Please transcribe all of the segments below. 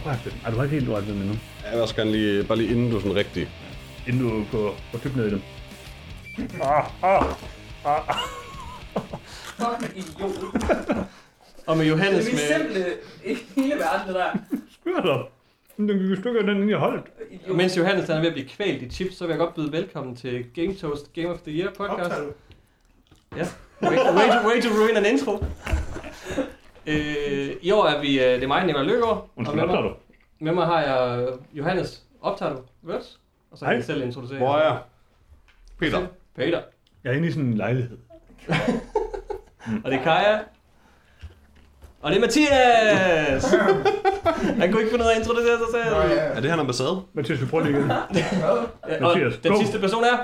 oprette den. Ej, du har ikke helt oprettet den endnu. Jeg vil også gerne lige, bare lige inden du er sådan rigtig. Inden du går, går dybt ned i dem. Ah, ah, ah. Fucking idiot. Og med Det Johannes er mest med... simple i hele verden, det der. Skør dig. Den gik i stykker, den inden jeg holdt. Og mens Johannes han er ved at blive kvalt i chips, så vil jeg godt byde velkommen til Game Toast Game of the Year podcast. Optager du? Ja. Way, way, to, way to ruin an intro. Øh, I år er vi, øh, det er mig, Nicolai Løgaard. Undskyld, optager du? med mig har jeg Johannes. Optager du? Words? Og så kan jeg selv introducere. Hvor er jeg? Peter. Peter. Jeg er inde i sådan en lejlighed. Og det er Kaja. Og det er Mathias! Han kunne ikke finde ud af at introducere sig selv. Nå, ja. Er det her en ambassade? Mathias, vi prøver lige igen. Hvad? Ja, og Mathias, den go. sidste person er?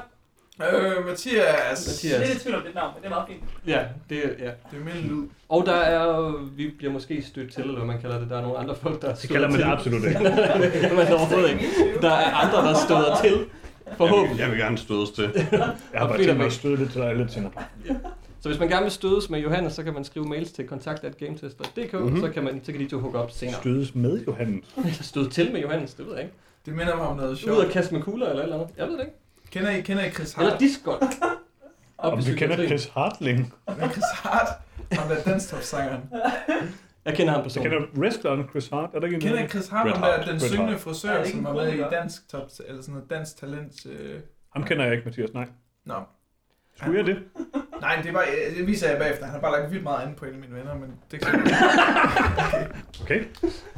Øh, Mathias. Jeg er Mathias. lidt i tvivl om dit navn, men det er meget fint. Ja, det er, ja. Det er min lyd. Og der er, vi bliver måske stødt til, eller hvad man kalder det, der er nogle andre folk, der Det kalder man det absolut ikke. det kalder man det overhovedet ikke. Der er andre, der støder til, Jeg vil, forhåbentlig. jeg vil gerne stødes til. Jeg har bare tænkt mig at støde lidt til dig lidt senere. Så hvis man gerne vil stødes med Johannes, så kan man skrive mails til kontakt.gametest.dk, Mhm. mm-hmm. så, kan man, så kan de to hooke op senere. Stødes med Johannes. Stød til med Johannes, det ved jeg ikke. Det minder mig om noget Ud sjovt. og kaste med kugler eller et eller andet. Jeg ved det ikke. Kender I, kender I Chris Eller Hart? discgolf. Op Om vi kender. Chris Hartling. Kender I Chris Hart? Ham der danstop-sangeren. Jeg kender ham Jeg personligt. kender wrestleren Chris Hart. Er der ikke en Kender I Chris Hart? Der Hart. den syngende. Er frisør, ikke som var med i dansk top, eller sådan noget dansk talent. Øh... Ham kender jeg ikke, Mathias. Nej. Nå. Skulle jeg det? Nej, det, var, det viser jeg bagefter. Han har bare lagt vildt meget an på en af mine venner, men det kan Okay.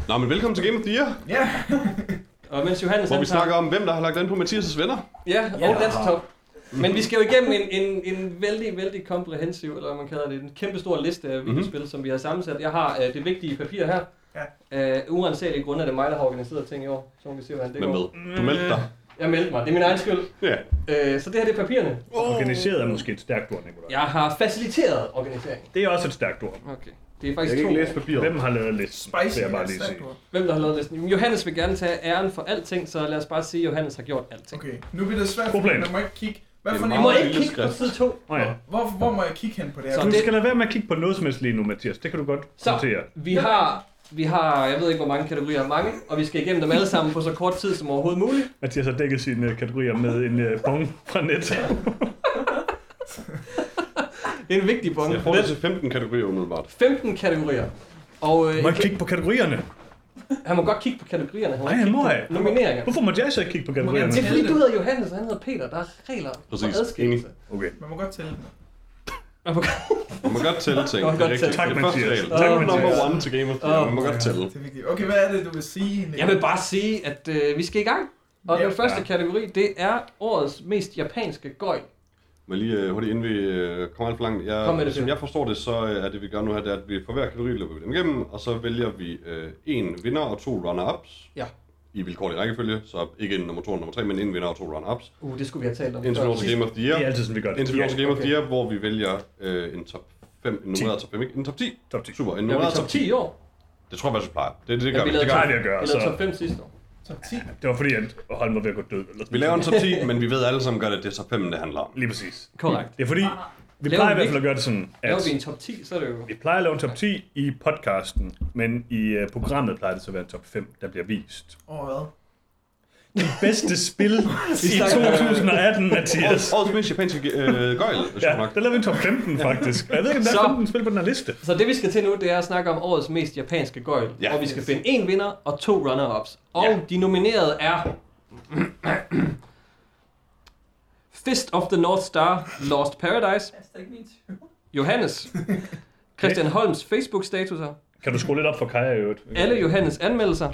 Nå, men velkommen til Game of the Year, Ja, Og mens Johannes hvor vi snakker om, hvem der har lagt an på Mathias' venner. Ja, og Ja. dansk top. Men vi skal jo igennem en, en, en vældig, vældig komprehensiv, eller hvad man kalder det, en kæmpe stor liste af videospil, mm-hmm. som vi har sammensat. Jeg har øh, det vigtige papir her. Ja. Af uansagelige grunde er det mig, der har organiseret ting i år. Så må vi se, hvordan det Hvem går. med? Du meldte dig. Jeg meldte mig. Det er min egen skyld. Ja. Øh, så det her det er papirerne. Organiseret er måske et stærkt ord, Nicolaj. Jeg har faciliteret organisering. Det er også et stærkt ord. Okay. Det er faktisk to. papiret. Hvem har lavet listen? spicy. vil jeg bare lige sige. ord. Hvem der har lavet listen? Jamen, Johannes vil gerne tage æren for alting, så lad os bare sige, at Johannes har gjort alting. Okay, nu bliver det svært, plan. man må ikke kigge. Hvad er for I må ikke kigge på skrift. side 2. Åh ja. hvor, hvor må jeg kigge hen på det her? Så Du det- skal lade være med at kigge på noget som helst lige nu, Mathias. Det kan du godt Så. håndtere. Vi har, vi har, jeg ved ikke hvor mange kategorier, mange, og vi skal igennem dem alle sammen på så kort tid som overhovedet muligt. Mathias har dækket sine kategorier med en uh, bong fra net. Det er en vigtig bong. Jeg får det til 15 kategorier umiddelbart. 15 kategorier. Og øh, Må jeg kigge på kategorierne? han må godt kigge på kategorierne. Han må han må have. Nomineringer. Hvorfor må jeg så ikke kigge på kategorierne? Det er fordi, du hedder Johannes, og han hedder Peter. Der er regler Præcis. for adskillelse. Okay. Man må godt tælle. Man må Man må godt tælle ting. Må Det er godt tælle. Det Tak, regel. Tak, Mathias. number one til Game of. Åh. Man må godt tælle. Det er vigtigt. Okay, hvad er det, du vil sige? Nick? Jeg vil bare sige, at øh, vi skal i gang. Og Ja. den første Ja. kategori, det er årets mest japanske gøj. Men lige uh, hurtigt inden vi uh, kommer alt for langt. Jeg, Kom med det, som jeg forstår det, så uh, er det vi gør nu her, det er, at vi for hver kategori løber vi dem igennem, og så vælger vi uh, en vinder og to runner-ups. Ja. I vilkårlig rækkefølge, så ikke en nummer to og nummer tre, men en vinder og to runner-ups. Uh, det skulle vi have talt om. Indtil vi når til Game of the Det Year. er altid sådan, vi gør det. Indtil vi når til Game of the. Year, hvor vi vælger uh, en top 5, en nummereret top 5, ikke? En top 10. Top 10. Super, en Ja, er nummereret top 10 i år. Det tror jeg faktisk, vi plejer. Det, det, det Ja, gør vi vi. Det gør plejer vi. at gøre, Vi lavede så- top 5 sidste år. Top 10. Det var fordi, at Holm var ved at gå død. Eller sådan Vi laver en top 10, men vi ved alle sammen godt, at det er top 5, det handler om. Lige præcis. Korrekt. Det er fordi, vi Laver plejer i hvert fald at gøre det sådan, at Laver vi en top 10, så er det jo... vi plejer at lave en top 10 i podcasten, men i uh, programmet plejer det så at være en top 5, der bliver vist. Åh, hvad? De bedste spil i snakker- 2018, Mathias. Årets mest japanske øh, gøjl, Ja, nok. der lavede vi en top 15 faktisk. Jeg ved ikke, om der Så- er 15 spil på den her liste. Så det vi skal til nu, det er at snakke om årets mest japanske gøjl. Ja. og vi skal finde en vinder og to runner-ups. Og Ja. de nominerede er... Fist of the North Star, Lost Paradise. Johannes, Christian Holms Facebook-statuser, Kan du skrue lidt op for Kaja i øvrigt? alle Johannes anmeldelser,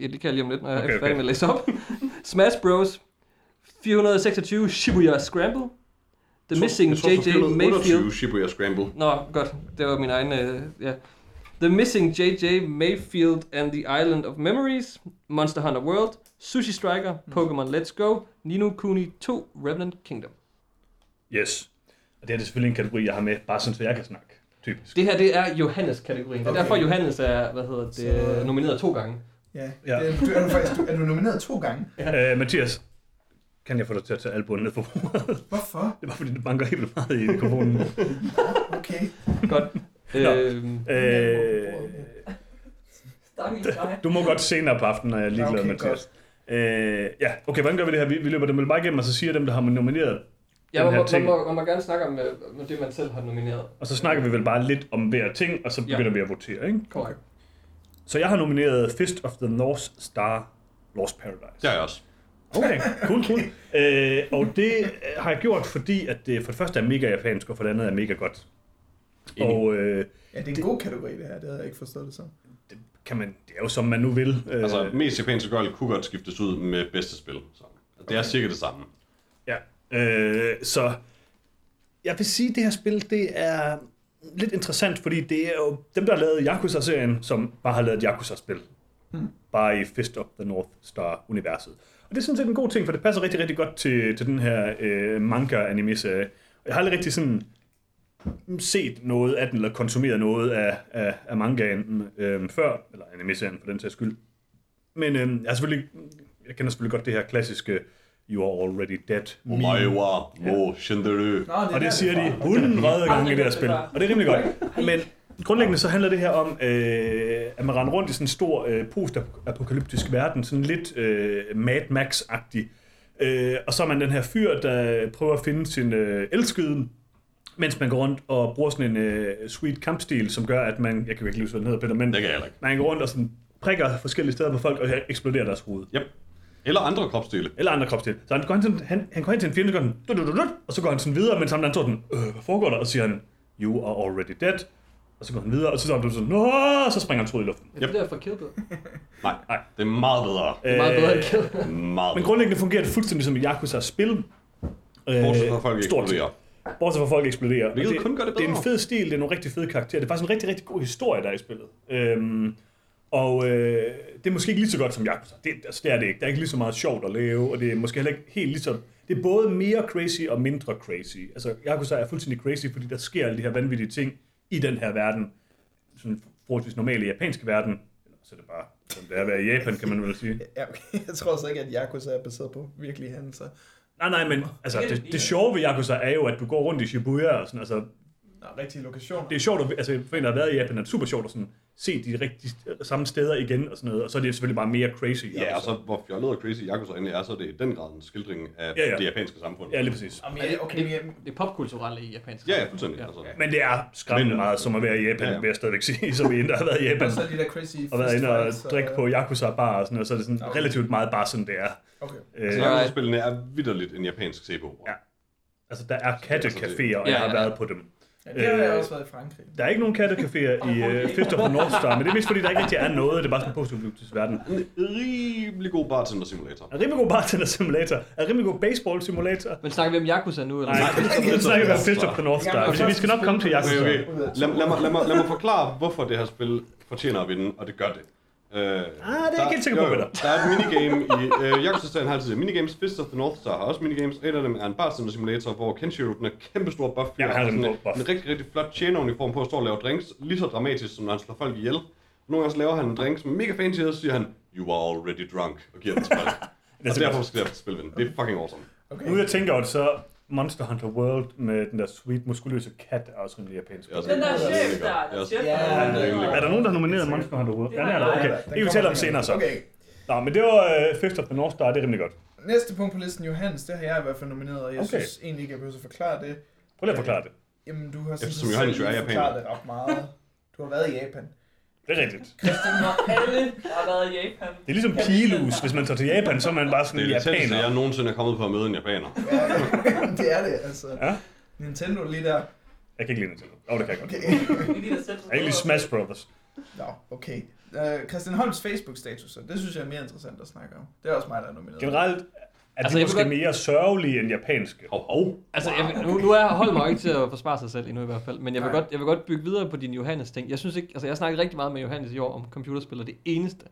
ja, det kan jeg lige om lidt, når jeg Okay, er færdig okay. med at læse op, Smash Bros, 426 Shibuya Scramble, The Missing Jeg tror, J.J. 428 Mayfield, Shibuya Scramble. Nå, godt. Det var min egen, øh, ja. The Missing J.J. Mayfield and the Island of Memories, Monster Hunter World, Sushi Striker, Pokémon Let's Go, Nino Kuni 2, Revenant Kingdom. Yes. Og det er det selvfølgelig en kategori, jeg har med, bare sådan, så jeg kan snakke. Typisk. Det her, det er Johannes-kategorien. Det er Okay. derfor, Johannes er, hvad hedder det, Så- nomineret to gange. Ja, Ja. ja. Du, er, du faktisk, du, er du nomineret to gange? Uh, Mathias, kan jeg få dig til at tage albuen ned for bordet? Hvorfor? Det var fordi, det banker helt vildt meget i mikrofonen. Okay. Godt. Nå. Øh, dig. Du må godt senere på aftenen, når jeg er ligeglad, Okay, Mathias. Øh, ja, okay, hvordan gør vi det her? Vi, vi løber dem bare igennem, og så siger dem, der har nomineret, Ja, den man, her må, man, ting. må, man må gerne snakke om, øh, om det, man selv har nomineret. og så snakker vi vel bare lidt om hver ting, og så begynder Ja. vi at votere, ikke? Korrekt. Så jeg har nomineret Fist of the North Star Lost Paradise. Det er jeg også. Okay, cool, cool. øh, og det øh, har jeg gjort, fordi at det for det første er mega japansk, og for det andet er mega godt. Enig. Og øh, Ja, det er en god kategori, det her. Det havde jeg ikke forstået det som. det, kan man, det er jo som man nu vil. Øh, Altså, mest japanske gøjl kunne godt skiftes ud med bedste spil. Så det er cirka det samme. Ja, øh, så jeg vil sige, at det her spil, det er lidt interessant, fordi det er jo dem, der har lavet Yakuza-serien, som bare har lavet et Yakuza-spil. Hmm. Bare i Fist of the North Star-universet. Og det er sådan set en god ting, for det passer rigtig, rigtig godt til, til den her øh, manga-anime-serie. Jeg har aldrig rigtig sådan set noget af den, eller konsumeret noget af, af, af mangaen øh, før, eller anime-serien for den sags skyld. Men øh, jeg, er selvfølgelig, jeg kender selvfølgelig godt det her klassiske You are already dead. Omae wa mo shinderu. Nå, det Og der, det siger de er fra. 100 gange i det her spil. Og det er rimelig godt. Men grundlæggende så handler det her om, øh, at man render rundt i sådan en stor øh, post-apokalyptisk verden. Sådan lidt øh, Mad Max-agtig. Øh, og så er man den her fyr, der prøver at finde sin øh, elskede, mens man går rundt og bruger sådan en øh, sweet kampstil, som gør, at man, jeg kan jo ikke lige huske, hvad den hedder, Peter, men Det kan jeg ikke. man går rundt og sådan prikker forskellige steder på folk, og eksploderer deres hoved. Yep. Eller andre kropsdele. Eller andre kropsdele. Så han går hen til, han, han går hen til en fjende, og så går han, du, du, du, du, og så går han sådan videre, mens han står sådan, øh, hvad foregår der? Og så siger han, you are already dead. Og så går han videre, og så står han sådan, Nå! og så springer han tråd i luften. Er det der fra Kill Bill? Nej, Nej. det er meget bedre. Det er meget bedre end Kill Bill. Meget Men bedre. grundlæggende fungerer det fuldstændig som et Yakuza-spil. Øh, Bortset fra, folk eksploderer. Bortset fra, folk eksploderer. Hvilket kun gør det Det er en bedre. fed stil, det er nogle rigtig fede karakterer. Det er faktisk en rigtig, rigtig god historie, der er i spillet. Øhm, og øh, det er måske ikke lige så godt som Yakuza. Det, altså, det er det ikke. Der er ikke lige så meget sjovt at lave, og det er måske heller ikke helt lige så... Det er både mere crazy og mindre crazy. Altså, Yakuza er fuldstændig crazy, fordi der sker alle de her vanvittige ting i den her verden. Sådan forholdsvis normale japanske verden. Eller Så er det bare, som det er at være i Japan, kan man vel sige. Ja, okay. Jeg tror så ikke, at Yakuza er baseret på virkelige hændelser. Nej, nej, men altså, Det det, sjove ved Yakuza er jo, at du går rundt i Shibuya og sådan, altså, rigtige lokationer. det er sjovt, at, altså for en, der har været i Japan, er det super sjovt at sådan, se de rigtig samme steder igen og sådan noget, og så er det selvfølgelig bare mere crazy. Ja, og så hvor fjollet og crazy Yakuza egentlig er, så er det i den grad en skildring af Ja, ja. det japanske samfund. Ja, lige præcis. Jamen, ja, det, okay, det, det er popkulturelle i japansk. Ja, ja, fuldstændig. Ja. Altså. Men det er skræmmende Men- meget som at være i Japan, Ja, ja. vil jeg stadigvæk sige, som en, der har været i Japan. og så er de der crazy Og været inde og drikke på Yakuza bar og sådan noget, så er det sådan Okay. relativt meget bare sådan, det er. Okay. Øh, Altså, Så- Yakuza-spillene er vidderligt en japansk sæbeopera. Ja. altså, der er kattecaféer, og Ja, jeg har været på dem. Ja, det har jeg Øh, også været i Frankrig. Der er ikke nogen kattecaféer i uh, Fist of the North Star, men det er mest fordi, der ikke rigtig er noget. Det er bare sådan en post verden. En rimelig god bartender simulator. Er rimelig god bartender simulator. Er rimelig god baseball simulator. Men snakker vi om Yakuza nu? Eller? Nej, nu snakker vi om Fist of the North Star. Vi, vi skal nok komme til Yakuza. Okay, okay. Lad, lad, mig, lad, mig, lad mig forklare, hvorfor det her spil fortjener at vinde, og det gør det. Uh, ah, det jeg ikke helt sikker på, Peter. Der er et minigame i... Uh, Yakuza-serien har altid minigames. Fist of the North Star har også minigames. En af dem er en bartender simulator, hvor Kenshiro, den er kæmpestor buff, Ja, han er sådan en buff. en rigtig, rigtig flot tjeneruniform på at stå og lave drinks. Lige så dramatisk, som når han slår folk ihjel. Nogle gange så laver han en drink, som er mega fancy, og så siger han, You are already drunk, og giver den til folk. Det er og derfor skal det her spil vinde. Det er fucking awesome. Okay. Nu jeg tænker over det, så Monster Hunter World med den der sweet, muskuløse kat er også rimelig japansk. Er Den der det er chef der, er chef der. er Er nogen, der har nomineret Monster Hunter World? Ja, det er der. Okay. Det kan vi kommer tale om senere. senere så. Okay. Nå, men det var uh, Fist of the North Star, det er rimelig godt. Næste punkt på listen, Johannes, det har jeg i hvert fald nomineret, og jeg Okay. synes egentlig ikke, jeg behøver at forklare det. Prøv lige at forklare det. Jamen, du har sådan set forklaret det ret meget. Du har været i Japan. Det er rigtigt. Christian, når alle der har været i Japan. Det er ligesom pilus. Hvis man tager til Japan, så er man bare sådan Det en er det tætteste, jeg japaner. nogensinde er kommet på at møde en japaner. Ja, det er det, altså. Ja. Nintendo lige der. Jeg kan ikke lide Nintendo. Åh, oh, det kan jeg godt. Okay. Jeg kan ikke lide Smash Brothers. Nå, okay. Uh, Christian Holms Facebook-status, det synes jeg er mere interessant at snakke om. Det er også mig, der er nomineret. Generelt er Altså, de jeg måske godt- mere sørgelige end japanske. Hov, hov. Altså, jeg, nu, nu er Holm jo ikke til at forsvare sig selv endnu i hvert fald, men jeg vil, Nej. godt, jeg vil godt bygge videre på din Johannes ting. Jeg synes ikke, altså jeg snakket rigtig meget med Johannes i år om computerspil, og det eneste,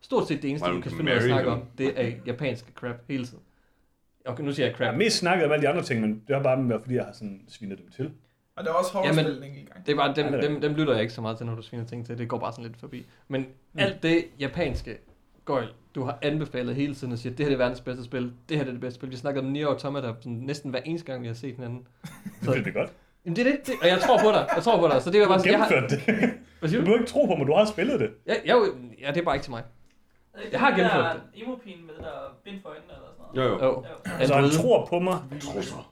stort set det eneste, du kan finde ud at snakke om, det er japanske crap hele tiden. Okay, nu siger jeg Jeg crap. har mest snakket om alle de andre ting, men det har bare været, fordi jeg har sådan svinet dem til. Og der er også Jamen, hårdspil en enkelt gang. Det er bare, dem, Ja, dem, dem lytter jeg ikke så meget til, når du sviner ting til. Det går bare sådan lidt forbi. Men Mm. alt det japanske gøjl, du har anbefalet hele tiden og siger, det her er verdens bedste spil, det her er det bedste spil. Vi snakker om Nier Automata sådan næsten hver eneste gang, vi har set hinanden. Det er det godt. Jamen det er det, det, og jeg tror på dig, jeg tror på dig. Så det er bare Du sådan, jeg har, gennemført det. Hvad siger Du du? må ikke tro på mig, du har spillet det. Ja, jeg, ja, det er bare ikke til mig. Jeg har gennemført det. Emo-pine med det der bind for øjnene eller sådan noget. Jo, jo. Jo. Jo. Altså, han tror på mig,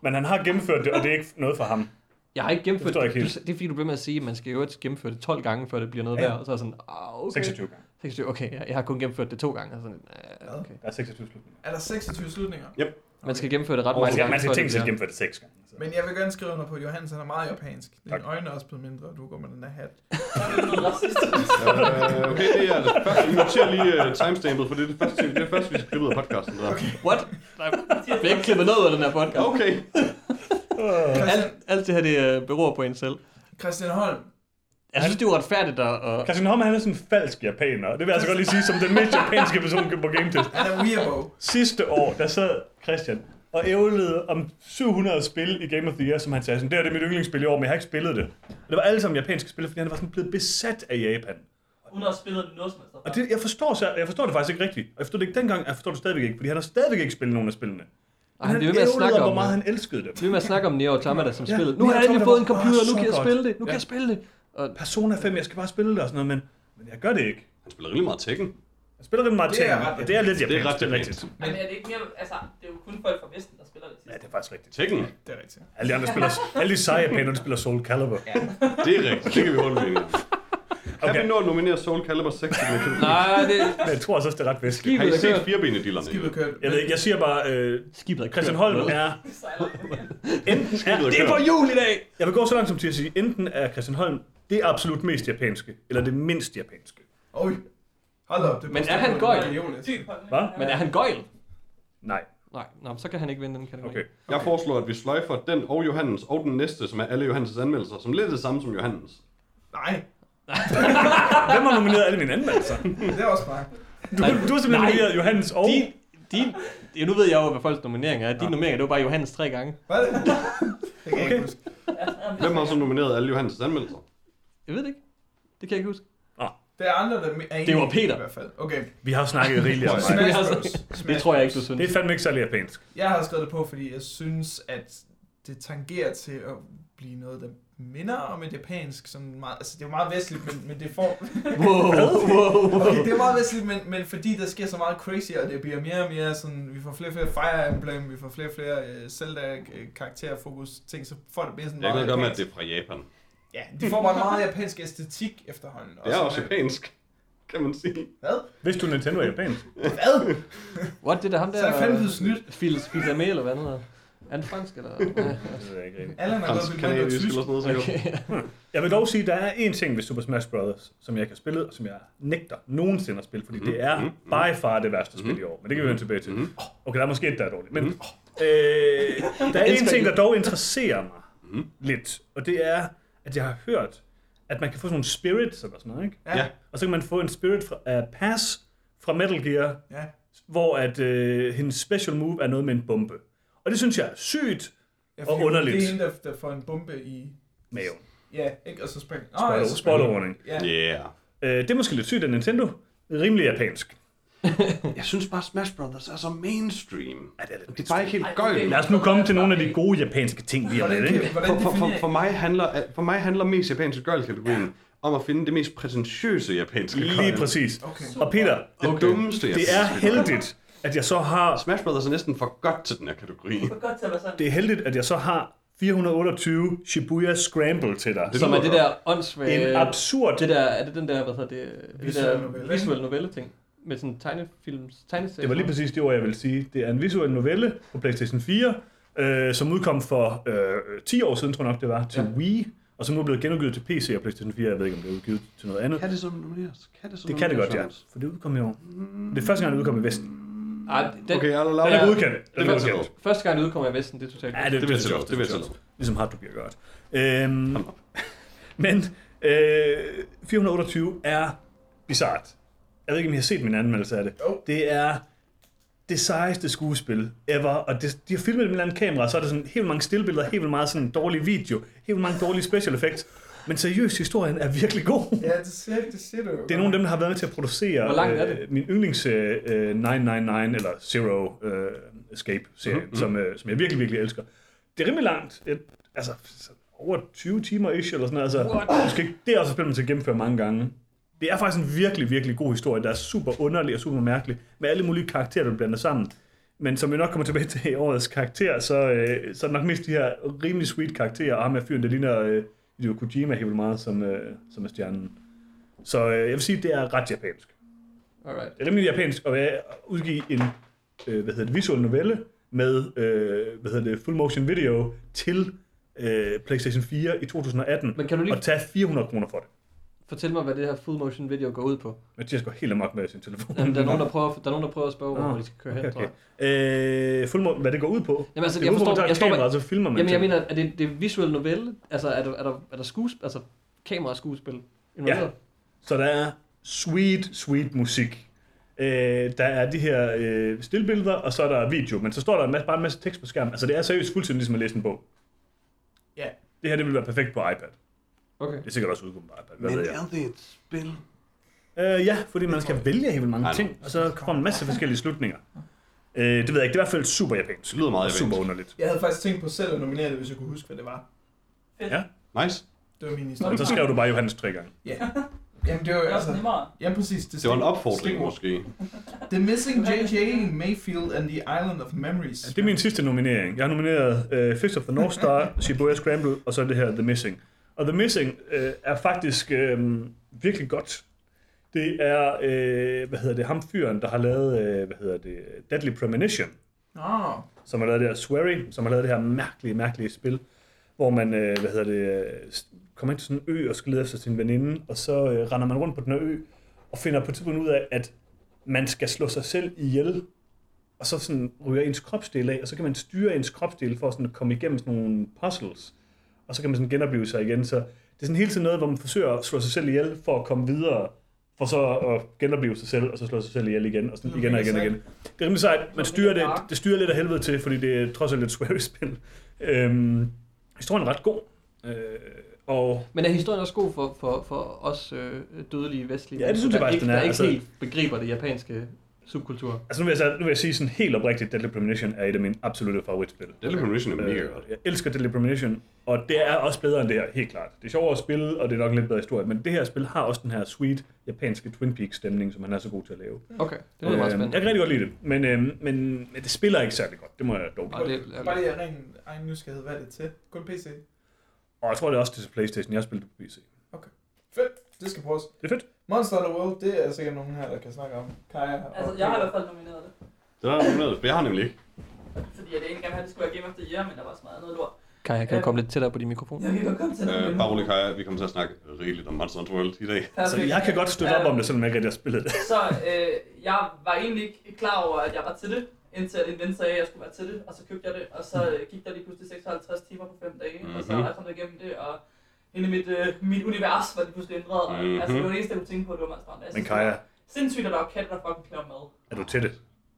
men han har gennemført det, og det er ikke noget for ham. Jeg har ikke gennemført Det ikke Du, det er fordi, du bliver med at sige, at man skal jo ikke gennemføre det 12 gange, før det bliver noget Ja. værd. Og så er sådan, ah, okay. 26 gange. 26. Okay, jeg, jeg har kun gennemført det to gange. Og sådan, ah, okay. Der er 26 slutninger. Er der 26 slutninger? Man skal gennemføre det ret Man mange gange. man skal tænke sig at gennemføre det 6 gange. Så. Men jeg vil gerne skrive under på, at Johannes han er meget japansk. Dine Tak. øjne er også blevet mindre, og du går med den der hat. Øh, okay, det er det første. Vi noterer lige uh, timestampet, for det er det første, det er det første vi skal klippe ud af podcasten. Der. Okay. What? Nej, jeg bliver ikke klippet noget af den her podcast. okay. Alt, alt det her, det øh, beror på en selv. Christian Holm, Jeg synes, det er uretfærdigt at... at Christian Holm, han er sådan en falsk japaner. Det vil jeg altså godt lige sige, som den mest japanske person på Game Test. han er weirdo. Sidste år, der sad Christian og ævlede om 700 spil i Game of the Year, som han sagde sådan, det her det er mit yndlingsspil i år, men jeg har ikke spillet det. Og det var alle sammen japanske spil, fordi han var sådan blevet besat af Japan. Uden at have spillet noget som helst. Og det, jeg, forstår, så, jeg forstår det faktisk ikke rigtigt. Og jeg forstod det ikke dengang, og jeg forstår det stadigvæk ikke, fordi han har stadigvæk ikke spillet nogen af spillene. Han bliver ved med at snakke om, hvor meget han elskede det. bliver ved med at snakke om Neo Automata som Ja, spillet. Nu Nier har jeg endelig fået en computer, nu kan jeg spille det, nu kan jeg spille det. Og Persona 5, jeg skal bare spille det og sådan noget, men, men jeg gør det ikke. Han spiller rimelig meget Tekken. Jeg spiller rimelig meget er ret og det er lidt Det er japansk, ret det er japansk. rigtigt. Men er det ikke mere... Altså, det er jo kun folk fra Vesten, der spiller det Ja, sidste. det er faktisk rigtigt. Tekken? Det er rigtigt. Alle de andre spiller, alle de seje japanere, de spiller Soul Calibur. Det er rigtigt. Det kan vi holde med. Kan Okay. vi nå at nominere Soul Calibur 6 til den kategori? Nej, det Men jeg tror også, det er ret. Skibet Har I set kørt. firebenedillerne? Skibet kørt. Jeg ved ikke, jeg siger bare, øh, Skibet er Christian. Holm er enten er, det er på jul i dag! Jeg vil gå så langt som til at sige, enten er Christian Holm det absolut mest japanske, eller det mindst japanske. Oj. Hold op. Det Men er han gøjl? Hvad? Men er han gøjl? Nej, Nej, nå, så kan han ikke vinde den kategori. okay. Jeg foreslår, at vi sløjfer den og Johannes og den næste, som er alle Johannes' anmeldelser, som lidt det samme som Johannes. Nej, Hvem har nomineret alle mine anmeldelser? det er også mig. Du, du har simpelthen Nej. nomineret Johannes og... Din, din, ja, nu ved jeg jo, hvad folks nomineringer er. Din Nå. nominering, det var bare Johannes tre gange. Hvad det? Det kan jeg ikke huske. Hvem har så nomineret alle Johannes' anmeldelser? Jeg ved det ikke. Det kan jeg ikke huske. Det er andre, der er enige Det var i Peter. I hvert fald. Okay. Vi har snakket rigeligt om. Smash Det tror jeg ikke, du synes. Det er fandme ikke særlig japansk. Jeg har skrevet det på, fordi jeg synes, at det tangerer til at blive noget, der minder om et japansk. Sådan meget, altså, det er jo meget vestligt, men, men det får... Wow, wow, Okay, det er meget vestligt, men, men fordi der sker så meget crazy, og det bliver mere og mere sådan, vi får flere og flere Fire Emblem, vi får flere og flere uh, Zelda-karakterfokus ting, så får det mere sådan Jeg kan meget ikke gøre med, at det er fra Japan. Ja, de får bare en meget japansk æstetik efterhånden. Det er så- også japansk, kan man sige. Hvad? Hvis du Nintendo er japansk. Hvad? What, det er da ham der... Så er det fandme blevet snydt. Phil, Lamé, eller hvad han hedder. Er han fransk, eller? Ja, Det ved jeg ikke rigtigt. Har gået Fransk, til med tysk. eller sådan noget, sikkert. Okay. Jeg vil dog sige, at der er én ting ved Super Smash Bros., som jeg ikke har spillet, og som jeg nægter nogensinde at spille, fordi Mhm, det er mhm, by far det værste spil i år. Men det kan vi vende tilbage til. Mhm. Okay, der er måske et, der er dårligt. Men Mhm. øh, der er en ting, det. der dog interesserer mig Mhm. lidt, og det er, at jeg har hørt, at man kan få sådan nogle spirits eller sådan noget, ikke? Ja. Og så kan man få en spirit fra uh, Pass fra Metal Gear, ja. hvor at øh, hendes special move er noget med en bombe. Og det synes jeg er sygt ja Og underligt. Det er hende, der, der får en bombe i... maven. Ja, ikke? Og så springer... Nå, Spoiler- springer- spoilerwarning. Ja. Yeah. Øh, det er måske lidt sygt af Nintendo. Rimelig japansk. Jeg synes bare, Smash Brothers er så mainstream. Ja, det er Det er bare ikke helt gøjl. Lad os nu komme til nogle af de gode japanske ting, vi har Hvordan, ikke? For, for, for, for, mig handler, for mig handler mest japansk gøjl-kategorien om at finde det mest prætentiøse japanske Lige gøjl. præcis. Okay. Og Peter, Det Okay. dummeste, jeg det er heldigt, at jeg så har... Smash Brothers er næsten for godt til den her kategori. Det var godt til at være sådan. Det er heldigt, at jeg så har 428 Shibuya Scramble til dig. Det Som er det der åndssvage... En absurd... Det der, er det den der, hvad hedder det, det Visuel der novelle, visuel novelle ting? Med sådan tegnefilms, tegneserier. Det var lige præcis det ord, jeg ville sige. Det er en visuel novelle på PlayStation 4, øh, som udkom for øh, 10 år siden, tror jeg nok det var, til Ja. Wii, og som nu er blevet genudgivet til PC og PlayStation 4. Jeg ved ikke, om det er udgivet til noget andet. Kan det så nomineres? Kan det så Det kan det godt, ja. For det udkom jo. Det er første gang, det udkom i Vesten. Ej, den, Okay, jeg har Den er Ja. godkendt. Den Det er tillade. Første gang det udkommer i Vesten, det er totalt. Ja, det, Det vil jeg Det vil jeg tillade. Ligesom Hardtopia gør godt. Øhm, men øh, 428 er bizart. Jeg ved ikke, om I har set min anmeldelse af det. Jo. Det er det sejeste skuespil ever, og det, de har filmet det med en eller anden kamera, så er der sådan helt mange stillbilleder, helt vildt meget sådan dårlig video, helt vildt mange dårlige special effects. Men seriøst, historien er virkelig god. Ja, det siger, det siger du jo. Det er nogle af dem, der har været med til at producere Hvor langt er det? øh, min yndlings øh, øh, 999 eller Zero øh, Escape-serie, Mhm, mm-hmm. som, øh, som jeg virkelig, virkelig elsker. Det er rimelig langt. Altså, over 20 timer ish, eller sådan noget. Altså, skal ikke, det er også et spil, man skal gennemføre mange gange. Det er faktisk en virkelig, virkelig god historie, der er super underlig og super mærkelig, med alle mulige karakterer, der blander sammen. Men som vi nok kommer tilbage til i årets karakter, så, øh, så er det nok mest de her rimelig sweet karakterer, og ham med fyren, der ligner øh, Hideo Kojima helt meget, som, øh, som er stjernen. Så øh, jeg vil sige, det er ret japansk. Alright. Det er rimelig japansk at at udgive en øh, hvad hedder det, visuel novelle med øh, hvad hedder det, full motion video til øh, PlayStation 4 i 2018, Men kan du lige og tage 400 kroner for det. Fortælle mig, hvad det her full motion video går ud på? Mathias går helt amok med sin telefon. Jamen, der, er nogen, der, prøver, der er nogen, der prøver at spørge, hvor Ah, de skal køre hen, Okay, tror jeg. okay. Øh, full mo- hvad det går ud på? Jamen, altså, det jeg ud forstår, man jeg tager står kameraet, så filmer man Jamen, jeg mener, er det, det er visuel novelle? Altså, er der, er der, er der skuespil, altså kameraskuespil involveret? Så der er sweet, sweet musik. Øh, der er de her øh, stillbilleder, og så er der video, men så står der en masse, bare en masse tekst på skærmen. Altså det er seriøst fuldstændig ligesom at læse en bog. Ja. Det her det vil være perfekt på iPad. Okay. Det er sikkert også. Hvad Men er det et spil? Øh, ja, fordi man skal vælge helt vildt mange Ej, ting, og så kommer en masse forskellige slutninger. Øh, det ved jeg ikke, det er i hvert fald super japansk. Det lyder meget Og super japansk. underligt. Jeg havde faktisk tænkt på selv at nominere det, hvis jeg kunne huske, hvad det var. Fedt. Ja. Nice. Det var min Og historie. så skrev du bare Johannes tre gange. Ja. Jamen, det var Det er jo også altså... Ja, præcis. Det var en opfordring måske. The Missing J.J. Mayfield and the Island of Memories. Ja, det er min sidste nominering. Jeg har nomineret uh, Fist of the North Star, Shibuya Scramble, og så det her The Missing. Og The Missing uh, er faktisk uh, virkelig godt. Det er, uh, hvad hedder det, ham fyren, der har lavet, uh, hvad hedder det, Deadly Premonition, Nå, som har lavet det her Swery, som har lavet det her mærkelige, mærkelige spil, hvor man, uh, hvad hedder det, uh, kommer ind til sådan en ø og skal lede efter sin veninde, og så uh, render man rundt på den her ø, og finder på et tidspunkt ud af, at man skal slå sig selv ihjel, og så sådan ryger ens kropsdel af, og så kan man styre ens kropsdel for sådan at komme igennem sådan nogle puzzles, og så kan man sådan genopleve sig igen. Så det er sådan hele tiden noget, hvor man forsøger at slå sig selv ihjel for at komme videre, for så at genopleve sig selv, og så slå sig selv ihjel igen, og sådan igen og igen og igen. Det er rimelig sejt. Man styrer det, det styrer lidt af helvede til, fordi det er trods alt et swear spil. Øhm, historien er ret god. Øh, og Men er historien også god for, for, for os øh, dødelige vestlige Ja, det synes jeg der faktisk, ikke, den er. der ikke Altså- helt begriber det japanske subkultur? altså nu vil, jeg, så- nu vil jeg sige sådan helt oprigtigt, Deadly Premonition er et af mine absolutte favoritspil. Deadly Premonition er mega godt. Jeg elsker Deadly Premonition, og det er også bedre end det her, helt klart. Det er sjovere at spille, og det er nok en lidt bedre historie, men det her spil har også den her sweet japanske Twin Peaks stemning, som han er så god til at lave. Okay, det lyder meget Øh, spændende. Jeg kan rigtig godt lide det, men, øh, men, men det spiller ikke særlig godt, det må jeg dog det, bare lige af ren egen nysgerrighed, hvad er det til? Kun PC? Og jeg tror, det er også til Playstation, jeg har spillet på PC. Fedt, det skal prøves. Det er fedt. Monster Hunter World, det er sikkert nogen her, der kan snakke om. Kaja og Altså, jeg har i hvert fald nomineret det. Det er der nomineret, for jeg har nemlig ikke. Fordi jeg egentlig gerne have, at det skulle være Game of the Year, men der var så meget noget lort. Kan jeg, kan du komme lidt tættere på din mikrofon? Jeg kan godt komme til Øh, bare rolig, Kaja. Vi kommer til at snakke rigeligt om Monster Hunter World i dag. Så jeg kan godt støtte op om det, selvom jeg ikke rigtig har spillet det. Så øh, jeg var egentlig ikke klar over, at jeg var til det, indtil en ven sagde, at jeg skulle være til det, og så købte jeg det, og så øh, gik der lige pludselig 56 timer på 5 dage, mm-hmm. og så Mhm. er jeg kommet igennem det, og hele mit, øh, mit univers var lige pludselig ændret, og Mhm. altså, det var det eneste, jeg kunne tænke på, det var Hunter. Jeg Men det Kaja, Sindssygt, at der var katte, der fucking klæder mad. er du til det?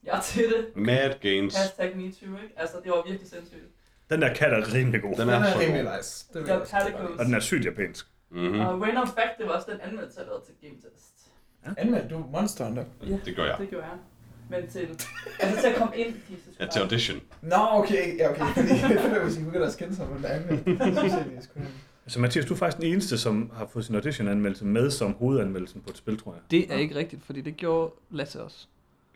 Jeg er til det. Mad Games. Hashtag MeToo, ikke? Altså, det var virkelig sindssygt. Den der kat er rimelig god. Den Den er er så rimelig god. nice. Det Det Calicos. Og den er sygt japansk. Mhm. Og random fact, det var også den anmeldelse, jeg lavede til Game Test. lide. Anmeld du Monster Hunter? Ja, Det gør jeg. det gjorde jeg. Men til, altså til at komme ind i Jesus Ja, til audition. Nå, okay, ja, okay. Fordi jeg føler, hvis I begynder at skænde sig med den anmeld, så synes jeg, I skulle Så Mathias, du er faktisk den eneste, som har fået sin audition-anmeldelse med som hovedanmeldelsen på et spil, tror jeg. Det er ikke rigtigt, fordi det gjorde Lasse også.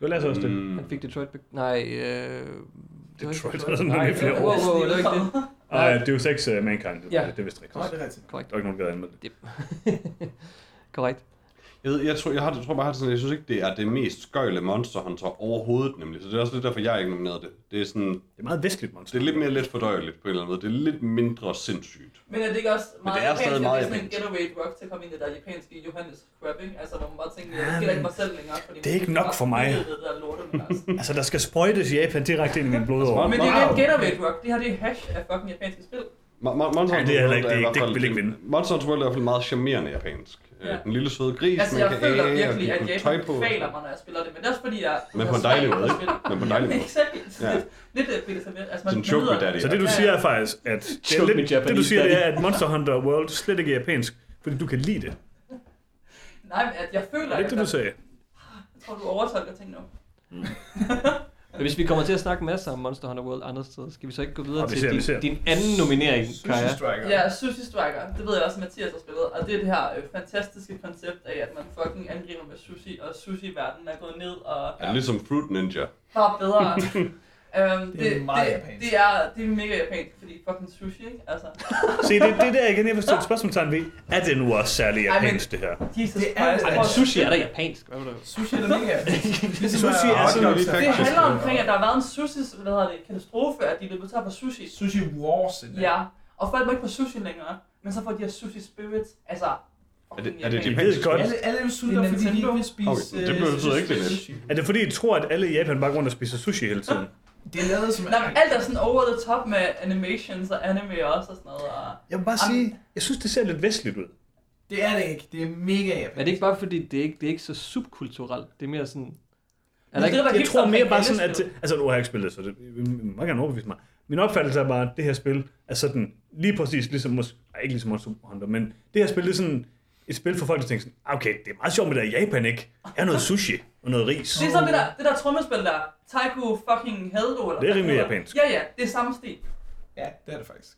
Har Lasse også det. Mm. Han fik Detroit... Be- nej, øh... Detroit, sådan Nej, noget i flere år. wow, det var ikke det. Ej, det er jo sex uh, Mankind. Det, Ja. det, det vidste Nå, ikke. det er rigtigt. Korrekt. Der er ikke nogen, der gad anmelde det. Korrekt. Jeg, ved, jeg, tror, jeg, har, jeg tror bare, jeg, sådan, jeg synes ikke, det er det mest skøjle Monster Hunter overhovedet, nemlig. Så det er også lidt derfor, jeg ikke nomineret det. Det er sådan, Det er meget vestligt monster. det er lidt mere let fordøjeligt på en eller anden måde. Det er lidt mindre sindssygt. Men er det ikke også meget det er japansk, stadig at meget det er sådan en getaway drug til at komme ind i det der japanske Johannes Crab, ikke? Altså, hvor man bare tænker, det sker ikke mig selv længere. Fordi det er ikke nok for mig. Der. Altså, der skal sprøjtes i Japan direkte ind i min blodår. Men det er en getaway drug. Det her det er hash af fucking japanske spil. Er er. Monster Hunter World er i hvert fald meget charmerende japansk. Ja. Ja. Den lille søde gris, Altså, man jeg kan føler æge og virkelig, give at Japan tøj på. kvaler mig, når jeg spiller det. Men det er også fordi, jeg... Men på en dejlig måde, ikke? Men på en dejlig måde. Exakt. Ja. Lidt øh, Peter Samet. Altså, man choke me daddy. Så det du siger er faktisk, at det, er lidt, det du siger, det er, at Monster Hunter World slet ikke er japansk, fordi du kan lide det. Nej, men at jeg føler, Er det ikke det, du sagde? jeg tror, du overtolker ting nu. Men hvis vi kommer til at snakke masser om Monster Hunter World andre steder, skal vi så ikke gå videre vi til ser, din, ser. din anden nominering, Sushi Kaja? Striker. Ja, Sushi Striker. Det ved jeg også, at Mathias har spillet. Og det er det her øh, fantastiske koncept af, at man fucking angriber med sushi, og sushi-verdenen er gået ned og Er det ligesom Fruit Ninja? bare bedre. Øhm, Det er meget det, japansk. Det er, det er mega japansk, fordi fucking sushi, ikke? Altså, Se, det, det der igen, jeg forstår et spørgsmålstegn ved. Er det nu også særlig Ej, men- japansk, det her? Jesus Det er-. Ej, men sushi er da japansk. Hvad det? Sushi er da mega Ligesom Sushi er sådan lidt- Det handler omkring, at der har været en sushi, hvad hedder det, katastrofe, at de er løbet tør for sushi. Sushi Wars. Ja, og folk må ikke på sushi længere, men så får de her sushi spirits, altså... Er det, er det japansk. Ved japansk? godt. Alle, alle er Det er fordi de ikke vil spise Okay, det øh, betyder ikke, det er. Er det fordi, I tror, at alle i Japan bare går rundt og spiser sushi hele tiden? Det er lavet som... Nej, men alt er sådan over the top med animations og anime også og sådan noget. Og... Jeg vil bare sige, jeg synes, det ser lidt vestligt ud. Det er det ikke. Det er mega japansk. Er det ikke bare fordi, det er ikke, det er ikke så subkulturelt? Det er mere sådan... Er der ikke, det, der Jeg tror mere bare sådan, at... Altså, nu har jeg ikke spillet, så det må gerne overbevise mig. Min opfattelse er bare, at det her spil er sådan, lige præcis ligesom, ikke ligesom Monster Hunter, men det her spil det er sådan et spil for folk, der tænker sådan, "Ah, okay, det er meget sjovt med det i Japan, ikke? Er noget sushi og noget ris. Det er sådan det der, det der trommespil der. Taiko fucking Heldo. Eller Det er rimelig japansk. Ja, ja, det er samme stil. Ja, det er det faktisk.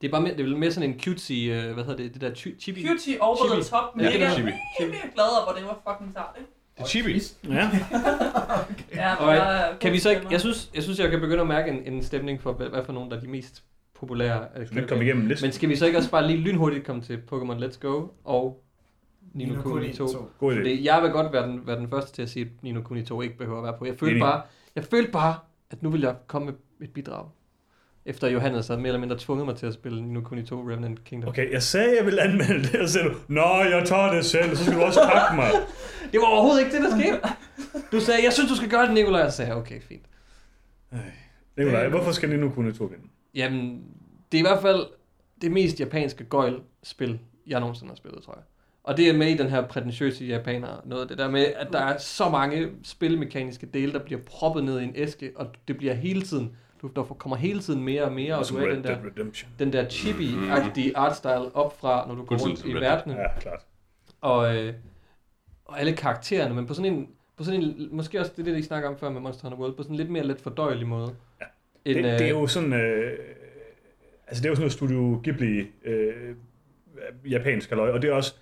det er bare mere, det er mere sådan en cutesy, øh, hvad hedder det, det der chi- chibi? Cutie over Chibi. the top. Ja, Mega, det er chibi. mega glad over, det var fucking sart, ikke? Det er chibi. Ja. Ja, Og jeg er kan vi så ikke, jeg synes, jeg synes, jeg kan begynde at mærke en, en stemning for, hvad, hvad for nogle, der er de mest populære. øh, Så vi komme igennem listen. Men skal vi så ikke også bare lige lynhurtigt komme til Pokémon Let's Go og Nino Kuni 2? God idé. Fordi jeg vil godt være den, være den første til at sige, at Nino Kuni 2 ikke behøver at være på. Jeg følte Enig. bare, jeg følte bare, at nu vil jeg komme med et bidrag. Efter Johannes havde mere eller mindre tvunget mig til at spille Nino Kuni 2 Revenant Kingdom. Okay, jeg sagde, jeg ville anmelde det, og så sagde du, Nå, jeg tager det selv, så skal du også pakke mig. Det var overhovedet ikke det, der skete. Du sagde, jeg synes, du skal gøre det, Nikolaj. Jeg sagde, okay, fint. Nikolaj, hvorfor skal Nino kunne to vinde? Jamen, det er i hvert fald det mest japanske gøjl-spil, jeg nogensinde har spillet, tror jeg. Og det er med i den her prætentiøse japaner noget. Det der med, at der er så mange spilmekaniske dele, der bliver proppet ned i en æske, og det bliver hele tiden, du der kommer hele tiden mere og mere, og Som du er den der, den der chibi-agtige artstyle op fra, når du går rundt i verdenen. Ja, klart. Og, øh, og alle karaktererne, men på sådan en, på sådan en, måske også det, det, I snakker om før med Monster Hunter World, på sådan en lidt mere let fordøjelig måde. Ja. End, Det, det er øh, jo sådan, øh, altså det er jo sådan noget Studio Ghibli øh, japansk halløj, og det er også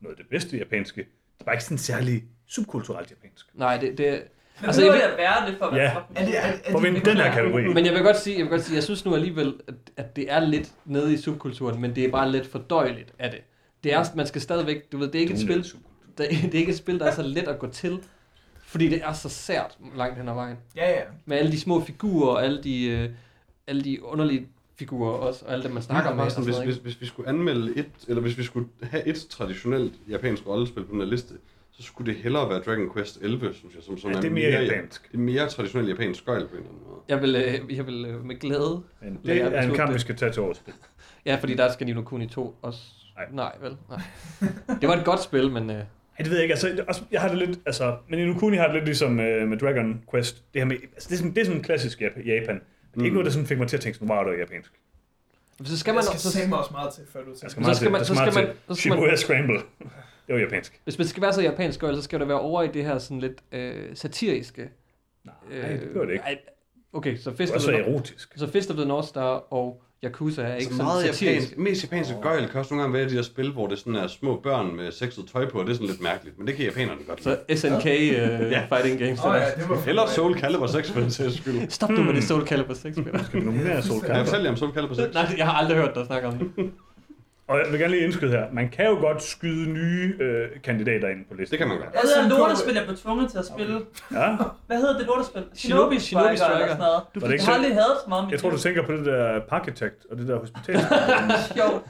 noget af det bedste japanske. Det er bare ikke sådan særlig subkulturelt japansk. Nej, det, det, Men Altså, jeg at være det for at være Ja. fucking Er det, er, er For den her kategori. Men jeg vil godt sige, jeg vil godt sige, jeg synes nu alligevel, at, at det er lidt nede i subkulturen, men det er bare lidt fordøjeligt af det. Det er, man skal stadigvæk, du ved, det er ikke et spil, det, det er ikke et spil, der er så let at gå til, fordi det er så sært langt hen ad vejen. Ja, ja. Med alle de små figurer, og alle de, øh, alle de underlige figurer også, og alle dem, man snakker med. og Martin, sådan hvis, hvis, hvis vi skulle anmelde et, eller hvis vi skulle have et traditionelt japansk rollespil på den her liste, så skulle det hellere være Dragon Quest 11, synes jeg, som, som Ja, det er mere japansk. Det er mere traditionelt japansk skøjl på en eller anden måde. Jeg vil, øh, jeg vil øh, med glæde. Men det er en kamp, det. vi skal tage til årets spil. Ja, fordi der skal Nino Kuni 2 også. Nej. Nej, vel? Nej. Det var et godt spil, men... Øh, Ej, det ved jeg ikke. Altså, også, jeg har det lidt, altså, men Inukuni har det lidt ligesom øh, med Dragon Quest. Det, her med, altså, det, er sådan, det er sådan klassisk Jap- Japan. Er ikke Mm. noget, der sådan fik mig til at tænke, sådan, wow, det er japansk. så skal man... Jeg skal Så, sætte mig også meget til, før du Der tænker. skal så meget skal til. man, Der så skal skal man, så skal man, Shibuya Scramble. Det var japansk. hvis man skal være så japansk, så skal det være over i det her sådan lidt øh, satiriske. Nej, det gør det ikke. ej, Okay, så Fist er of, også the, North- erotisk. så Fist of the North Star og Yakuza er ikke Så sådan meget japansk, mest japanske gøjl kan også nogle gange være de der spil, hvor det sådan er små børn med sexet tøj på, og det er sådan lidt mærkeligt, men det kan japanerne godt lide. Så SNK uh, Fighting Games. Åh ja, det var Eller Soul Calibur 6 for den sags skyld. Stop nu med det Soul Calibur 6 spiller. Skal vi nominere Soul jeg Calibur? fortælle jer om Soul Calibur 6? Nej, jeg har aldrig hørt dig snakke om det. Og jeg vil gerne lige indskyde her. Man kan jo godt skyde nye øh, kandidater ind på listen. Det kan man godt. Jeg hedder lortespil, jeg blev tvunget til at spille. Ja, Hvad hedder det lortespil? Shinobi- Shinobi Shinobi Striker eller sådan noget. Du det ikke Jeg har aldrig hadet så meget om jeg tror, du tænker på det der Parkitect og det der hospital. Sjovt.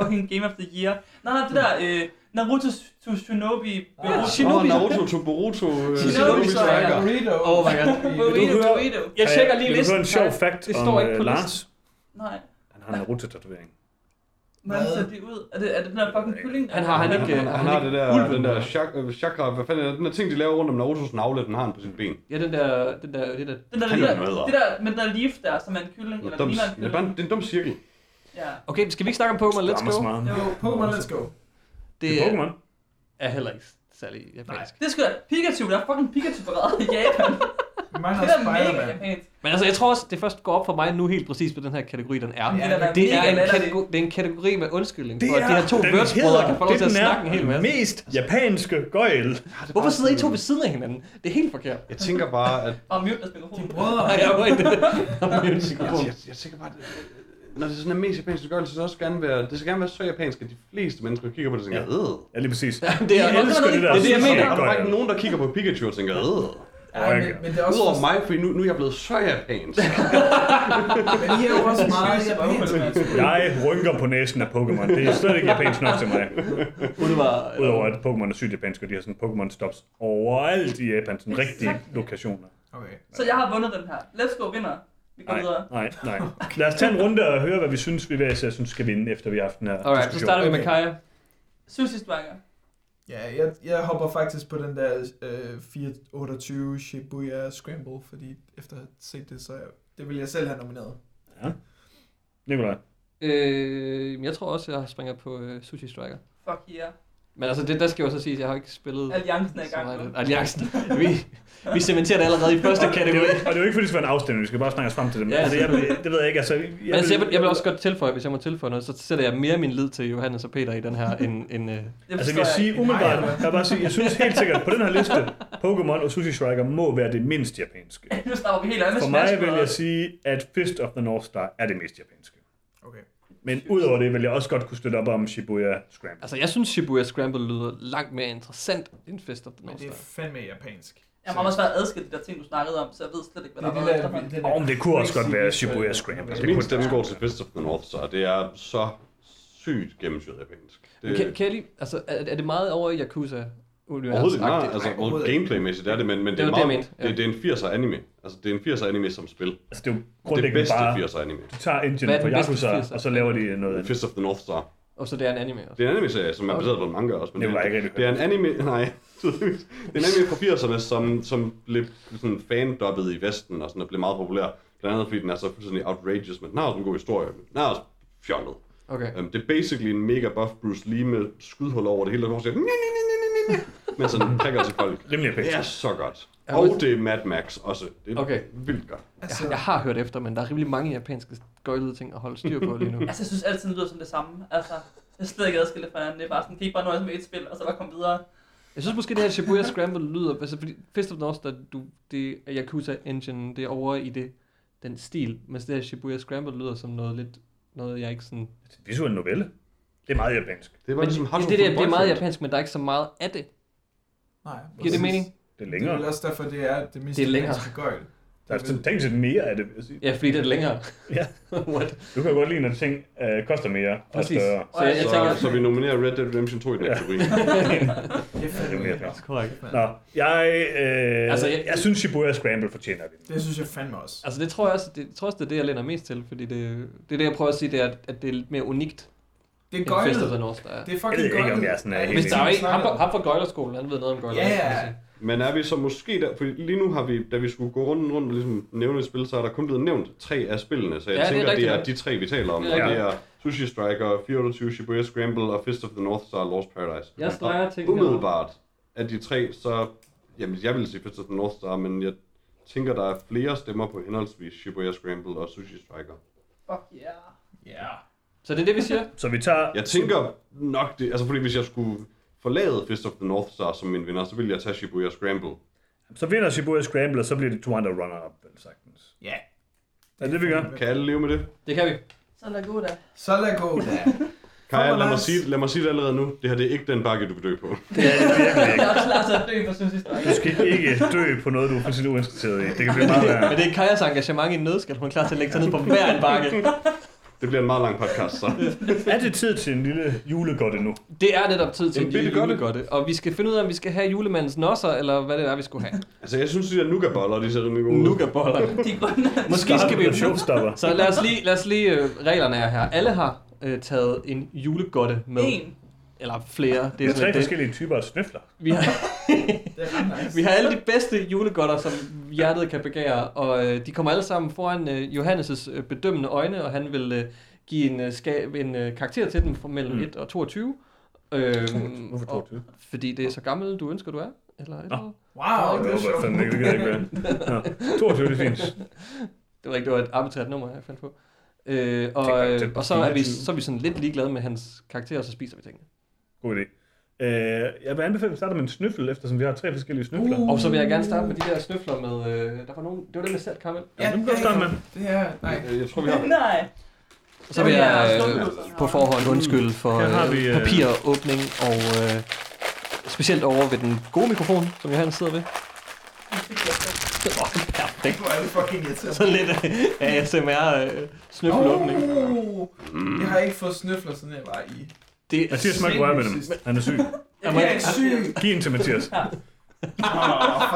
Fucking Game of the Year. Nej, nej, det der øh, Naruto to Shinobi. Ah. Boruto. Shinobi. Åh, Naruto to Boruto. øh, Shinobi Striker. Burrito. Oh my god. Burrito, burrito. Jeg tjekker lige listen. høre en sjov fact det om står ikke øh, på Lars? listen. Nej, Han har en Naruto-tatovering. Hvordan ser de ud? Er det, er det den der fucking kylling? Han har- han ikke- Han, øh, han han har ikke det der, ulven den der chak- øh, chakra, hvad fanden er det? Den der ting, de laver rundt om Narutos navle, den har han på sine ben. Ja, den der, den der, det der Den der, lille, er det der, med den der leaf der, som er en kylling, Det eller er, dum, ligner en det er, kylling. bare, en- det er en dum cirkel. Ja. Okay, skal vi ikke snakke om Pokémon Let's Go? Jo, Pokémon Let's Go. Det er Pokémon. er heller ikke særlig japansk. Det er sgu da Pikachu, der er fucking Pikachu-parade i Japan. Mangler Det er mega japansk. Men altså, jeg tror også, det først går op for mig nu helt præcis, hvad den her kategori den er. Ja, den er det, er en kategori, det er en kategori med undskyldning Det for, at de her to den Birds-brødre kan få lov det til at den snakke en hel masse. mest japanske gøjl. Hvorfor sidder I to ved siden af hinanden? Det er helt forkert. Jeg tænker bare, at... Og mute deres mikrofon. De brødre. Nej, jeg det. Jeg, jeg, jeg tænker bare, at når det er sådan en mest japansk gør, så det også gerne være, det skal gerne være så japansk, at de fleste mennesker kigger på det og tænker, Ja. øh. Ja, lige præcis. Ja, det er, Jeg elsker det der. Det er det, jeg mener. Der er nogen, der kigger på Pikachu og tænker, øh. Ja, men, men det er også Udover mig, for nu, nu er jeg blevet så japansk. Men I er jo også meget japanske. Jeg rynker på næsen af Pokémon. Det er slet ikke japansk nok til mig. Udvar, Udover at Pokémon er sygt japansk, og de har sådan Pokémon stops overalt i Japan. Sådan rigtige lokationer. Okay. Så jeg har vundet den her. Let's go vinder. Vi går Nej, videre. nej, nej. Lad os tage en runde og høre, hvad vi synes, vi hver synes skal vinde, efter vi har haft den her Alright, så diskussion. starter vi med Okay. Kaja. Sushi Striker. Ja, jeg, jeg hopper faktisk på den der øh, 428 Shibuya Scramble, fordi efter at have set det, så jeg, det vil jeg selv have nomineret. Nikolaj. Øh, jeg tror også, jeg springer på øh, Sushi Striker. Fuck yeah. Men altså, det, der skal jo så sige, at jeg har ikke spillet... Alliancen er i gang meget nu. Alliancen. Vi, vi cementerer det allerede i første kategori. og det er jo ikke, fordi det skal være en afstemning. Vi skal bare snakke os frem til dem. Ja, altså, jeg, det ved jeg ikke. Altså, jeg, Men altså, jeg, vil, jeg vil også godt tilføje, hvis jeg må tilføje noget, så sætter jeg mere min lid til Johannes og Peter i den her, end... end øh, Det Altså, jeg vil sige umiddelbart, Nej, jeg, vil bare sige, jeg synes helt sikkert, på den her liste, Pokémon og Sushi Striker må være det mindst japanske. Nu starter vi helt andet For mig vil jeg sige, at Fist of the North Star er det mest japanske. Men udover det vil jeg også godt kunne støtte op om Shibuya Scramble. altså, jeg synes, Shibuya Scramble lyder langt mere interessant end Fest of the Men North det er Star. fandme japansk. Jeg må også være adskilt de der ting, du snakkede om, så jeg ved slet ikke, hvad Det der er er det været der, efterhånden. det Og det kunne også godt være Shibuya Scramble. Altså, Det min kunne stemme det går til Fist of the North Star. Det er så sygt gennemsyret japansk. Det, Kan, kan jeg lige, altså, er, er det meget over i Yakuza? Overhovedet ikke. Nej, altså, ikke. gameplaymæssigt er det, men, men det, Det er det, meget, mente, ja. det, det, er en 80'er anime. Altså, det er en 80'er anime som spil. Altså, det er jo Det bedste bare, 80'er anime. de tager engine bedste Yakuza, 80'er? og så laver de noget andet. Fist of the North Star. Og så det er en anime også. Det er en anime-serie, som er baseret på en manga også. Men Det var ikke rigtig det er en anime... Nej, det er en anime fra 80'erne, som, som blev sådan fan-dubbet i Vesten, og sådan, og blev meget populær. Blandt andet fordi den er så fuldstændig outrageous, men den har også en god historie. men Den er også fjollet. Okay. Um, det er basically en mega buff Bruce Lee med skudhuller over det hele, der kommer og siger... "Nye, nye, nye, nye, nye", Men sådan prikker til folk. Rimelig Det japansk. er så godt. Og det er Mad Max også. Det er Okay. vildt godt. Altså, Jeg, jeg har hørt efter, men der er rimelig mange japanske gøjlede ting at holde styr på lige nu. Altså, jeg synes altid, det lyder som det samme. Altså, jeg er slet ikke adskilt fra hinanden. Det er bare sådan, kan I ikke bare nøjes med et spil, og så bare komme videre. Jeg synes måske, det her Shibuya Scramble lyder, altså fordi Fist of North Star, du, det er Yakuza Engine, det er over i det, den stil, mens det her Shibuya Scramble lyder som noget lidt, noget jeg ikke sådan... Visuel novelle. Det er meget japansk. Det var Men ligesom det, det, der, det er meget japansk, men der er ikke så meget af det. nej, Giver det mening? Det er Det er længere. også derfor, det er det mest Det er længere. gøjl. Der er tænkt lidt mere af det, vil jeg sige. Ja, fordi det er længere. Ja. What? Du kan godt lide, når ting øh, koster mere og Præcis. større. Så jeg, jeg Så, tænker... så vi nominerer Red Dead Redemption 2 i den Ja. kategori. Det er er mere japansk. Korrekt. Nå, jeg, øh, Altså, jeg- jeg, jeg synes, Shibuya Scramble fortjener det. Det synes jeg fandme også. Altså det tror jeg også, det, jeg tror også, det er det, jeg lænder mest til, fordi det, det er det, jeg prøver at sige, det er, at det er lidt mere unikt Det er end Fest of the gøjlet. North Star. Det er Jeg fucking ved ikke, gøjlet. om jeg er sådan er Ja, helt Hvis der er ikke, ham, ham fra Gøjlerskolen, han ved noget om Gøjler. Ja, ja. Men er vi så måske der, for lige nu har vi, da vi skulle gå rundt, rundt og ligesom nævne et spil, så er der kun blevet nævnt tre af spillene, så jeg Ja, det er tænker, det er de tre, vi taler om. Er det er Sushi Striker, 428 Shibuya Scramble og Fist of the North Star Lost Paradise. Jeg streger tingene Umiddelbart af de tre, så... Jamen, jeg vil sige Fist of the North Star, men jeg tænker, der er flere stemmer på henholdsvis Shibuya Scramble og Sushi Striker. Fuck yeah. Ja. Så det er det, vi siger? Så vi tager... Jeg tænker nok det, altså fordi hvis jeg skulle forlade Fist of the North Star som min vinder, så ville jeg tage Shibuya Scramble. Så vinder Shibuya Scramble, og så bliver det to andre runner-up, vel sagtens. Ja. Er det det, vi gør? Kan alle leve med det? Det kan vi. Så lad gå da. Så lad gå da. Kaja, lad mig, sige, lad mig sige det allerede nu. Det her det er ikke den bakke, du vil dø på. Det er det virkelig ikke. Jeg er også klar til at dø for Sushi Striker. Du skal ikke dø på noget, du er fuldstændig uinteresseret i. Det kan blive meget værre. Men det er Kajas engagement i en nødskal. Hun er klar til at lægge sig ned på hver en bakke. Det bliver en meget lang podcast, så. Er det tid til en lille julegodte nu? Det er netop tid til En en lille godte. julegodte. Og vi skal finde ud af, om vi skal have julemandens nosser, eller hvad det er, vi skulle have. Altså, jeg synes, de der nougat-boller, de ser rimelig gode ud. Nougatboller. De. Måske skal vi showstopper. Så lad os lige, lad os lige øh, reglerne er her. Alle har øh, taget en julegodte med. En. Eller flere. Det Det er er tre det, forskellige typer af snøfler. vi, har, er vi har alle de bedste julegodter, som hjertet kan begære. Og øh, de kommer alle sammen foran øh, Johannes' øh, bedømmende øjne, og han vil øh, give en, øh, ska, en øh, karakter til dem fra mellem Mm. 1 og 22. Øhm, Hvorfor og, 22? fordi det er så gammel, du ønsker, du er. Eller et Nå. andet. Wow, Det det er var sjovt. fandme ikke, det kan ikke være. Nå, 22 det er fint. Det var ikke, det var et arbitrært nummer, jeg fandt på. Øh, Det er og, og så er, vi, 24. så er vi sådan lidt ligeglade med hans karakter, og så spiser vi tingene. God idé. Øh, jeg vil anbefale, at vi starter med en snøffel, eftersom vi har tre forskellige snøfler. Uh. Og så vil jeg gerne starte med de der snøfler med... Øh, der var nogen, det var det med salt karamel. Ja, dem kan du starte med. Det her, nej. Øh, Jeg tror, vi har... Nej. Og så vil jeg er øh, på forhånd undskylde for øh, vi, øh, papiråbning og øh, specielt over ved den gode mikrofon, som Johannes sidder ved. Åh, perfekt. Hvor er det fucking irriterende. Så lidt øh, snøffelåbning. Oh, jeg har ikke fået snøfler, siden jeg var i... Det Mathias må ikke røre ved dem. Han er syg. Jeg er ikke syg. Giv en til Mathias.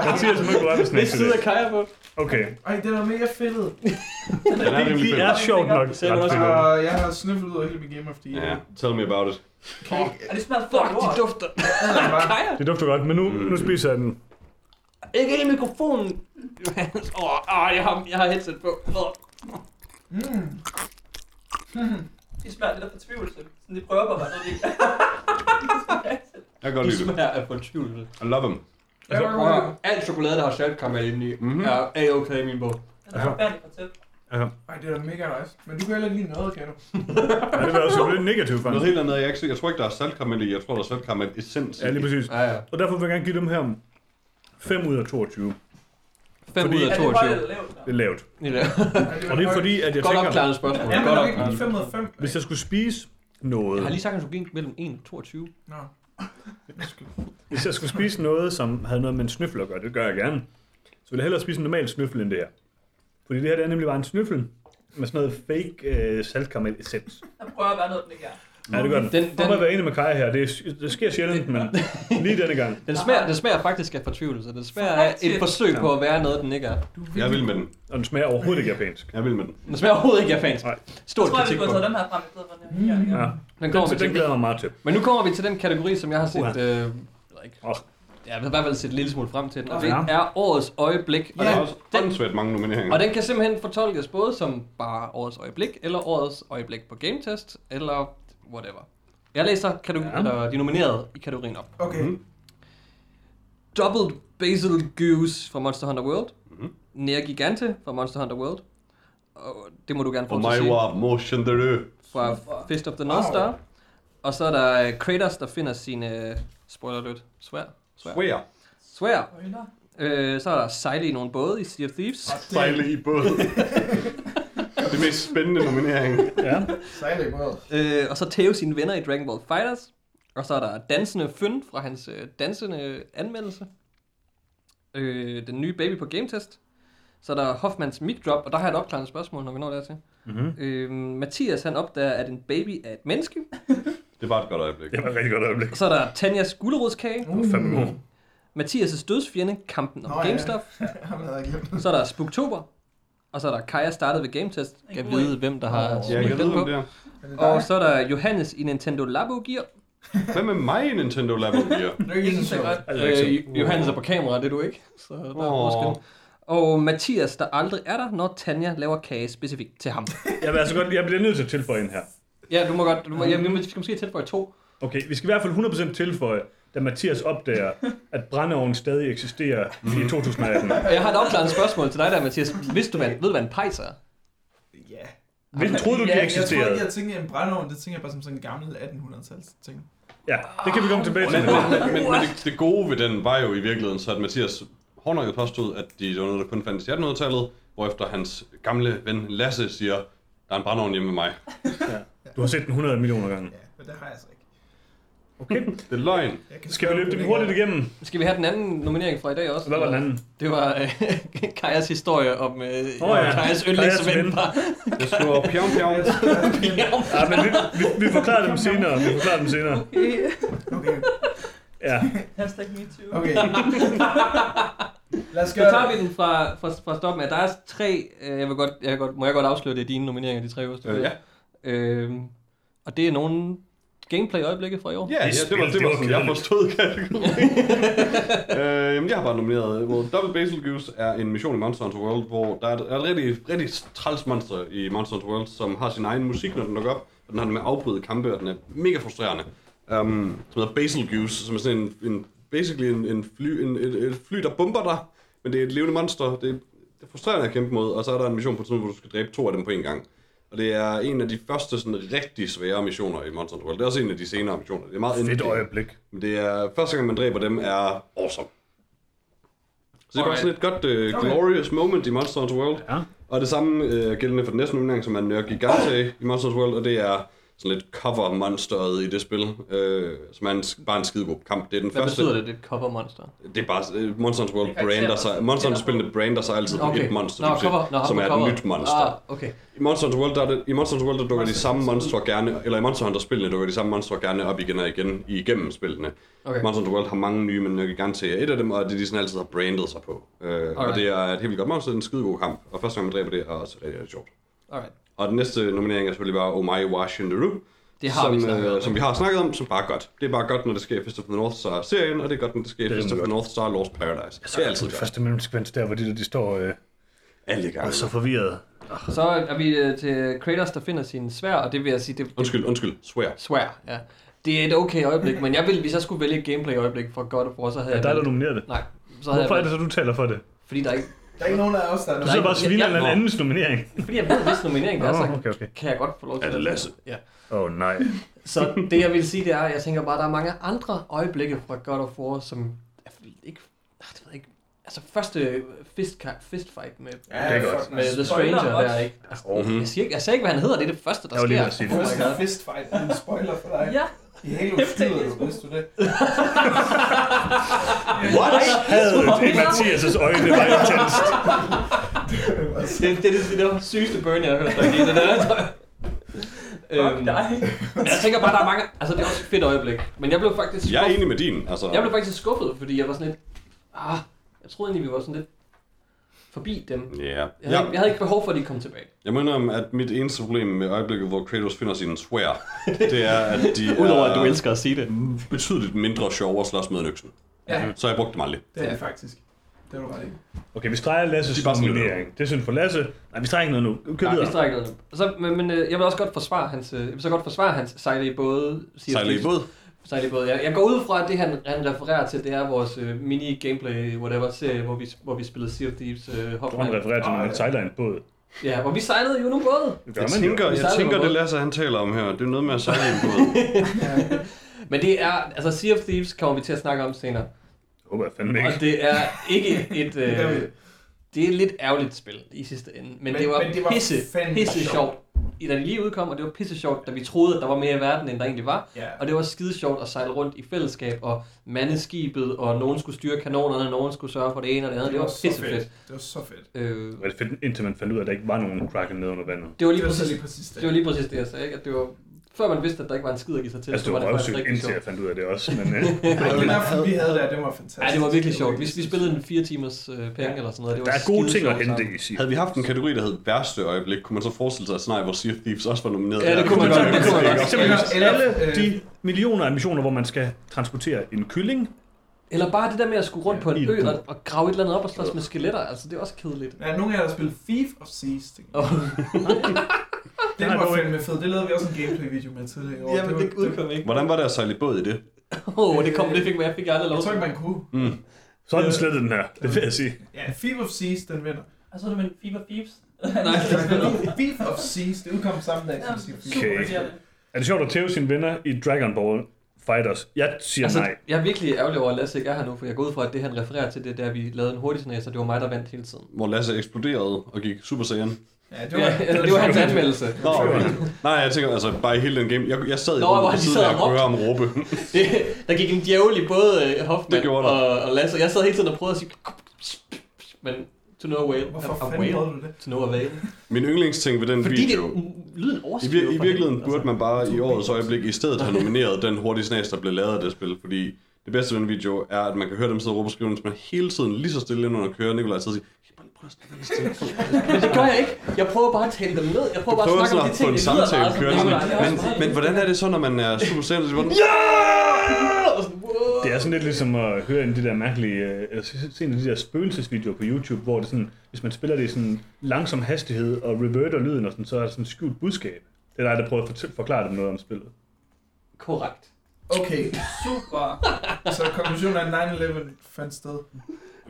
Mathias må ikke røre ved snacks i sidder det. Kaja på. Okay. Ej, den er mega fedtet. Den er rimelig De fed. er sjovt nok. Ret. Og jeg har snøfflet ud af hele min Game of the Year. Ja, tell me about it. Og det smager Fuck, fuck, de dufter. Kaja. Det dufter godt, men nu, nu spiser jeg den. Ikke i mikrofonen. Åh, oh, jeg, har, jeg har headset på. Åh. Mm. De smager lidt af fortvivlelse. Sådan de prøver på at være noget, de ikke Jeg kan godt De lide det. smager af fortvivlelse. I love them. Jeg Altså, var Og alt chokolade, der har saltkaramel inde i, Mhm. er A-okay i min bog. Den er forfærdelig for tæt. Ej, det er da mega nice. Men du kan heller ikke lide noget, kan du? Ja, det var også lidt negativt, Noget faktisk. helt andet, jeg, er ikke, sikker- jeg tror ikke, der er saltkaramel i. Jeg tror, der er saltkaramel essens. Ja, lige præcis. Ja, ja. Og derfor vil jeg gerne give dem her 5 ud af 22. 5 Fordi- ud af Er det højt 22. eller lavt? Det er lavt. Og det er fordi, at jeg Godt tænker, opklaret spørgsmål. Ja, Godt er opklaret. 5 ud af 5? hvis jeg skulle spise Jeg har noget, lige sagt, at skulle give mellem 1 og 22. Nå. Hvis jeg skulle spise noget, som havde noget med en snøffel at gøre, det gør jeg gerne, så ville jeg hellere spise en normal snøffel end det her. Fordi det her det er nemlig bare en snøffel med sådan noget fake øh, saltkaramel essens. Den prøver at være noget, den ikke er. Ja, det gør den. Den- Den, den, den- være enig med Kaja her. Det, det sker sjældent, men lige denne gang. Den smager, den smager faktisk af fortvivlelse. Den smager af et forsøg på at være noget, den ikke er. Jeg vil med den. Og den smager overhovedet ikke japansk. Jeg vil med den. Den smager overhovedet ikke japansk. Nej. Stort Jeg tror, jeg, vi kunne taget den. den her frem i stedet for den her. Mm. Ja. Ja. Den kommer vi Den, den til. glæder jeg mig meget til. Men nu kommer vi til den kategori, som jeg har set... Uha. Øh, jeg ved ikke, Åh. ja, jeg har i hvert fald set en lille smule frem til den. Og det er årets øjeblik. Og der er den, også den, åndssvagt mange nomineringer. og den kan simpelthen fortolkes både som bare årets øjeblik, eller årets øjeblik på Game Test, eller whatever. Jeg læser kategori- Ja. eller de nominerede i kategorien op. Okay. Mhm. Doubled Basil Goose fra Monster Hunter World. Mhm. Nea Gigante fra Monster Hunter World. Og det må du gerne få Og til at mig sige. var motion rød. Fra Fist of the North Star. Og så er der øh, Kratos, der finder sine... øh, Spoiler alert. Svær. Svær. Svær. Øjner. Øh, så er der sejle i nogle både i Sea of Thieves. Sejle i båd. det mest spændende nominering. Ja. Båd. Øh, og så tæve sine venner i Dragon Ball Fighters. Og så er der Dansende Fyn fra hans øh, dansende anmeldelse. Øh, den nye baby på Game Test. Så er der Hoffmans mic drop, og der har jeg et opklarende spørgsmål, når vi når dertil. Mm-hmm. Øh, Mathias han opdager, at en baby er et menneske. Det var et godt øjeblik. Det var et rigtig godt øjeblik. Og så er der Tanjas gulerodskage. Var fandme god. Mathias' dødsfjende, kampen om Nå, ja. GameStop. Jeg glemt. Så er der Spooktober. Og så er der Kaja startet ved Game Test. En Kan vide, hvem der har Åh. Ja, smidt jeg den på. det er. Er Og så er der Johannes i Nintendo Labo Gear. Hvad med mig, Nintendo Labo Gear? Det er så godt. Altså, Øh, Johannes er på kamera, det er du ikke. Så der er Åh. forskel. Og Mathias, der aldrig er der, når Tanja laver kage specifikt til ham. Jeg vil altså godt, jeg bliver nødt til at tilføje en her. Ja, du må godt. Du må, ja, vi skal måske tilføje to. Okay, vi skal i hvert fald 100% tilføje, da Mathias opdager, at brændeovnen stadig eksisterer i 2018. Og jeg har et opklarende spørgsmål til dig der, Mathias. Vidste du, hvad, ved du, hvad en pejs er? Ja. Hvilken troede du, de Ja, Jeg tror eksisterede? ikke, jeg tænker en brændeovn, det tænker jeg bare som sådan en gammel 1800-tals ting. Ja, det kan vi komme tilbage til. Men, men, men, det, det gode ved den var jo i virkeligheden, så at Mathias hårdnakket påstod, at de, det var noget, der kun fandtes i 1800-tallet, hvorefter hans gamle ven Lasse siger, der er en brændeovn hjemme med mig. Du har set den 100 millioner gange. Ja, men det har jeg så ikke. Okay, Det er løgn. Skal vi løbe det hurtigt igennem? Skal vi have den anden nominering fra i dag også? Hvad var den anden? Det var øh, Kajas historie om øh, Åh ja, Kajas yndlingsven. ven. Jeg skriver pjavn pjavn. Ja, men vi, vi, vi forklarer dem senere. Vi forklarer dem senere. Okay. Okay, Ja. Hashtag me too. okay. Lad os Så gøre tager vi den fra, fra, fra stoppen af. Der er tre, øh, jeg vil godt, jeg vil godt, må jeg godt afsløre, det er dine nomineringer, de tre øverste. Øh, ja. Øhm, og det er nogle gameplay-øjeblikke fra i år. Ja, ja, det var, det var sådan, jeg forstod kategorien. øh, jamen, jeg har bare nomineret, hvor Double Basil Goose er en mission i Monster Hunter World, hvor der er et, er et rigtig, rigtig træls monster i Monster Hunter World, som har sin egen musik, når den dukker op, og den har det med at afbryde kampe, og den er mega frustrerende. Um, som hedder Basil Goose, som er sådan en, en basically en, en, fly, en, et, et fly, der bomber dig, men det er et levende monster. Det er, det er frustrerende at kæmpe mod, og så er der en mission på tiden, hvor du skal dræbe to af dem på en gang. Og det er en af de første sådan rigtig svære missioner i Monster Hunter World. Det er også en af de senere missioner. Det er meget Fedt øjeblik. Men det er første gang, man dræber dem, er awesome. Så det er bare sådan et godt uh, glorious moment i Monster Hunter World. Ja. Og det samme uh, gældende for den næste nominering, som er Nør Gigante i Monster Hunter World, og det er sådan lidt cover-monsteret i det spil, uh, som er en, bare en skidegod kamp. Det er den Hvad første. betyder det, det cover monster? Det er bare, uh, Monster Hunter World Det er brander sig, som Monster Hunter spiller spillene brander sig altid på et monster, kan se, cover. Nå, som er cover. et nyt monster. Ah, okay. I Monster Hunter World, der er det, i Monster Hunter World, der dukker de samme monstre gerne, eller i Monster Hunter spillene dukker de samme monstre gerne op igen og igen igennem spillene. Okay. Monster Hunter World har mange nye, men jeg Gigante er et af dem, og det er de sådan altid har brandet sig på. Øh, og Alright. det er et helt vildt godt monster, det er en skide god kamp, og første gang man dræber det er også rigtig, rigtig sjovt. Alright. Og den næste nominering er selvfølgelig bare Oh My Washinderu, Det har som, vi snakket om. øh, som vi har snakket om, som bare er godt. Det er bare godt, når det sker i Fist of the North Star serien, og det er godt, når det sker i Det er Fist of the North Star Lost Paradise. Det er altid godt. Første mellemsekvens der, hvor de, der, de står øh, Alle og gange. er så forvirret. Så er vi øh, til Kratos, der finder sin svær, og det vil jeg sige, det, det Undskyld, undskyld, swear. svær, ja. Det er et okay øjeblik, men jeg vil, hvis jeg skulle vælge et gameplay-øjeblik fra God of War, så havde Ja, jeg... der er der nomineret det. Nej, så havde Hvorfor er jeg det valgt, så, du taler for det? fordi der er ikke... Der er ikke nogen af os, der er Du sidder bare og sviner en andens nominering. Fordi jeg ved, hvis nomineringen er, Nå, så okay, okay. kan jeg godt få lov til Er det Lasse? Ja. Åh oh, nej. Så det jeg vil sige, det er, at jeg tænker bare, at der er mange andre øjeblikke fra God of War, som jeg vil ikke... Ah, det ved jeg ikke. Altså første fist, fist fight med, Ja, Det er godt. med The Stranger der, ikke? Altså, Mhm. jeg, siger, ikke- jeg sagde ikke, hvad han hedder, det er det første, der Jeg sker. det. Oh my Første God. fist fight, er en spoiler for dig. Ja, I Halo skyder du, vidste du det? What? Hadet i Mathias' øjne var intenst. Det, det, det, det, det var sygeste burn, jeg har hørt dig give det der, Øhm, dig. jeg tænker bare, der er mange... Altså, det er også et fedt øjeblik. Men jeg blev faktisk Jeg er skuffet. enig med din. Altså, Jeg blev faktisk skuffet, fordi jeg var sådan lidt... Ah, jeg troede egentlig, vi var sådan lidt forbi dem. Ja. Jeg havde, ja. ikke, jeg havde ikke behov for, at de kom tilbage. Jeg mener om, at mit eneste problem med øjeblikket, hvor Kratos finder sin swear, det er, at de Udover er at du elsker at sige det. betydeligt mindre sjov at slås med en øksen. Ja, Så jeg brugte dem aldrig. det er det faktisk. Det er du ret i. Okay, vi streger De Lasses lidt nominering. Det er synd for Lasse. Nej, vi streger ikke noget nu. Kør Nej, vi videre. strækker noget. nu. Så, men, men øh, jeg vil også godt forsvare hans, øh, jeg vil så godt forsvare hans sejle i både. Sejler i Thieves. Båd. Sejle i både. Jeg, jeg går ud fra, at det han, han refererer til, det er vores øh, mini-gameplay, whatever, serie, hvor vi, hvor vi spillede Sea of Thieves øh, Du Hotline. refererer til, når sejler i en båd. Ja, hvor vi sejlede jo nogle både. Det gør Jeg jo. tænker, jeg tænker det båd. Lasse han taler om her. Det er noget med at sejle i en båd. Men det er, altså Sea of Thieves kommer vi til at snakke om senere. Det håber jeg fandme ikke. Og det er ikke et... Det. Øh, det er et lidt ærgerligt spil i sidste ende. Men, men, det var, men det var pisse, fandme pisse sjovt. Da de lige udkom, og det var pisse sjovt, da vi troede, at der var mere i verden, end der egentlig var. Ja. Og det var skide sjovt at sejle rundt i fællesskab og mande skibet, og nogen skulle styre kanonerne, nogen skulle sørge for det ene og det andet. Det var så pisse fedt. Det var så fedt. Øh, Det var fedt, indtil man fandt ud af, at der ikke var nogen Kraken nede under vandet. det var Det lige var så præcis, lige præcis det. det var lige præcis det, jeg sagde. Ikke? At det var, før man vidste, at der ikke var en skid at give sig til, Altså, så det var var det faktisk røvsygt, indtil sjovt. jeg fandt ud af det også. Men, øh, Ej, den aften, vi havde der, det var fantastisk. Ja, det var virkelig sjovt. Vi, vi spillede en fire timers øh, penge Ja. eller sådan noget. Det der var er gode ting at hente i sig. Havde vi haft en kategori, der hed værste øjeblik, kunne man så forestille sig scenarie, hvor Sea of Thieves også var nomineret? Ja, det der? kunne man godt, det kunne man godt. Alle øh, de millioner af missioner, hvor man skal transportere en kylling. Eller bare det der med at skulle rundt på I en ø og, og grave et eller andet op og slås med skeletter. Altså, det er også kedeligt. Ja, nogle af jer, der spillede Thief of Seas. jeg. Oh. Nej, var fandme fed. Det lavede vi også en gameplay-video med tidligere i år. var- ikke. Hvordan var det at sejle båd i det? Åh, oh, det kom, det fik jeg, fik jeg aldrig lov Jeg tror ikke, man kunne. Mm. Så er den slettet den her, det vil jeg sige. Ja, Thief of Seas, den vinder. Jeg så det med Fever Thieves. Nej, Thief of Seas, det udkom samme dag som of super Okay. Er det sjovt at tæve sine venner i Dragon Ball Fighters? Jeg siger altså, nej. jeg er virkelig ærgerlig over, at Lasse ikke er her nu, for jeg går ud fra, at det han refererer til, det er, der vi lavede en hurtig så det var mig, der vandt hele tiden. Hvor Lasse eksploderede og gik Super Saiyan. Ja, Det var, det var hans anmeldelse. Nå, okay. Nej, jeg tænker altså bare i hele den game. Jeg, jeg sad i Nå, rummet siden og kunne høre ham råbe. Det, der gik en djævel i både øh, Det gjorde der. og, og Lasse. Jeg sad hele tiden og prøvede at sige, men to no avail. Hvorfor A- a fanden whale prøvede du det? To no avail. Min yndlingsting ved den Fordi video... det, lyden I, vir- I virkeligheden helvede, burde man bare i årets øjeblik i stedet have nomineret den hurtige snas, der blev lavet af det spil, fordi det bedste ved den video er, at man kan høre dem sidde og råbe og skrive, mens man hele tiden lige så stille, når man kører Nikolaj sidder og siger, "Hey, prøv- prøv at snakke lidt stille." Men det gør jeg ikke. Jeg prøver bare at tale dem ned. Jeg prøver Du bare prøver at snakke sådan om de ting, en det lyder samtale meget sådan, kørende. "Nej, nej, Men, men hvordan er det så, når man er super saiyan? Så det sådan, Og sådan, wow. Det er sådan lidt ligesom at høre en af de der mærkelige, øh, eller se en af de der spøgelsesvideoer på YouTube, hvor det sådan, hvis man spiller det i sådan langsom hastighed og reverter lyden og sådan, så er der sådan et skjult budskab. Det er dig, der prøver at forklare dem noget om spillet. Korrekt. Okay, Super. så konklusionen er, at 9-11 fandt sted.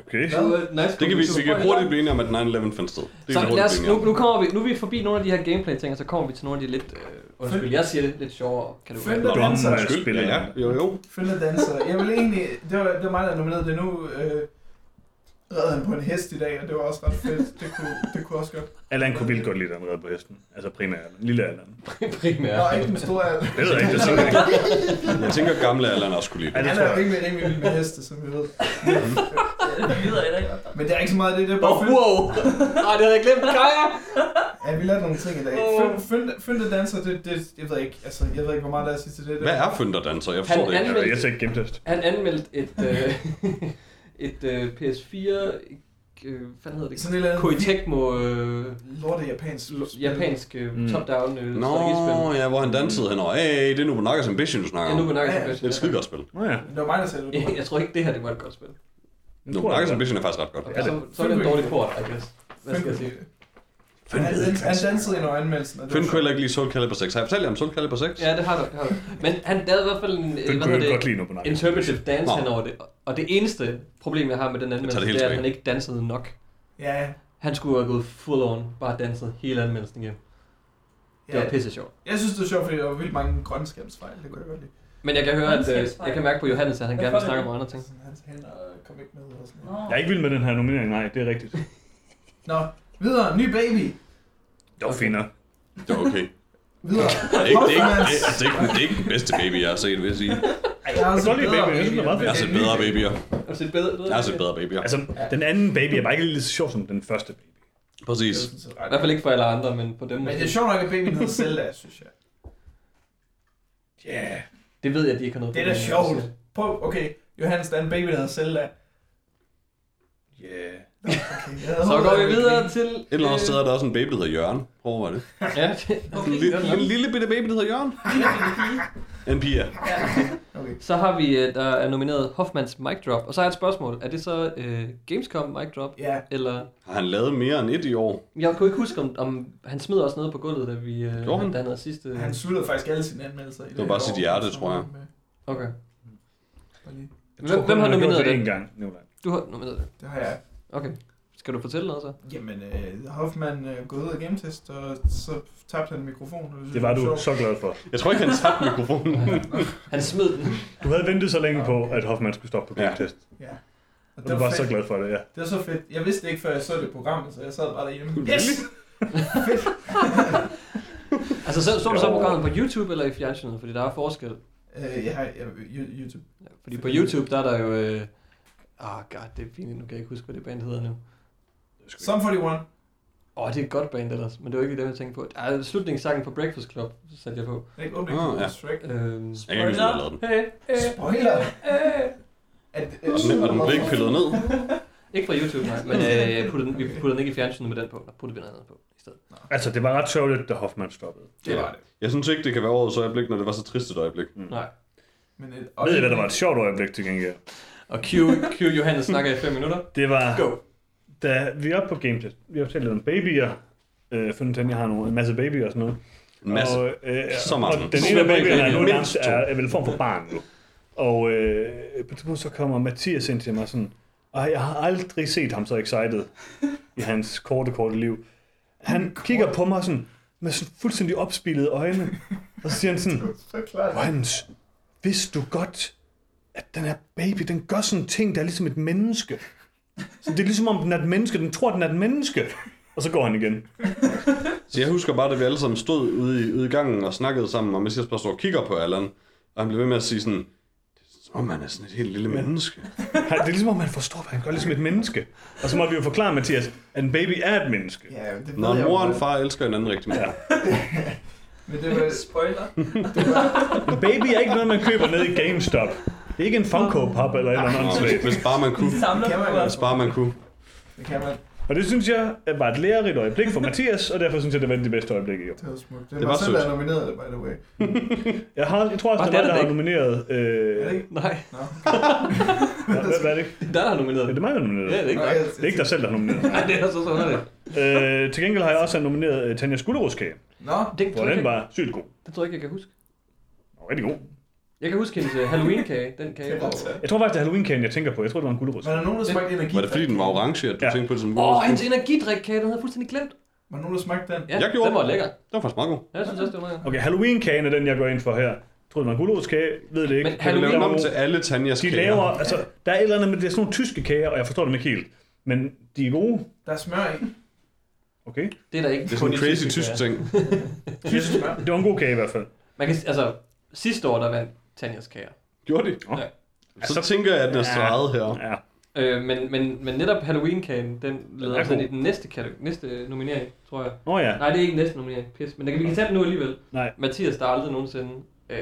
Okay. Det var et nice Det kan vi, vi kan hurtigt blive enige om, at 9-11 fandt sted. Det Så lad os, nu, nu, kommer vi, nu er vi forbi nogle af de her gameplay-ting, og så kommer vi til nogle af de lidt... Øh, undskyld, jeg siger det lidt sjovere. Kan du? Dumme danser. spil. Ja, ja, jo, jo. Følge danser. Jeg vil egentlig, det var, det var mig, der nominerede det nu. Øh, red han på en hest i dag, og det var også ret fedt. Det kunne, det kunne også godt. Allan kunne vildt godt lide den redde på hesten. Altså primært Allan. Lille Allan. Primært. Nå, ikke den store af Det ved jeg ikke, det tænker jeg ikke. Jeg tænker, gamle Allan også skulle lide Ja, det. Han er rimelig, rimelig vild med heste, som vi ved. Men det er ikke så meget det, det er bare oh, fedt. wow! Ej, det havde jeg glemt. Kaja! Ja, vi lærte nogle ting i dag. Åh. Fynde danser, det, det, jeg ved ikke, altså, jeg ved ikke, hvor meget der er at sige til det. Hvad er Fønderdanser? Jeg forstår Han det ikke. Jeg ikke gennemtest. Han anmeldte et, øh, et øh, PS4... Øh, hvad hedder det? Sådan et eller andet Koei Tecmo øh, lorte japansk. japansk øh, Mm. top-down øh, Nå, strategispil. ja, hvor han dansede henover. Hey, det er Nobunaga's Ambition, du snakker Ja, nu om. vil nok Ja, ja, Det er et skide godt spil. Nå ja. Det var mig, der sagde det. Jeg tror ikke, det her det var et godt spil. Jeg Nobunaga's. Ambition er faktisk ret godt. Okay, så, så er det en dårlig port, I guess. Hvad skal jeg sige? Han, han, han dansede i noget anmeldelsen. Finn var kunne heller ikke lide Soul Calibur 6. Har jeg fortalt jer om Soul Calibur 6? Ja, det har du. Det har du. Men han lavede i hvert fald en, Den hvad hedder det, interpretive dance Nå. hen over det. Og det eneste problem, jeg har med den anmeldelse, det det er, at han ikke dansede nok. Ja, Han skulle have gået full on, bare danset hele anmeldelsen igen. Det var ja. pisse sjovt. Jeg synes, det var sjovt, fordi der var vildt mange grønskabsfejl. Det kunne jeg godt lide. Men jeg kan høre, at øh, jeg kan mærke på Johannes, at han gerne vil snakke om andre ting. Hans hænder kom ikke med og sådan noget. Jeg er ikke vild med den her nominering, nej, det er rigtigt. Nå, videre. Ny baby. Fint nok. Det var okay. Videre. Det er ikke, det er ikke, Hoffmans. det, altså, det, er ikke, det er ikke den bedste baby, jeg har set, vil jeg sige. Ej, Jeg har Jeg set bedre baby. Jeg er Jeg har set bedre babyer. Har du set bedre? Jeg har set bedre babyer. Altså, den anden baby er bare ikke lige så sjov som den første baby. Præcis. I hvert fald ikke for alle andre, men på dem Men det er sjovt nok, at babyen hedder Zelda, synes jeg. Ja. Yeah. Det ved jeg, at de ikke har noget Det er da sjovt. Prøv, okay. Johannes, der er en baby, der hedder Zelda. Yeah. Okay, Så går vi vi videre kunne- til... Et eller andet sted er der også en baby, der hedder Jørgen. Prøv over det. Ja, det, En lille, en lille bitte baby, der hedder Jørgen. En pige. Okay. Så har vi, øh, der er nomineret Hoffmans Mic Drop. Og så har jeg et spørgsmål. Er det så øh, Gamescom Mic Drop? Ja, Eller... Har han lavet mere end et i år? Jeg kunne ikke huske, om, om han smed os nede på gulvet, da vi øh, Gjorde han? dannede sidste... han sluttede faktisk alle sine anmeldelser i Det var bare sit hjerte, tror jeg. Okay. Jeg Hvem- hvem har nomineret det en gang. Du har nomineret det. Det har jeg. Okay. Skal du fortælle noget så? Jamen, øh, Hoffman øh, gået ud af gametest, og så tabte han mikrofonen. og synes Det var du sjovt. så glad for. Jeg tror ikke, han tabte mikrofonen. Han smed den. Du havde ventet så længe på, at Hoffman skulle stoppe på Ja. game-test. Ja. Og Og du var så fedt. glad for det, ja. Det var så fedt. Jeg vidste det ikke, før jeg så det program, så jeg sad bare derhjemme. Yes! Altså, så, så du så programmet på YouTube eller i fjernsynet? Fordi der er forskel. Øh, jeg har jeg, YouTube. Ja, fordi på YouTube, der er der jo... Øh... Ah, god, det er pinligt. Nu kan jeg ikke huske, hvad det band hedder nu. Som 41. Åh, oh, det er et godt band ellers, men det var ikke det, jeg tænkte på. Ah, slutningssangen på Breakfast Club, satte jeg på. Det er ikke åbning Ah, ja. Shrek. Øhm, Jeg kan ikke huske, den. hey, hey, Spoiler! hey. At, Og den, og den blev ikke pillet ned. Ikke fra YouTube, nej, men øh, jeg puttede den, vi puttede den ikke i fjernsynet med den på. Der puttede vi noget andet på i stedet. Altså, det var ret sørgeligt, da Hoffman stoppede. det var det. Jeg synes ikke, det kan være årets øjeblik, når det var så trist et øjeblik. Nej. Men et, Ved I, hvad der var et sjovt øjeblik til gengæld? Og Q, Q Johannes snakker i 5 minutter. Det var, Go. da vi er oppe på game test. Vi har fortalt lidt om babyer. Øh, for den, jeg har nogle, en masse babyer og sådan noget. En masse. Og, øh, Så meget. og den ene af babyerne er nu nærmest er, er vel en form for barn nu. Og øh, på det tidspunkt så kommer Mathias ind til mig sådan, og jeg har aldrig set ham så excited i hans korte, korte liv. Han kigger på mig sådan, med sådan fuldstændig opspilede øjne, og så siger han sådan. Johannes, vidste du godt, at den her baby, den gør sådan en ting, der er ligesom et menneske. Så det er ligesom om, den er et menneske, den tror, den er et menneske. Og så går han igen. Så jeg husker bare, at vi alle sammen stod ude i, ude i gangen og snakkede sammen, og Mathias bare stod og kigger på Allan, og han blev ved med at sige sådan, det er som om han er sådan et helt lille menneske. Han, det er ligesom om, han forstår, hvad han gør ligesom et menneske. Og så må vi jo forklare, Mathias, at en baby er et menneske. Ja, det Når en mor og en far elsker hinanden rigtig meget. Men det var, Spoiler. En baby er ikke noget, man køber ned i GameStop. Det er ikke en Funko Pop eller et eller andet. Hvis bare man kunne. Hvis bare man kunne. det kan man. Og det synes jeg var et lærerigt øjeblik for Mathias, og derfor synes jeg, det var de bedste øjeblik i år. Det var smukt. Det, Det var var selv, der det, by the way. Jeg, har, jeg tror også, det det mig, der det har nomineret... Øh, Er det ikke? Nej, Nå. hvad, er det ikke? det er der, der har nomineret. Ja, det er mig, der har nomineret. Ja, det er ikke Nå, mig. jeg- Det er ikke dig selv, der har nomineret. Nej, det er så så underligt. Øh, til gengæld har jeg også nomineret uh, Tanja Skulderudskage, Nå, Den, hvor tror jeg, den ikke, var sygt god. den tror jeg ikke, jeg kan huske. Den var rigtig god. Jeg kan huske hendes øh, Halloween-kage, den kage. Jeg tror faktisk, det er Halloween-kagen, jeg tænker på. Jeg tror, det var en gulerod. Var der nogen, der smagte energi? Var det fordi, den var orange, at du Ja. tænkte på det som Åh, oh, hendes energidrik-kage, den havde jeg fuldstændig glemt. Var der nogen, der smagte den? Ja, Jeg gjorde den var den. lækker. Det var faktisk meget god. Jeg synes også, det var meget Okay, Halloween-kagen er den, jeg går ind for her. Jeg tror, det var en gulerodskage. Ved det ikke. Men Kan du Halloween- lave Lav om til alle Tanjas De kager. laver, altså, der er et eller andet med, det er sådan nogle tyske kager, og jeg forstår dem ikke helt. Men de er gode. Der er smør i. Okay. Det er der ikke. Det er sådan en crazy tyske tysk kager. ting. Det var en god kage i hvert fald. Man kan, altså, sidste år, der vandt Tanjas kager. Gjorde de? Ja. Så tænker jeg, at den er streget her. Ja. Øh, men, men, men netop Halloween-kagen, den leder er os ind god. i den næste, kategori, næste nominering, tror jeg. Åh oh, ja. Nej, det er ikke næste nominering. Pis. Men det kan, vi kan tage den nu alligevel. Nej. Mathias, der aldrig nogensinde øh,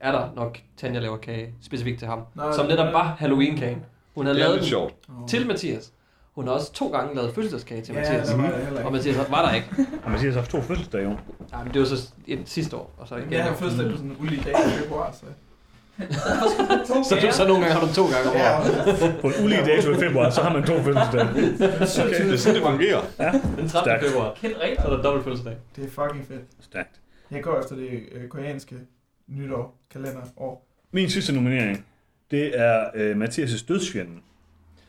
er der, når Tanja laver kage, specifikt til ham. Nej, som det- netop var Halloween-kagen. Hun havde Det er lavet lidt den sjovt. til Mathias. Hun har også to gange lavet fødselsdagskage til Ja, Mathias. der var heller Og. Mathias var der ikke. Og at har haft to fødselsdage år. Nej, men det var så et sidste år, og så igen. Jeg har fødselsdag på sådan en ulig dag i februar, så... så, du, så nogle gange har du to gange om Ja, året. På en ulig dato i februar, så har man to fødselsdage. Okay, det er sådan, det fungerer. Den 30. Stærkt. februar. Kendt Så rigtigt. er der dobbelt fødselsdag. det er fucking fedt. Stærkt. Jeg går efter det øh, koreanske nytår, kalender, år. Min sidste nominering, det er øh, Mathias' dødsfjende.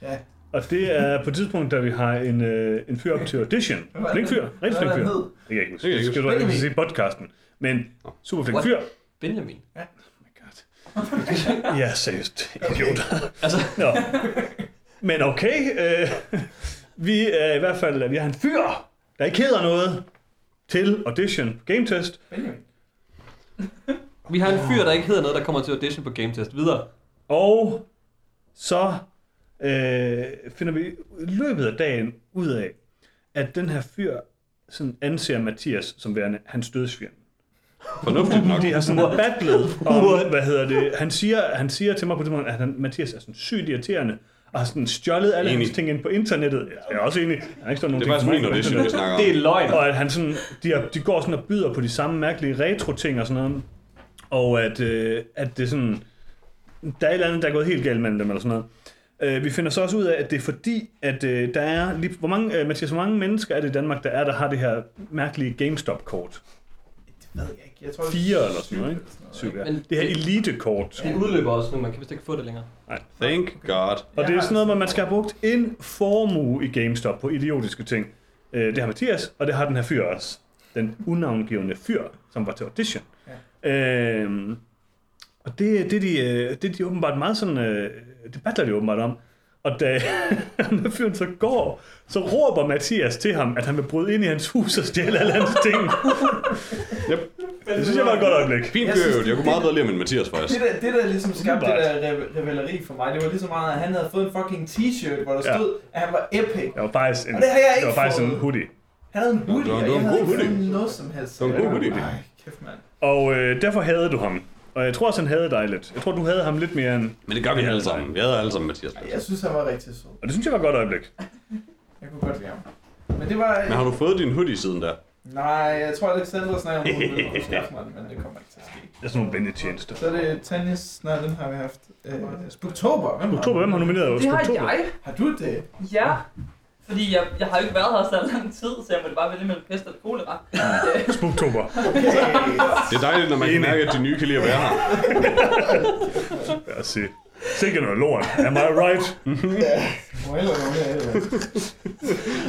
Ja. Og det er på et tidspunkt, da vi har en, øh, en fyr op til audition. Flink fyr. Rigtig flink fyr. Det kan jeg ikke huske. Det skal du ikke se podcasten. Men super flink fyr. Benjamin. Oh my god. Ja, seriøst. Idiot. Altså, Nå. Men okay. Øh, vi er i hvert fald, vi har en fyr, der ikke hedder noget til audition game test. Benjamin. vi har en fyr, der ikke hedder noget, der kommer til audition på Game Test. Videre. Og så øh, finder vi i løbet af dagen ud af, at den her fyr sådan anser Mathias som værende hans dødsfjende. Fornuftigt nok. De har sådan battlet om, hvad hedder det, han siger, han siger til mig på det moment, at han, Mathias er sådan sygt irriterende, og har sådan stjålet alle Enig. hans ting ind på internettet. Jeg er også enig. Han har ikke stået nogen Det er ting faktisk min audition, vi internettet. snakker om. Det er løgn. Og at han sådan, de, har, de går sådan og byder på de samme mærkelige retro-ting og sådan noget. Og at, øh, at det sådan, der er et eller andet, der er gået helt galt mellem dem eller sådan noget. Øh, vi finder så også ud af, at det er fordi, at øh, der er, lige, hvor mange, øh, Mathias, hvor mange mennesker er det i Danmark, der er, der har det her mærkelige GameStop-kort? Det ved jeg ikke. Jeg tror, Fire eller sådan noget, ikke? Syv, ja. Men Det her elite-kort. Det udløber også nu, man kan vist ikke få det længere. Thank God. Og det er sådan noget, man skal have brugt en formue i GameStop på idiotiske ting. Øh, det har Mathias, og det har den her fyr også. Den unavngivende fyr, som var til audition. Ja. Øh, og det, det, er de, det er de åbenbart meget sådan... Øh, det battler de åbenbart om. Og da fyren så går, så råber Mathias til ham, at han vil bryde ind i hans hus og stjæle alle hans ting. Yep. Det synes jeg var et godt øjeblik. Fint Jeg synes. Jeg kunne meget bedre lide med Mathias, faktisk. Det der, det der ligesom skabte det der re- reveleri for mig, det var lige så meget, at han havde fået en fucking t-shirt, hvor der Ja. stod, at han var epic. Det var faktisk en, Og det har jeg det ikke var faktisk en fået. hoodie. Han havde en hoodie, det var- og det var jeg en havde god ikke noget som helst. Det var en god hoodie. Ej, kæft mand. Og øh, derfor havde du ham. Og jeg tror også, han havde dig lidt. Jeg tror, du havde ham lidt mere end... Men det gør vi alle sammen. Vi havde alle sammen Mathias. Ej, Jeg synes, han var rigtig sød. Og det synes jeg var et godt øjeblik. Jeg kunne godt lide ham. Men det var... Men har du fået din hoodie siden da? Nej, jeg tror, Alexander snakker om, den, men det kommer ikke til at ske. Det er sådan nogle ventetjenester. Så er det Tannis, nej, den har vi haft. Øh, Spoktober, hvem har Oktober, hvem har nomineret os? Det har Oktober. jeg. Har du det? Ja. Fordi jeg, jeg har jo ikke været her så lang tid, så jeg måtte bare vælge mellem pest eller kolera. Spoktober. Det er dejligt, når man kan mærke, at de nye kan lide at være her. Lad os se. Sikke noget lort. Am I right? Med, eller?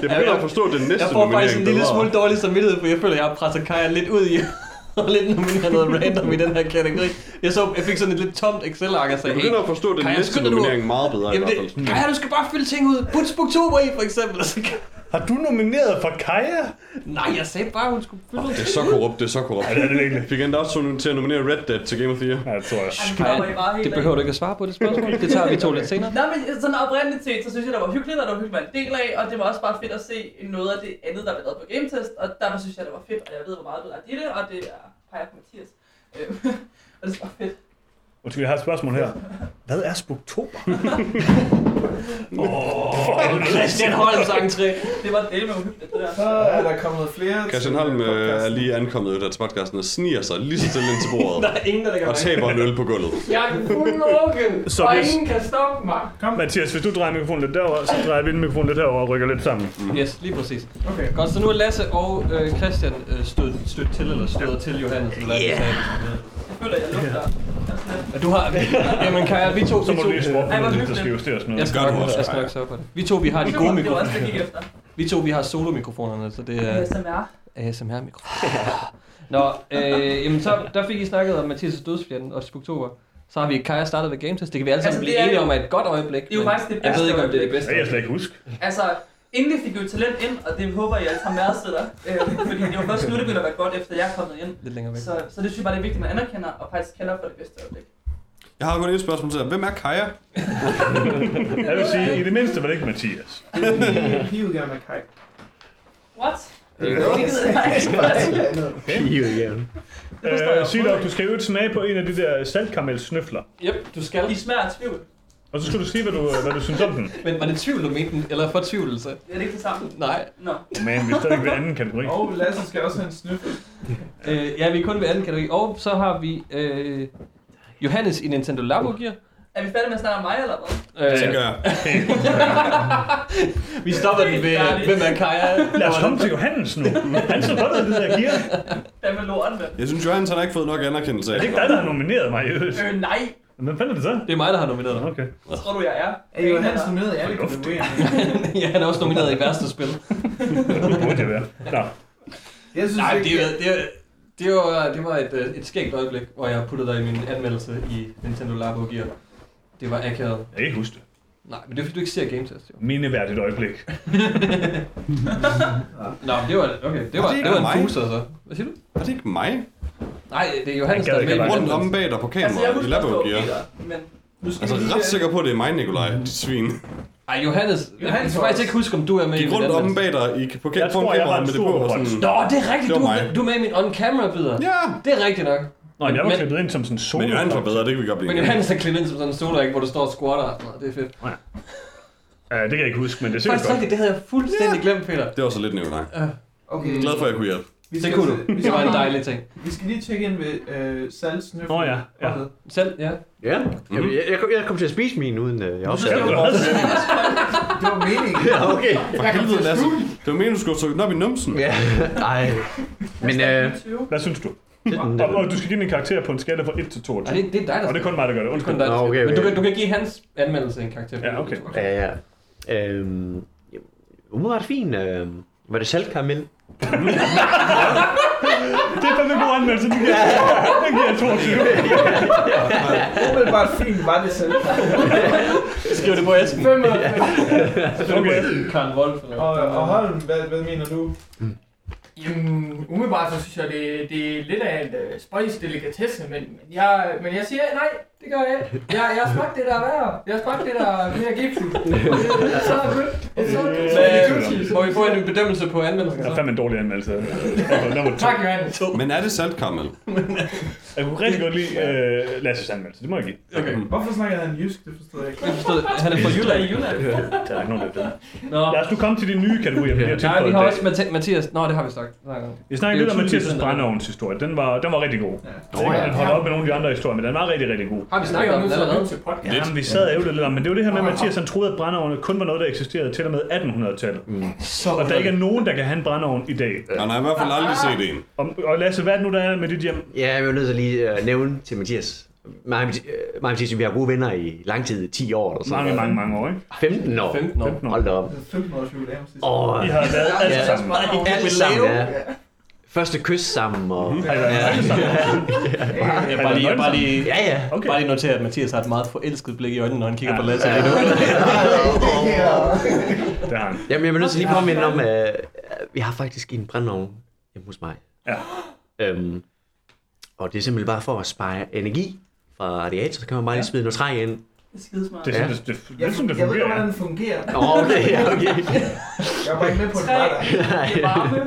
Jeg begynder at forstå den næste Jeg får faktisk en lille bedre. smule dårlig samvittighed, for jeg føler, at jeg har presset Kaja lidt ud i og lidt nomineret noget random i den her kategori. Jeg, så, jeg fik sådan et lidt tomt Excel-ark og sagde, Jeg begynder at forstå den næste nominering meget bedre i jamen hvert fald. det, Kaja, du skal bare fylde ting ud. Put Spoktober i, for eksempel. Og så Har du nomineret for Kaja? Nej, jeg sagde bare, hun skulle fylde Det er så korrupt, det er så korrupt. Ja, det er det virkelig. Fik endda også til at nominere Red Dead til Game of the Year. Ja, det tror jeg. Helt Det behøver du ikke at svare på, det spørgsmål. Det tager vi to lidt senere. Nej, men sådan oprindeligt set, så synes jeg, der var hyggeligt, og der var hyggeligt en del af, og det var også bare fedt at se noget af det andet, der blev lavet på Game Test, og derfor synes jeg, det var fedt, og jeg ved, hvor meget du er i det, og det er peger på Mathias. Øh, og det er bare fedt. Undskyld, jeg har et spørgsmål her. Hvad er Spoktober? Christian Holms entré. Det var det med uhyggeligt, det der. Er der kommet flere Christian Holm øh, er lige ankommet ud af podcasten og sniger sig lige så stille ind til bordet. Der er ingen, der lægger og taber en øl på gulvet. Jeg er fuldmåken, Så og hvis- ingen kan stoppe mig. Mathias, hvis du drejer mikrofonen lidt derover, så drejer vi den mikrofon lidt herover og rykker lidt sammen. Yes, lige præcis. Okay. Godt, så nu er Lasse og øh, Christian øh, stødt, stødt til, eller støder til Johannes, eller hvad yeah. sagde. Jeg føler, jeg lugter. Jeg er. Og du har... Jamen, Kaja, vi to... Så vi må to, du lige Ej, hvor noget, der skal justeres Jeg noget. skal, Gør nok, jeg skal nok sørge for det. Vi to, vi har de gode var det var også, mikrofoner. der gik efter. Vi to, vi har solo-mikrofonerne, så det er ASMR. ASMR-mikrofoner. Nå, øh, jamen så, der fik I snakket om Mathias' dødsfjende og Spoktober. Så har vi Kaja startet ved Game Test. Det kan vi alle sammen Altså, blive det er enige om er et godt øjeblik. det er jo faktisk det Jeg ved bedste ikke, om det er det bedste. Det jeg slet ikke huske. Altså, endelig fik vi jo talent ind, og det håber jeg, at I værdsætter. Øh, fordi det var først nu, det begynder at være godt, efter jeg er kommet ind. Lidt længere væk. Så, så det synes jeg bare, det er vigtigt, at man anerkender og faktisk kalder for det bedste øjeblik. Jeg har kun et spørgsmål til dig. Hvem er Kaja? Jeg vil sige, i det mindste var det ikke Mathias. Gerne med Kai. What? Det er Øh, Sig dog, du skal jo smage på en af de der saltkaramelsnøfler. Yep, du skal. I smager af tvivl. Og så skal du sige, hvad du, hvad du synes om den. Men var det tvivl, du mente den, eller fortvivlelse? Er det ikke det samme? Nej. Nå. Men vi er stadig ved anden kategori. Og Lasse skal også have en snøffel. Øh, ja, vi er kun ved anden kategori. Og så har vi øh, Johannes i Nintendo Labo Gear. Er vi færdige med at snakke om mig, eller hvad? Øh, Tænker jeg. vi stopper den ved, er Kaja? Lad os komme til Johannes nu. Han så godt ud af det der gear. Hvad med lorten, vel? Jeg synes, Johannes han har ikke fået nok anerkendelse af. Er det ikke dig, der har nomineret mig? i øvrigt? Øh, nej. Hvem fanden er det så? Det er mig, der har nomineret dig. Okay. Hvad tror du, jeg er? Er jo hans nomineret i alle kategorier. ja, han er også nomineret i værste spil. Det burde jeg være. Nå. Jeg synes Nej, ikke, det, er- det, er- det var, det var et, øh, et skægt øjeblik, hvor jeg puttede dig i min anmeldelse i Nintendo Labo Gear. Det var akavet. Jeg kan ikke huske det. Nej, men det er fordi, du ikke ser Game Test, jo. Mindeværdigt øjeblik. Nå, men det var, okay, det var, det ikke det var en booster, så. Hvad siger du? Er det ikke mig? Nej, det er Johannes, Han der er med i Rundt om bag dig på Altså, jeg kameraet i husker også, Labo det var Gear. Peter, men Nu skal Altså ret sikker på, at det er mig, Nikolaj, dit svin. Ej, Johannes, jeg Johannes kan var faktisk ikke huske, om du er med i Gik min rundt om bag dig i, på, Jeg på tror, jeg var kameraet en med det på. Sådan, Nå, det er rigtigt, Det du, mig. du er med i min on-camera-bidder. ja, Det er rigtigt nok. Nå, jeg var Men- klippet ind som sådan en solo. men Johannes var bedre, det kan vi godt blive. Men. Johannes er klippet ind som sådan en solo hvor du står og squatter. Nå, det er fedt. Ja, det kan jeg ikke huske, men det er sikkert Faktisk godt. rigtigt, det havde jeg fuldstændig glemt, Peter. Det var så lidt Nikolaj. Okay. Glad for, at jeg kunne hjælpe. Vi Det kunne du. Vi Det skal, var en dejlig ting. vi skal lige tjekke ind ved øh, salgsnøffel. Nå ja, ja. Selv, ja. Ja. Jeg, jeg, kom, jeg kom til at spise min, uden øh, jeg opdagede det. også. Det var meningen. Ja, okay. For helvede, Lasse. Det var meningen, du skulle den op i numsen. Ja, nej. Men øh, 20. Hvad synes du? Og, og du skal give en karakter på en skala fra 1 til 22. Nej, det, det er dig, der Og det er kun mig, der gør det. Undskyld. dig, der Nå, skal- okay, Men du okay. kan, du kan give hans anmeldelse en karakter. Ja, okay. ja, ja. Øhm, ja, umiddelbart fint. Øh, var det saltkaramel? Det er fandme en god anmeldelse. Den giver, den giver jeg 22. Umiddelbart fint var det selv. Skriv det på æsken. Skriv det på Okay. æsken, Karl Wolf. Og, hvad. og Holm, hvad, hvad mener du? Jamen, umiddelbart så synes jeg, det, det er lidt af en uh, spøjs delikatesse, men, men, jeg, men jeg siger nej, det gør jeg ikke. Jeg, jeg har smagt det, der er værre. Jeg har smagt det, der er mere giftigt. Så er det. It's so good. So Øh, good. Må vi få en bedømmelse på anmeldelsen? Det er så? fandme en dårlig anmeldelse. Tak, Johannes. Men er det saltkaramel? Jeg kunne rigtig godt lide uh, Lasses anmeldelse. Det må jeg give. Okay. Hvorfor snakker han jysk? Det forstår jeg ikke. Jeg forstod, han er fra Jylland. Jylland. Der er ikke nogen, der ved. Lad os nu komme til de nye kategorier, vi har Nej, vi har i også Mathias. Nå, det har vi snakket. Vi snakker Det er lidt om Mathias' er- brændeovns historie. Den var, den var rigtig god. Ja. Jeg den holder op med nogle af de andre historier, men den var rigtig, rigtig god. Har vi snakket er om den allerede? til podcast. Ja, men vi sad og ævlede lidt om, men det var det her med, at Mathias han troede, at brændeovne kun var noget, der eksisterede til og med 1800-tallet. Så Og der ikke er nogen, der kan have en brændeovn i dag. Han har i hvert fald aldrig set en. Og, og Lasse, hvad er det nu, der er med dit hjem? Ja, jeg er jo nødt til lige at nævne til Mathias. Mig og Mathi- øh, mig og Mathias, vi har gode venner i lang tid, 10 år eller sådan Mange, mange, mange år, ikke? 15 år. 15 år. 15 år. Hold da op. Det er 15 års jubilæum sidste Og I har været alle Ja. sammen. alt sammen, ja. Første kys sammen, og... Været alle sammen? Jeg bare lige, bare lige, Ja, ja. Okay. bare lige notere, at Mathias har et meget forelsket blik i øjnene, når han kigger Ja. på Lasse. Ja. lige nu. Det har han. Jamen, jeg vil nødt til lige at påminde om, at vi har faktisk en brændeovn hjemme hos mig. Ja. Øhm, og det er simpelthen bare for at spare energi fra radiator, så kan man bare lige smide noget træ ind. Det er skidesmart. Det er sådan, det, det, det, er sådan, det Jeg ved ikke, fungerer. hvordan den fungerer. Åh, okay, ja, okay. Jeg var ikke med på det. Der. Det er varme.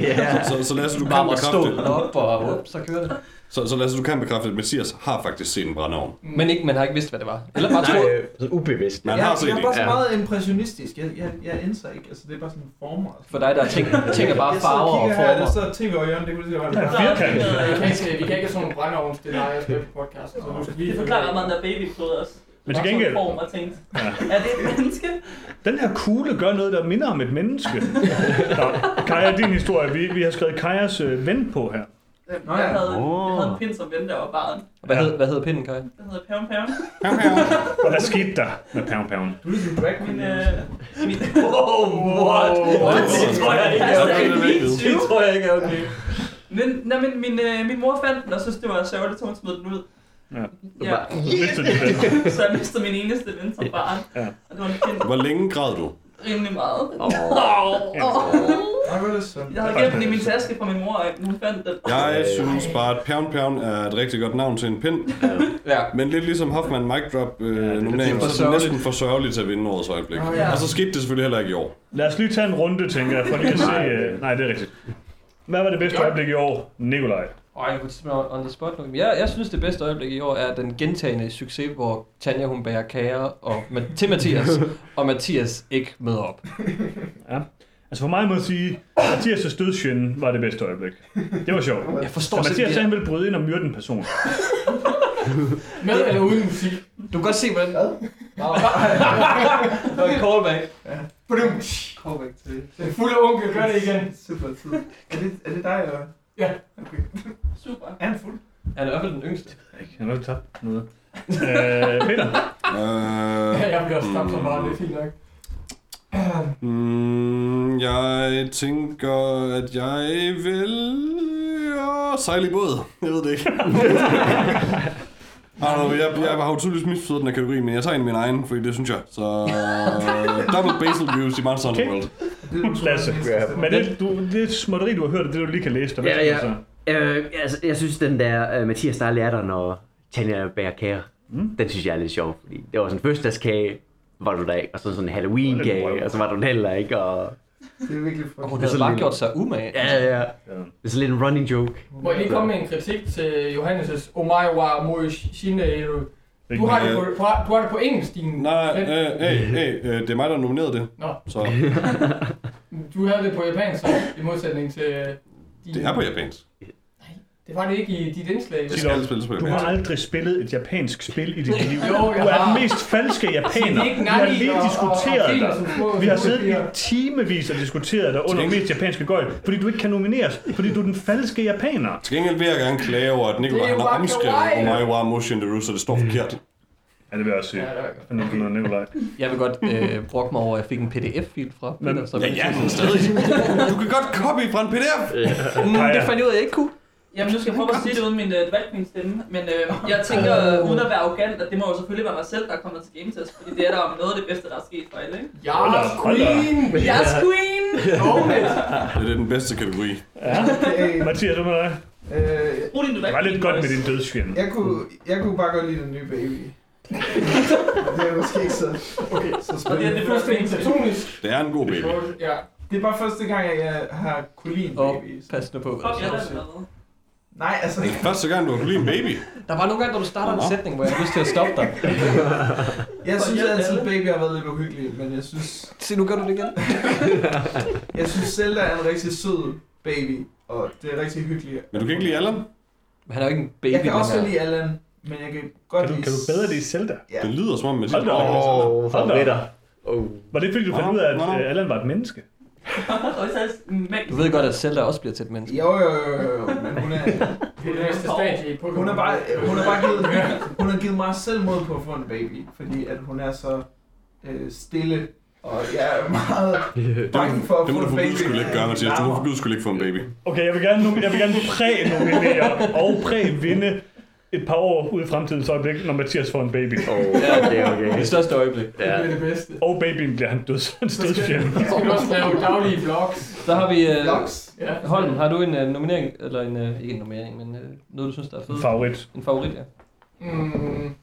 Ja. Så, så Lasse, du kan Bare bekræfte, op, og up, så kører det. så, så Lasse, du kan bekræfte, at Mathias har faktisk set en brændeovn. Men ikke, man har ikke vidst, hvad det var. Eller bare Nej, tro. øh, ubevidst. Men han Jeg, har set jeg er bare så meget impressionistisk. Jeg, jeg, jeg indser ikke. Altså, det er bare sådan former. og. For dig, der er ting, ting er bare Jeg sidder farver og kigger her, former. Der sidder ting over hjørnet. Det kunne Der være. er firkant. Vi kan ikke, have sådan nogle det er jeg skal på podcasten, så du. Det forklarer meget, der babyklod også. Men til gengæld- en form og tænkt, Ja. er det et menneske? Den her kugle gør noget, der minder om et menneske. Nå, Kaja, din historie. Vi, vi har skrevet Kajas øh, ven på her. Øh, Nå Jeg ja. havde, jeg Åh. havde en pind som ven, der var barn. Hvad, Ja. hed, hvad hedder pinden, Kai? Den hedder Pæven Pæven. Og hvad skete der med Pound Pound? Du er ligesom drag Min, øh, min, Oh, what? Det tror jeg ikke er okay. Det tror jeg ikke er okay. men, nej, men min, øh, min mor fandt den, og synes, det var sørgeligt, så hun smed den ud. Ja. Ja. Du mistede ven. Så jeg mistede min eneste ven som barn. Ja. Og det var en Hvor længe græd du? rimelig meget. Nej, hvor er det så? Jeg havde gemt den i min taske fra min mor, og hun fandt den. Jeg synes bare, at Pound Pound er et rigtig godt navn til en pind. Ja. Men lidt ligesom Hoffman Mic Drop øh, det er nomineringen, så er det næsten for sørgeligt til at vinde årets øjeblik. Nå, ja. Og så skete det selvfølgelig heller ikke i år. Lad os lige tage en runde, tænker jeg, for lige at se... Uh, nej, det er rigtigt. Hvad var det bedste øjeblik i år? Nikolaj. Ej, jeg kunne on the spot nu. Jeg, jeg synes, det bedste øjeblik i år er den gentagende succes, hvor Tanja hun bærer kager og, til Mathias, og Mathias ikke møder op. Altså for mig må jeg sige, Mathias' dødsfjende var det bedste øjeblik. Det var sjovt. Jeg forstår Så Mathias sagde, simpelthen, han ville bryde ind og myrde en person. Med eller uden musik? du kan godt se, hvordan... Nå, Det var en callback. Badum. Callback til... Den fulde onkel gør det igen. Super tid. Er det, er det dig, eller? Ja. Okay. Super. Er han fuld? Han er i hvert fald den yngste. Jeg har nok tabt noget. Øh, Peter. Øh, Jeg bliver også tabt så meget, det er fint nok. mm, jeg tænker, at jeg vil øh, sejle i båd. Jeg ved det ikke. Altså, jeg, jeg har jo tydeligvis misforstået den her kategori, men jeg tager en af min egen, fordi det synes jeg. Så uh, double basil juice i Monster Hunter Okay. World. Det er Lasse. Men det, du, det er småtteri, du har hørt, det du lige kan læse. Der. Hvad Ja, ja. Øh, altså, jeg synes, den der uh, Mathias, der er lærer, når Tanja bærer kager, Mm. den synes jeg er lidt sjov. Fordi det var sådan en fødselsdagskage, var du der ikke, og så sådan en Halloween-kage, og så var du den heller ikke, og... Det er virkelig hun frygteligt. havde så bare gjort sig umage. Ja, ja, ja. Det er sådan lidt en running joke. Må jeg lige komme med en kritik til Johannes' Omai wa Moishine? Du har det på, du har, du har det på engelsk, din Nej, øh, hey, hey, øh, det er mig, der nominerede det. Nå, Så du havde det på japansk, så, i modsætning til din... det er på japansk. Det var det ikke i dit indslag. Det skal spilles på Du har aldrig spillet et japansk spil i dit liv. Jo, Du er den mest falske japaner. Det er ikke Vi har lige og- diskuteret og dig. små Vi har siddet i timevis og diskuteret dig under mest japanske gøjl, fordi du ikke kan nomineres, fordi du er den falske japaner. Til gengæld vil jeg gerne klage over, at Nikolaj er har omskrevet kawaii. Omai wa Motion Deru, så det står forkert. Ja, det vil jeg også sige. Ja, det er for noget, Nikolaj? Jeg vil godt øh, brokke mig over, at jeg fik en pdf-fil fra Men- Peter. som- Ja, ja, men stadig. Du kan godt copy fra en pdf. Mm, Kaja. det fandt jeg ud af, at jeg ikke kunne. Jamen, nu skal jeg prøve at sige det uden min queen stemme, men øh, jeg tænker, øh, uden at være arrogant, at det må jo selvfølgelig være mig selv, der er kommet til Game Test, fordi det er da om noget af det bedste, der er sket for alle, ikke? Da. queen! Yes, queen! It! Det er den bedste kategori. Ja. Okay. Mathias, hvad med dig? Øh, Det var lidt godt med din dødsfjende. jeg, kunne, jeg kunne bare godt lide den nye baby. Det er måske ikke så, okay, så Og det er det første platonisk. Det er en god baby. Ja. Det er bare første gang, at jeg har kunne lide en Og baby. så- pas nu på. hvad jeg siger. Nej, altså... Det er første gang, du har kunne lide en baby. Der var nogle gange, da du starter en sætning, hvor jeg har lyst til at stoppe dig. Jeg synes altid, at baby har været lidt uhyggelig, men jeg synes, Se, nu gør du det igen. jeg synes Zelda er en rigtig sød baby, og det er rigtig hyggeligt. Men du kan ikke lide Allan? Han er jo ikke en baby, Jeg kan også lide Allan, men jeg kan godt Kan du, lide... kan du bedre lide Zelda? Ja. Det lyder som om, at Hold da op. Åh, favoritter. Oh. Var det fordi, du fandt ud af, at øh, Allan var et menneske? Er Du ved godt, at Zelda også bliver til et menneske. Jo, jo, jo, jo, men hun er... Det er. Hun har bare, hun har bare givet, hun har givet mig selvmod på at få en baby, fordi at hun er så øh, stille, og jeg er meget bange for at Det må få du en for baby. guds skyld ikke gøre, Mathias. Du må for guds skyld ikke få en baby. Okay, jeg vil gerne, jeg vil gerne præ-nominere og præ-vinde et par år ude i fremtidens øjeblik, når Mathias får en baby. Oh, ja, det er okay. Det største øjeblik. Det Ja. er det bedste. Og babyen bliver han døds, hans Så skal, dødsfjende. så skal du også lave daglige vlogs. Så har vi... Uh, Vlogs. Ja. Holm, har du en uh, nominering, eller en, uh, ikke en nominering, men uh, noget, du synes, der er fedt? Favorit. En favorit, ja. Mm.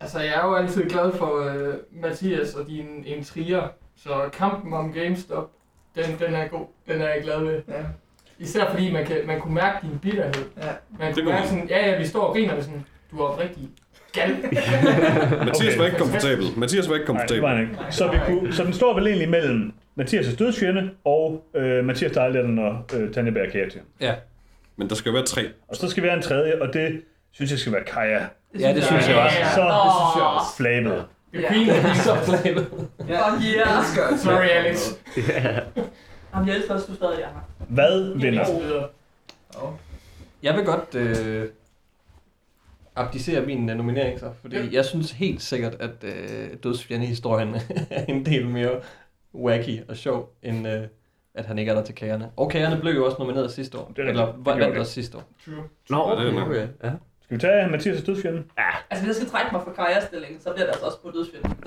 Altså, jeg er jo altid glad for uh, Mathias og din intriger, så kampen om GameStop, den, den er god. Den er jeg glad ved. Ja. Især fordi man, kan, man kunne mærke din bitterhed. Ja. Man Det kunne mærke sådan, ja, ja, vi står og griner med sådan, du er rigtig gal. Mathias Okay. var ikke komfortabel. Mathias var ikke Nej, det var komfortabel. ikke. Så, vi kunne, så den står vel egentlig mellem Mathias' dødsfjende og øh, Mathias Dejletten og øh, Tanja til. Ja, Men der skal være tre. Og så skal vi have en tredje, og det synes jeg skal være Kaja. ja det synes jeg også. så det synes jeg også. flabet. Queen of Så flabet. Fuck yeah! Sorry, Alex. Jamen, jeg elsker også, du stadig er her. Hvad vinder? Oh. Jeg vil godt øh, abdicere min øh, nominering så, fordi Ja. jeg synes helt sikkert, at øh, dødsfjende-historien er en del mere wacky og sjov, end øh, at han ikke er der til kagerne. Og kagerne blev jo også nomineret sidste år, Det er eller vandt også sidste år. True. Nå, Ja, det er okay. Ja. Skal vi tage Mathias' dødsfjende? Altså, hvis jeg skal trække mig fra karrierestillingen, så bliver det altså også på er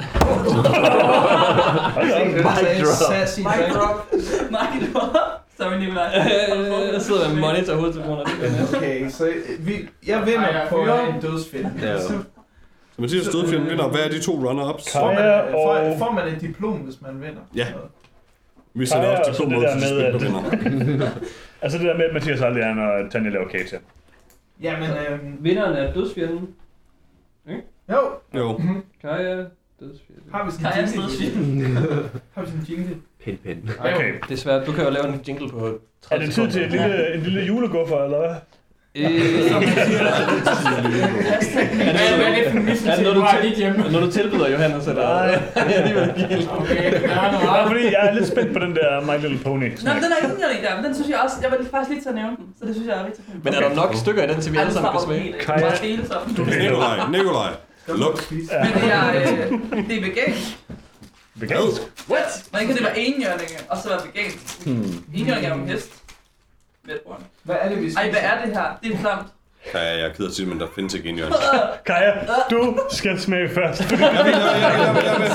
Mic drop. Mic drop. Mic drop. Sorry, Nikolaj. Jeg sidder med monitor hovedtelefoner. Er. Okay, så vi, jeg vinder på en dødsfjende. Ja. Så, Mathias Dødfjend vinder. Hvad er de to runner-ups? får, man, får, og- får man et diplom, hvis man vinder? Ja. Vi sender også spil, der at- vinder. Altså det der med, at Mathias aldrig er, når Tanja laver kage til. Jamen, øhm, Vinderen af dødsfjenden. jo, Jo. Kaja, dødsfjenden. har vi sådan en Kajas jingle? dødsfjende. Har vi sådan en jingle? Pind, pind. Okay. Det er svært. Du kan jo lave en jingle på 30 Er det tid til en lille, en lille juleguffer, eller hvad? Øh, er det noget, du til- når du tilbyder Johannes, eller Nej. Okay, er noget fordi, jeg er lidt spændt på den der My Little Pony. Nå, men den er indgjørning der, men den synes jeg også, jeg var faktisk lige til at nævne den, så det synes jeg er rigtig fint. Men er der nok stykker i den, til vi alle sammen kan smage? Kaja. Nikolaj, Nikolaj. Luk. Men det er, øh, det er vegansk. Vegansk. What? Hvordan kan det være enhjørninge, og så være vegansk? Hmm. Enhjørninge er jo en hest. Vetbrønd. Hvad er det, vi Ej, hvad er det her? Det er klamt. Ja, jeg er ked af at sige, men der findes ikke en hjørne. Kaja, du skal smage først. Nej,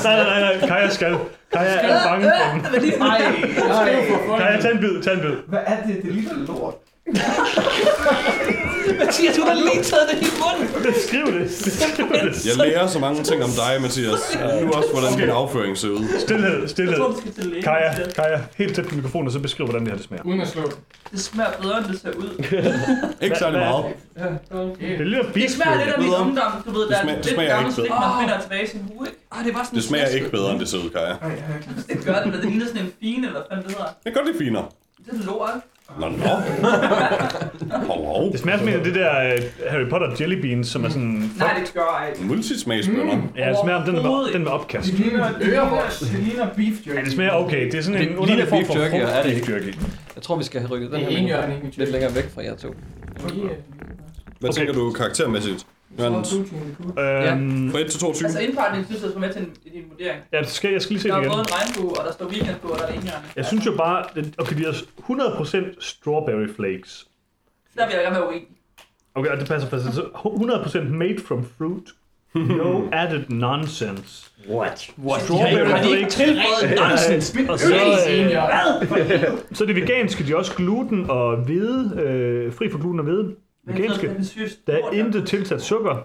nej, nej, Kaja skal. Kaja er bange for den. Er Nej, nej. Kaja, tag en bid, tag en bid. Hvad er det? Det ligner lort. Mathias, du har lige taget det i munden! Skriv det. Skriv det. Jeg lærer så mange ting om dig, Mathias. Nu også, hvordan din afføring ser ud. Stilhed, stilhed. Kaja, Kaja, helt tæt på mikrofonen, og så beskriv, hvordan det her det smager. Uden at slå. Det smager bedre, end det ser ud. Ikke særlig meget. Det ligner Det smager lidt af min ungdom. Du ved, Det der er lidt det gammel slik, man finder tilbage i sin hue, ikke? Ah, det var sådan Det smager ikke bedre, end det ser ud, Kaja. Det gør det, men det ligner sådan en fine, eller hvad det hedder. Det er godt lidt finere. Det er lort. Nå, nå. Hov, Det smager som en af det der uh, Harry Potter jelly beans, som er sådan... Nej, det gør ej. Multismagsbønner. Ja, det smager om den med, den med opkast. Det ligner, det ligner, det ligner beef jerky. Ja, det smager okay. Det er sådan Det en underlig form beef for jerky, og er det beef jerky. Jeg tror, vi skal have rykket den Det er her lidt længere væk fra jer to. Hvad tænker du karaktermæssigt? Johannes? Øhm, Fra 1 til 22? Altså indpakningen synes jeg, skal med til en- din vurdering. ja, det skal, jeg skal lige se Der det er igen. både en regnbue, og der står weekend på, og der er en hjørne. Jeg synes jo bare, at- okay, de har 100% strawberry flakes. Der vil jeg gerne være uenig. Okay, og det passer fast. Så 100% made from fruit. No added nonsense. What? What? Strawberry Har de ikke flakes. tilføjet nonsens? Og så, øh, så er det veganske, de er også gluten og hvede, øh, fri for gluten og hvede. Veganske. Der er intet tilsat sukker,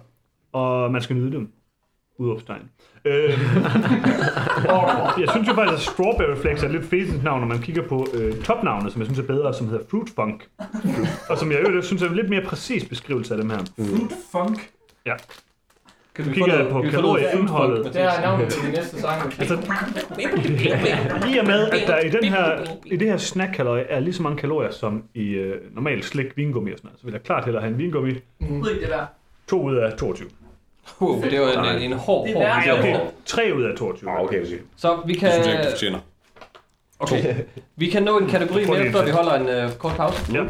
og man skal nyde dem. Udopstegn. Øh, jeg synes jo faktisk, at Strawberry Flakes er et lidt fedt navn, når man kigger på øh, topnavnet, som jeg synes er bedre, som hedder Fruit Funk. og som jeg øvrigt synes er en lidt mere præcis beskrivelse af dem her. Fruit funk. Kan Du vi kigger på kalorieindholdet. Det er navnet til næste sang. Altså, i og med, at der i, den her, i det her snackkalori er lige så mange kalorier som i øh, normalt slik, vingummi og sådan noget, så vil jeg klart hellere have en vingummi. Ud i det der. 2 ud af 22. Wow, det var en, en, en hård, Det er hård vurdering. okay. 3 ud af 22. Ah, okay, okay. Så vi kan, Det synes jeg ikke, du fortjener. okay. vi kan nå en kategori mere, før vi holder en uh, kort pause. Ja.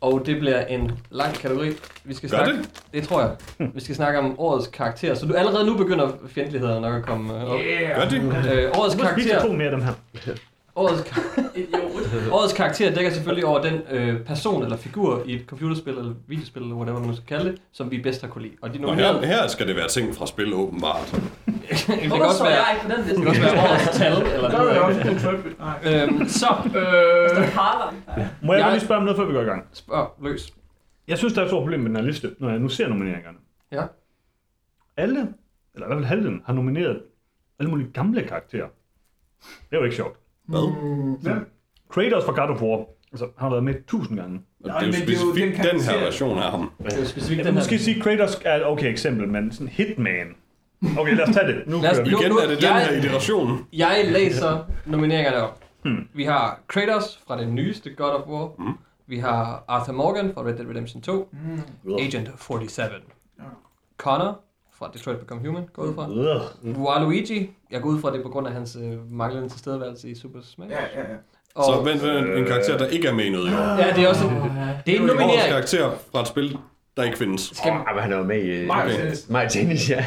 Og det bliver en lang kategori. Vi skal Gør snakke, det? det tror jeg. Vi skal snakke om årets karakter. Så du allerede nu begynder fjendtlighederne nok at komme uh, op. Yeah. Gør det? Øh, årets karakter, to mere af dem her. Årets, ka- Idiot. årets karakter dækker selvfølgelig over den øh, person eller figur i et computerspil eller videospil eller whatever man nu skal kalde det, som vi bedst har kunne lide. Og de Og her, her skal det være ting fra spil, åbenbart. det kan Hvorfor også så være, jeg ikke på den det kan også være årets tal eller Der er noget. også trip. Nej. Øhm, så, Øh, Harvard. Må jeg Jeg- godt lige spørge om noget, før vi går i gang? spørg løs. Jeg synes, der er et stort problem med den her liste, når jeg nu ser nomineringerne. Ja. Alle, eller i hvert fald halvdelen, har nomineret alle mulige gamle karakterer. Det er jo ikke sjovt. Hvad? Hvem? Kratos fra God of War altså, han har været med tusind gange. Og Nej, det er jo men det er jo specifikt den den her karakter. version af ham. Det er jo specifikt Jeg den her. måske sige, at Kratos er et okay eksempel, men sådan Hitman. Okay, lad os tage det. Nu Lad os- kører vi. Nu- Igen nu- er det den jeg- her iteration. Jeg læser nomineringerne op. Hmm. Vi har Kratos fra det nyeste God of War. Hmm. Vi har Arthur Morgan fra Red Dead Redemption 2. Mm. Agent 47. Ja. Connor fra Detroit Become Human, går ud fra. Ugh. Waluigi, jeg går ud fra det på grund af hans øh, manglende tilstedeværelse i Super Smash. Ja, ja, ja. Og, Så vent, vent, en karakter, der ikke er med i noget i år. ja, det er også Det er en nominering. karakter fra et spil, der ikke findes. Skal... Oh, men han er jo med i... Mario Okay. Tennis. Ja.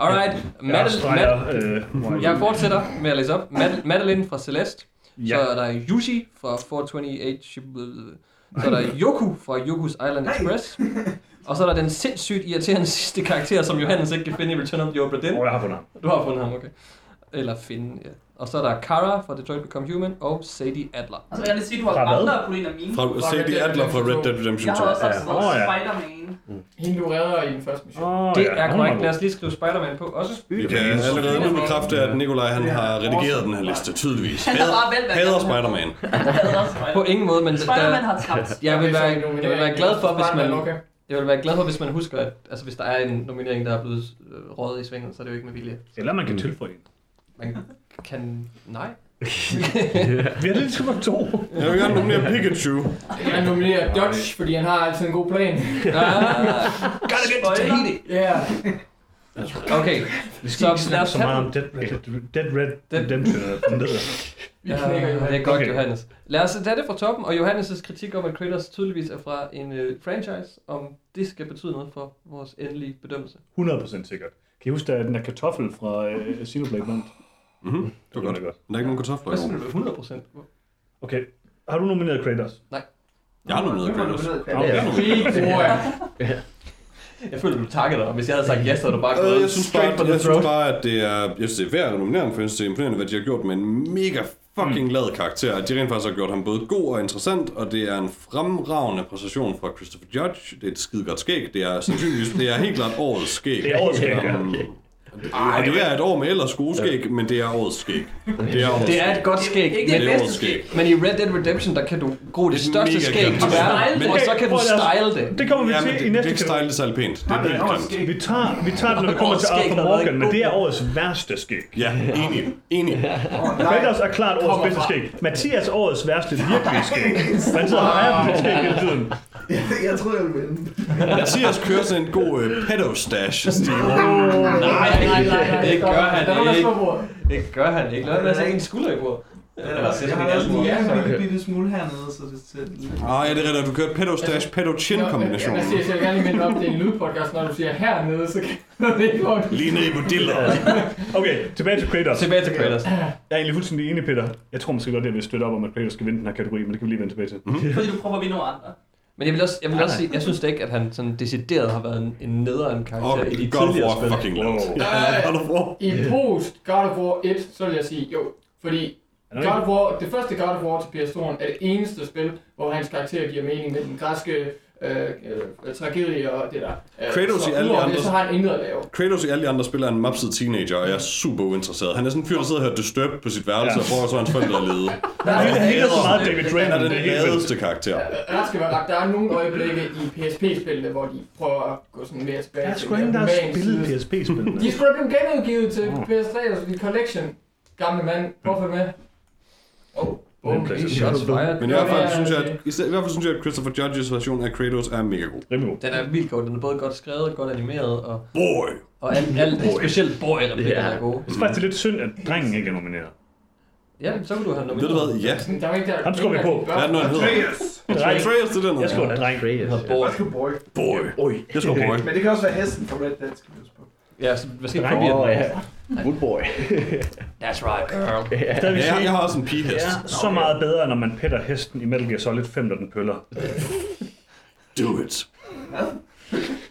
Alright. Jeg Madel- streger, Mad- øh, jeg fortsætter med at læse op. Mad- Madeline fra Celeste. Ja. Så er der Yushi fra 428. Så er der Yoku fra Yoku's Island Express. Og så er der den sindssygt irriterende sidste karakter, som Johannes ikke kan finde i Return of the Obra Dinn. Åh, jeg har fundet ham. Du har fundet ham, okay. Eller finde, ja. Og så er der Kara fra Detroit Become Human og Sadie Adler. Og så vil jeg lige sige, du har Fra hvad? andre på en af mine. Fra Sadie Adler fra Red Dead Redemption Jeg 2. har også haft Åh, ja. Spider-Man. Hende du redder i den første mission. Oh, Det er korrekt. Lad os lige skrive Spider-Man på også. Vi kan allerede nu bekræfte, at Nikolaj han har redigeret den her liste, tydeligvis. Han har bare Hader han- Spider-Man. Hader Spider-Man. På ingen måde, men Spider-Man der, har tabt. jeg, vil være, jeg vil være glad for, hvis man, Okay. Jeg vil være glad for, hvis man husker, at altså, hvis der er en nominering, der er blevet øh, røget i svinget, så er det jo ikke med vilje. Eller man kan tilføje en. Man kan... Nej. Vi har lidt til to. Jeg vil gerne nominere Pikachu. Jeg nominerer Dodge, fordi han har altid en god plan. Ah, gotta get to Tahiti. Ja. Okay, Vi skal Så ikke lad snakke os så meget om Dead Red, Dead Red Redemption. Ja, det er godt, Okay. Johannes. Lad os tage det fra toppen, og Johannes' kritik om, at Kratos tydeligvis er fra en øh, franchise, om det skal betyde noget for vores endelige bedømmelse. 100% sikkert. Kan I huske, der er den her kartoffel fra øh, Xenoblade Bond? Mhm, det var godt. godt. Der er ikke nogen kartofler i år. synes du, 100 procent? Okay. Har du nomineret Kratos? Jeg har nomineret Kratos. Okay. Fint, bror. Jeg føler, du takker dig, og hvis jeg havde sagt ja, så havde du bare Øh, gået jeg synes straight for bare, the jeg synes bare, at det er, jeg synes, det er værd at nominere ham, for jeg synes, det er imponerende, hvad de har gjort med en mega fucking lad karakter. At de rent faktisk har gjort ham både god og interessant, og det er en fremragende præstation fra Christopher Judge. Det er et skide godt skæg. Det er sandsynligvis, det er helt klart årets skæg. Det er årets skæg. Um, Ej, det er et år med ellers gode skæg, men det er årets skæg. Det er årets Det er et godt skæg, Ikke men, det det er bedste årets skæg. men i Red Dead Redemption, der kan du gro det Det største mega skæg i verden, Men og det- så kan du style det. Det kommer vi Ja, til det, i det er næste ikke kategori. stylet særlig pænt. Det er vildt grimt. Vi tager, vi tager det, når det kommer til Årets skæg, Arthur Morgan, men det er årets værste skæg. Ja, enig. Enig. Kratos er klart årets bedste skæg. Mathias årets værste virkelige skæg. Man sidder og ejer på skæg hele tiden. Jeg troede, jeg ville vinde. Mathias kører sådan en god øh, pedo-stash-stil. Nej, nej, nej, det gør han er ikke. Det gør han ikke. Lad være med at sætte en skulder i bordet. Jeg har næse i en ja, bitte, smule hernede, så det. Ah, ja, det er rigtigt. Du kører pedo-stash, pedo-chin-kombinationen. Jeg siger, jeg vil gerne lige minde om, det er en lydpodcast, når du siger hernede, så kan det ikke. Lige nede i modiller. Okay, tilbage til Kratos. Tilbage til Kratos. Jeg er egentlig fuldstændig enig, Peter. Jeg tror måske godt, at jeg vil støtte op om, at Kratos skal vinde den her kategori, men det kan vi lige vende tilbage til. Fordi du prøver at vinde over andre. Men jeg vil også, jeg vil også sige, jeg synes da ikke, at han sådan decideret har været en, en nederen karakter Og i de God of tidligere War spil. fucking langt. Wow. Ja, God of War. I post God of War 1, så vil jeg sige jo. Fordi God of War, det første God of War til PS2'en er det eneste spil, hvor hans karakter giver mening med den græske øh, øh, tragedie og det der. Øh, Kratos så i alle udover andre- det, så har han intet at lave. Kratos i alle de andre spil er en mapset teenager, og jeg er super uinteresseret. Han er sådan en fyr, der sidder og hører Disturbed på sit værelse, Ja. og prøver så hans forældre at lede. Han er helt så meget David Han Draymond. er det den ladeste karakter. Der skal være ret. Der er nogle øjeblikke i PSP-spillene, hvor de prøver at gå sådan mere tilbage Jeg er mere ingen, der har human spillet. PSP-spillene. De skulle da blive genudgivet til PS3, altså de Collection. Gamle mand, hvorfor med? Oh, Men okay. Shots fired. Men i hvert fald synes jeg, at, i stedet- i hvert fald synes jeg, at Christopher Judges version af Kratos er mega god. Rimelig god. Den er vildt god. Den er både godt skrevet, godt animeret, og, Boy! og alt, alt specielt boy-replikkerne Ja. er gode. Faktisk, det er lidt synd, at drengen ikke er nomineret. Ja, så kunne du have Ved nomineret. du hvad? Ja. Der er jo ikke der. Ham skubber vi på. Hvad er det nu, han hedder? Dreng. Atreus, det er den Jeg hedder. dreng. Boy. Jeg skal boy. Boy. Oj. Jeg tror boy. Men det kan også være hesten fra Red Dead, skal vi huske på. Ja, så hvad skal ikke Dreng. Ja. Good boy. That's right, girl. Stadigvæk Ja, jeg, sige, jeg har også en det pigehest. er så meget bedre, når man petter hesten i Metal Gear Solid 5, når den pøller. Do it.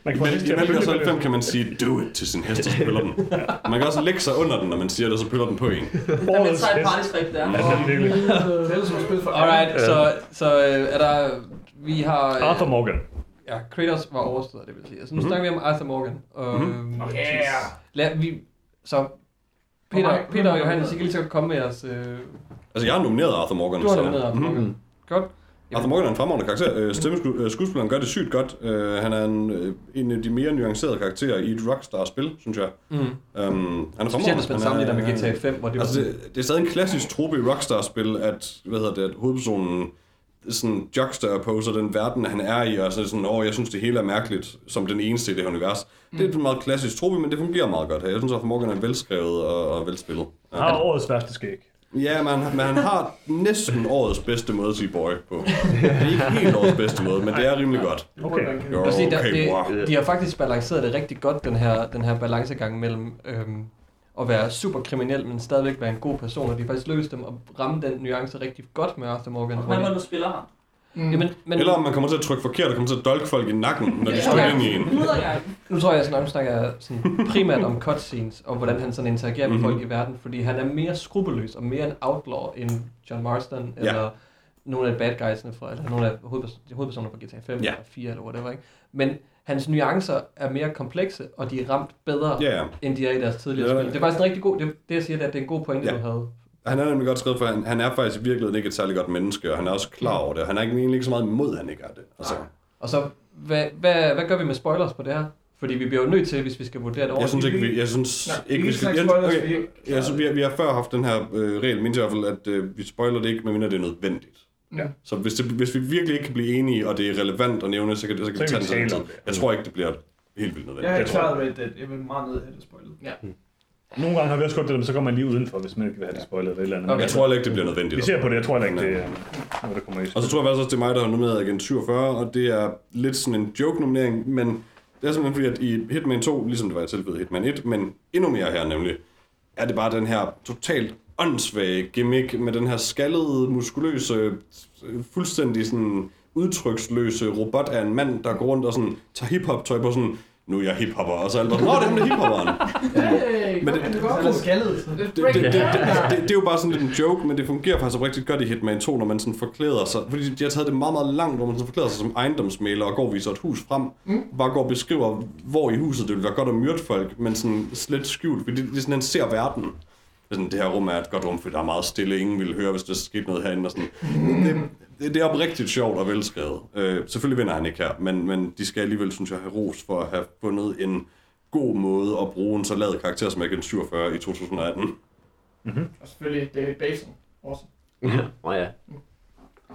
Man kan Men i Metal Gear. Solid 5 kan man sige do it til sin hest, og så pøller den. Man kan også lægge sig under den, når man siger det, og så pøller den på en. Der er et sejt hest. partyskript der. Ja, det er det virkelig. Det er ellers som at spille for Alright, så, så øh, er der... Vi har... øh, Arthur Morgan. Ja, Kratos var overstået, det vil sige. Altså, nu snakker vi om Arthur Morgan. Og, Mhm. mm-hmm. Yeah. lad, vi, så Peter, Peter og Johannes, I kan lige så godt komme med jeres... Øh, Altså, jeg har nomineret Arthur Morgan. du har nomineret Arthur Mhm. Morgan. Godt. Arthur Morgan er en fremragende karakter. Øh, Stemmesku- øh, gør det sygt godt. Øh, han er en, øh, en af de mere nuancerede karakterer i et Rockstar-spil, synes jeg. Mm. Um, han er fremragende. Specielt hvis man er- sammenligner med GTA 5, hvor det var Altså, sådan, det, det er stadig en klassisk trope i Rockstar-spil, at, hvad hedder det, at hovedpersonen sådan juxtaposer den verden, han er i, og så er det sådan, åh, jeg synes, det hele er mærkeligt, som den eneste i det her univers. Mm. Det er en meget klassisk trope, men det fungerer meget godt her. Jeg synes, at Morgan er velskrevet og, og velspillet. Ja. Har årets værste skæg. Ja, men, men han har næsten årets bedste måde at sige boy på. Det er ikke helt årets bedste måde, men det er rimelig godt. Okay. Jo, der, okay, wow. det, de har faktisk balanceret det rigtig godt, den her, den her balancegang mellem øhm, at være super kriminel, men stadigvæk være en god person, og de har faktisk lykkedes dem at ramme den nuance rigtig godt med Arthur Morgan. Og hvor hvordan var du spiller ham? Mm. Jamen, men Eller om man kommer til at trykke forkert og kommer til at dolke folk i nakken, når de Ja, står ind i en. Nu tror jeg, at jeg snakker sådan primært om cutscenes, og hvordan han sådan interagerer med Mhm. folk i verden, fordi han er mere skrupelløs og mere en outlaw end John Marston, eller nogle af bad guysene fra, eller nogle af hovedpers- hovedpersonerne fra GTA 5 Ja. eller 4 eller whatever, ikke? Men hans nuancer er mere komplekse, og de er ramt bedre, Ja, ja. end de er i deres tidligere Ja, spil. Det er faktisk en rigtig god, det, det jeg siger, det er, at det er en god pointe, Ja. du havde. Han er nemlig godt skrevet, for han, han er faktisk i virkeligheden ikke et særlig godt menneske, og han er også klar over det. Han er ikke, egentlig ikke så meget imod, at han ikke er det. Altså, Og så, hvad, hvad, hvad gør vi med spoilers på det her? Fordi vi bliver jo nødt til, hvis vi skal vurdere det jeg ordentligt. synes ikke, vi, jeg synes Nej, ikke, vi skal... Jeg, spoilers, okay, vi ikke- jeg synes, vi, har, vi har før haft den her øh, regel, min i hvert fald, at øh, vi spoiler det ikke, medmindre det er nødvendigt. Ja. Så hvis, det, hvis vi virkelig ikke kan blive enige, og det er relevant at nævne, så kan, så kan Så vi kan tage det. Jeg tror ikke, det bliver helt vildt nødvendigt. Jeg er Det tror klar med, at jeg vil meget ned have det spoilet. Nogle gange har vi også gjort det, men så kommer man lige udenfor, hvis man ikke vil have det spoilet eller et eller andet. Okay. Jeg tror heller ikke, det bliver nødvendigt. Vi ser på det, jeg tror heller ikke, det er noget, der kommer i Og så tror jeg faktisk også, det er mig, der har nomineret Agent 47, og det er lidt sådan en joke-nominering, men det er simpelthen fordi, at i Hitman 2, ligesom det var i tilfældet Hitman 1, men endnu mere her nemlig, er det bare den her totalt åndssvage gimmick med den her skaldede, muskuløse, fuldstændig sådan udtryksløse robot af en mand, der går rundt og sådan tager hiphop-tøj på sådan, nu er jeg hiphopper, og så bare sådan, åh, det er ham, der er hiphopperen. Hey, Men det- det, er. Det, det, det, det, det, det er jo bare sådan lidt en joke, men det fungerer faktisk rigtig godt i Hitman 2, når man sådan forklæder sig. Fordi de har taget det meget, meget langt, hvor man sådan forklæder sig som ejendomsmaler og går og viser et hus frem. Mm. Bare går og beskriver, hvor i huset det vil være godt at myrde folk, men sådan slet skjult, fordi det, det er sådan, han ser verden. Det, sådan, det her rum er et godt rum, fordi der er meget stille, ingen vil høre, hvis der skete noget herinde. Og sådan. Det, det, det er oprigtigt sjovt og velskrevet. Øh, selvfølgelig vinder han ikke her, men, men de skal alligevel, synes jeg, have ros for at have fundet en god måde at bruge en så lavet karakter som Agent 47 i 2018. Og selvfølgelig David Basin. Også. Åh ja.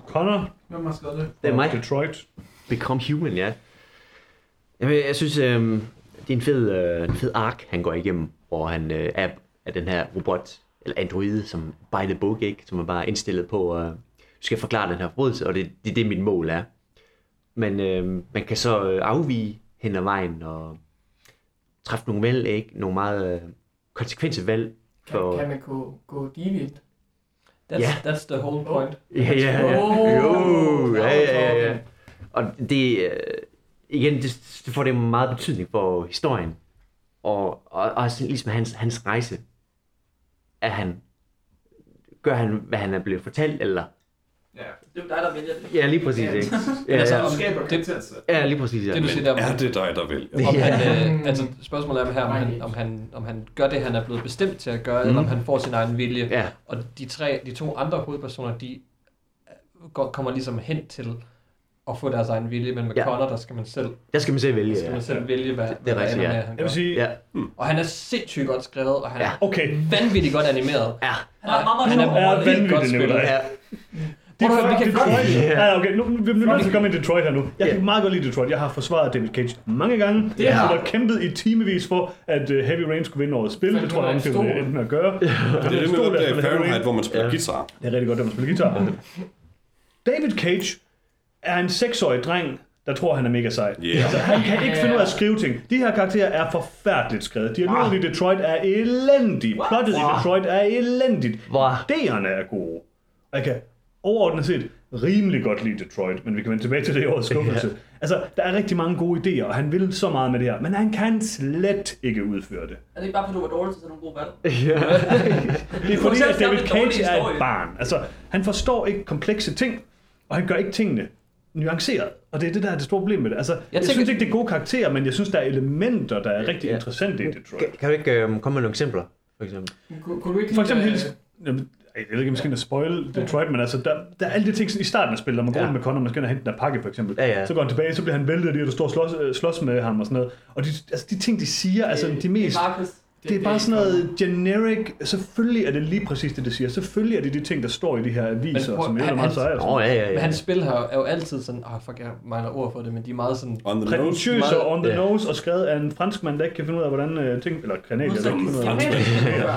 Connor, Hvem har skrevet det? Det er mig. Detroit. Become Human, ja. Jamen, jeg synes, øh, det er en fed, øh, en fed ark, han går igennem, hvor han øh, er, er den her robot, eller androide, som by the book, ikke? Som er bare indstillet på, øh, skal forklare den her forbrydelse, og det, det er det, mit mål er. Men øh, man kan så øh, afvige hen ad vejen og træffe nogle valg, ikke? Nogle meget øh, konsekvente valg. Kan, For, kan man gå, gå deviant? That's, Ja. that's the whole point. Ja, ja, ja. Åh, Jo, ja, ja, ja. Og det, øh, igen, det, det får det meget betydning for historien. Og, og, og sådan ligesom hans, hans rejse. Er han, gør han, hvad han er blevet fortalt, eller? Ja. Det er dig, der vælger det. Ja, lige præcis, Ja. ikke? Ja, Altså, ja, Du skaber det- ja lige præcis, ja. Det du siger der, Er det dig, der vælger? om Ja. han, øh, altså spørgsmålet er her, om han, om, han, om han gør det, han er blevet bestemt til at gøre, mm. eller om han får sin egen vilje. Ja, Og de, tre, de to andre hovedpersoner, de går, kommer ligesom hen til at få deres egen vilje, men med Ja. ja. Connor, der skal man selv, der skal man selv vælge, der skal ja. man selv vælge, hvad, Det er rigtigt, ja. med, at han Jeg vil sige, Ja, Og han er sindssygt godt skrevet, og han Ja. er okay, vanvittigt godt animeret. ja, Han er meget, Han er er godt spillet. Ja. At høre, vi kan Detroit. Ja. Ja, okay, nu vi bliver nødt til at komme ind i Detroit her nu. Jeg kan Ja. meget godt lide Detroit. Jeg har forsvaret David Cage mange gange. Det Jeg har- har kæmpet i timevis for, at uh, Heavy Rain skulle vinde årets spil. Det tror jeg, er han en stor. endte med at gøre. Det er det med op der i Fahrenheit, Det hvor man spiller Ja. guitar. er rigtig godt, at man spiller guitar. David Cage er en seksårig dreng, der tror, han er mega sej. Yeah. Altså, han kan ikke finde ud af at skrive ting. De her karakterer er forfærdeligt skrevet. Dialogen i Detroit er elendig. Plottet i Detroit er elendigt. Hvor? Idéerne er gode. Og jeg kan overordnet set rimelig godt lide Detroit, men vi kan vende tilbage til det i årets skuffelse. Altså, der er rigtig mange gode idéer, og han vil så meget med det her, men han kan slet ikke udføre det. Er det ikke bare, fordi du var dårlig til sådan nogle gode valg? Det er fordi, at David Cage er et barn. Altså, han forstår ikke komplekse ting, og han gør ikke tingene nuanceret. Og det er det, der er det store problem med det. Altså, jeg, jeg tænker- synes ikke, det er gode karakterer, men jeg synes, der er elementer, der er rigtig Ja. interessante i Detroit. Kan, kan du ikke øh, komme med nogle eksempler, for eksempel? Kunne, kunne du ikke For eksempel lide. Jamen, jeg ved ikke, om jeg skal ind og spoil Detroit, men altså, der, der er alle de ting sådan i starten af spillet, når man går Ja. rundt med Connor, man skal ind og hente den der pakke, for eksempel. Ja, ja. Så går han tilbage, så bliver han væltet de, der står og slås, øh, slås med ham og sådan noget. Og de, altså, de ting, de siger, altså de mest... Marcus. Det er bare sådan noget generic. Selvfølgelig er det lige præcis det, det siger. Selvfølgelig er det de ting, der står i de her aviser, Men prøv- som er han- meget han- seje. og sådan Åh, oh, ja, ja, Men ja. hans spil her er jo altid sådan, åh oh, fuck, jeg mangler ord for det, men de er meget sådan, On the nose. Meget- og on the ja. nose og skrevet af en franskmand, der ikke kan finde ud af, hvordan øh, ting... Eller kanadier, der ikke kan finde ud af.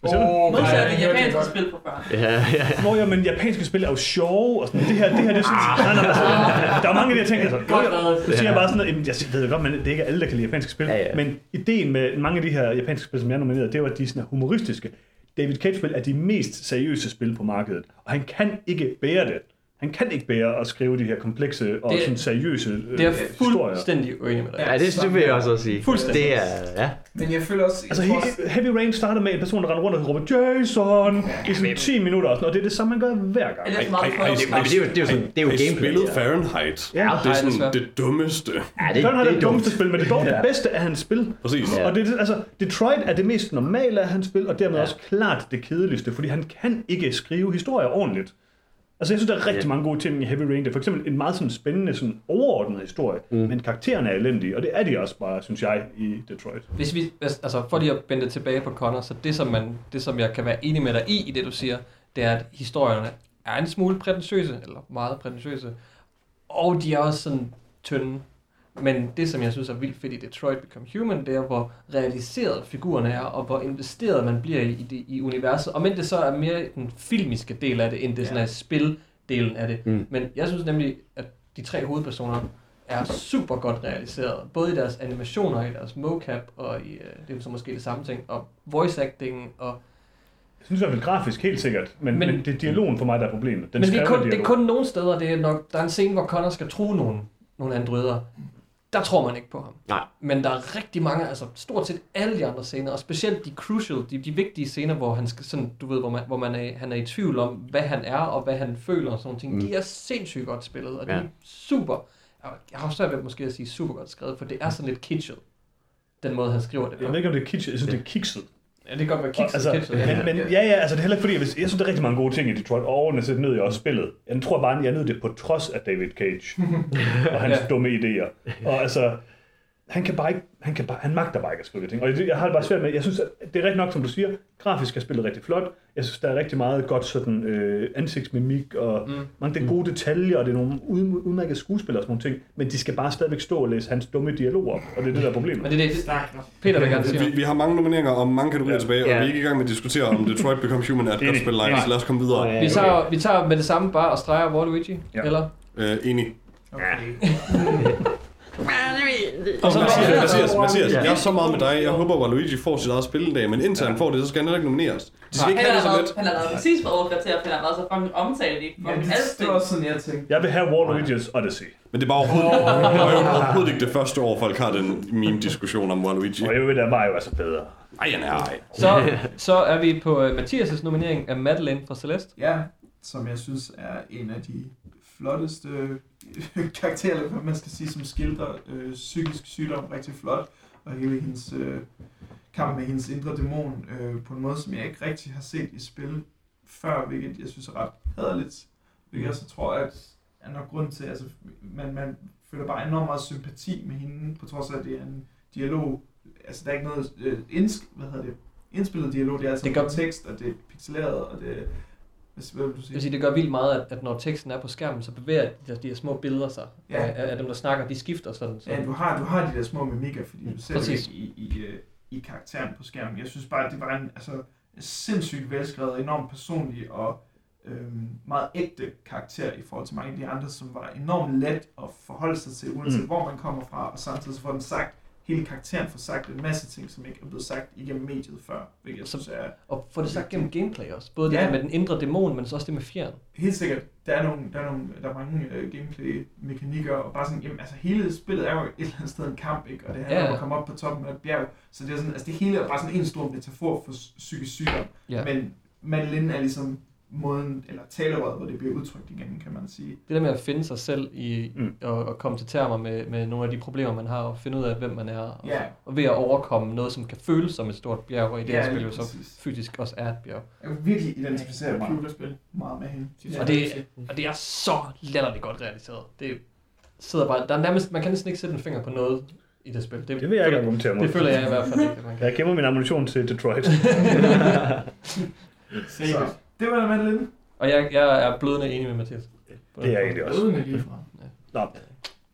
Hvad siger du? Modsat det det jeg japanske spil på børn. Ja, ja, ja. Nå ja, men japanske spil er jo sjove, og sådan det her, det her, det er sådan, nej, nej, altså, der er mange af de her ting, altså. Så siger jeg bare sådan, jamen, jeg ved jo godt, men det er ikke alle, der kan lide japanske spil. Men ideen med mange af de her japanske spil, som jeg nominerede, det var at de sådan er humoristiske. David Cage-spil er de mest seriøse spil på markedet, og han kan ikke bære det. Han kan ikke bære at skrive de her komplekse og Det- sådan seriøse øh, Det er fuldstændig uenig med dig. ja det, det vil jeg også sige. Fuldstændig. Det er, ja. Men jeg føler også... Altså, jeg tror også- he- Heavy Rain starter med en person, der render rundt og råber Jason i sådan 10 minutter og sådan. Og det er det samme, man gør hver gang. Ej, ej, ej, det er jo, det er jo, sådan, det er jo gameplay. spillet ja. Fahrenheit? Ja. Det er sådan det dummeste. Ja, det, det er det dummeste spil, men det er dog det Ja. bedste af hans spil. Præcis. Ja. Og det, er- altså, Detroit er det mest normale af hans spil, og dermed Ja. også klart det kedeligste, fordi han kan ikke skrive historier ordentligt. Altså, jeg synes, der er rigtig Ja. mange gode ting i Heavy Rain. Det er for eksempel en meget sådan spændende, sådan overordnet historie, mm. men karaktererne er elendige, og det er de også bare, synes jeg, i Detroit. Hvis vi, altså for lige at vende tilbage på Connor, så det som, man, det som jeg kan være enig med dig i, i det du siger, det er, at historierne er en smule prætentiøse, eller meget prætentiøse, og de er også sådan tynde. Men det, som jeg synes er vildt fedt i Detroit Become Human, det er, hvor realiseret figurerne er, og hvor investeret man bliver i, det, i universet. Og men det så er mere den filmiske del af det, end det sådan er spildelen af det. Mm. Men jeg synes nemlig, at de tre hovedpersoner er super godt realiseret. Både i deres animationer, i deres mocap, og i, øh, det er så måske det samme ting, og voice acting, og Jeg synes hvert fald grafisk helt sikkert, men, men, Men- det er dialogen for mig, der er problemet. Den men det er, kun, det er dialog. kun nogle steder, det er nok, der er en scene, hvor Connor skal true nogle, nogle androider. Der tror man ikke på ham. Nej. Men der er rigtig mange, altså stort set alle de andre scener, og specielt de crucial, de, de vigtige scener, hvor han skal sådan, du ved, hvor, man, hvor man er, han er i tvivl om, hvad han er, og hvad han føler og sådan ting. Mm. De er sindssygt godt spillet, og ja. Ja. de er super, jeg har også svært ved måske at sige super godt skrevet, for det er sådan lidt kitschet, den måde han skriver det på. Jeg ved ikke, om det er kitschet. Jeg synes, det er kikset. Ja, det kan godt være kitschet, altså, ja. men, men, ja, ja, altså det er heller ikke fordi, jeg, vil- jeg synes, der er rigtig mange gode ting i Detroit, og overordnet set nød jeg også spillet. Jeg tror bare, jeg nød det på trods af David Cage og hans Ja. dumme idéer. Og altså, han kan bare ikke, han, kan bare, han magter bare ikke at skrive ting. Og det- jeg har det bare svært med, jeg synes, at det er rigtig nok, som du siger, grafisk er spillet rigtig flot. Jeg synes, der er rigtig meget godt sådan øh, ansigtsmimik, og Mm. mange det gode detaljer, og det er nogle ud- udmærkede skuespillere og sådan nogle ting, men de skal bare stadigvæk stå og læse hans dumme dialoger op, og det er det, der er problemet. Men det er det, Stærkt. Peter vil gerne sige. Vi, vi har mange nomineringer og mange kategorier Ja. tilbage, og Ja. vi er ikke i gang med at diskutere, om Detroit Become Human er et godt spil. Enig. så lad os komme videre. Ja. Vi tager, vi tager med det samme bare og streger Waluigi, Ja. eller? Øh, enig. Okay. Og så Mathias, Mathias, Mathias, Ja. jeg er så meget med dig. Jeg håber, at Luigi får sit eget spil en dag, men indtil han får det, så skal han heller ikke nomineres. De skal ikke Han have det så let. han har været præcis for overkriterier, for han har været så fucking omtalt i fucking alt det var sådan, jeg tænkte. Jeg vil have Waluigi's Odyssey. Men det er bare overhovedet, det er jo overhovedet ikke det første år, folk har den meme-diskussion om Waluigi. Og jeg ved, der var jo altså bedre. Ej, han er ej. Så, så er vi på uh, Mathias' nominering af Madeleine fra Celeste. Ja, som jeg synes er en af de flotteste øh, karakterer, eller hvad man skal sige, som skildrer øh, psykisk sygdom rigtig flot, og hele hendes øh, kamp med hendes indre dæmon øh, på en måde, som jeg ikke rigtig har set i spil før, hvilket jeg synes er ret hederligt. Hvilket jeg så tror, at er nok grund til, altså man, man føler bare enormt meget sympati med hende, på trods af, at det er en dialog, altså der er ikke noget øh, indsk, hvad hedder det, indspillet dialog, det er altså Det det gør- tekst, og det er pixeleret, og det hvad, hvad vil du Jeg sige? vil sige, det gør vildt meget, at, at når teksten er på skærmen, så bevæger de, der, de her små billeder sig. Ja. Af, af dem, der snakker, de skifter sådan. sådan. Ja, du har, du har de der små mimikker, fordi du ser det Præcis. ikke i, i, øh, i karakteren på skærmen. Jeg synes bare, at det var en altså, sindssygt velskrevet, enormt personlig og øhm, meget ægte karakter i forhold til mange af de andre, som var enormt let at forholde sig til, uanset mm. hvor man kommer fra, og samtidig så får den sagt, hele karakteren får sagt en masse ting, som ikke er blevet sagt igennem mediet før, hvilket jeg synes er Og få det sagt gennem gameplay også. Både det Ja. der med den indre dæmon, men så også det med fjern. Helt sikkert. Der er, nogle, der er, nogle, der er mange øh, gameplay-mekanikker, og bare sådan, jamen, altså hele spillet er jo et eller andet sted en kamp, ikke? Og det handler Ja. om at komme op på toppen af et bjerg. Så det er sådan, altså det hele er bare sådan en stor metafor for psykisk sygdom. Ja. Men Madeline er ligesom måden, eller talerøret, hvor det bliver udtrykt igennem, kan man sige. Det der med at finde sig selv i, Mm. mm. og, og komme til termer med, med nogle af de problemer, man har, og finde ud af, hvem man er. Og, Ja. og ved at overkomme noget, som kan føles som et stort bjerg, og i det her spil jo så fysisk også er et bjerg. Jeg kan virkelig identificere mig Computerspil. meget med hende. Ja. Og det, og det er så latterligt godt realiseret. Det sidder bare, der er nærmest, man kan næsten ikke sætte en finger på noget i det spil. Det vil jeg ikke argumentere mod. Det føler jeg i hvert fald ikke, at man kan. Jeg gemmer min ammunition til Detroit. Så, det var Madeline. Og jeg, jeg er blødende enig med Mathias. Det er jeg egentlig også. Uden lige fra. Nå.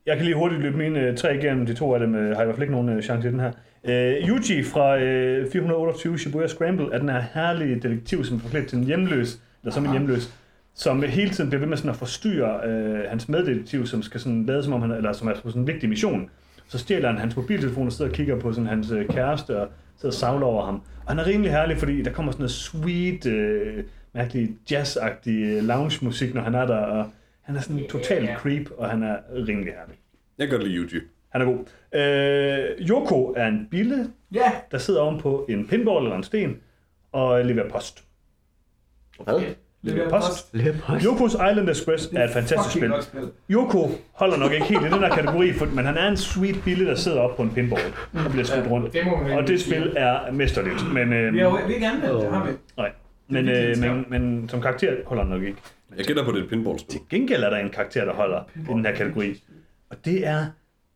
jeg kan lige hurtigt løbe mine øh, tre igennem. De to af dem øh, har i hvert fald ikke nogen øh, chance i den her. Øh, Yuji fra øh, 428 Shibuya Scramble er den her herlige detektiv, som er forklædt til en hjemløs, eller som en hjemløs, som hele tiden bliver ved med sådan at forstyrre øh, hans meddetektiv, som skal sådan lade som om han, eller som er på sådan en vigtig mission. Så stjæler han hans mobiltelefon og sidder og kigger på sådan hans øh, kæreste og sidder og savler over ham. Og han er rimelig herlig, fordi der kommer sådan noget sweet, øh, mærkelig jazz-agtig øh, lounge-musik, når han er der, og han er sådan en total creep, og han er rimelig herlig. Jeg gør det lige Yuji. Han er god. Øh, Yoko er en bille, Ja, der sidder ovenpå en pinball eller en sten, og leverer post. Hvad? Leverer post. Leverpost. Yokos Island Express er et fantastisk spil. godt spil. Yoko holder nok ikke helt i den her kategori, for, men han er en sweet bille, der sidder op på en pinball og bliver skudt rundt. Det må man Og det spil er mesterligt, men, øh, Vi har jo ikke anmeldt det, har vi? nej. Men, øh, men, men som karakter holder han nok ikke. Jeg gætter på, det er et pinballspil. Til gengæld er der en karakter, der holder i den her kategori. Og det er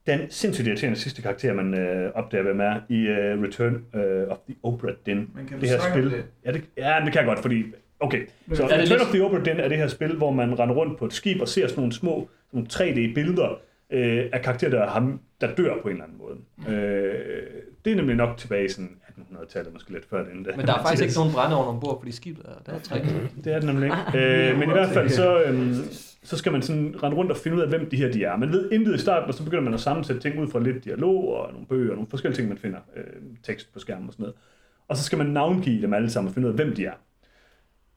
den sindssygt irriterende sidste karakter, man øh, opdager, hvem er i øh, Return øh, of the Obra Dinn. Men Det her spil. det? Ja, det, ja, det kan jeg godt, fordi... Okay, så er det Return lidt- of the Obra Dinn er det her spil, hvor man render rundt på et skib og ser sådan nogle små sådan nogle 3D-billeder øh, af karakterer, der, har, der dør på en eller anden måde. Øh, det er nemlig nok tilbage i sådan 1800-tallet, måske lidt før det endda. Men der er faktisk ikke nogen brændeovn ombord, fordi skibet er, der er tre. Det er det nemlig ikke. Øh, men i hvert fald så, øhm, så skal man sådan rende rundt og finde ud af, hvem de her de er. Man ved intet i starten, og så begynder man at sammensætte ting ud fra lidt dialog og nogle bøger og nogle forskellige ting, man finder. Øh, tekst på skærmen og sådan noget. Og så skal man navngive dem alle sammen og finde ud af, hvem de er.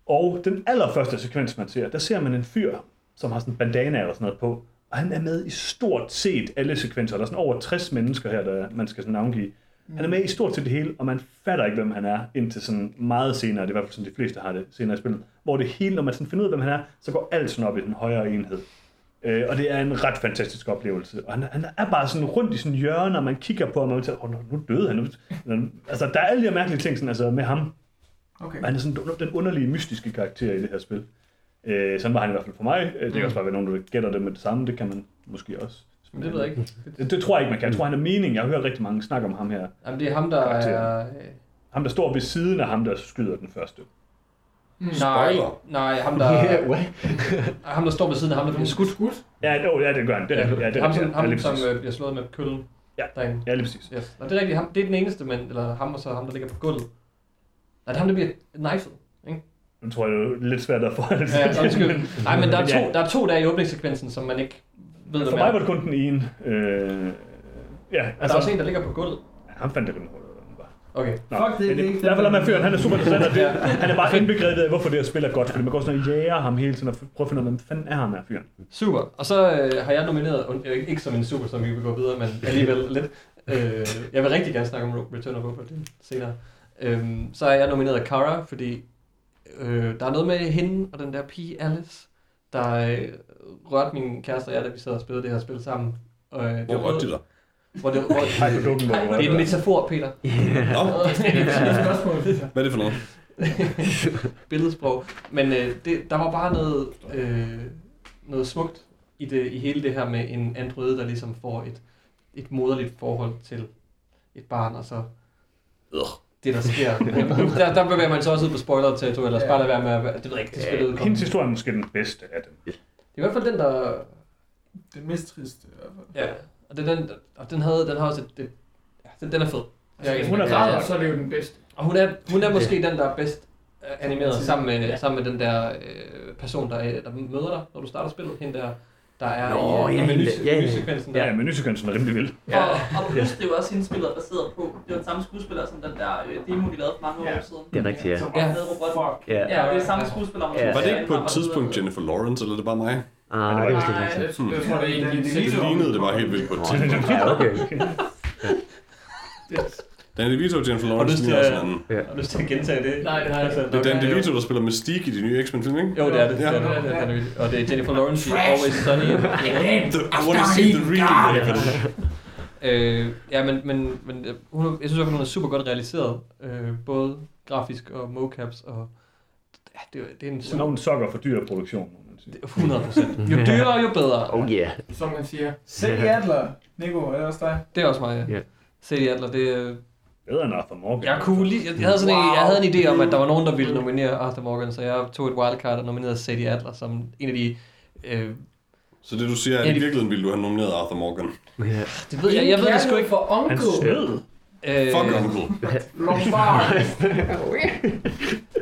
Og den allerførste sekvens, man ser, der ser man en fyr, som har sådan en bandana eller sådan noget på. Og han er med i stort set alle sekvenser. Der er sådan over 60 mennesker her, der man skal sådan navngive. Han er med i stort set det hele, og man fatter ikke, hvem han er, indtil sådan meget senere, det er i hvert fald sådan de fleste har det senere i spillet, hvor det hele, når man sådan finder ud af, hvem han er, så går alt sådan op i den højere enhed. Øh, og det er en ret fantastisk oplevelse. Og han, han er bare sådan rundt i sådan hjørne, og man kigger på ham, og man tænker, nu døde han. Nu. Altså, der er alle de her mærkelige ting sådan, altså, med ham. Okay. Han er sådan den underlige, mystiske karakter i det her spil. Øh, sådan var han i hvert fald for mig. Øh, Det kan også bare være nogen, der gætter det med det samme. Det kan man måske også. Men det ved jeg ikke. Det, det tror jeg ikke, man kan. Jeg tror, han er mening. Jeg har hørt rigtig mange snakke om ham her. Jamen, det er ham, der Karakter. er... Ham, der står ved siden af ham, der skyder den første. Nej, Spoiler. nej, ham der, Yeah, what? ham der står ved siden af ham, der bliver skudt. Skudt. Ja, oh, ja det gør han. Det, er, ja, det er ham, som, Ja, ham lige som øh, bliver slået med køllen Ja. derinde. Ja, lige præcis. Yes. Og det er rigtigt, ham, det er den eneste, men, eller ham og så ham, der ligger på gulvet. Nej, det er ham, der bliver knifet. Ikke? Nu tror jeg, det er lidt svært at få det Ja, til. Nej, men der er, to, ja. der er to der i åbningssekvensen, som man ikke ved, For mig var det kun den ene. Øh, ja, der er altså, også en, der ligger på gulvet. ja, han fandt det rimelig hurtigt. Bare. Okay. Nå, Fuck, det er men ikke I hvert fald er man fyren, han er super interessant, og det, han er bare indbegrebet af, hvorfor det her spil er godt, fordi man går sådan og jager ham hele tiden og prøver at finde ud af, hvem fanden er ham her fyren. Super. Og så øh, har jeg nomineret, und- øh, ikke som en super, som vi vil gå videre, men alligevel lidt. Øh, jeg vil rigtig gerne snakke om Return of Dinn senere. Øhm, så har jeg nomineret Kara, fordi øh, der er noget med hende og den der pige Alice, der øh, rørte min kæreste og jeg, da vi sad og spillede det her spil sammen. Og, øh, det Hvor var rørte de dig? Hvor det, hvor, du det er en metafor, Peter. Nå, Det er et spørgsmål. hvad er det for noget? billedsprog. Men øh, det, der var bare noget, øh, noget smukt i, det, i hele det her med en android, der ligesom får et, et moderligt forhold til et barn, og så Øh. det, der sker. der, der bevæger man så også ud på spoiler-territoriet, eller Ja. bare lade være med at det ved jeg ikke, det spillet udkommer. Hendes historie er måske den bedste af dem. Det er i hvert fald den, der... Den mest triste i hvert fald. Ja, og, det er den, og den, havde, den har også et... et ja, den, den er fed. Altså, hvis hun er rar. rar, så er det jo den bedste. Og hun er, hun er måske den, der er bedst øh, animeret sammen med, Ja. sammen med den der øh, person, der, er- der møder dig, når du starter spillet. Hende der, der er Nå, i, øh, ja, i hende menu, der- ja, ja. menusekvensen der. Ja, menusekvensen er rimelig vild. Ja. Og, og plus, det er jo også hende spillet er baseret på. Det var den samme skuespiller som den der øh, demo, de lavede for mange år Ja. siden. Det er rigtigt, ja. Som Ja. ja. Fuck. Ja. Ja, det er samme skuespiller. Ja. Var det ikke på et tidspunkt Jennifer Lawrence, eller er det bare mig? Ah, det vist ikke Nej, rigtigt. jeg tror, det Det Det år. lignede det bare helt vildt på et tidspunkt. Ja, okay. Danny DeVito og Jennifer Lawrence ligner også hinanden. Har du lyst til at gentage det? Nej, det har jeg ikke. Det er Dan DeVito, der spiller Mystique i de nye X-Men-film, ikke? Jo, det er det. Ja. Ja. Det er, det er, det er, og det er Jennifer Lawrence i Always Sunny. The, I want to see the real Jennifer. øh, ja, men, men, men øh, hun, er- jeg synes fald, hun er super godt realiseret. Øh, både grafisk og mocaps. Og, ja, det, er- det er en super... hun sokker for dyr produktion, må man sige. 100 procent. Jo dyrere, jo bedre. Oh yeah. Som man siger. Sadie Adler. Nico, er det også dig? Det er også mig, ja. Ja. Sadie Adler, det er... Bedre end Arthur Morgan. Jeg kunne lige, jeg, jeg, havde sådan en, jeg havde en idé om, at der var nogen, der ville nominere Arthur Morgan, så jeg tog et wildcard og nominerede Sadie Adler som en af de øh, Så det du siger, er, at i virkeligheden ville du have nomineret Arthur Morgan. Det ved jeg, jeg ved det sgu ikke. for Han onkel. sød. Øh, Fuck onkel.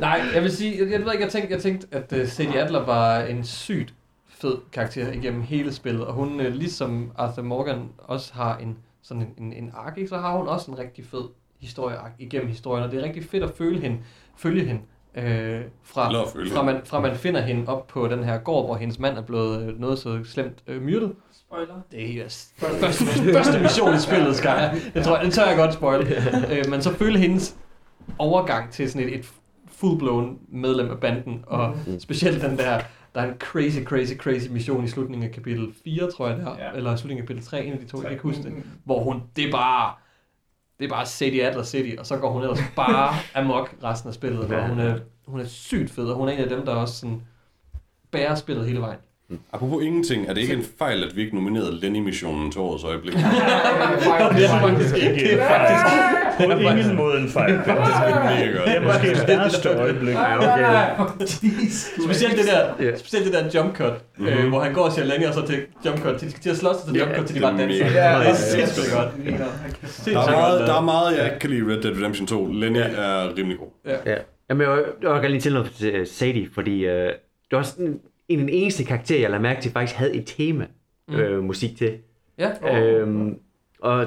Nej, jeg vil sige, jeg, jeg ved ikke, jeg tænkte, jeg tænkte at uh, Sadie Adler var en sygt fed karakter igennem hele spillet, og hun, uh, ligesom Arthur Morgan, også har en sådan en, en, en ark, ikke? så har hun også en rigtig fed historieark igennem historien, og det er rigtig fedt at føle hende, følge hende, øh, fra, fra, man, fra man finder hende op på den her gård, hvor hendes mand er blevet øh, noget så slemt øh, myrdet. Spoiler. Det er yes. første, første mission i spillet, skal jeg. Det, tror jeg, det tør jeg godt spoil. øh, men så føle hendes overgang til sådan et, et full-blown medlem af banden, og specielt den der, der er en crazy, crazy, crazy mission i slutningen af kapitel 4, tror jeg det er, Ja. eller slutningen af kapitel 3, en af de to, jeg kan ikke huske det, hvor hun, det er bare, det er bare Sadie Adler City, og så går hun ellers bare amok resten af spillet, og hun er, hun er sygt fed, og hun er en af dem, der også sådan bærer spillet hele vejen. Apropos ingenting, er det ikke en fejl, at vi ikke nominerede Lenny-missionen til årets øjeblik? Det er faktisk ikke en fejl. På ingen måde en fejl. Det er mega godt. Det er måske et værste øjeblik. Specielt det der, Ja. specielt det der jump cut, mm-hmm. øh, hvor han går og siger længe, og så til jump cut, til de skal til at slås, og så jump cut, til de det er bare danser. Det er sindssygt godt. Der er, meget, der er meget, jeg ikke kan lide Red Dead Redemption 2. Lenny er rimelig god. Ja. Jamen, jeg jeg gerne lige til noget til Sadie, fordi øh, det var også en, af de eneste karakterer, jeg lagde mærke til, faktisk havde et tema Mm. øh, musik til. Ja. Øhm, og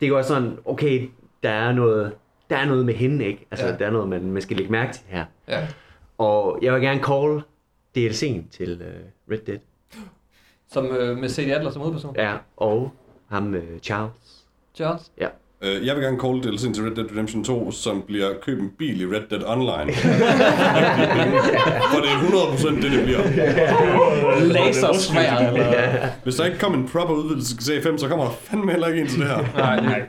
det var sådan, okay, der er noget, der er noget med hende, ikke? Altså, Ja. ja. der er noget, man, man skal lægge mærke til her. Ja. Og jeg vil gerne call DLC'en til øh, Red Dead. Som øh, med C.D. Adler som hovedperson. Ja, og ham øh, Charles. Charles. Øh, Jeg vil gerne call DLC'en til Red Dead Redemption 2, som bliver køb en bil i Red Dead Online. For det er 100% det, det bliver. Lasersvær, eller... Hvis der ikke kommer en proper udvidelse til C5, så kommer der fandme heller ikke en til det her. Nej, nej.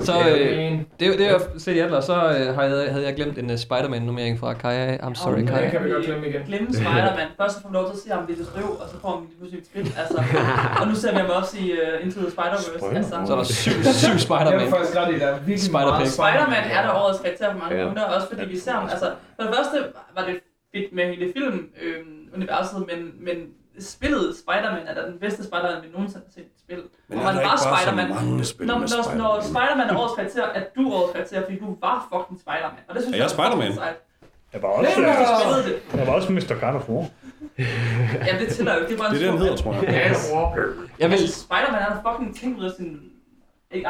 Så øh, det, er- det er C.D. Adler, så øh, havde, jeg- havde jeg glemt en uh, Spider-Man-nummering fra Kaja. I'm sorry, Det Kaja. kan vi godt glemme igen. Glemme Spider-Man. Først får man lov til at se ham lidt skrive, og så får man lige pludselig et spil. Altså, og nu ser vi ham også i uh, Into the Spider-Verse. Altså, Så er der syv, syv er Spider-Man. Faktisk ret i, der er virkelig Spider-Pig. meget Spider-Man er der årets karakter for mange Ja. punkter, også fordi vi ser ham, altså, for det første var det fedt med hele film-universet, men, men spillet Spider-Man er da den bedste Spider-Man, vi nogensinde har set i spil. Men Og er man var Spider-Man. Når, når, Spider-Man? når Spider-Man er årets karakter, er du årets karakter, fordi du var fucking Spider-Man. Og det synes Er jeg Spider-Man? fucking sejt. Der var også, Du spillede det. der var også Mr. Carter for. Ja, det tæller jo. Det er bare Det er det, han hedder, tror jeg. Yes. Jeg vil... Altså, Spider-Man han har fucking ting ud af sin... Ikke.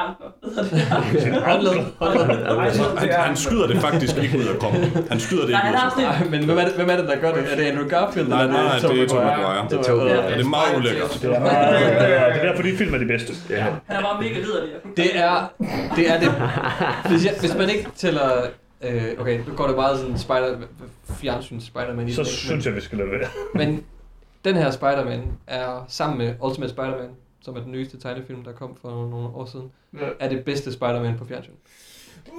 Altså, han, han skyder det faktisk ikke ud af kroppen. Han skyder det Nej, ikke ud af men hvem er, det, hvem er det, der gør det? Er det Andrew Garfield? Nej, eller nej, det er Tobey Maguire. Det er Tobey. Ja. Det er meget ulækkert. Det er, meget, det er, det er derfor, de film er de bedste. Ja. Han er bare mega liderlig. Det er det. Er det. Hvis, jeg, hvis man ikke tæller... Øh, okay, nu går det meget sådan spider, fjernsyn Spider-Man i Så det, synes jeg, vi skal lade være. men, men den her Spider-Man er sammen med Ultimate Spider-Man, som er den nyeste tegnefilm, der kom for nogle år siden, Ja. er det bedste Spider-Man på fjernsyn.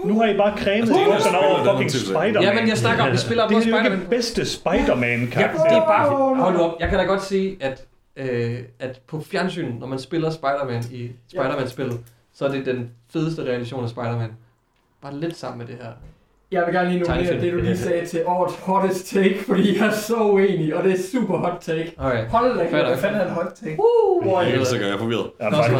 Nu har I bare cremet Det er bukserne over den fucking Spider-Man. Ja, men jeg snakker om, det spiller det på er jo ikke Spider-Man. bedste Spider-Man Ja, karakter. det er bare... Hold op. Jeg kan da godt se, at, øh, at på fjernsyn, når man spiller Spider-Man i Spider-Man-spillet, så er det den fedeste realisation af Spider-Man. Bare lidt sammen med det her. Jeg vil gerne lige nominere det, du lige sagde til årets hottest take, fordi jeg er så uenig, og det er super hot take. Okay. Hold da kæft. Hvad fanden er en hot take? Uh, Jeg boy. er sikker, jeg er forvirret. Jeg er faktisk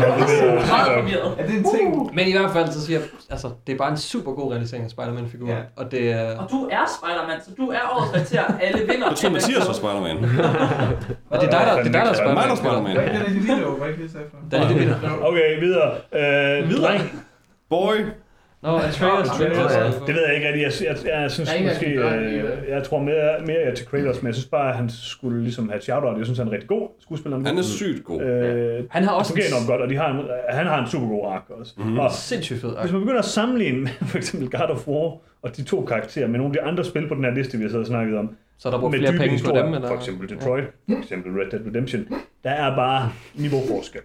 Meget forvirret. Er det en ting? Men i hvert fald, så siger jeg, altså, det er bare en super god realisering af Spider-Man-figuren. Ja. Og det er... Og du er Spider-Man, så du er årets karakter. Alle vinder. Jeg tror, Mathias var Spider-Man. Og det er dig, der, det er dig, der er Mig, der er Spider-Man. Spider-Man. Hvad er det, det video? Hvad er det, jeg sagde for? Den er det vinder. Okay, videre. Øh, videre. Boy. Nå, Atreus. ja. Det ved jeg ikke rigtig. Jeg, jeg, jeg, jeg synes ingen, måske, det øh, jeg tror mere, mere jeg til Kratos, men jeg synes bare, at han skulle ligesom have et shout-out. Jeg synes, han er rigtig god skuespiller. Han er sygt god. Øh, Han har også fungerer enormt godt, og de har en, han har en super god ark også. Mm-hmm. Og sindssygt fed. hvis man begynder at sammenligne med for eksempel God of War og de to karakterer med nogle af de andre spil på den her liste, vi har siddet og snakket om, Så er der brugt med flere penge på dem, eller? for eksempel Detroit, for eksempel Red Dead Redemption, der er bare niveauforskel.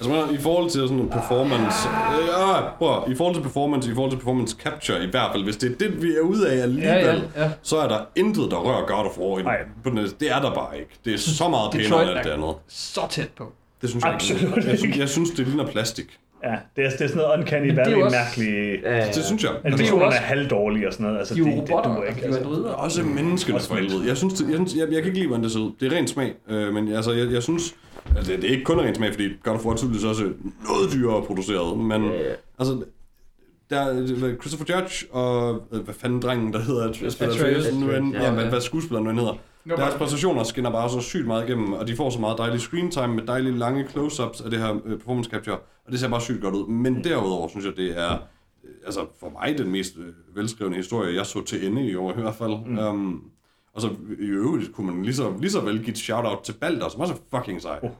Altså, i forhold til sådan en performance... Øh, ja, prøv, I forhold til performance, i forhold til performance capture i hvert fald, hvis det er det, vi er ude af alligevel, Ja, ja, ja. så er der intet, der rører God of War. Nej. den- Det er der bare ikke. Det er så meget Detroit pænere end er- alt det andet. Så tæt på. Det synes jeg Absolut ikke. Jeg synes, jeg synes, det ligner plastik. Ja, det er, det er sådan noget uncanny det er valley jo også- mærkeligt. Ja, Det synes jeg. Animationerne er også- halvdårlige og sådan noget. Altså, De er jo det, det robotter, duer altså, ikke. de er Altså. androider. Også menneskene for helvede. Jeg synes, det, jeg, synes jeg, jeg kan ikke lide, hvordan det ser ud. Det er ren smag. Øh, men altså, jeg, jeg synes... Altså, det, det er ikke kun ren smag, fordi God of War er tydeligvis også noget dyrere produceret. Men Ja, ja. altså, der er Christopher Judge og... øh, Hvad fanden drengen, der hedder... Atreus. Nu end, Ja, ja, ja. hvad, hvad skuespilleren nu end hedder. Nå, Deres præstationer skinner bare så sygt meget igennem, og de får så meget dejlig screen time med dejlige lange close-ups af det her øh, performance capture, og det ser bare sygt godt ud. Men derudover synes jeg, det er øh, altså for mig den mest øh, velskrevne historie, jeg så til ende i år i hvert fald. Mm. Um, og så i øvrigt kunne man lige så, lige så vel give et shout-out til Balder, som også er fucking sej. Oh.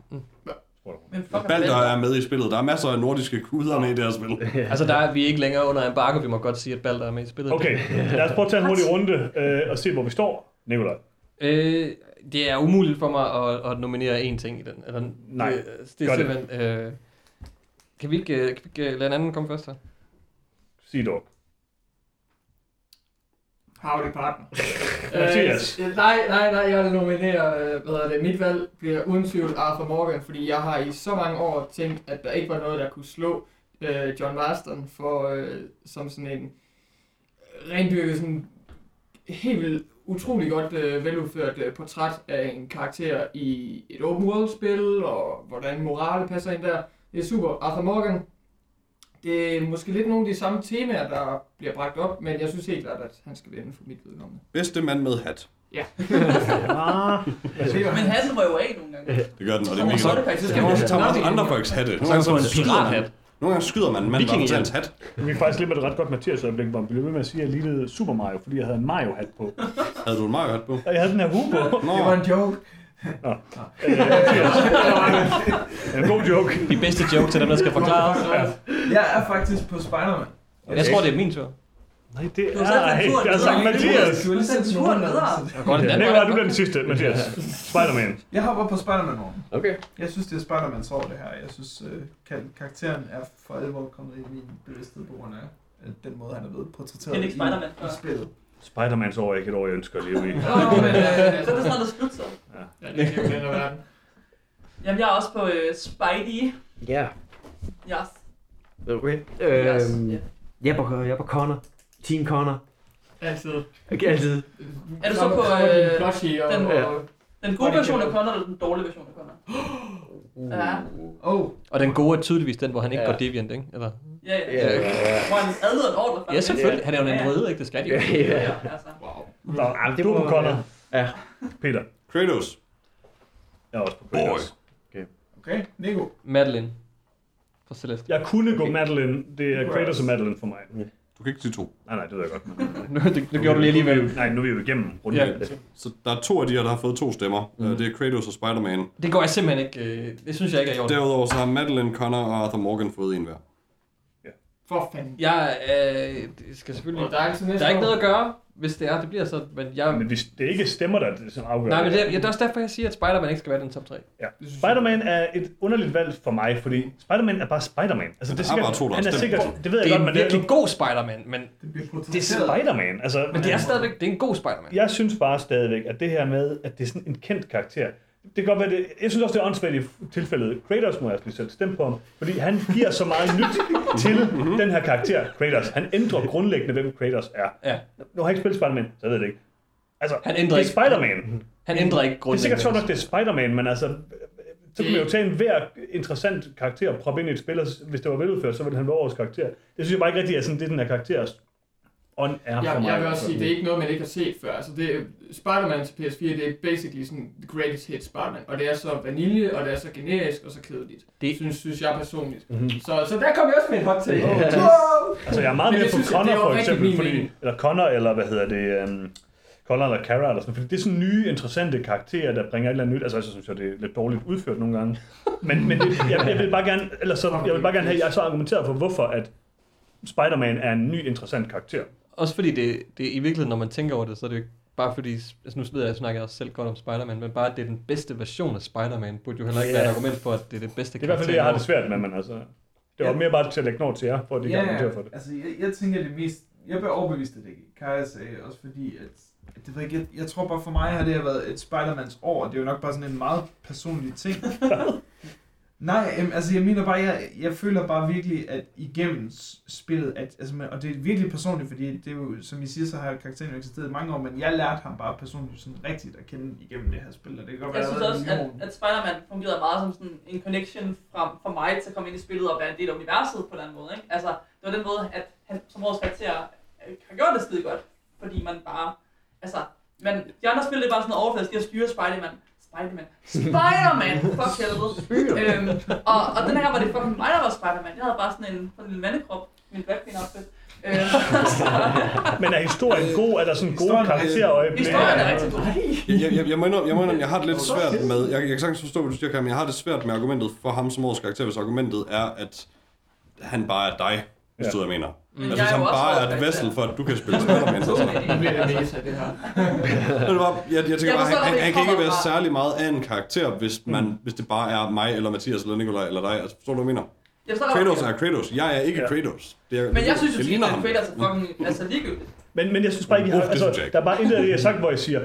Men fuck, er Balder Balder. er med i spillet. Der er masser af nordiske guder med i det her spil. Altså, der er vi ikke længere under embargo. Vi må godt sige, at Balder er med i spillet. Okay, lad os prøve at tage en hurtig runde øh, og se, hvor vi står. Nikolaj. Øh, det er umuligt for mig at, at nominere én ting i den. Eller, Nej, det, det er det. simpelthen... Øh, kan vi ikke, øh, kan vi ikke lade en anden komme først her? Sig dog. Howdy partner. Mathias. Øh, nej, nej, nej, jeg vil nominere, øh, hvad hedder det, mit valg bliver uden tvivl Arthur Morgan, fordi jeg har i så mange år tænkt, at der ikke var noget, der kunne slå øh, John Marston for, øh, som sådan en rendyrket, sådan helt vildt utrolig godt øh, veludført øh, portræt af en karakter i et open world spil, og hvordan morale passer ind der. Det er super. Arthur Morgan, det er måske lidt nogle af de samme temaer, der bliver bragt op, men jeg synes helt klart, at han skal vinde for mit vedkommende. Bedste mand med hat. Ah, Men hatten var jo af nogle gange. Det gør den, og det er mega så er det godt. Så man tager man også andre folks hatte. Nogle gange, så skyder man, pirathat. nogle gange skyder man en mand bare tage hans hat. vi kan faktisk lidt med et ret godt Mathias øjeblik, hvor vi blev ved med at sige, at jeg lignede Super Mario, fordi jeg havde en Mario-hat på. Havde du en Mario hat på? Og jeg havde den her hue på. Nå, Det var en joke. Øh, en god joke. De bedste joke til dem, der skal forklare. Jeg er faktisk på Spider-Man. Jeg tror, det er min tur. Nej, det er turen Jeg har sagt. Mathias. Du har lige sendt turen den Nikolaj, var du er den sidste, Mathias. Spider-Man. Jeg hopper på Spider-Man-vognen. Okay. Jeg synes, det er Spider-Mans år, det her. Jeg synes, øh, kar- karakteren er for alvor kommet ind i min bevidsthed på grund af øh, den måde, han er blevet portrætteret Spider-Man i, i spillet. Spider-Mans år er ikke et år, jeg ønsker at leve i. Nå, men, øh, Så er det snart at slutte så. Ja, det er jo den verden. Jamen, jeg er også på øh, Spidey. Ja. Yes. Okay. Yes. Øhm, Ja. jeg, er på, jeg er på Connor. Team Connor. Altid. Okay, altid. Er du så på, øh, den- og, Den gode version af Connor, eller den dårlige version af Connor? Ja. Oh, Og den gode er tydeligvis den, hvor han ikke Ja. går deviant, ikke? Eller? Ja, ja. Hvor han adlyder en ordre. Ja, selvfølgelig. Han er jo en android, ikke? Det skal de jo. Ja, Ja, ja, altså. Nå, det du er på må- Connor. Ja. Peter. Kratos. Jeg er også på Boy. Kratos. okay. Nico. Madeline. Fra Celeste. Jeg kunne gå Okay. Madeline. Det er Kratos og Madeline for mig. Du kan ikke sige to. Nej, nej, det ved jeg godt. Men, Nu, det, det gjorde du lige alligevel. Nej, nu er vi jo igennem runden. Ja. Så der er to af de her, der har fået to stemmer. Mm. Det er Kratos og Spider-Man. Det går jeg simpelthen ikke... Øh, det synes jeg ikke er i orden. Derudover så har Madeline, Connor og Arthur Morgan fået en hver. for fanden. Jeg øh, det skal selvfølgelig... Og der er, altså næste Der er ikke noget at gøre, hvis det er. Det bliver så... Men jeg... Men hvis det er ikke stemmer, der er det, som afgør Nej, men det, er- ja, det er også derfor, jeg siger, at Spider-Man ikke skal være den top 3. Ja. Spider-Man er et underligt valg for mig, fordi Spider-Man er bare Spider-Man. Altså, det er er sikkert, bare to, der han er sikkert, på. det ved jeg Det er godt, en men det virkelig er, god Spider-Man, men, Det er. Spider-Man. Altså, men det er stadigvæk det er en god Spider-Man. Jeg synes bare stadigvæk, at det her med, at det er sådan en kendt karakter, det kan godt være det. Jeg synes også, det er åndssvagt i tilfældet. Kratos må jeg lige sætte stemme på ham, fordi han giver så meget nyt til den her karakter, Kratos. Han ændrer grundlæggende, hvem Kratos er. Ja. Nu har jeg ikke spillet Spider-Man, så jeg ved det ikke. Altså, Han ændrer det er ikke- Spider-Man. Han ændrer ikke Det er grundlæggende. sikkert sjovt nok, det er Spider-Man, men altså, så kunne man jo tage en hver interessant karakter og proppe ind i et spil, og hvis det var veludført, så ville han være årets karakter. Det synes jeg bare ikke rigtig er sådan, det den her karakteres ånd er for Jeg, mig. jeg vil også sige, det er ikke noget, man ikke har set før. Altså, det er, Spider-Man til PS4, det er basically sådan the greatest hit Spider-Man. Og det er så vanilje, og det er så generisk, og så kedeligt. Det- synes, synes jeg personligt. Mhm. Så, så der kom jeg også med en hot take. Ja. Wow! Altså, jeg er meget mere på Connor for eksempel, fordi, eller Connor, eller hvad hedder det, um, Connor eller Kara, eller sådan, fordi det er sådan nye, interessante karakterer, der bringer et eller andet nyt. Altså, jeg synes jeg, det er lidt dårligt udført nogle gange. Men, men det, jeg, jeg, vil bare gerne, eller så, jeg vil bare gerne have, jeg så argumenteret for, hvorfor at Spider-Man er en ny, interessant karakter. Også fordi det, det i virkeligheden, når man tænker over det, så er det jo ikke bare fordi, altså nu ved jeg, jeg snakker også selv godt om Spider-Man, men bare at det er den bedste version af Spider-Man, burde jo heller ikke Ja. være et argument for, at det er det bedste Det er i hvert fald det, jeg har det svært med, men altså, det var Ja. mere bare til at lægge noget til jer, for at de kan Ja, argumentere ja, for det. altså jeg, jeg tænker det mest, jeg blev overbevist af det, Kaja sagde, også fordi, at, at det var ikke, jeg, jeg tror bare for mig har det her været et Spider-Mans år, og det er jo nok bare sådan en meget personlig ting. Nej, altså jeg mener bare, jeg, jeg føler bare virkelig, at igennem spillet, at, altså, man- og det er virkelig personligt, fordi det er jo, som I siger, så har karakteren jo eksisteret i mange år, men jeg lærte ham bare personligt sådan rigtigt at kende igennem det her spil, og det kan godt være, Jeg synes også, at, at Spider-Man fungerede meget som sådan en connection fra, for mig til at komme ind i spillet og være en del af universet på den måde. Ikke? Altså, det var den måde, at han som vores karakter øh, har gjort det skide godt. Fordi man bare... Altså, man, de andre spil det er bare sådan noget overfladisk, de har styret Spider-Man. Spider-Man. Spider-Man! Fuck helvede. øhm, og, og den her var det fucking mig, der var Spider-Man. Jeg havde bare sådan en, sådan en lille mandekrop. Min Queen outfit. Øhm, Men er historien god? Er der sådan gode Historien er- karakterøjeblikke? historien er rigtig god. Jeg, jeg, jeg, må indrømme, jeg, må indrømme, jeg har det lidt svært med, jeg, jeg kan sagtens forstå, hvad du siger, men jeg har det svært med argumentet for ham som årets karakter, hvis argumentet er, at han bare er dig, hvis Ja. du ved, hvad jeg mener. Men Altså, jeg hvis er bare er et vessel for, at du kan spille Spider-Man. så sådan. Det mesa, det her. Men det var, jeg, jeg tænker bare, han, han, han kan ikke være fra. særlig meget af en karakter, hvis, man, hvis det bare er mig, eller Mathias, eller Nikolaj, eller dig. Altså, forstår du, hvad jeg mener? Jeg forstår Kratos er Kratos. Jeg er ikke Ja. Kratos. Det er, Men jeg synes jo, det at. Kratos er fucking altså, ligegyldigt. Men, men jeg synes bare ikke, I har, altså, der er bare intet af det, jeg har sagt, hvor jeg siger,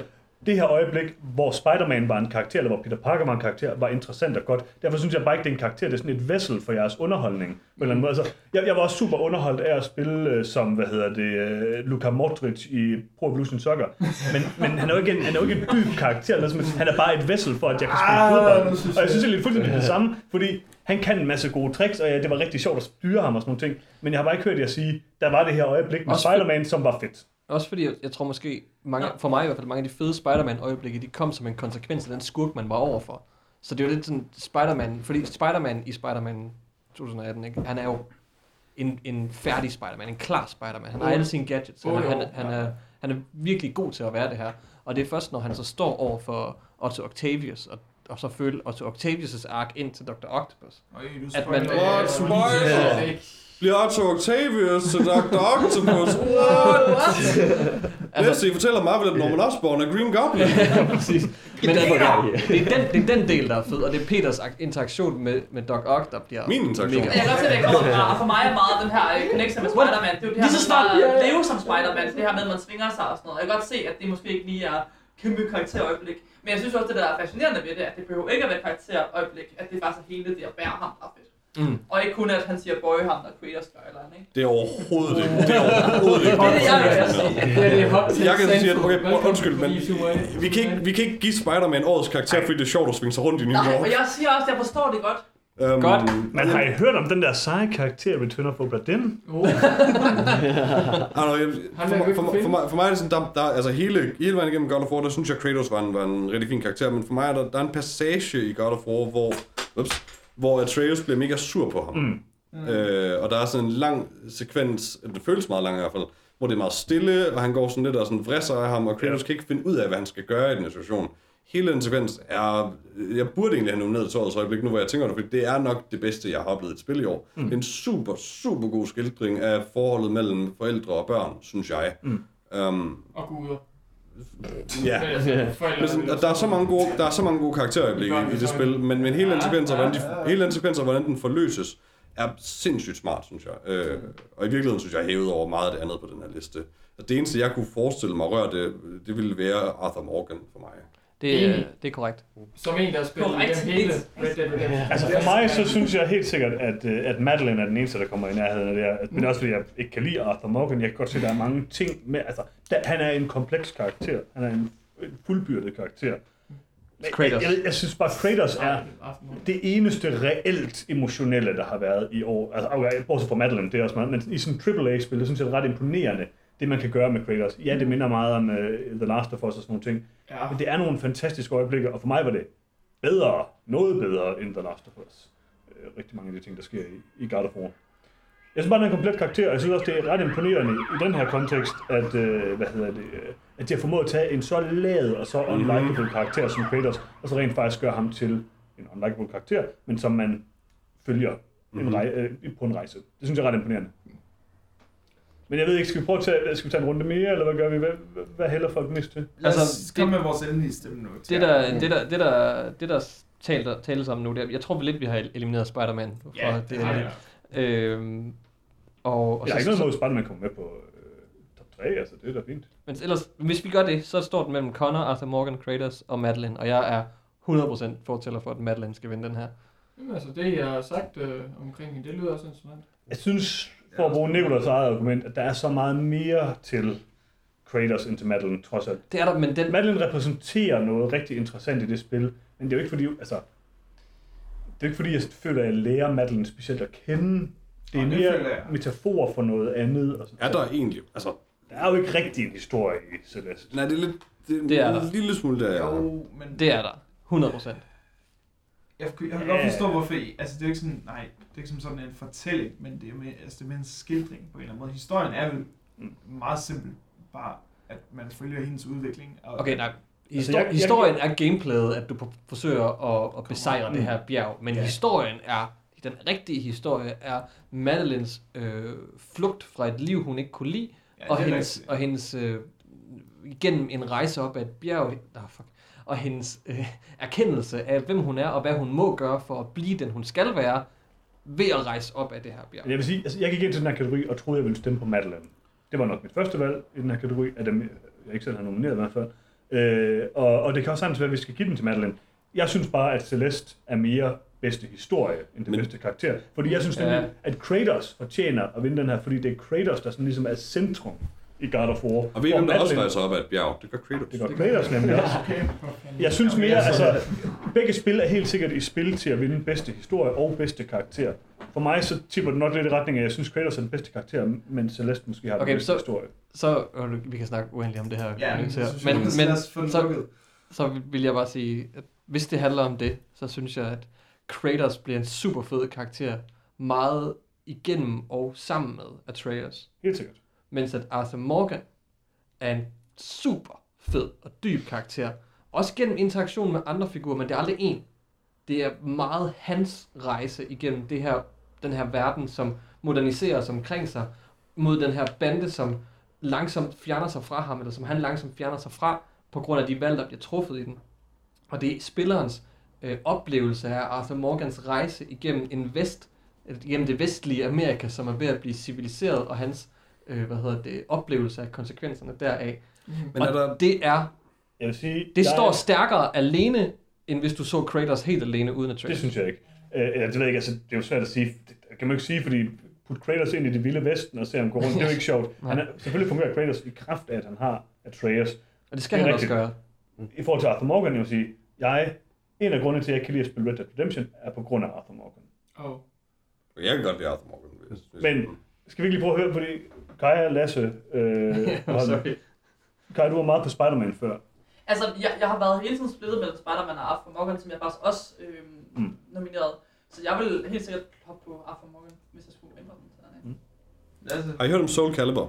det her øjeblik, hvor Spider-Man var en karakter, eller hvor Peter Parker var en karakter, var interessant og godt. Derfor synes jeg bare ikke, det er en karakter, det er sådan et vessel for jeres underholdning. På en eller anden måde. Altså, jeg, jeg var også super underholdt af at spille øh, som, hvad hedder det, øh, Luka Modric i Pro Evolution Soccer. Men, men han er jo ikke en, han er jo ikke en dyb karakter, eller sådan, han er bare et vessel for, at jeg kan spille Ah, fodbold. Og jeg synes, det er lidt fuldstændig det samme, fordi han kan en masse gode tricks, og ja, det var rigtig sjovt at styre ham og sådan nogle ting. Men jeg har bare ikke hørt jer sige, der var det her øjeblik med Spider-Man, som var fedt. Også fordi, jeg, jeg tror måske, mange, for mig i hvert fald, mange af de fede Spider-Man-øjeblikke, de kom som en konsekvens af den skurk, man var overfor. Så det er jo lidt sådan, Spider-Man, fordi Spider-Man i Spider-Man 2018, ikke? han er jo en, en færdig Spider-Man, en klar Spider-Man. Han har alle sine gadgets, han, er, han, han, er, han er virkelig god til at være det her. Og det er først, når han så står over for Otto Octavius, og, og så følger Otto Octavius' ark ind til Dr. Octopus. Øj, du At man- spoiler. What? Er Spoiler! Det er Otto Octavius til Dr. Octopus? What? Næste, I fortæller Marvel, at Norman Osborn er Green Goblin. ja, præcis. Men det, Det er det, er den, det er den del, der er fed, og det er Peters ak- interaktion med, med Doc Ock, der bliver Min interaktion. Jeg kan godt se, at det kommer fra, og for mig er meget den her øh, connection med Spider-Man. Det er jo det her at ja, ja. leve som Spider-Man. Det her med, at man svinger sig og sådan noget. Jeg kan godt se, at det måske ikke lige er kæmpe karakterøjeblik. Men jeg synes også, det der er fascinerende ved det, at det behøver ikke at være et karakterøjeblik. At det er bare så hele det at bære ham, der er fedt. Mm. Og ikke kun, at han siger boy ham, der eller andet, ikke? Det er overhovedet ikke. Det er overhovedet ikke. Det er det, jeg vil sige. Ja, det er Jeg kan sige, at, okay, undskyld, men til E2A. vi kan, ikke, vi kan ikke give Spider-Man årets karakter, fordi det er sjovt at svinge sig rundt i New Nej, York. og jeg siger også, at jeg forstår det godt. Um, Godt. Men har I hørt om den der seje karakter, Return of Obra Dinn? Oh, Altså, jeg, Han for, for, på for, mig, for mig er det sådan, der, der, altså hele, hele vejen igennem God of War, der synes jeg, Kratos var en, var en rigtig fin karakter, men for mig er der, der er en passage i God of War, hvor, ups, hvor Atreus bliver mega sur på ham. Mm. Øh, og der er sådan en lang sekvens, det føles meget lang i hvert fald, hvor det er meget stille, og han går sådan lidt og sådan vrisser af ham, og Kratos Ja. kan ikke finde ud af, hvad han skal gøre i den situation. Hele den sekvens er... Jeg burde egentlig have nomineret til årets øjeblik nu, hvor jeg tænker det, fordi det er nok det bedste, jeg har oplevet i et spil i år. Mm. En super, super god skildring af forholdet mellem forældre og børn, synes jeg. Mm. Um, og guder. Ja. Men sådan, der, der, er så mange gode, der er så mange gode karakterøjeblikke i, i det spil, men, men hele den sekvens, hvordan, de, hele den sekvens, hvordan den forløses, er sindssygt smart, synes jeg. Øh, og i virkeligheden synes jeg, hævet over meget af det andet på den her liste. Og det eneste, jeg kunne forestille mig at røre det, det ville være Arthur Morgan for mig. Det, er- det er korrekt. Som en, der har spillet igennem hele Red Dead Redemption. Altså for mig, så synes jeg helt sikkert, at, øh, at Madeline er den eneste, der kommer i nærheden af det her. Men også fordi jeg ikke kan lide Arthur Morgan. Jeg kan godt se, at der er mange ting med... Altså, der, han er en kompleks karakter. Han er en, en fuldbyrdet karakter. Kratos. Jeg, jeg, jeg synes bare, Kratos er det eneste reelt emotionelle, der har været i år. Altså, okay, bortset fra Madeline, det er også meget. Men i sådan en AAA-spil, det synes jeg er ret imponerende, det man kan gøre med Kratos. Ja, det minder meget om uh, The Last of Us og sådan nogle ting. Ja. Men det er nogle fantastiske øjeblikke, og for mig var det bedre, noget bedre end The Last of Us. Øh, rigtig mange af de ting, der sker i, i God of War. Jeg synes bare, den er en komplet karakter, og jeg synes også, det er ret imponerende i den her kontekst, at, øh, hvad hedder det, øh, at de har formået at tage en så lad og så unlikable karakter som Kratos, og så rent faktisk gøre ham til en unlikable karakter, men som man følger en Mhm. rej, øh, på en rejse. Det synes jeg er ret imponerende. Men jeg ved ikke, skal vi prøve at tage, skal vi tage en runde mere, eller hvad gør vi? Hvad, hvad, hælder folk mest til? Lad os Altså, komme det- med vores endelige stemme nu. Det der, det der, det der, det der taler, tales om nu, det er, jeg tror vi lidt, vi har elimineret Spider-Man. fra Ja, det, har jeg. Øhm, og, og Jeg har ikke så, noget så, mod, at Spider-Man kommer med på øh, top 3, altså det er da fint. men ellers, hvis vi gør det, så står den mellem Connor, Arthur Morgan, Kratos og Madeline, og jeg er 100% fortæller for, at Madeline skal vinde den her. Jamen altså, det jeg har sagt øh, omkring det lyder også interessant. Jeg synes, for at bruge Nicolas eget argument, at der er så meget mere til Kratos end til Madeline, trods alt. Det er der, men den... Madeline repræsenterer noget rigtig interessant i det spil, men det er jo ikke fordi, altså, det er jo ikke fordi, jeg føler, at jeg lærer Madeline specielt at kende. Det er mere metafor for noget andet. Og sådan. Er der egentlig, altså, der er jo ikke rigtig en historie i Celeste. nej, det er lidt, det er, Det er en der. lille smule der. Jo, men Det er der. 100 procent. jeg, jeg kan godt forstå, hvorfor I, altså det er jo ikke sådan, nej, det er ikke som sådan en fortælling, men det er, med, altså det er med en skildring på en eller anden måde. Historien er vel Mm. meget simpel, bare at man følger hendes udvikling. Og, Okay, nej. Histor- Altså, jeg- jeg- historien er gameplayet, at du forsøger at, at besejre det her bjerg, men Ja. historien er, den rigtige historie er Madeleines øh, flugt fra et liv, hun ikke kunne lide, ja, og hendes, rigtigt. og hendes øh, igennem en rejse op ad et bjerg, oh, fuck, og hendes øh, erkendelse af, hvem hun er, og hvad hun må gøre for at blive den, hun skal være, ved at rejse op ad det her bjerg. Jeg vil sige, altså, jeg gik ind til den her kategori og troede, jeg ville stemme på Madeline. Det var nok mit første valg i den her kategori, af dem, jeg ikke selv har nomineret i hvert fald. Øh, og, og det kan også sagtens være, at vi skal give den til Madeline. Jeg synes bare, at Celeste er mere bedste historie, end det Men- bedste karakter. Fordi jeg synes, ja. at Kratos fortjener at vinde den her, fordi det er Kratos, der sådan ligesom er centrum i God of War. Og ved I, hvem der også rejser op ad et bjerg? Det gør Kratos. Det gør Kratos nemlig også. Jeg synes mere, Okay, altså, begge spil er helt sikkert i spil til at vinde bedste historie og bedste karakter. For mig så tipper det nok lidt i retning af, at jeg synes, Kratos er den bedste karakter, men Celeste måske har den Okay, bedste så- historie. Så, øh, vi kan snakke uendelig om det her. Ja, men, men, så synes men, men den så- så vil jeg bare sige, at hvis det handler om det, så synes jeg, at Kratos bliver en super fed karakter, meget igennem og sammen med Atreus. Helt sikkert. Mens at Arthur Morgan er en super fed og dyb karakter. Også gennem interaktion med andre figurer, men det er aldrig en. Det er meget hans rejse igennem det her, den her verden, som moderniseres omkring sig, mod den her bande, som langsomt fjerner sig fra ham, eller som han langsomt fjerner sig fra, på grund af de valg, der bliver truffet i den. Og det er spillerens øh, oplevelse af Arthur Morgans rejse igennem en vest, igennem det vestlige Amerika, som er ved at blive civiliseret, og hans øh, hvad hedder det, oplevelse af konsekvenserne deraf. Men og er der, det er, Jeg vil sige, det jeg, står stærkere alene, end hvis du så Kratos helt alene uden Atreus. Det synes jeg ikke. Øh, det ved jeg ikke, altså, det er jo svært at sige. Det kan man ikke sige, fordi put Kratos ind i det vilde vesten og se ham gå rundt, det er jo ikke sjovt. Han er, selvfølgelig fungerer Kratos i kraft af, at han har Atreus. og det skal det er han også rigtigt. gøre. I forhold til Arthur Morgan, jeg vil sige, jeg, en af grundene til, at jeg kan lide at spille Red Dead Redemption, er på grund af Arthur Morgan. Oh. jeg kan godt lide Arthur Morgan. Hvis, hvis, Men skal vi ikke lige prøve at høre, fordi Kaja, Lasse, øh, Sorry. Kaja, du var meget på Spider-Man før. Altså, jeg, jeg har været hele tiden splittet mellem Spider-Man og Arthur Morgan, som jeg faktisk også øhm, Mm. mm. nomineret. Så jeg vil helt sikkert hoppe på Arthur Morgan, hvis jeg skulle ændre den den her. Altså, Har I hørt om Soul Calibur?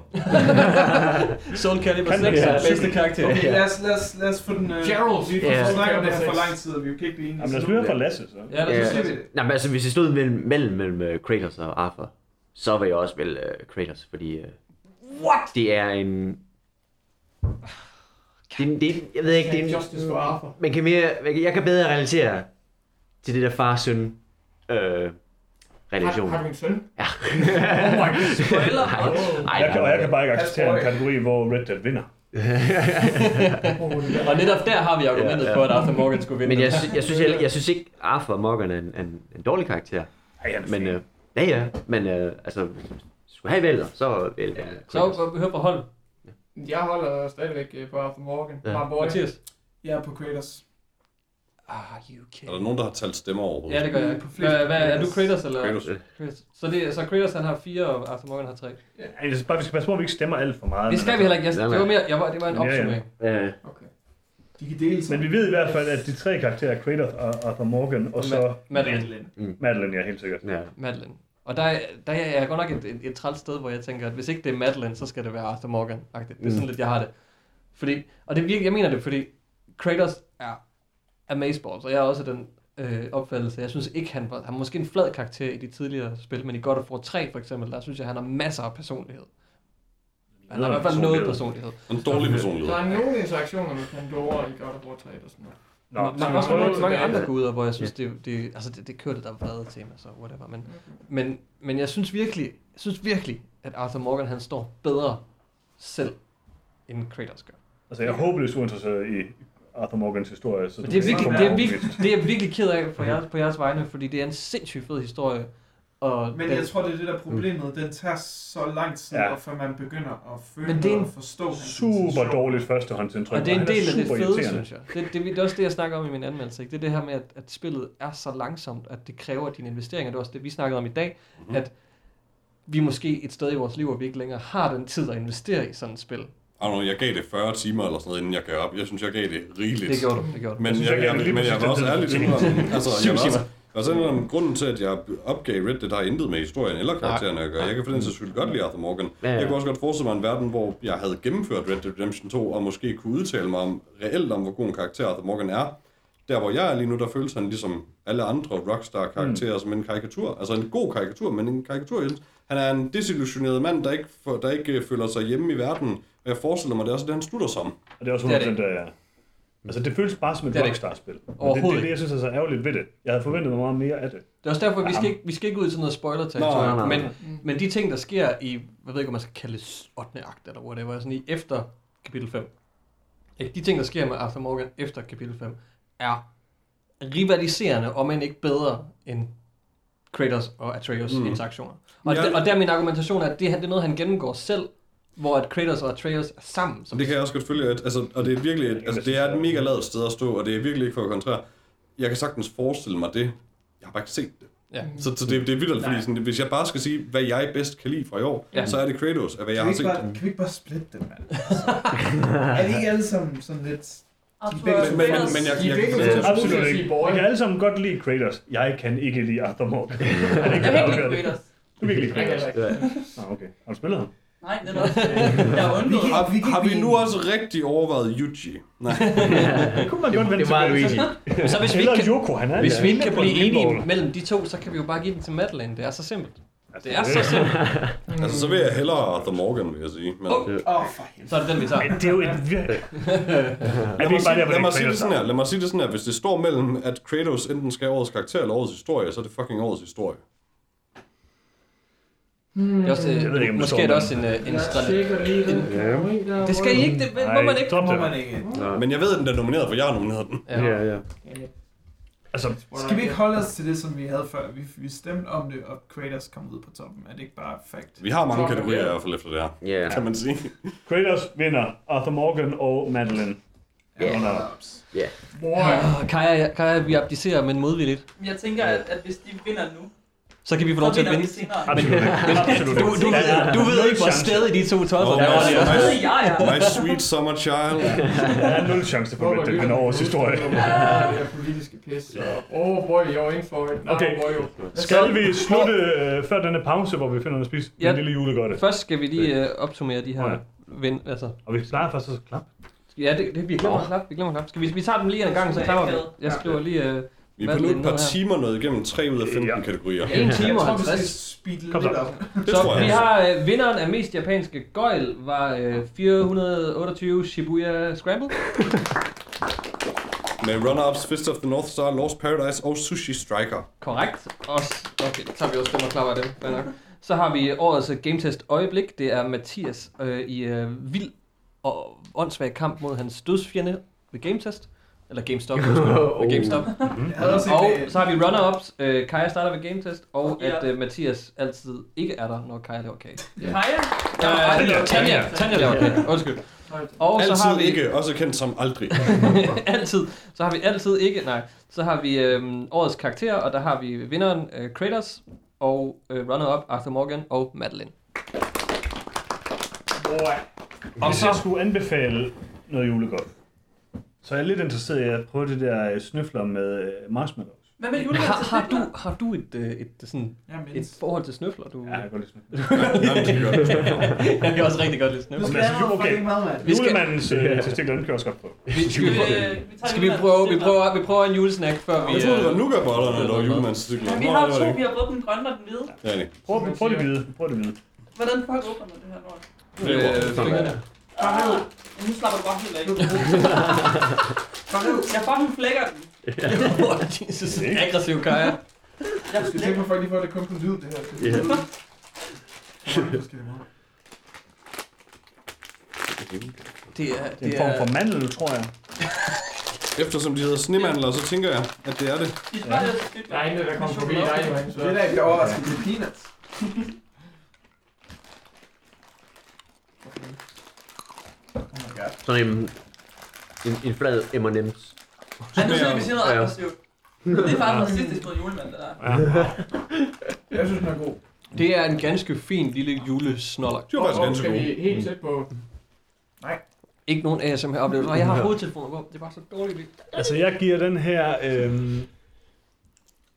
Soul Calibur Kan 6 det er her? bedste karakter. okay, lad os, lad, os, lad os få den... Øh, Geralt. Vi Ja. får snakket om det for lang tid, og vi kan ikke blive enige. Jamen lad os høre fra Lasse, så. Ja, lad os så det. Nej, men altså, hvis det stod mellem, mellem, mellem uh, Kratos og Arthur, så vil jeg også vælge uh, Kratos, fordi uh, What? det er en... Det, det, jeg ved ikke, det er en, man kan mere, jeg kan bedre relatere til det der far-søn øh, relation. Har, har du en søn? Ja. Spoiler. Ej, Jeg kan, jeg kan bare ikke acceptere en kategori, hvor Red Dead vinder. Og netop der har vi argumentet Ja, ja. for, at Arthur Morgan skulle vinde. Men jeg, sy- jeg, synes, jeg, jeg synes ikke, Arthur Morgan er en, en, en dårlig karakter. Ej, Men øh, ja, ja, men øh, altså, skulle have valget, så vælger jeg Kratos. Så hør på hold. Jeg holder stadigvæk øh, på Arthur Morgan. Ja. Ja. Boy. Mathias. Jeg er på Kratos. Are you kidding? Er der nogen, der har talt stemmer overhovedet? Ja, det gør jeg. På flest Hvad, hvad, er du Kratos. Eller? Kratos. Kratos. Så, det, så Kratos han har fire, og Arthur Morgan har tre. Ej, Jeg synes bare, vi skal passe på, at vi ikke stemmer alt for meget. Det skal vi heller ikke. Jeg, det var mere, jeg var, det var en Ja, ja. opsummering. Øh, Okay. De kan dele sig. Men vi ved i hvert fald, at de tre karakterer er Kratos og Arthur Morgan, og så Madeline. Madeline, ja, helt sikkert. ja. Madeline. Og der, er- der er jeg godt nok et, et, et træls sted, hvor jeg tænker, at hvis ikke det er Madeline, så skal det være Arthur Morgan. -agtigt. Det er sådan Mm. lidt, jeg har det. Fordi, og det virker, jeg mener det, fordi Kratos er amazeballs, og jeg har også den øh, opfattelse. Jeg synes ikke, han var, han var måske en flad karakter i de tidligere spil, men i God of War 3 for eksempel, der synes jeg, han har masser af personlighed. Han har i hvert fald noget personlighed. En dårlig personlighed. Der er nogle interaktioner med Pandora i God of War 3 og sådan noget. Nå, vi er også mange, mange andre guder, hvor jeg synes, det, det, altså det, det kørte der vrede tema, så whatever. Men, men, men jeg synes virkelig, jeg synes virkelig, at Arthur Morgan han står bedre selv, end Kratos gør. Altså, jeg er håbløst uinteresseret i Arthur Morgans historie. Så Men det er virkelig, det er virkelig, det er jeg virkelig ked af på jeres, på jeres vegne, fordi det er en sindssygt fed historie. Og Men den, jeg tror, det er det der problemet. Den tager så lang tid, Ja. før man begynder at føle Men det er en og forstå Super dårligt førstehåndsindtryk. og det er en del af det fede, synes jeg. Det, det, det er også det, jeg snakker om i min anmeldelse. Ikke? Det er det her med, at, at spillet er så langsomt, at det kræver dine investeringer. Det er også det, vi snakkede om i dag, Mhm. at vi måske et sted i vores liv, hvor vi ikke længere har den tid at investere i sådan et spil. I don't know, jeg gav det 40 timer eller sådan noget, inden jeg gav op. Jeg synes, jeg gav det rigeligt. Det gjorde du, det gjorde du. Men Jeg synes, jeg, jeg jeg, men jeg var også ærligt tid. indrømme, altså, jeg var også, timer. altså indrømme, grunden til, at jeg opgav Red Dead, har intet med historien eller karaktererne at gøre. Jeg kan for den sags skyld godt lide Arthur Morgan. Ja, ja. Jeg kunne også godt forestille mig en verden, hvor jeg havde gennemført Red Dead Redemption 2, og måske kunne udtale mig om reelt om, hvor god en karakter Arthur Morgan er. Der, hvor jeg er lige nu, der føles han ligesom alle andre Rockstar-karakterer mm. som en karikatur. Altså en god karikatur, men en karikatur. Han er en desillusioneret mand, der ikke, for, der ikke øh, føler sig hjemme i verden. Og jeg forestiller mig, det er også det, han slutter som. Og det er også Det er det 100% der, ja. Altså, det føles bare som et Det er det Rockstar-spil. Og Det, det, Overhovedet er det, jeg synes er så ærgerligt ved det. Jeg havde forventet mig meget mere af det. Det er også derfor, vi skal ikke, vi skal ikke ud i sådan noget spoiler Nej, nej, nej. men, men de ting, der sker i, jeg ved ikke, om man skal kalde det 8. akt, eller whatever, sådan i efter kapitel 5. Ikke? De ting, der sker med Arthur Morgan efter kapitel 5, er rivaliserende, om end ikke bedre end Kratos og Atreus Mm. interaktioner. Og, Ja. ja. og der er min argumentation, at det, her- det er noget, han gennemgår selv, hvor at Kratos og Atreus er sammen. Som Det kan jeg også godt følge, at, altså, og det er virkelig, et, altså, det er et mega lavet sted at stå, og det er virkelig ikke for at kontrere. Jeg kan sagtens forestille mig det. Jeg har bare ikke set det. Ja. Så, så det, det er vildt, fordi sådan, hvis jeg bare skal sige, hvad jeg bedst kan lide fra i år, Ja. ja. så er det Kratos, af hvad jeg Kan har vi, set. ikke bare, kan vi ikke bare splitte dem, mand? Altså, er de ikke alle sammen sådan lidt... Men, men, men jeg, jeg, jeg, jeg, at Absolut ikke. Vi kan alle sammen godt lide Kratos. Jeg kan ikke lide Arthur Morgan. Er Jeg kan ikke lide det. Kratos. Du kan ikke lide Jeg Kratos. ikke. Nå, okay. Har du spillet ham? Nej, det er også. Jeg er undret. har, Vi har vi nu også rigtig overvejet Yuji? Nej. Det kunne man godt vende Det var Luigi. Så hvis vi ikke kan, Yoko, han er hvis vi ikke kan blive en enige mellem de to, så kan vi jo bare give den til Madeline. Det er så simpelt. Altså, Det er så simpelt. Altså, så vil jeg hellere Arthur Morgan, vil jeg sige. Men, Åh. Åh, oh, for helvede. Så er det den, vi tager. Men det er jo et virkelig... lad, mig sige, lad, mig sige det sådan her, lad mig sige det sådan her. Hvis det står mellem, at Kratos enten skal have årets karakter eller årets historie, så er det fucking årets historie. Det er også, Jeg ved ikke, om det måske er det også en, en strategi. Ja. Det skal I ikke, det må man ikke. Drop Må det. man ikke. Men jeg ved, at den er nomineret, for jeg har nomineret den. Ja. Ja, ja. Altså, Skal vi ikke holde os til det, som vi havde før? Vi, vi stemte om det, og Kratos kom ud på toppen. Er det ikke bare fact? Vi har mange kategorier i hvert fald efter det her, Ja. kan man sige. Kratos vinder Arthur Morgan og Madeline. Ja. Under- Ja. Boy. Ah, Kaja, Kaja, vi abdicerer, men modvilligt. Jeg tænker, at, at hvis de vinder nu, Så kan vi få lov til at vinde. Absolut. Absolut Du, du, er du ved ikke, hvor stadig de to tosser er. jeg, ja. My sweet summer child. Der er nul chance for, at det vinder årets historie. Det er politiske pis. Åh, oh boy, jeg ikke for et. Okay. boy. Skal vi slutte øh, før denne pause, hvor vi finder noget at spise? Ja. En lille julegodte. Først skal vi lige øh, opsummere de her vind, altså. Og vi plejer først at klappe. Ja, det, det vi glemmer at klappe, vi glemmer at klappe. Skal vi, vi tager dem lige en gang, så klapper vi. Jeg skriver lige øh, Vi er på nu et par timer nået igennem 3 ud af 15 Ja. kategorier. 1 time og tror, vi skal 50. speede Kom lidt så. op. Det Så vi har øh, vinderen af mest japanske gøjl var øh, 428 Shibuya Scramble. Med runner-ups Fist of the North Star, Lost Paradise og Sushi Striker. Korrekt. Også, okay, så tager vi også dem og klapper af dem. Nok. Så har vi årets øh, gametest øjeblik. Det er Mathias øh, i øh, vild og åndssvag kamp mod hans dødsfjende ved gametest. Eller GameStop. Ved GameStop. Også Og så har vi runner-ups. Øh, Kaja starter ved gametest, og Ja. at øh, Mathias altid ikke er der, når Kaja laver kage. Kaja? Øh, Tanja, Tanja laver kage. Undskyld. Og så har Altid vi ikke, også kendt som aldrig. altid, så har vi altid ikke, nej, så har vi øhm, årets karakter, og der har vi vinderen øh, Kratos, og øh, runner-up Arthur Morgan og Madeline. Boy. Og Og Hvis så- jeg skulle anbefale noget julegodt, så er jeg lidt interesseret i at prøve det der øh, snøfler med øh, marshmallows. Hvad med julegaver Har, har, du, har du et, øh, et, sådan, Ja, et forhold til snøfler? Du... Ja, jeg kan godt lide snøfler. jeg kan også rigtig godt lide Du snøfler. skal altså, okay. fucking mad, mand. Julemandens øh, testikler, den kan også godt prøve. Vi, Skal vi, vi, skal vi prøve, vi prøver, vi prøver en julesnack, før vi... Jeg troede, det var nougatbollerne, der var julemandscykler. Men vi har to, vi har både den grønne og den hvide. Ja, det. Prøv, prøv det hvide. Prøv det hvide. Hvordan fuck åbner man det her lort? øh, fingrene. Ah, nu slapper du bare helt af. Jeg fucking flækker den. Åh, Jesus, aggressiv Kaja. Jeg Jeg skal tænke på, at folk lige får det kun på lyd, det her. Det Ja. er. Det er, Det er det en form for mandel, tror jeg. Eftersom de hedder snemandler, så tænker jeg, at det er det. De er bare lidt Der er ingen, der kommer forbi dig. Det er da ikke overrasket, det er peanuts. Oh my god. Sådan en, en, en flad M&M's. Ej, nu synes vi siger noget Ja. aggressivt. Det er faktisk racistisk mod julemanden, det der. Jeg synes, den er god. Det er en ganske fin lille julesnoller. Det var faktisk Og ganske skal god. vi helt tæt på... Ikke nogen af jer, som har oplevet det. Og jeg har hovedtelefoner på. Det var så dårligt. Altså, jeg giver den her... Øhm,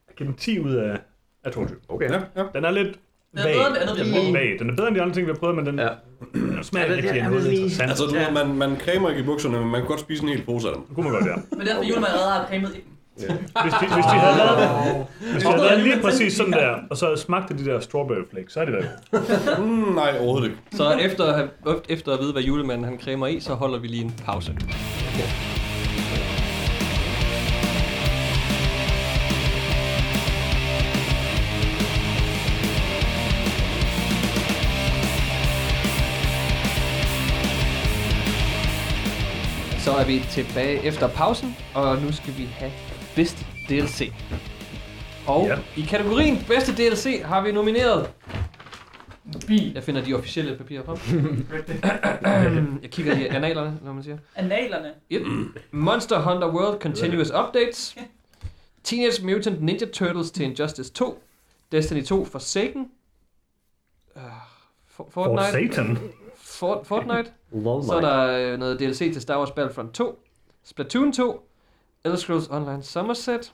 jeg giver den 10 ud af, af 22. Okay. Ja, ja. Den er lidt Den er vag. bedre end det andet, vi har Den er vag. Bedre end de andre ting, vi har prøvet, men den, Ja. den smager Ja, ikke det- rigtig af noget interessant. Altså, du man, man cremer ikke i bukserne, men man kan godt spise en hel pose af dem. Det kunne man godt, ja. Men derfor julemanden allerede har cremet i dem. Hvis de, hvis de havde lavet, hvis de havde lavet lige præcis sådan der, og så smagte de der strawberry flakes, så er det godt. Mm, nej, overhovedet ikke. Så efter at, have, efter at vide, hvad julemanden han cremer i, så holder vi lige en pause. Så er vi tilbage efter pausen, og nu skal vi have bedste DLC. Og Ja. i kategorien bedste DLC har vi nomineret... Bil. Jeg finder de officielle papirer frem. Jeg kigger i analerne, når man siger. Analerne. Yep. Monster Hunter World Continuous Updates. Teenage Mutant Ninja Turtles til Injustice 2. Destiny 2 Forsaken. Uh, For- For Fortnite. satan. For, Fortnite. Lol, Så er der øh, noget DLC til Star Wars Battlefront 2. Splatoon 2. Elder Scrolls Online Somerset.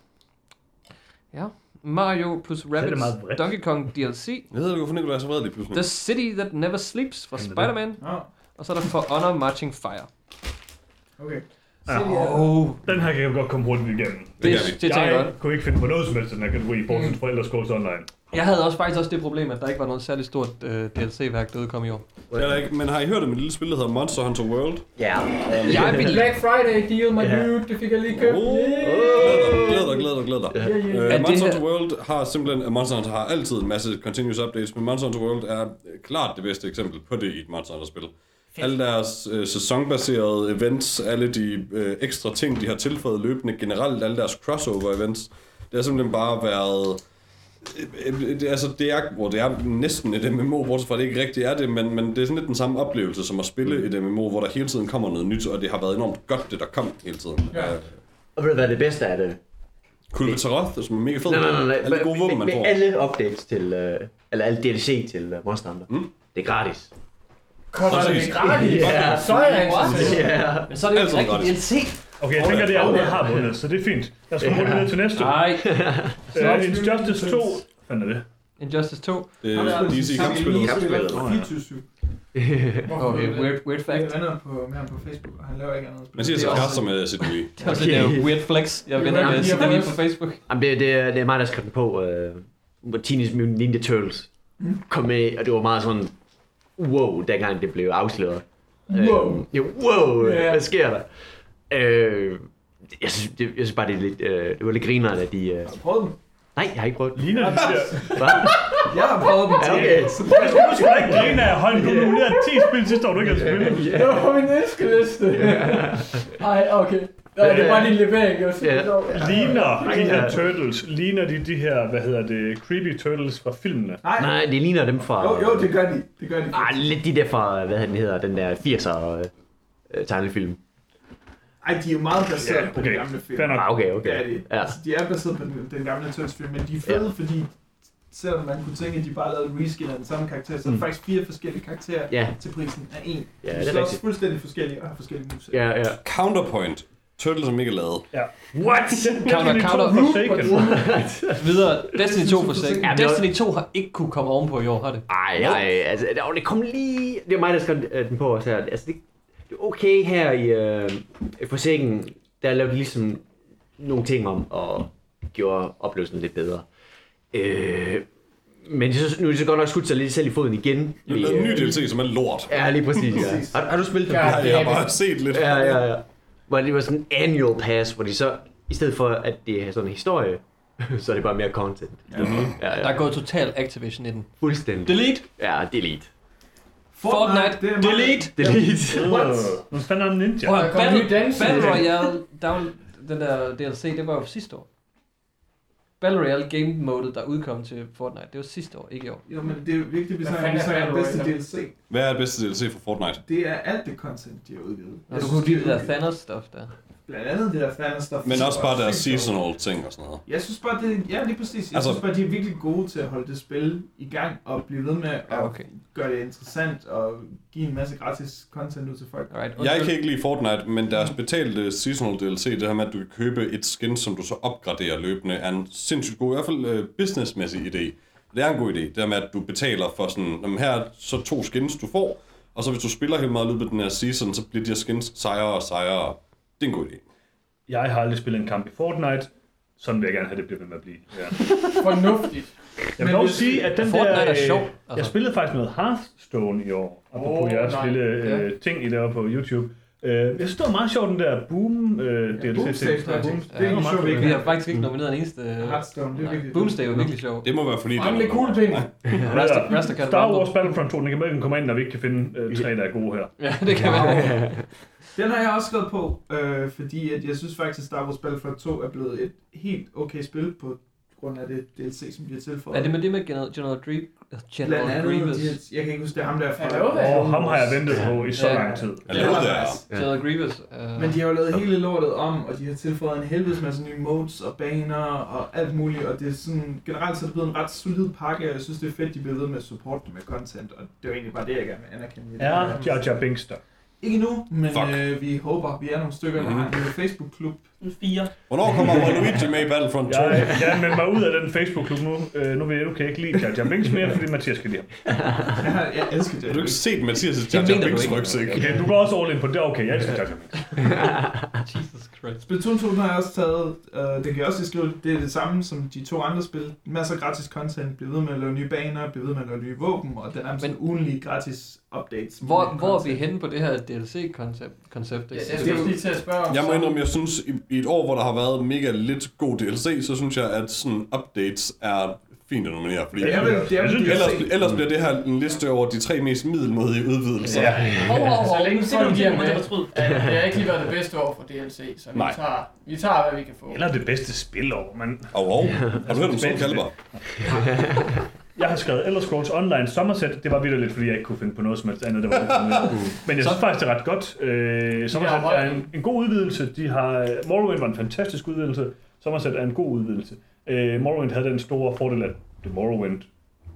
Ja. Mario plus Rabbids. Donkey Kong DLC. Jeg ved ikke, hvorfor Nicolaj er så vred lige pludselig. The City That Never Sleeps fra Spider-Man. Nå, Og så er der For Honor Marching Fire. okay. Ja. Oh, Den her kan jeg godt komme hurtigt igennem. Det det, det tænker jeg godt. Jeg kunne ikke finde på noget som helst den her kategori, bortset fra Elder Scrolls Online. Jeg havde også faktisk også det problem, at der ikke var noget særligt stort uh, DLC-værk, der udkom i år. Det er der ikke, men har I hørt om et lille spil, der hedder Monster Hunter World? Ja. Jeg vil... Black Friday deal, my Ja. dude. Det fik jeg lige købt. Oh, glæd dig, glæd dig, glæd dig. Yeah, yeah. Uh, Er Monster Hunter World har simpelthen, Monster Hunter har altid en masse continuous updates, men Monster Hunter World er øh, klart det bedste eksempel på det i et Monster Hunter spil. Alle deres øh, sæsonbaserede events, alle de øh, ekstra ting, de har tilføjet løbende, generelt alle deres crossover events, det har simpelthen bare været... øh, øh, Det, altså, det er, hvor det er næsten et MMO, bortset fra det ikke rigtig er det, men, men det er sådan lidt den samme oplevelse som at spille et MMO, hvor der hele tiden kommer noget nyt, og det har været enormt godt, det der kom hele tiden. Ja. Øh, Og ved du hvad det bedste er det? Kulve Taroth, som er mega fed. Nej, nej, nej, nej. Alle gode våben, man får. med alle updates til, øh, eller alle DLC til uh, Monster Hunter. Mm. Det er gratis. Præcis. det gratis? Ja. Så er jeg What? interesseret. Ja. Men så er det jo ikke rigtig gratis. DLC. Okay, jeg tænker, at det allerede har vundet, så det er fint. Lad os gå hurtigt ned til næste. Nej. Uh, Injustice 2. Hvad er det? Injustice 2. Det er DC kampspillet. Kampspillet. 24-7. Okay, weird, weird Jeg fact. er venner på, med ham på Facebook, og han laver ikke andet. Man siger så Det er kærester med sit Wii. Det sådan Okay. en weird flex. Jeg venter med det lige på Facebook. Jamen, det, det, er- det er mig, der skrev den på. Uh, Teenage Mutant Ninja Turtles kom med, og det var meget sådan, wow, dengang det blev afsløret. Wow. Øh, jo, wow, Ja. hvad sker der? Øh, jeg, synes, det, jeg synes bare, det, er lidt, øh, det var lidt grineren, at de... Øh, Har du prøvet dem? nej, jeg har ikke prøvet den. Ligner de der... Hvad? Jeg har prøvet dem. Ja, okay. Jeg skal huske, at ikke grine af højden. Du har nomineret 10 spil sidste år, du ikke har spillet. Det var på min ønskeliste. Ej, okay. Nej, det var din levering. Super sjovt. Ligner de her turtles, ligner de de her, hvad hedder det, creepy turtles fra filmene? Nej. Nej, det ligner dem fra... Jo, jo, det gør de. Det gør de. Ah, lidt de der fra, hvad den hedder, den der 80'er øh, tegnefilm. Ej, de er jo meget baseret Ja, på okay. den gamle film. Ah, okay, Det okay. er de. Ja. Altså, de er baseret på den, den gamle Turtles-film, men de er fede, ja. fordi selvom man kunne tænke, at de bare lavede en reskin af den samme karakter, så er Mm. faktisk fire forskellige karakterer Ja, til prisen af en. Ja, de det er rigtigt. fuldstændig forskellige og har forskellige moves. ja, ja. Counterpoint. Turtles er mega lavet. What? Counter, counter. Forsaken. Videre. Destiny 2 for sek. Ja, det Destiny 2 har ikke kunne komme ovenpå i år, har det? Ej, ej, altså, det, det kom lige... Det er mig, der skrev øh, den på også her. Altså, det, det er okay her i øh, Forsaken, der lavede de ligesom nogle ting om, og gjorde oplevelsen lidt bedre. Øh, men så, nu er det så godt nok skudt sig lidt selv i foden igen. Lavet en ny DLC, som er lort. Ja, lige præcis. Ja. Har, har du spillet det? Ja. Jeg har bare set lidt. Ja, ja, ja. Hvor det var sådan en annual pass, hvor de så, i stedet for at det er sådan en historie, så er det bare mere content. Ja, ja, Der er gået total Activision i den. Fuldstændig. Delete. Ja, delete. Fortnite. det er Delete. Delete. Hvad fanden er en ninja? Kommer Battle. Battle Royale down, den der DLC, det var jo sidste år. Battle Royale Game Mode, der udkom til Fortnite, det var sidste år, ikke i år. Jo, men det er vigtigt, vi Hvad snakker fanden er om bedste DLC. Hvad er det bedste DLC for Fortnite? Det er alt det content, de har udgivet. Og du kunne lide det de- der Thanos-stuff der. Blandt andet det der stuff. Men også bare deres seasonal ting og sådan noget. Jeg synes bare, det ja, lige præcis. Jeg Altså- synes bare, de er virkelig gode til at holde det spil i gang og blive ved med at Ja, okay. gøre det interessant og give en masse gratis content ud til folk. Alright. Jeg kan ikke lide Fortnite, men deres betalte seasonal DLC, det her med, at du kan købe et skin, som du så opgraderer løbende, er en sindssygt god, i hvert fald uh, businessmæssig idé. Det er en god idé, det her med, at du betaler for sådan, jamen her er så to skins, du får, og så hvis du spiller helt meget i løbet af den her season, så bliver de her skins sejere og sejere. Det er en god idé. Jeg har aldrig spillet en kamp i Fortnite. Sådan vil jeg gerne have det bliver ved med at blive. Ja. Fornuftigt. Jeg vil dog sige, at den Fortnite der... er øh, sjov, Jeg altså. spillede faktisk noget Hearthstone i år, og på Åh, jeres nej. lille øh, ting, I laver på YouTube. Øh, jeg synes, det var meget sjovt, den der Boom øh, DLC. Boomstage ting. Tactics. Boom- Det er meget sjovt, vi har faktisk ikke nomineret en eneste... Hearthstone, det er virkelig... Boomsday var virkelig sjov. Det må være fordi, Brændende kuglepind. Star Wars Battlefront 2, den kan ikke komme ind, når vi ikke kan finde øh, tre, der er gode her. Ja, det kan være. Den har jeg også skrevet på, øh, fordi at jeg synes faktisk, at Star Wars Battlefront 2 er blevet et helt okay spil på grund af det DLC, som de har tilføjet. Er det med det med General, General, Dream, Blandt General andet, Grievous? jeg kan ikke huske, det er ham der fra... Hvad? Og ham har jeg ventet på i så Ja. lang tid. Lavede det her. General Grievous. Uh, Men de har jo lavet hele lortet om, og de har tilføjet en helvedes masse nye modes og baner og alt muligt, og det er sådan, generelt så er det blevet en ret solid pakke, og jeg synes, det er fedt, de bliver ved med at supporte med content, og det er jo egentlig bare det, jeg gerne vil anerkende. Er her. Jar Jar Binks der? Ikke nu, men Fuck. øh, vi håber, vi er nogle stykker, der Mhm. har en Facebook-klub. Sådan Fire. Hvornår kommer Waluigi med i Battlefront 2? Jeg, jeg melder mig ud af den Facebook-klub nu. Øh, nu ved jeg, du kan ikke lide Jar Jar Binks mere, fordi Mathias kan lide ham. Jeg, jeg elsker det. Har du ikke set Mathias' Det Jar Jar Binks rygsæk? Okay, du går også all in på det. Okay, jeg elsker Jar Jar Binks. Jesus Christ. Splatoon 2 har jeg også taget, øh, det kan jeg også skrive, det er det samme som de to andre spil. Masser af gratis content, bliver ved med at lave nye baner, bliver ved med at lave nye våben, og den er Men- Men, ugenlige gratis updates. Hvor, hvor er vi henne på det her DLC-koncept? Koncept, Jeg jeg skulle lige til at spørge om Jeg må indrømme, jeg synes, i, i et år, hvor der har været mega lidt god DLC, så synes jeg, at sådan updates er fint at nominere. Fordi Det er vel, det er synes, ellers, ellers bliver det her en liste over de tre mest middelmodige udvidelser. Ja. Hov, hov, hov. Så længe folk kommer til med. at. Ja, det har ikke lige været det bedste år for DLC, så vi Nej. tager, vi tager, hvad vi kan få. Eller det bedste spil over, men Og oh, har du hørt om Soul Calibur? Jeg har skrevet Elder Scrolls Online Somerset. Det var vildt lidt, fordi jeg ikke kunne finde på noget som helst andet, der var lidt Men jeg synes faktisk, det er ret godt. Øh, Somerset Ja, er en, en god udvidelse. De har, Morrowind var en fantastisk udvidelse. Somerset er en god udvidelse. Øh, Morrowind havde den store fordel, at det Morrowind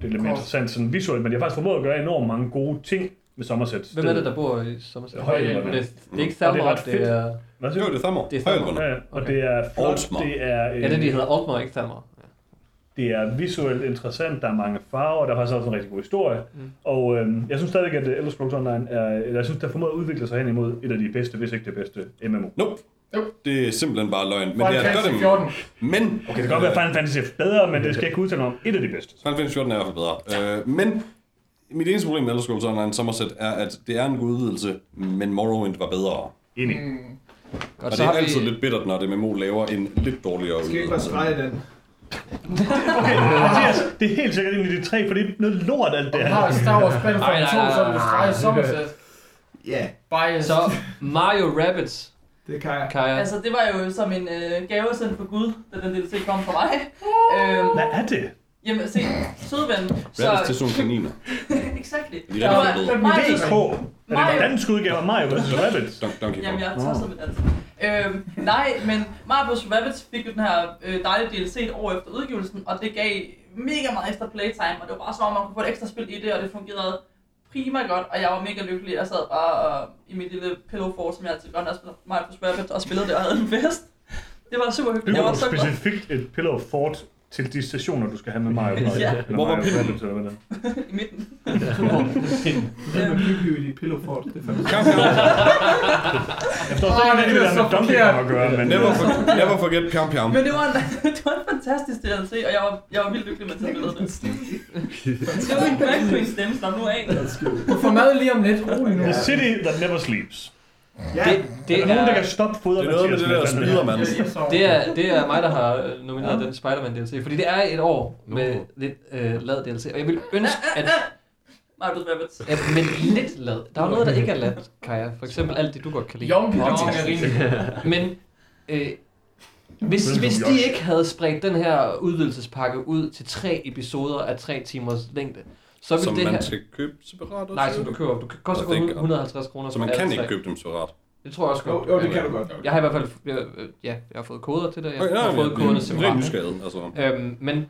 det er lidt mere interessant sådan visuelt, men jeg har faktisk formået at gøre enormt mange gode ting med Somerset. Hvem er det, der bor i Somerset? Højhjælperne. Det, det er ikke Og det er Thalmor, det er... Hvad siger Jo, det er Thammer. Det er. Højleverne. Ja, og det er flot, det er, øh, Ja, det, de hedder Altmar, ikke Thalmor. Det er visuelt interessant, der er mange farver, og der er faktisk også en rigtig god historie. Mm. Og øhm, jeg synes stadigvæk, at Elder Scrolls Online er, eller jeg synes, der formået at udvikle sig hen imod et af de bedste, hvis ikke det bedste MMO. Nope. Nope. Det er simpelthen bare løgn. Men Final det er Fantasy godt, 14. men... Okay, det kan godt være, at Final Fantasy er bedre, men det skal jeg ikke udtale mig om. Et af de bedste. Final Fantasy 14 er i hvert fald bedre. Øh, men mit eneste problem med Elder Scrolls Online Somerset er, at det er en god udvidelse, men Morrowind var bedre. Enig. Mm. Og det er altid lidt bittert, når det MMO laver en lidt dårligere Skal vi ikke bare udvidelse. den? Okay, Mathias, det er helt sikkert en af de tre, for det er noget lort, alt det her. har Star Wars Battlefront Nej, nej, 2, nej, så er du nej. Somerset. Ja, Bias. Så Mario Rabbids, det kan jeg. Kaja. Altså, det var jo som en øh, gave sendt fra Gud, da den DLC kom fra mig. øhm, Hvad er det? Jamen, se, sødven. Rabbids til sådan nogle kaniner. exactly. De Det er var rigtig fede. mig. Det er. Er det Mario. en dansk udgave af Mario vs. Rabbids? Don- Donkey Jamen, Kong. jeg er tosset med dansk. Øhm, nej, men Mario vs. Rabbids fik jo den her øh, dejlige DLC et år efter udgivelsen, og det gav mega meget ekstra playtime, og det var bare som om, man kunne få et ekstra spil i det, og det fungerede prima godt, og jeg var mega lykkelig. Jeg sad bare og, i mit lille pillow fort, som jeg altid gør, når jeg spiller Mario vs. Rabbids, og spillede det og havde en fest. Det var super hyggeligt. Bygger var du så glad specifikt et Pillow Fort til de stationer, du skal have med Mario Bros. Ja. Eller Hvor var Mario pillen? Rabbids, eller hvad det er. i midten. Det er med bygge i dit pillow fort. Det er fandme Kamp, kamp. Jeg forstår slet ikke, hvad det er der med. Kong at gøre, men... Never, for, never forget Pjam Pjam. Men det var en, det var en fantastisk DLC, og jeg var, jeg var vildt lykkelig med at tage billedet det. Var min drag queen stemme, som nu af. Du får mad lige om lidt. Rolig nu. The City That Never Sleeps. Ja, Det, Er det, der nogen, der kan er, stoppe foder Det er noget med det der Spiderman. det, er, det er mig, der har øh, nomineret den Spider-Man DLC, fordi det er et år med Nå. lidt øh, lad DLC, og jeg vil ønske, at, Mario vs. Rabbids. at men lidt lad. Der er noget, der ikke er lad, Kaja. For eksempel alt det, du godt kan lide. Jompi, Jompi, Men øh, Hvis, hvis de ikke havde spredt den her udvidelsespakke ud til tre episoder af tre timers længde, så ville Som det man her... skal købe separat? Nej, også? som du køber. Du kan koster kun thank God. 150 kroner. Så man kan ikke købe dem separat? Det tror jeg også Jo, godt. jo, det kan du godt. Jeg har i hvert fald... øh, Ja, jeg har fået koder til det. Jeg har ja, fået ja, koderne det er separat. Rent nysgerrighed, altså. Øhm, men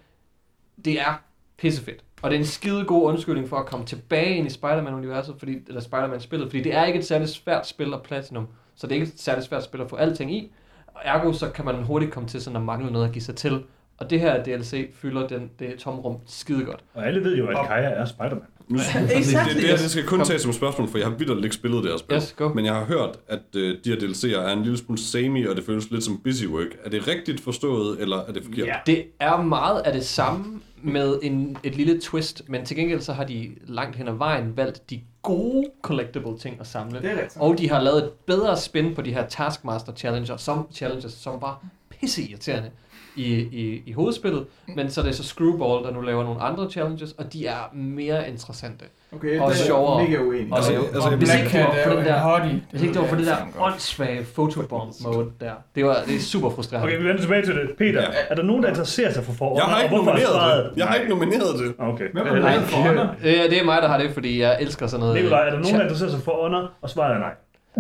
det er pissefedt. Og det er en skide god undskyldning for at komme tilbage ind i Spider-Man-universet, fordi, eller Spider-Man-spillet, fordi det er ikke et særligt svært spil at Platinum, så det er ikke et særligt svært spil at få alting i. Og ergo så kan man hurtigt komme til sådan at mangle noget at give sig til. Og det her DLC fylder den, det tomrum skide godt. Og alle ved jo, at Kaja er Spider-Man. Nu, det, Exactly. det, det, her, det skal kun tages som spørgsmål, for jeg har vildt ikke spillet det her spil. Yes, go. Men jeg har hørt, at øh, de her DLC'er er en lille smule samey, og det føles lidt som busy work. Er det rigtigt forstået, eller er det forkert? Ja. Det er meget af det samme med en, et lille twist, men til gengæld så har de langt hen ad vejen valgt de gode collectible ting at samle. Det er rigtigt. Og de har lavet et bedre spin på de her Taskmaster Challenger, som, challenges, som var pisse irriterende i, i, i hovedspillet. Men så er det så Screwball, der nu laver nogle andre challenges, og de er mere interessante. Okay, Og det er sjovere. mega uenig. Og Altså, altså, Og hvis Black ikke det var for er den der- hottie. Hvis ikke det var for det der åndssvage photobomb mode der. Det, var, det er super frustrerende. Okay, vi vender tilbage til det. Peter, Ja. er der nogen, der interesserer sig for For Jeg har ikke er nomineret det. Jeg har ikke nomineret det. Okay. Hvem har Øh, lavet For Honor? Ja, det er mig, der har det, fordi jeg elsker sådan noget. Nikolaj, er der nogen, der Chi- interesserer sig for Honor? Og svaret er nej.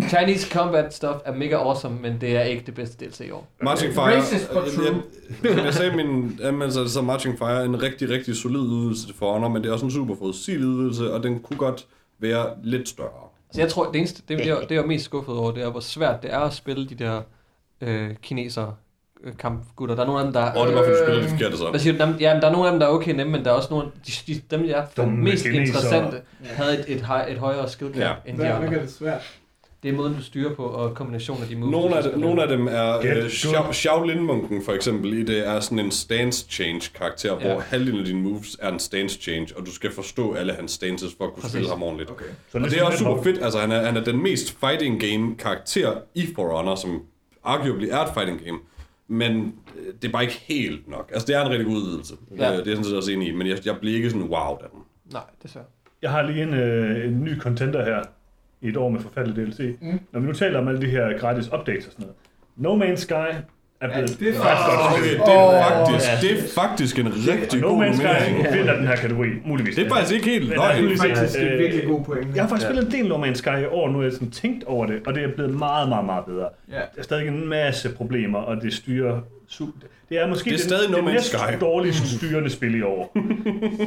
Chinese combat stuff er mega awesome, men det er ikke det bedste DLC i år. Marching Fire, Racist but true. jeg, som jeg sagde min anmeldelse, så er Marching Fire en rigtig, rigtig solid udvidelse for Honor, men det er også en super forudsigelig udvidelse, og den kunne godt være lidt større. Så jeg tror, det eneste, det, det, er, det er jeg mest skuffet over, det er, hvor svært det er at spille de der øh, kinesere øh, kampgutter. Der er nogle af dem, der... Og det var for, du spillede det forkerte så. Hvad siger du? Jamen, Ja, men der er nogle af dem, der er okay nemme, men der er også nogle... De, de, dem, jeg fandt mest kinesere. interessante, havde et, et, et højere skill cap Ja. end de andre. det svært? Det er måden, du styrer på, og kombinationen af de moves. Nogle af, dem, nogle af dem er uh, good. Xiao, Shaolin-munken for eksempel, i det er sådan en stance change karakter, Ja. hvor halvdelen af dine moves er en stance change, og du skal forstå alle hans stances for at kunne Præcis. spille ham ordentligt. Okay. Så Og det er også super fedt, altså han er, han er den mest fighting game karakter i For Honor, som arguably er et fighting game. Men øh, det er bare ikke helt nok. Altså det er en rigtig god udvidelse. Ja. Ja. Det er jeg sådan set også enig i, men jeg, jeg bliver ikke sådan wow af den. Nej, desværre. Jeg har lige en, øh, en ny contender her i et år med forfærdelig DLC. Mm. Når vi nu taler om alle de her gratis updates og sådan noget. No Man's Sky er blevet det er faktisk godt Okay, spil. det er, faktisk, ja. det er faktisk en rigtig No god Man's Sky vinder den her kategori, muligvis. Det er faktisk ikke helt løgn. Det er faktisk en øh, virkelig god point. Jeg har faktisk Ja. spillet en del No Man's Sky i år, nu er jeg sådan tænkt over det, og det er blevet meget, meget, meget bedre. Ja. Der er stadig en masse problemer, og det styrer... Su- det er måske Det er stadig No det Man's næst dårligst styrende spil i år.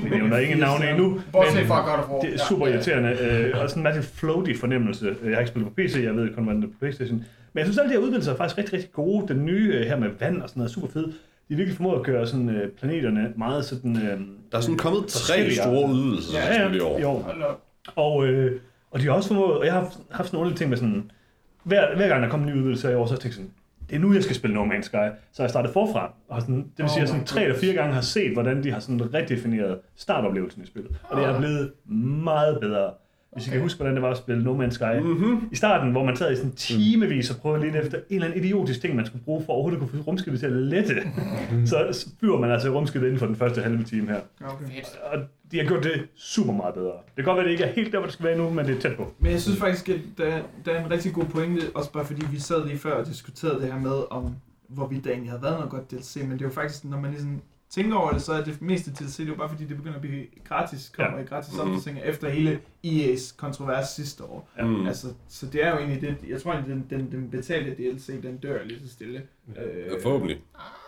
Vi nævner ingen navne endnu, Bortset fra God of War. det er super irriterende, øh, og sådan en rigtig floaty fornemmelse. Jeg har ikke spillet på PC, jeg ved kun, hvordan det er på Playstation. Men jeg synes, alle de her udvidelser er faktisk rigtig, rigtig gode. Den nye øh, her med vand og sådan noget er super fed. De har virkelig formået at gøre sådan, øh, planeterne meget sådan... Øh, Der er sådan kommet tre store udvidelser Ja, ja, i år. op. Og, øh, og de har også formået, og jeg har haft, haft sådan nogle ting med sådan, hver, hver gang der kommer en ny udvidelse i år, så har jeg tænkt sådan, det er nu, jeg skal spille No Man's Sky. Så jeg startet forfra, og sådan, det vil sige, at jeg sådan tre eller fire gange har set, hvordan de har sådan redefineret startoplevelsen i spillet. Og det er blevet meget bedre. Hvis I kan huske, hvordan det var at spille No Man's Sky. Mm-hmm. I starten, hvor man sad i sådan timevis og prøvede lidt efter en eller anden idiotisk ting, man skulle bruge for overhovedet at kunne få rumskibet til at lette, så så flyver man altså rumskibet inden for den første halve time her. Okay. Og de har gjort det super meget bedre. Det kan godt være, at det ikke er helt der, hvor det skal være nu, men det er tæt på. Men jeg synes faktisk, at der, der er en rigtig god pointe, også bare fordi vi sad lige før og diskuterede det her med, om hvorvidt der egentlig havde været noget godt DLC, men det er jo faktisk, når man ligesom tænker over det, så er det meste DLC, det er jo bare fordi, det begynder at blive gratis, kommer ja. i gratis opdateringer efter hele EA's kontrovers sidste år. Ja. Mm. Altså, så det er jo egentlig det, jeg tror egentlig, den, den, den betalte DLC, den dør lige så stille. Øh, Forhåbentlig. Ah.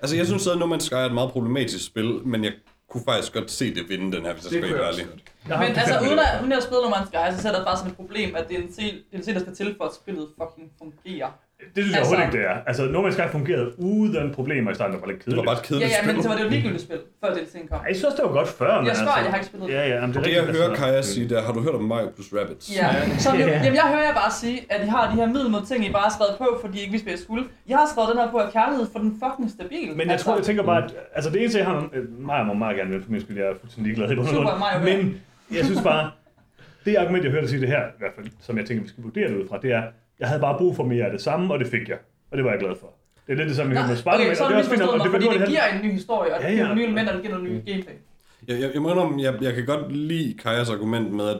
Altså, jeg synes stadig, No Man's Sky er et meget problematisk spil, men jeg kunne faktisk godt se det vinde den her, hvis jeg det skal være ærlig. har Men altså, det uden at, uden at spille No Man's Sky, så ser der bare som et problem, at det er en del, der skal til for, at spillet fucking fungerer. Det synes jeg Altså- overhovedet ikke, det er. Altså, No Man's Sky fungerede uden problemer i starten, det var lidt Det kedeligt. var bare et Ja, kedeligt ja, men spil. så var det jo et ligegyldigt spil, før DLC'en kom. Ej, jeg synes også, det var godt før, men Jeg spørger, altså... jeg har ikke spillet det. Ja, ja, men det er Det jeg hører altså. Kaja sige, der har du hørt om Mario plus Rabbids? Ja, så Ja. jamen, jeg hører jer bare sige, at I har de her middelmåde ting, I bare har skrevet på, fordi I ikke vidste, hvad I skulle. Jeg har skrevet den her på af kærlighed, for den fucking stabil. Men jeg tror, jeg tænker bare, at altså det eneste, jeg har... Øh, Maja må meget gerne vinde for min skyld, jeg er fuldstændig ligeglad i bund Men jeg synes bare, det argument, jeg hørte dig sige det her, i hvert fald, som jeg tænker, vi skal vurdere det ud fra, det er, jeg havde bare brug for mere af det samme, og det fik jeg. Og det var jeg glad for. Det er lidt det samme, jeg hørte med Spider-Man, okay, så er det det er fordi det det giver en ny historie, og Ja, det giver ja. nogle nye elementer, og det giver noget nye gameplay. Jeg, jeg, jeg må indrømme, jeg, jeg kan godt lide Kajas argument med, at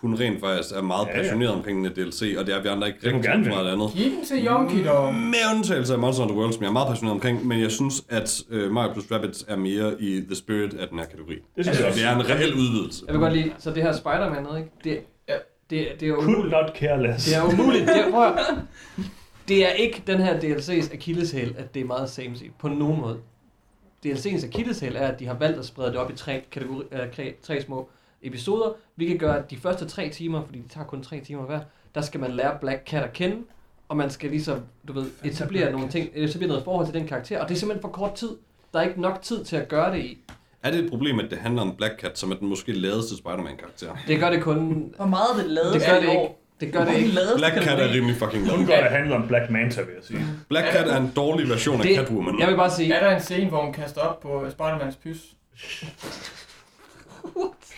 hun rent faktisk er meget Ja, ja. passioneret omkring den DLC, og det er vi andre ikke rigtig gerne meget andet. Giv til Yonki dog. Med undtagelse af Monster Hunter World, som jeg er meget passioneret omkring, men jeg synes, at uh, Mario plus Rabbids er mere i the spirit af den her kategori. Det synes jeg Altså, også. det er en reel udvidelse. Jeg vil godt lide, så det her Spider-Man noget, ikke? Det, Ja. Det, det er Could umuligt. not care less. Det er umuligt. Det er, prøv det er ikke den her DLC's akilleshæl, at det er meget same same på nogen måde. DLC'ens akilleshæl er, at de har valgt at sprede det op i tre, kategori, øh, tre, små episoder. Vi kan gøre, de første tre timer, fordi det tager kun tre timer hver, der skal man lære Black Cat at kende, og man skal ligesom, du ved, etablere nogle ting, etablere noget forhold til den karakter, og det er simpelthen for kort tid. Der er ikke nok tid til at gøre det i. Er det et problem, at det handler om Black Cat, som er den måske ladeste Spider-Man-karakter? Det gør det kun... Hvor meget er det lavet Det gør det ikke. Det gør det ikke. Black Cat er rimelig fucking Kun lad. godt at handle om Black Manta, vil jeg sige. Black Cat er en dårlig version af Det- Catwoman. Jeg vil bare sige, Er der en scene, hvor hun kaster op på Spider-Mans pys?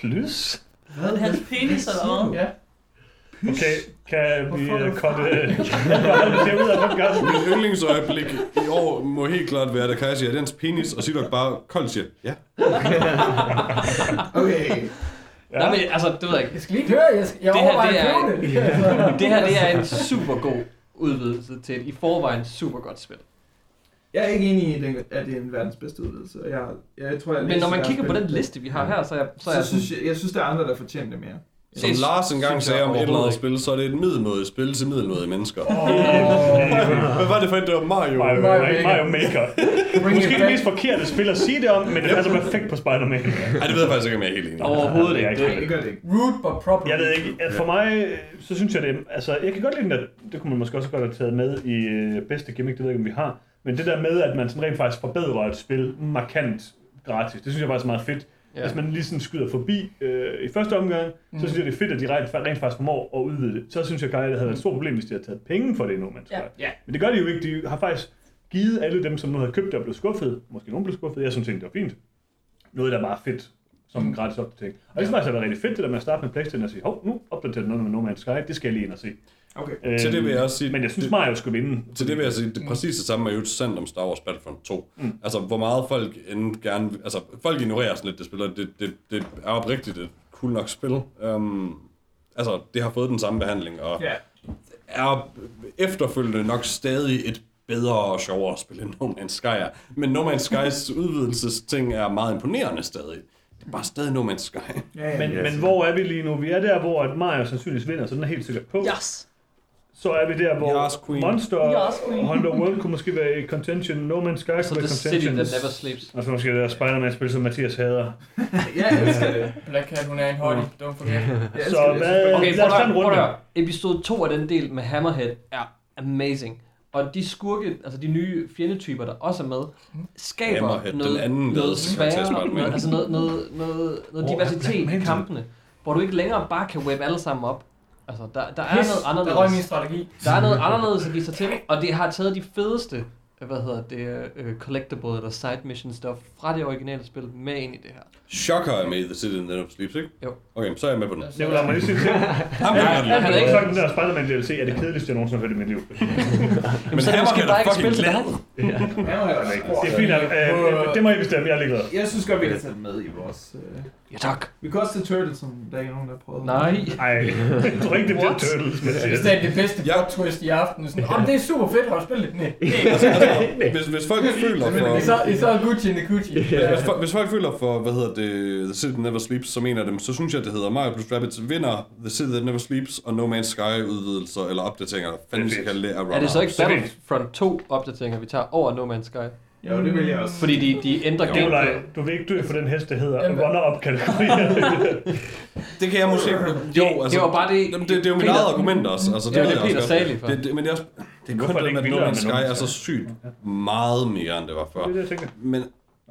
Plus. Hvad? Hans penis eller hvad? Ja. Okay, kan er det ser ud af podcasten. Mit yndlingsøjeblik i år må helt klart være, da Kaja siger, dens penis, og Sidok bare koldt siger, ja. Okay. Ja. Nej, men altså, det ved jeg ikke. Jeg skal lige høre, jeg, skal, jeg Det her, det købe det. Det her, det er en super god udvidelse til et i forvejen super godt spil. Jeg er ikke enig i, at det- at det er en verdens bedste udvidelse. og Jeg, jeg tror, jeg Men når man kigger på den liste, vi har her, så er jeg, så er så jeg synes jeg, jeg synes, der er andre, der fortjener det mere. Som Det Lars engang sagde om et eller andet spil, så er det et middelmådigt spil til middelmådige mennesker. Øh, Hvad var det for et, det var Mario? Mario, Mario Mario, Mario Maker. Måske det mest forkerte spil at sige det om, men det passer perfekt på Spider-Man. Ej, det ved jeg faktisk ikke, om jeg er helt enig. i. overhovedet Det er ikke. Det, Det gør det ikke. Rude but proper. Jeg ved ikke, at for mig, så synes jeg det, altså jeg kan godt lide den der, det kunne man måske også godt have taget med i øh, bedste gimmick, det ved jeg ikke, om vi har, men det der med, at man sådan rent faktisk forbedrer et spil markant gratis, det synes jeg faktisk er meget fedt. Ja. Ja. Hvis man lige sådan skyder forbi øh, i første omgang, mm. så synes jeg det er fedt, at de rent, rent faktisk formår at udvide det. Så synes jeg, at det havde været et stort problem, hvis de havde taget penge for det endnu, man Ja. Ja. Men det gør de jo ikke, de har faktisk givet alle dem, som nu havde købt det og blev skuffet, måske nogen blev skuffet, jeg synes egentlig, det var fint, noget, der er meget fedt som en gratis opdatering. Og det synes jeg faktisk, det var rigtig fedt, det der med at starte med Playstation og sige, hov, nu opdaterer den noget med No Man's Sky, det skal jeg lige ind og se. Okay. Øhm, Til det vil jeg også sige- Men jeg synes, det- Mario skulle vinde. Til det vil jeg sige, det er præcis det samme er jo sandt om Star Wars Battlefront 2. Mm. Altså, hvor meget folk end gerne... Altså, folk ignorerer sådan lidt det spil, og det, det, det er oprigtigt et cool nok spil. Um, altså, det har fået den samme behandling, og Ja. er efterfølgende nok stadig et bedre og sjovere spil end No Man's Sky er. Men No Man's Skys udvidelsesting er meget imponerende stadig. Det er bare stadig No Man's Sky. Ja, ja. Men, men hvor er vi lige nu? Vi er der, hvor at Mario sandsynligvis vinder, så den er helt sikkert på. Yes. Så er vi der, hvor. Monster. Hunter World kunne måske være i contention, No Man's Sky så kunne The være City That contention. Never Sleeps. Og så måske det der Spider-Man-spil, som Mathias hader. ja, jeg elsker det. Black Cat, hun er en hottie. Don't forget. Så det. hvad, Okay, lad os tage en runde. Episode 2 af den del med Hammerhead er amazing. Og de skurke, altså de nye fjendetyper, der også er med, skaber Hammerhead, den noget, anden noget sværere, noget, altså noget, noget, noget, noget er diversitet i kampene, hvor du ikke længere bare kan web alle sammen op. Altså, der, der er Pis, noget Der røg min anderledes. strategi. Der er noget anderledes at give sig til, og det har taget de fedeste hvad hedder det, uh, collectible eller side mission stuff fra det originale spil med ind i det her. Shocker er med i The That Never Sleeps, ikke? Jo. Okay, så er jeg med på den. Det vil jeg mig lige sige til. Jeg. Jeg er ikke- sagt, den der Spider-Man DLC er det kedeligste, jeg nogensinde har hørt i mit liv. Men så er det måske bare ikke fucking spil til glad. Det er fint, øh, det må I bestemme, jeg er ligeglad. Jeg synes godt, vi kan tage det med i vores... Ja tak. Vi kan også tage Turtles, som der er nogen, der prøvet. Nej. Ej, jeg tror ikke, det bliver What? Turtles, Hvis det er det bedste Ja. plot twist i aften, sådan, om det er super fedt, har du spillet det? Nej. Hvis, hvis folk føler for... Er så, det er så Gucci and the Gucci. Hvis, folk, hvis folk føler for, hvad hedder det, The City That Never Sleeps, som en af dem, så synes jeg, det hedder Mario plus Rabbids vinder The City That Never Sleeps og No Man's Sky udvidelser eller opdateringer, fanden vi skal kalde det, Er det så ikke. Battlefront 2 opdateringer, vi tager over No Man's Sky? Jo, det vil jeg også. Fordi de, de ændrer Nikolaj, gameplay. du vil ikke dø for den hest, der hedder Jamen. runner-up-kategorien. Det kan jeg måske... Jo, altså... det var bare det- det, det er jo mit eget argument også. Altså, det, Det var det, Peter sagde godt. lige før. Det, det, men det er også... Det er kun det at No Man's Sky er så sygt meget mere, end det var før. Det er det, jeg tænker. Men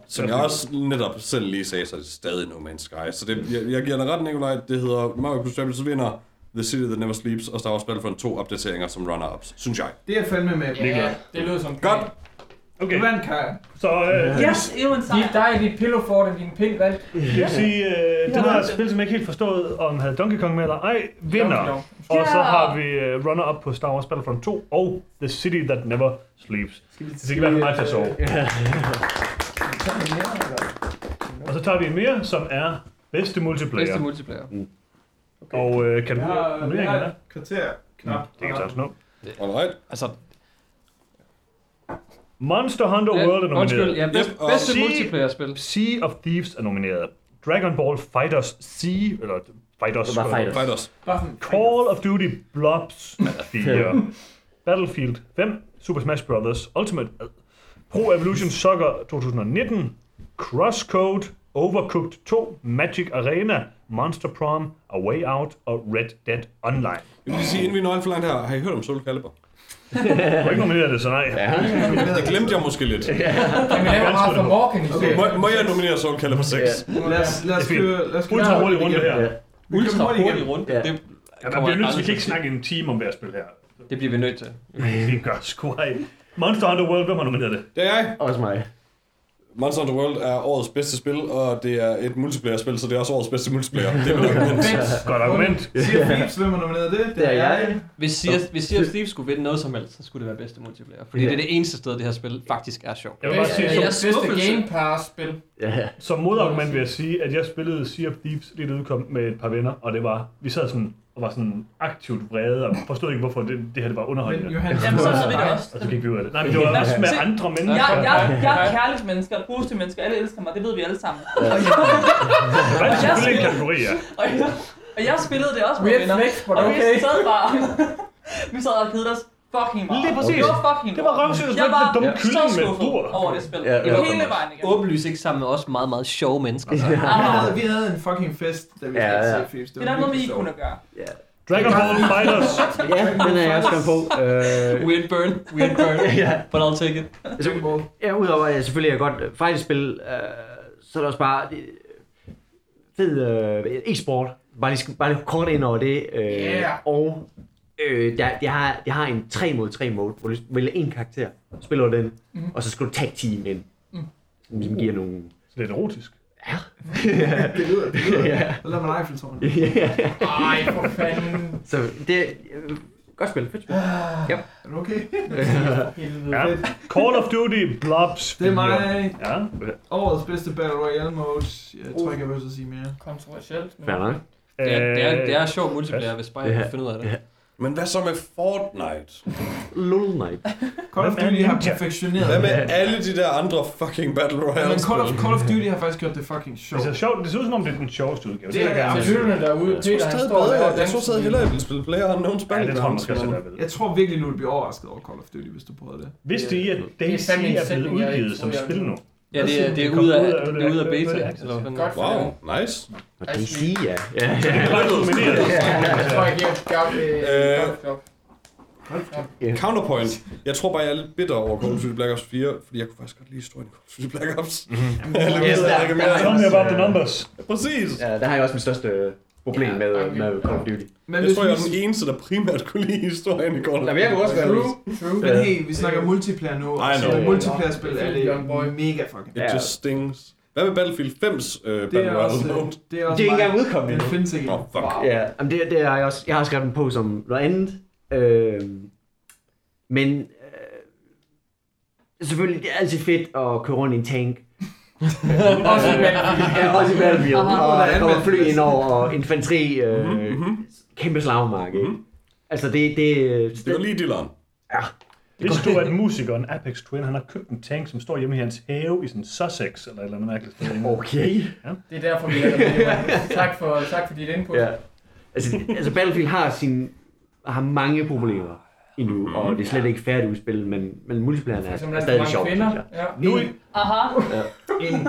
som jeg også netop selv lige sagde, så er det stadig No Man's Sky. Så det, jeg, jeg giver dig ret, Nikolaj. Det hedder Mario plus Rabbids vinder The City That Never Sleeps og Star Wars Battlefront 2 opdateringer som runner-ups, synes jeg. Det er fandme med. Ja, det lyder som Godt. Okay, Du vandt, Kaja. så øh, Yes, endnu en Giv sejr. dig dit pillow for det, din pind valg. det vil sige, øh, det der spil, som jeg ikke helt forstået, om havde Donkey Kong med eller ej, vinder. Og så har vi uh, runner-up på Star Wars Battlefront 2 og The City That Never Sleeps. Det skal fald mig til at sove. Og så tager vi en mere, som er bedste multiplayer. Bedste multiplayer. Og øh, kan du høre har der? kvarter knap. Det kan tage snu. Alright. Altså, Monster Hunter ja, World er undskyld, nomineret. ja, bedst, Yep, og bedste Sea- multiplayer-spil. Sea of Thieves er nomineret. Dragon Ball Fighters C, eller Fighters, eller- Fighters. Fighters. Bare Call of Duty Blobs er 4. Battlefield 5. Super Smash Bros. Ultimate Pro Evolution Soccer 2019. Crosscode Overcooked 2. Magic Arena. Monster Prom. A Way Out og Red Dead Online. Jeg vil sige, inden vi når alt for langt her, har I hørt om Soul Calibur? Du har ikke nomineret det, så nej. Det glemte jeg måske lidt. Kan vi lave meget for Morgan Okay. Må, må jeg nominere Soul Calibur 6? Lad os, lad os køre, lad os køre Ultra hurtig runde her. Ja. Ultra hurtig runde. Ja. Det Ja, man bliver nødt til, vi kan ikke snakke en time om hver spil her. Det bliver vi nødt til. Det gør sgu ej. Monster Hunter World, hvem har nomineret det? Det er jeg. Også mig. Monster Hunter World er årets bedste spil, og det er et multiplayer-spil, så det er også årets bedste multiplayer. Det er mit argument. Godt argument. Sea of Thieves, hvem har nomineret det? Det er jeg. Hvis Sea, hvis sea of Thieves skulle vinde noget som helst, så skulle det være bedste multiplayer. Fordi Ja. det er det eneste sted, det her spil faktisk er sjovt. Jeg vil bare Bedste, sige, som, bedste skuffelse. Game Pass-spil. Ja. som modargument vil jeg sige, at jeg spillede Sea of Thieves lidt udkom med et par venner, og det var, vi sad sådan og var sådan aktivt vrede, og forstod ikke, hvorfor det, det her det var Men underholdende. Johannes, Jamen, så er- så vi det også. Og så gik vi ud af det. Nej, men det var også med andre mennesker. Jeg, jeg, jeg er kærligt mennesker, positive mennesker, alle elsker mig, det ved vi alle sammen. Og jeg, Det er selvfølgelig en kategori, ja. og jeg, og jeg spillede det også med Weird venner. flex, but Og okay. vi sad bare, vi sad og kedede os fucking meget. Lige præcis. Det var fucking Det var røvsygt, Jeg det var dumme så kylling med bur. over det spil. Ja, Ja, ja. Hele vejen igen. Åbenlyst ikke sammen med os meget, meget sjove mennesker. Vi havde, vi havde en fucking fest, da vi Ja, ja, ja. Of Thieves. Det er der noget med, I virkelig kunne gøre. Dragon Ball Fighters. Ja, den er jeg også kommet på. Øh, Weird burn, weird burn. ja. But I'll take it. Altså, ja, udover at jeg selvfølgelig er godt øh, fighting-spil, øh, så er der også bare det, fed øh, e-sport. Bare lige, bare lige kort ind over det. Øh, Yeah. Og øh, der, det, har, det har en 3 mod 3 mode, hvor du vælger en karakter, spiller du den, Mhm. og så skal du tag team ind. Som ligesom giver nogle... Lidt erotisk. Det lyder, det lyder. Ja. Så lad mig Eiffeltårnet. Ej, for fanden. så det godt spil, fedt spil. Er du okay? Ja. Call of Duty Blobs. Det er mig. Ja. Årets bedste Battle Royale mode. Jeg tror ikke, jeg behøver at sige mere. Kontroversielt. men- nok. Det er, det er, det Øh, er sjov multiplayer, hvis bare jeg Ja. kan finde ud af det. Ja. Men hvad så med Fortnite? LOL Night. Call of er Duty har perfektioneret Hvad med det. alle de der andre fucking Battle Ja, Royale men Call of? Call of Duty har faktisk gjort det fucking sjovt. Det ser sjovt. Det ser ud som om, det er den sjoveste udgave. Det er det sige. Lytterne derude, Peter, han stadig bedre, jeg tror stadig hellere, jeg ville spille Player Unknown's Ja, det Battlegrounds. tror jeg jeg tror virkelig, nu vil blive overrasket over Call of Duty, hvis du prøver det. Vidste I, at er Daisy er blevet udgivet som spil nu? Ja, det er, det er Det ude af, ud af- det er ude af beta. Eller hvad? Godt. Wow, nice. Og det siger ja. ja. Det er bare nomineret. Jeg tror, jeg giver et job. Øh. Counterpoint. Jeg tror bare, jeg er lidt bitter over Call of Duty Black Ops 4, fordi jeg kunne faktisk godt lide historien i Call of Duty Black Ops. Mere- Tell me about the numbers. Præcis. ja, der har jeg også mit største problem med, med Call of Duty. Men Jeg hvis tror, jeg er den eneste, der primært kunne lide historien i Call of Nå, men jeg kunne også være True, true. Men hey, vi snakker multiplayer nu, og så know. multiplayer-spil er det mega fucking. It Ja. just stings. Hvad med Battlefield 5's uh, Det Battle er også, Royale mode? det er også Det er ikke engang udkommet endnu. findes ikke. Åh, fuck. Wow. Ja, jamen det, det er jeg også. Jeg har skrevet den på som noget andet. Øh, men øh, selvfølgelig, det er altid fedt at køre rundt i en tank. Også i Battlefield. Ja, også i Battlefield. Og der kommer fly ind over, og infanteri, øh, Mhm. kæmpe slagmark. Ikke? Mhm. Altså det, det, Det var lige dilleren. Vidste du, at musikeren Apex Twin, han har købt en tank, som står hjemme i hans have i sådan Sussex, eller et eller andet mærkeligt sted. Okay. Det er derfor, vi er der. Tak for, tak for dit input. Ja. Altså, altså Battlefield har, sin, har mange problemer endnu, og det er slet ikke færdigt udspil, men, men multiplayeren er, er stadig synes jeg. Ja. Nu, Aha. En,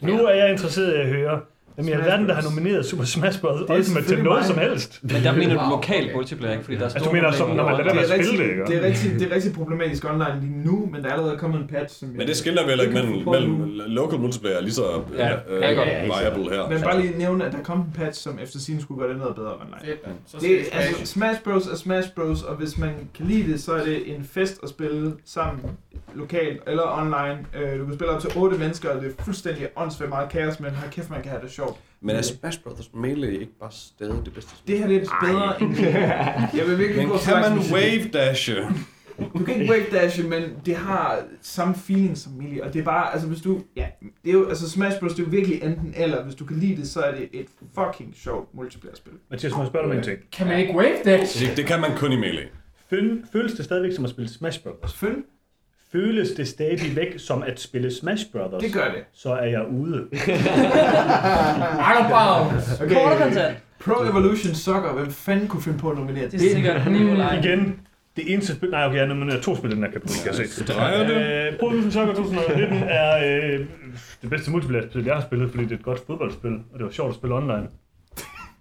nu er jeg interesseret i at høre, hvem i alverden, der har nomineret Super Smash Bros. er Ultimate til noget mig. som helst. Men der mener du Wow, lokal okay. multiplayer, ikke? Fordi der er Altså, store du mener, som problemer når man med lader det, være er med at spille rigtig, det, ikke? det, er rigtig, det er rigtig problematisk online lige nu, men der er allerede kommet en patch, som Men det skiller vel ikke mellem, mellem local multiplayer lige så Ja, øh, ja, godt. viable her. Men bare lige nævne, at der kom en patch, som efter sin skulle gøre det noget bedre online. Fedt, vi Det, altså, Smash Bros. er Smash Bros. Og hvis man kan lide det, så er det en fest at spille sammen lokalt eller online. Øh, Du kan spille op til otte mennesker, og det er fuldstændig åndssvagt meget kaos, men hold kæft, man kan have det sjovt. Men er Smash Brothers Melee ikke bare stadig det bedste spil? Det her det er bedre end... Jeg vil virkelig Men gå kan man wave dashe? du kan ikke wave dash, men det har samme feeling som Melee, og det er bare, altså hvis du, ja, det er jo, altså Smash Bros. det er jo virkelig enten eller, hvis du kan lide det, så er det et fucking sjovt multiplayer-spil. Mathias, må jeg spørge dig om en ting. Kan man ikke wave dash? Det, det kan man kun i Melee. Føl- Føles det stadigvæk som at spille Smash Brothers? Følg, Føles det stadig væk som at spille Smash Brothers? det gør det. Så er jeg ude. Out of bounds. Okay. Kort og kontant. Pro Evolution Soccer, hvem fanden kunne finde på at nominere Det er sikkert Nikolaj. Igen, det eneste spil... Nej, okay, jeg nominerer to spil i den her kategori, kan jeg se. Det? Øh, Pro Evolution Soccer 2019 er øh, det bedste multiplayer-spil, jeg har spillet, fordi det er et godt fodboldspil, og det var sjovt at spille online.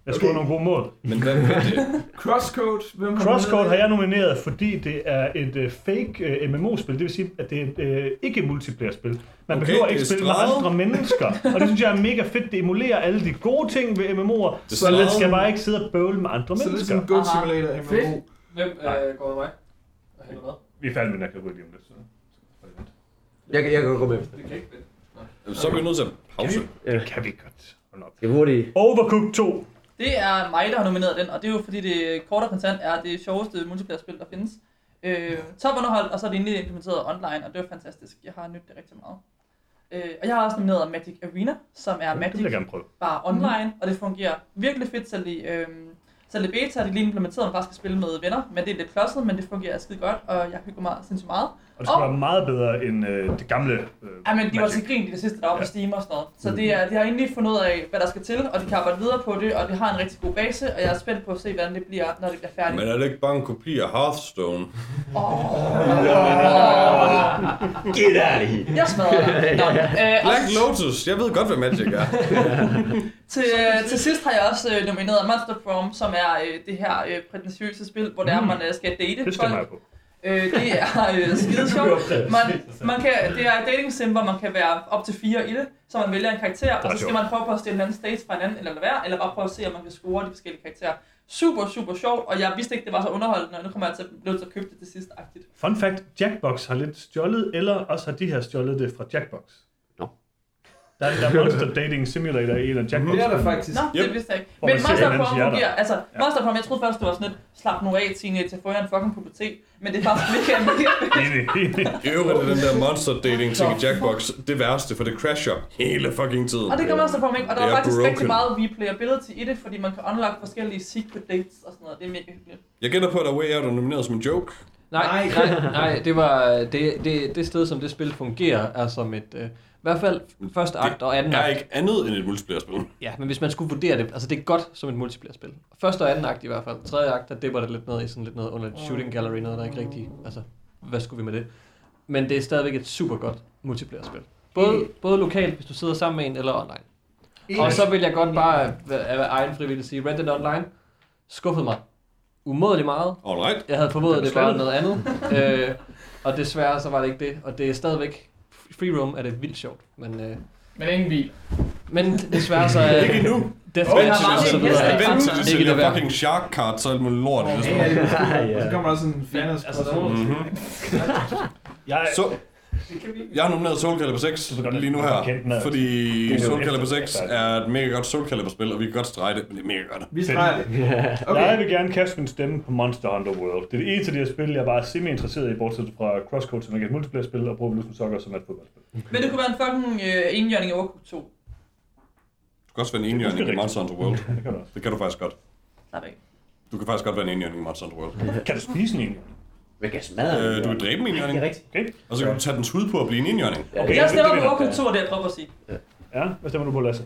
Jeg scorede nogle gode mål. Men hvad er det? Crosscode, hvem har Crosscode har jeg nomineret, fordi det er et uh, fake uh, MMO-spil. Det vil sige, at det er et uh, ikke multiplayer-spil. Man Okay, behøver det ikke er spille med andre mennesker. Og det synes jeg er mega fedt. Det emulerer alle de gode ting ved MMO'er. Det Så man skal bare ikke sidde og bøvle med andre Så mennesker. som Goat Aha. Simulator MMO. Fedt. Hvem øh, går med mig? Og hælder? Vi er færdige med kategori lige om lidt. Så. Jeg, kan- jeg kan gå med. Det kan ikke det. Så er vi nødt til at pause. Det kan vi godt. Hold op. Skal vi hurtigt? Overcooked 2. Det er mig, der har nomineret den, og det er jo fordi det kort og kontant er det sjoveste multiplayer-spil, der findes. Øh, top underholdt, og så er det endelig implementeret online, og det var fantastisk. Jeg har nydt det rigtig meget. Øh, og jeg har også nomineret Magic Arena, som er Magic bare online, og det fungerer virkelig fedt selv i, øh, selv i beta, er det lige implementeret, at man bare skal spille med venner, men det er lidt klodset, men det fungerer skide godt, og jeg hygger mig sindssygt meget. Og det skal Og- være meget bedre end øh, det gamle øh, Ja, men de var Magic. til grin i det sidste, der var på Ja. Steam og sådan noget. Så det er, de har egentlig fundet ud af, hvad der skal til, og de kan arbejde videre på det, og det har en rigtig god base, og jeg er spændt på at se, hvordan det bliver, når det bliver færdigt. Men er det ikke bare en kopi af Hearthstone? Get out of here. Jeg smadrer dig. Nå, øh, og Black Lotus, jeg ved godt, hvad Magic er. til, øh, til sidst har jeg også øh, nomineret Monster Prom, som er øh, det her øh, prætentiøse spil, hvor det er, man øh, skal date Det skal folk. mig på. Øh, det er øh, skide sjovt. Man, man kan, det er et dating sim, hvor man kan være op til fire i det, så man vælger en karakter, og så skal man prøve på at stille en anden stage fra hinanden, eller lade være, eller bare prøve at se, om man kan score de forskellige karakterer. Super, super sjovt, og jeg vidste ikke, det var så underholdende, og nu kommer jeg til at blive nødt til at købe det til sidst agtigt. Fun fact, Jackbox har lidt stjålet, eller også har de her stjålet det fra Jackbox. Der er den der Monster Dating Simulator i en af Jackbox. Det er der faktisk. Nå, Yep. det vidste jeg ikke. Men Monster Prom fungerer, altså Ja. Monster Prom, jeg troede først, det var sådan lidt, slap nu af teenager, få jer en fucking pubertet, men det er faktisk mega, mega fedt. Enig, enig. I øvrigt er den der monster dating ting i Jackbox det værste, for det crasher hele fucking tiden. Og det gør Monster Prom ikke, og der er er faktisk broken. rigtig meget replayability i det, fordi man kan unlock forskellige secret dates og sådan noget, det er mega hyggeligt. Jeg gætter på, at der Way Out er nomineret som en joke. Nej, Nej. nej, det var det, det, det sted, som det spil fungerer, er som et... Øh, hvert fald første akt og anden Det er akt. ikke andet end et multiplayer-spil. Ja, men hvis man skulle vurdere det, altså det er godt som et multiplayer-spil. Første og anden akt i hvert fald. Tredje akt, der dipper det lidt ned i sådan lidt noget under shooting gallery, noget der ikke rigtig, altså, hvad skulle vi med det? Men det er stadigvæk et super godt multiplayer-spil. Både, både lokalt, hvis du sidder sammen med en, eller online. Og så vil jeg godt bare af af egen frivillig sige, Red Dead Online skuffede mig umådeligt meget. Alright. Jeg havde formodet, du det var noget andet. øh, og desværre så var det ikke det. Og det er stadigvæk... Free roam er det vildt sjovt. Men, øh, Men ingen bil. men desværre så er... Ikke endnu. Death Bench har og så videre. Vent til sælger det værd. fucking shark cards og alt muligt lort. Det er Ja, sådan- ja. Så kommer der sådan en fairness Altså, Mhm. Jeg, Så, jeg har nomineret Soul Calibur 6 lige nu her, fordi Soul Calibur 6 er et mega godt Soul Calibur spil, og vi kan godt strege det, men det er mega godt. Vi streger det. jeg Okay. vil gerne kaste min stemme på Monster Hunter World. Det er det eneste af de her spil, jeg bare er semi-interesseret i, bortset fra Crosscode, som er et multiplayer-spil, og Pro Evolution Soccer, som er et fodboldspil. Men det kunne være en fucking øh, enhjørning i Overcooked 2. Du kan også være en enhjørning i Monster Hunter World. Det kan du. Det kan du faktisk godt. Slap af. Du kan faktisk godt være en enhjørning i Monster Hunter World. Kan du spise en enhjørning? Man kan smadre Øh, den. du kan dræbe en Det enhjørning, er rigtigt. Okay. og så kan du tage dens hud på og blive en enhjørning. Ja, Okay. Jeg stemmer det på vinder. Overcooked 2, og det jeg prøver at sige. Ja, hvad stemmer du på, Lasse?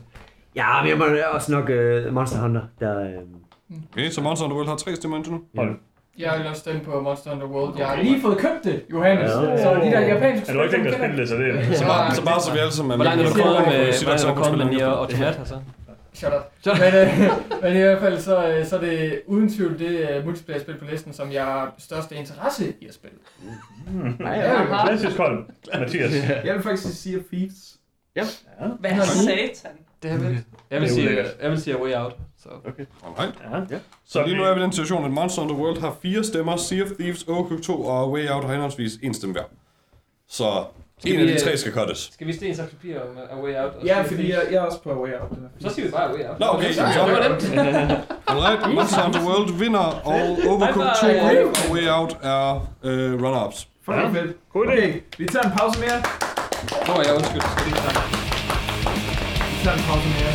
Ja, men jeg må også nok uh, Monster Hunter, der... Uh, Okay, så Monster Hunter World har tre stemmer indtil nu. Hold. Jeg vil også stemme på Monster Hunter World. Jeg har lige fået købt det, Johannes. Ja. Så de der japanske Er du ikke tænkt dig at dem spille det, så det er... Så bare, så bare så vi alle sammen er Hvor langt du siger kommet jeg, med, hvor langt er du så, kommet med Nier undskyld. Automat, altså? Shut up. Så. Men, øh, men i hvert fald, så, øh, så er det uden tvivl det uh, multiplayer-spil på listen, som jeg har største interesse i at spille. nej, Ja. ja. Klassisk hold, Mathias. Jeg vil faktisk sige Thieves. Hvad har satan? Det er. Jeg vil Det er sige, jeg vil sige Way Out. Så. Alright. Ja. Så lige nu er vi i den situation, at Monster Hunter World har fire stemmer, Sea of Thieves, Overcooked 2 og Way Out har henholdsvis en stemme hver. Så En af de vi, tre øh, skal cuttes. Skal vi sten, saks, papir om A Way Out? og Ja, så- fordi jeg, jeg er også på way out. Så siger vi bare A Way Out. Nå, okay, så, så- det var nemt. Alright, Monster Hunter World vinder, og Overcooked 2 High five. og Way Out er øh, runner-ups. Fucking fedt. God idé. Okay, vi tager en pause mere. Nå, ja, undskyld. Skal vi? Vi tager en pause mere.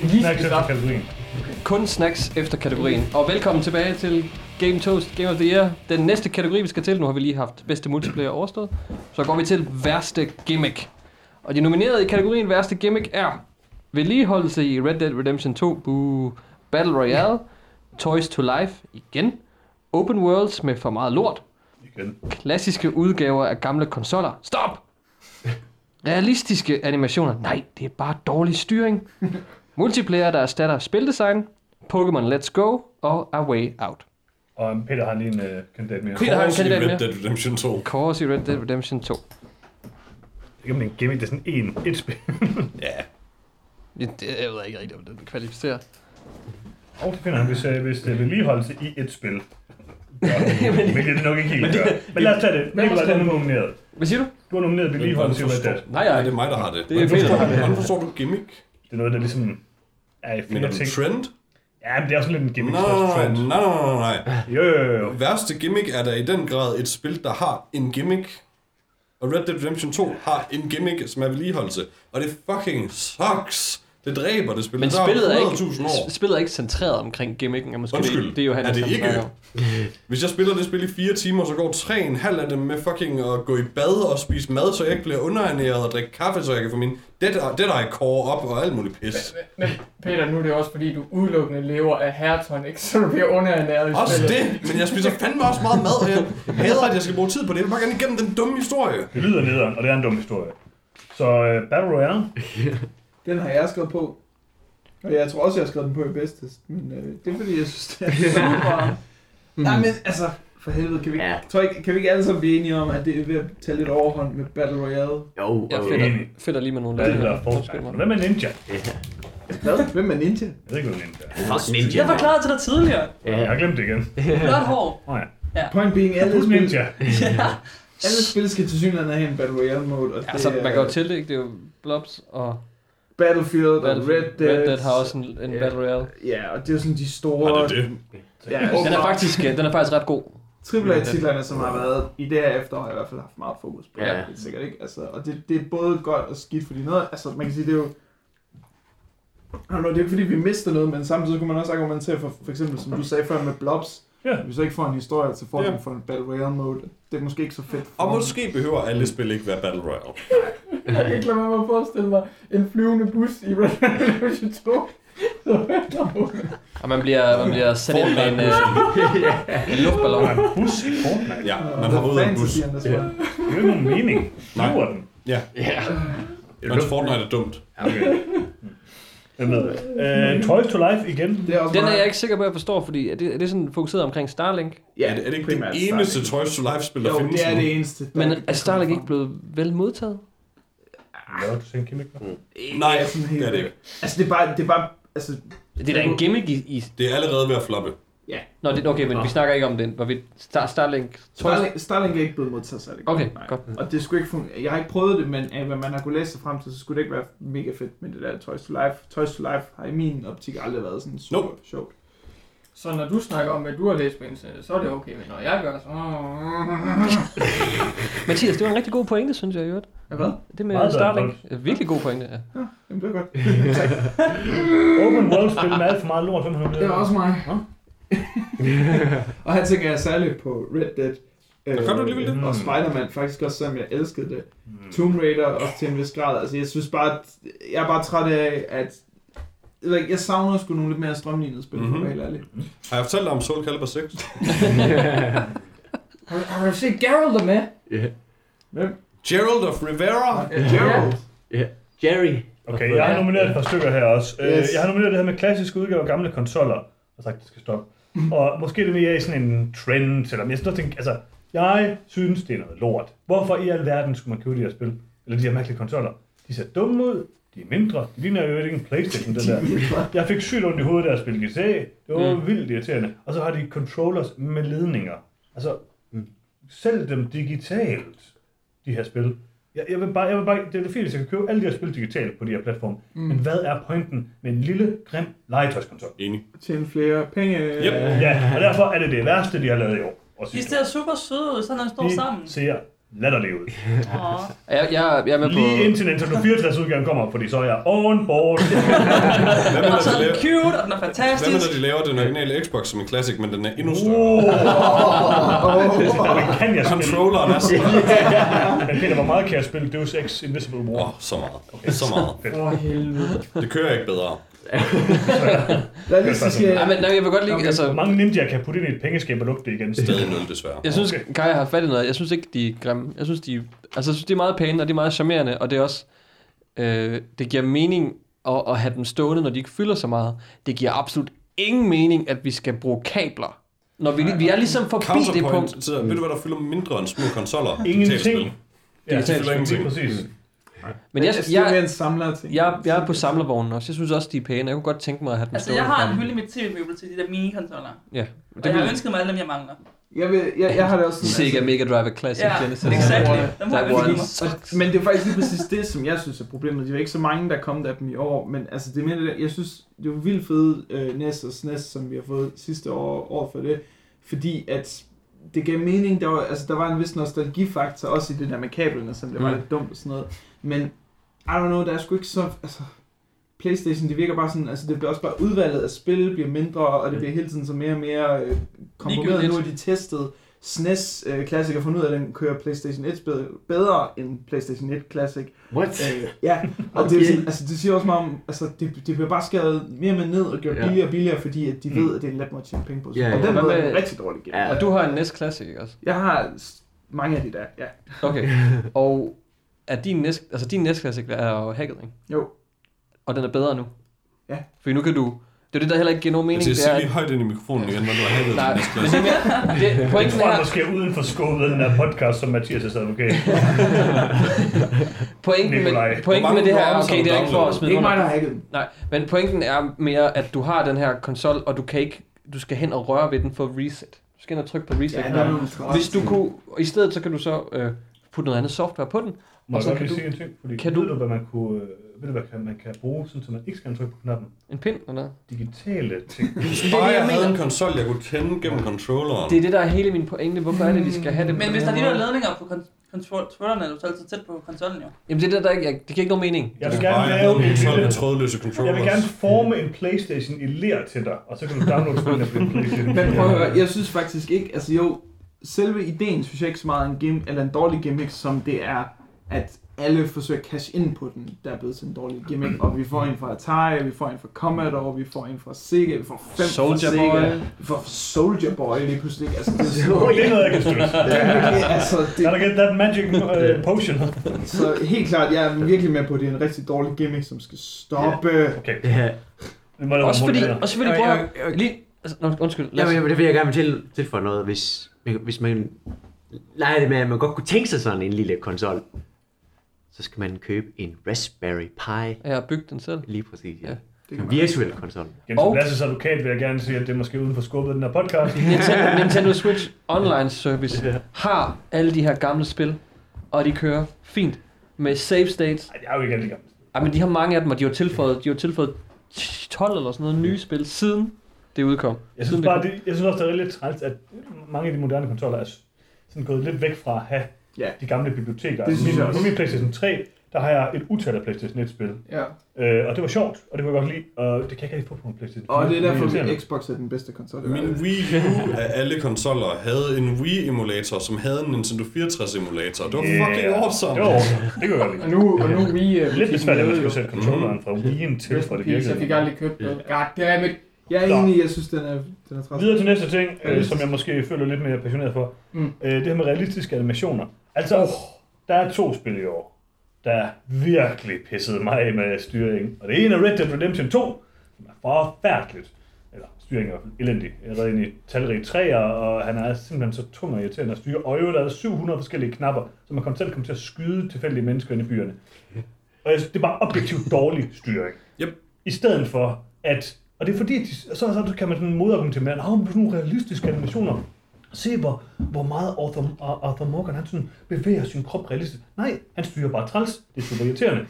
Lige Snacks efter kategorien. Kun snacks efter kategorien. Og velkommen tilbage til Game Toast Game of the Year. Den næste kategori, vi skal til, nu har vi lige haft bedste multiplayer overstået, så går vi til værste gimmick. Og de nominerede i kategorien værste gimmick er vedligeholdelse i Red Dead Redemption 2, Boo, Battle Royale, Toys to Life igen, Open Worlds med for meget lort, Igen. klassiske udgaver af gamle konsoller. Stop! Realistiske animationer. Nej, det er bare dårlig styring. Multiplayer, der erstatter spildesign. Pokémon Let's Go og A Way Out. Og Peter har lige en uh, kandidat mere. Peter har en kandidat Red mere. Dead Redemption 2. Kors i Red Dead Redemption 2. Ikke om det er en gimmick, det er sådan en, et spil. Ja. Det, jeg ved ikke rigtig, om det kvalificerer. Og det finder han, hvis, uh, hvis det er vedligeholdelse i et spil. Ja, hvilket det nok ikke helt. Men lad os tage det. Har Nikolaj, den er nomineret. Hvad siger du? Du har nomineret vedligeholdelse i Red Dead. Nej, Nej, nej. det er mig, der har det. Det er Hvordan forstår Peter. du- Hvordan forstår du gimmick? Det er noget, der ligesom er i Mener flere du ting. trend? Ja, men det er også lidt en gimmick. Nej, nej, nej, nej. Jo, jo, jo. Værste gimmick er der i den grad et spil, der har en gimmick. Og Red Dead Redemption 2 har en gimmick, som er vedligeholdelse. Og det fucking sucks. Det dræber det spil. Men Det spillet er, 100.000 år. ikke, spillet er ikke centreret omkring gimmicken. Er måske Undskyld, det, det er jo han, er det ikke? Hvis jeg spiller det spil i fire timer, så går tre en halv af dem med fucking at gå i bad og spise mad, så jeg ikke bliver underernæret og drikke kaffe, så jeg kan få min Dead Dead Eye Core op og alt muligt pis. Men Peter, nu er det også fordi, du udelukkende lever af hertonic, så du bliver underernæret i Også spillet. det, men jeg spiser fandme også meget mad, og jeg hader, at jeg skal bruge tid på det. Jeg vil bare gerne igennem den dumme historie. Det lyder nederen, og det er en dum historie. Så uh, Battle Royale. Den har jeg skrevet på. Og jeg tror også, jeg har skrevet den på i bedstest. Men øh, det er fordi, jeg synes, det er super. Nej, men altså, for helvede, kan vi, Ja. ja. tror ikke, kan vi ikke alle sammen blive enige om, at det er ved at tage lidt overhånd med Battle Royale? Jo, Jeg finder, Enig. finder lige med nogle er det, lande. er? Hvad med Ninja? Hvad? Hvem er Ninja? Jeg ved ikke, hvad Ninja er. Ninja. Jeg forklarede til dig tidligere. Jeg Ja. har glemt det igen. Blot hår. Oh, ja. Point being, alle spil, Ninja. alle spil skal til synligheden have en Battle Royale mode. Og Ja, det så er man kan jo tillægge, det er jo Blobs og Battlefield og Battlefield. Red Dead. Red Dead har også en, en Ja. Battle Royale. Ja, og det er sådan de store... Og det er det. Ja, Den er faktisk, den er faktisk ret god. Triple A-titlerne, som har været i det her efterår, har jeg i hvert fald haft meget fokus på. Ja. Det er sikkert ikke. Altså, og det, det er både godt og skidt, fordi noget, altså man kan sige, det er jo, know, det er ikke fordi, vi mister noget, men samtidig så kunne man også argumentere for, for eksempel, som du sagde før med Blobs, Ja. vi så ikke får en historie til fordel Ja. for en Battle Royale mode. Det er måske ikke så fedt. For Og måske behøver alle spil ikke være Battle Royale. Jeg kan ikke lade mig at forestille mig en flyvende bus i Red Dead Redemption 2. Så venter Og man bliver, man bliver sat ind med en, øh, en luftballon. Er en bus i Fortnite. Ja, man har ude af en bus. Det er jo ikke nogen mening. Flyver den? Ja, Ja. men Fortnite er dumt. Okay. Hvem ved det? Uh, Toys to Life igen. Det er også Den er jeg ikke sikker på, at jeg forstår, fordi er det, er det sådan fokuseret omkring Starlink? Ja, er det, er det ikke primært det eneste Starlink. Toys to Life-spil, der Jo, findes det er nu? det eneste. der- Men er Starlink ikke blevet vel modtaget? Var du sagde, Kim? ikke? frem. Nej, Ja, sådan helt- det er det ikke. Altså, det er bare, det er bare, altså, Det er da en gimmick i... i Det er allerede ved at floppe. Nå, det, okay, men vi snakker ikke om den. Hvorvidt Star, Starlink... Starlink, Starlink er ikke blevet modtaget særlig godt. Okay, Nej. godt. Og det skulle ikke fungere. Jeg har ikke prøvet det, men af hvad man har kunnet læse sig frem til, så skulle det ikke være mega fedt med det der Toys to Life. Toys to Life har i min optik aldrig været sådan super Nope. sjovt. Så når du snakker om, at du har læst på internettet, så er det okay, men når jeg gør, så... Mathias, det var en rigtig god pointe, synes jeg i øvrigt. Ja, hvad? Det med Meget Starlink. godt. er Virkelig god pointe, ja. Jamen, det er godt. Open World spil med alt for meget lort. Hvem har Det var også mig. Nå. og her tænker jeg særligt på Red Dead. Nå, gør du alligevel det? Og Spider-Man, faktisk også selvom jeg elskede det. Tomb Raider også til en vis grad. Altså, jeg synes bare, at jeg er bare træt af, at jeg, savner sgu nogle lidt mere strømlignede spil, mm-hmm. for at være helt ærlig. Har jeg fortalt dig om Soul Calibur 6? Har, har du set Geralt er med? Hvem? Gerald of Rivera? Gerald. Jerry. Okay, jeg har nomineret et par stykker her også. Yes. Yes. Jeg har nomineret det her med klassiske udgaver af gamle konsoller. Jeg har sagt, det skal stoppe. Og måske er det mere i sådan en trend, selvom jeg det- altså, jeg synes, det er noget lort. Hvorfor i alverden skulle man købe de her spil? Eller de her mærkelige konsoller? De ser dumme ud, de er mindre, de ligner jo ikke en Playstation, den der. Jeg fik sygt ondt i hovedet, da jeg spillede GTA. Det var Mm. mm. vildt irriterende. Og så har de controllers med ledninger. Altså, sælg dem digitalt, de her spil. Jeg, jeg vil bare, jeg vil bare, det er det fint, hvis jeg kan købe alle de her spil digitalt på de her platforme. Mm. Men hvad er pointen med en lille, grim legetøjskonsol? Enig. Tjene flere penge. Yep. Ja, og derfor er det det værste, de har lavet i år. Og De ser super søde ud, så når de står år. sammen. De ser latterlige ud. Åh. Jeg, jeg, jeg er med på... Lige indtil Nintendo 64 udgaven kommer, fordi så er jeg on board. Hvad med, Og så når er den laver, cute, og den er hvad med, fantastisk. når de laver den originale Xbox som en classic, men den er endnu Oh, større? den kan jeg spille. Controlleren er så Men Peter, hvor meget kan jeg spille Deus Ex Invisible War? Åh, så meget. Så meget. For helvede. Det kører ikke bedre. Realistiske... Ja, men nej, jeg vil godt lide, Okay. altså... Hvor mange ninjaer kan putte ind i et pengeskab og lugte det igen? Stadig nul, desværre. Jeg synes, Okay. Kai har fat i noget. Jeg synes ikke, de er grimme. Jeg synes, de, altså, jeg synes, de er meget pæne, og de er meget charmerende, og det er også... Øh, det giver mening at, at have dem stående, når de ikke fylder så meget. Det giver absolut ingen mening, at vi skal bruge kabler. Når vi, vi er ligesom forbi det punkt. Så, ved du hvad der fylder mindre end små konsoller? Ingenting. Ja, det er spil. Men jeg, jeg, er jeg, en samler ting. jeg, jeg er på samlervognen også. Jeg synes også, de er pæne. Jeg kunne godt tænke mig at have dem Altså, jeg har en hylde i mit tv-møbel til de der mini-konsoller. Ja, Og det jeg har ønsket mig alle dem, jeg mangler. Jeg, vil, jeg, jeg har det også sådan... Sega Mega Drive Classic Ja, Genesis. exactly. Dem har jeg men det er faktisk lige præcis det, som jeg synes er problemet. Det er ikke så mange, der er kommet af dem i år, men altså, det er der, jeg synes, det var vildt fede øh, NES og SNES, som vi har fået sidste år, år for det, fordi at det gav mening, der var, altså, der var en vis nostalgifaktor også i det der med kablerne, som det var Mm. lidt dumt og sådan noget, men I don't know, der er sgu ikke så, altså, Playstation, det virker bare sådan, altså det bliver også bare udvalget af spil, bliver mindre, og det bliver hele tiden så mere og mere øh, komprimeret. Nu er de testet SNES øh, Classic og fundet ud af, at den kører Playstation 1 spil bedre end Playstation 1 Classic. What? Øh, ja, og det, er Okay. sådan, altså, det siger også meget om, altså det, det bliver bare skåret mere med ned og gjort Ja. billigere og billigere, fordi at de Mm. ved, at det er en let måde at tjene penge på. Ja, og ja. den Hvad måde er rigtig dårlig. Ja. Og du har en NES Classic, ikke også? Jeg har mange af de der, ja. Okay. Og er din NES, altså din NES Classic er jo hacket, ikke? Jo. Og den er bedre nu? Ja. For nu kan du... Det er det, der heller ikke giver nogen Jeg mening. siger, Det sig er, lige højt ind i mikrofonen igen, når du har hævet Nej, til næste men det er mere... Det, Jeg pointen tror, er, jeg måske er uden for skåbet af den her podcast, som Mathias er advokat. pointen med, pointen med det her, har okay, det er ikke for at smide Ikke mig, der har hacket. Nej, men pointen er mere, at du har den her konsol, og du kan ikke... Du skal hen og røre ved den for at reset. Du skal hen og trykke på reset. Ja, er Hvis du kunne... I stedet så kan du så øh, putte noget andet software på den. Må Og jeg så godt kan lige du- sige en ting? Fordi kan ved du- hvad man kunne, øh, ved du, hvad kan, man kan bruge, sådan, så man ikke skal trykke på knappen? En pind eller noget. Digitale ting. Hvis det, bare jeg jeg havde en konsol, jeg kunne tænde gennem controlleren. Det er det, der er hele min pointe. Hvorfor er det, de skal have det Men hvis der er måde? ledninger på kon- controllerne, er du så altid tæt på konsollen jo. Jamen det er det, der ikke... Jeg, det giver ikke nogen mening. Jeg vil gerne jeg lave en konsol med trådløse controllers. Jeg vil gerne forme en Playstation i lær til dig, og så kan du downloade spillene på Playstation. Men prøv at høre, jeg synes faktisk ikke, altså jo, selve ideen synes jeg ikke så meget en, game, eller en dårlig gimmick, som det er, at alle forsøger at cash ind på den, der er blevet til en dårlig gimmick. Og vi får en fra Atari, vi får en fra Commodore, vi får en fra Sega, vi får fem Soldier fra Sega. Boy. Vi får Soldier Boy lige pludselig. Altså, det er så, Det er noget, jeg kan støtte. det er virkelig, altså, Gotta det, get that magic uh, potion. så helt klart, jeg er virkelig med på, at det er en rigtig dårlig gimmick, som skal stoppe. Okay. Ja. Det må jeg Også fordi... Også fordi, prøv at... Lige... Altså, undskyld. Lad os, Jamen, det vil jeg gerne til, tilføje noget, hvis, hvis man leger det med, at man godt kunne tænke sig sådan en lille konsol, så skal man købe en Raspberry Pi. jeg har bygget den selv. Lige præcis, ja. Ja. Det En virtuel konsol. Gennem Og- Lasses advokat vil jeg gerne sige, at det er måske uden for skubbet den her podcast. Nintendo, Nintendo Switch Online Service har alle de her gamle spil, og de kører fint med save states. Ej, det er jo ikke alle de gamle. Ej, men de har mange af dem, og de har tilføjet, de har tilføjet 12 eller sådan noget nye spil, siden det udkom. Jeg synes, bare, det, jeg synes også, det er lidt træls, at mange af de moderne kontroller er sådan gået lidt væk fra at have Ja. de gamle biblioteker. Det synes min, jeg også. På min Playstation 3, der har jeg et utal af Playstation 1-spil. Ja. Øh, og det var sjovt, og det kunne jeg godt lide, og det kan jeg ikke rigtig få på en Playstation 4. Og det er derfor, at Xbox er den bedste konsol. i Min. Wii U af alle konsoller havde en Wii-emulator, som havde en Nintendo 64-emulator. Det var Yeah. fucking awesome. Det var awesome. Det kunne jeg godt lide. Og nu, og nu vi... Uh, Lidt besværligt, at man skulle sætte controlleren fra Wii'en til, for det Jeg fik virkede. aldrig købt noget. Goddammit. Jeg er enig, jeg synes, den er, den er træls. Videre til næste ting, øh, som jeg måske føler lidt mere passioneret for. Mm. Øh, det her med realistiske animationer. Altså, der er to spil i år, der virkelig pissede mig af med styring. Og det ene er Red Dead Redemption 2, som er forfærdeligt. Eller styringen er i hvert fald elendig. Jeg er inde i talrige træer, og han er simpelthen så tung og irriterende at styre. Og i øvrigt er der 700 forskellige knapper, så man kommer til at komme til at skyde tilfældige mennesker inde i byerne. Og jeg, synes, det er bare objektivt dårlig styring. Yep. I stedet for, at... Og det er fordi, de, så, så kan man sådan modargumentere med, at "Nå, men det er sådan nogle realistiske animationer. Se, hvor, hvor meget Arthur, Arthur Morgan han sådan bevæger sin krop realistisk. Nej, han styrer bare træls. Det er super irriterende.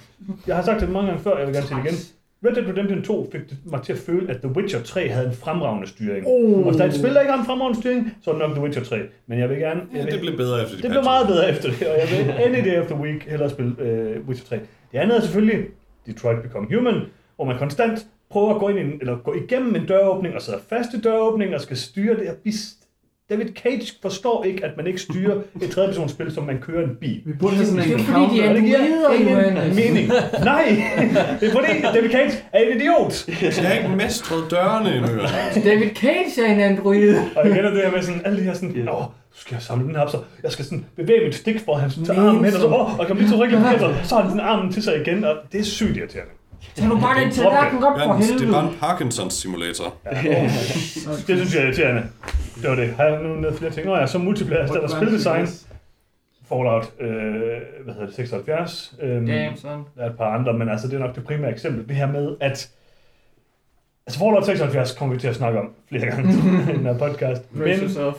Jeg har sagt det mange gange før, og jeg vil gerne sige det igen. Red Dead Redemption 2 fik det mig til at føle, at The Witcher 3 havde en fremragende styring. Oh. Og hvis der er et spil, der ikke har en fremragende styring, så er det nok The Witcher 3. Men jeg vil gerne... Ja, jeg vil, det blev bedre efter de det blev meget bedre efter det, og jeg vil any day of the week hellere spille uh, Witcher 3. Det andet er selvfølgelig Detroit Become Human, hvor man konstant prøver at gå, ind i en, eller gå igennem en døråbning og sidder fast i døråbningen og skal styre det. Og bis- David Cage forstår ikke, at man ikke styrer et tredjepersonsspil, som man kører en bil. Vi burde have sådan Det en er fordi, de er det giver ingen mening. Nej, det er fordi David Cage er en idiot. Jeg har ikke mestret dørene endnu. David Cage er en android. Og jeg kender det her med sådan, alle de her sådan, åh, så skal jeg samle den her op, så jeg skal sådan bevæge mit stik for, at han tager armen hen, og så, åh, og kan lige så rigtig så har han sådan armen til sig igen, og det er sygt irriterende. Tag nu bare den tallerken op for Jørgens, det er helvede. bare en Parkinsons simulator. Det synes jeg er irriterende. Det var det. Har jeg nu noget flere ting? Nå ja, så multiplayer, der er spildesign, Fallout, øh, hvad hedder det, 76. Øhm, Damn, son. Der er et par andre, men altså det er nok det primære eksempel. Det her med, at Altså Fallout 76 kommer vi til at snakke om flere gange i den her podcast. Men yourself.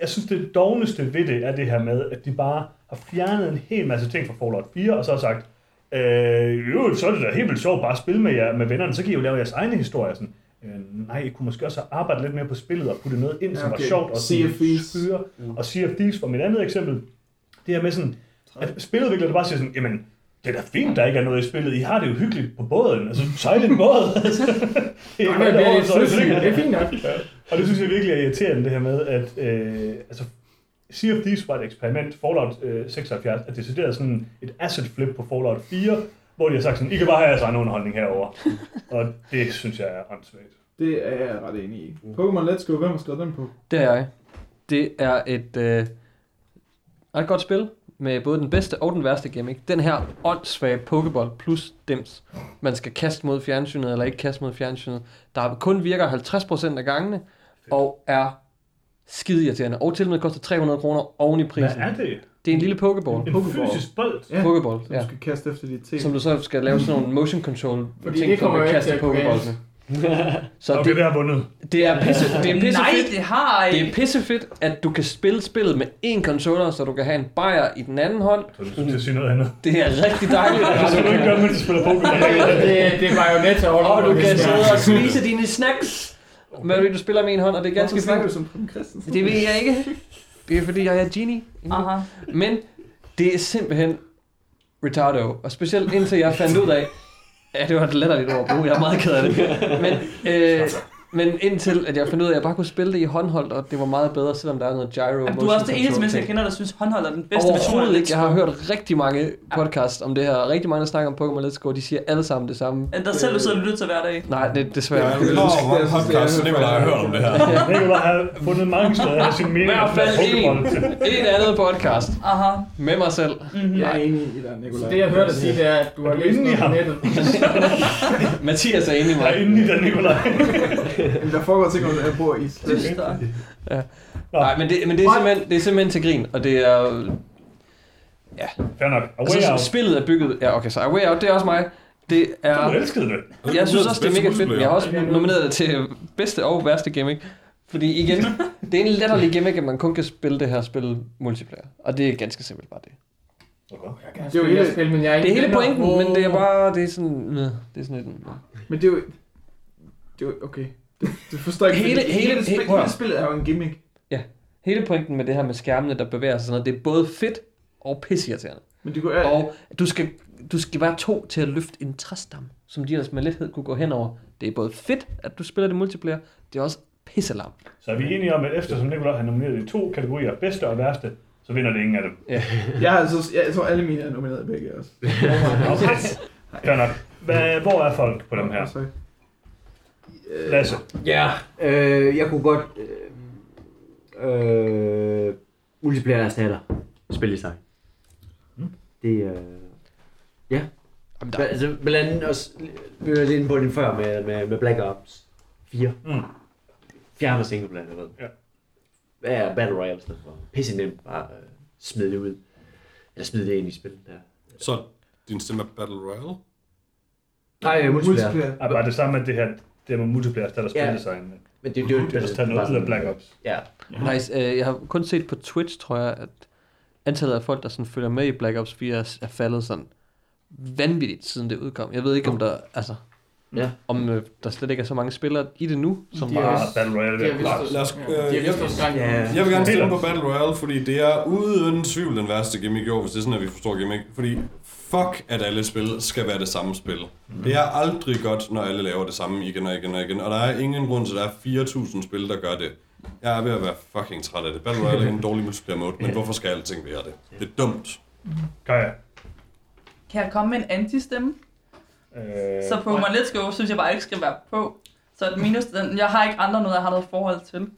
jeg synes, det dogneste ved det er det her med, at de bare har fjernet en hel masse ting fra Fallout 4, og så har sagt, øh, jo, så er det da helt vildt sjovt bare at spille med, jer, med vennerne, så kan I jo lave jeres egne historier. Sådan, øh, nej, I kunne måske også have arbejdet lidt mere på spillet og putte noget ind, Ja, som var okay. sjovt og Sea Thieves. skøre. Og Sea of Thieves var mit andet eksempel. Det her med sådan, at spiludviklere bare siger sådan, jamen, det er da fint, der ikke er noget i spillet. I har det jo hyggeligt på båden. Altså, sejle en båd. Det Nå, men det er. Det er fint nok. Ja. Og det synes jeg virkelig er irriterende, det her med, at øh, altså, Sea of Thieves var et eksperiment, Fallout øh, 76, at decideret sådan et asset flip på Fallout 4, hvor de har sagt sådan, I kan bare have jeres egen underholdning herover. og det synes jeg er åndssvagt. Det er jeg ret enig i. Pokémon Let's Go, hvem har skrevet den på? Det er jeg. Det er et øh, ret godt spil med både den bedste og den værste gimmick. Den her åndssvage Pokéball plus dims, man skal kaste mod fjernsynet eller ikke kaste mod fjernsynet, der kun virker 50% af gangene og er skide irriterende. Og til og med koster 300 kroner oven i Hvad prisen. er det? Det er en lille Pokéball. En Pokéball. fysisk bold? Ja, Pokéball, som ja. du skal kaste efter dit ting. Som du så skal lave sådan nogle motion control Fordi ting det for kommer kaste til galt. med. Så Okay, det, det har vundet. det er pisse, det er pisse Nej, fedt. det har Det I. er pissefedt, at du kan spille spillet med én controller, så du kan have en bajer i den anden hånd. Så du til at sige noget andet. Det er rigtig dejligt. Det skal du ikke gøre, mens du spiller Pokémon. Det, det er Bayonetta all og du kan sidde og spise dine snacks, men du spiller med en hånd, og det er ganske fint. du som Preben Christensen? Det ved jeg ikke. Det er fordi, jeg er genie. Aha. Men det er simpelthen retardo. Og specielt indtil jeg fandt ud af, ja, det var et latterligt ord at bruge, jeg er meget ked af det. Men, øh, men indtil at jeg fandt ud af, at jeg bare kunne spille det i håndholdt, og det var meget bedre, selvom der er noget gyro Jamen, du er også det eneste menneske, jeg kender, der synes, håndhold er den bedste version af Overhovedet ikke. Jeg har hørt rigtig mange podcasts om det her. Rigtig mange, der snakker om Pokémon Let's Go. De siger alle sammen det samme. Er der selv, du sidder og lytter til hver dag? Nej, det er desværre. Jeg vil høre, hvor mange podcasts Nicolaj har hørt om det her. Nicolaj har fundet mange steder af sin I mening. hvert fald en, en andet podcast Aha. med mig selv. Mm-hmm. Jeg er enig i dig, Nicolaj. Det jeg hørte dig sige, det er, at du har Er læst i noget nettet. Mathias er inde i Jeg er mig. inde i den, Nicolaj. Men der foregår ting, når jeg bor i Slesvig. Nej, men det, men det, er simpelthen, det er simpelthen til grin, og det er... Fair nok. A way Altså, out. spillet er bygget... Ja, okay, så A Way Out, det er også mig. Det Du er... elskede det. Jeg synes også, det er mega fedt. men Jeg har også nomineret det til bedste og værste gimmick. Fordi igen, det er en latterlig gimmick, at man kun kan spille det her spil multiplayer. Og det er ganske simpelt bare det. Okay. Jeg kan Det er jo hele- spil, men jeg er Det er hele pointen, men det er bare... Det er sådan... øh, Det er sådan lidt... Men det er jo... Det er jo okay. Det, det forstår jeg ikke. Hele- hele- hele, spil, hele- hele spillet er jo en gimmick. Hele pointen med det her med skærmene, der bevæger sig sådan noget, det er både fedt og pisseirriterende. Men det kunne... Og du skal, du skal være to til at løfte en træstam, som de ellers med lethed kunne gå henover. Det er både fedt, at du spiller det multiplayer, det er også pisselam. Så er vi enige om, at eftersom Nicolaj har nomineret i to kategorier, bedste og værste, så vinder det ingen af dem. Jeg, har altså, jeg, jeg tror, alle mine er nomineret i begge også. Okay. Fair nok. Hvad, hvor er folk på dem her? Øh, Lasse. Ja, øh, jeg kunne godt... Øh, øh, multiplayer erstatter spildesign. Mm. Det er... Øh, ja. Jamen, Der... Altså, blandt andet også... Vi var lidt inde på den før med, med, med Black Ops 4. Mm. Fjerner singleplayer, jeg ved. Ja. Hvad er Battle Royale stedet for? Pisse nemt bare øh, smide det ud. Eller smide det ind i spillet der. Så Din stemme er Battle Royale? Nej, multiplayer. Multiplayer. Er bare det samme med det her, det med multiplayer, der er der Ja. spildesign. Men det, det, det, Det er så taget noget ud af Black Ops. Ja. Nice. Øh, jeg har kun set på Twitch, tror jeg, at antallet af folk, der sådan følger med i Black Ops 4, er faldet sådan vanvittigt, siden det udkom. Jeg ved ikke, om der, altså, Ja. om øh, der slet ikke er så mange spillere i det nu, som De bare... Battle Royale, De det har klart. vist Lad os, ja, øh, de har jeg, vist Ja. jeg vil gerne stemme Peter. på Battle Royale, fordi det er uden tvivl den værste gimmick i år, hvis det er sådan, at vi forstår gimmick. Fordi fuck, at alle spil skal være det samme spil. Det er aldrig godt, når alle laver det samme igen og igen og igen. Og der er ingen grund til, at der er 4.000 spil, der gør det. Jeg er ved at være fucking træt af det. Battle Royale er en dårlig multiplayer mode, men hvorfor skal alting være det? Det er dumt. Kaja. Kan jeg komme med en anti-stemme? Øh, Så Pokémon Let's Go synes jeg bare ikke skal være på. Så et minus, den, jeg har ikke andre noget, jeg har noget forhold til. Men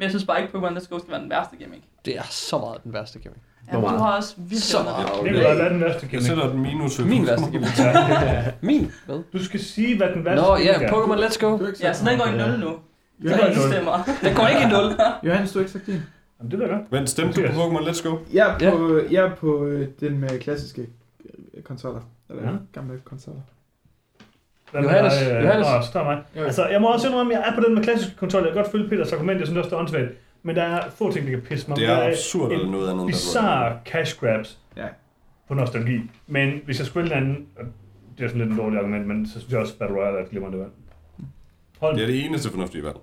jeg synes bare ikke, Pokémon Let's Go skal være den værste gimmick. Det er så meget den værste gimmick. Ja, du har også virkelig Så meget. Nikolaj, hvad er den værste Jeg gimmick? sætter et minus. Min værste gimmick. Min? Hvad? Du skal sige, hvad den værste Nå, gimmick ja, er. Pokémon Let's Go. Ja, så den går i noget. 0 nu. Det Så går i ingen nul. stemmer. Den går ikke i 0. Johannes, du har ikke sagt din. Jamen, det ved jeg godt. Men stemte du på Pokémon Let's Go? Jeg er på, jeg er på øh, den med klassiske øh, konsoller. Eller Ja. ja. gamle konsoller. Hvad Johannes, øh, Johannes. Nå, så tager mig. Altså, jeg må også indrømme, at jeg er på den med klassiske kontrol. Jeg kan godt følge Peters argument, jeg synes også, det er åndssvagt. Men der er få ting, der kan pisse mig. Det Der er absurd eller noget andet. Royale. bizarre cash grabs Ja. på nostalgi. Men hvis jeg skulle en anden, det er sådan lidt en dårlig argument, men så synes jeg også, at Battle Royale er et glimrende valg. Hold Det er det eneste fornuftige valg.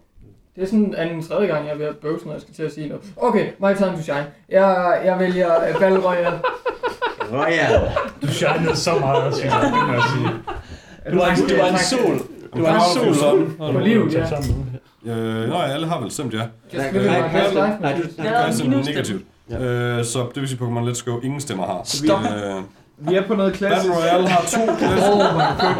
Det er sådan anden tredje gang, jeg er ved at bøvse, når jeg skal til at sige noget. Okay, my time to shine. Jeg, jeg vælger uh, Battle Royale. Royal. Du shinede så meget, jeg sige. Du var en, Du var en sol. Du var en sol. På livet, ja. Øh, nej, alle har vel stemt ja. Nej, nej, du- negativt. Øh, så det vil sige Pokémon Let's Go ingen stemmer har. Stop. Øh, Vi er på noget klassisk. Battle Royale har to klassiske,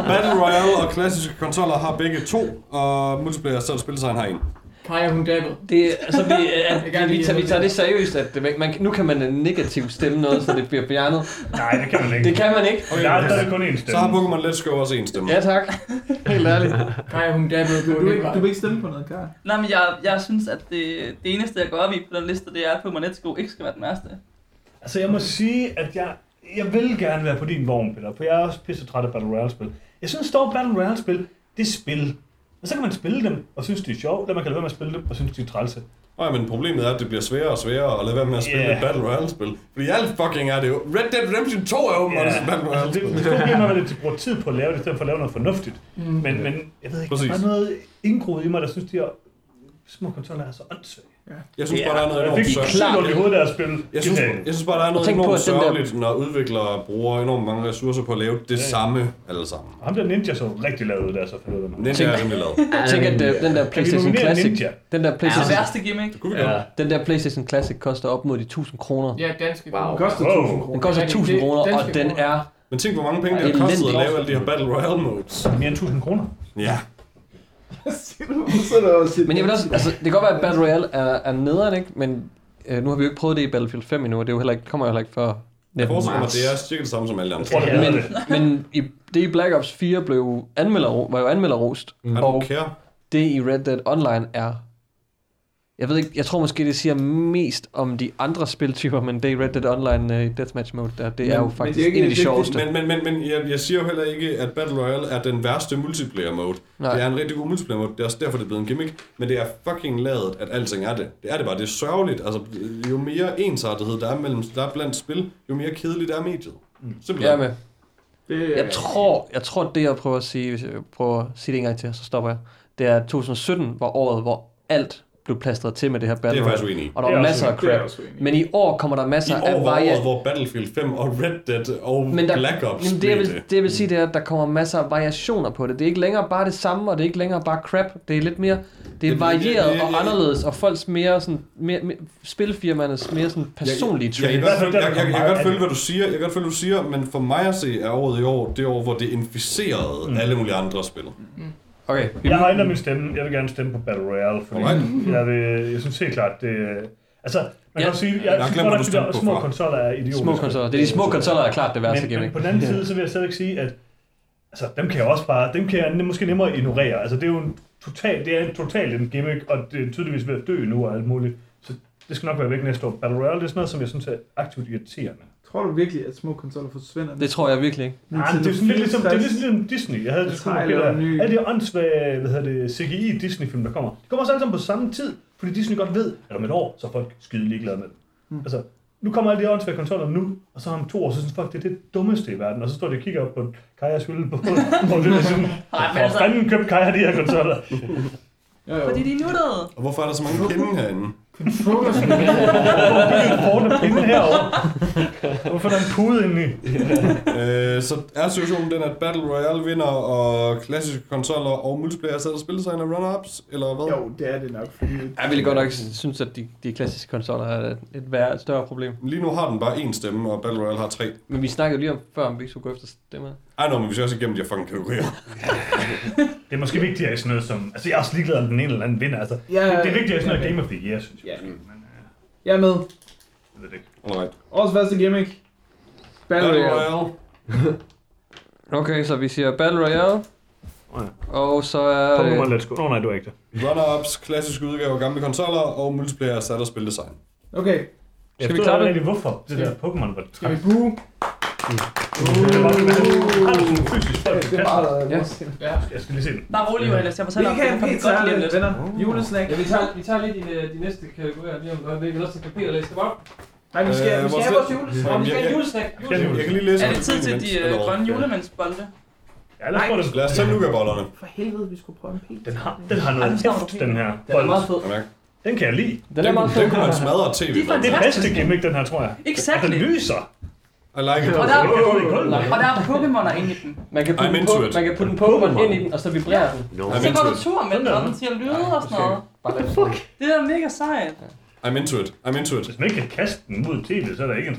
Battle Royale og klassiske konsoller har begge to, og multiplayer selv spildesign har en. Kaja, hun dabbede. Det, altså, vi, Jeg at, vi, lide tager, vi det. tager det seriøst, at det, man, nu kan man negativt stemme noget, så det bliver fjernet. Nej, det kan man ikke. Det kan man ikke. Okay, der, er- der er kun én Så har stemme. Pokémon Let's Go også en stemme. Ja, tak. Helt ærligt. Kaja, hun dabbede Du, på du, vil ikke, du vil ikke stemme på noget, Kar. Nej, men jeg, jeg synes, at det, det eneste, jeg går op i på den liste, det er, at Pokémon Let's Go ikke skal være den værste. Altså, jeg må sige, at jeg, jeg vil gerne være på din vogn, Peter, for jeg er også pisse træt af Battle Royale-spil. Jeg synes dog, Battle Royale-spil, det er spil. Og så kan man spille dem, og synes, de er sjove, eller man kan lade være med at spille dem, og synes, de er trælse. Nej, men problemet er, at det bliver sværere og sværere at lade være med at spille yeah. et Battle Royale-spil. Fordi alt fucking er det jo. Red Dead Redemption 2 er åbenbart yeah. et Battle altså, det, Royale-spil. det skulle give mig, at de bruger tid på at lave det, i stedet for at lave noget fornuftigt. Mm. Men, men jeg ved ikke, Præcis. der er noget indgroet i mig, der synes, de her små kontroller er så åndssvage. Jeg synes bare, der er noget enormt fik sørgeligt. klart i hovedet af at spille. Jeg synes, jeg synes bare, der er noget på, enormt der- sørgeligt, når udviklere bruger enormt mange ressourcer på at lave det Ja. samme alle sammen. Ham der ninja så rigtig lavet ud der, så fandt mig. Ninja er rimelig lavet. Jeg tænker, at øh, den der PlayStation Classic, Ninja? den der Det PlayStation, værste gimmick. Kunne vi Ja. den der PlayStation Classic koster op mod de 1000 kroner. Ja, danske Wow. Det koster Wow. 1000 kroner. Den koster Ja, det- 1000 det- kroner, og den kroner. er... Men tænk, hvor mange penge det har kostet at lave alle de her Battle Royale modes. Mere end 1000 kroner. Ja. så er der også Men jeg vil også, altså, det kan godt være, at Battle Royale er, er nederen, ikke? Men øh, nu har vi jo ikke prøvet det i Battlefield 5 endnu, og det er jo heller ikke, kommer jo heller ikke før Jeg 19 forestiller mig, det er cirka det samme som alle andre. Jeg tror, det er Men, det. men i, det i Black Ops 4 blev anmelder, var jo anmelderrost, don't og det i Red Dead Online er... Jeg ved ikke, jeg tror måske, det siger mest om de andre spiltyper, men det Red Dead Online uh, Deathmatch Mode, der, det er Men- jo men faktisk det er ikke- en af de det- det- sjoveste. Men, men, men, men jeg, jeg siger jo heller ikke, at Battle Royale er den værste multiplayer mode. Nej. Det er en rigtig god multiplayer mode. Det er også derfor, det er blevet en gimmick. Men det er fucking lavet, at alting er det. Det er det bare. Det er sørgeligt. Altså, jo mere ensartethed der er, mellem, der er blandt spil, jo mere kedeligt er mediet. Simpelthen. Ja, med. Det, Jeg tror, jeg tror, det jeg prøver at sige, hvis jeg prøver at sige det en gang til, så stopper jeg. Det er 2017 var året, hvor alt blev plastret til med det her det Battle er jeg faktisk Royale. uenig i. Og der Det er var også masser af det er crap. også. Men i år kommer der I masser år af var året, variation. hvor Battlefield 5 og Red Dead og Men der, Black Ops jamen, det, jeg vil, det. det jeg vil sige, det er, at der kommer masser af variationer på det. Det er ikke længere bare det samme, og det er ikke længere bare crap. Det er lidt mere, det er Det- det- varieret det- og det- anderledes, og folks mere sådan, mere, mere, spilfirmaernes mere sådan personlige Jeg, jeg, jeg, kan godt følge- jeg, jeg, jeg, kan godt følge, hvad du siger, jeg kan godt følge, hvad du siger, men for mig at se er året i år det år, hvor det inficerede Mm. mm. alle mulige andre spil. Okay, vi, Jeg har ændret min stemme. Jeg vil gerne stemme på Battle Royale, fordi Alright. jeg, vil, jeg synes helt klart, det... Altså, man Ja, kan sige, jeg jeg, synes glemt, godt du de der små konsoller er idiotiske. små konsoller. Det er de små konsoller, der er klart det værste men, men gimmick. på den anden side, så vil jeg stadigvæk sige, at altså, dem kan jeg også bare, dem kan jeg måske nemmere ignorere. Altså, det er jo en total, det er en total en gimmick, og det er tydeligvis ved at dø nu og alt muligt. Så det skal nok være væk næste år. Battle Royale, det er sådan noget, som jeg synes er aktivt irriterende. Tror du virkelig, at små konsoller forsvinder? Det tror jeg virkelig ikke. Nej, det er sådan lidt ligesom, det er lidt ligesom Disney. Jeg havde det sgu Peter. ny. Alle de åndssvage, hvad hedder det, CGI Disney-film, der kommer. De kommer også alle sammen på samme tid, fordi Disney godt ved, at om et år, så er folk skide ligeglade med det. Mm. Altså, nu kommer alle de åndssvage konsoller nu, og så om to år, så synes folk, det er det dummeste i verden. Og så står de og kigger op på Kajas hylde på, på det der sådan, hvor altså, fanden købte Kaja de her konsoller? Jo, jo. fordi de er nuttede. Og hvorfor er der så mange pinde herinde? Controllers. Hvor er det forne pinde herovre? Hvorfor er der en pude inde i? øh, så er situationen den, at Battle Royale vinder, og klassiske konsoller og multiplayer sætter spildesign og runner-ups, eller hvad? Jo, det er det nok, fordi... Jeg ville godt nok synes, at de, de klassiske konsoller er et, et, værre, et større problem. Lige nu har den bare én stemme, og Battle Royale har tre. Men vi snakkede lige om før, om vi ikke skulle gå efter stemmer. Ej, nå, men vi skal også igennem de her fucking kategorier. Det er måske vigtigere i sådan noget som... Altså, jeg er også ligeglad, om den ene eller anden vinder. Altså, Ja, det, det er vigtigere i sådan noget Game of the Year, synes jeg. Ja. Men, øh, Jeg er med. jeg ved det ikke. Alright. Årets første gimmick. Battle Battle Royale. Okay, så vi siger Battle Royale. Og så er Pokémon det... Let's Go. Nå, nej, du er ikke det. Runner-ups, klassiske udgaver gamle konsoller, og multiplayer sat og spildesign. Okay, Jeg vi klappe? rigtig, hvorfor det der Pokémon var skal vi boo? Det var har du sådan en fysisk folk, Det er meget Ja. modstand. Ja. Jeg skal lige se den. Bare rolig, Johannes. Jeg Vi fortæller om, vi pizza, godt lide lidt. venner. Julesnack. Ja, vi tager, vi tager lige de, de næste kategorier lige om et øjeblik. Ellers kan Peter læse dem op. Nej, vi skal, Øh, vi skal have vores julesnack. Og vi skal have julesnack. Jeg kan lige læse Er det tid til de øh, grønne julemandsbolde? Ja, lad os få det. Lad os tage nugabollerne. For helvede, vi skulle prøve en pizza. Den har, den har noget den hæft, den her. Den er meget fed. Den kan jeg lide. Den er meget fed. Den kunne man smadre tv De er. Det er bedste gimmick, den her, tror jeg. Exactly. Og den lyser. I like it. Og der, og der er Pokémoner inde i den. Man kan putte, I'm en into po- man kan putte en Pokémon ind i den, og så vibrerer den. No. Så går du tur med den, og den siger lyde og sådan noget. Bare lad det Det er mega sejt. I'm into it. I'm into it. Hvis man ikke kan kaste den mod tv, så er der ikke en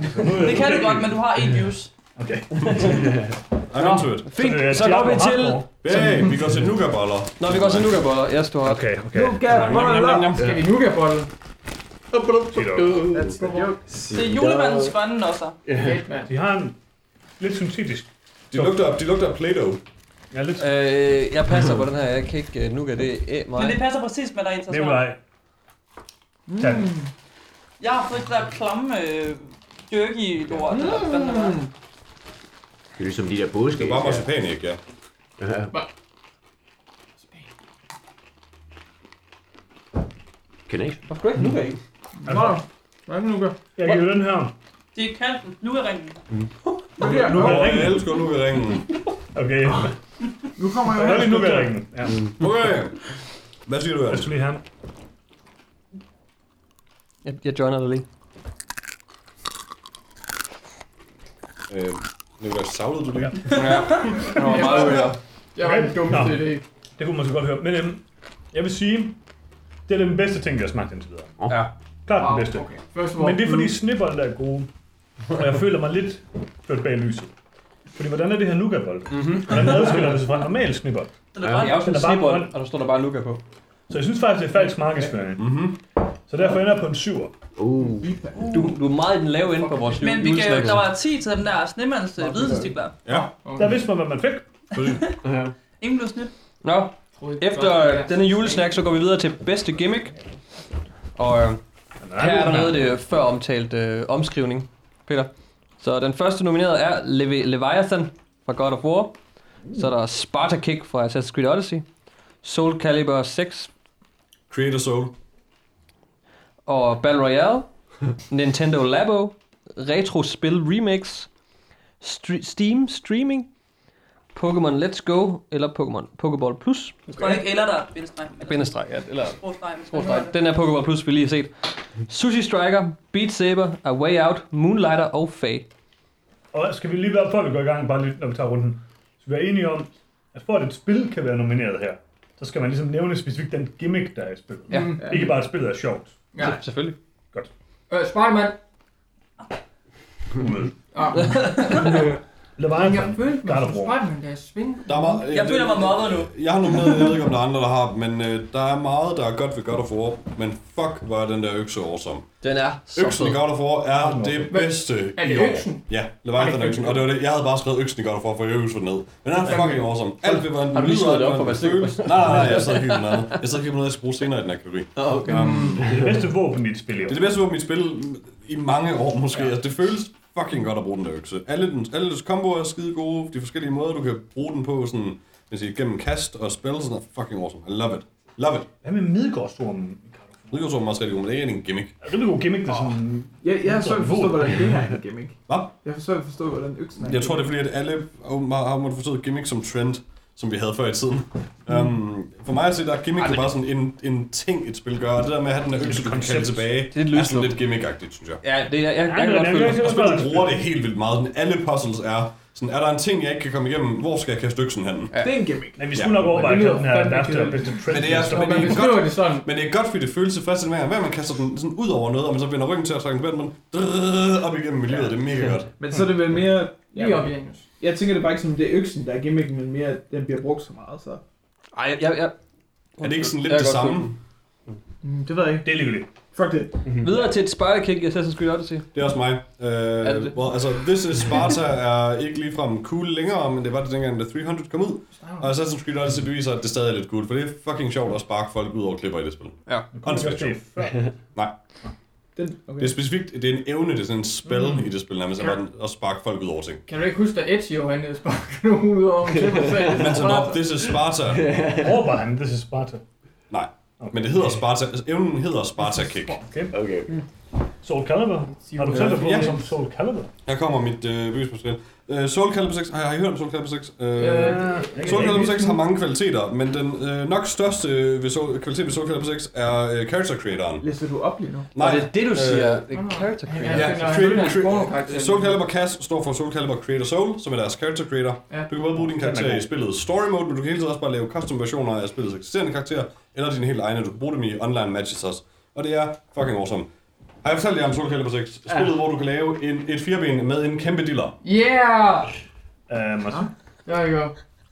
Det kan du godt, men du har en use. Okay. I'm into it. Fint, det så går vi til... Hey, vi går til nugaboller. Når vi går til nugaboller, jeg står op. Okay, okay. Nougat, Skal vi nougat-bolle? That's the joke. Det er julemandens grønne også. Fedt, mand. De har en lidt syntetisk. De lugter, de lugter af Play-Doh. Ja, lidt. Øh, jeg passer på den her, jeg kan ikke uh, nougat, det er æ Men det mig. passer præcis med dig interessant. Nikolaj. Tag den. Jeg har fået det der klamme øh, jerky lort. eller hvad fanden det er ligesom de der bådskab. Det var marcipan, ikke? Ja. Kender ikke? Hvorfor ikke nougat i? Nå, hvad er det nougat? Jeg giver den her. Det er kaldt lugaringen. Okay, Nu Åh, er jeg ringen. elsker nugaringen. Okay. nu kommer jeg er vi hen. nu ved ringen. Ja. Okay. Hvad siger du, Jeg Ernst? skulle lige have den. Jeg, jeg joiner dig lige. Øh, Nikolaj, savlede du lige? Ja, det var meget højere. Jeg var Nå. dummeste idé. Det kunne man så godt høre. Men øhm, jeg vil sige, det er den bedste ting, vi har smagt indtil videre. Ja. Klart den bedste. Okay. First of all, Men det er fordi blue. snibbolde er gode. Og jeg føler mig lidt ført bag lyset. Fordi hvordan er det her nougatbold? Mhm. Hvordan adskiller det sig fra en normal snibbold? Den er Ja, grøn. jeg er også en bare snibbold, og der står der bare nougat på. Så jeg synes faktisk, det er falsk markedsføring. Mhm. Så derfor ender jeg på en syver. Uh. Du, du er meget i den lave ende på vores Men vi gav, der var 10 til den der snemands øh, hvidestikler. Ja. Der vidste man, hvad man fik. Ingen blev snit. Nå, efter denne julesnack, så går vi videre til bedste gimmick. Og øh, her er der noget af det før omtalt øh, omskrivning, Peter. Så den første nomineret er Levi- Leviathan fra God of War. Så er der Sparta Kick fra Assassin's Creed Odyssey. Soul Calibur 6 Creator Soul. og Battle Royale. Nintendo Labo. Retro Spil Remix. Stre- Steam Streaming. Pokémon Let's Go eller Pokémon Pokéball Plus. Du skal ikke eller der bindestreg. Bindestreg, ja, eller. Skråstreg. Den er Pokéball Plus, vi lige har set. Sushi Striker, Beat Saber, A Way Out, Moonlighter og Faye. Og skal vi lige være, før vi går i gang, bare lige, når vi tager runden. Så vi er enige om, at for at et spil kan være nomineret her, så skal man ligesom nævne specifikt den gimmick, der er i spillet. Ja. Mm. Ikke bare, at spillet er sjovt. Ja. Ja. Selvfølgelig. Øh, Spiderman. Ah. Leviathan. Jeg følte mig som. Spiderman, da jeg svingede. Der er meget, Jeg føler mig mobbet nu. Jeg har nomineret, jeg ved ikke om der er andre, der har, men øh, der er meget, der er godt ved God of War, men fuck, hvor er den der økse awesome. Den er så Øksen i. God of War er det Hvad? bedste Er i det år. øksen? Ja, Leviathan øksen, og det var det, jeg havde bare skrevet øksen i God of War, for jeg øvede ned. Men den er fucking awesome. Alt ved, hvordan den Har du lige slået det op den hvad føles. Nej, nej, nej, jeg sad kiggede på noget andet. Jeg sad kiggede på noget, jeg skulle bruge senere i den her kategori. Okay. Um, Det er det bedste våben i et spil i år. det er det bedste våben i et spil i mange år måske. Altså, det føles fucking godt at bruge den der økse. Alle, den, alle dens komboer er skide gode, de forskellige måder, du kan bruge den på, sådan, jeg siger, gennem kast og spil, sådan er fucking awesome. I love it. Love it. Hvad med Midgårdstormen? Udgangspunktet er også rigtig god, men det er ikke en gimmick. Er det en god gimmick, der sådan... Jeg, jeg har svært at forstå, hvordan det her er en gimmick. Hvad? Jeg har svært at forstå, hvordan øksen er Jeg tror, det er fordi, at alle har måttet forstå gimmick som trend, som vi havde før i tiden. Um, for mig at se, der er gimmick jo bare sådan en, en ting, et spil gør, og det der med at have den der økse, du kan kalde tilbage, Det er et er sådan lidt gimmick-agtigt, synes jeg. Ja, det er, jeg, jeg, Ja, jeg kan godt jeg- jeg-. Og spillet bruger det helt vildt meget. Sådan, alle puzzles er sådan, er der en ting, jeg ikke kan komme igennem, hvor skal jeg kaste øksen hen? Det er en gimmick. Men vi skulle nok overveje, det at den her trend. Men det er- men det er godt. det sådan, Men det er godt, fordi det føles tilfredsstillende hver gang. Man kaster den sådan ud over noget, og man så vender ryggen til at trække den op igennem miljøet. Det er mega godt. Men så er det vel mere... lige op i Janus. Jeg tænker det er bare ikke som, det er øksen, der er gimmicken, men mere, at den bliver brugt så meget, så... Ej, jeg, jeg, jeg, Er det ikke sådan lidt Jeg det samme? Mm, det ved jeg ikke. Det er ligegyldigt. Fuck det. Videre til et spider-kick i Assassin's Creed Odyssey. Det er også mig. Uh, det det? well, altså, This is Sparta er ikke ligefrem cool længere, men det var det dengang, da 300 kom ud. Og Assassin's Creed Odyssey beviser, at det stadig er lidt cool, for det er fucking sjovt at sparke folk ud over klipper i det spil. Ja. Åndssvagt sjovt. Den, okay. Det er specifikt, det er en evne, det er sådan en spil i det spil, nærmest, at at sparke folk ud over ting. Kan du ikke huske, at Ezio han øh, sparker nogen ud over sagde, Men så når This is Sparta, Råber han, this is Sparta. nej. Men det hedder Sparta, altså, evnen hedder Sparta Kick. Okay. Okay. Soul Calibur. Har du selv det på Ja. som Soul Calibur? Her kommer mit øh, bevismateriale. Øh, Soul Calibur 6, har, har I hørt om Soul Calibur 6? Øh, Øh, Soul Calibur 6 har mange kvaliteter, men den øh, nok største ved Soul, kvalitet ved Soul Calibur 6 er øh, character creatoren. Læser du op lige nu? Nej, det er det, du øh, siger. Det er character Ja, creator. Ja, porno-karakter. Soul Calibur CAS står for Soul Calibur Creator Soul, som er deres character creator. Ja. Du kan både bruge din karakter i spillet story mode, men du kan hele tiden også bare lave custom versioner af spillets eksisterende karakterer, eller dine helt egne. Du kan bruge dem i online matches også. Og det er fucking awesome. Har jeg fortalt jer om Soul Calibur 6? Spillet, hvor du kan lave en, et fireben med en kæmpe diller. Yeah! Um, altså, Der er jo.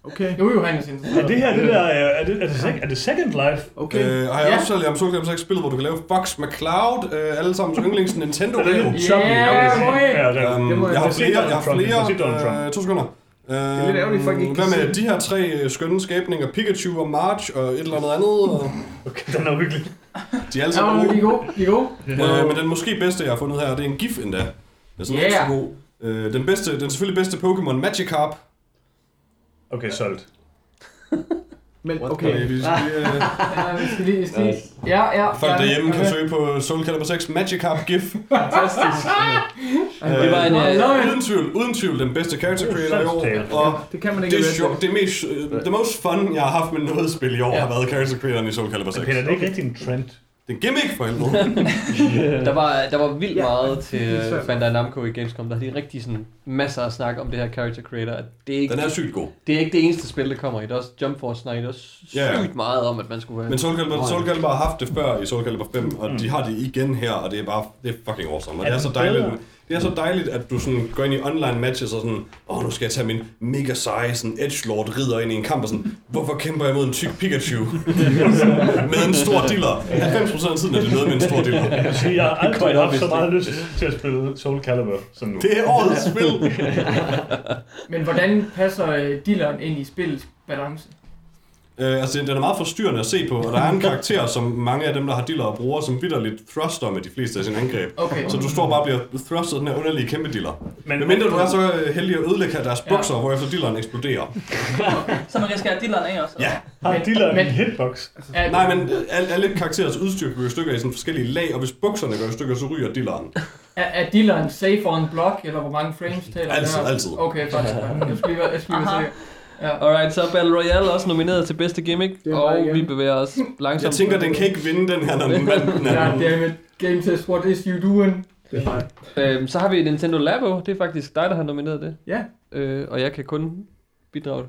Okay. Nu er jo Hannes er interesseret. det her, det der, er er det, er det, sec- er det Second Life? Okay. Øh, har jeg Ja. også fortalt om 6 spillet, hvor du kan lave Fox McCloud, øh, alle sammen yndlings Nintendo Er det shopping? Ja, Okay. Ja, det er- Um, Det må jeg- jeg har jeg flere, jeg har. Jeg flere, øh, to sekunder. Er lidt ærgerligt, at folk ikke hvad med de her tre øh, skønne skabninger, Pikachu og March og et eller andet andet, og Okay, den er uhyggelig. De er alle Ja, sammen de er gode. De er gode. Øh, men den måske bedste, jeg har fundet her, det er en gif endda. Den er sådan Yeah. yeah. god. Øh, den, bedste, den selvfølgelig bedste Pokémon Magikarp. Okay, solgt. Men Okay. okay. Vi skal, lige, øh, vi skal lige... vi skal lige- Ja, ja. folk derhjemme kan søge på Soul Calibur 6 Magikarp gif. Fantastisk. Det var en, it. Uden tvivl, uden tvivl den bedste character creator i år. Og Det kan man ikke det, er sjovt, det mest, uh, the most fun, jeg har haft med noget spil i år, Ja. har været character creatoren i Soul Calibur 6. Okay, er det ikke rigtig en trend? Det er en gimmick for helvede. Der var, der var vildt Ja, meget til det uh. Bandai Namco i Gamescom. Der er lige rigtig sådan masser af snak om det her character creator. at Det er, ikke, Den er sygt god. det er ikke det eneste spil, der kommer i. Der er også Jump Force snakker også sygt Ja, ja. meget om, at man skulle være... Men Soul Calibur, Soul Calibur har haft det før i Soul Calibur 5, og de har det igen her, og det er bare det er fucking awesome. Og Er det er så dejligt. bedre? Det er så dejligt, at du sådan går ind i online matches og sådan, åh, oh, nu skal jeg tage min mega seje sådan edgelord ridder ind i en kamp og sådan, hvorfor kæmper jeg mod en tyk Pikachu med en stor diller? 90% af tiden er det noget med en stor diller. Jeg har aldrig haft så meget lyst til at spille Soul Calibur som nu. Det er årets spil. Men hvordan passer øh, dealeren ind i spillets balance? Øh, altså, den er meget forstyrrende at se på, og der er en karakter, som mange af dem, der har diller og bruger, som vidderligt thruster med de fleste af sine angreb. Okay. Så du står bare og bliver thrustet den her underlige kæmpe diller. Men, Men mindre du er så heldig at ødelægge deres bukser, ja. hvorefter dilleren eksploderer. Så man skære dilleren af også? Ja. har Men- dealer men- en hitbox? Er, Nej, men alle, alle karakterers udstyr går i stykker i sådan forskellige lag, og hvis bukserne går i stykker, så ryger dilleren. er, er dealeren safe on block, eller hvor mange frames taler Altid, det her? altid. Okay, faktisk. Jeg skulle lige være, jeg skulle lige være. Ja. Alright, så er Battle Royale også nomineret til bedste gimmick, Det er og igen. vi bevæger os langsomt. Jeg tænker, den kan ikke vinde den her, når den vandt den Ja, anden. damn it. Game test, what is you doing? Det er. Øhm, så har vi Nintendo Labo, det er faktisk dig, der har nomineret det. Ja, Øh, og jeg kan kun bidrage.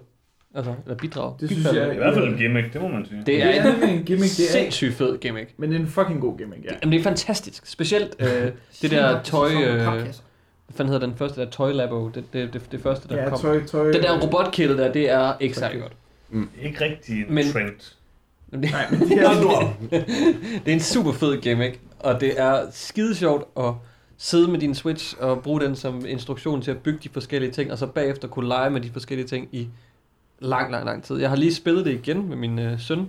Altså, eller bidrage. det synes Bifalde. jeg... I hvert fald en gimmick, det må man sige. Det Det er er en nemlig en gimmick, det er... sindssygt fed gimmick. Men det er en fucking god gimmick, ja. Jamen, det er fantastisk. Specielt øh, det der tøj... Øh, hvad fanden hedder den første der Toy Labo? Det, det, det, det første, der Ja, kom. tøj, tøj... Den der robotkilde der, det er ikke særlig godt. Ikke rigtig en Men- trend. Men det, Nej, men det er... det er en super fed gimmick, og det er skide sjovt at sidde med din Switch og bruge den som instruktion til at bygge de forskellige ting, og så bagefter kunne lege med de forskellige ting i lang, lang, lang tid. Jeg har lige spillet det igen med min øh, søn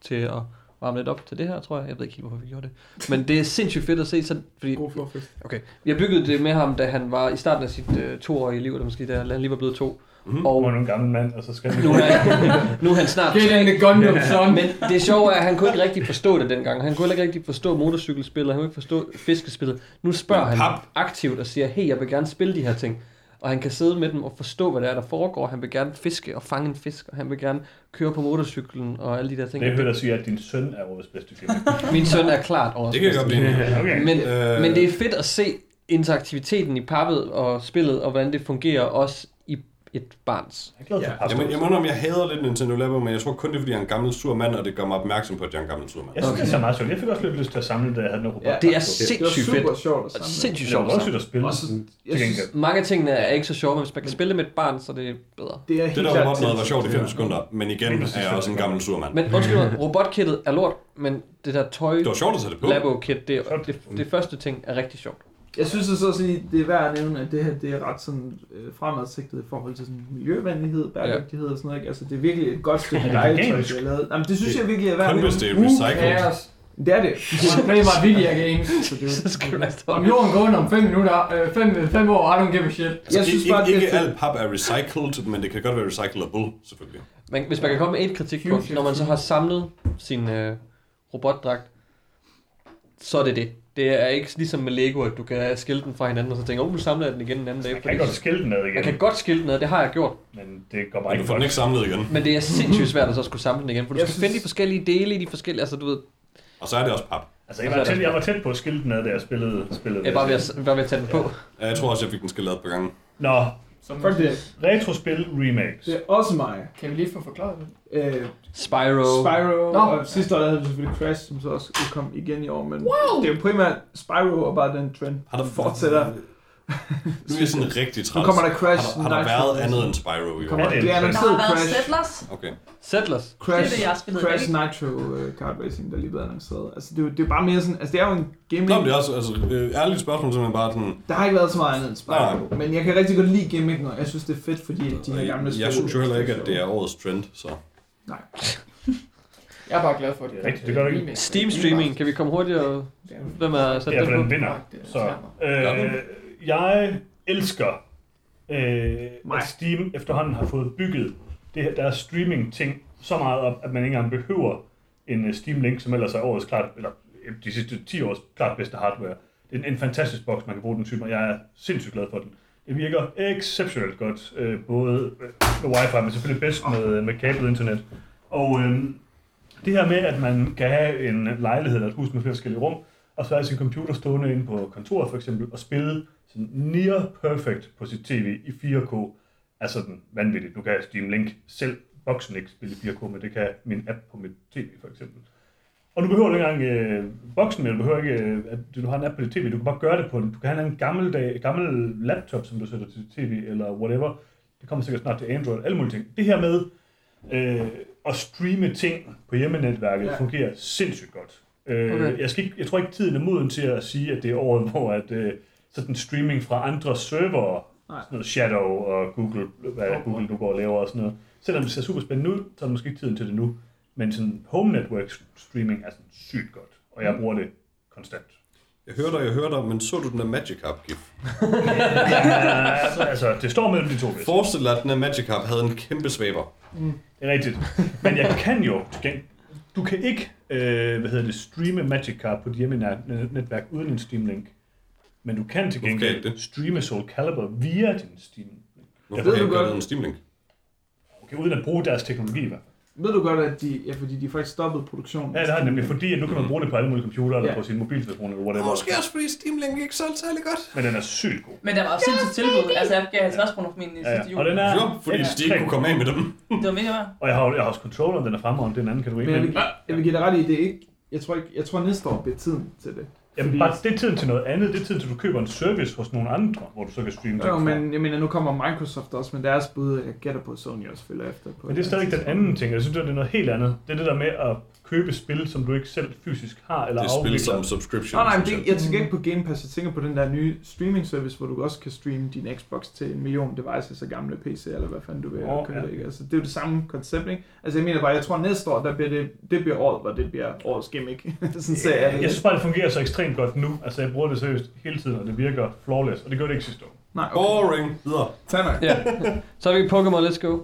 til at varme lidt op til det her, tror jeg. Jeg ved ikke helt, hvorfor vi gjorde det. Men det er sindssygt fedt at se, så, fordi God florfest. Okay. Vi har bygget det med ham, da han var i starten af sit øh, toårige liv, eller måske da han lige var blevet to. Mhm. Og Og en gammel mand, og så skal nu er, nu er han snart Get in the Gundam, son. Men det sjove er, at han kunne ikke rigtig forstå det dengang. Han kunne ikke rigtig forstå motorcykelspillet, han kunne ikke forstå fiskespillet. Nu spørger han pap. aktivt og siger, hey, jeg vil gerne spille de her ting. Og han kan sidde med dem og forstå, hvad det er, der foregår. Han vil gerne fiske og fange en fisk, og han vil gerne køre på motorcyklen og alle de der ting. Det hører sige, at din søn er årets bedste film. Min søn er klart over. Det kan jeg godt blive okay. Men, Øh. men det er fedt at se interaktiviteten i pappet og spillet, og hvordan det fungerer også et barns. Jeg er Ja. Jeg, må, jeg må indrømme, jeg hader lidt Nintendo Labo, men jeg tror kun det er, fordi jeg er en gammel sur mand, og det gør mig opmærksom på, at jeg er en gammel sur mand. Jeg synes, det er meget sjovt. Jeg fik også lidt lyst til at samle, da jeg havde robot. Ja. Det er Det sindssygt super fedt. sjovt at Og samle. sindssygt Det er sjovt. også at spille. Også, jeg synes. Mange af tingene er ikke så sjove, men hvis man kan spille det med et barn, så er det bedre. det er Det helt der klart robot noget var sjovt i 5 sekunder, men igen er jeg også en gammel sur mand. Men undskyld robotkittet er lort, men det der tøj Det var sjovt at sætte det på. labo kit, det, det, det første ting er rigtig sjovt. Jeg synes så også, at det er værd at nævne, at det her det er ret sådan, øh, fremadsigtet i forhold til sådan, miljøvenlighed, bæredygtighed og sådan noget. Ikke? Altså, det er virkelig et godt stykke det legetøj, de har lavet. Jamen, det synes jeg virkelig er værd at Kun nævne. hvis det er recycled. cares? Det er det. Man play my video games. Så det er Så skal altså Om jorden går under om 5 minutter, øh, 5, 5 år, I don't give a shit. Altså, Jeg synes ikke, bare, det er ikke fedt. alt pap er recycled, men det kan godt være recyclable, selvfølgelig. Men hvis man kan komme med et kritikpunkt, når man så har samlet sin øh, robotdragt, så er det det. Det er ikke ligesom med Lego, at du kan skille den fra hinanden, og så tænker, oh, nu samler jeg den igen en anden dag. Man kan godt skille den ad igen, man kan godt skille den ad, det har jeg gjort. men det går bare Men du ikke får den ikke samlet igen. Men det er sindssygt svært at så skulle samle den igen, for du Jeg skal synes- finde de forskellige dele i de forskellige, altså du ved, Og så er det også pap. Altså, jeg var, tæt, jeg var tæt på at skille den ad, da jeg spillede spillet. jeg er bare ved at, bare ved at tage den på. Ja, Jeg tror også, jeg fik den skillet på gangen. Nå, Som Fuck det. retrospil remakes. Det er også mig. Kan vi lige få forklaret det? Øh, Spyro. Spyro, Nå. og sidste år der havde vi selvfølgelig Crash, som så også kom igen i år, men wow. det er jo primært Spyro og bare den trend der fortsætter. Nu er jeg sådan rigtig træls. Nu kommer der Crash Har der, har der været andet end Spyro i år? Kommer, Ja, det er det er en Der annonceret har været Crash, Settlers. Okay. Settlers. Crash, Det er det, jeg har spillet Crash Nitro uh, Kart Racing, der lige blevet annonceret. Altså, det er, jo, det er bare mere sådan, altså det er jo en gaming, Nå, det er også, altså, øh, ærligt spørgsmål, simpelthen bare sådan, der har ikke været så meget andet end Spyro, Nej. men jeg kan rigtig godt lide gimmicken, og jeg synes, det er fedt, fordi de her gamle jeg, jeg synes jo heller ikke, at det er årets trend, så. Nej. Jeg er bare glad for, at Det er rigtigt, det gør du ikke. Steam streaming, kan vi komme hurtigere? Hvem er sat Det er det for den på? vinder. Så, øh, jeg elsker, øh, at Steam efterhånden har fået bygget det her, deres streaming-ting så meget op, at man ikke engang behøver en øh, Steam-link, som ellers er årets klart, eller øh, de sidste 10 års klart bedste hardware. Det er en, en fantastisk boks, man kan bruge den type, og jeg er sindssygt glad for den. Det virker exceptionelt godt, øh, både øh, med wifi, men selvfølgelig bedst med, med kablet internet. Og øh, det her med, at man kan have en lejlighed eller et hus med flere forskellige rum, og så have sin computer stående inde på kontoret for eksempel, og spille sådan near perfect på sit tv i 4K, er sådan vanvittigt. Nu kan jeg Steam Link selv boksen ikke spille i 4K, men det kan min app på mit tv for eksempel. Og du behøver ikke engang øh, boksen, eller du behøver ikke, øh, at du har en app på dit tv. Du kan bare gøre det på en, du kan have en gammel, dag, gammel laptop, som du sætter til dit tv, eller whatever. Det kommer sikkert snart til Android, alle mulige ting. Det her med øh, at streame ting på hjemmenetværket ja. Fungerer sindssygt godt. Øh, okay. jeg, skal ikke, jeg tror ikke, tiden er moden til at sige, at det er året, hvor at, øh, sådan streaming fra andre servere, Nej. sådan noget Shadow og Google, hvad Google nu går og laver og sådan noget. Selvom det ser super spændende ud, så er det måske ikke tiden til det nu. Men sådan home network streaming er sådan sygt godt, og jeg bruger det konstant. Jeg hører dig, jeg hører dig, men så du den der Magikarp gif? Ja, altså, altså, det står mellem de to. sige. Forestil dig, at den der Magikarp havde en kæmpe svæver. Det er rigtigt. Men jeg kan jo, du kan ikke, øh, hvad hedder det, streame Magic Card på dit hjemmenetværk uden en Steam Link. Men du kan til Hvorfor kan jeg gengæld ikke det? streame Soul Calibur via din Steam Link. Hvorfor ved kan jeg du ikke gøre godt. det en Steam Link? Okay, uden at bruge deres teknologi i hvert fald. Ved du godt, at de, ja, fordi de faktisk stoppede produktionen. Ja, det har det nemlig, fordi at nu kan man bruge det på alle mulige computere, eller Ja. på sin mobiltelefon, eller whatever. Måske også fordi Steam Link ikke solgte særlig godt. Men den er sygt god. Men der var også sindssygt tilbud. Altså, jeg gav 50 kroner for min Ja, sidste ja. jul. Og den er, Jo, fordi den er Steam kunne komme af med dem. Det var mega værd. Og jeg har, jeg har også controller, den er fremragende, det er en anden kategori. Men jeg vil, Men, jeg vil give dig ret i, det er ikke, jeg tror, ikke, jeg tror næste år bliver tiden til det. Jamen, Fordi- bare det er tiden til noget andet. Det er tiden til, at du køber en service hos nogle andre, hvor du så kan streame ting Jo, men jeg mener, nu kommer Microsoft også med deres bud, jeg gætter på, at Sony også følger efter. På Men det er stadig den anden ting. Jeg synes, det er noget helt andet. Det er det der med at købe spil, som du ikke selv fysisk har eller Det er spil afvikler. som subscription. Nå, nej, men det, jeg tænker ikke på Game Pass, jeg tænker på den der nye streaming service, hvor du også kan streame din Xbox til en million devices og gamle PC, eller hvad fanden du vil oh, købe ja. det, ikke? Altså, det er jo det samme koncept, ikke? Altså, jeg mener bare, jeg tror næste år, der bliver det, det bliver året, hvor det bliver årets gimmick. Sådan ser jeg det. Jeg synes bare, det fungerer så ekstremt godt nu. Altså, jeg bruger det seriøst hele tiden, og det virker flawless. Og det gjorde det ikke sidste år. Nej, okay. Boring. Videre. Tag nok. Ja. Så har vi Pokémon Let's Go.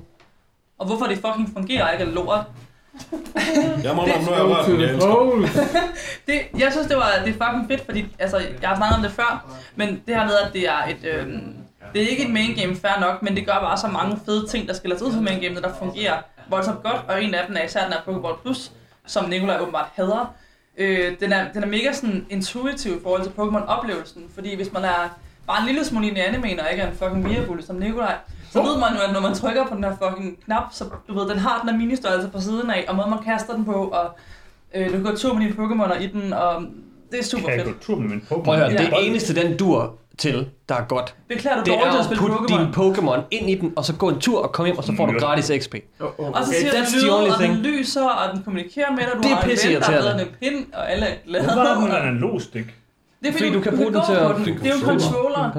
Og hvorfor det fucking fungerer ikke er lort. Jeg må nok nu, jeg rørt den, jeg polls. Det, jeg synes, det var det er fucking fedt, fordi altså, jeg har snakket om det før, men det her med, at det er et... Øhm, det er ikke et main game, fair nok, men det gør bare så mange fede ting, der skiller sig ud fra main game, der fungerer voldsomt godt, og en af dem er især den her Pokéball Plus, som Nikolaj åbenbart hader. Øh, den, er, den er mega sådan intuitiv i forhold til Pokémon-oplevelsen, fordi hvis man er bare en lille smule i animen og ikke er en fucking weirbulle som Nikolaj, så ved man jo, at når man trykker på den her fucking knap, så du ved, den har den her ministørrelse på siden af, og måden man kaster den på, og øh, du kan gå tur med dine Pokémoner i den, og det er super Kan jeg fedt. gå tur med min Pokémon? Prøv at høre, Ja. det eneste den dur til, der er godt, Beklager du det er til at putte din Pokémon? Pokémon ind i den, og så gå en tur og komme hjem, og så får du Mm, gratis XP. Oh, oh, Og så okay. siger that's den the lyd, only og den thing. lyser, og den kommunikerer med dig, du Det er har en ven, der er en pind, og alle er glade. Hvorfor har den en analog stik? Det er Fordi du kan bruge den til på at- den. Det er Det er jo en controller.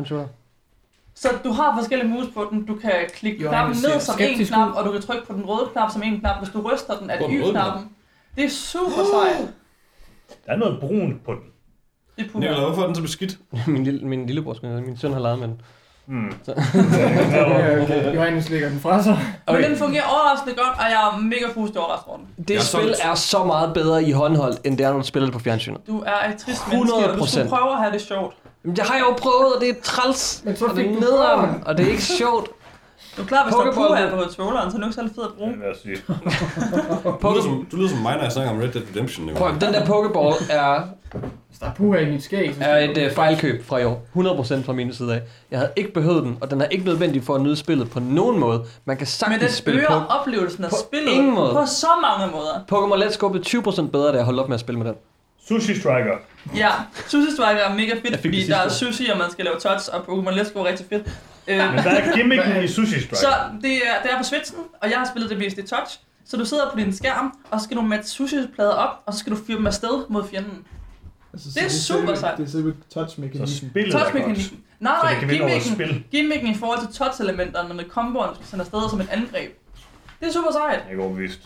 Så du har forskellige moves på den. Du kan klikke Johannes knappen ned som en knap, ud. og du kan trykke på den røde knap som en knap. Hvis du ryster den, er det Y-knappen. Det er super sejt. Der er noget brunt på den. Det er Nikolaj, pur. hvorfor er den så beskidt? min, lille, min lillebror, min søn har leget med den. Hmm. Okay, okay. Johannes lægger den fra sig. Men den fungerer overraskende godt, og jeg er mega positiv overrasket over den. Det Jeg er spil solgt. er så meget bedre i håndhold, end det er, når du spiller det på fjernsynet. Du er et trist menneske, og du skulle 100%. prøve at have det sjovt. Jamen, Jeg har jo prøvet, og det er træls. Men så Og det er nederen, og det er ikke sjovt. Du er klar, hvis der er det- på controlleren, så er det ikke særlig fed at bruge. Det vil jeg sige. Du lyder som, du lyder som mig, når jeg snakker om Red Dead Redemption. Prøv, Nikolaj. den der Pokéball er, Hvis der er puha i mit skæg, så er et uh, fejlkøb fra i år. 100% fra min side af. Jeg havde ikke behøvet den, og den er ikke nødvendig for at nyde spillet på nogen måde. Man kan Men sagtens den spille øger på. oplevelsen af på spillet ingen måde. på så mange måder. Pokémon Let's Go blev 20% bedre, da jeg holdt op med at spille med den. Sushi Striker. Ja, Sushi Striker er mega fedt, fordi der er sushi, og man skal lave touch, og Pokémon Let's Go er rigtig fedt. Øh, Men hvad er gimmicken i Sushi Striker? så det er, det er på switchen, og jeg har spillet det mest i touch. Så du sidder på din skærm, og så skal du med sushi-plader op, og så skal du fyre dem afsted mod fjenden. Altså, Det er så super sejt. Det er selve Så touch-mekanikken. spillet godt. Touch-mekanikken. Nej, Så nej, gimmicken, gimmicken i forhold til touch-elementerne med komboen, du skal sende afsted som et angreb. Det er super sejt. Jeg er ikke overbevist.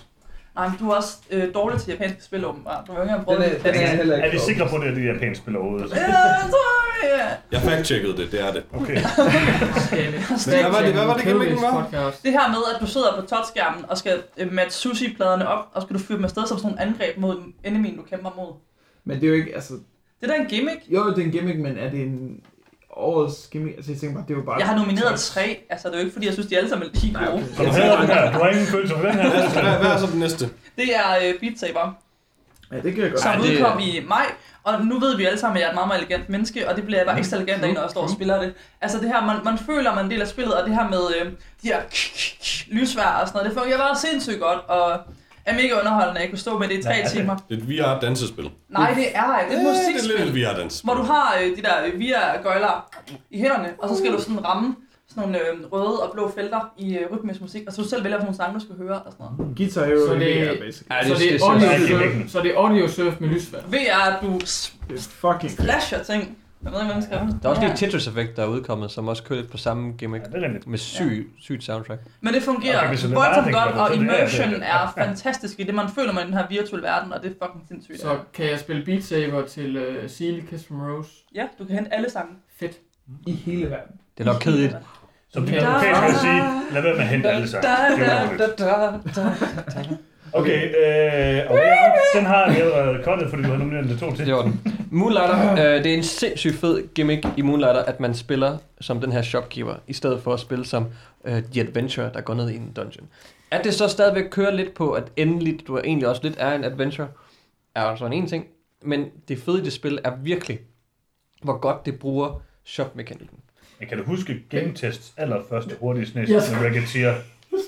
Nej, men du er også øh, dårlig til japanske spil, åbenbart. Du har jo ikke engang prøvet Den er, den er det. heller ikke Er vi sikre på, at det er de japanske spil overhovedet? Ja, jeg tror jeg. Jeg fact-checkede det, det er det. Okay. Hvad var det, hvad var det gimmicken var? Det her med, at du sidder på touchskærmen og skal øh, matche sushi-pladerne op, og skal du fyre dem afsted som sådan nogle angreb mod enemien, du kæmper mod. Men det er jo ikke, altså... Det er da en gimmick. Jo, det er en gimmick, men er det en årets gimmick? Altså, jeg tænker bare, det er jo bare... Jeg har nomineret tre. Altså, det er jo ikke, fordi jeg synes, de alle sammen er lige gode. du hader den her. Du har ingen følelse for den her. Hvad, hvad er så den næste? Det er øh, Beat Saber, Ja, det kan jeg godt. som Ej, det- udkom i maj. Og nu ved vi alle sammen, at jeg er et meget, meget elegant menneske, og det bliver jeg bare ekstra elegant af, når jeg står og spiller det. Altså det her, man, man føler, man er en del af spillet, og det her med øh, de her lysvær og sådan noget, det fungerer bare sindssygt godt, og er mega underholdende. Jeg kunne stå med det i tre er det? timer. Det er et VR-dansespil. Nej, det er ikke. Det er et Ja, det er musikspil. lidt et. Hvor du har øh, de der øh, via-gøjler i hænderne, og så skal du sådan ramme sådan nogle øh, røde og blå felter i øh, rytmisk musik, og så du selv vælger, hvilke sange du skal høre og sådan noget. Guitar Hero Så er det- VR, basically. Ja, Så det er det audio er surf, så det er audio surf med lysvær. VR, at du s- Det er fucking fedt. flasher ting. Jeg ved ikke, hvad man skal. Der er også lige Tetris Effect, der er udkommet, som også kører lidt på samme gimmick. Ja, det er. Med syg, sygt soundtrack. Men det fungerer er voldsomt godt, det, og er immersion det. er fantastisk i det, man føler med den her virtuelle verden, og det er fucking sindssygt. Så kan jeg spille Beat Saber til uh, Seal Kiss from Rose. Ja, du kan hente alle sange. Fedt. I hele verden. Det er nok kedeligt. Som det Ja. amerikanske vil sige, lad være med at hente alle sange. Det er. Okay, øh, og ja, den har jeg allerede cuttet, fordi du har nomineret den til to til. Det var den. Moonlighter, øh, det er en sindssygt fed gimmick i Moonlighter, at man spiller som den her shopkeeper, i stedet for at spille som øh, The Adventure, der går ned i en dungeon. At det så stadigvæk kører lidt på, at endelig du egentlig også lidt er en adventure, er jo sådan en ting. Men det fede i det spil er virkelig, hvor godt det bruger shop-mekanikken. Men kan du huske Game Tests allerførste hurtige snes Yes. med Racketeer?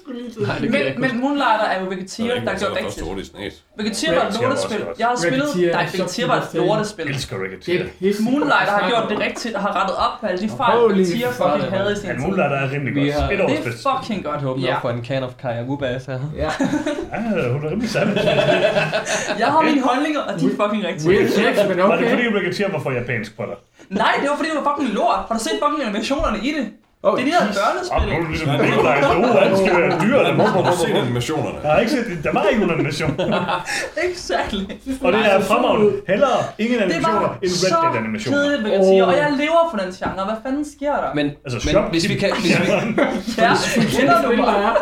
Skulle lige til. Nej, det kan jeg ikke Men, men Moonlighter er jo Der er ikke der rigtigt. forstår det snart. Vegetir var et lortespil. Jeg har spillet... Nej, er Vegetir var et lortespil. Jeg elsker Det er pisse. Moonlighter har gjort det rigtigt og har rettet op på alle de fejl, Vegetir fucking fuck. havde i sin Ja, tid. Moonlighter er rimelig Vi godt. har- Et Det års er fucking godt. Jeg håber for en can of Kaya Wubas her. Ja. Ja, hun er rimelig savage. Jeg har mine holdninger, og de er fucking rigtige. Weird men Var det okay. fordi Racketeer var for japansk på dig? Nej, det var fordi, det var fucking lort. Har du set fucking animationerne i det? Oh, Det er der Og børnespil. nu er det ligesom Nikolaj Store, han skal være dyr. mormor. har du set animationerne? Jeg har ikke set, der var ikke nogen animation. Exactly. Og det er fremragende. Hellere ingen Det animationer var end Red så Dead animationer. kedeligt, vil jeg sige. Og jeg lever for den genre. Hvad fanden sker der? Men, Altså, men hvis vi kan, hvis vi, Ja, kender du mig?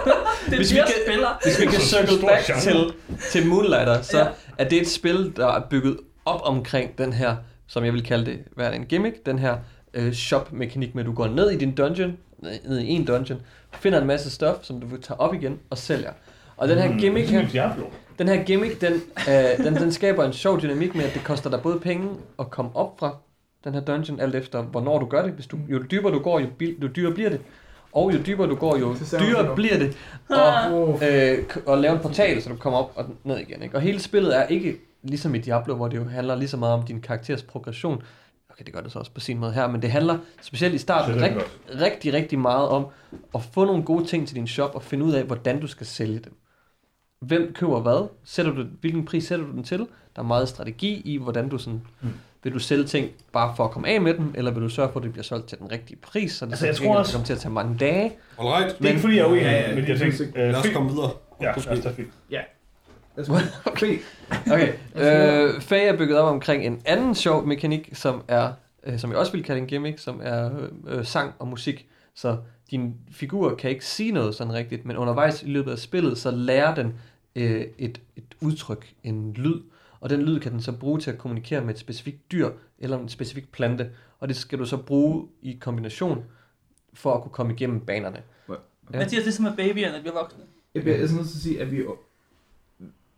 Det Hvis er vi fire kan- hvis vi kan Så circle back til, til Moonlighter, så er det et spil, der er bygget op omkring den her, som jeg vil kalde det, hvad er det, en gimmick, den her øh, shop-mekanik med, at du går ned i din dungeon, ned i en dungeon, finder en masse stof, som du vil tage op igen og sælger. Og den her gimmick her, Diablo. den her gimmick, den, øh, den, den skaber en sjov dynamik med, at det koster dig både penge at komme op fra den her dungeon, alt efter hvornår du gør det. Hvis du, jo dybere du går, jo, jo dyrere bliver det. Og jo dybere du går, jo dyrere bliver det. Og, Oh. øh, og lave en portal, så du kommer op og ned igen. Ikke? Og hele spillet er ikke ligesom i Diablo, hvor det jo handler lige så meget om din karakteres progression. Okay, det gør det så også på sin måde her, men det handler specielt i starten rigt, rigtig, rigtig meget om at få nogle gode ting til din shop og finde ud af, hvordan du skal sælge dem. Hvem køber hvad? Sætter du, hvilken pris sætter du den til? Der er meget strategi i, hvordan du sådan... Mm. Vil du sælge ting bare for at komme af med dem, eller vil du sørge for, at det bliver solgt til den rigtige pris, så det Altså, jeg så tror ikke også- kommer til at tage mange dage? Alright, Det er ikke fordi, jeg er uenig Ja, ja, er ting. fuldstændig- Øh, lad os komme videre. Ja, lad os tage fri. Lad Fri. Okay, øh, Faye er bygget op omkring en anden sjov mekanik, som er, øh, som jeg også vil kalde en gimmick, som er øh, sang og musik. Så din figur kan ikke sige noget sådan rigtigt, men undervejs i løbet af spillet, så lærer den øh, et, et udtryk, en lyd, og den lyd kan den så bruge til at kommunikere med et specifikt dyr eller en specifik plante, og det skal du så bruge i kombination for at kunne komme igennem banerne. Ja. Mathias, det er som med babyerne, når de bliver voksne. Jeg bliver altså nødt til at sige, at vi...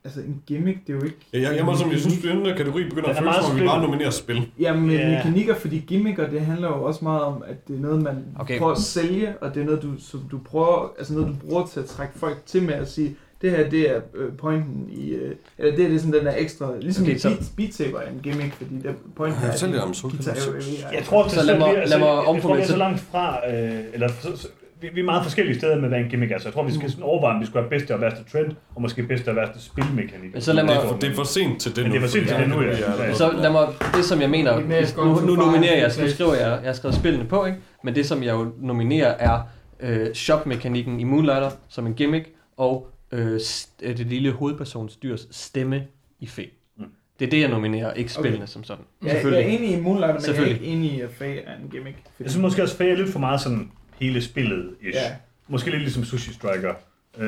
Altså, en gimmick, det er jo ikke... Ja, jeg, jeg, må, som, jeg synes, den her kategori begynder at er føles meget som, om vi bare nominerer spil. Jamen, med Ja. mekanikker, fordi gimmicker, det handler jo også meget om, at det er noget, man Okay. prøver at sælge, og det er noget, du, som du prøver, altså noget, du bruger til at trække folk til med at sige, det her, det er øh, pointen i, øh, eller det er det sådan den der ekstra, ligesom Okay, så- beat, beat Saber er en gimmick, fordi der pointen Ja, er, at guitar Calibur er jo- 6. er- Jeg tror, Så lad mig- lad altså, mig jeg, jeg tror, omformulere er så så- langt fra, øh, eller så, så, vi, vi er meget forskellige steder med, hvad en gimmick er. Så jeg tror, vi skal sådan overveje, om vi skulle have bedste og værste trend, og måske bedste og værste spilmekanik. Men så lad mig- Det er, for, det er for sent til det Men det er for sent til det nu, ja. Ja. Så lad mig, det som jeg mener, er nu, nu nominerer jeg, nu skriver jeg, jeg har skrevet spillene på, ikke? men det som jeg jo nominerer er øh, shop-mekanikken i Moonlighter som en gimmick, og øh, øh, det lille hovedpersons dyrs stemme i fe. Mm. Det er det, jeg nominerer, ikke spillene Okay. som sådan. Jeg, jeg er enig i Moonlighter, men jeg er ikke enig i, at Faye er en gimmick. Jeg synes måske også, at er lidt for meget sådan hele spillet ish. ja, Måske lidt ligesom Sushi Striker. Øh,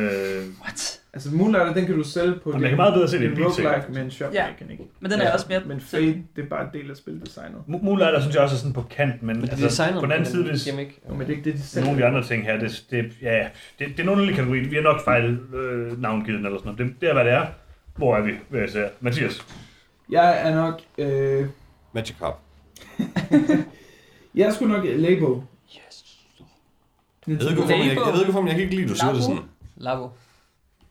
What? altså Moonlighter, den kan du sælge på Jamen, jeg kan meget bedre se det Beat Saber. roguelike med en shop Ja. mekanik. Men den er også mere... Men Fate, det er bare en del af spildesignet. Mo- Moonlighter synes jeg også er sådan på kant, men, Men det altså, på den anden side, hvis gimmick. Jo, men det er ikke det, de sælger. nogle af de andre ting her, det, det, ja, det, det er nogle lille kategori. Vi har nok fejl øh, navngivet eller sådan noget. Det, det er, hvad det er. Hvor er vi, vil jeg sige. Mathias, Jeg er nok... Øh, Magikarp. jeg er sgu nok Labo. Jeg ved ikke, hvorfor, men jeg, jeg ved ikke, hvorfor, men jeg kan ikke lide, du siger det sådan. Labo.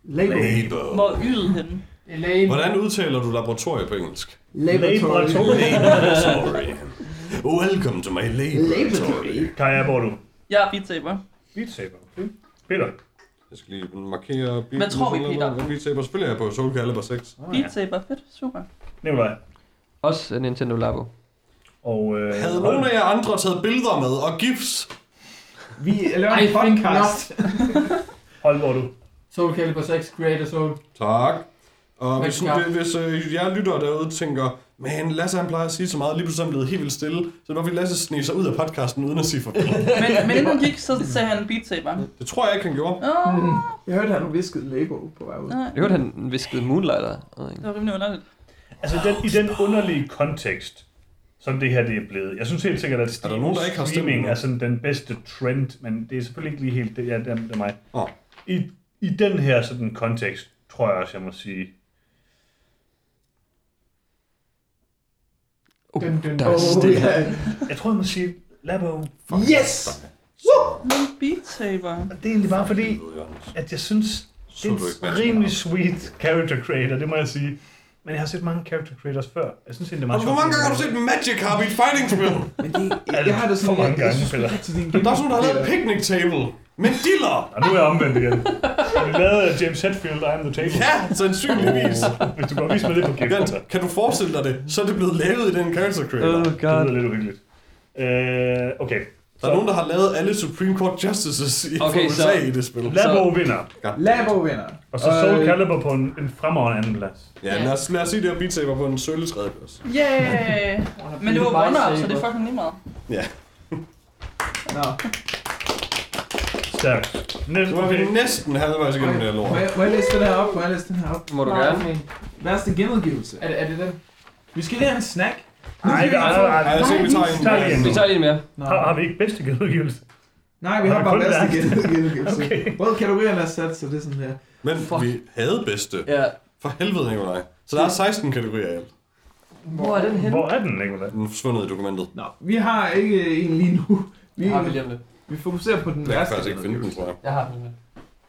Labo. Labo. Hvor henne? Elaine. Hvordan udtaler du laboratorie på engelsk? Laboratory. Laboratory. Welcome to my laboratory. Laboratory. Kaja, hvor er du? Jeg er Beat Saber. Beat Saber. Okay. Peter. Jeg skal lige markere... Hvad tror vi, Peter? Beat Saber. Selvfølgelig er jeg på Soul Calibur 6. Oh. Beat Saber, fedt, super. Nikolaj. Også Nintendo Labo. Og, øh, Havde nogen af jer andre taget billeder med og gifs? Vi laver I en podcast. Hold, hvor du? Soul Calibur 6, Creator Soul. Tak. Og hvis, hvis øh, jer lytter derude tænker, man, Lasse han plejer at sige så meget, lige pludselig er han blevet helt vildt stille, så var fordi Lasse sneg sig ud af podcasten uden at sige farvel. Men, men inden han gik, så sagde han Beat Saber. Det tror jeg ikke, han gjorde. Åh, Mm. Jeg hørte, han viskede Labo på vej ud. nej, Jeg hørte, han viskede Moonlighter. Jeg det var rimelig underligt. Altså den, i den underlige kontekst, som det her det er blevet. Jeg synes helt sikkert, at Er der nogen, der ikke har streaming er sådan den bedste trend, men det er selvfølgelig ikke lige helt det. Ja, det er, det er mig. Åh. I, I den her sådan kontekst, tror jeg også, jeg må sige, Uh, Dun, dun, der er Oh, stille. ja. jeg tror, jeg må sige Labo. Yes! Men Beat Saber. Og det er egentlig bare fordi, at jeg synes, det er en rimelig sweet character creator, det må jeg sige. Men jeg har set mange character creators før. Jeg synes det er meget Hvor mange gange har du set Magikarp i et fighting-spil? Men det, jeg, Altså, jeg har det sådan, for mange gange, Peter. det er Der er sådan, der har lavet picnic table. Med diller! Og nu er jeg omvendt igen. Vi lavede James Hetfield, I am the table. Ja, sandsynligvis. Hvis du går vise mig det på Kan, Kickstarter. kan du forestille dig det? Så er det blevet lavet i den character creator. Oh Det god. lyder lidt uhyggeligt. Øh, okay. Der er nogen, der har lavet alle Supreme Court Justices i Okay, USA så- i det spil. Labo vinder. Labo vinder. Og så Soul Øh, Calibur på en, en fremragende anden plads. Ja, lad os, lad os sige det her Beat Saber på en sølv tredjeplads. Yeah! Men det var runner så det er fucking lige meget. Ja. Nå, Stærkt. Næste, Nu er vi okay. næsten halvvejs igennem det her må lort. jeg, må jeg læse den her op? Må jeg læse den her op? Må du Nej, gerne. Værste genudgivelse. Er, det- er det den? Vi skal lige have en snack. Nej, vi, tager Vi tager lige en. en. Vi tager lige en mere. Har, har vi ikke bedste genudgivelse? Nej, vi Har har bare værste værste? genudgivelse. Okay. Både kategorierne er sat, så det er sådan her. Men vi havde bedste. Ja. For helvede, Nikolaj. Så der er 16 kategorier i alt. Hvor er den henne? Hvor er den, Nicolaj? Den er forsvundet i dokumentet. Nå, vi har ikke en lige nu. Vi, har vi lige om lidt. vi fokuserer på den Jeg kan værste faktisk ikke finde den, tror jeg. Jeg har den med.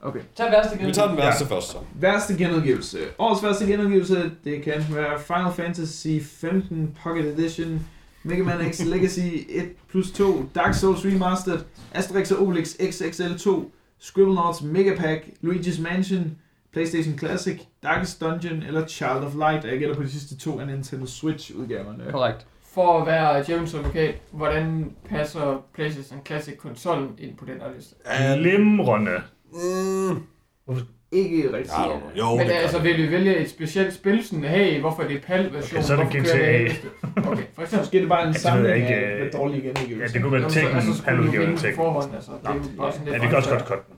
Okay. Tag værste igen. Vi tager den værste først, så. Værste genudgivelse. Årets værste genudgivelse, det kan være Final Fantasy 15 Pocket Edition, Mega Man X Legacy 1 plus 2, Dark Souls Remastered, Asterix og Obelix XXL 2, Scribblenauts Mega Pack, Luigi's Mansion, PlayStation Classic, Darkest Dungeon eller Child of Light. Jeg gætter på de sidste to af Nintendo Switch udgaverne. Korrekt. For at være djævelens advokat, hvordan passer PlayStation Classic konsollen ind på den her liste? Glimrende. Mm, Ikke rigtig. I don't know. Jo, Men det altså, det. vil vi vælge et specielt spil, sådan, hey, hvorfor er det PAL-version? Okay, så er det GTA. det? Okay, for eksempel. Måske er det bare en jeg samling ikke, af øh, med dårlige Ja, genudgivelser. det kunne være Tekken, altså, af på Tekken. forhånd, altså. Det er bare sådan Ja, lidt vi kan også godt cutte den.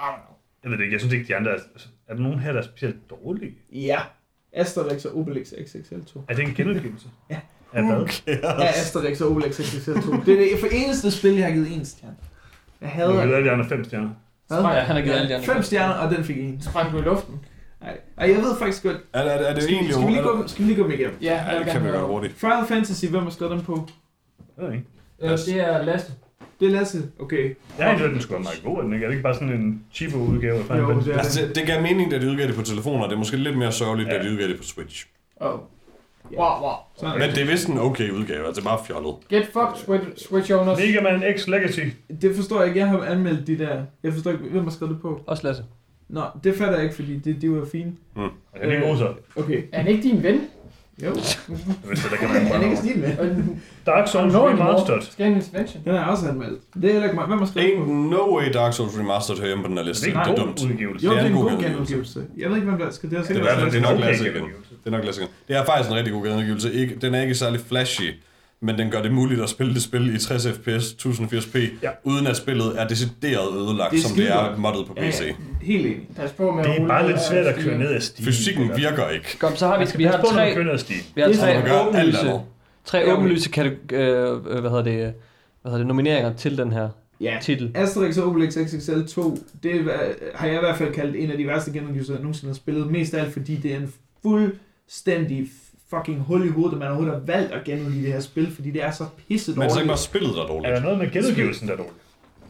I don't know. Jeg ved det ikke, jeg synes ikke, de andre er... altså, Er der nogen her, der er specielt dårlige? Ja. Asterix og Obelix XXL 2. Er det en genudgivelse? Ja. Er hvad? Ja, Asterix og Obelix XXL 2. Det er det for eneste spil, jeg har givet en stjerne. Jeg Nu havde... ved de andre fem stjerner. Hvad? Ja, han har givet alle de andre. Fem stjerner, og den fik en. Sprang du i luften? Nej, Ej, jeg ved faktisk godt. Er, er, er det Skal, egentlig... skal, vi lige er det- gå, skal vi lige gå med igennem? Ja, Ja, det kan vi gøre hurtigt. Final Fantasy, hvem har skrevet dem på? Jeg ved ikke. Øh, det er Lasse. Det er Lasse. Okay. Jeg har ikke hørt, den skulle være meget god, er den ikke? Er det ikke bare sådan en cheapo udgave af Final Jo, Fantasy? det er Altså, det, det gav mening, da de udgav det på telefoner. Det er måske lidt mere sørgeligt, da Ja. de udgav det på Switch. Oh. Wow, wow. Sådan. Men det er vist en okay udgave, altså bare fjollet. Get fucked, Switch, Switch owners. Mega Man X Legacy. Det forstår jeg ikke. Jeg har anmeldt de der. Jeg forstår ikke, hvem har skrevet det på. Også Lasse. Nå, det fatter jeg ikke, fordi det, de var fine. Er det ikke god så? Okay. Er han ikke din ven? Jo. Det, der kan Han er man ikke stil med. Dark Souls Nå, Remastered. Skal han intervention? Den er også anmeldt. Det er heller ikke mig. Hvem har skrevet Ain't no way Dark Souls Remastered hører hjemme på den her Det liste. er ikke Det en er dumt. udgivelse. Jo, Det det er er en en god genudgivelse. Jeg ved ikke, hvem der skal. Det er Det er det er nok Lasse igen. Det er nok Lasse igen. Det er faktisk en rigtig god genudgivelse. Ikke, den er ikke særlig flashy, men den gør det muligt at spille det spil i 60 fps, 1080p, Ja. uden at spillet er decideret ødelagt, Det er som det er moddet på PC. ja. Helt enig. Pas på med Det er bare lidt svært at køre ned ad stigen. Fysikken virker ikke. Kom, så har vi, skal vi har tre, vi har er tre åbenlyse, tre åbenlyse kateg- øh, øh, hvad hedder det, hvad hedder det, nomineringer til den her Ja. titel. Asterix og Obelix XXL 2, det er, har jeg i hvert fald kaldt en af de værste genudgivelser, jeg nogensinde har spillet. Mest af alt, fordi det er en fuldstændig fucking hul i hovedet, at man overhovedet har valgt at genudgive det her spil, fordi det er så pisse Men så er ikke bare dårligt. spillet, der er Er dårligt. der noget med genudgivelsen, der er dårligt?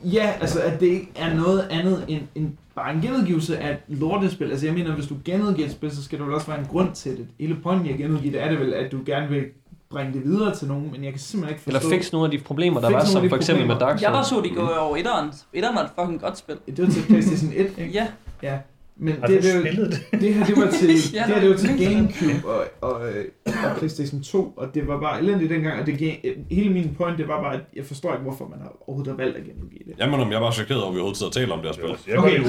Ja, altså at det ikke er noget andet end, end bare en genudgivelse af et lortespil. Altså jeg mener, hvis du genudgiver et spil, så skal der vel også være en grund til det. Hele pointen i at genudgive det er det vel, at du gerne vil bringe det videre til nogen, men jeg kan simpelthen ikke Eller forstå... fikse nogle af de problemer, der var, som for eksempel med problemer. Dark Jeg var Souls. så, de går over etteren. Etteren var et fucking godt spil. Det var til PlayStation 1, ikke? Ja, Ja. Men Har det, du det, det, spillet det? det her, det var til, Ja, det her, det var til. Gamecube og, og, øh, og PlayStation 2, og det var bare elendigt dengang, og det, gav- hele min point, det var bare, at jeg forstår ikke, hvorfor man har overhovedet har valgt at genudgive det. Jamen, om jeg bare chokeret over, at vi overhovedet sidder og taler om det her spil. Okay.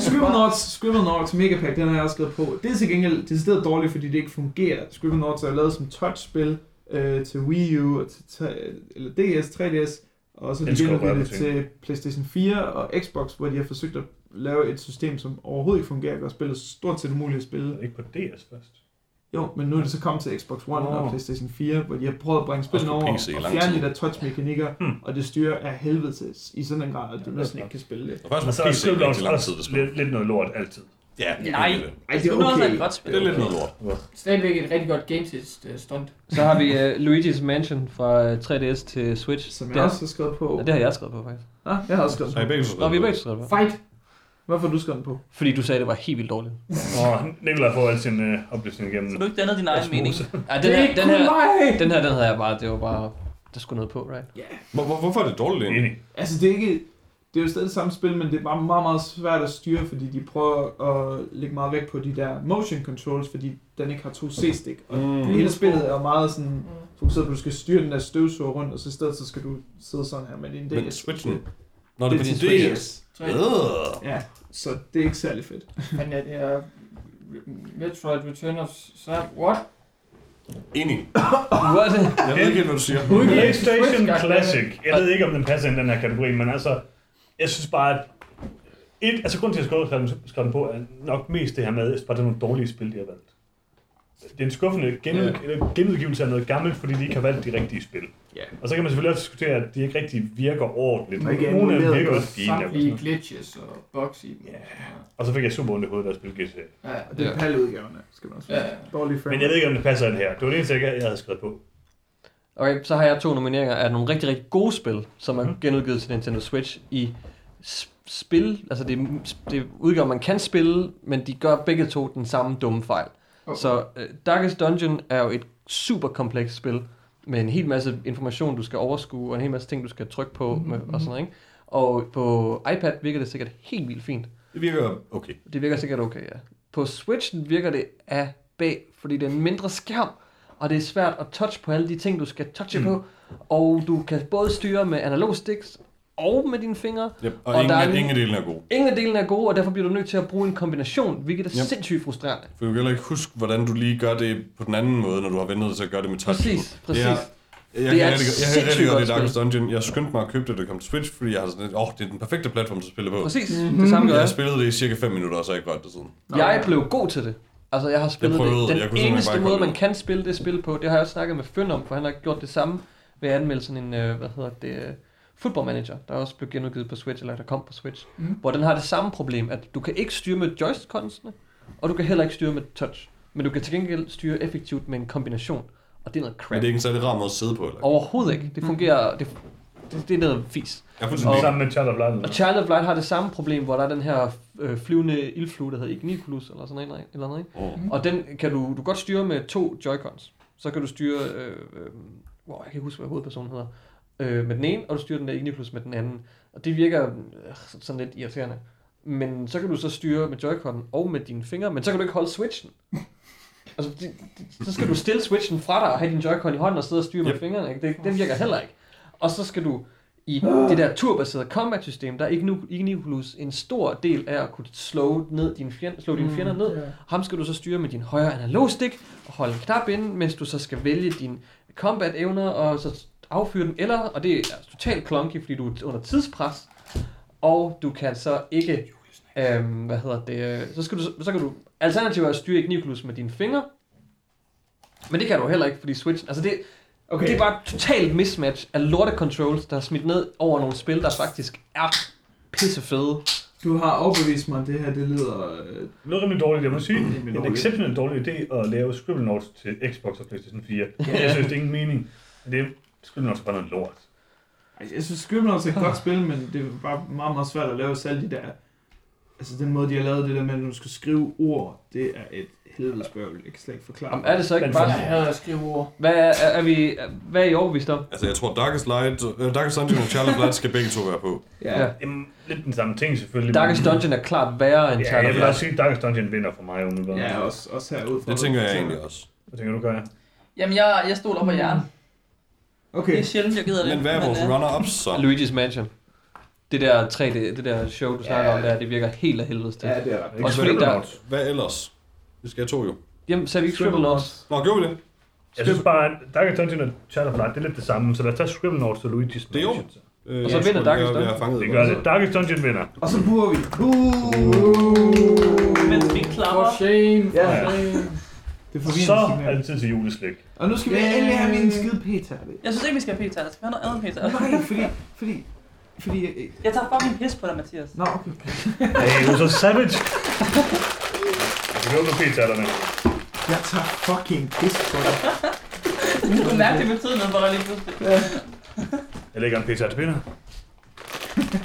Scribblenauts, Scribblenauts Megapack, den har jeg også skrevet på. Det er til gengæld decideret dårligt, fordi det ikke fungerer. Scribblenauts er lavet som touchspil øh, til Wii U, og til, eller DS, 3DS, og så røre det til PlayStation 4 og Xbox, hvor de har forsøgt at lave et system, som overhovedet ikke fungerer, og spillet stort set umuligt at spille. Ikke på DS først. Jo, men nu er det så kommet til Xbox One Åh. og PlayStation 4, hvor de har prøvet at bringe spillet over PC i og fjerne de der touch-mekanikker, Hmm. og det styrer af helvede til i sådan en grad, at du Ja, næsten det er ikke kan spille det. Og faktisk Og så er i rigtig lang tid, det lidt, lidt noget lort altid. Ja, Nej. det er det. Ej, det Det er er okay. et godt spil. Det er lidt noget lort. Stadigvæk et rigtig godt game test uh, stunt. Så har vi uh, Luigi's Mansion fra uh, 3DS til Switch. Som det, jeg også har skrevet på. ja, det har jeg skrevet på, faktisk. Ah, jeg har også skrevet Så er I på. vi er skrevet begge skrevet på. Fight. Hvorfor har du skrevet den på? Fordi du sagde, det var helt vildt dårligt. Og Nikolaj får al sin øh, oplysning igennem. Så du ikke dannet din egen mening. Ja, den Det er her, ikke den her, den her, den havde jeg bare, det var bare, der skulle noget på, right? Hvor, hvor, hvorfor er det dårligt egentlig? Enig. Altså, det er ikke... Det er jo stadig det samme spil, men det er bare meget, meget svært at styre, fordi de prøver at lægge meget vægt på de der motion controls, fordi den ikke har to C-stik. Og Mm. hele spillet er meget sådan fokuseret på, at du skal styre den der støvsuger rundt, og så i stedet så skal du sidde sådan her med din DS. Men Switchen? Nå, det er på Det din er DS. Øh. Ja, så det er ikke særlig fedt. men ja, det er Metroid Return of Sam. What? Enig. What? Jeg ved ikke hvad du siger. PlayStation Classic. Jeg ved ikke, om den passer ind i den her kategori, men altså, jeg synes bare, at et, altså grunden til, at jeg skrev den- skrev den på, er nok mest det her med, at det er nogle dårlige spil, de har valgt. Det er en skuffende genud, eller genudgivelse af noget gammelt, fordi de ikke har valgt de rigtige spil. Ja. Og så kan man selvfølgelig også diskutere, at de ikke rigtig virker ordentligt. Og ikke Nogle af dem virker også fine. og sådan Samtlige glitches og bugs i dem. Ja. Og så fik jeg super ondt i hovedet, da jeg spillede GTA. Ja, Og det er Ja. PAL-udgaverne, skal man også Ja. være. Dårlige frame. Men jeg ved ikke, om det passer ind her. Det var det eneste, jeg jeg havde skrevet på. Okay, så har jeg to nomineringer af nogle rigtig, rigtig gode spil, som er Mhm. genudgivet til Nintendo Switch i spil. Altså det er, det udgaver, man kan spille, men de gør begge to den samme dumme fejl. Okay. Så uh, Darkest Dungeon er jo et super komplekst spil, med en hel masse information, du skal overskue, og en hel masse ting, du skal trykke på, Mhm, med, og sådan noget, ikke? Og på iPad virker det sikkert helt vildt fint. Det virker okay. Det virker sikkert okay, ja. På Switch virker det af bag, fordi det er en mindre skærm, og det er svært at touch på alle de ting, du skal touche mm. på. Og du kan både styre med analog sticks og med dine fingre. Yep. Og, Og ingen, der er ingen af delene er gode. Ingen af delene er gode, og derfor bliver du nødt til at bruge en kombination, hvilket er Yep. sindssygt frustrerende. For du kan heller ikke huske, hvordan du lige gør det på den anden måde, når du har ventet til at gøre det med touch. Præcis, præcis. Det er, jeg, jeg, Det er jeg rigtig godt godt i Darkest Dungeon. Jeg skyndte mig at købe det, da det kom til Switch, fordi jeg har sådan lidt, åh, oh, det er den perfekte platform til at spille på. Præcis, det samme gør Jeg har jeg. spillet det i cirka 5 minutter, og så har jeg ikke rørt det siden. Jeg blev god til det. Altså, jeg har spillet prøvede, det. jeg Den eneste måde, man kan spille det spil på, det har jeg også snakket med Føn om, for han har gjort det samme ved at anmelde sådan en, øh, hvad hedder det, øh, Football Manager, der også blev genudgivet på Switch, eller der kom på Switch, Mm. hvor den har det samme problem, at du kan ikke styre med joysticksene, og du kan heller ikke styre med touch, men du kan til gengæld styre effektivt med en kombination, og det er noget Men crap. det er ikke en særlig rar måde at sidde på, eller? Overhovedet ikke. Det fungerer, det, det, det er noget fis. Jeg Og sammen med Child of Light. Og Child of Light har det samme problem, hvor der er den her øh, flyvende ildflue, der hedder Igniculus, eller sådan noget, eller noget, ikke? Åh. Og den kan du, du godt styre med to Joy-Cons. Så kan du styre, øh, øh, wow, jeg kan ikke huske, hvad hovedpersonen hedder, øh, med den ene, og du styrer den der Igniculus med den anden. Og det virker øh, sådan lidt irriterende. Men så kan du så styre med Joy-Con og med dine fingre, men så kan du ikke holde switchen. Altså, det, det, så skal du stille switchen fra dig og have din Joy-Con i hånden og sidde og styre med Yep. fingrene. Ikke? Det, det virker heller ikke. Og så skal du i det der turbaserede combat-system, der er Igniculus en stor del af at kunne slå, ned dine fjender, slå dine fjender ned. Ja. Ham skal du så styre med din højre analog stick og holde en knap inde, mens du så skal vælge dine combat-evner og så affyre dem. Eller, og det er totalt clunky, fordi du er under tidspres, og du kan så ikke, øhm, hvad hedder det, øh, så, skal du, så kan du alternativt er at styre Igniculus med dine fingre, men det kan du heller ikke, fordi Switch, altså det, okay. Det er bare et totalt mismatch af lorte controls, der er smidt ned over nogle spil, der faktisk er pissefede. Du har overbevist mig, at det her, det lyder... Øh, Noget rimelig dårligt, jeg må sige. En exceptionelt dårlig idé at lave Scribble Notes til Xbox og PlayStation 4. Jeg synes, det er ingen mening. Det Scribble Notes er bare noget lort. Jeg synes, Scribblenauts er et godt spil, men det er bare meget, meget svært at lave selv de der... Altså den måde, de har lavet det der med, at du skal skrive ord, det er et helvedes bøvl. Jeg kan slet ikke forklare. Om, er det så ikke bare... Jeg hader at skrive ord. Hvad er, er, er, vi, hvad er I overbevist om? Altså, jeg tror, Darkest Light, uh, Darkest Dungeon og Child of Light skal begge to være på. Ja. Ja. Jamen, lidt den samme ting selvfølgelig. Darkest Dungeon er klart værre end Ja, Child jeg of vil Light. også sige, at Darkest Dungeon vinder for mig umiddelbart. Ja, også, også herude fra. Det tænker jeg egentlig også. Hvad tænker du, gør jeg? Jamen, jeg, jeg stoler på jer. Det Okay. er sjældent, jeg gider det. Men hvad er vores øh, runner-ups så? Luigi's Mansion. Det der 3D, det der show, du snakker om der, det virker helt af helvedes til. Ja, det er ret. Ikke Også fordi Scribble der-. Hvad ellers? Vi skal have to jo. Jamen, så er vi ikke Scribble Notes. Nå, gjorde vi det? Jeg synes bare, Darkest Dungeon og Child of Light, det er lidt det samme, så lad os tage Scribble Notes og Luigi's Det er jo. Mansion. Øh, Og så vinder Darkest Dungeon. Det gør det. Darkest Dungeon vinder. Og så burer vi. Uh. Mens vi klapper. For shame, for Ja. shame. Det får Så er det tid til juleslik. Og nu skal vi endelig have min skide p-tærte. Jeg synes ikke, vi skal have p-taler. Skal vi have noget andet p-taler? Nej, fordi... Fordi... Fordi... øh, Jeg tager fucking pis på dig, Mathias. Nå, okay. Hey, du er så savage. Vi åbner p-tatterne. Jeg tager fucking pis på dig. Du kunne mærke det noget for dig lige pludselig. Jeg lægger en p-tat til Peter.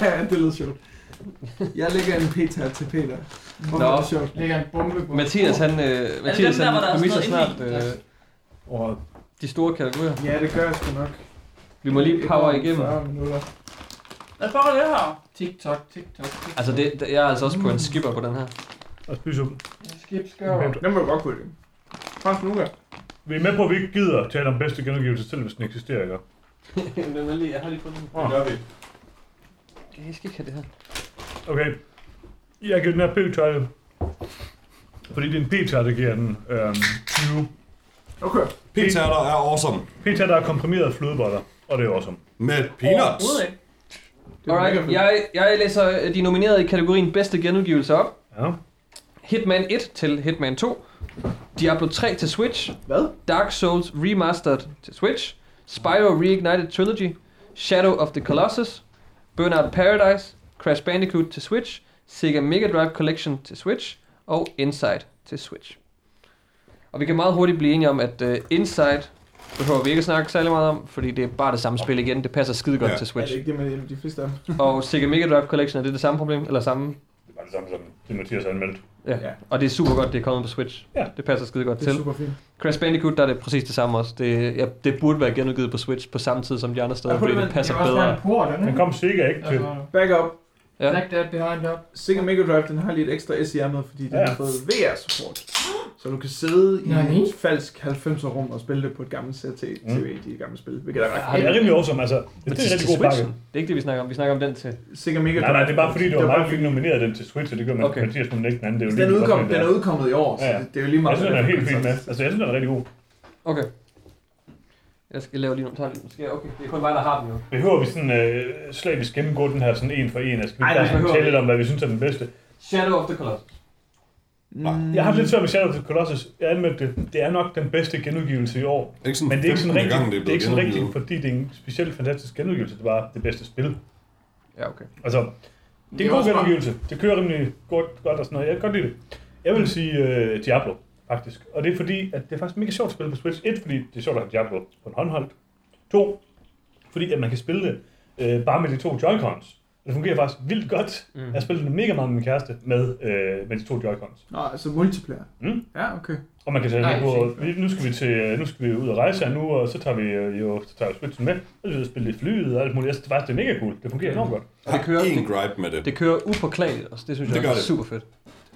ja, det lyder sjovt. Jeg lægger en p til Peter. Nå. er det sjovt? Lægger en bombe på. Mathias, han, øh, Mathias, dem der, hvor der er han sådan snart noget øh, Og de store kategorier. Ja, det gør jeg sgu nok. Vi må lige power igennem. 40 minutter. Hvad får det her? TikTok, TikTok, TikTok. Altså, det, det- jeg er altså også på en skipper på den her. og spise ud. Skip skør. Den må du godt kunne lide. Fransk Nuga. Vi er med på, at vi ikke gider tale om bedste genudgivelse, selv hvis den eksisterer, ikke? den er lige, jeg har lige fundet den. Oh. gør vi. Jeg skal ikke have det her. Okay. Jeg giver den her p-tatte. Fordi det er en p-tatte, der giver den øhm, 20. Okay. P-tatter er awesome. P-tatte er komprimeret flødeboller, og det er awesome. Med peanuts. Overhovedet ikke. Alright, jeg, jeg læser de nominerede i kategorien bedste genudgivelse op. Ja. Hitman 1 til Hitman 2. Diablo 3 til Switch. Hvad? Dark Souls Remastered til Switch. Spyro Reignited Trilogy. Shadow of the Colossus. Burnout Paradise. Crash Bandicoot til Switch. Sega Mega Drive Collection til Switch. Og Inside til Switch. Og vi kan meget hurtigt blive enige om, at uh, Inside behøver vi ikke at snakke særlig meget om, fordi det er bare det samme spil igen. Det passer skide godt Ja. til Er Switch. det ikke det med de fleste af dem? Og Sega Mega Drive Collection, er det det samme problem? Eller samme? Det var det samme som det, Mathias har anmeldt. Ja. Ja. Og det er super godt, det er kommet på Switch. Ja. Det passer skide godt Det er til. super fint. Crash Bandicoot, der er det præcis det samme også. Det, ja, det burde være genudgivet på Switch på samme tid som de andre steder, Ja, fordi det passer bedre. den, kom sikkert ikke til. Altså, Back up. Ja. Black Dad behind up. Sega Mega Drive, den har lige et ekstra S i ærmet, fordi den Ja. har fået VR-support. Så du kan sidde i Nej. et falsk 90'er rum og spille det på et gammelt CRT-TV, de gamle spil, hvilket er ret Ja, det er rimelig awesome, altså. Det, Men det er en rigtig god pakke. Det er ikke det, vi snakker om. Vi snakker om den til... Sega Mega Drive. Nej, nej, det er bare fordi, det var mig, der fordi- fik nomineret den til Switch, og det gør man Okay. Mathias må ikke den anden. Det er jo Den er, udkom, men det den er udkommet i år, så Ja, ja. det, det er jo lige meget. Jeg synes, den er helt fint med. Altså, jeg synes, den er rigtig god. Okay. Jeg skal lave lige nogle tager lige- måske- Okay, det er kun mig, der har den jo. Behøver vi sådan øh, slavisk gennemgå den her sådan en for en? Altså, skal vi Ej, bare det tale lidt om, hvad vi synes er den bedste? Shadow of the Colossus. Mm, Jeg har lidt svært med Shadow of the Colossus. Jeg anmeldte det. Det er nok den bedste genudgivelse i år. Ikke sådan Men det er ikke sådan 15. rigtigt, gang, det er blevet ikke sådan rigtigt, genudgivet. fordi det er en specielt fantastisk genudgivelse. Det var det bedste spil. Ja, okay. Altså, det er en god også bare- genudgivelse. Det kører rimelig godt, godt og sådan noget. Jeg kan godt lide det. Jeg vil sige uh, Diablo, faktisk. Og det er fordi, at det er faktisk mega sjovt at spille på Switch. Et, fordi det er sjovt at have Diablo på en håndholdt. To, fordi at man kan spille det uh, bare med de to Joy-Cons. Og det fungerer faktisk vildt godt. Mm. Jeg spillede det mega meget med min kæreste med, uh, med de to Joy-Cons. Nå, altså multiplayer. Mm. Ja, okay. Og man kan tage Nej, det på, nu skal vi til, nu skal vi ud og rejse her nu, og så tager vi øh, jo, så tager vi Switchen med, og så skal vi spille lidt flyet og alt muligt. Jeg synes faktisk, det er mega cool. Det fungerer enormt godt. Jeg Det har kører- en det- gripe med det. Det kører upåklageligt også. Det synes Det jeg gør er det. super fedt.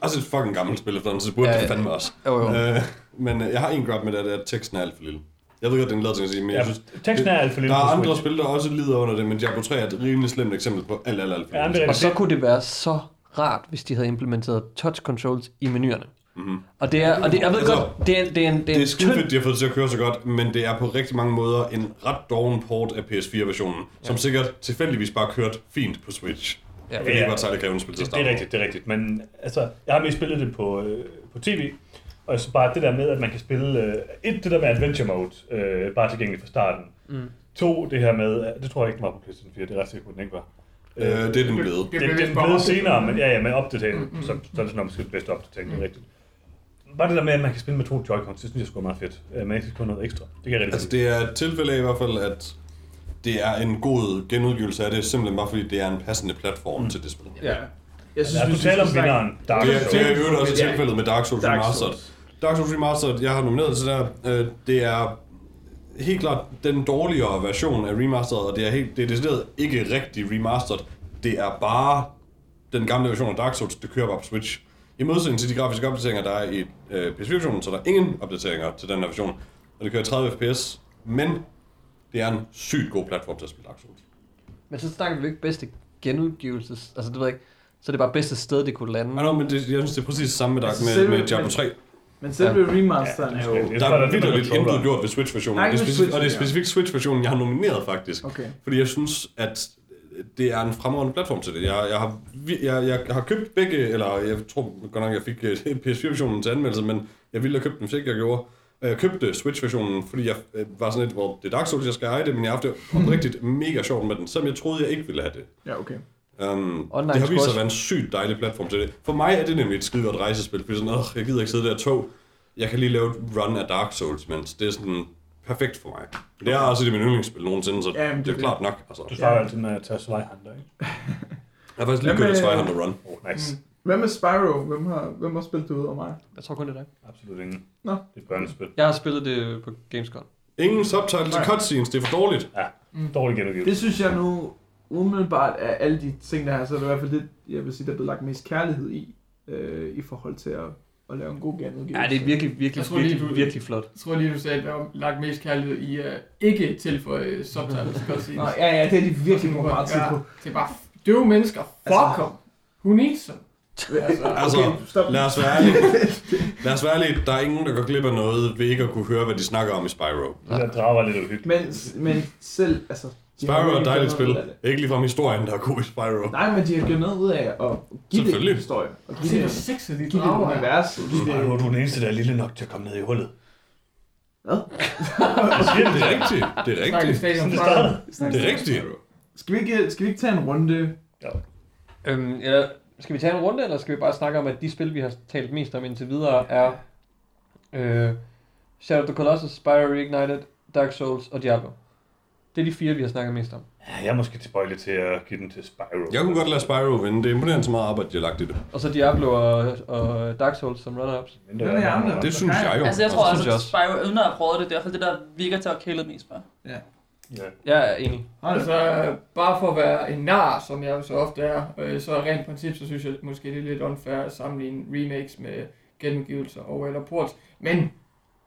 Også et fucking gammelt spil efterhånden, så det burde Ja, ja, ja. det fandme også. Jo, jo. Øh, men øh, jeg har en gripe med det, det er, at teksten er alt for lille. Jeg ved godt, det er en ting at sige, men jeg Ja, synes, teksten er alt for lille der er andre spil, der også lider under det, men Diablo 3 er et rimelig slemt eksempel på alt, alt, alt for Ja, lille. Og så kunne det være så rart, hvis de havde implementeret touch controls i menuerne. Mhm. Og det er, og det, jeg ved Altså, godt, det er, det er en, det er Det er tynd... fedt, de har fået det til at køre så godt, men det er på rigtig mange måder en ret doven port af PS4-versionen, som sikkert tilfældigvis bare kørt fint på Switch. Ja, Fordi det ja. ikke var et særligt krævende spil til Det, det er rigtigt, det er rigtigt. Men altså, jeg har mest spillet det på, øh, på tv, og synes bare, det der med, at man kan spille... Øh, et, det der med adventure mode, øh, bare tilgængeligt fra starten. Mm. To, det her med... Det tror jeg ikke, den var på PlayStation 4, det er ret sikkert, den ikke var. Øh, det er den blevet. Det, det, det er blevet senere, men ja, ja, men opdatering, så, så er det sådan måske den bedste opdatering, det er rigtigt. Bare det der med, at man kan spille med to Joy-Cons, det synes jeg sgu er meget fedt. Øh, Man ikke skal få noget ekstra. Det kan jeg rigtig Altså, godt det er et tilfælde af i hvert fald, at det er en god genudgivelse af det, simpelthen bare fordi det er en passende platform mm. til det spil. Ja. Jeg lide. Lad os nu tale om vinderen, Dark Det er, Souls. det er i øvrigt også Ja. tilfældet med Dark Souls Dark Remastered. Souls. Dark Souls Remastered, jeg har nomineret til der, øh, det er helt klart den dårligere version af Remastered, og det er, helt, det er decideret ikke rigtig Remastered. Det er bare den gamle version af Dark Souls, det kører bare på Switch. I modsætning til de grafiske opdateringer, der er i øh, PS4-versionen, så er der ingen opdateringer til den her version. Og det kører 30 fps, men det er en sygt god platform til at spille Dark Souls. Men så snakker vi ikke bedste genudgivelses... Altså, det ved jeg ikke. Så er det bare bedste sted, det kunne lande. I know, men det, jeg synes, det er præcis det samme med, Altså, med, selve- med Diablo 3. Men selve remasteren er jo... Ja, det Der er er vildt lidt intet gjort ved Switch-versionen, Nej, og det er specifikt, og det er Switch, ja. specifikt Switch-versionen, jeg har nomineret faktisk. Okay. Fordi jeg synes, at det er en fremragende platform til det. Jeg, jeg, har, jeg, jeg har købt begge, eller jeg tror godt nok, jeg fik øh, PS4-versionen til anmeldelse, men jeg ville have købt den, hvis ikke jeg gjorde. Og Jeg købte Switch-versionen, fordi jeg øh, var sådan lidt, hvor det er Dark Souls, jeg skal eje det, men jeg har haft det oprigtigt mega sjovt med den, selvom jeg troede, jeg ikke ville have det. Ja, okay. Um, Online det har vist sig at være en sygt dejlig platform til det. For mig er det nemlig et skide godt rejsespil, fordi sådan, øh, jeg gider ikke sidde der i tog. Jeg kan lige lave et run af Dark Souls, mens det er sådan perfekt for mig. Det er også et af mine yndlingsspil nogensinde, så Ja, men det, det er er klart nok. Altså. Du starter altid med at tage Svejhunter, ikke? Jeg har faktisk lige kørt et Svejhunter Run. Oh, nice. Hvad med Spyro? Hvem har, hvem har spillet det ud over mig? Jeg tror kun det er dig. Absolut ingen. Nå. Det er et børnespil. Jeg har spillet det på Gamescom. Ingen subtitles til cutscenes, det er for dårligt. Dårlig genudgivelse. Det synes jeg nu, umiddelbart af alle de ting, der er, så er det i hvert fald det, jeg vil sige, der er blevet lagt mest kærlighed i, øh, i forhold til at, at lave en god genudgivelse. Ja, det er virkelig, virkelig, Jeg tror lige, virkelig, du- virkelig flot. Jeg tror lige, du sagde, at der var lagt mest kærlighed i at ikke tilføje subtitles, skal jeg sige. Nå, ja, ja, det er de virkelig brugt meget tid på. Det er bare døve mennesker. Fuck Altså-. Who needs them? Altså, Altså, okay, stop. Lad os være ærlige. Lad os være ærlige. Der er ingen, der går glip af noget ved ikke at kunne høre, hvad de snakker om i Spyro. Det der drager lidt uhyggeligt. Men, men selv, altså... de Spyro er et dejligt spil. af det. Ikke ligefrem historien, der er god i Spyro. Nej, men de har gjort noget ud af at give det en historie. Og give Se, det, hvor sexet de give det et er. univers. Spyro, det, du er den eneste, der er lille nok til at komme ned i hullet. Hvad? Det er rigtigt. Det er rigtigt. Det. Det er rigtigt. skal, vi ikke, skal vi ikke tage en runde? Øhm, eller, skal vi tage en runde, eller skal vi bare snakke om, at de spil, vi har talt mest om indtil videre, er øh, Shadow of the Colossus, Spyro Reignited, Dark Souls og Diablo. Det er de fire, vi har snakket mest om. Ja, jeg er måske tilbøjelig til at give den til Spyro. Jeg kunne godt lade Spyro vinde. Det er imponerende så meget arbejde, de har lagt i det. Og så Diablo og, og Dark Souls som runner-ups. Jer andre? Det synes jeg jo. Altså, jeg tror det også, at jeg. Spyro, uden at have prøvet det, det er i hvert fald det, der virker til at kæle mest for. Ja. Jeg er enig. Altså, bare for at være en nar, som jeg jo så ofte er, øh, så rent princip, så synes jeg måske, det er lidt unfair at sammenligne remakes med genudgivelser og eller ports. Men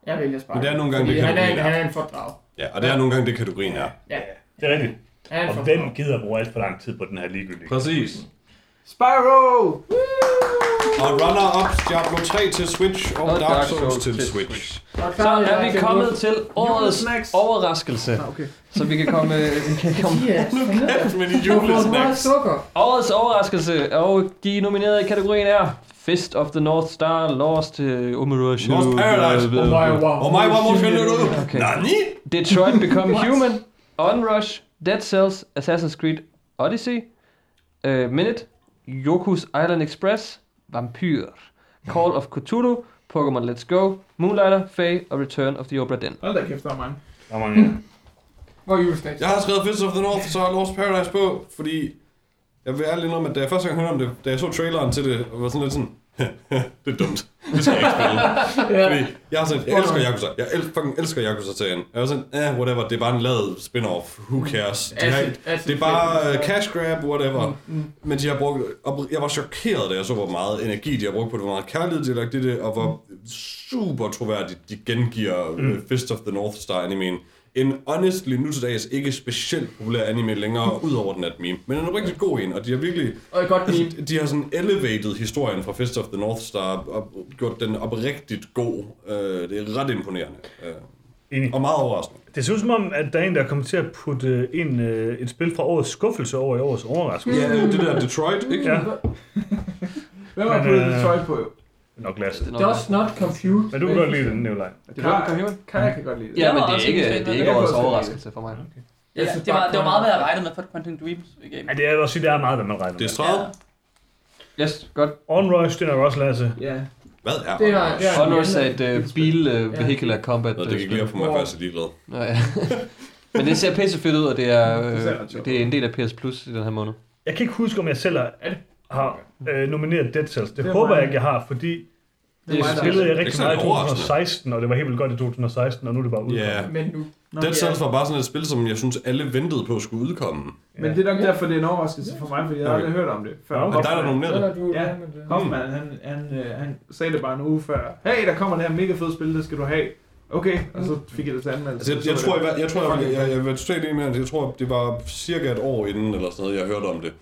jeg vælger Spyro. Men det er nogle gange, det han er, en, er. han er en fordrag. Ja, og det er nogle gange det, kategorien er. Ja, Det er rigtigt. Og hvem gider bruge alt for lang tid på den her ligegyldige? Præcis. Spyro! Og runner-up Diablo 3 til Switch og, Og Dark Souls til Switch. Og Så er vi kommet til årets overraskelse, Nå, okay. så vi kan komme, vi kan komme Yes, Men de julesnacks. Årets overraskelse, og de nominerede i kategorien er Fist of the North Star, Lost til Umuru Lost Paradise. Oh finde du? Okay. Nani? Detroit Become Human, Onrush, Dead Cells, Assassin's Creed Odyssey, uh, Minute, Yoku's Island Express, Vampyr, Call of Cthulhu, Pokémon Let's Go, Moonlighter, Fae og Return of the Obra Dinn. Hold da kæft, der er mange. Der er mange. Hvor er julesnacks? Jeg har skrevet Fist of the North, så har Lost Paradise på, fordi jeg vil ærligt indrømme, at da jeg første gang hørte om det, da jeg så traileren til det, var sådan lidt sådan, det er dumt. Det skal jeg ikke spille. Ja. Fordi jeg er sådan, jeg elsker Yakuza. Jeg el- fucking elsker Yakuza-serien. Jeg var sådan, eh, whatever, det er bare en lavet spin-off. Who cares? Det, Acid- er, acid det er bare uh, cash grab, whatever. Mm. Men de har brugt, og jeg var chokeret, da jeg så, hvor meget energi de har brugt på det, hvor meget kærlighed de har lagt i det, og hvor super troværdigt de gengiver mm. Fist of the North Star animeen. En honestly nu til dags ikke specielt populær anime længere, udover den at meme. Men en rigtig god en, og de har virkelig Og et godt meme. Altså, de har sådan elevated historien fra Fist of the North Star og gjort den oprigtigt god. Uh, det er ret imponerende. Uh, Enig. og meget overraskende. Det ser ud som om, at der er en, der er kommet til at putte en, øh, et spil fra årets skuffelse over i årets overraskelse. Ja, det der Detroit, ikke? Ja, Hvem har Men, puttet øh, Detroit på? Nok last. Does not compute. Men du kan godt lide den, Nikolaj. Det var Human? Kaja kan godt lide det. Ja, men det er ikke, det er ikke årets kan også overraskelse for mig. Jeg Ja, det var, bare, det var meget, hvad jeg regnede med for Quantum Dreams igen. Ja, det er også sige, det er meget, hvad man regner Det er med. stradet. Yes, godt. Onrush, det er nok også Lasse. Ja. Hvad er Det har- Onrush er et uh, bil uh, vehicular combat Nå, øh, det gik lige op for mig, er så ligeglad. Nå, ja. Men det ser pisse fedt ud, og det er, Det øh, er en del af PS Plus i den her måned. Jeg kan ikke huske, om jeg selv har, har øh, nomineret Dead Cells. Det, Det er håber jeg ikke, jeg har, fordi Det Det spillede jeg rigtig meget i overraskende. 2016, og det var helt vildt godt i 2016, og nu er det bare ude. Ja. Men nu. Nå, Dead ja. Cells var bare sådan et spil, som jeg synes, alle ventede på skulle udkomme. Men det er nok derfor, det er en overraskelse for mig, fordi jeg har aldrig hørt om det før. Nå, Men der er der Hoffman- nomineret er Ja. ja. med det. Hoffman, han, han, øh, han sagde det bare en uge før. Hey, der kommer det her mega fede spil, det skal du have. Okay, og så fik jeg det til anmeldelse. Altså, jeg, jeg, tror, jeg, det- jeg, tror, jeg, jeg, jeg, jeg enig med, at jeg tror, det var cirka et år inden, eller sådan noget, jeg hørte om det.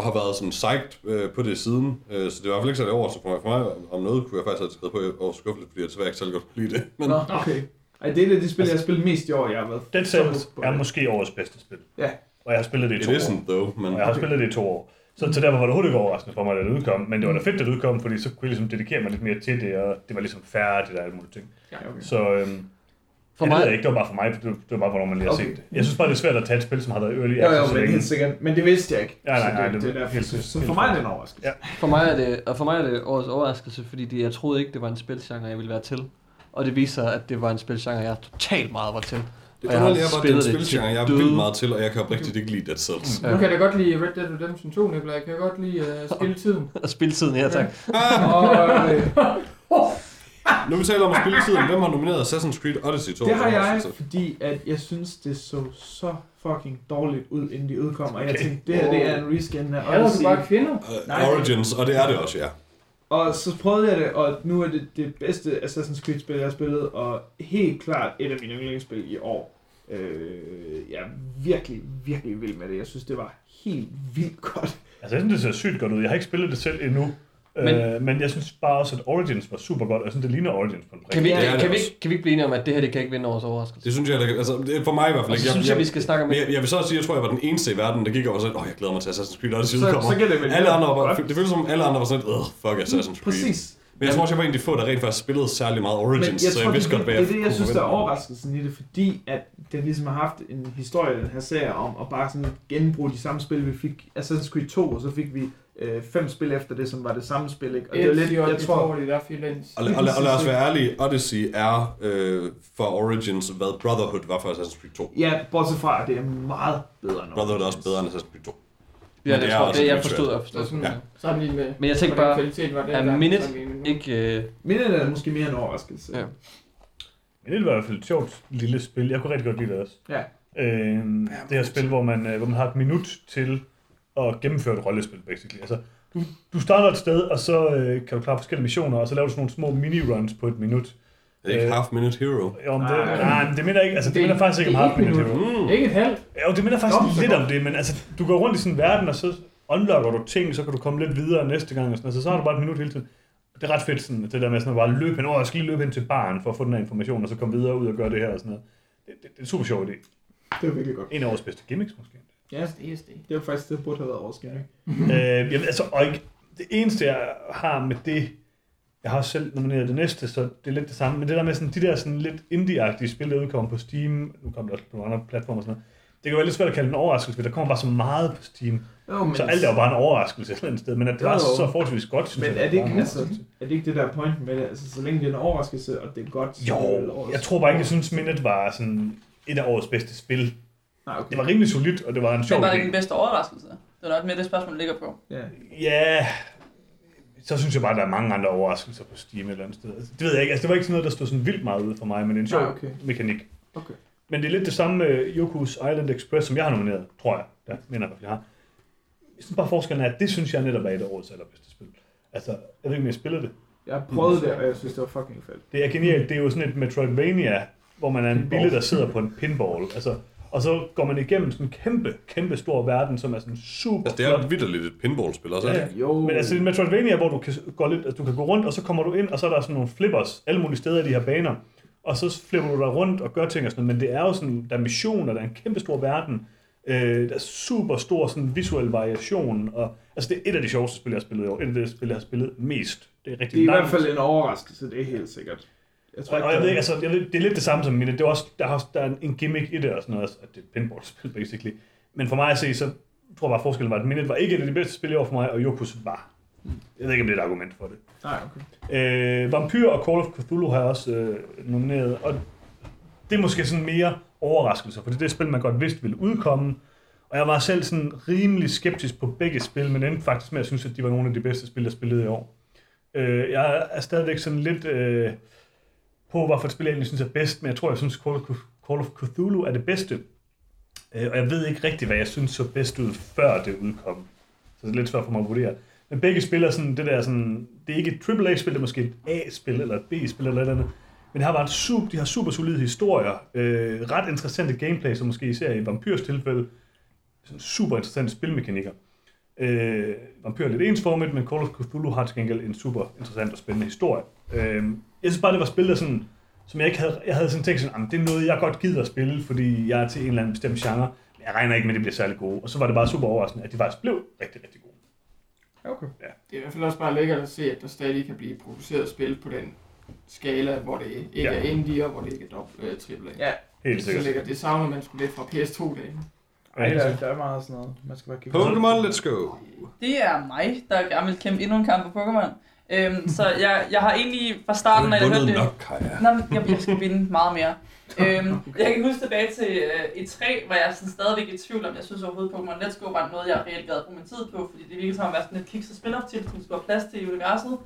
Og har været sådan psyched øh, på det siden. Øh, så det var i hvert fald ikke så det overraskende for mig. For mig om noget kunne jeg faktisk have skrevet på over skuffelet, fordi jeg desværre ikke selv godt kunne lide det. Men Nå, okay. Ej, det er det, de spil, jeg har spillet mest i år, jeg har været. Hooked på er måske årets bedste spil. Ja. Og jeg har spillet det i it to år. isn't though. Men Og jeg har spillet det i to år. Så, så derfor var det overhovedet ikke overraskende for mig, da det udkom. Men det var da fedt, at det udkom, fordi så kunne jeg ligesom dedikere mig lidt mere til det, og det var ligesom færdigt og alle mulige ting. Ja, okay. Så øhm, For det ved mig, jeg ikke, det var bare for mig, det var, bare, hvornår man lige har Okay. set det. Jeg synes bare, det er svært at tage et spil, som har været early Jo, jo, access så men helt sikkert. Men det vidste jeg ikke. Ja, nej, Så nej, det, det- det, er derfor, helt- så, for mig er det en overraskelse. Ja. for mig er det, og for mig er det årets overraskelse, fordi det, jeg troede ikke, det var en spilgenre, jeg ville være til. Og det viser sig, at det var en spilgenre, jeg totalt meget var til. Det er underligt, jeg var den spilgenre, jeg er vildt meget til, og jeg kan oprigtigt ikke lide Dead Cells. Ja. Nu kan jeg da godt lide Red Dead Redemption 2, Nicolai. Jeg kan godt lide uh, spilletiden. Og spiltiden her, tak. Og, øh, Nu vi taler om spilletiden, hvem har nomineret Assassin's Creed Odyssey 2? Det har jeg, fordi at jeg synes, det så så fucking dårligt ud, inden de udkom. Og jeg Okay. tænkte, det her det er en reskin af hader du Odyssey. bare kvinder? Uh, Nej. Origins, og det er det også, ja. Og så prøvede jeg det, og nu er det det bedste Assassin's Creed-spil, jeg har spillet, og helt klart et af mine yndlingsspil i år. Øh, jeg er virkelig, virkelig vild med det. Jeg synes, det var helt vildt godt. Altså, jeg synes, det ser sygt godt ud. Jeg har ikke spillet det selv endnu. Men, Men- øh, men jeg synes bare også, at Origins var super godt. Jeg synes, det ligner Origins på en prik. Kan vi, Det ikke, det kan, vi, kan vi ikke blive enige om, at det her det kan ikke vinde årets overraskelse? Det synes jeg, altså, det er for mig i hvert fald Og ikke. synes jeg, vi skal snakke om Men jeg, jeg vil så også sige, at jeg tror, jeg var den eneste i verden, der gik over sådan, åh, jeg glæder mig til Assassin's Creed Odyssey Så, udkommer. så kan det vel alle andre var, det føles som, alle andre var sådan lidt, øh, fuck Assassin's Creed. Præcis. Men jeg tror også, jeg var en af de få, der rent faktisk spillede særlig meget Origins, Men jeg så tror, jeg vidste det, godt, hvad det, jeg det er det, jeg synes, der er overraskelsen i det, fordi at den ligesom har haft en historie, den her serie om, at bare sådan genbruge de samme spil. Vi fik Assassin's Creed 2, og så fik vi øh, fem spil efter det, som var det samme spil. Ikke? Og det er lidt, jeg tror, det er Finlands. Og, lad- og, og lad os være ærlige, Odyssey er øh, for Origins, hvad Brotherhood var for Assassin's Creed 2. ja, bortset fra, at det er meget bedre end Brotherhood er også bedre end Assassin's Creed 2. Ja, det, det er tror, det jeg forstod, jeg Så forstod. sådan, Ja. sammenlignet med, Men jeg tænker hvordan bare, kvalitet var er gang, Minute nu. Ikke, øh, Mindet er måske mere en overraskelse. Ja. Men det var i hvert fald et sjovt lille spil. Jeg kunne rigtig godt lide det også. Ja. Øh, det her spil, hvor man, øh, hvor man har et minut til at gennemføre et rollespil, basically. Altså, du, du starter et sted, og så øh, kan du klare forskellige missioner, og så laver du sådan nogle små mini-runs på et minut. Er det ikke Øh, Half Minute Hero? Jo, men det, Nej. nej, men det minder ikke, altså det Det er- minder faktisk ikke om er Half Minute minut. Hero. Mm. Ikke et halvt. Jo, det minder faktisk så lidt om det, men altså, du går rundt i sådan en verden, og så unlocker du ting, så kan du komme lidt videre næste gang, og sådan, altså, så har du bare et minut hele tiden. Det er ret fedt, sådan, det der med sådan at bare løbe hen, åh, jeg skal lige løbe hen til baren for at få den her information, og så komme videre ud og gøre det her og sådan noget. Det, det, det er en super sjov idé. Det er virkelig godt. En af vores bedste gimmicks, måske. Ja, DSD. det er faktisk, det burde have været overskæring. øh, jamen, altså, og ikke, det eneste, jeg har med det, jeg har også selv nomineret det næste, så det er lidt det samme, men det der med sådan, de der sådan lidt indie-agtige spil, der udkommer på Steam, nu kommer der også på nogle andre platformer og sådan noget, det kan være lidt svært at kalde det en overraskelse, for der kommer bare så meget på Steam, Jo, men, så alt er jo bare en overraskelse et eller andet sted, men at det Jo, var så forholdsvis godt, synes men jeg. er det, ikke, altså, er det ikke det der er pointen med det? Altså, så længe det er en overraskelse, og det er godt, så er det Jo, jeg tror bare ikke, jeg synes, Minute var sådan et af årets bedste spil. Nej, okay. Det var rimelig solidt, og det var en sjov var det ikke den idé. bedste overraskelse? Det er nok mere det spørgsmål, ligger på. Ja. Ja, så synes jeg bare, at der er mange andre overraskelser på Steam et eller andet sted. Altså, det ved jeg ikke. Altså, det var ikke sådan noget, der stod sådan vildt meget ud for mig, men det er en sjov Nej, okay. mekanik. Okay. Men det er lidt det samme med Yoku's Island Express, som jeg har nomineret, tror jeg. Der mener jeg, jeg har. Jeg synes bare, forskellen er, at det synes jeg netop er et af årets allerbedste spil. Altså, jeg ved ikke, om jeg spillede det. Jeg har prøvet det, og jeg synes, det var fucking fedt. Det er genialt. Det er jo sådan et Metroidvania, hvor man er en Pinball. bille, der sidder på en pinball. Altså, og så går man igennem sådan en kæmpe, kæmpe stor verden, som er sådan super Altså, det er jo vidderligt et pinball-spil også? Ja, ikke? Jo. Men altså en Metroidvania, hvor du kan, gå lidt, altså, du kan gå rundt, og så kommer du ind, og så er der sådan nogle flippers alle mulige steder i de her baner. Og så flipper du dig rundt og gør ting og sådan noget. Men det er jo sådan, der er missioner, der er en kæmpe stor verden. Øh, der er super stor sådan, visuel variation. Og, altså det er et af de sjoveste spil, jeg har spillet i år. Et af de spil, jeg har spillet mest. Det er rigtig Det er i hvert fald en overraskelse, det er helt sikkert. Jeg tror Og, ikke, og jeg det ved er- ikke, altså, jeg ved, det er lidt det samme som mine. Det er også, der, er også, der er en gimmick i det og sådan noget, at det er et pinball-spil, basically. Men for mig at se, så tror jeg bare, forskellen var, at Minute var ikke et af de bedste spil i år for mig, og Yokus var. Jeg ved ikke, om det er et argument for det. Nej, okay. Øh, Vampyr og Call of Cthulhu har jeg også øh, nomineret, og det er måske sådan mere overraskelser, for det er det spil, man godt vidste ville udkomme. Og jeg var selv sådan rimelig skeptisk på begge spil, men endte faktisk med at synes, at de var nogle af de bedste spil, jeg spillede i år. Øh, jeg er stadigvæk sådan lidt øh, på, hvorfor et spil jeg egentlig synes er bedst, men jeg tror, jeg synes, Call of, Call of Cthulhu er det bedste. Øh, og jeg ved ikke rigtig, hvad jeg synes så bedst ud, før det udkom. Så det er lidt svært for mig at vurdere. Men begge spiller sådan, det der sådan, det er ikke et AAA-spil, det er måske et A-spil, eller et B-spil, eller et eller andet. Men det har bare et super, de har super solide historier, øh, ret interessante gameplay, som måske især i Vampyrs tilfælde, sådan super interessante spilmekanikker. Øh, Vampyr er lidt ensformigt, men Call of Cthulhu har til gengæld en super interessant og spændende historie. Øh, jeg synes bare, det var spil, der sådan, som jeg ikke havde, jeg havde sådan tænkt sådan, "Jamen, det er noget, jeg godt gider at spille, fordi jeg er til en eller anden bestemt genre, men jeg regner ikke med, at det bliver særlig gode. Og så var det bare super overraskende, at de faktisk blev rigtig, rigtig gode. Okay. Det er i hvert fald også bare lækkert at se, at der stadig kan blive produceret spil på den skala, hvor det ikke Ja. er indie, og hvor det ikke er dobbelt, øh, triple A. Ja. Helt Så sikkert. ligger det savner man skulle lidt fra PS2-dagen. Ej, der, der er meget sådan noget. Man skal bare kigge Pokémon, let's go. Det er mig, der gerne vil kæmpe endnu en kamp på Pokémon. Øhm, så jeg, jeg har egentlig fra starten, når jeg hørte det... nok, Kaja. Nå, jeg, jeg skal vinde meget mere. øhm, jeg kan huske tilbage til øh, E3, hvor jeg sådan stadigvæk er i tvivl om, jeg synes overhovedet Pokémon Let's Go var noget, jeg reelt gad bruge min tid på, fordi det virkede som at være sådan et kiks og spin-off til, som skulle have plads til i universet.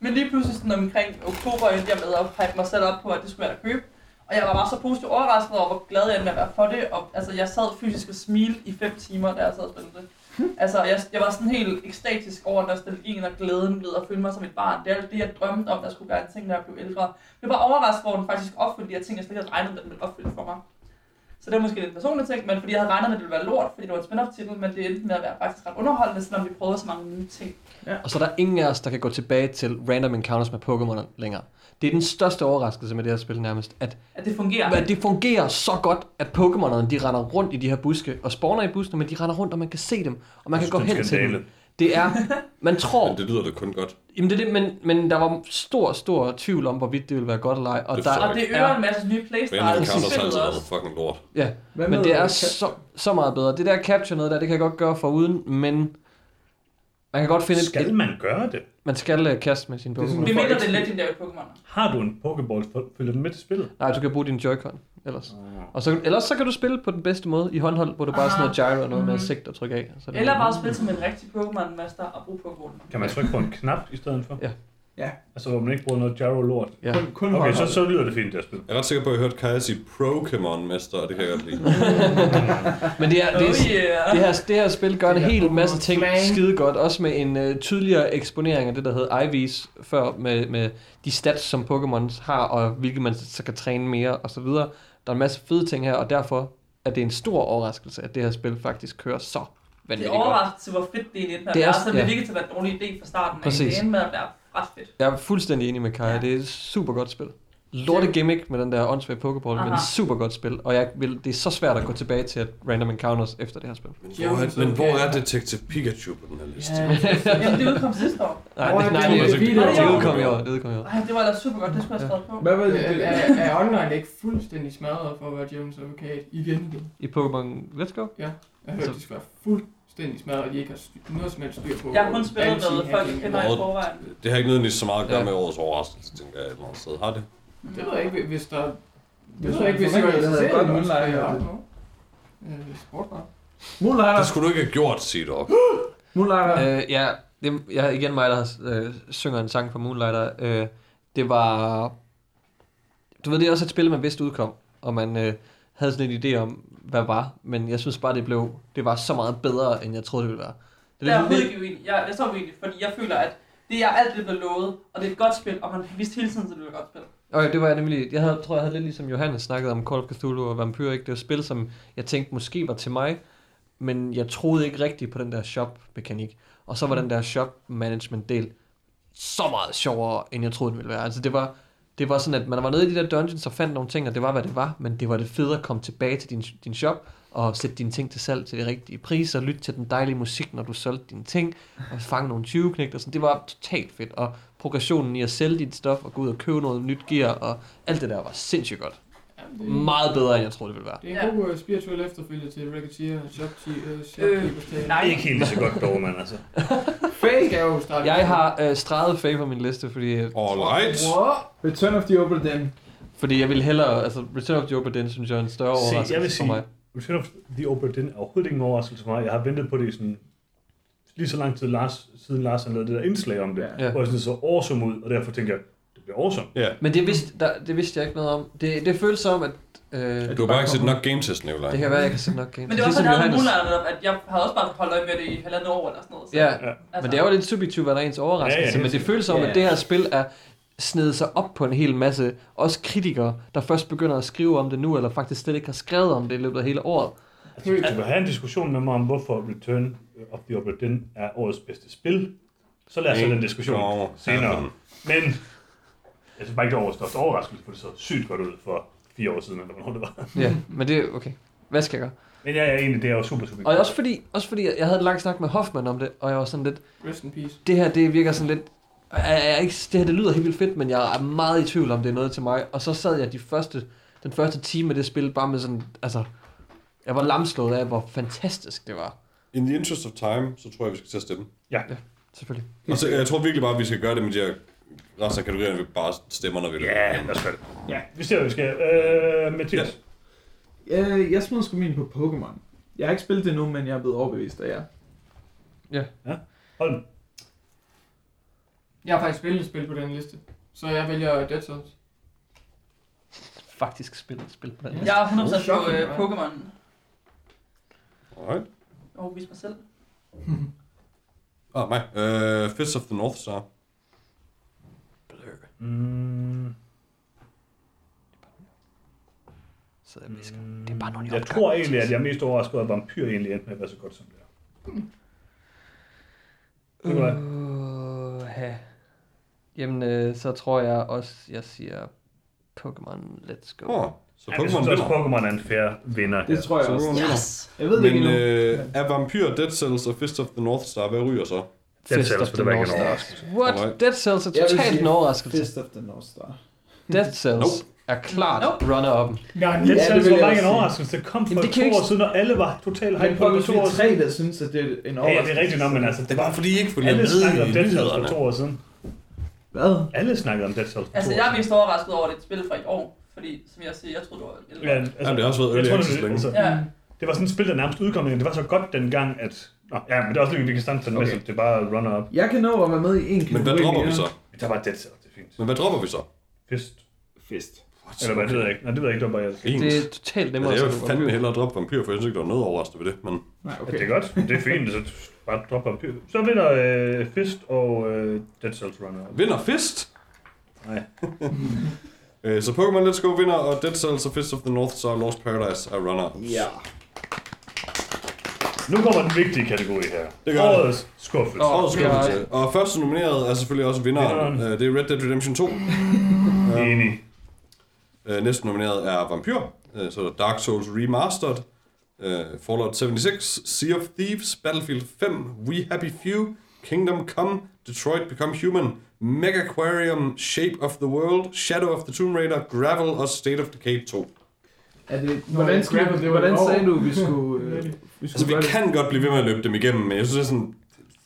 Men lige pludselig sådan omkring oktober endte jeg med at hype mig selv op på, at det skulle jeg da købe. Og jeg var bare så positivt overrasket over, hvor glad jeg endte med at være for det. Og altså, jeg sad fysisk og smilte i 5 timer, da jeg sad og spillede det. Altså, jeg, jeg var sådan helt ekstatisk over nostalgien og glæden ved at føle mig som et barn. Det er alt det, jeg drømte om, der skulle være en ting, når jeg blev ældre. Jeg var overrasket over, at den faktisk opfyldte de her ting, jeg slet ikke havde regnet med, at den ville opfylde for mig. Så det er måske lidt personlig ting, men fordi jeg havde regnet med, at det ville være lort, fordi det var en spin-off titel, men det endte med at være faktisk ret underholdende, selvom vi prøvede så mange nye ting. Ja. Og så er der ingen af os, der kan gå tilbage til random encounters med Pokémon længere. Det er den største overraskelse med det her spil nærmest, at, At det fungerer. at det fungerer så godt, at Pokémonerne de render rundt i de her buske og spawner i buskene, men de render rundt, og man kan se dem, og man kan Jeg gå synes, det er hen en til dem. Det er, man tror, Men det lyder da kun godt. jamen det er det, men, men der var stor, stor tvivl om, hvorvidt det ville være godt eller ej. Og Det der, Og det er- øger en masse nye Men playstyles i Encounters været også. fucking lort. ja, Hvad men det er så, så meget bedre. Det der capture noget der, det kan jeg godt gøre for uden, men man kan godt finde et, Skal man gøre det? man skal uh, kaste med sin Pokémon. Vi mener, det er legendary Pokémon. Har du en Pokéball, følger den med til spillet? Nej, du kan bruge din Joy-Con ellers. Og så, ellers så kan du spille på den bedste måde i håndhold, hvor du bare Aha. sådan noget gyro og noget med at Mhm. sigte og trykke af. Så det Eller bare spille som en rigtig Pokémon-master og bruge Pokémon. Kan man trykke på en knap i stedet for? Ja. Ja. Altså, hvor man ikke bruger noget gyro-lort. Ja. Kun, kun Okay, så, så lyder det fint, det spil. Jeg er ret sikker på, at jeg hørte Kaja sige Pokémon-mester, og det kan jeg godt lide. Men det, er, det, er, Oh yeah. det, her, det her spil gør en Det hel masse ting skide godt, også med en uh, tydeligere eksponering af det, der hedder IVs før, med, med de stats, som Pokémon har, og hvilke man så kan træne mere, og så videre. Der er en masse fede ting her, og derfor er det en stor overraskelse, at det her spil faktisk kører så Det vanvittigt er godt. overrasket til, hvor fedt det er lidt, når Det det er- er, så det ja. virkede til at være en dårlig idé fra starten. Præcis. Præcis. Det endte med at være ret fedt. Jeg er fuldstændig enig med Kaja, Ja. det er et super godt spil. Lorte gimmick med den der åndssvage Pokéball, men Aha. super godt spil, og jeg vil, det er så svært at gå tilbage til at Random Encounters efter det her spil. Men hvor er, men hvor er Detective Pikachu på den her liste? Ja, Jamen, det udkom sidste år. Nej, er det, nej, det det, det, det udkom i år, det udkom i år. Ej, det var da super godt, det skulle jeg have skrevet på. Hvad var det? er, det? online ikke fuldstændig smadret for at være Jones advokat igen? I Pokémon Let's Go? Jeg har hørt, Altså- de skal være fuldstændig smadret, og de ikke har noget som helst styr på. Jeg har kun spillet noget, folk kender i forvejen. Det har ikke nødvendigvis så meget at gøre Ja. med årets overraskelse, tænker jeg et eller andet sted. Har det? Det ved jeg ikke, hvis der... Det ved ved jeg ikke, hvis jeg var det interesseret godt i det, så Moonlight skal jeg hørt ret noget. Øh, Sportbar. Moonlighter. Det skulle du ikke have gjort, siger du. Moonlighter. Øh, ja, det jeg er igen mig, der øh, synger en sang for Moonlighter. Øh, det var... Du ved, det er også et spil, man vidste udkom, og man øh, havde sådan en idé om, hvad var. Men jeg synes bare, det blev... Det var så meget bedre, end jeg troede, det ville være. Det Jeg er er lidt, overhovedet ikke uenig. Jeg, jeg står uenig, fordi jeg føler, at det er alt det, der blev lovet, og det er et godt spil, og man vidste hele tiden, at det blev et godt spil. Okay, det var jeg nemlig... Jeg havde, tror, jeg havde lidt ligesom Johannes snakket om Call of Cthulhu og Vampyr, ikke? Det var spil, som jeg tænkte måske var til mig, men jeg troede ikke rigtigt på den der shop-mekanik. Og så var den der shop-management-del så meget sjovere, end jeg troede, den ville være. Altså, det var, det var sådan, at man var nede i de der dungeons og fandt nogle ting, og det var, hvad det var, men det var det fede at komme tilbage til din, din shop og sætte dine ting til salg til de rigtige priser, lytte til den dejlige musik, når du solgte dine ting, og fange nogle 20 og sådan. Det var totalt fedt, og progressionen i at sælge dit stof og gå ud og købe noget nyt gear, og alt det der var sindssygt godt. Ja, det, Meget bedre, end jeg troede, det ville være. det er en god uh, spirituel efterfølger til Racketeer og Shop, uh, Shopkeeper's Tale. nej. Ikke helt lige så godt dog, man altså. Fake er jo startet. Jeg har øh, streget Faye på min liste, fordi, All right. Wow. Return of the Obra Dinn. fordi jeg ville hellere... Altså, Return of the Obra Dinn, synes jeg er en større Se, overraskelse jeg vil for sige, mig. Return of the Obra Dinn er overhovedet ikke en overraskelse for mig. Jeg har ventet på det i sådan lige så lang tid, Lars, siden Lars har lavet det der indslag om det, Ja. Ja. hvor jeg synes, det så awesome ud, og derfor tænker jeg, bliver awesome. Ja. Men det vidste, der, det vidste jeg ikke noget om. Det, det føles som, at... Øh, Du har bare ikke set nok game test, Nikolaj. det kan være, jeg kan sætte nok game. Men det var også sådan, jeg havde Johannes. muligheden, at jeg havde også bare holdt øje med det i halvandet år eller sådan noget. Så, Ja, altså, men det er jo lidt subjektivt, hvad der er ens overraskelse. Ja, ja, men det føles som, Ja. at det her spil er snedet sig op på en hel masse, også kritikere, der først begynder at skrive om det nu, eller faktisk slet ikke har skrevet om det i løbet af hele året. Altså, hvis du vil have en diskussion med mig om, hvorfor Return of the Obra Dinn er årets bedste spil, så lad os have den diskussion senere. ja. Men jeg synes bare ikke, det årets største overraskelse, for det så sygt godt ud for fire år siden, eller hvornår det var. Ja, men det er okay. Hvad skal jeg gøre? Men jeg er egentlig, det er jo super, super Og også fordi, også fordi jeg havde en lang snak med Hoffman om det, og jeg var sådan lidt, Rest in peace. det her det virker sådan lidt Jeg er ikke, det her det lyder helt vildt fedt, men jeg er meget i tvivl om det er noget til mig. Og så sad jeg de første, den første time af det spil bare med sådan, altså, jeg var lamslået af, hvor fantastisk det var. In the interest of time, så tror jeg, vi skal til at stemme. Selvfølgelig. Og så, jeg tror virkelig bare, at vi skal gøre det med de her resten af kategorierne, vi bare stemmer, når vi Ja, lad os gøre det. Ja, vi ser, hvad vi skal. Øh, Mathias. Øh, jeg smider sgu min på Pokémon. Jeg har ikke spillet det nu, men jeg er blevet overbevist af jer. Hold Jeg har faktisk spillet et spil på den liste. Så jeg vælger Dead Cells. Faktisk spillet spil på den. Jeg er 100% på øh, ja. Pokémon. Alright. Overbevise mig selv. Ah, mig. Uh, Fist of the North Star. Mm, Så jeg visker. Det er bare nogle jeg tror egentlig, at jeg er mest overrasket over, at Vampyr egentlig endte med at være så godt, som det er. Det kan være. Uh, ha. Jamen, øh, så tror jeg også, jeg siger Pokémon Let's Go. Oh, så Ja, jeg Pokémon synes også, vinder. Pokémon er en fair vinder. Det tror jeg Så også. Yes! Jeg ved det ikke Men endnu. øh, er Vampyr, Dead Cells og Fist of the North Star, hvad ryger så? Dead Fist Cells, of for the det var ikke North en Star. overraskelse. What? Dead Cells er totalt en overraskelse. Fist of the North Star. Dead Cells Nope. er klart Nope. runner-up. Nej, Dead Ja, det Cells vil var bare ikke en overraskelse. Det kom for Jamen, det kan to ikke- år siden, og alle var totalt hype på det er siden. tre, der synes, at det er en Ja, ja, overraskelse. det er rigtigt nok, men altså, Det var fordi, I ikke alle med snakkede om i Dead Cells for to år siden. Hvad? Alle snakkede om Dead Cells for Altså, jeg er mest overrasket over, at det er et spil fra i år. Fordi, som jeg siger, jeg troede, det var. Ja, Ja. altså, Jamen, det har også været jeg early access det, længe. altså, ja. det var sådan et spil, der nærmest udkom. Det var så godt dengang, at... Nå, ja, men det er også lige, vi kan starte den Okay. okay. det er bare runner-up. Jeg kan nå at være med i en Men hvad dropper vi så? Der var Dead Cells, det er fint. Men hvad dropper vi så? Fist. Fist. Eller hvad, det ved jeg ikke. Nej, det ved jeg ikke, det var bare jeg. Det er totalt nemmere jeg at vil fandme vampyr. hellere droppe vampyr, for jeg synes ikke, der var noget overraskende ved det. Men Nej, Okay. okay. Det er godt. Det er fint. Så bare drop vampyr. Så vinder øh, Fist og øh, Dead Cells runner-up. vinder Fist! Nej. Øh, så Pokémon Let's Go vinder, og Dead Cells og Fist of the North Star Lost Paradise er runner. Ja. Nu kommer den vigtige kategori her. Det gør. Årets skuffelse. Åh, Årets skuffelse. Og første nomineret er selvfølgelig også vinderen. Vinderen. Øh, det er Red Dead Redemption 2. Enig. Øh, næste nomineret er Vampyr. Øh, så er der Dark Souls Remastered. Øh, Fallout 76, Sea of Thieves, Battlefield 5, We Happy Few, Kingdom Come, Detroit Become Human, Megaquarium, Shape of the World, Shadow of the Tomb Raider, Gravel og State of Decay 2. Er det, hvordan, skal, Gravel, det hvordan sagde du, vi skulle, øh, vi Altså, skulle vi gøre det? kan godt blive ved med at løbe dem igennem, men jeg synes, det er sådan,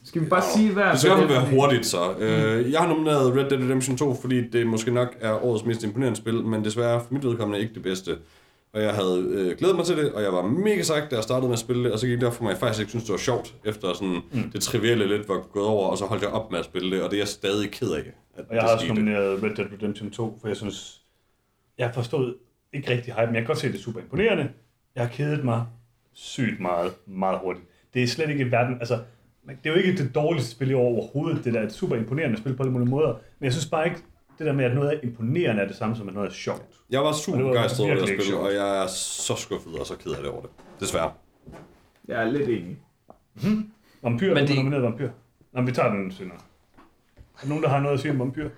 Skal vi bare sige hver? det skal i hvert fald hvad være det hurtigt så. Øh, jeg har nomineret Red Dead Redemption 2, fordi det måske nok er årets mest imponerende spil, men desværre for mit vedkommende ikke det bedste. Og jeg havde øh, glædet mig til det, og jeg var mega sagt, da jeg startede med at spille det, og så gik det derfor, at jeg faktisk ikke synes, det var sjovt, efter sådan mm. det trivielle lidt var gået over, og så holdt jeg op med at spille det, og det er jeg stadig ked af. At Og jeg har også nomineret Red Dead Redemption 2, for jeg synes, jeg forstod ikke rigtig hype, men jeg kan godt se, at det er super imponerende. Jeg har kedet mig sygt meget, meget hurtigt. Det er slet ikke verden, altså, det er jo ikke det dårligste spil i år overhovedet, det der er et super imponerende spil på alle mulige måder, men jeg synes bare ikke, det der med, at noget er imponerende, er det samme som, at noget er sjovt. Jeg var super begejstret over det her spil, og jeg er så skuffet og så ked af det over det. Desværre. Jeg er lidt enig. Vampyr, Men men det- nomineret vampyr. Nå, men vi tager den senere. Er der nogen, der har noget at sige om vampyr?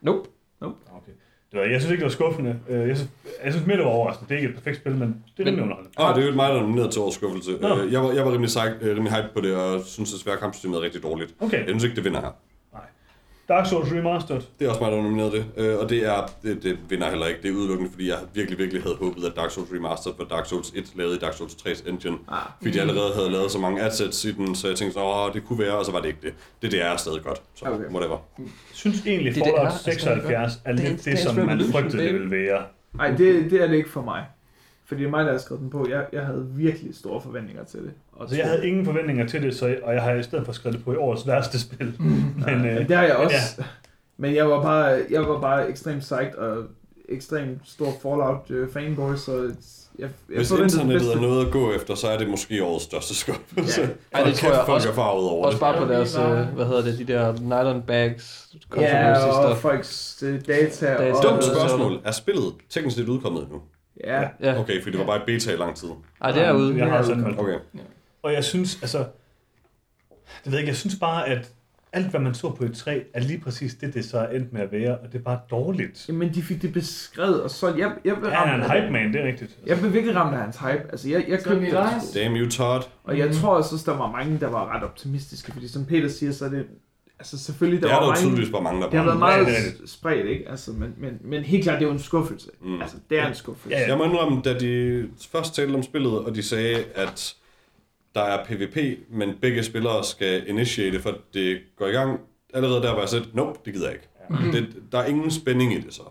Nope. Okay. Det var, jeg synes ikke, det var skuffende. Øh, Jeg synes, jeg synes mere, det var overraskende. Det er ikke et perfekt spil, men det er rimelig underholdende. Og det er jo mig, der er nomineret til årets skuffelse. Øh, Jeg var, jeg var rimelig, sej, øh, rimelig hype på det, og synes desværre, kampsystemet er rigtig dårligt. Okay. Jeg synes ikke, det vinder her. Dark Souls Remastered. Det er også mig, der har nomineret det, øh, og det, er, det, det vinder heller ikke. Det er udelukkende, fordi jeg virkelig, virkelig havde håbet, at Dark Souls Remastered var Dark Souls 1 lavet i Dark Souls 3's engine. Ah. Fordi de allerede havde lavet så mange assets i den, så jeg tænkte, at det kunne være, og så var det ikke det. Det, det er stadig godt, så Okay. whatever. Jeg synes egentlig, Fallout altså, 76 er lidt det, som man frygtede, det ville være. Nej, det, det er det ikke for mig. Fordi det er mig, der har skrevet den på. Jeg, jeg havde virkelig store forventninger til det. Og Altså, jeg havde ingen forventninger til det, så, og jeg har i stedet for skrevet det på i årets værste spil. men, Men, øh, det har jeg men også. Men jeg var bare, jeg var bare ekstremt psyched og ekstremt stor Fallout øh, fanboy, så jeg, jeg Hvis internettet er noget at gå efter, så er det måske årets største skuffelse. Ja. Ej, det tror jeg folk også- er farvet over Også det. bare på Ja, deres, øh, hvad hedder det, de der nylon bags, Ja, og stuff. folks øh, data. Data. Og, Dumt spørgsmål. Er spillet teknisk set udkommet nu? Ja, Ja, Okay, fordi det var bare et beta i lang tid. Ej, det er ude. Jeg har sådan Okay. Og jeg synes, altså, det ved jeg ikke, jeg synes bare, at alt, hvad man så på et 3, er lige præcis det, det så er endt med at være, og det er bare dårligt. men de fik det beskrevet og solgt. Jeg, jeg blev Ja, han er en hype man, det er rigtigt. Jeg blev virkelig ramt af hans hype. Altså, jeg, jeg Så købte det. Damn you, Todd. Og jeg tror også, at der var mange, der var ret optimistiske, fordi som Peter siger, så er det Altså selvfølgelig, Det der er var der jo mange... tydeligvis bare mange, der Det har været meget spredt, ikke? Altså, men, men, men helt klart, det er jo en skuffelse. Mm. Mm. Altså, det er en skuffelse. Ja. Jeg må indrømme, da de først talte om spillet, og de sagde, at der er PvP, men begge spillere skal initiate, for det går i gang. Allerede der var jeg set, nope, det gider jeg ikke. Det, der er ingen spænding i det så.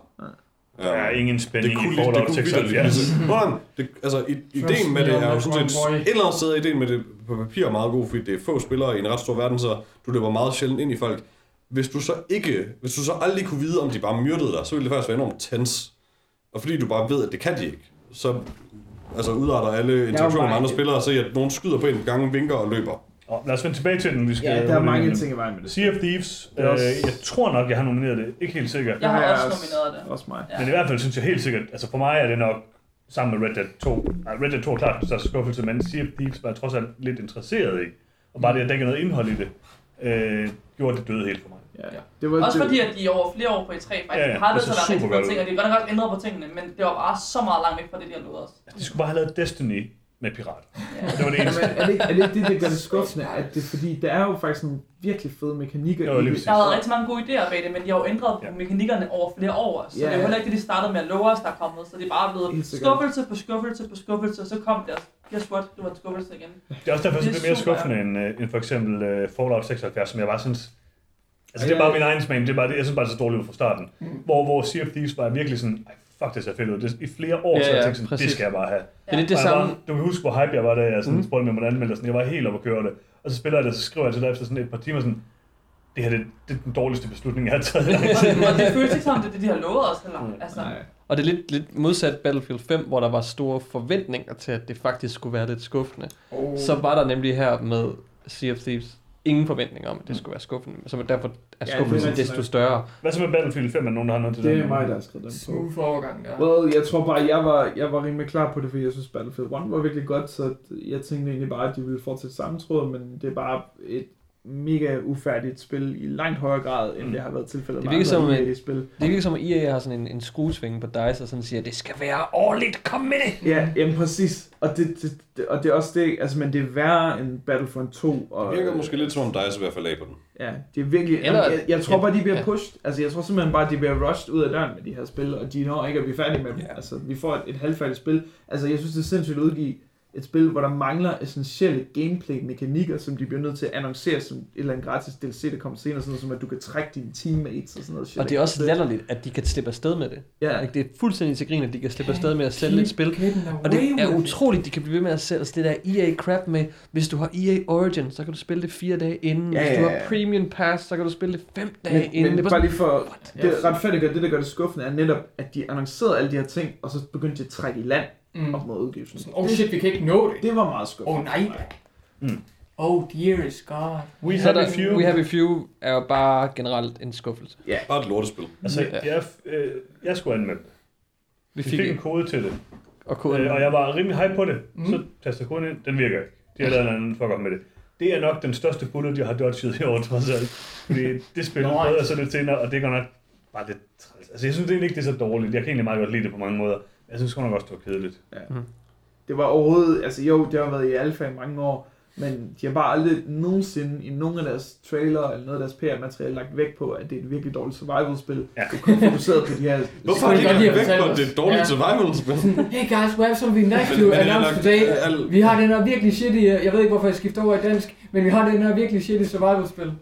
Der er ingen spænding det kunne, i det Fallout kunne 76. vitterligt. Hvordan? Det, altså, ideen med det er jo sådan set, et eller andet sted er ideen med det på papir meget god, fordi det er få spillere i en ret stor verden, så du løber meget sjældent ind i folk. Hvis du så ikke, hvis du så aldrig kunne vide, om de bare myrdede dig, så ville det faktisk være enormt tens. Og fordi du bare ved, at det kan de ikke, så altså udarter alle interaktioner med andre spillere og se, at nogen skyder på en gang, vinker og løber. Og lad os vende tilbage til den. Vi skal Ja, der er mange ting i vejen med det. Sea of Thieves. Det er også- Øh, jeg tror nok, jeg har nomineret det. Ikke helt sikkert. Jeg har Ja, også også- nomineret det. Også mig. Ja. Men i hvert fald synes jeg helt sikkert, altså for mig er det nok sammen med Red Dead 2. Nej, Red Dead 2 er klart den største skuffelse, men Sea of Thieves var jeg trods alt lidt interesseret i. Og bare det, at der ikke er noget indhold i det, øh, gjorde det døde helt for mig. Ja. Det var, Også det, fordi, at de over flere år på E3 faktisk Ja, ja, har det så der rigtig gode godt ting, og de har godt nok ændret på tingene, men det var bare så meget langt væk fra det, de har lovet os. De skulle bare have lavet Destiny med pirater. Ja. Det var det Ja, eneste. men er det, ikke- er det ikke det, der gør det skuffende? At det er fordi, der er jo faktisk nogle virkelig fede mekanikker Jo, i lige det. Der har været rigtig mange gode idéer bag det, men de har jo ændret på Ja. mekanikkerne over flere år. Så Ja, det er jo ja. heller ikke det, de startede med at love os, der er kommet. Så det er bare blevet skuffelse på skuffelse på skuffelse, og så kom det. Guess what? Det var en skuffelse igen. Det er også derfor, Det er det er mere skuffende end, øh, end for eksempel uh, Fallout 76, som jeg bare synes... Altså, det er Ja, bare ja. min egen smag, det er bare, det, jeg synes bare, det er så dårligt ud fra starten. Mm. Hvor, hvor Sea of Thieves var virkelig sådan, ej, fuck, det ser fedt ud. Det, I flere år, Ja, så jeg ja, tænkte sådan, det præcis. skal jeg bare have. Det er lidt det samme. Var, du kan huske, hvor hype jeg var, da jeg sådan, Mm. spurgte med mig anmelder, sådan, jeg var helt oppe at køre det. Og så spiller jeg det, så skriver jeg til dig efter sådan et par timer sådan, det her det, det er den dårligste beslutning, jeg har taget. og det føles ikke som, det er det, de har lovet os heller. Mm. Altså, Nej. Og det er lidt, lidt modsat Battlefield 5, hvor der var store forventninger til, at det faktisk skulle være lidt skuffende. Oh. Så var der nemlig her med Sea of Thieves ingen forventninger om, at det skulle være skuffende. Så derfor er Ja, det skuffelsen rigtigt desto større. Hvad så med Battlefield 5, er nogen, der har noget til Det den? er mig, der har skrevet den på. Smooth overgang, ja. Well, jeg tror bare, jeg var, jeg var rimelig klar på det, fordi jeg synes Battlefield 1 var virkelig godt, så jeg tænkte egentlig bare, at de ville fortsætte samme tråd, men det er bare et mega ufærdigt spil i langt højere grad, end Mm. det har været tilfældet Det med virker som, andre at- EA-spil. Det virker som, at EA har sådan en, en skruesving på DICE, og sådan siger, det skal være årligt, kom med det! Ja, jamen præcis. Og det, det, det, og det er også det, altså, men det er værre end Battlefront 2. Og, Det virker måske lidt som om så i hvert fald af på den. Ja, det er virkelig... Eller- jeg, jeg tror bare, de bliver Ja. pushed. Altså, jeg tror simpelthen bare, de bliver rushed ud af døren med de her spil, og de når ikke at blive færdige med dem. Ja. Altså, vi får et, et halvfærdigt spil. Altså, jeg synes, det er sindssygt at udgive et spil, hvor der mangler essentielle gameplay-mekanikker, som de bliver nødt til at annoncere som et eller andet gratis DLC, der kommer senere, sådan noget, som at du kan trække dine teammates og sådan noget shit. Og det er også latterligt, at de kan slippe afsted med det. Ja, Ikke? Det er fuldstændig til grin, at de kan slippe afsted med at sælge et spil. Og det er utroligt, de kan blive ved med at sælge det der EA crap med, hvis du har EA Origin, så kan du spille det fire dage inden. Ja, Hvis du har. Premium Pass, så kan du spille det fem dage men, inden. men det er bare bare lige for... Det retfærdiggør, det der gør det skuffende, er netop, at de annoncerede alle de her ting, og så begyndte de at trække i land Mm. op mod udgivelsen. Sådan, oh shit, vi kan ikke nå det. Det var meget skuffende. Oh nej. Mm. Oh dear is God. We så have der, a few. We Have a Few er jo bare generelt en skuffelse. Bare et lortespil. Altså, Ja. jeg, øh, jeg skulle anmelde det. Vi Vi fik, fik en kode til det, og koden. øh, og jeg var rimelig hype på det. Mm. Så taster koden ind, den virker ikke. De har lavet en anden fuck op med det. Det er nok den største bullet, jeg har dodget i år, trods alt. Fordi det spil Nice. prøvede jeg så lidt senere, og det går nok bare lidt træls. Altså, jeg synes egentlig ikke, det er så dårligt. Jeg kan egentlig meget godt lide det på mange måder. Jeg synes godt nok også, det var kedeligt. Det var overhovedet, altså jo, det har været i alfa i mange år, men de har bare aldrig nogensinde i nogen af deres trailer eller noget af deres PR-materiale lagt vægt på, at det er et virkelig dårligt survival-spil. Ja. Er kun fokuseret på de her... Hvorfor har de ikke væk lige på, at det er et dårligt Ja. survival-spil? Hey guys, we have something nice to announce today. al- Vi har den her virkelig shitty, jeg ved ikke hvorfor jeg skifter over i dansk, men vi har den her virkelig shitty survival-spil.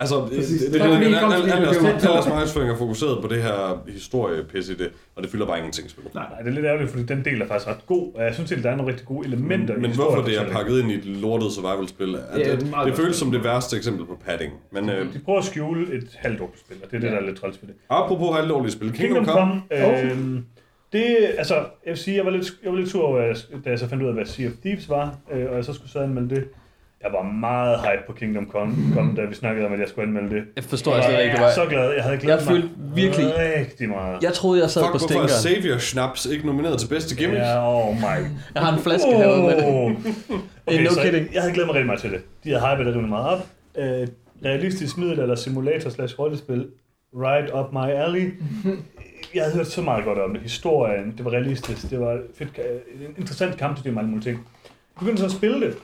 Altså, det, Præcis. det, det, det, det, det. al- Det var al- fedt. Alles markedsføring er fokuseret på det her historiepis i det, og det fylder bare ingenting i spillet. Nej, Nej, det er lidt ærgerligt, fordi den del er faktisk ret god, og jeg synes egentlig, der er nogle rigtig gode elementer i Men hvorfor det er pakket ind i et lortet survival-spil, at Det er det, meget det føles som det værste eksempel på padding. Men øh, De prøver at skjule et halvt åbent spil, og det er det, der er lidt træls ved det. apropos halvdårlige spil, Kingdom Kingdom Come, Come, øh, det, altså, jeg vil sige, jeg var lidt, jeg var lidt sur over, da jeg så fandt ud af, hvad Sea of Thieves var, øh, og jeg så skulle så anmelde det. Jeg var meget hype på Kingdom Come, Come da vi snakkede om, at jeg skulle anmelde det. Jeg forstår jeg slet ikke, det var... så glad. Jeg havde glædet Jeg mig følte virkelig... rigtig meget. Jeg troede, jeg sad fuck, på hvorfor er stinkeren. Savior Snaps ikke nomineret til bedste gimmick? Ja, oh my. Jeg har en flaske herude med det. Okay, no så kidding. Jeg havde glædet mig rigtig meget til det. De havde hypet det rimelig meget op. Øh, realistisk middel eller simulator slash rollespil. Right up my alley. Jeg havde hørt så meget godt om det. Historien, det var realistisk, det var fedt, en interessant kampsystem og alle mulige ting. Jeg begyndte så at spille det.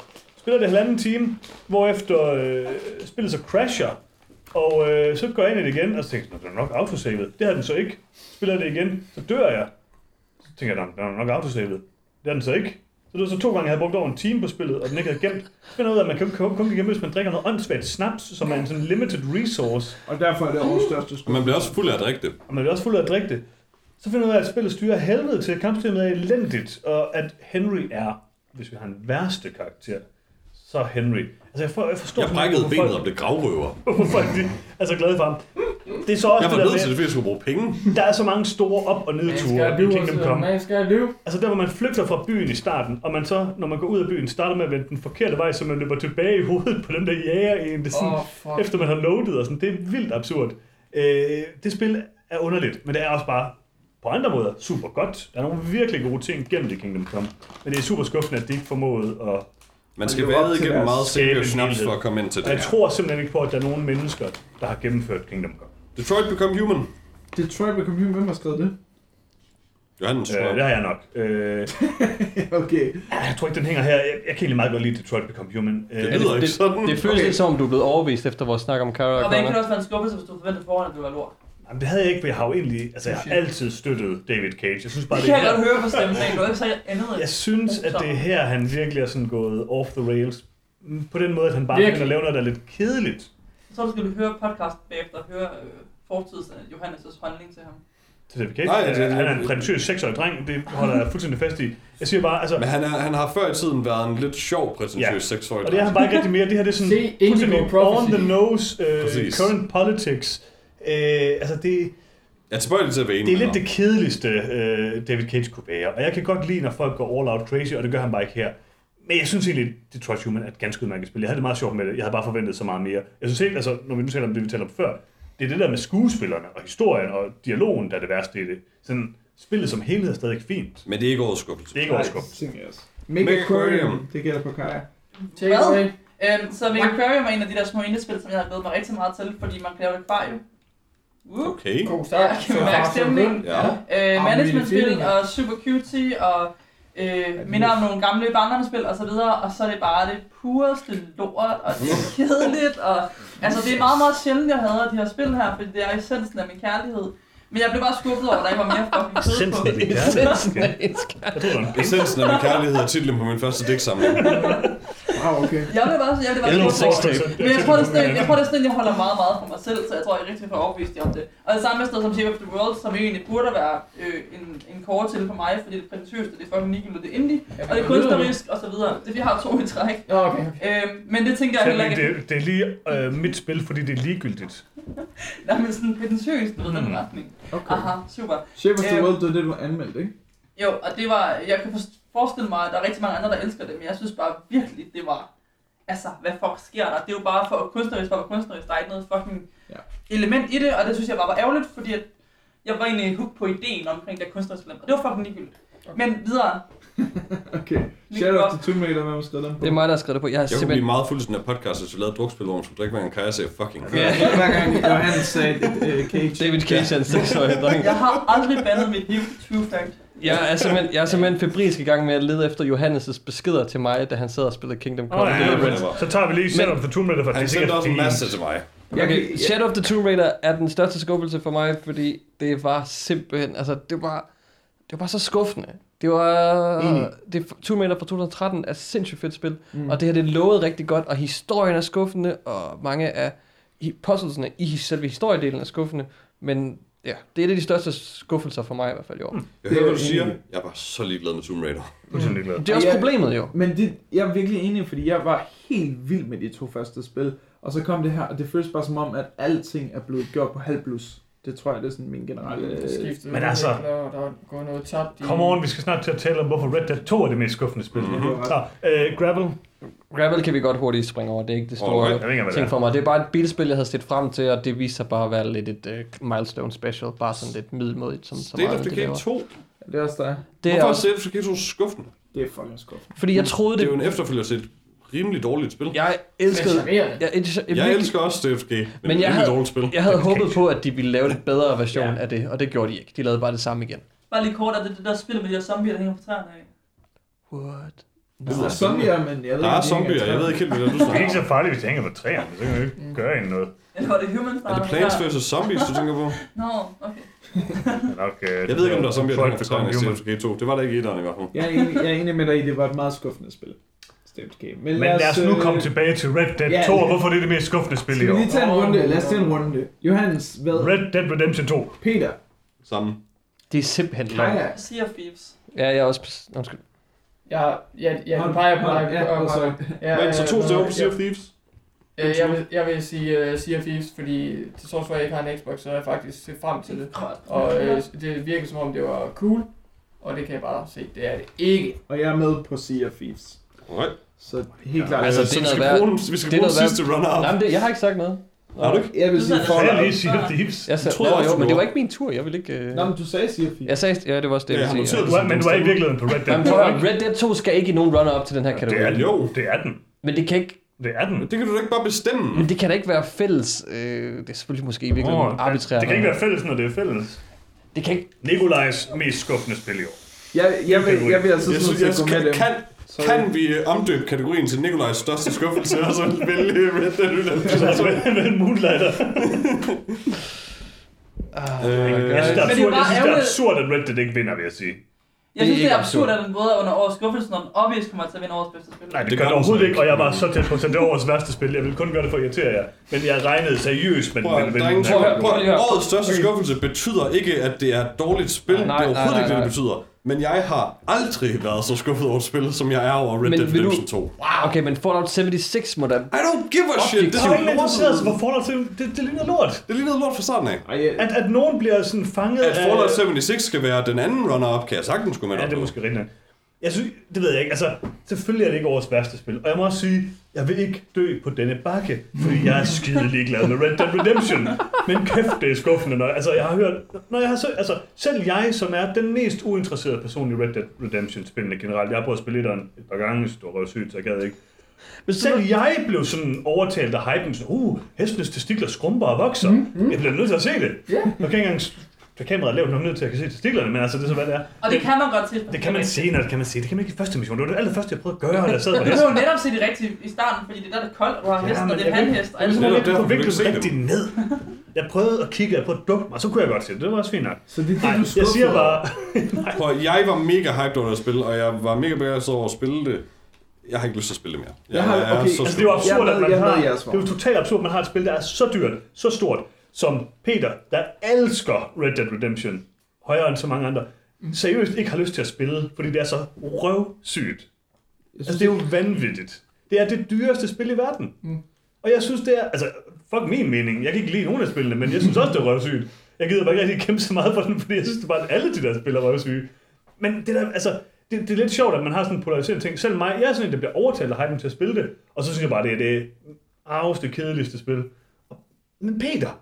Spiller det halvanden time, hvorefter øh, spillet så crasher. Og øh, så går jeg ind i det igen, og så tænker jeg, "Nå, den er nok autosavet. Det har den så ikke. Spiller jeg det igen, så dør jeg. Så tænker jeg, "Nå, den er nok autosavet. Det har den så ikke. Så det var så to gange, jeg havde brugt over en time på spillet, og den ikke havde gemt. Så finder ud af, at man kan kun, kun kan gemme, hvis man drikker noget åndssvagt snaps, som er en sådan limited resource. Og derfor er det vores største Og skub. man bliver også fuld af at drikke det. Og man bliver også fuld af at drikke det. Så finder jeg ud af, at spillet styrer helvede til, at kampsystemet er elendigt, og at Henry er, hvis vi har en værste karakter, så Henry. Altså jeg, for, jeg forstår Jeg brækkede ikke, benet hvorfor og blev gravrøver. hvorfor de er så glade for ham. Det er så også Jeg det var der nødt til det, fordi jeg skulle bruge penge. der er så mange store op- og nedture i Kingdom Come. man skal lyve. Altså der, hvor man flygter fra byen i starten, og man så, når man går ud af byen, starter med at vende den forkerte vej, så man løber tilbage i hovedet på den der jæger en, det sådan, Åh, fuck. efter man har loadet og sådan. Det er vildt absurd. Øh, det spil er underligt, men det er også bare på andre måder super godt. Der er nogle virkelig gode ting gennem det Kingdom Come. Men det er super skuffende, at de ikke formåede at... Man skal til igennem meget sikker snaps for at komme ind til det jeg tror simpelthen ikke på, at der er nogen mennesker, der har gennemført Kingdom Come. Detroit Become Human. Detroit Become Human, hvem har skrevet det? Johannes, Øh, tror det har jeg nok. Øh, okay. jeg tror ikke, den hænger her. Jeg, jeg kan egentlig meget godt lide Detroit Become Human. Øh, Det lyder ikke det, sådan. det føles Okay. lidt som om, du er blevet overvist efter vores snak om Kara og Og hvad kan det også være en skuffelse, hvis du forventede forhånd, at det var lort? Jamen, det havde jeg ikke, for jeg har jo egentlig... Altså, jeg har altid støttet David Cage. Jeg synes bare, Det det kan jeg godt høre på stemmen, du ikke sagt andet. Jeg synes, at det er her, han virkelig er sådan gået off the rails. På den måde, at han bare begynder at lave noget, der er lidt kedeligt. Så skal du høre podcasten bagefter og høre øh, fortids af Johannes' holdning til ham. Til David Cage. Nej, det- det, det- han er en prætentiøs seksårig dreng. Det holder jeg fuldstændig fast i. Jeg siger bare, altså... Men han, er, han har før i tiden været en lidt sjov, prætentiøs Ja. ja. seksårig Og det er han bare ikke rigtig mere. Det her det er sådan Se fuldstændig on the nose, uh, Præcis. current politics. Uh, altså det, Jeg er tilbøjelig til at være det er lidt det kedeligste, uh, David Cage kunne være. Og jeg kan godt lide, når folk går all out crazy, og det gør han bare ikke her. Men jeg synes egentlig, Detroit Human er et ganske udmærket spil. Jeg havde det meget sjovt med det. Jeg havde bare forventet så meget mere. Jeg synes helt, altså, når vi nu taler om det, vi talte om før, det er det der med skuespillerne og historien og dialogen, der er det værste i det. Sådan, spillet som helhed er stadig fint. Men det er ikke årets skuffelse. Det er ikke overskudt. tænker jeg også. Mega Aquarium, det gælder på Kaja. It away. Øhm, så Mega Aquarium er en af de der små indespil, som jeg har glædet mig rigtig meget til, fordi man kan lave et akvarium. Uh. Okay. God start. Ja, kan vi mærke stemningen? Ja. Øh, managementspil og super cutie og øh, minder om nogle gamle barndomsspil og så videre, og så er det bare det pureste lort, og det er kedeligt, og altså det er meget, meget sjældent, jeg hader de her spil her, fordi det er essensen af min kærlighed. Men jeg blev bare skuffet over, at der ikke var mere fucking kød på. Essensen af Essensen kærlighed. Essensen af min kærlighed er titlen på min første dæksamling. Wow, okay. Jeg blev bare, jeg blev bare Jeg skuffet. Men jeg tror, det er sådan, jeg tror, det er sådan, jeg holder meget, meget for mig selv, så jeg tror, jeg er rigtig for overbevist om det. Og det samme sted som Shape of the World, som egentlig burde være øh, en, en kåre til for mig, fordi det er prætentiøst, og det er fucking ligegyldigt, det er indie, og det er kunstnerisk, og så videre. Det vi har to i træk. Okay. Øh, men det tænker jeg heller ikke. det, det er lige øh, mit spil, fordi det er ligegyldigt. Nej, men sådan prætentiøst, du ved, den Mm. retning. Okay. Aha, super. Shape of the Øhm. World, det er det, du anmeldte, ikke? Jo, og det var, jeg kan forestille mig, at der er rigtig mange andre, der elsker det, men jeg synes bare virkelig, det var, altså, hvad fuck sker der? Det er jo bare for kunstnerisk, for kunstnerisk, der er ikke noget fucking Ja. element i det, og det synes jeg bare var ærgerligt, fordi at jeg var egentlig hooked på ideen omkring det kunstneriske element, og det var fucking ligegyldigt. Men videre, Okay. Lige Shadow of godt. the Tomb Raider, hvem har skrevet den på? Det er mig, der har skrevet det på. Jeg har Jeg kunne blive simpelthen... meget fuld af den her podcast, hvis vi lavede drukspil, hvor man skulle drikke hver gang Kaja sagde fucking. Ja. Hver gang Johannes sagde uh, Cage. David Cage er en seksårig dreng. jeg har aldrig bandet mit liv, true fact. Jeg er simpelthen, jeg er simpelthen febrilsk i gang med at lede efter Johannes' beskeder til mig, da han sad og spillede Kingdom Come Åh, ja, Deliverance. whatever. Så tager vi lige Shadow of the Tomb Raider, for det er Han sikkert sendte også en masse til mig. Okay, kan- Shadow of the Tomb Raider er den største skuffelse for mig, fordi det var simpelthen, altså det var, det var bare så skuffende. Det var, Enig. det, Tomb Raider fra 2013 er sindssygt fedt spil, Mm. mm. og det her det lovede rigtig godt, og historien er skuffende, og mange af puzzlesene i selve historiedelen er skuffende, men ja, det er et af de største skuffelser for mig i hvert fald i år. Mm. Jeg Det hører, er hvad du jeg siger. enig. Jeg var så ligeglad med Tomb Raider. Glad. Det er også problemet jo. Men det, jeg er virkelig enig, fordi jeg var helt vild med de to første spil. Og så kom det her, og det føles bare som om, at alting er blevet gjort på halv plus. Det tror jeg, det er sådan min generelle... Det skiftede Men altså- og der går noget tabt i... Come on, vi skal snart til at tale om, hvorfor Red Dead 2 er det mest skuffende spil. Mhm. Mm-hmm. Så, uh, Gravel. Gravel kan vi godt hurtigt springe over, det er ikke det store ved ikke, ting er. for mig. Det er bare et bilspil, jeg havde set frem til, og det viser sig bare at være lidt et uh, milestone special, bare sådan lidt middelmodigt, som så State of Decay laver. 2. Det er også dig. Det er Hvorfor er State of Decay 2 skuffende? Det er fucking skuffende. fordi jeg troede Det er det, jo en efterfølger til rimelig dårligt spil. jeg Men elskede, charmerende. jeg, jeg, jeg, Jeg elsker også Decay, men, Men jeg havde- dårligt spil. jeg havde håbet på, at de ville lave en bedre version Ja. af det, og det gjorde de ikke. De lavede bare det samme igen. Bare lige kort, er det det der spil med de der zombier, der hænger på træerne af? What? Det lyder Zombier, men jeg ved Der er zombier, jeg ved ikke helt, hvad det er, du Det er snakker ikke så farligt, hvis jeg hænger på træerne. Så kan jo ikke gøre en noget. Eller var det humans, der Er det Plants vs. Zombies, du tænker på? Nå, okay. Det er nok, øh, Jeg ved ikke, om der er zombier, der hænger på der træerne i human. Decay 2. Det var der ikke i etteren i hvert fald. Jeg er, enig, jeg er enig med dig i, det var et meget skuffende spil. State of Decay. Men lad os nu øh, komme tilbage til Red Dead Ja, 2, og hvorfor det er det mest skuffende spil i Skal vi år. lige tage en runde? Lad os tage en runde. Johannes, hvad? Red Dead Redemption 2. Peter, Samme. Det er simpelthen løgn. Kaja. Sea of Thieves. Ja, jeg er også... Undskyld. Ja, ja, ja, du peger på mig. ja, oh, sorry. Ja, Men så to øh, stemmer på ja. Sea of Thieves. Øh, jeg, vil, jeg vil sige uh, Sea of Thieves, fordi til trods for, at jeg ikke har en Xbox, så har jeg faktisk set frem til det. Og øh, det virker som om, det var cool. Og det kan jeg bare se, det er det ikke. Og jeg er med på Sea of Thieves. Alright. Så helt klart. Altså, Øh, det så er vi skal værd- bruge den- Vi skal det er bruge sidste runner-up. Nej, men det, jeg har ikke sagt noget. Har du ikke? Jeg vil sige Så jeg lige Sea of Thieves. Jeg sagde, også, jo, men det var ikke min tur. Jeg vil ikke... Øh... Nå, men du sagde Sea Thieves. Jeg sagde, ja, det var også det, Ja, jeg jeg ville sige. er, men du er i virkeligheden på Red Ja. Dead Men 2, prøv at ikke? høre, Red Dead 2 skal ikke i nogen runner-up til den her Det kategori. er den. Jo. Det er den. Men det kan ikke... Det er den. Det kan du da ikke bare bestemme. Men det kan da ikke være fælles. Øh, det er selvfølgelig måske i virkeligheden Åh, arbitrært. Det kan ikke være fælles, når det er fælles. Det kan ikke... Nikolajs mest skuffende spil i år. Jeg, jeg, vil, jeg vil altså Jeg synes, jeg med kan, dem. kan, Sorry. kan vi øh, omdøbe kategorien til Nikolajs største skuffelse, og så vælge Red Dead Redemption? Med, med en Moonlighter. Ah, Øh, God. Jeg synes, det er Men det er absurd, jeg bare synes, det er absurd at Red Dead ikke vinder, vil jeg sige. Jeg synes, Det det er er ikke absurd, absurd. at den både er under årets skuffelse, når den obvious kommer til at vinde årets bedste spil. Nej, det, Det gør det den overhovedet så ikke, og jeg var så tæt på at sætte det årets værste spil. Jeg ville kun gøre det for at irritere jer. Men jeg regnede seriøst med den er den høre. årets største skuffelse betyder ikke, at det er et dårligt spil. Nej, det er nej, overhovedet nej, ikke det, det nej. betyder. Men jeg har aldrig været så skuffet over et spil, som jeg er over Red Men Dead Redemption 2. Okay, men Fallout 76 må da... I don't give a shit. Det har ikke interesseret sig for Fallout 7. Det, det ligner lort. Det er lige noget lort fra starten af. At, at nogen bliver sådan fanget At Fallout 76 skal være den anden runner-up, kan jeg sagtens gå med Ja, det er måske rigtigt. Jeg synes, det ved jeg ikke. Altså, selvfølgelig er det ikke årets værste spil. Og jeg må også sige, jeg vil ikke dø på denne bakke, fordi jeg er skide ligeglad med Red Dead Redemption. Men kæft, det er skuffende. Når, altså, jeg har hørt, når jeg har så, altså, selv jeg, som er den mest uinteresserede person i Red Dead Redemption-spillene generelt, jeg har prøvet at spille etteren et par gange, du var sygt, så jeg gad ikke. Men selv jeg blev sådan overtalt af hypen, sådan, uh, hestenes testikler skrumper og vokser. Mm, Jeg bliver nødt til at se det. Ja. Jeg kan ikke engang, så kameraet er lavt nok ned til, at jeg kan se testiklerne, men altså, det er så, hvad det er. Og det kan man godt til. Det kan man senere, det kan man se. Det kan man ikke i første mission. Det var det allerførste, jeg prøvede at gøre, da jeg sad på Du kan jo netop se det rigtigt i starten, fordi det er der, der er koldt, og du har hesten, men og det er hanhest. Og Det er alt Netop kunne derfor rigtig se ned. Jeg prøvede at kigge, jeg prøvede at dukke mig, og så kunne jeg godt se det. Det var også fint nok. så det er det, Nej, er jeg siger bare, Prøv, at- jeg var mega hyped over at spille, og jeg var mega begejstret over at spille det. Jeg har ikke lyst til at spille det mere. Jeg, Jeg har- er okay, så altså det er jo absurd, Jeg er at man jeg er har, svar. det er jo totalt absurd, at man har et spil, der er så dyrt, så stort, som Peter, der elsker Red Dead Redemption, højere end så mange andre, seriøst ikke har lyst til at spille, fordi det er så røvsygt. Altså, det er jo vanvittigt. Det er det dyreste spil i verden. Mm. Og jeg synes, det er... Altså, fuck min mening. Jeg kan ikke lide nogen af spillene, men jeg synes også, det er røvsygt. Jeg gider bare ikke rigtig kæmpe så meget for den, fordi jeg synes det bare, at alle de der spil er røvsyge. Men det der, altså, det, det er lidt sjovt, at man har sådan en polariseret ting. Selv mig, jeg er sådan en, der bliver overtalt af hypen til at spille det. Og så synes jeg bare, det er det arveste, kedeligste spil. Men Peter,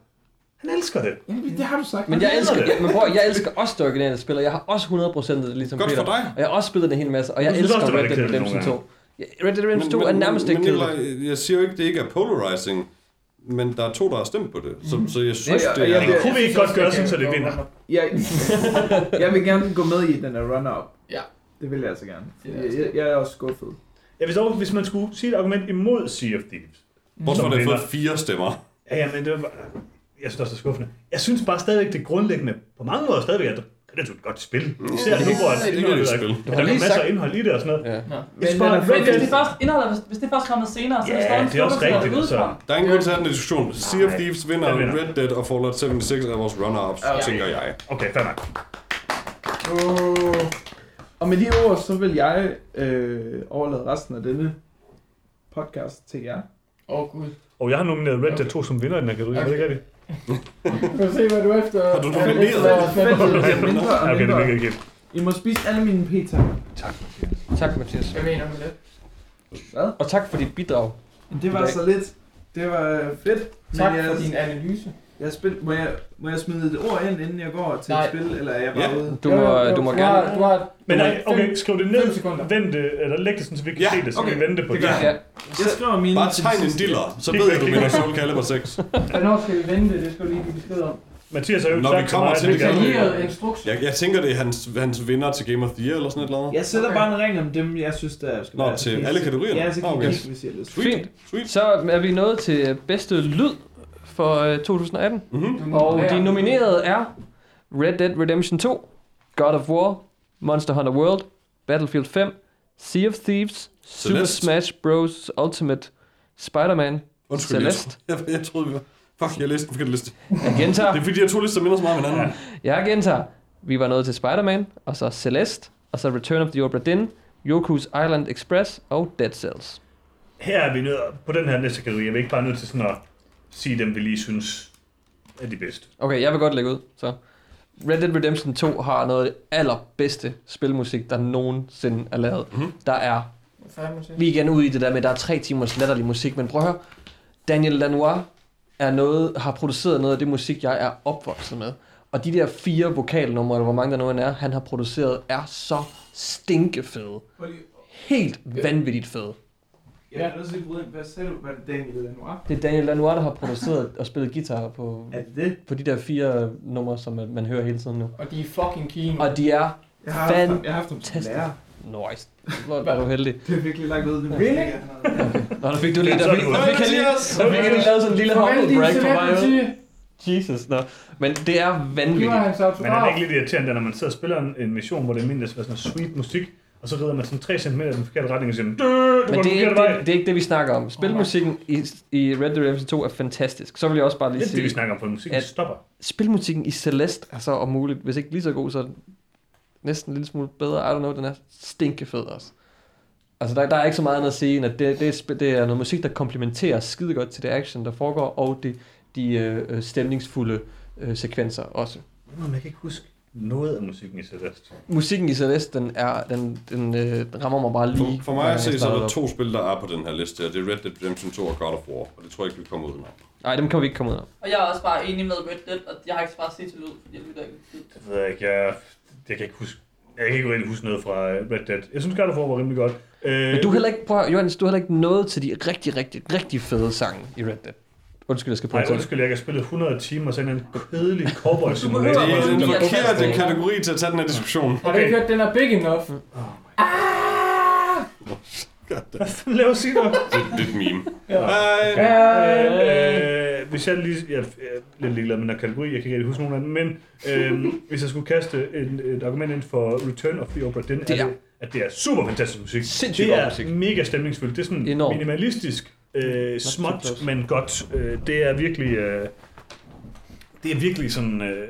han elsker det. Ja, det har du sagt. Men jeg elsker, det. jeg, men prøv, jeg elsker også det originale spil, og jeg har også 100% det ligesom Godt Peter. for dig. Og jeg har også spillet det en hel masse, og jeg Jeg elsker også, det var Red lidt Dead Redemption nogle 2. Ja, Red Dead Redemption 2 er nærmest ikke men, kedeligt. Jeg siger jo ikke, det ikke er polarizing, men der er to, der har stemt på det. Så, så jeg synes, jeg- det og jeg er... bliver- Kunne vi ikke godt gøre sådan, så det vinder? Jeg, jeg vil gerne gå med i den her run-up. Ja. Det vil jeg altså gerne. Jeg Jeg, jeg, jeg er også skuffet. Ja, hvis, dog, hvis man skulle sige et argument imod Sea of Thieves. Hvorfor har det fået fire stemmer? Ja, ja, men det var, jeg synes også, det er skuffende. Jeg synes bare stadigvæk, det grundlæggende på mange måder stadigvæk er et godt spil. Især nu, hvor det er indholdet et er- spil. der er masser af indhold i det og sådan noget. Ja. Men synes bare, er Men hvis det først indeholder, hvis, hvis det først kommer senere, så er Ja, det stadig en det er også rigtigt, det så- udkommer. Der er ingen grund til at have den diskussion. Sea of Thieves vinder vinder. Red Dead og Fallout 76 er vores runner-ups, Ja. tænker jeg. Okay, fair nok. Uh, og med de ord, så vil jeg øh, overlade resten af denne podcast til jer. Åh, oh, gud. Og jeg har nomineret Red Dead 2 som vinder i den her kategori. Okay. Er det ikke rigtigt? Kan du se, hvad du er efter? Har du nomineret? okay, det ikke helt. I må spise alle mine pizza. Tak, Mathias. Hvad mener du med det? Hvad? Og tak for dit bidrag. Det var så lidt. Det var fedt. Tak men jeg, for din analyse. Jeg spil, må, jeg, må jeg smide et ord ind, inden jeg går til Nej. et spil, eller er jeg bare Ja. ude? Du må, Jo, jo, du må du gerne... Har, du har, Men nej, okay, skriv det ned. Vend det, eller læg det sådan, så vi kan Ja, se det, så okay. vi venter på Det det. Ja. Jeg skriver mine Bare tegn en diller, så ved jeg, du væk. Soul Calibur 6. Hvornår skal vi vente? Det skal du lige give besked om. Mathias har jo Når sagt vi til kommer mig, til at det det. Jeg, jeg tænker, det er hans, hans vinder til Game of the Year eller sådan et eller andet. Jeg sætter Okay. bare en ring om dem, jeg synes, der skal Nå, være. til Så alle kategorierne? Ja, så kan Ah, okay. kigge, hvis I har lyst. Fint. Sweet. Så er vi nået til øh, bedste lyd for øh, 2018. Mm-hmm. Og de nominerede er Red Dead Redemption 2, God of War, Monster Hunter World, Battlefield 5, Sea of Thieves, Super Celeste. Smash Bros. Ultimate, Spider-Man, Undskyld, Celeste. Jeg, jeg, jeg troede, vi var... Fuck, jeg læste den forkerte liste. Jeg gentager, Det er fordi, de her to lister minder så meget om hinanden. Ja. jeg gentager. Vi var nået til Spider-Man, og så Celeste, og så Return of the Obra Dinn, Yoku's Island Express og Dead Cells. Her er vi nødt på den her næste kategori. Jeg vil ikke bare nødt til sådan at sige dem, vi lige synes er de bedste. Okay, jeg vil godt lægge ud. Så. Red Dead Redemption 2 har noget af det allerbedste spilmusik, der nogensinde er lavet. Mhm. Der er Vi er igen ude i det der med, at der er tre timers latterlig musik, men prøv at høre. Daniel Lanois er noget, har produceret noget af det musik, jeg er opvokset med. Og de der fire vokalnumre, eller hvor mange der nu end er, han har produceret, er så stinkefede. Helt vanvittigt fede. Jeg er nødt til at bryde ind. Hvad sagde du? Hvad er det Daniel Lanois? Det er Daniel Lanois, der har produceret og spillet guitar på, Er det det? på de der fire numre, som man, man hører hele tiden nu. Og de er fucking keen. Og de er Jeg har, haft, jeg har haft ham som lærer. nice. Hvor er du heldig. Det er virkelig langt ud. Det er Really? virkelig- Nå, der fik du lige, der fik, der fik lige, der fik han lige lavet sådan en lille humble break på mig. Jesus, nå. Men det er vanvittigt. Men er det ikke lidt irriterende, når man sidder og spiller en, en mission, hvor det er mindre sådan noget sweet musik, og så rider man sådan 3 cm i den forkerte retning og siger, du, Men det er, ikke vej. det, det er ikke det, vi snakker om. Spilmusikken i, i Red Dead Redemption 2 er fantastisk. Så vil jeg også bare lige Det er det, vi sige, snakker om, for musikken stopper. spilmusikken i Celeste er så om muligt, hvis ikke lige så god, så næsten en lille smule bedre. I don't know, den er stinkefed også. Altså, der, der er ikke så meget andet at sige, end at det, det, er, det er noget musik, der komplementerer skide godt til det action, der foregår, og de, de øh, øh, stemningsfulde øh, sekvenser også. Nå, men jeg kan ikke huske noget af musikken i Celeste. Musikken i Celeste, den, er, den, den, øh, den rammer mig bare lige. For, for mig at se, så er der to spil, der er på den her liste, og det er Red Dead Redemption 2 og God of War, og det tror jeg ikke, vi kommer ud af. Nej, dem kan vi ikke komme ud af. Og jeg er også bare enig med Red Dead, og jeg har ikke så meget set til lyd, fordi jeg lytter ikke. Det ved jeg ikke, jeg, jeg kan ikke huske. Jeg kan ikke rigtig huske noget fra øh, Red Dead. Jeg synes, God of War var rimelig godt. Øh, Men du har heller ikke, prøv, Johannes, du har heller ikke noget til de rigtig, rigtig, rigtig fede sange i Red Dead. Undskyld, jeg skal prøve Nej, undskyld, jeg har spillet 100 timer, så en kedelig cowboy simulator. Det er den Ja, forkerte ja. kategori til at tage den her diskussion. Har du ikke hørt, den er big enough? Hvad fanden laver Sino? Det, det er et meme. Øh, øh, hvis jeg lige... Jeg er lidt ligeglad med den her kategori, jeg kan ikke huske nogen af dem, men øh, hvis jeg skulle kaste en, et argument ind for Return of the Obra Dinn, Det er er- at det er super fantastisk musik. Sindssygt det god er musik. mega stemningsfuldt. Det er sådan Enormt. minimalistisk, øh, småt, men godt. Øh, det er virkelig... Øh, det er virkelig sådan... Øh,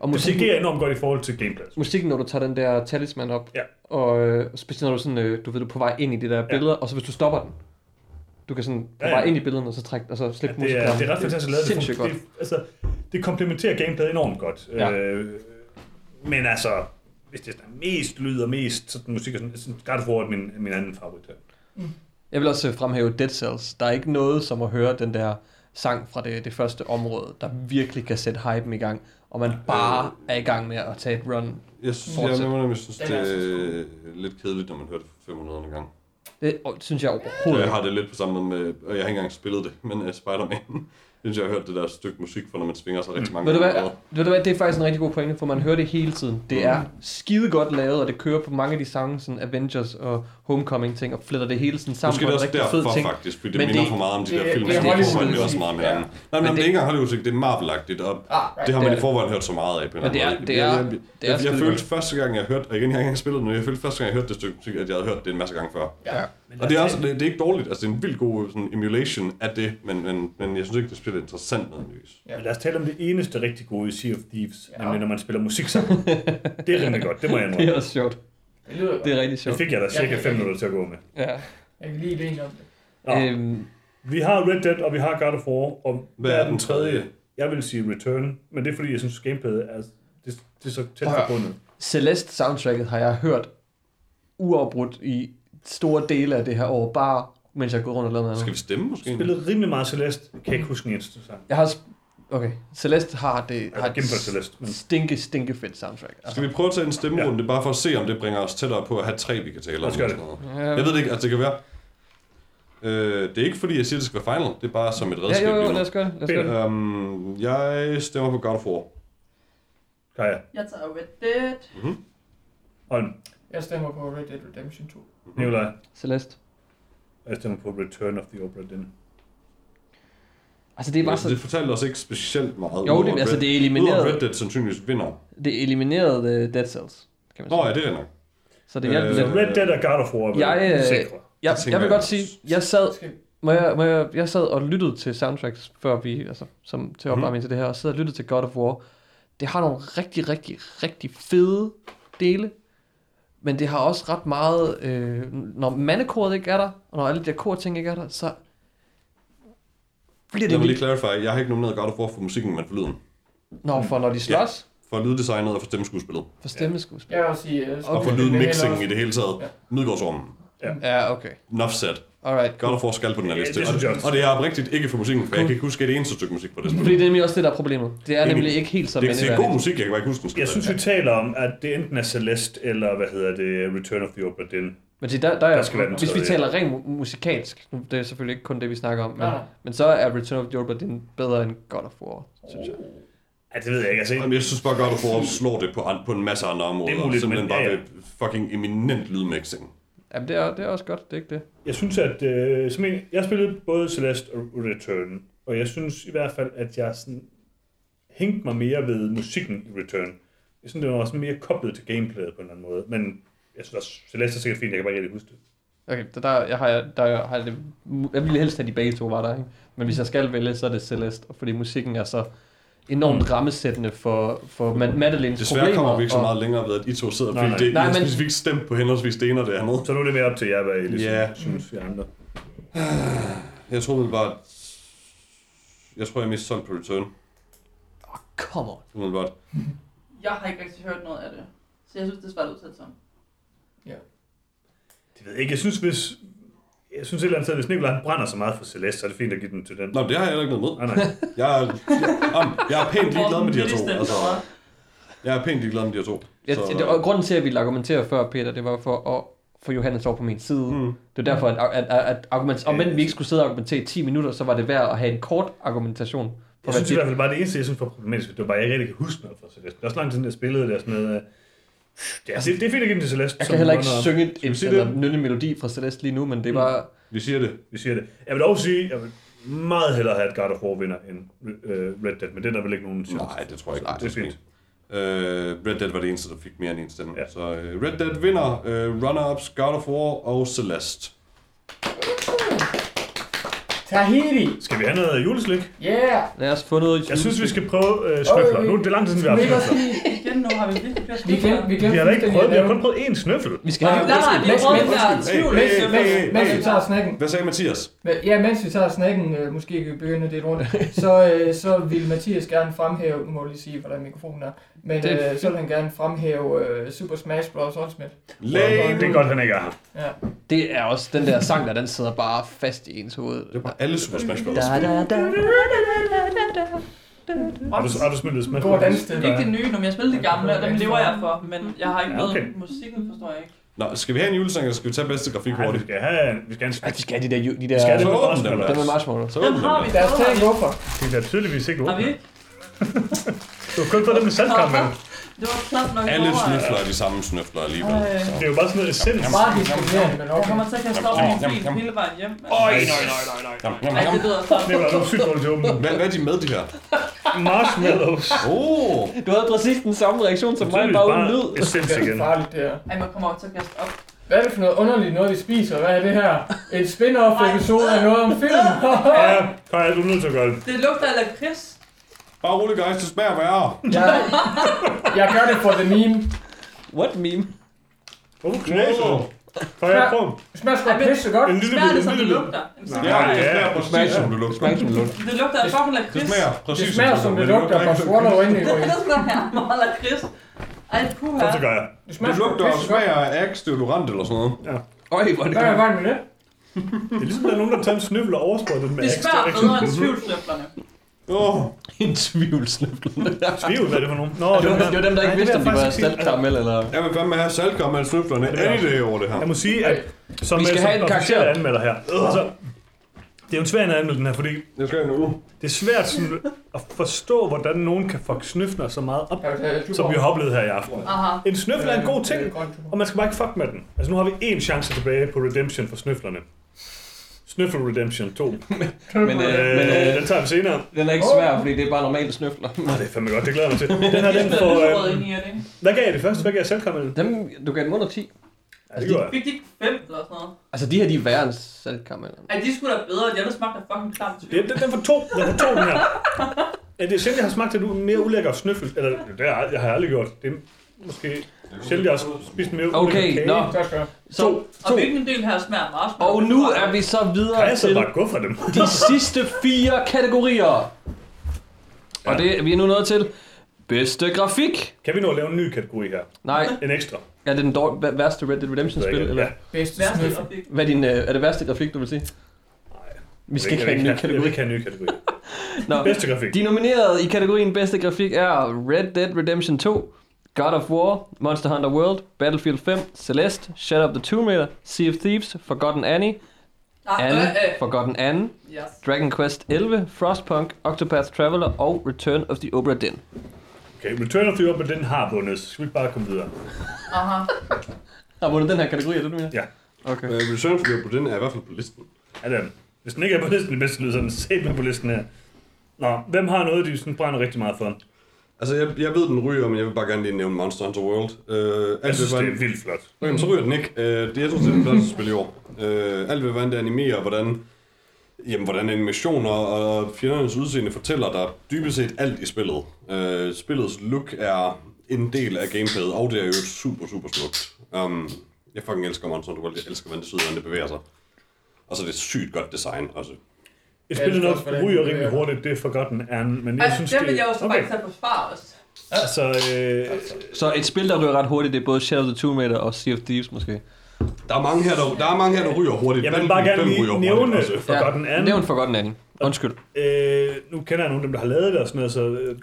Og det musikken, fungerer enormt godt i forhold til gameplay. musikken, når du tager den der talisman op, Ja. og øh, specielt når du, sådan, øh, du ved, du er på vej ind i de der billeder, og så hvis du stopper den, du kan sådan på Ja, ja. vej ind i billederne, og så trække, og så Ja, slippe det, er, det er ret fantastisk lavet. Det, Sindssygt fun- godt. det, altså, det komplementerer gameplayet enormt godt. Ja. Øh, men altså, hvis det er sådan mest lyd og mest sådan musik, og sådan, sådan God of War er min, min anden favorit her. Jeg vil også øh, fremhæve Dead Cells. Der er ikke noget som at høre den der sang fra det, det første område, der virkelig kan sætte hypen i gang, og man bare er i gang med at tage et run. Jeg synes, Fortsæt. jeg, jeg, jeg synes det er så er lidt kedeligt, når man hører det for 500 gang. Det synes jeg overhovedet jeg har det lidt på samme måde med, og jeg har ikke engang spillet det, men uh, Spider-Man. Jeg synes, jeg har hørt det der stykke musik, for når man svinger sig rigtig mange Ved du, hvad, ved du hvad, det er faktisk en rigtig god pointe, for man hører det hele tiden. Det er skide godt lavet, og det kører på mange af de sange, sådan Avengers og Homecoming ting, og fletter det hele sådan sammen Måske på er det også rigtig fed derfor ting. faktisk, fordi det Men minder det- for meget om de der det- film, det er som Hollywood forvejen musik. også meget med Ja. hinanden. Nej, men, Men det, det- er ikke engang Hollywood-musik, det er Marvel-agtigt, og Ah, right. det har man det i forvejen hørt så meget af på en Men det er- det er- det er Jeg, jeg følte første gang, jeg hørte, og igen, jeg har ikke spillet det nu, jeg følte første gang, jeg hørte det stykke musik, at jeg havde hørt det en masse gange før. Ja. Og det er, også, det, det er ikke dårligt, altså det er en vildt god sådan, emulation af det, men, men, men jeg synes ikke, det spiller interessant nødvendigvis. Ja. Men lad os tale om det eneste rigtig gode i Sea of Thieves, Ja. nemlig når man spiller musik sammen. det er rimelig godt, det må jeg Det indrømme. er også sjovt. Det lyder godt. Det er rigtig Det sjovt. fik jeg da cirka Ja. 5 minutter til at gå med. Ja. Jeg kan lige ideen om det. Øhm, vi har Red Dead, og vi har God of War, og Hvad er den tredje? Jeg vil sige Return, men det er fordi, jeg synes, gameplayet er, det, det er så tæt forbundet. Celeste soundtracket har jeg hørt uafbrudt i store dele af det her år, bare mens jeg går rundt og lavet noget Skal vi stemme måske? Spillet rimelig meget Celeste, kan jeg ikke huske en eneste sang. Jeg har... Okay, Celeste har det... Jeg har et gennemført Celeste, men stinke, stinke fedt soundtrack. Altså, Skal vi prøve at tage en stemmerunde, bare for at se, om det bringer os tættere på at have tre, vi kan tale om? Eller det. ja, Jeg ved det ikke, altså det kan være... Øh, det er ikke fordi, jeg siger, det skal være final. Det er bare som et redskab. Ja, jo, jo, lad os gøre det. Lad os gøre det. Øhm, jeg stemmer på God of War. Kaja. Jeg tager Red Dead. Holm. Jeg stemmer på Red Dead Redemption 2. Nikolaj. Celeste. Jeg stemmer på Return of the Obra Dinn. Altså, det er bare Altså, så... det fortalte os ikke specielt meget. Jo, det, altså det er Udover elimineret, Red Dead sandsynligvis vinder. det er elimineret uh, Dead Cells, kan man Nå, sige. ja, det er nok. Så det hjalp Øh, lidt. Red Dead og God of War. Jeg, øh. Jeg, tænker jeg vil jeg godt sige, jeg sad, må jeg, må jeg, jeg sad og lyttede til soundtracks, før vi, altså, som til Mhm. opvarmning til det her, og sad og lyttede til God of War. Det har nogle rigtig, rigtig, rigtig fede dele, men det har også ret meget, øh, når mandekoret ikke er der, og når alle de der kor-ting ikke er der, så bliver Jeg det vil lige clarify, jeg har ikke nomineret God of War for musikken, men for lyden. Nå, for når de slås, For lyddesignet og for stemmeskuespillet. for stemmeskuespil. jeg vil også sige... Uh, Og for Okay. lydmixingen i det hele taget. Ja. Midgårdsormen. Ja, okay. Enough said. Alright. God of War skal på den her Ja, liste. det Og, det er oprigtigt ikke for musikken, for jeg kan ikke huske et eneste stykke musik på det spil. Fordi det er nemlig også det, der er problemet. Det er Enig. nemlig ikke helt så Det er, det er god musik, jeg kan bare ikke huske den. Jeg synes, vi taler om, at det enten er Celeste, eller hvad hedder det, Return of the Obra Dinn. Men se, der, der er, Der skal være hvis vi taler rent mu- musikalsk, det er selvfølgelig ikke kun det, vi snakker om, men, Nej. men så er Return of the Obra Dinn bedre end God of War, synes jeg. Ja, det ved jeg ikke. Altså, Jamen, jeg synes bare God of War slår det på, an- på en masse andre områder. Det er muligt, Simpelthen men- bare ja, ja. ved fucking eminent lydmixing. Jamen, det er, det er også godt, det er ikke det. Jeg synes, at øh, som en, jeg spillede både Celeste og Return, og jeg synes i hvert fald, at jeg sådan hængte mig mere ved musikken i Return. Jeg synes, det var sådan mere koblet til gameplayet på en eller anden måde, men jeg synes også, Celeste er sikkert fint, jeg kan bare ikke rigtig huske det. Okay, der, der, jeg, har, der har det, jeg ville helst have de begge to var der, ikke? Men hvis jeg skal vælge, så er det Celeste, fordi musikken er så enormt rammesættende for, for Ma- Madeleines Desværre problemer. kommer vi ikke så og- meget længere ved, at I to sidder, Nej, fordi nej. det Nej, er men- specifikt stemt på henholdsvis det ene og det andet. Så nu er det mere op til jer, hvad I ligesom Ja. synes, jeg andre. Jeg tror umiddelbart... Jeg tror, jeg mest solgt på Return. Come on. Umiddelbart. Jeg har ikke rigtig hørt noget af det. Så jeg synes, det er svært udsat som. Det ved jeg ikke. Jeg synes, hvis... Jeg synes et eller andet sted, hvis Nicolaj han brænder så meget for Celeste, så er det fint at give den til den. Nå, det har jeg heller ikke noget med. Nej, nej. Jeg er, jeg, om, jeg er pænt ligeglad med de her to. Altså, jeg er pænt ligeglad med de her to. Jeg, Så- det, og grunden til, at jeg ville argumentere før, Peter, det var for at få Johannes over på min side. Mm. Det er derfor, at, at, at, at argument, om end vi ikke skulle sidde og argumentere i 10 minutter, så var det værd at have en kort argumentation. For Jeg synes i det- hvert fald bare, det eneste, jeg synes var problematisk, det var bare, at jeg ikke rigtig kan huske noget fra Celeste. Det er også lang tid siden, jeg spillede det, og sådan noget. Øh, Det er, det, det er fint at give den til Celeste. Jeg kan heller ikke synge en eller det? nynne melodi fra Celeste lige nu, men det er Mm. bare... Vi siger det. Vi siger det. Jeg vil dog sige, jeg vil meget hellere have, at God of War vinder end uh, Red Dead, men det er der vel ikke nogen chance. Nej, det tror jeg ikke. Nej, det er fint. Øh, Red Dead var det eneste, der fik mere end en stemme. Ja. Så øh, Red Dead vinder øh, runner-ups God of War og Celeste. Tahiti! Skal vi have noget juleslik? Yeah! Lad os få noget... Jeg synes, vi skal prøve øh, snøfler. Øh, Nu er det lang tid, siden vi har vi haft snøfler. Igen, nu har vi virkelig flere Vi glemte, vi Vi glemte har da ikke prøvet, vi har kun prøvet én snøffel. Vi skal have... Nej, nej, vi Mens- prøver mens- vi tager snakken, Hvad sagde Mathias? Ja, mens vi tager snakken, øh, måske kan vi begynde det rundt, så, øh, så vil Mathias gerne fremhæve, nu må jeg lige sige, hvordan mikrofonen er, men er øh, så vil han gerne fremhæve øh, Super Smash Bros. Ultimate. Lame! Det er godt, han ikke er her. Ja. Det er også den der sang, der den sidder bare fast i ens hoved. Det var alle Super Smash Bros. Har du, har du spillet Smash Bros? dansstemme. Ikke det nye, men jeg spiller det gamle, og dem lever jeg for, men jeg har ikke Ja, noget okay. musikken, forstår jeg ikke. Nå, skal vi have en julesang, eller skal vi tage bedste grafik Nej, vi hurtigt? skal have, vi skal have en Ja, vi skal have de der... De der Vi skal have det Så med marshmallow. den med. Så Dem åbn har dem. vi. Lad os tage en hvorfor. Det er tydeligvis ikke Har vi? Du har kun fået den med saltkaramel. Det var knap nok Alle over, snøfler er de samme snøfler alligevel. Så. Det er jo bare sådan noget essens. Meget diskriminerende, men Jeg okay. kommer til at kaste op i bil hele vejen hjem. Øj, nej, nej, nej, nej. Jam, jam, Ej, det lyder så. Det var du sygt dårligt til åbne. Hvad, hvad er de med, de her? Marshmallows. Oh, Du havde præcis den samme reaktion som mig, bare uden lyd. essens Det er igen. farligt, det her. Ej, man kommer til at kaste op. Hvad er det for noget underligt noget, vi spiser? Hvad er det her? En spin-off episode af noget om film? Ja, Kaja, du er nødt til at gøre det. Det lugter af lakrids. Bare rolig guys, det smager værre. jeg, jeg gør det for the meme. What meme? Hvorfor knæser du? Kaja, prøv. Det smager sgu pisse godt. En lille Smager det, bit, som en det lille bit. lugter? Ja, det ja, smager det præcis som det lugter. Smag som lort. Det lugter af fucking Det lakrids. smager præcis Det smager som det lugter ikke fra som- Swallow Anyway. Det smager meget lakrids. Ej, puha. Kom så, Kaja. Det smager Det lugter og godt. smager af Axe deodorant eller sådan noget. Øj, hvor er det Hvad er godt. vejen med det? Det er ligesom, der er nogen, der tager en snøffel og oversprøjter den med Det ekstra. smager bedre end tvivlsnøflerne. Åh, En tvivlsnøfle. Tvivl, hvad er det for nogen? Nå, Det var, det var dem, der ikke Nej, det vidste, om de var saltkaramel eller... jeg vil fandme have saltkaramel snøflerne Det any day over det her. Jeg må sige, at som, Vi skal som have en karakter. anmelder her, så Det er jo en svær anmeldelse, den her, fordi Jeg skal nu. det er svært sådan, at forstå, hvordan nogen kan fuck snøfner så meget op, som vi har oplevet her i aften. Aha. En snøffel er en god ting, Øh, og man skal bare ikke fuck med den. Altså nu har vi én chance tilbage på Redemption for snøflerne. Snøffel Redemption 2. Men, øh, men Øh, øh, den tager vi senere. den er ikke svær, fordi det er bare normale snøfler. Nå, det er fandme godt, det glæder jeg mig til. Den her, den får... Øh... Ind i, er det ikke? hvad gav jeg det første? Hvad gav jeg selv karamellen? Dem, du gav den under 10. Ja, det gjorde jeg. Fik de ikke fem eller sådan noget? Altså, de her, de er værre end saltkarameller. Ej, de skulle da bedre. De andre smagte fucking klamt. Det, den, den får to. Den får to, den her. Ja, det er sjældent, jeg har smagt en mere ulækker snøffel. Eller, det har jeg, jeg har aldrig gjort. Det er måske sjældent, jeg har spist mere Okay, kage. nå. Så, Og hvilken del her smager marshmallow? Og nu er vi så Kan videre jeg så til bare gå fra dem? de sidste fire kategorier. Og det, vi er nu nået til bedste grafik. Kan vi nå at lave en ny kategori her? Nej, En ekstra? er det den dår- hva- værste Red Dead Redemption spil? Eller? Ja. Bedste grafik. Hvad er, din, øh, er det værste grafik, du vil sige? Vi skal ikke have en ny Jeg vil kategori. ikke have en ny kategori. Nå, Bedste grafik. de nominerede i kategorien bedste grafik er Red Dead Redemption 2, God of War, Monster Hunter World, Battlefield 5, Celeste, Shadow of the Tomb Raider, Sea of Thieves, Forgotten Annie, Ah, Anne, øh, øh. Forgotten Anne, Yes. Dragon Quest 11, Frostpunk, Octopath Traveler og Return of the Obra Dinn. Okay, Return of the Obra, den har vundet. Så skal vi bare komme videre? Aha. Har vundet den her kategori, er det du mener? Ja. Okay. Uh, Return of the Obra Dinn er i hvert fald på listen. Ja, det er den. Hvis den ikke er på listen, det bedste lyd, så er den sæt med på listen her. Nå, hvem har noget, de sådan brænder rigtig meget for? Altså, jeg, jeg ved, den ryger, men jeg vil bare gerne lige nævne Monster Hunter World. Jeg alt synes, ved, det er vildt flot. okay, så ryger den ikke. Uh, det er jeg synes, det er det flotteste spil i år. Uh, alt ved, hvordan det animerer, hvordan, jamen, hvordan animationer og fjendernes udseende fortæller dig dybest set alt i spillet. Uh, spillets look er en del af gameplayet, og det er jo super, super smukt. Um, jeg fucking elsker Monster Hunter World. Jeg elsker, hvordan det hvordan det bevæger sig. Og så er det sygt godt design også. Et Ja, spil, der nok ryger rimelig hurtigt, det er Forgotten Anne, men jeg Altså, synes, det vil jeg også okay. faktisk på spar også. Altså, øh, Så et spil, der ryger ret hurtigt, det er både Shadow of the Tomb Raider og Sea of Thieves måske. Der er mange her, der, der, er mange her, der ryger hurtigt. jeg vil bare gerne Battlefield 5 ryger lige nævne også. Forgotten Anne. Nævn Forgotten Annie. Undskyld. Øh, nu kender jeg nogle af dem, der har lavet det og sådan noget, så øh,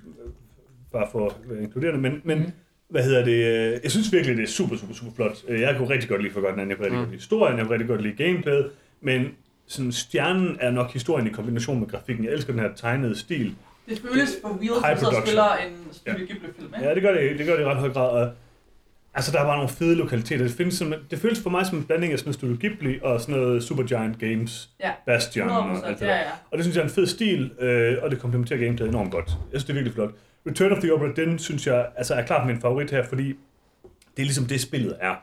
bare for at være inkluderende, men, men Mhm. hvad hedder det, øh, jeg synes virkelig, det er super, super, super flot. Øh, Jeg kunne rigtig godt lide Forgotten Anne, jeg kunne rigtig Mm. godt lide historien, jeg kunne rigtig godt lide gameplayet, men sådan, stjernen er nok historien i kombination med grafikken. Jeg elsker den her tegnede stil. Det føles for High som så spiller en Studio Ghibli-film, ikke? Ja, det gør det, det gør det i ret høj grad. Og, altså, der er bare nogle fede lokaliteter. Det, findes som, det føles for mig som en blanding af sådan noget Studio Ghibli og sådan noget Supergiant Games, Ja, Bastion og 100%, alt det ja, der. ja. Og det synes jeg er en fed stil, øh, og det komplementerer gameplayet enormt godt. Jeg synes, det er virkelig flot. Return of the Obra, den synes jeg altså er klart min favorit her, fordi det er ligesom det, spillet er.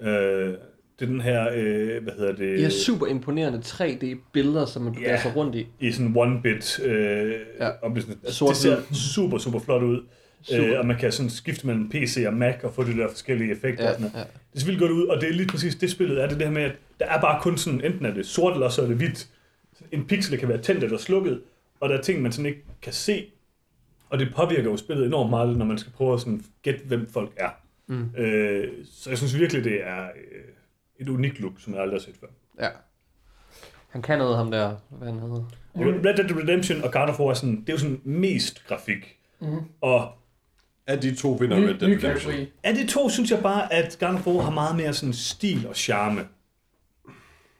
Øh, det er den her, øh, hvad hedder det, De har super imponerende 3D-billeder, som man bevæger Ja. sig rundt i. i sådan one-bit øh, Ja. ja. opløsning. Altså, Sort det ser super, super flot ud. Super. Øh, og man kan sådan skifte mellem PC og Mac og få de der forskellige effekter. Ja, og sådan ja. Det ser vildt godt ud, og det er lige præcis det spillet er, det der med, at der er bare kun sådan, enten er det sort, eller så er det hvidt. En pixel kan være tændt eller slukket, og der er ting, man sådan ikke kan se. Og det påvirker jo spillet enormt meget, når man skal prøve at sådan gætte, hvem folk er. Mm. Øh, så jeg synes virkelig, det er øh, et unikt look, som jeg aldrig har set før. ja. Han kan noget, ham der. Hvad han hedder. Red Dead Redemption og God of War er sådan, det er jo sådan mest grafik. Mhm. Og Af de to vinder Red Dead Redemption. af de to, synes jeg bare, at God of War har meget mere sådan stil og charme.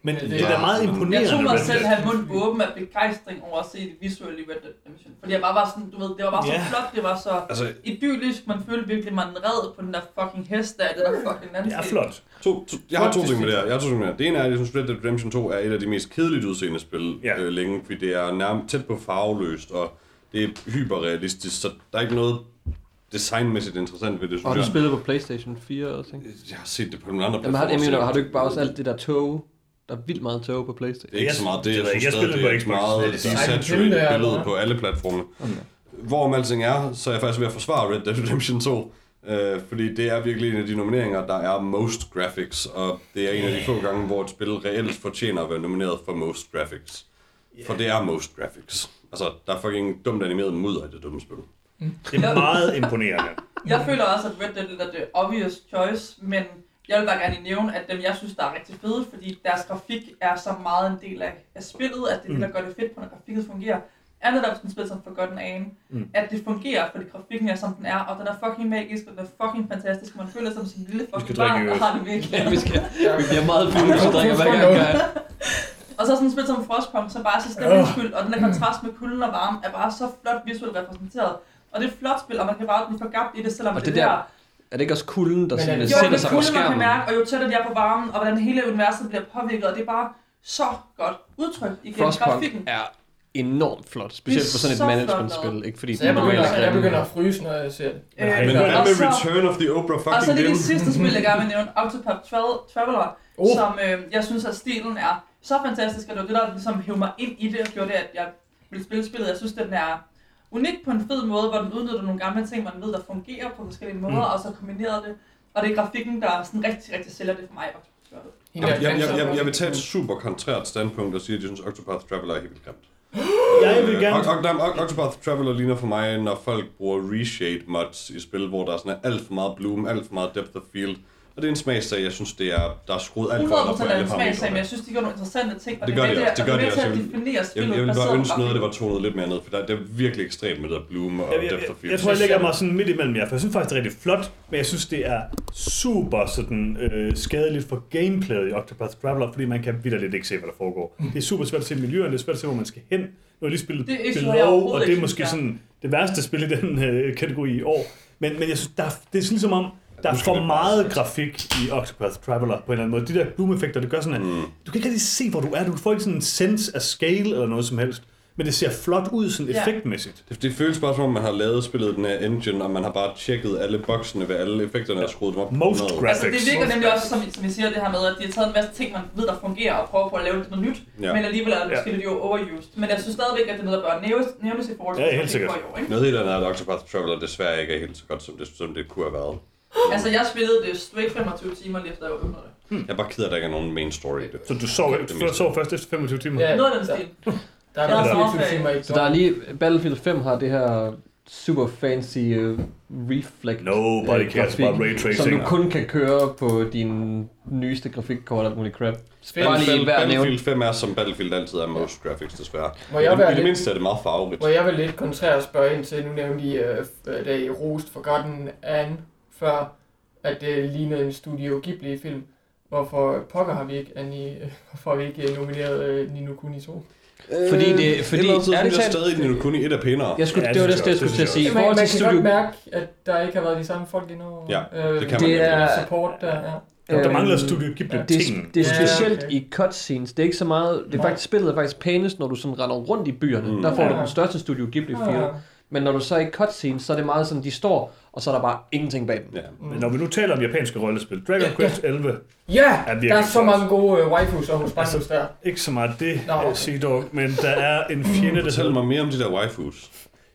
Men det, det er da meget imponerende. Jeg tog mig selv have munden åben af begejstring over at se det visuelle i Red Dead Redemption. Fordi jeg bare var sådan, du ved, det var bare så Ja. flot, det var så Altså, idyllisk, man følte virkelig, man red på den der fucking hest der, i det der fucking Det er landskab. flot. to, to, jeg har to ting med det her. Jeg har to ting med det her. Det ene er, at jeg synes, Red Dead Redemption 2 er et af de mest kedeligt udseende spil Ja. øh, længe, fordi det er nærmest tæt på farveløst, og det er hyperrealistisk, så der er ikke noget designmæssigt interessant ved det, Og synes du jeg. spillede på Playstation 4 og ting. Jeg har set det på nogle andre Jamen, har, mener, har du ikke bare også alt det der tog? Der er vildt meget tog på Playstation. Det er ikke så meget det, Jeg synes jeg stadig, det på er Xbox. meget er desaturated billede på alle platforme. Hvorom alting er, så er jeg faktisk ved at forsvare Red Dead Redemption 2. Øh, fordi det er virkelig en af de nomineringer, der er most graphics, og det er en af de få gange, hvor et spil reelt fortjener at være nomineret for most graphics. For det er most graphics. Altså, der er fucking dumt animeret mudder i det dumme spil. Det er meget imponerende. Jeg føler også, at Red Dead er det obvious choice, men jeg vil bare gerne lige nævne, at dem jeg synes, der er rigtig fede, fordi deres grafik er så meget en del af, af spillet, at det er det, der gør det fedt på, når grafikken fungerer. Er netop sådan et spil som Forgotten Anne, Mm. at det fungerer, fordi grafikken er som den er, og den er fucking magisk, og den er fucking fantastisk. Man føler sig som sådan en lille fucking barn, der har det virkelig. Ja, vi skal vi bliver meget fulde, hvis vi drikker hver gang. Og så sådan et spil som Frostpunk, som bare er så stemningsfyldt, og den der kontrast med kulden og varme er bare så flot visuelt repræsenteret. Og det er et flot spil, og man kan bare blive forgabt i det, selvom Og det, det der... der- Er det ikke også kulden, der Men sådan, det- Jo, sætter det sig på kulden, man kan skærmen? mærke, og jo tættere de er på varmen, og hvordan hele universet bliver påvirket, og det er bare så godt udtrykt igennem Frostpunk grafikken. er enormt flot, specielt Det for sådan et så flot management-spil, ikke? Fordi Så jeg begynder, normalt er jeg grim. begynder at fryse, når jeg ser det. Øh, Men og hvad med så- Return of the Oprah Og så fucking Din? det sidste spil, jeg gerne vil nævne, Octopath Tra- Traveler, oh. som øh, jeg synes, at stilen er så fantastisk, og det var det, der ligesom hævde mig ind i det, og gjorde det, at jeg ville spille spillet. Jeg synes, den er unik på en fed måde, hvor den udnytter nogle gamle ting, man ved, der fungerer på forskellige måder, mm. og så kombineret det. Og det er grafikken, der sådan rigtig, rigtig sælger det for mig. Hende Jeg, jeg, jeg, jeg, vil tage et super kontrært standpunkt og sige, at jeg synes, Octopath Traveler er helt grimt. Jeg vil gerne... Øh, Oc- Oc- Octopath Traveler ligner for mig, når folk bruger reshade mods i spil, hvor der er sådan alt for meget bloom, alt for meget depth of field. Og det er en smagssag, jeg synes, det er, der er skruet alt for 100% op på alle en smagsag, men parametre. jeg synes, de gør nogle interessante ting. Og Det er gør de også, det gør er de også. at Jeg Jeg, jeg vil bare ønske noget, det var tonet lidt mere ned, for der, det er virkelig ekstremt med der bloom og Jeg, jeg, depth of jeg, field. jeg tror, jeg lægger mig sådan midt imellem jer, for jeg synes faktisk, det er rigtig flot, men jeg synes, det er super sådan, øh, skadeligt for gameplayet i Octopath Traveler, fordi man kan vidderligt ikke se, hvad der foregår. Det er super svært at se miljøerne, det er svært at se, hvor man skal hen. Nu har jeg lige spillet Det er Below, og det er måske sådan det værste spil i den øh, kategori i år. Men, men jeg synes, der er, det er sådan som om, der er for meget grafik i Octopath Traveler på en eller anden måde. De der bloom-effekter, det gør sådan, at Mm. du kan ikke rigtig se, hvor du er. Du får ikke sådan en sense af scale eller noget som helst. Men det ser flot ud sådan Ja. effektmæssigt. Det, det føles bare som om, man har lavet spillet den her engine, og man har bare tjekket alle boksene ved alle effekterne og skruet dem op. Most 100. graphics. Altså, det virker nemlig også, som, som I siger, det her med, at de har taget en masse ting, man ved, der fungerer, og prøver på at lave det noget nyt. Ja. Ja. Men alligevel er det Ja. måske lidt jo overused. Men jeg synes stadigvæk, at det er noget, der bør nævnes, nævnes i forhold til, Ja, helt det sikkert. år, ikke? Noget helt andet er, at Octopath Traveler desværre ikke er helt så godt, som det, som det kunne have været. Altså, jeg spillede det straight 25 timer lige efter, jeg åbnede det. Jeg er bare ked af, at der ikke er nogen main story i det. Så du sov, Det er du mest- sov først efter 25 timer? Ja, Noget af den der- stil. Der er Jeg har der timer i Så der er lige, Battlefield 5 har det her super fancy uh, reflect Nobody øh, cares about ray som tracing. du kun kan køre på din nyeste grafikkort og alt muligt crap. Bare lige Battlefield, værd at nævne. Battlefield 5 er, som Battlefield altid er most graphics, desværre. Må jeg I, være I det lidt, mindste er det meget farverigt. må jeg være lidt kontrær spørge ind til, nu nævnte I, uh, da I rost Forgotten Anne før, at det lignede en Studio Ghibli-film. Hvorfor pokker har vi ikke, Annie, hvorfor har vi ikke øh, nomineret uh, Nino Kuni 2? Fordi det- fordi- det er ærligt ærligt talt- stadig Nino Kuni 1 er pænere. Jeg skulle, Ja, ja, det det var det, jeg jeg også, skulle det til at synes sige. Man, man kan godt Studio... mærke, at der ikke har været de samme folk endnu. Ja, øh, det kan man Det er- Support der, ja. Der mangler Studio Ghibli Det, ting. er, det er Ja, specielt okay. i cutscenes. Det er ikke så meget... Det er faktisk, spillet er faktisk pænest, når du sådan render rundt i byerne. Mm. Der får du Ja. den største Studio Ghibli feel. Ja. Men når du så er i cutscenes, så er det meget sådan, de står, og så er der bare ingenting bag dem. Ja. Men når vi nu taler om japanske rollespil, Dragon Ja, Quest 11, Ja, Er virkelig der er så mange gode uh, waifus og hos Altså, der. ikke så meget det, Nå, okay. okay. sige dog, men der er en fjende, der Fortæl hedder, mig mere om de der waifus.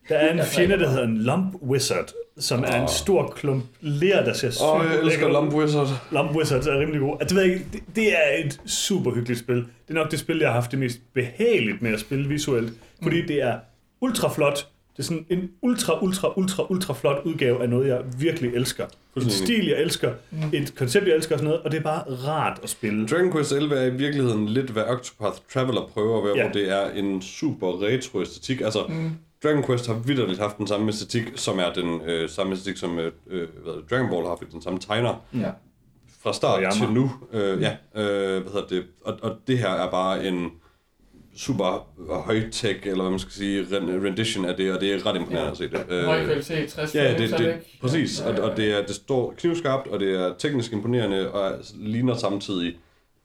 der er en fjende, der hedder en Lump Wizard, som er en stor klump ler, der ser sygt Åh, jeg elsker lækker. Lump Wizard. Lump Wizards er rimelig god. Altså, det, ved jeg ikke, det, det er et super hyggeligt spil. Det er nok det spil, jeg har haft det mest behageligt med at spille visuelt, fordi Mm. det er ultra flot. Det er sådan en ultra, ultra, ultra, ultra flot udgave af noget, jeg virkelig elsker. En stil, jeg elsker. Mm. Et koncept, jeg elsker og sådan noget. Og det er bare rart at spille. Dragon Quest 11 er i virkeligheden lidt, hvad Octopath Traveler prøver at være, Ja. hvor det er en super retro æstetik. Altså, Mm. Dragon Quest har vidderligt haft den samme æstetik, som er den øh, samme æstetik, som øh, øh, hvad, Dragon Ball har haft, den samme tegner. Ja. Fra start til nu. Øh, ja, øh, hvad hedder det? Og, og det her er bare en super høj-tech, eller hvad man skal sige, ren- rendition af det, og det er ret imponerende Ja. at se det. Øh, Høj kvalitet, 60 Ja, det, frames er det, væk. præcis. Og, og det, er, det står knivskarpt, og det er teknisk imponerende, og ligner samtidig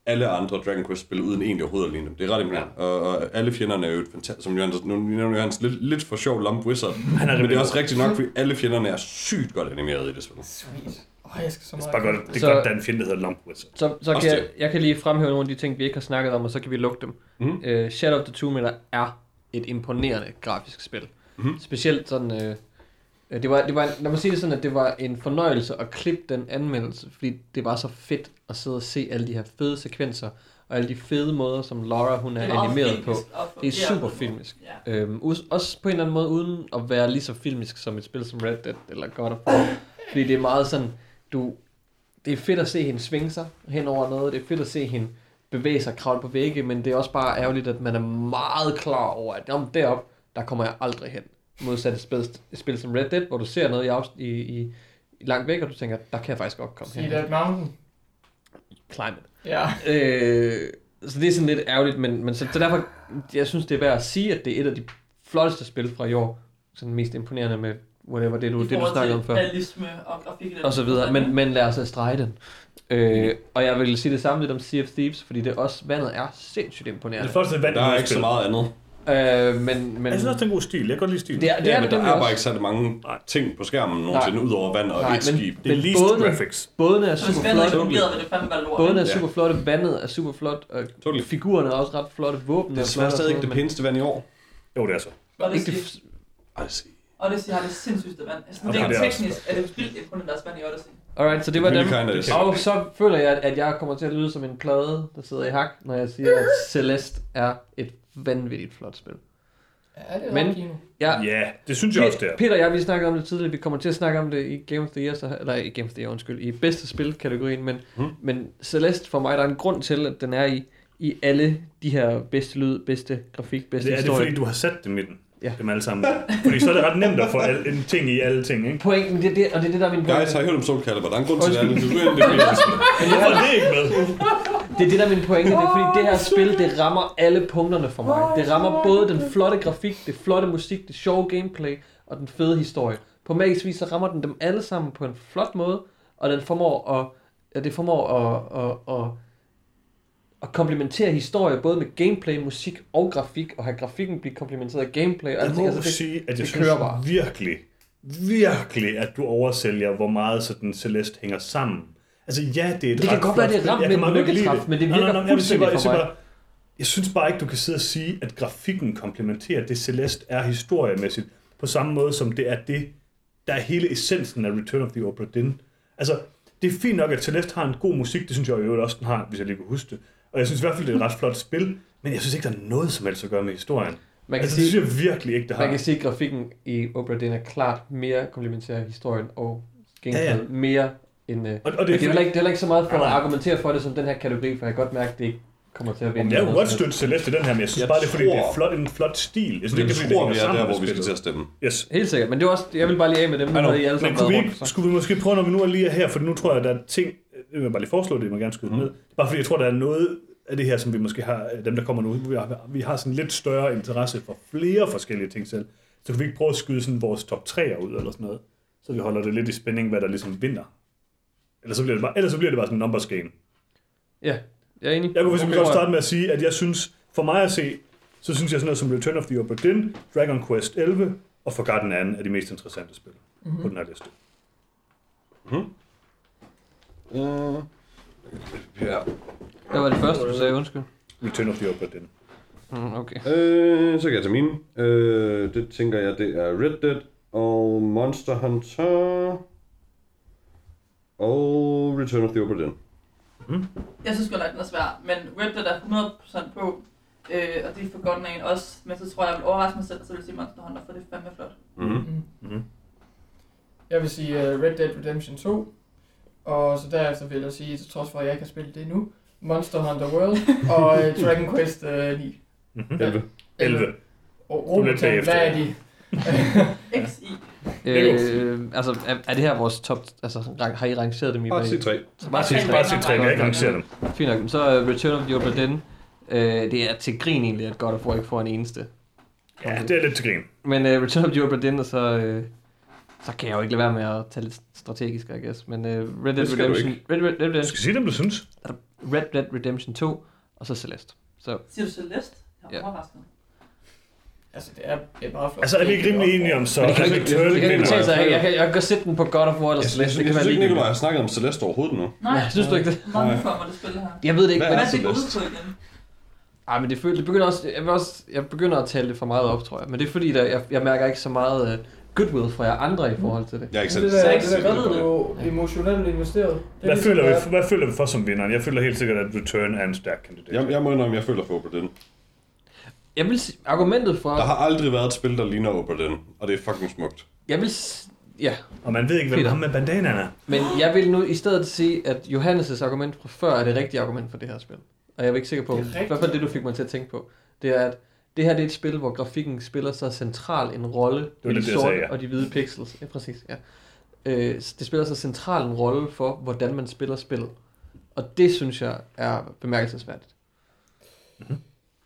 alle andre Dragon Quest-spil, uden egentlig overhovedet at ligne dem. Det er ret imponerende. Og, og alle fjenderne er jo et fantastisk, som Johannes, nu nævner Johannes lidt, lidt for sjov Lump Wizard, Han er men det er også rigtigt nok, fordi alle fjenderne er sygt godt animeret i det spil. Sweet. Åh, jeg skal så Det er meget. bare godt, det er Så- godt, der er en fjende, der hedder Lump Wizard. Så, så Også kan jeg, jeg kan lige fremhæve nogle af de ting, vi ikke har snakket om, og så kan vi lukke dem. Mhm. Uh, Shadow of the Tomb Raider er et imponerende grafisk spil. Mhm. Specielt sådan... Uh, det var, det var, lad mig sige det sådan, at det var en fornøjelse at klippe den anmeldelse, fordi det var så fedt at sidde og se alle de her fede sekvenser, og alle de fede måder, som Laura hun er, er meget animeret på. filmisk og Det er super filmisk. Ja. Øhm, også på en eller anden måde, uden at være lige så filmisk som et spil som Red Dead eller God of War. Fordi det er meget sådan, du, det er fedt at se hende svinge sig hen over noget, det er fedt at se hende bevæge sig kravle på vægge, men det er også bare ærgerligt, at man er meget klar over, at om derop, der kommer jeg aldrig hen. Modsat et spil, et spil som Red Dead, hvor du ser noget i, i, i, langt væk, og du tænker, der kan jeg faktisk godt komme See hen. that mountain. Climb it. Ja. Øh, så det er sådan lidt ærgerligt, men, men så, så derfor, jeg synes, det er værd at sige, at det er et af de flotteste spil fra i år. Sådan mest imponerende med whatever, det du, det, du snakkede om før. realisme og grafik. Og så videre, men, men lad os strege den. Øh, og jeg vil sige det samme lidt om Sea of Thieves, fordi det også, vandet er sindssygt Det imponerende. første vand Der er ikke så meget andet. Øh, men, men, Jeg synes også, det er en god stil. Jeg kan godt lide stilen. det er, det Ja, er men det der er bare ikke særlig mange ting på skærmen nogensinde, ud over vand og Nej, et men- skib. Det er men least bådene- graphics. Bådene er super flotte. det. Bådene er Ja. super flotte, vandet er super flot, og Totally. figurerne er også ret flotte, våben Det er stadig ikke det pæneste vand i år. Jo, det er så. Det Ikke det, Odyssey. Odyssey har det sindssygste vand. Altså, Okay, det er også- teknisk er det vildt imponerende deres vand i Odyssey. Alright, så det var Really dem. Og så føler jeg, at jeg kommer til at lyde som en plade, der sidder i hak, når jeg siger, at Celeste er et vanvittigt flot spil. Ja, det er Men-. Ja, Ja, det synes jeg også, det er. Peter og jeg, vi snakkede om det tidligere, vi kommer til at snakke om det i Game of the Year, så, eller i Game of the Year, undskyld, i bedste spil-kategorien, men, Hmm. men Celeste for mig, der er en grund til, at den er i, i alle de her bedste lyd, bedste grafik, bedste Det er det, historie. fordi du har sat dem i den? Ja. Dem alle sammen. Fordi så er det ret nemt at få al, en ting i alle ting, ikke? Pointen, det er det, og det er det, der er min pointe. Har I hørt om Soul Calibur? Der er en grund til det. Det er det. Men hvorfor er det ikke med? Det er det, der er min pointe. Det er fordi, det her spil, det rammer alle punkterne for mig. Det rammer både den flotte grafik, det flotte musik, det sjove gameplay og den fede historie. På magisk vis, så rammer den dem alle sammen på en flot måde, og den formår at, ja, det formår at, at, at, at komplementere historie, både med gameplay, musik og grafik, og have grafikken blive komplementeret af gameplay. Og Jeg må Altså, det, sige, at jeg det synes bare. virkelig, virkelig, at du oversælger, hvor meget sådan Celeste hænger sammen. Altså ja, det er et Det kan godt være, det er ramt Jeg med en lykketræf, men det virker jeg vil sige fuldstændig bare- jeg for siger mig. bare- Jeg synes bare ikke, du kan sidde og sige, at grafikken komplementerer det Celeste er historiemæssigt, på samme måde som det er det, der er hele essensen af Return of the Obra Dinn. Altså, det er fint nok, at Celeste har en god musik, det synes jeg jo også, den har, hvis jeg lige kan huske det. Og jeg synes i hvert fald, det er et ret flot spil, men jeg synes ikke, der er noget som helst at gøre med historien. Man kan, altså, sige, det synes jeg virkelig ikke, det har. man kan sige, at grafikken i Obra Dinn er klart mere komplementær historien og gameplay Ja, ja. mere end... Uh, og, og Det, det, er heller ikke, det er heller ikke så meget for at argumentere for det som den her kategori, for jeg kan godt mærke, at det ikke kommer til at vinde. Jeg kunne noget godt støtte Celeste den her, men jeg synes Jeg bare, det er fordi, det er tror- flot, en flot stil. Jeg synes det er, fordi, tror, det vi er der, hvor vi skal til at stemme. Yes. Helt sikkert, men det er også, jeg vil bare lige af med dem, når I alle Men sammen kunne vi, skulle vi måske prøve, når vi nu er lige her, for nu tror jeg, der er ting, det vil jeg bare lige foreslå det, må gerne skyde mm. ned. Bare fordi jeg tror, der er noget af det her, som vi måske har, dem der kommer nu, vi har, vi har sådan lidt større interesse for flere forskellige ting selv. Så kan vi ikke prøve at skyde sådan vores top 3'er ud, eller sådan noget. Så vi holder det lidt i spænding, hvad der ligesom vinder. Ellers så bliver det bare, ellers så bliver det bare sådan en numbers game. Ja, jeg er enig. Jeg kunne for Okay, godt starte med at sige, at jeg synes, for mig at se, så synes jeg sådan noget som Return of the Obra Dinn, Dragon Quest 11 og Forgotten Anne er de mest interessante spil mm-hmm. på den her liste. Uh, ja. Hvad var det første, du sagde? Undskyld. Return of the Obra Dinn. Mm, okay. Øh, så kan jeg tage mine. Øh, det tænker jeg, det er Red Dead og Monster Hunter og Return of the Obra Dinn. Jeg synes godt nok, den er svær, men Red Dead er 100% på, øh, og det er for godt en også, men så tror jeg, jeg vil overraske mig selv, så vil jeg sige Monster Hunter, for det er fandme flot. Mm-hmm. Mm. Mhm. Jeg vil sige uh, Red Dead Redemption 2, og så derefter vil jeg sige, til trods for at jeg ikke har spillet det endnu, Monster Hunter World og uh, Dragon Quest uh, 9. Mm-hmm. 11. 11. Og Robotan, hvad er de? XI. Øh, altså, er, er det her vores top... Altså, har I rangeret dem i Bare bag? sig 3. Så Bare sig, bare sig tre, jeg kan ikke rangere dem. Fint nok, så er Return of the Obra. Øh, det er til grin egentlig, at God of War ikke får en eneste. Ja, det er lidt til grin. Men uh, Return of the Obra Dinn, og så, uh, så kan jeg jo ikke lade være med at tage lidt strategisk, I guess. Men uh, Red Dead Det skal du Redemption, Red, Red, Red, Du Red, skal sige dem, du synes. Red Dead Redemption 2, og så Celeste. Så Siger du Celeste? Jeg Ja. er overrasket. Altså, det er, det er bare flot. Altså, er vi ikke rimelig enige om så? Men det kan altså, ikke, Turtle det kan ikke sig. Jeg, jeg, kan, jeg kan godt sætte den på God of War eller Jeg synes, Celeste. jeg Det kan synes være ikke, Nikolaj ligegyldigt. har snakket om Celeste overhovedet nu. Nej, Nej, synes du ikke det? For mig, det spil her. Jeg ved det ikke, Hvad Hvad er det, det går ud på igen? ej, men det, føler, det begynder også, jeg, også, jeg begynder at tale det for meget op, tror jeg. Men det er fordi, der, jeg, jeg mærker ikke så meget uh, goodwill fra jer andre i forhold til det. Er ikke Det selv der, Så det der godt, du er emotionelt investeret. Det er Hvad ligesom, føler, vi, hvad føler vi for som vinderen? Jeg føler helt sikkert, at Return er en stærk kandidat. Jeg, jeg må indrømme, jeg føler for Obra Dinn. Jeg vil sige, argumentet for... Der har aldrig været et spil, der ligner Obra Dinn, og det er fucking smukt. Jeg vil... Ja, Og man ved ikke, hvem ham med bandanaen er. men jeg vil nu i stedet sige, at Johannes' argument fra før er det rigtige argument for det her spil. Og jeg er ikke sikker på, Det er i hvert fald det, du fik mig til at tænke på, det er, at det her det er et spil, hvor grafikken spiller så central en rolle med lidt de det, sorte sagde, ja. og de hvide pixels. Ja, præcis, ja. Øh, det spiller så central en rolle for, hvordan man spiller spillet. Og det synes jeg er bemærkelsesværdigt.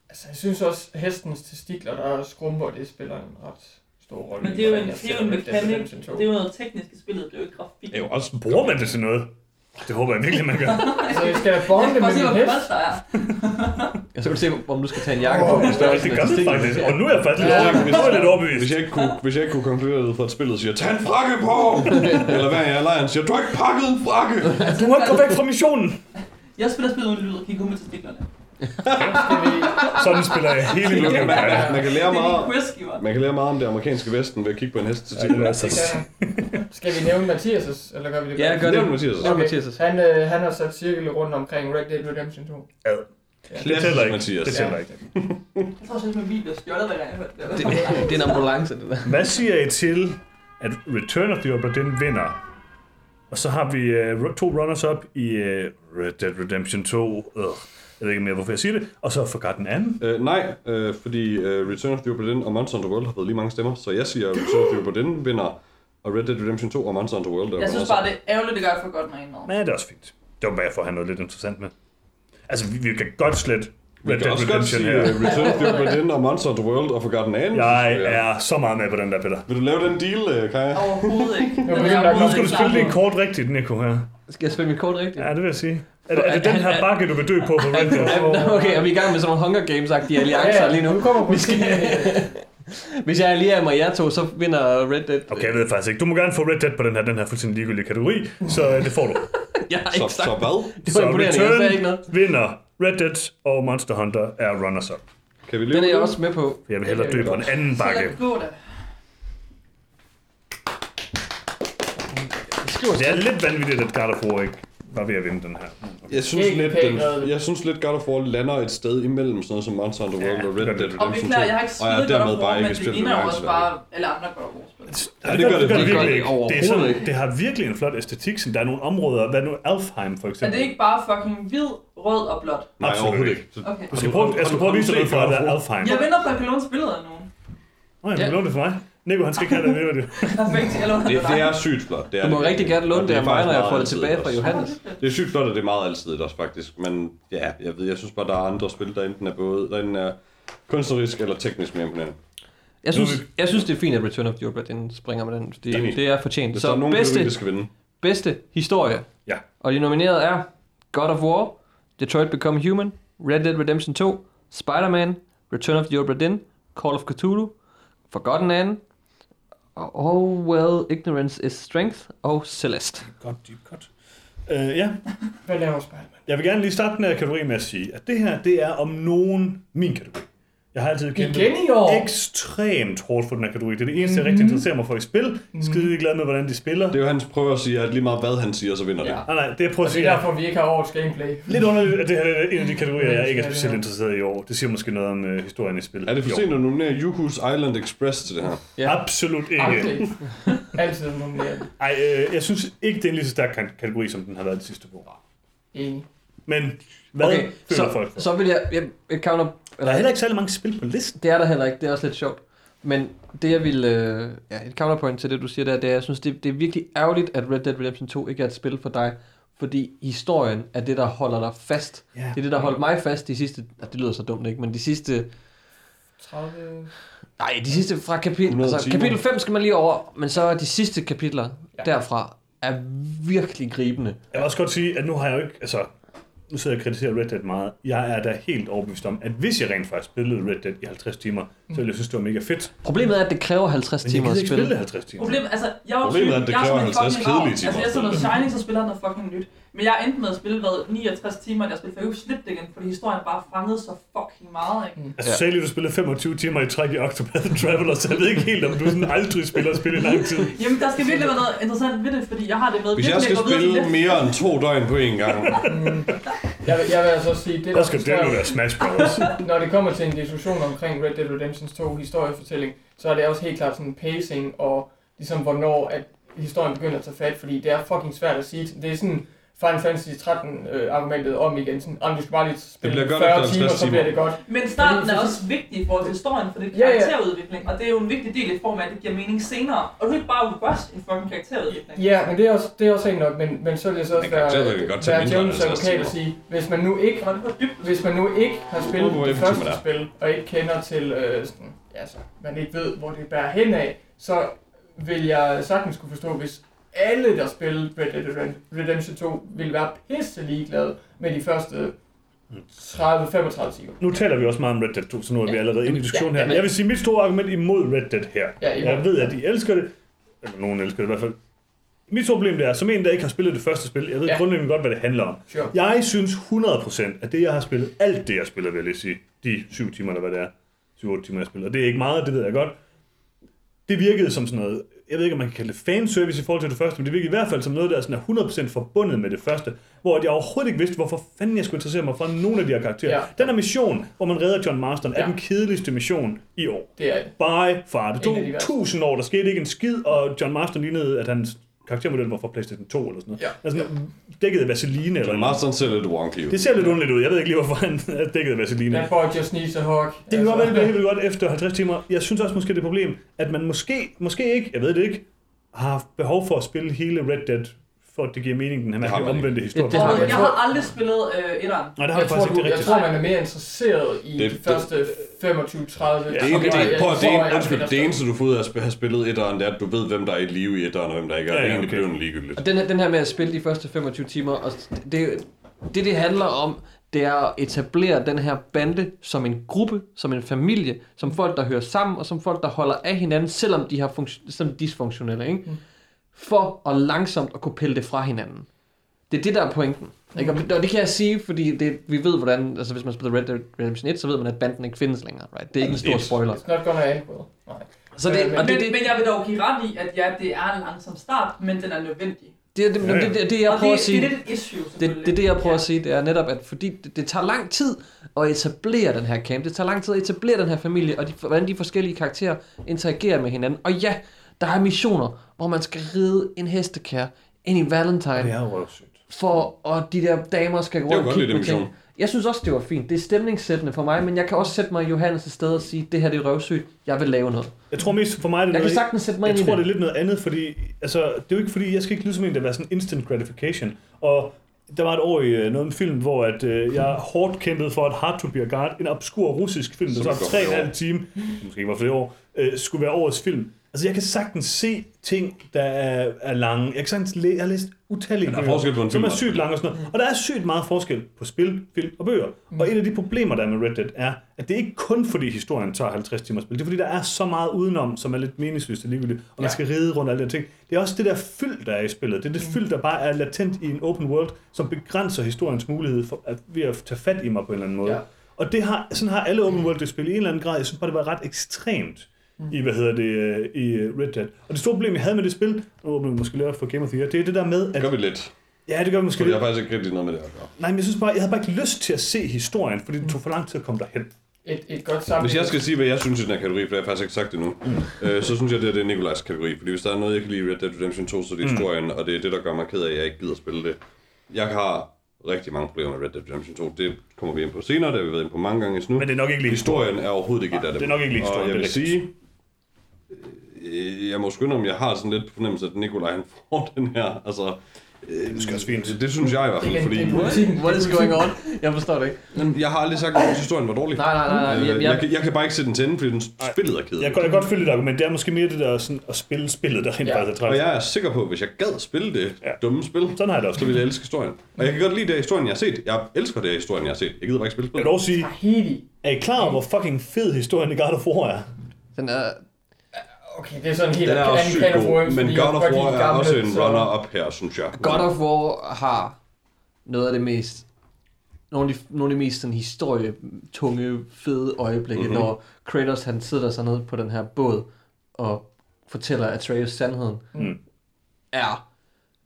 Altså, jeg synes også, at hestens testikler, der skrumper, det spiller en ret stor rolle. Men i, det er jo en, det er jo en mekanik. Redemption 2. Det er jo noget teknisk i spillet, det er jo ikke grafik. Det er jo også, bruger man det til noget? Det håber jeg virkelig, man gør. Altså, jeg skal bonde med min hvor hest. Jeg så kan du se, om du skal tage en jakke på. Størrelsen det gør det faktisk. Og nu er jeg faktisk lidt, Ja. overbevist. Er jeg lidt overbevist. Hvis jeg ikke kunne, hvis jeg ikke kunne konkludere det fra et spillet siger, tag en frakke på! Eller hvad jeg er lejen siger, du har ikke pakket en frakke! Du må ikke gå væk fra missionen. Jeg spiller spillet uden lyd og kigger ud med testiklerne. Sådan spiller jeg hele min Man, man, kan lære er meget, man kan lære meget om det amerikanske vesten ved at kigge på en hest til Ja, er titlen. altså- kan... Skal vi nævne Mathias' eller gør vi det? Ja, gør det. Mathias. Nævn Mathias. Han, øh, han har sat cirkel rundt omkring Red Dead Redemption 2. Det tæller ikke. Mathias. Det tæller ikke. Jeg tror selv, at min bil bliver stjålet, gang jeg hørte det. Er en ambulance, det der. Hvad siger I til, at Return of the Obra Dinn vinder? Og så har vi uh, to runners-up i uh, Red Dead Redemption 2. Ugh. Jeg ved ikke mere, hvorfor jeg siger det. Og så Forgotten Anne. Øh, nej, øh, fordi øh, Return of the Obra Dinn og Monster Hunter World har fået lige mange stemmer, så jeg siger, at Return of the Obra Dinn vinder, og Red Dead Redemption 2 og Monster Hunter World er Jeg synes bare, det er ærgerligt, det gør for godt med en. Men det er også fint. Det var bare for at have noget lidt interessant med. Altså, vi, vi kan godt slet Vi Red kan Dead også godt Redemption sige her. uh, Return of the og Monster Hunter World og Forgotten Anne. Jeg er så meget med på den der, Peter. Vil du lave den deal, øh, Kaja? Overhovedet ikke. Nu skal du spille på. kort rigtigt, Nico, her. Skal jeg spille mit kort rigtigt? Ja, det vil jeg sige. Er det, er det den her bakke, du vil dø på på Red Dead? Ja, Okay, er vi i gang med sådan nogle Hunger Games-agtige alliancer lige nu? Nu kommer Vi skal-. Hvis jeg er lige af mig jer to, så vinder Red Dead. Okay, jeg ved faktisk ikke. Du må gerne få Red Dead på den her, den her fuldstændig ligegyldige kategori, så øh, det får du. Jeg har Så, ikke sagt så hvad? Det var Så imponerende, jeg sagde ikke noget. vinder Red Dead og Monster Hunter er runners-up. Kan vi leve Den er jeg også med på. Jeg vil hellere dø på en anden Så bakke. lad det gå da. Skriver Det er lidt vanvittigt, at God of War ikke var ved at vinde den her. Jeg synes, lidt, den, jeg synes lidt God of War lander et sted imellem sådan noget som Monster Hunter World Ja, og Red det Dead det. Og Redemption 2. beklager, jeg har ikke Og jeg er spillet God of bare War, men det ligner jo også bare alle andre God of War-spil. Ja, det gør det. det, Det virkelig det ikke. Det, er overhovedet sådan, ikke. det har virkelig en flot æstetik, som der er nogle områder, hvad nu Alfheim for Er eksempel. det ikke bare fucking hvid, rød og blåt? Nej, Absolut overhovedet ikke. Okay. Du skal prøve, jeg skal prøve at vise dig det War. Alfheim. Jeg venter på, at jeg kan låne spillet af nogen. Åh, jeg kan låne det for mig. Nico, han skal ikke have det, det. Perfekt, jeg låner Det, det det er sygt flot. Det er Du må det. rigtig gerne låne det er af mig, når jeg får det tilbage fra. Johannes. Det er sygt flot, og det er meget altid også faktisk. Men ja, jeg ved, jeg synes bare, der er andre spil, der enten er både der enten er kunstnerisk eller teknisk mere imponerende. Jeg synes, jeg synes, det er fint, at Return of the Obra Dinn springer med den. Det, det er fortjent. Hvis der er Så nogen bedste, der skal vinde. bedste historie. Ja. Og de nominerede er God of War, Detroit Become Human, Red Dead Redemption 2, Spider-Man, Return of the Obra Dinn, Call of Cthulhu, Forgotten Anne, Oh Well, Ignorance is Strength og Celeste. Godt, deep cut. Uh, ja, Hvad laver Spider-Man? jeg vil gerne lige starte den her kategori med at sige, at det her, det er om nogen min kategori. Jeg har altid kæmpet Igen i år? ekstremt hårdt for den her kategori. Det er det eneste, jeg rigtig interesserer mig for i spil. Skide glad med, hvordan de spiller. Det er jo hans prøve at sige, at lige meget hvad han siger, så vinder det. Ja. Nej, nej, det jeg prøver at Og det sige er er, derfor, vi ikke har årets gameplay. lidt underligt, at det her er en af de kategorier, jeg ikke er det specielt er. interesseret i i år. Det siger måske noget om uh, historien i spil. Er det for sent at nominere Yuhu's Island Express til det her? Ja. Absolut ikke. Aldrig. Altid nomineret. Ej, øh, jeg synes ikke, det er en lige så stærk kan- kategori, som den har været de sidste par år. Enig. Men hvad Okay, føler så, folk for? så vil jeg, jeg et counter, Der er heller ikke særlig mange spil på listen. Det er der heller ikke, det er også lidt sjovt. Men det jeg vil, øh, ja, et counterpoint til det du siger der, det er, jeg synes det, det er virkelig ærgerligt, at Red Dead Redemption 2 ikke er et spil for dig, fordi historien er det, der holder dig fast. Ja. Det er det, der holdt mig fast de sidste, det lyder så dumt ikke, men de sidste, 30... nej, de sidste fra kapitel, 100 altså kapitel 5 skal man lige over, men så er de sidste kapitler Ja. derfra er virkelig gribende. Jeg vil også godt sige, at nu har jeg jo ikke, altså, nu sidder jeg og kritiserer Red Dead meget. Jeg er da helt overbevist om, at hvis jeg rent faktisk spillede Red Dead i 50 timer, så ville jeg synes, det var mega fedt. Problemet er, at det kræver 50 Men jeg timer gider at ikke spille det spille. 50 timer. Problemet, altså, jeg var Problemet er, at det kræver sådan en 50 fucking kedelige timer Altså, at jeg sidder spille noget Shining, så spiller noget fucking nyt. Men jeg endte med at spille, hvad, 69 timer, da jeg spillede, for jeg kunne slippe det igen, fordi historien bare fangede så fucking meget, ikke? Altså, du sagde lige, at du spillede 25 timer i træk i Octopath Traveler, så jeg ved ikke helt, om du sådan aldrig spiller spil i lang tid. Jamen, der skal virkelig være noget interessant ved det, fordi jeg har det med Hvis jeg skal videre spille til mere end to døgn på én gang, Mm. Jeg, vil, jeg vil altså sige, det Der skal det nu være Smash Bros. når det kommer til en diskussion omkring Red Dead Redemption 2 historiefortælling, så er det også helt klart sådan pacing og ligesom hvornår at historien begynder at tage fat, fordi det er fucking svært at sige. Det er sådan Final Fantasy 13 øh, argumentet om igen. Sådan, om du skal bare lige spille bliver godt 40 efter timer, 50 så bliver timer. det godt. Men starten er så- også vigtig i forhold til historien, for det er Ja, ja. karakterudvikling, og det er jo en vigtig del i form af, at det giver mening senere. Og du kan ikke bare rush en fucking karakterudvikling. Ja, men det er også, det er også rent nok, men, men så vil jeg så også være, være djævelens 50 advokat og timer. sige, hvis man nu ikke, Og hvis man nu ikke har spillet det første spil, og ikke kender til, øh, sådan, ja, så man ikke ved, hvor det bærer hen af, så vil jeg sagtens kunne forstå, hvis alle, der spillede Red Dead Redemption 2, ville være pisse ligeglade med de første 30-35 timer. Nu taler vi også meget om Red Dead 2, så nu er vi Ja. allerede inde i diskussionen Ja, her. men- Jeg vil sige, mit store argument imod Red Dead her. Ja, imod. Jeg ved, at de elsker det. Eller nogen elsker det i hvert fald. Mit store problem det er, som en, der ikke har spillet det første spil, jeg ved Ja. grundlæggende godt, hvad det handler om. Sure. Jeg synes 100% at det, jeg har spillet, alt det, jeg spiller, vil jeg sige, de syv timer, eller hvad det er, 7-8 timer, jeg spiller, og det er ikke meget, det ved jeg godt, det virkede som sådan noget, jeg ved ikke, om man kan kalde det fanservice i forhold til det første, men det virkede i hvert fald som noget, der er sådan er 100% forbundet med det første, hvor jeg overhovedet ikke vidste, hvorfor fanden jeg skulle interessere mig for nogle af de her karakterer. Ja. Den her mission, hvor man redder John Marston, ja. Er den kedeligste mission i år. Det er det. By far. Det tog de tusind år, der skete ikke en skid, og John Marston lignede, at hans karaktermodel var fra PlayStation 2 eller sådan noget. Ja. Altså, dækket af vaseline eller John noget. Marston ser lidt wonky ud. Det ser lidt underligt ud. Jeg ved ikke lige, hvorfor han er dækket af vaseline. That boy just needs a hug. Altså, Det kan godt være, det bliver helt godt efter 50 timer. Jeg synes også måske, det er et problem, at man måske, måske ikke, jeg ved det ikke, har haft behov for at spille hele Red Dead, for at det giver mening, den her Det har omvendte historie. Det har Og man. jeg Jeg tror- har aldrig spillet øh, etteren. Nej, det har jeg, jeg tror, faktisk du, ikke jeg rigtigt. tror, man er mere interesseret i Det- de det- første 25-30 Det, er timer, ikke, det, jeg- prøv, jeg det, tror, er, jeg undskyld, det eneste, du får ud af at have spillet etteren, det er, at du ved, hvem der er i live i etteren, og hvem der ikke er. Ja, det er ja, egentlig okay. blevet ligegyldigt. Og den her, den her med at spille de første 25 timer, og det, det, det handler om, det er at etablere den her bande som en gruppe, som en familie, som folk, der hører sammen, og som folk, der holder af hinanden, selvom de har funktio- som dysfunktionelle, ikke? Mm. For at langsomt at kunne pille det fra hinanden. Det er det, der er pointen. Ikke? Og det- kan jeg sige, fordi det, vi ved, hvordan, altså hvis man spiller Red Dead Redemption 1, så ved man, at banden ikke findes længere, right? Det er ikke en stor spoiler. It's not gonna end well. Nej. Så det, Øh, men og det, Men, det, men jeg vil dog give ret i, at ja, det er en langsom start, men den er nødvendig. det, det, det, det, det, det, jeg prøver det, at sige. det er issue, Det, det er det, jeg prøver ja. at sige, det er netop, at fordi det, det tager lang tid at etablere den her camp, det tager lang tid at etablere den her familie, og de, hvordan de forskellige karakterer interagerer med hinanden. Og ja, der er missioner, hvor man skal ride en hestekær ind i Valentine, Det er røvsygt. for og de der damer skal gå Det var rundt og godt kigge på ting. Jeg synes også, det var fint. Det er stemningssættende for mig, men jeg kan også sætte mig i Johannes' sted og sige, det her det er røvsygt, jeg vil lave noget. Jeg tror mest for mig, det er Jeg kan sagtens sætte mig ind jeg i tror, det. det er lidt noget andet, fordi altså, det er jo ikke fordi, jeg skal ikke lyde som en, der er sådan instant gratification. Og der var et år i øh, noget med film, hvor at, øh, jeg hårdt kæmpede for, at Hard to be a Guard, en obskur russisk film, der så går tre og en flere halv time, måske ikke var flere år, øh, skulle være årets film. Altså, jeg kan sagtens se ting, der er, er lange. Jeg kan sagtens læ- jeg har læst utallige Men der er bøger, forskel på en som film er og sygt lange og sådan noget. Og der er sygt meget forskel på spil, film og bøger. Og et af de problemer, der er med Red Dead, er, at det er ikke kun fordi historien tager 50 timer at spille. Det er fordi, der er så meget udenom, som er lidt meningsløst og ligegyldigt. Og man Ja. skal ride rundt alle de her ting. Det er også det der fyld, der er i spillet. Det er det fyld, der bare er latent i en open world, som begrænser historiens mulighed for, at, ved at tage fat i mig på en eller anden måde. Ja. Og det har, sådan har alle open world spil i en eller anden grad. Jeg synes bare, det var ret ekstremt i, hvad hedder det, øh, i øh, Red Dead. Og det store problem, jeg havde med det spil, nu åbner vi måske lidt for Game of the Year, det er det der med, Det at... gør vi lidt. Ja, det gør vi måske For lidt. jeg har faktisk ikke rigtig noget med det at gøre. Nej, men jeg synes bare, jeg havde bare ikke lyst til at se historien, fordi det tog for lang tid at komme derhen. Et, et godt sammen. Hvis jeg skal sige, hvad jeg synes i den her kategori, for det har jeg faktisk ikke sagt det nu, øh, så synes jeg, det, er- det er Nikolajs kategori. Fordi hvis der er noget, jeg kan lide i Red Dead Redemption 2, så er det historien, og det er det, der gør mig ked af, at jeg ikke gider spille det. Jeg har rigtig mange problemer med Red Dead Redemption 2. Det kommer vi ind på senere, det har vi været ind på mange gange nu. Men det er nok ikke lige Historien er overhovedet ikke et af dem. det er nok ikke lige historien, Og jeg vil rigtigt. sige, jeg må skynde om, jeg har sådan lidt fornemmelse, at Nikolaj han får den her. Altså, øh, Det skal også fint. Det, det synes jeg i hvert fald, er, fordi er politikken. What is Det going on? Jeg forstår det ikke. men jeg har aldrig sagt, at historien var dårlig. Nej, nej, nej, nej. Øh, Jeg, jeg, jeg, kan, jeg kan bare ikke sætte den til ende, fordi den spillet er kedeligt. Jeg kan, jeg kan godt følge dit argument. Det er måske mere det der sådan, at spille spillet, der rent Ja. faktisk er Og jeg er sikker på, at hvis jeg gad spille det Ja. dumme spil, Sådan har jeg det også. så ville jeg elske historien. Og jeg kan godt lide det historien, jeg har set. Jeg elsker det historien, jeg har set. Jeg gider bare ikke spille Jeg vil spillet. dog sige, er I klar over, hvor fucking fed historien i God of War er? den er, Okay, det er sådan helt Den er også of god, men God of War er også en runner-up her, synes jeg. God of War har noget af det mest nogle af de, nogle af de mest sådan, historietunge, fede øjeblikke, Mhm. mm-hmm. når Kratos han sidder sådan nede på den her båd og fortæller Atreus sandheden, Mm. er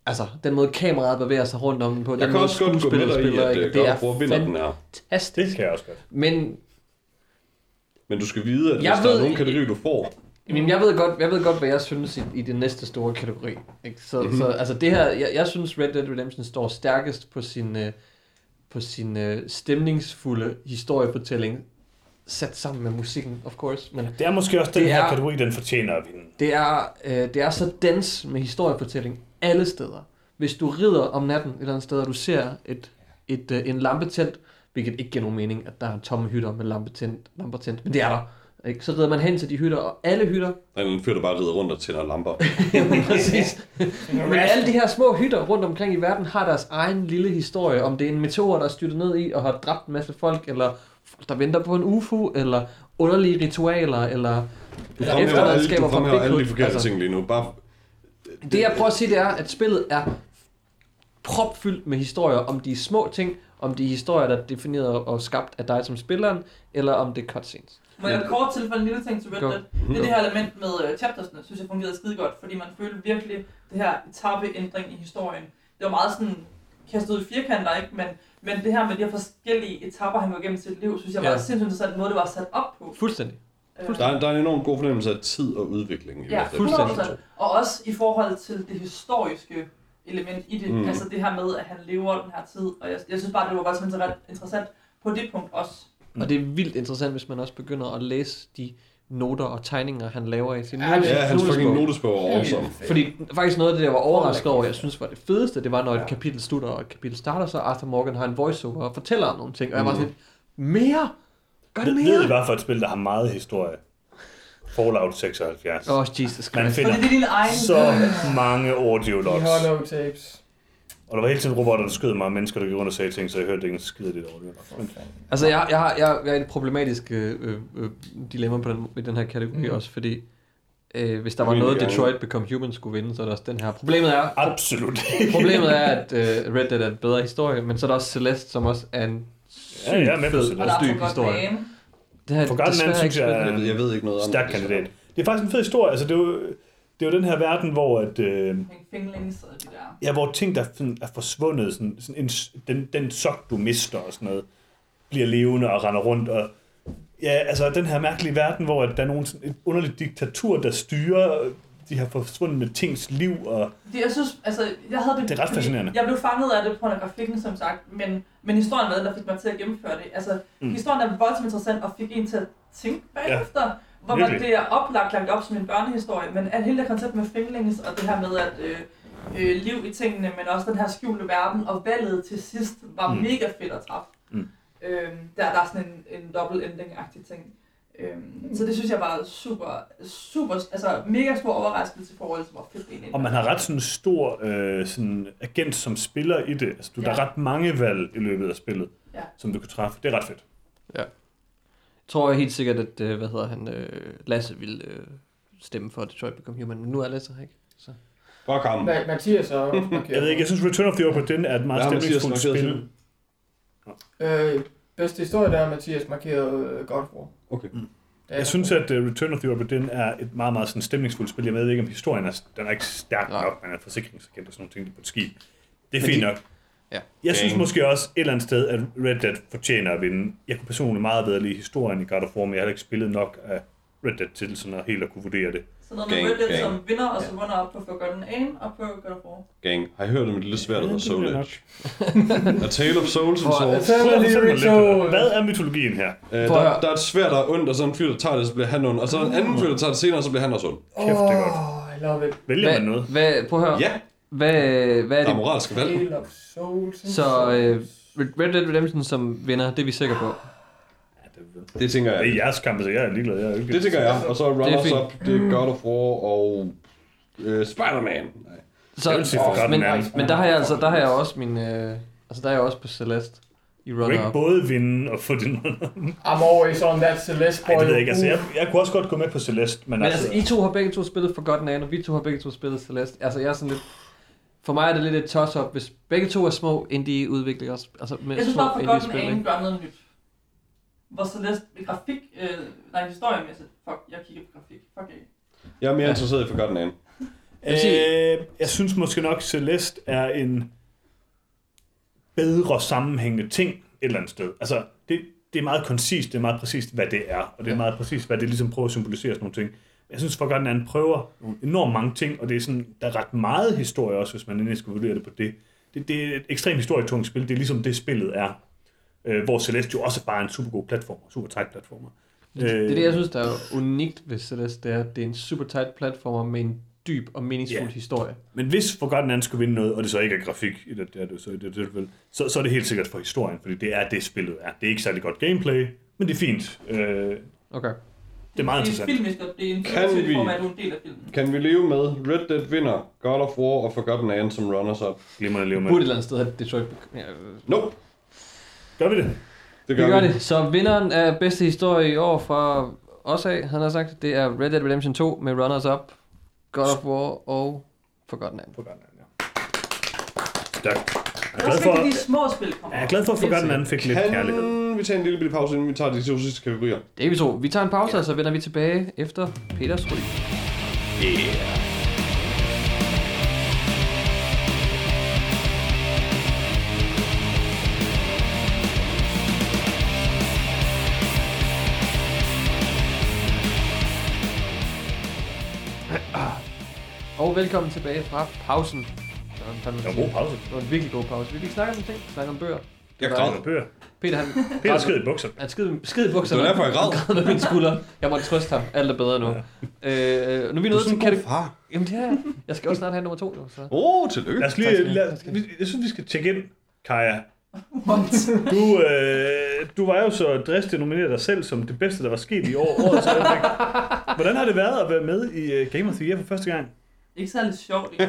altså den måde kameraet bevæger sig rundt om den på, Jeg den kan måde også godt gå med dig i, at ikke? det er vinder den her. fantastisk. Det kan jeg også godt. Men Men du skal vide, at hvis Jeg der ved- er nogen kategori, du får, Jamen, jeg ved godt, jeg ved godt hvad jeg synes i, i den næste store kategori. Ikke? Så, Mhm. mm-hmm. så altså det her, jeg, jeg synes Red Dead Redemption står stærkest på sin, øh, på sin øh, stemningsfulde historiefortælling, sat sammen med musikken, of course. Men Det er måske også den her er- kategori, den fortjener at vinde. det er, øh, det er så dens med historiefortælling alle steder. Hvis du rider om natten et eller andet sted, og du ser et, et, øh, en lampetelt, hvilket ikke giver nogen mening, at der er tomme hytter med lampetelt, lamper tændt, men det er der. Ikke? Så rider man hen til de hytter, og alle hytter, Der er en fyr, der bare rider rundt og tænder lamper. Jamen, præcis. Men alle de her små hytter rundt omkring i verden har deres egen lille historie. Om det er en meteor, der er styrtet ned i og har dræbt en masse folk, eller der venter på en UFO, eller underlige ritualer, eller, Du efterladenskaber du fra fremhæver alle de Bigfoot. forkerte ting lige nu. Bare, Det jeg prøver at sige, det er, at spillet er propfyldt med historier om de små ting, om de historier, der er defineret og skabt af dig som spilleren, eller om det er cutscenes. Må jeg kort tilfælde en lille ting til Red. Dead? Det er det her element med uh, chaptersne, synes jeg fungerede skide godt, fordi man følte virkelig det her etapeændring i historien. Det var meget sådan kastet ud i firkanter, ikke? Men, men det her med de her forskellige etapper, han går igennem sit liv, synes jeg var Ja. sindssygt interessant måde, det var sat op på. Fuldstændig. Øh, der, er, der er en enorm god fornemmelse af tid og udvikling. i Ja, fuldstændig. 100%. Og også i forhold til det historiske element i det. Mm. Altså det her med, at han lever den her tid. Og jeg, jeg synes bare, det var voldsomt inter- interessant på det punkt også. Og det er vildt interessant, hvis man også begynder at læse de noter og tegninger, han laver i sin Ja, notes- Ja, hans fucking notesbog. notesbog er awesome. Fordi faktisk noget af det, jeg var overrasket over, jeg synes var det fedeste, det var, når et kapitel slutter, og et kapitel starter, så Arthur Morgan har en voiceover og fortæller om nogle ting, og jeg var sådan lidt, mere? Gør det Ved, ved I mere? hvad for et spil, der har meget historie? Fallout 76. Åh, oh, Jesus Man Christ. Fordi finder det er din egen... så mange audio De logs. hollow tapes. Og der var hele tiden robotter, der skød mig, og mennesker, der gik rundt og sagde ting, så jeg hørte ikke en skid af det logs. Men Altså, jeg, jeg, har, jeg, jeg er et problematisk øh, øh, øh, dilemma på den, i den her kategori mm. også, fordi øh, hvis der var noget. Detroit Become Human skulle vinde, så er der også den her. Problemet er, absolut problemet er at øh, Red Dead er en bedre historie, men så er der også Celeste, som også er en sygt Ja, jeg er med på fed. Og er dyb historie. Det her, Forgotten Man synes jeg er Jeg ved, jeg ved ikke noget om stærk det. kandidat. Det er faktisk en fed historie. Altså, det er jo, det er jo den her verden, hvor, at, øh, Finglings og de der. ja, hvor ting, der sådan er forsvundet, sådan, sådan en, den, den sok, du mister og sådan noget, bliver levende og render rundt. Og, ja, altså den her mærkelige verden, hvor at der er nogen, sådan, et underligt diktatur, der styrer de her forsvundne tings liv. Og, Det, jeg synes, altså, jeg havde det... Det er ret fascinerende. Jeg blev fanget af det på grund af grafikken, som sagt, men, men historien var den, der fik mig til at gennemføre det. Altså, mm. historien er voldsomt interessant og fik en til at tænke bagefter, ja, hvor man, det er oplagt lagt op som en børnehistorie, men at hele det koncept med finglings og det her med at øh, øh, liv i tingene, men også den her skjulte verden og valget til sidst var Mm. mega fedt at træffe. Mm. Øhm, der, der er sådan en, en double ending-agtig ting. Øhm, så det synes jeg var super, super, altså mega stor overraskelse i forhold til, hvor fedt det og man har ret sådan stor øh, sådan agent som spiller i det. Altså, du, der er Ja. ret mange valg i løbet af spillet, Ja. som du kan træffe. Det er ret fedt. Jeg tror helt sikkert, at, øh, hvad hedder han, øh, Lasse ville øh, stemme for Detroit Become Human, men nu er Lasse her ikke. Så. Fuck ham. Ma- Mathias og... Jeg ved ikke, jeg synes Return of the Obra Dinn er et meget Ja, stemningsfuldt spil. Øh, bedste historie, der er Mathias markeret uh, God of War. Okay. Det er Jeg synes, at uh, Return of the Obra Dinn er et meget, meget sådan stemningsfuldt spil. Jeg ved ikke, om historien er, den er ikke stærk Nej. nok, man er forsikringsagent og sådan nogle ting på et skib. Det er Men fint de- nok. Ja. Jeg synes måske også et eller andet sted, at Red Dead fortjener at vinde. Jeg kunne personligt meget bedre lide historien i God of War, men jeg har ikke spillet nok af Red Dead til sådan at helt at kunne vurdere det. Så noget med Gang, Red Dead gang. som vinder, og så runner op på Forgotten Aim og på God of War. Gang, har I hørt om et lille svært, der hedder Soul det Edge? A Tale of Souls and Swords. Peter. Hvad er mytologien her? Øh, der, der er et svært, der er ondt, og så en fyr, der tager det, så bliver han ond. Og så er en anden fyr, der tager det senere, og så bliver han også ond. Kæft, det er godt. Åh, I love it. Vælger man noget? hvad, prøv at høre, Ja, hvad, hvad er der er det? moralske valg. Så øh. Red Dead Redemption som vinder, det er vi sikre på. Det tænker Det er jeg. jeres kamp, så jeg er ligeglad. Jeg er ikke Det tænker jeg. Og så runners up, det er God of War og øh, Spider-Man. Nej. Så, Jeg vil sige Forgotten men, Man. men der har jeg altså, der har jeg også min, øh, altså der er jeg også på Celeste i Du kan ikke runner-up. både vinde og få din I'm always on that Celeste boy. Nej, det ved jeg ikke. Altså, jeg, jeg kunne også godt gå med på Celeste, men, Men altså, I to har begge to spillet Forgotten Anne, og vi to har begge to spillet Celeste. Altså, jeg er sådan lidt... For mig er det lidt et toss-up, hvis begge to er små indie-udviklere, altså med Jeg synes bare, indie-spil, Aim ikke? gør noget nyt. Hvor Celeste i grafik, øh, nej, historiemæssigt, fuck, jeg kigger på grafik, fuck ikke. Jeg er mere interesseret i Forgotten Anne. Øh, jeg synes måske nok, Celeste er en bedre sammenhængende ting et eller andet sted. Altså, det, det er meget koncist, det er meget præcist, hvad det er, og det er meget præcist, hvad det ligesom prøver at symbolisere sådan nogle ting. Jeg synes, Forgotten Land prøver nogle enormt mange ting, og det er sådan, der er ret meget historie også, hvis man endelig skal vurdere det på det. Det, det er et ekstremt historietungt spil. Det er ligesom det, spillet er. Øh, hvor Celeste jo også bare er en super god platformer, super tight platformer. Det er det, jeg synes, der er unikt ved Celeste, det er, det er en super tight platformer med en dyb og meningsfuld Ja. historie. Men hvis Forgotten Land skulle vinde noget, og det så ikke er grafik det, det er det så det tilfælde, så, så er det helt sikkert for historien, fordi det er det, spillet er. Det er ikke særlig godt gameplay, men det er fint. Øh, det er meget Det er interessant. filmisk, det er en Kan film, vi- form af, at du er en del af filmen. Kan vi leve med Red Dead vinder, God of War og Forgotten Land som runners-up? Glimrende at leve med. Burde et eller andet sted have Detroit... Ja, Nope. Gør vi det? Det vi gør, gør det. Så vinderen af bedste historie i år fra os af, han har sagt, det er Red Dead Redemption 2 med Runners Up, God of War og Forgotten Land. Forgotten Land, ja. Stærkt. Jeg Det er glad for, de små spil kommer. jeg er glad for, at Forgotten Land fik lidt kærlighed. Kan vi tage en lille bitte pause, inden vi tager de to sidste kategorier? Det er vi to. Vi tager en pause, og så vender vi tilbage efter Peters ryg. Og velkommen tilbage fra pausen. Det var en, fandme Det var en god pause. Det var en virkelig god pause. Vi fik snakket om ting, snakket om bøger. Jeg græd. er bøger. Peter, han, Peter skid i bukser. han skid, skid i bukserne. Det var derfor, jeg græd. Han græd med min skulder. Jeg måtte trøste ham. Alt er bedre nu. Ja. Øh, nu er vi Du er nået sådan til en god kategori... far. Jamen det er jeg. Jeg skal også snart have nummer to, jo. Så. Åh, oh, tillykke. Lad os lige, lad, Tak I vi- jeg synes, vi skal tjekke ind, Kaja. Du, øh, du var jo så dristig at nominere dig selv som det bedste, der var sket i år. Årets. Hvordan har det været at være med i uh, Game of the Year for første gang? Ikke særlig sjovt. Det, det,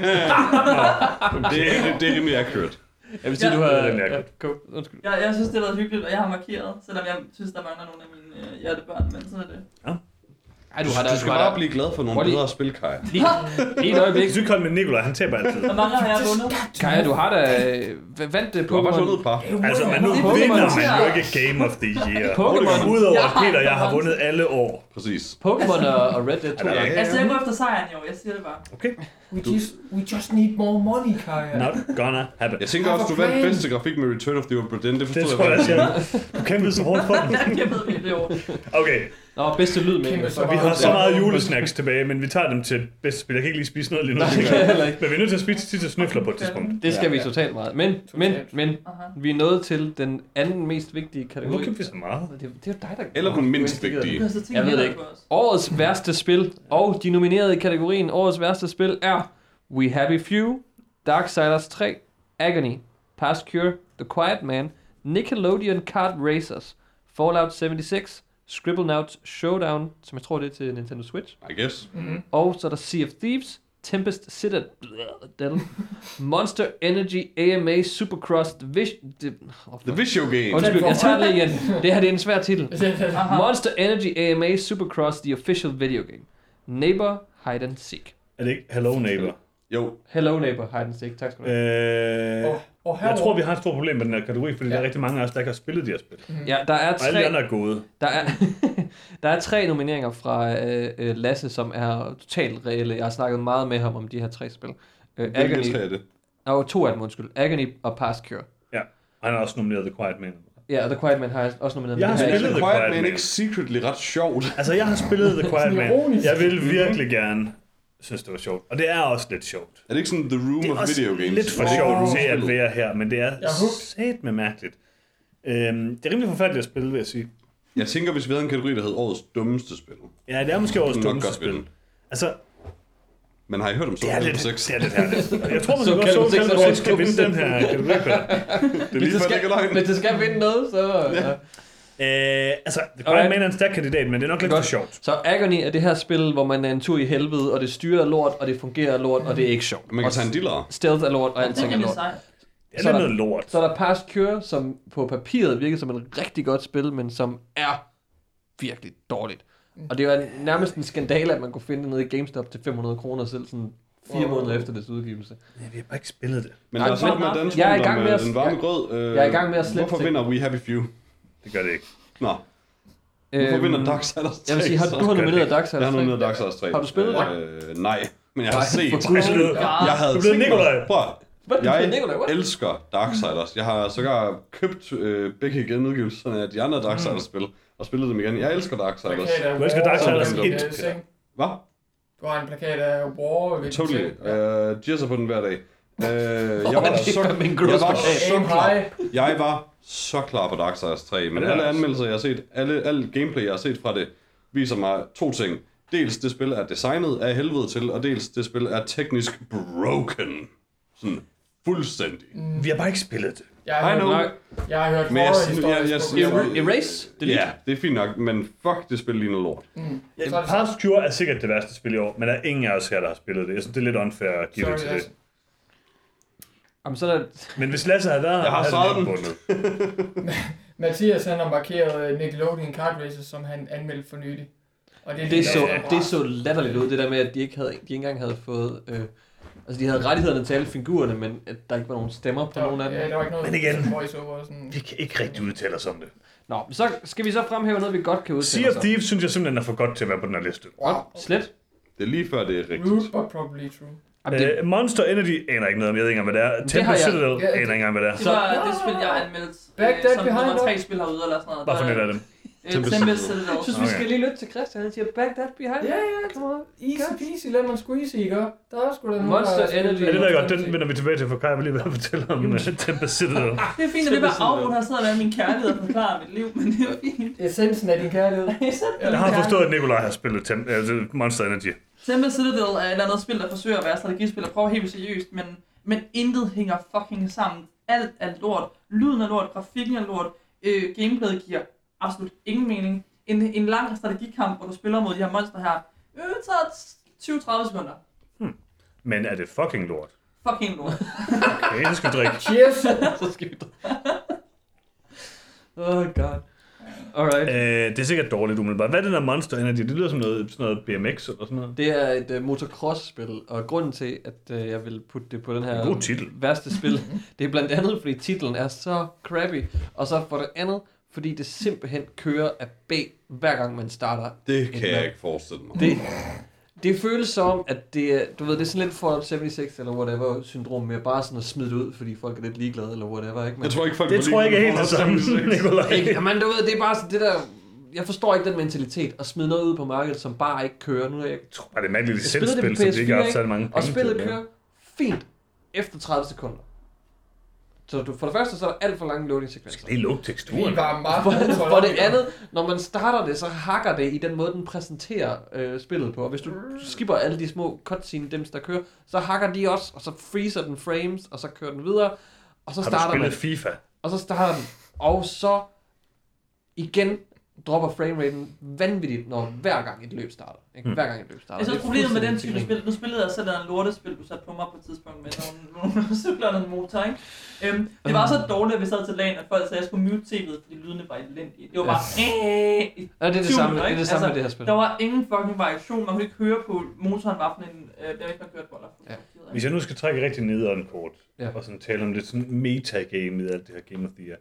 det er rimelig accurate. Jeg vil sige, Ja. du har... Er Ja. Undskyld. Jeg, jeg synes, det har været hyggeligt, og jeg har markeret, selvom jeg synes, der mangler nogle af mine øh, hjertebørn, men sådan er det. Ej, du har da... Du skal har bare da- blive glad for nogle de- bedre spil, Kaja. Lige, lige et øjeblik. Du med Nikolaj, han taber altid. Hvor mange har jeg vundet? Kaja, du har da vandt det Du har vundet et par. Altså, men nu Det er vinder man jo ikke Game of the Year. Pokémon. Udover Jeg at har Peter jeg har vundet alle år. Præcis. Pokémon og, Red Dead 2 Ja, gange. ja. Altså, jeg går efter sejren jo, jeg siger det bare. Okay, We just, we just need more money, Kaja. not gonna happen. Jeg tænker også, du vandt bedste grafik med Return of the Obra Dinn. Det Det forstod tror jeg, jeg jeg faktisk. siger. Du kæmpede så hårdt for den. Jeg ved det, det år. Okay, Nå, bedste lyd med. Kæmpe Så vi har så Ja. meget julesnacks tilbage, men vi tager dem til bedste spil. Jeg kan ikke lige spise noget lige nu. Nej, jeg ikke. Men vi er nødt til at spise tit til snøfler på et tidspunkt. Det skal vi totalt meget. Men, men, men, Aha. vi er nået til den anden mest vigtige Nu kategori. kan vi så meget. Det, det er jo dig, der... Eller den mindst vigtige. kan så tænke Jeg ved det ikke. Årets værste spil, og de nominerede i kategorien Årets værste spil er We Happy Few, Darksiders 3, Agony, Past Cure, The Quiet Man, Nickelodeon Kart Racers, Fallout 76, Scribblenauts Showdown, som jeg tror det er til Nintendo Switch, I guess. Mm-hmm. og så er der Sea of Thieves, Tempest Citadel, Monster Energy AMA Supercross The Vision... Det, oh, The Visual Game. Undskyld, jeg tager det igen. Det her det er en svær titel. Monster Energy AMA Supercross, the official video game. Neighbor, hide and seek. Er det ikke Hello Neighbor? Jo, Hello Neighbor, hide and seek. Tak skal du have. Øh, Og, og jeg tror, vi har et stort problem med den her kategori, fordi der er rigtig mange af os, der ikke har spillet de her spil. Ja, der er Og alle de tre, andre er gode. der er, der er tre nomineringer fra øh, øh, Lasse, som er totalt reelle. Jeg har snakket meget med ham om de her tre spil. Øh, hvilke Agony, tre er det? Nå, to af dem, undskyld. Agony og Past Cure. Og han har også nomineret The Quiet Man. Ja, og The Quiet Man har jeg også nomineret. Jeg har spillet The The Quiet Man ikke secretly ret sjovt? Altså, jeg har spillet The Quiet Man. Jeg vil virkelig gerne synes, det var sjovt. Og det er også lidt sjovt. Er det ikke sådan The Room Det er of også Video Games? lidt for Hvor- sjovt til spillet? at være her, men det er er sat med mærkeligt. Øhm, det er rimelig forfærdeligt at spille, vil jeg sige. Jeg tænker, hvis vi havde en kategori, der hed Årets Dummeste Spil. Ja, det er måske også Nok dummeste spil. Altså, Men har I hørt om det er, Soul Calibur 6? det er lidt herligt. Jeg tror, man Så skal godt Calibur så 6 er Calibur 6 vores kan vinde den her kategori. Det er lige før, det det ikke er hvis det skal vinde noget, så... Ja. Øh, altså, The Quiet Alright. Man er en stærk kandidat, men det er nok lidt Godt. for sjovt. Så Agony er det her spil, hvor man er en tur i helvede, og det styrer lort, og det fungerer lort, og det er ikke sjovt. Man kan og tage en diller. Stealth er lort, og Det er alting er lort. Det er Så er der- noget lort. Så er der Past Cure, som på papiret virker som et rigtig godt spil, men som er virkelig dårligt. Og det var nærmest en skandale, at man kunne finde det nede i GameStop til 500 kroner selv sådan fire Wow. måneder efter dets udgivelse. Ja, vi har bare ikke spillet det. Men Nej, lad os lidt med den Jeg er i gang med at- den varme grød. Øh, jeg er i gang med at slette Hvorfor vinder We Happy Few? Det gør det ikke. Nå, hvorfor Øhm, vinder Darksiders 3? Jeg vil sige, har, du har nomineret Jeg Darksiders har 3? nomineret Darksiders 3. Har du spillet øh, Nej, men jeg har Nej, set. for guds. Jeg havde Du mig- Nikolaj. Prøv Hvad? Jeg Nikolaj, what? elsker Darksiders. Jeg har sågar købt øh, begge genudgivelserne af de andre Darksiders-spil, og spillet dem igen. Jeg elsker Darksiders. Du elsker Darksiders Så er det 1, dumt. Peter. Hvad? Du har en plakat af War. ved Totally. selv. Uh, jizzer på den hver dag. Uh, jeg var det er så, jeg var så klar. Jeg var så klar på Darksiders 3, men det alle anmeldelser, jeg har set, alle, alle gameplay, jeg har set fra det, viser mig to ting. Dels det spil er designet af helvede til, og dels det spil er teknisk broken. Sådan fuldstændig. Vi har bare ikke spillet det. Jeg har, I hørt, jeg har hørt Men jeg- jeg- jeg- jeg- Erase? Delete? Ja, det er fint nok, men fuck, det spil ligner lort. Er det Past Cure er sikkert det værste spil i år, men der er ingen af os her, der har spillet det. Jeg synes, det er lidt unfair at give det Sorry, til Lasse. det. Jamen, så er der... Men hvis Lasse havde været her, Jeg har havde han svaret bundet. Mathias han har markeret øh, Nickelodeon Kart Races, som han anmeldte for nylig. Og det, er Det så, det så latterligt ud, det der med, at de ikke, havde, de ikke engang havde fået... Øh, altså, de havde rettighederne til alle figurerne, men at der ikke var nogen stemmer på der, nogen af dem. Ja, der var ikke noget Men igen. voice-over sådan. Vi kan ikke rigtig udtale os om det. Nå, men så skal vi så fremhæve noget, vi godt kan udtale Sea os of om. Thieves synes jeg simpelthen er for godt til at være på den her liste. Wow. Slet. Det er lige før, det er rigtigt. Rude, but probably true. Jamen, det, Uh, Monster Energy aner ikke noget om, jeg ved ikke engang, hvad det er. Temple jeg- Citadel Ja, det- aner ikke engang, hvad det er. Det var det spil, jeg anmeldte Back øh, som behind nummer tre spil herude, eller sådan noget. Bare for Der lidt er, af dem. øh, Temple Temple Citadel. Jeg synes, vi skal lige lytte til Christian. Han siger, back that behind. Ja, ja, come on. Easy peasy, lemon squeezy, ikke? Der er sgu da nogen, Monster Energy. Ja, det ved jeg godt. Monster Den vender vi tilbage til, for Kai vil lige være at fortælle om uh, Temple Citadel. Det er fint, at det var afbrudt, her sidder der min kærlighed og forklarer mit liv, men det er fint. Essensen af din kærlighed. Jeg har forstået, at Nikolaj har spillet Tem- altså Monster Energy. Temple Citadel er et eller andet spil, der forsøger at være strategispil og prøver helt seriøst, men, men intet hænger fucking sammen. Alt er lort. Lyden er lort, grafikken er lort, øh, gameplayet giver absolut ingen mening. En, en lang strategikamp, hvor du spiller mod de her monster her, øh, tager 20-30 sekunder. Men er det fucking lort? Fucking lort. Okay, så skal vi drikke. Cheers! så skal vi... oh god. Alright. Øh, det er sikkert dårligt umiddelbart. Hvad er det der Monster Energy? Det lyder som noget, sådan noget BMX eller sådan noget. Det er et uh, motocross-spil, og grunden til, at uh, jeg vil putte det på den her god titel. værste spil, det er blandt andet, fordi titlen er så crappy, og så for det andet, fordi det simpelthen kører af B, hver gang man starter. Det et kan jeg ikke forestille mig. Det, det føles som, at det er, du ved, det er sådan lidt Fallout 76 eller whatever syndrom med bare sådan at smide det ud, fordi folk er lidt ligeglade eller whatever, ikke? Men, Jeg tror ikke, folk Det tror jeg ikke er helt det samme, 76. Nikolaj. ikke, jamen, du ved, det er bare sådan det der, jeg forstår ikke den mentalitet at smide noget ud på markedet, som bare ikke kører. Nu er jeg, tror det er mærkeligt spillede det licensspil, som de ikke har haft PS4, særlig mange og penge spillet til. kører fint efter 30 sekunder. Så du, for det første, så er der alt for lange loading sekvenser. Det er lukke teksturen. Vi var meget For, for det andet, når man starter det, så hakker det i den måde, den præsenterer øh, spillet på. Og hvis du skipper alle de små cutscene dem, der kører, så hakker de også, og så freezer den frames, og så kører den videre. Og så Har du starter spillet man, FIFA? og så starter den. Og så igen dropper frameraten vanvittigt, når hver gang et løb starter. Ikke? Hmm. Hver gang et løb starter. Jeg synes, problemet med den type spil, nu spillede jeg selv en lortespil, du satte på mig på et tidspunkt med nogle, nogle cykler og en motor, ikke? Øhm, det var så dårligt, at vi sad til lagen, at folk sagde, at jeg skulle mute tv'et, fordi lydene var elendige. Det var bare... I Ja, det er det 20 samme, minutter, det er det samme Altså, med det her spil. Der var ingen fucking variation. Man kunne ikke høre på motoren, var sådan en... Øh, jeg ved ikke, man kørte på eller Ja. Hvis jeg nu skal trække rigtig nederen kort, Ja. og sådan tale om lidt sådan metagame i alt det her Game of the Year.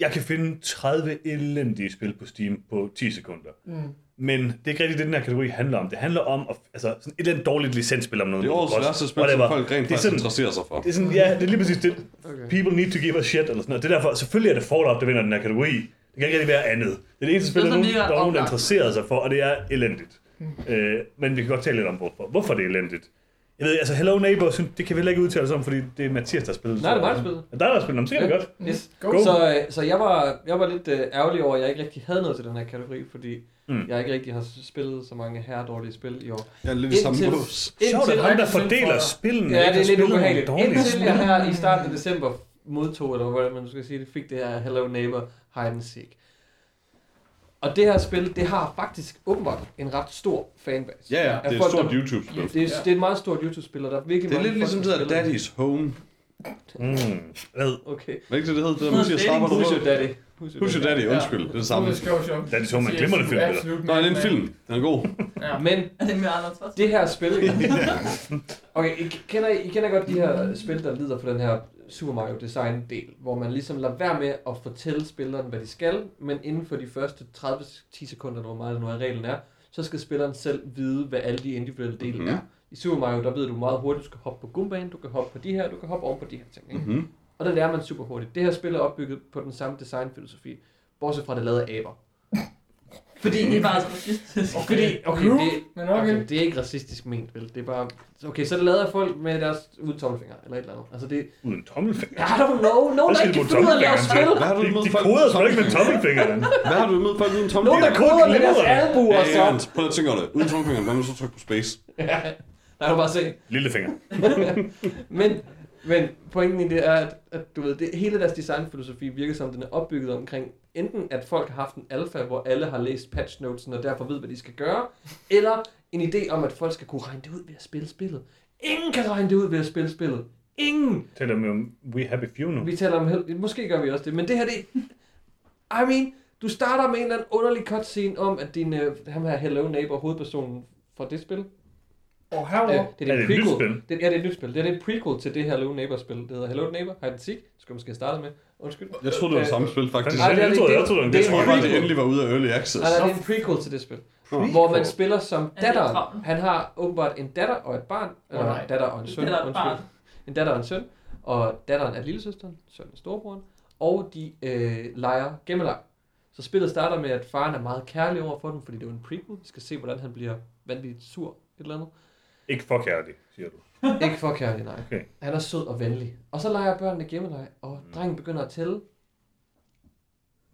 Jeg kan finde 30 elendige spil på Steam på 10 sekunder. Mm. Men det er ikke rigtig det, den her kategori handler om. Det handler om at, altså, sådan et eller andet dårligt licensspil om noget. Det er årets værste spil, som whatever. folk rent Det er faktisk sådan- interesserer sig for. Det er sådan, ja, det er lige præcis det. Okay. People need to give a shit, eller sådan noget. Det er derfor, selvfølgelig er det Fallout, der vinder den her kategori. Det kan ikke rigtig være andet. Det er det eneste spil, der, er er nogen, der er nogen, der interesserer sig for, og det er elendigt. Øh, men vi kan godt tale lidt om, hvorfor, hvorfor det er elendigt. Jeg ved, altså Hello Neighbor, synes, det kan vi heller ikke udtale os om, fordi det er Mathias, der har spillet. Nej, det er mig, der spillede. Ja, der er der spillet, så kan det Ja. godt. Yes. Go. Så, øh, så jeg var, jeg var lidt øh, ærgerlig over, at jeg ikke rigtig havde noget til den her kategori, fordi Mm. jeg ikke rigtig har spillet så mange herredårlige spil i år. Jeg er lidt i samme Indtil- bås. Sjovt, at ham, der fordeler for- spillene, Ja, det er lidt ubehageligt. Indtil spil. jeg her i starten af december modtog, eller hvordan man nu skal sige det, fik det her Hello Neighbor Hide and Seek. Og det her spil, det har faktisk åbenbart en ret stor fanbase. Ja, ja, Af det er et stort der- YouTube-spil. Det er, det er et meget stort YouTube-spil, og der er virkelig Det er mange lidt ligesom det der Daddy's Home. Mm. Okay. Hvad er ikke det, det hedder? Det der, man siger, dating. straffer du Who's your daddy? Who's your Who's your daddy? Undskyld, det er det samme. Den er som en glimrende film, det der. Nej, det er en film. Den er god. Ja. Men Er det med Schwarzenegger? det her spil... okay, I kender, I kender godt de her spil, der lider for den her Super Mario Design del, hvor man ligesom lader være med at fortælle spilleren, hvad de skal, men inden for de første 30-10 sekunder, eller hvor meget det nu er reglen er, så skal spilleren selv vide, hvad alle de individuelle dele Mhm. mm-hmm. er. I Super Mario, der ved du meget hurtigt, du skal hoppe på gumbanen, du kan hoppe på de her, du kan hoppe oven på de her ting. Ikke? Mhm. Og det lærer man super hurtigt. Det her spil er opbygget på den samme designfilosofi, bortset fra det lavet af aber. Fordi Det er bare så racistisk. Fordi, okay, Nu, det, men okay. okay, det er ikke racistisk ment, vel? Det er bare... Okay, så det lavet af folk med deres uden tommelfinger, eller et eller andet. Altså det... Uden tommelfinger. I don't know, nogen der ikke de kan finde ud af at lave spil. Hvad har du De, imod de folk koder uden sgu ikke med tommelfinger? tommelfingeren. Hvad har du imod folk uden Nogen tommelfinger? der koder med deres albuer, Ja, så... Jørgens, prøv at tænke over det. Uden tommelfingeren, hvad nu så trykke på space? Ja, der kan du bare se. Lillefinger. Men, men pointen i det er, at, at du ved, det, hele deres designfilosofi virker som, den er opbygget omkring enten, at folk har haft en alfa, hvor alle har læst patch notesen og derfor ved, hvad de skal gøre, eller en idé om, at folk skal kunne regne det ud ved at spille spillet. Ingen kan regne det ud ved at spille spillet. Ingen! Taler vi om We Happy Few nu? Vi taler om, hel- måske gør vi også det, men det her, det I mean, du starter med en eller anden underlig cutscene om, at din, øh, ham her Hello Neighbor, hovedpersonen fra det spil, Og øh, herovre. det er, Er det det et nyt prequel. spil? Det, ja, det er et nyt spil. Det er et prequel til det her Hello Neighbor spil. Det hedder Hello Neighbor, Hide and Seek. Det skulle jeg måske have startet med. Undskyld. Jeg troede, det var det samme spil, faktisk. Nej, det er Jeg det troede- ikke. jeg troede, det Det bare, det prequel. endelig var ude af Early Access. Nej, det er en prequel til det spil. Nå. Hvor man spiller som det datteren. travlt? Han har åbenbart en datter og et barn. Eller en datter og en søn. Datter undskyld. En datter og en søn. Og datteren er lillesøsteren, sønnen er storebroren. Og de øh, leger gemmeleg. Så spillet starter med, at faren er meget kærlig over for dem, fordi det er jo en prequel. Vi skal se, hvordan han bliver vanvittigt sur. Et eller andet. Ikke for kærlig, siger du. Ikke for kærlig, nej. Okay. Han er sød og venlig. Og så leger børnene gemmeleg, og drengen begynder at tælle.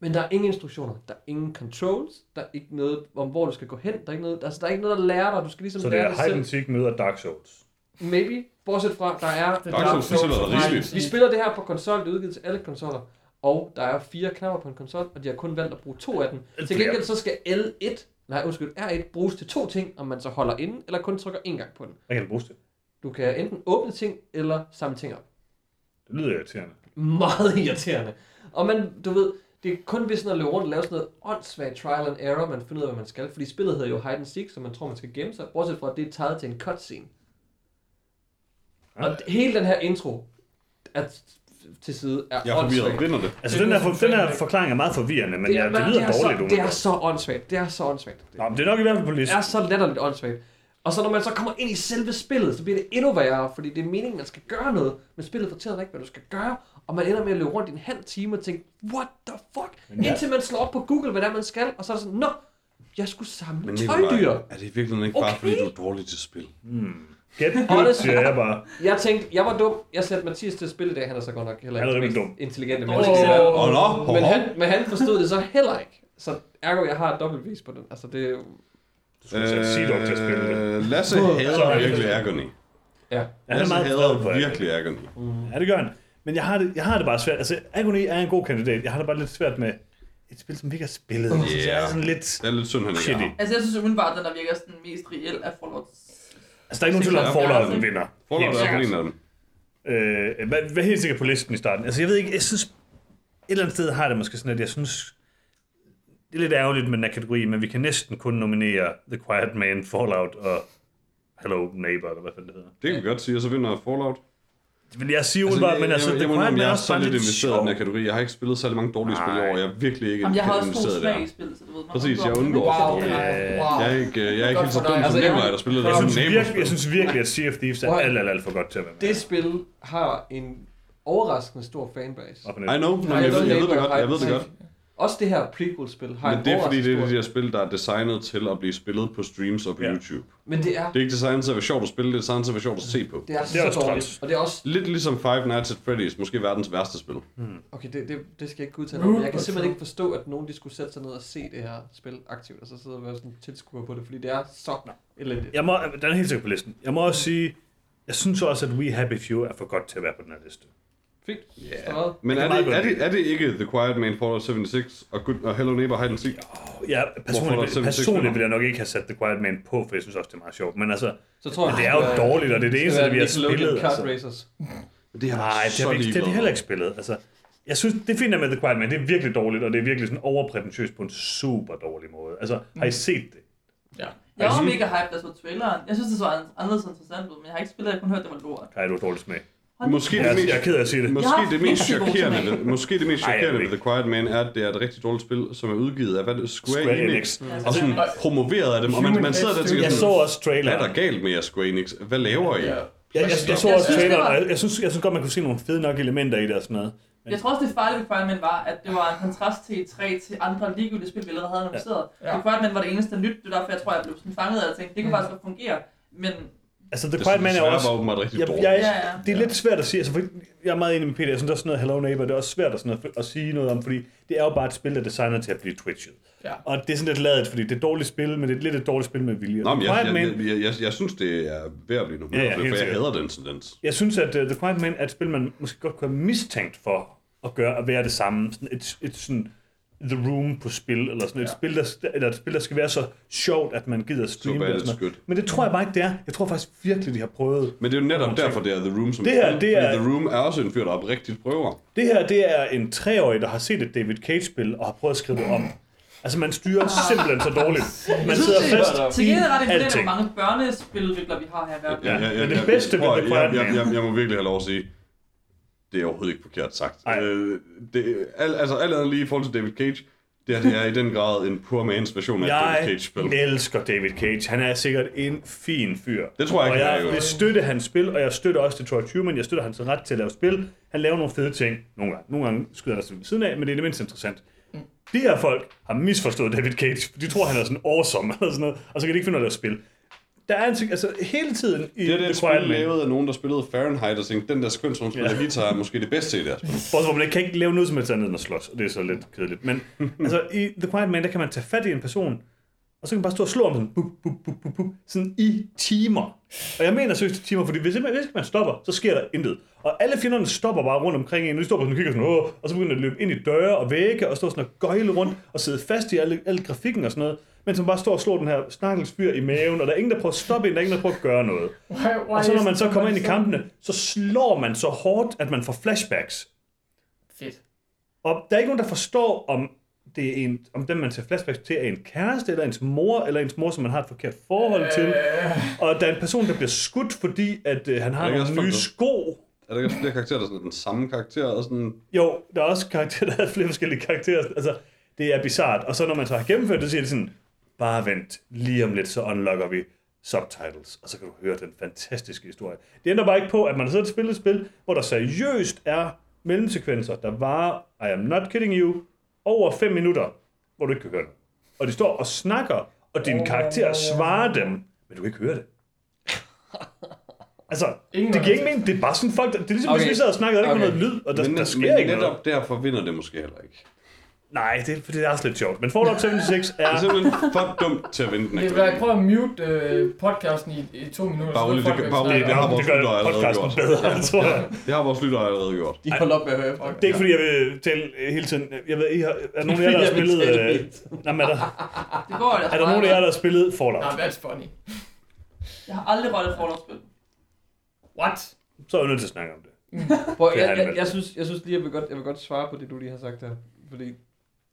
Men der er ingen instruktioner. Der er ingen controls. Der er ikke noget om, hvor du skal gå hen. Der er ikke noget, altså, der, er ikke noget, der lærer dig. Du skal ligesom Så det lære er det Hide and Seek møder Dark Souls. Maybe. Bortset fra, der er... Det Dark Souls, det er da rigeligt. Vi spiller det her på konsol, det er udgivet til alle konsoller. Og der er fire knapper på en konsol, og de har kun valgt at bruge to af dem. Til gengæld så skal L1, nej undskyld, R1 bruges til to ting, om man så holder inde, eller kun trykker en gang på den. Hvad kan det bruges til? Du kan enten åbne ting, eller samle ting op. Det lyder irriterende. meget irriterende. Og man, du ved, det er kun ved sådan at løbe rundt og lave sådan noget åndssvagt trial and error, man finder ud af, hvad man skal. Fordi spillet hedder jo Hide and Seek, så man tror, man skal gemme sig. Bortset fra, at det er taget til en cutscene. Og hele den her intro er til side er Jeg er forvirret. åndssvagt. Vinder det? Altså, den her, for, den her forklaring er meget forvirrende, men ja, det, det lyder er dårligt. så, det er så åndssvagt. Det er så åndssvagt. Det Nå, men det er nok i hvert fald på det listen. er så latterligt åndssvagt. Og så når man så kommer ind i selve spillet, så bliver det endnu værre, fordi det er meningen, man skal gøre noget, men spillet fortæller dig ikke, hvad du skal gøre, og man ender med at løbe rundt i en halv time og tænke, what the fuck? Men ja. Indtil man slår op på Google, hvad det er, man skal, og så er det sådan, nå, jeg skulle samle Men tøjdyr. Er det virkelig ikke bare, Okay. fordi du er dårlig til spil? Get good, siger jeg bare. Jeg tænkte, jeg var dum. Jeg satte Mathias til at spille i dag. Han er så godt nok heller Han er ikke den mest dum. intelligente menneske. i verden. Åh, nå, Men han, men han forstod det så heller ikke. Så ergo, jeg har et dobbeltvis på den. Altså, det er jo... Du skulle sætte Sea-Dog til at spille det. Øh, Lasse Så hader er det virkelig det. Agony. Ja. Han er Lasse meget hader Agony. virkelig Agony. Ja, det gør han. Men jeg har det, jeg har det bare svært. Altså, Agony er en god kandidat. Jeg har det bare lidt svært med et spil, som vi ikke har spillet. Jeg synes, det er sådan lidt... Det er lidt synd, han ikke her. Altså, jeg synes umiddelbart, den der virker sådan mest reel af Fallout. Altså, der er ikke nogen tvivl om, at Fallout vinder. Fallout Helt er på en af dem. Øh, hvad, hvad helt sikkert på listen i starten. Altså, jeg ved ikke, jeg synes... Et eller andet sted har det måske sådan, at jeg synes... Det er lidt ærgerligt med den her kategori, men vi kan næsten kun nominere The Quiet Man, Fallout og Hello Neighbor, eller hvad fanden det hedder. Det kan vi godt sige, og så vinder Fallout. Vil jeg sige umiddelbart, men altså, jeg, jeg, jeg, jeg, Man jeg er også så bare lidt investeret i den her kategori. Jeg har ikke spillet særlig mange dårlige spil år. Jeg er virkelig ikke Jamen, jeg har også investeret i spillet, så du ved. man Præcis, jeg undgår-. Wow, wow. Jeg er ikke, jeg er ikke helt så for dum som Altså, jeg- Nikolaj, der spillede Jeg det som jeg synes virkelig, at Sea of Thieves er alt, alt, alt for godt til at være med. Det spil har en overraskende stor fanbase. I know, men jeg, jeg ved, jeg det godt. Jeg ved det godt. Også det her prequel-spil har Men en det er fordi, det er de her stor- spil, der er designet til at blive spillet på streams og på Ja. YouTube. Men det er, Det er ikke designet til at være sjovt at spille, det er designet til at være sjovt at se på. det er, Det er så også dårligt. træls. Og det er også... Lidt ligesom Five Nights at Freddy's, måske verdens værste spil. Okay, det, det, det skal jeg ikke udtale om. men Jeg kan simpelthen ikke forstå, at nogen de skulle sætte sig ned og se det her spil aktivt, og så sidde og være sådan tilskuer på det, fordi det er så elendigt. Jeg må, den er helt sikkert på listen. Jeg må også sige, jeg synes også, at We Happy Few er for godt til at være på den her liste. Fint. Ja. Stået. Men er det, er, det, er det ikke The Quiet Man Fallout 76 og, Good, og Hello Neighbor Hide and Seek? Ja, er personligt, der 76 personligt vil jeg nok ikke have sat The Quiet Man på, for jeg synes også, det er meget sjovt. Men altså, Så tror jeg, det er jo dårligt, og det er det eneste, vi har spillet. Kart Altså. Racers. Det har Nej, det har, det har de heller ikke spillet. Altså, jeg synes, det fine er med The Quiet Man, det er virkelig dårligt, og det er virkelig sådan overprætentiøst på en super dårlig måde. Altså, har I set det? Jeg var mega hyped, da jeg så traileren. Jeg synes, det så anderledes interessant ud, men jeg har ikke spillet, jeg har kun hørt, det var lort. Kaj, du har dårlig smag. Måske det Jeg, mest, jeg er ked af at sige det. måske det mest chokerende, ved, måske det mest chokerende ved The Quiet Man er, at det er et rigtig dårligt spil, som er udgivet af hvad, det, Square, Square Enix, Enix. Og sådan promoveret af dem, og man, man sidder der og tænker Jeg så også hvad er der galt med jer Square Enix? Hvad laver I? Ja. Jeg, jeg, jeg så også traileren, og jeg, jeg, synes, jeg synes godt, man kunne se nogle fede nok elementer i det og sådan noget. Men Jeg tror også, det farlige ved Quiet Man var, at det var en kontrast til E3 til andre ligegyldige spil, vi allerede havde annonceret. Ja. Ja. Quiet Man var det eneste nyt, det er derfor, jeg tror, jeg blev sådan fanget af at tænke, det kunne Mm. faktisk godt fungere. Men Altså, The Det Quiet Man er også... var åbenbart rigtig Jeg, jeg, Ja, ja. Det er lidt svært at sige, altså, for jeg er meget enig med Peter, jeg synes, der er sådan noget Hello Neighbor, det er også svært at, sådan noget, at sige noget om, fordi det er jo bare et spil, der er designet til at blive twitchet. Ja. Og det er sådan lidt ladet, fordi det er et dårligt spil, men det er lidt et dårligt spil med vilje. Nå, men The jeg, Quiet jeg, Man, jeg, jeg, jeg, jeg synes, det er ved at blive nu. Ja, ja, for helt jeg hader den tendens. Jeg synes, at uh, The Quiet Man er et spil, man måske godt kunne have mistænkt for at gøre at være det samme. Sådan et, et sådan The Room på spil, eller sådan et, Ja. spil, der, eller et spil, der skal være så sjovt, at man gider streame det. Sådan noget. Men det tror jeg bare ikke, det er. Jeg tror faktisk virkelig, de har prøvet. Men det er jo netop derfor, det er The Room som Det her, det er- The Room er også en fyr, der oprigtigt prøver. Det her, det er en treårig, der har set et David Cage-spil og har prøvet at skrive det om. Altså, man styrer simpelthen så dårligt. Man sidder fast til gengæld er det ret imponerende, hvor mange børnespiludviklere vi har her i verden. Ja, men det bedste ved prøv, The jeg, jeg, Man- jeg, jeg, må virkelig have lov at sige, det er overhovedet ikke forkert sagt. Øh, det, al, altså alt andet lige i forhold til David Cage, det, her, det er i den grad en poor man's version af et David Jeg Cage-spil. elsker David Cage. Han er sikkert en fin fyr. Det tror jeg og ikke, er, jeg jo. vil støtte hans spil, og jeg støtter også Detroit Human. Jeg støtter hans ret til at lave spil. Han laver nogle fede ting. Nogle gange, nogle gange skyder han sig ved siden af, men det er det mindst interessant. De her folk har misforstået David Cage. De tror, han er sådan awesome eller sådan noget, og så kan de ikke finde af at lave spil. Der er en altså hele tiden i Det er The det Quiet spil Man, lavet af nogen, der spillede Fahrenheit og tænkte, den der hvor hun spiller Ja. guitar, er måske det bedste i det her spil. Bortset hvor man ikke kan ikke lave noget som helst andet end at slås, og det er så lidt kedeligt. Men altså, i The Quiet Man, der kan man tage fat i en person, og så kan man bare stå og slå om sådan, bup, bup, bup, bup, bup, sådan i timer. Og jeg mener seriøst timer, fordi hvis, hvis ikke man stopper, så sker der intet. Og alle fjenderne stopper bare rundt omkring en, og de står bare sådan og kigger sådan, Åh, og så begynder de at løbe ind i døre og vægge, og stå sådan og gøjle rundt, og sidde fast i alle, alle grafikken og sådan noget, mens man bare står og slår den her snakkelsfyr i maven, og der er ingen, der prøver at stoppe en, der er ingen, der prøver at gøre noget. Og så når man så kommer ind i kampene, så slår man så hårdt, at man får flashbacks. Fedt. Og der er ikke nogen, der forstår, om det er en, om den, man ser flashbacks til, er en kæreste, eller ens mor, eller ens mor, som man har et forkert forhold til. Øh, Og der er en person, der bliver skudt, fordi at øh, han har nogle nye sko. Er der ikke også flere karakterer, der er sådan den samme karakter? Og sådan, Jo, der er også karakterer, der er flere forskellige karakterer. Altså, det er bizart. Og så når man så har gennemført det, så siger det sådan, bare vent, lige om lidt, så unlocker vi subtitles, og så kan du høre den fantastiske historie. Det ændrer bare ikke på, at man har siddet og spillet et spil, hvor der seriøst er mellemsekvenser, der varer, I am not kidding you, over 5 minutter, hvor du ikke kan høre det. Og de står og snakker, og din karakter svarer dem, men du kan ikke høre det. Altså, Ingen det giver ikke mening. Det er bare sådan folk, der, det er ligesom, Okay. hvis vi sidder og snakker, og der er ikke Okay. noget lyd, og der, men, der sker men ikke noget. netop derfor vinder det måske heller ikke. Nej, det, for det er også lidt sjovt. Men Fallout 76 Det er er... simpelthen for dumt til at vinde den Det vil prøv at mute øh, podcasten i, i to minutter. Bare så ved rolig, det det har vores det gør lyttere allerede podcasten gjort. bedre, tror jeg. Det har vores lyttere allerede gjort. De holder op med at høre efter. Det er ikke fordi, jeg vil tælle hele tiden. Jeg ved, I har, er der nogen af jer, der har Jeg spillet... Øh, nej, men er, der, Det går er der nogen af jer, der har spillet Fallout? Nah, that's funny. Jeg har aldrig et Fallout-spil. What? Så er jeg nødt til at snakke om det. Det er jeg, jeg, jeg, synes, jeg synes lige, jeg vil, godt, jeg vil godt svare på det, du lige har sagt her. Fordi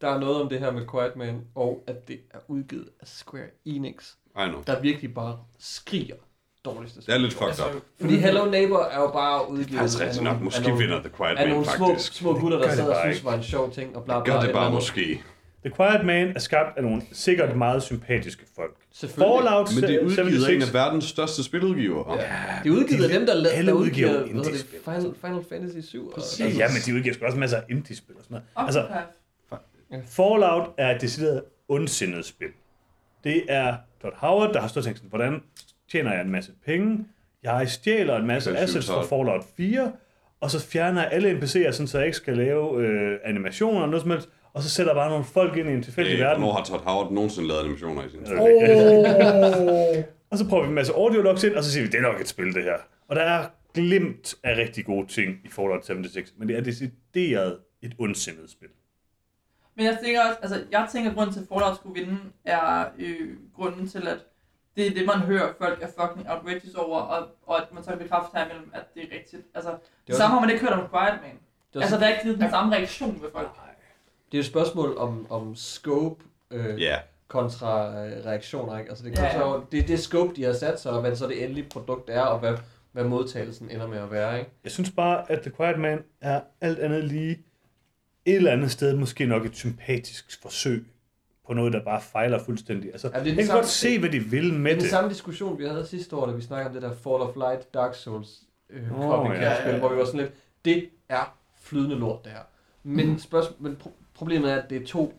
der er noget om det her med Quiet Man, og at det er udgivet af Square Enix, I know. der virkelig bare skriger dårligste Det er lidt fucked Altså, up. Fordi Hello Neighbor er jo bare udgivet Det er faktisk rigtigt af nok. Måske af nogle- vinder The Quiet af Man nogle små, faktisk. små gutter, der sad og synes var en sjov ting, og bla bla. Gør det eller bare noget. måske. The Quiet Man er skabt af nogle sikkert meget sympatiske folk. Selvfølgelig. Fallout Men det er udgivet af en 76 af verdens største spiludgivere. Ja. Det er udgivet af dem, der, la- Alle der udgiver udgiver hvad hedder det, indie-spil. Final, Final Fantasy 7. Og, Ja, ja, men de udgiver sgu også masser af indie-spil og sådan noget. Altså, Octopath. Fallout er et decideret ondsindet spil. Det er Todd Howard, der har stået og tænkt sådan, hvordan tjener jeg en masse penge? Jeg stjæler en masse assets fra. Fallout 4, og så fjerner jeg alle NPC'er, sådan, så jeg ikke skal lave øh, animationer eller noget som helst, og så sætter jeg bare nogle folk ind i en tilfældig Hey, verden. hvornår har Todd Howard nogensinde lavet animationer i sin ikke- Oh. Og så prøver vi en masse audio logs ind, og så siger vi, det er nok et spil, det her. Og der er glimt af rigtig gode ting i Fallout 76, men det er decideret et ondsindet spil. Men jeg tænker også, altså jeg tænker, at grunden til, at Fallout skulle vinde, er øh, grunden til, at det er det, man hører, folk er fucking outrageous over, og, og at man så kan bekræfte her imellem, at det er rigtigt. Altså, det, det samme har man ikke hørt om Quiet Man. Det Altså, der er ikke givet den samme reaktion ved folk. det er et spørgsmål om, om scope øh, Ja. kontra øh, reaktioner. Ikke? Altså, det, ja. ja. det er det scope, de har sat sig, og hvad så det endelige produkt er, og hvad, hvad modtagelsen ender med at være. Ikke? Jeg synes bare, at The Quiet Man er alt andet lige et eller andet sted måske nok et sympatisk forsøg på noget, der bare fejler fuldstændig. Altså, Ja, det er jeg kan samme- godt se, hvad de vil Det med er den det. samme diskussion, vi havde sidste år, da vi snakkede om det der Fall of Light, Dark Souls øh, Åh, copycat ja, spil, ja, ja. hvor vi var sådan lidt, det er flydende lort, det her. Men, spørgsmål, men pro- problemet er, at det er to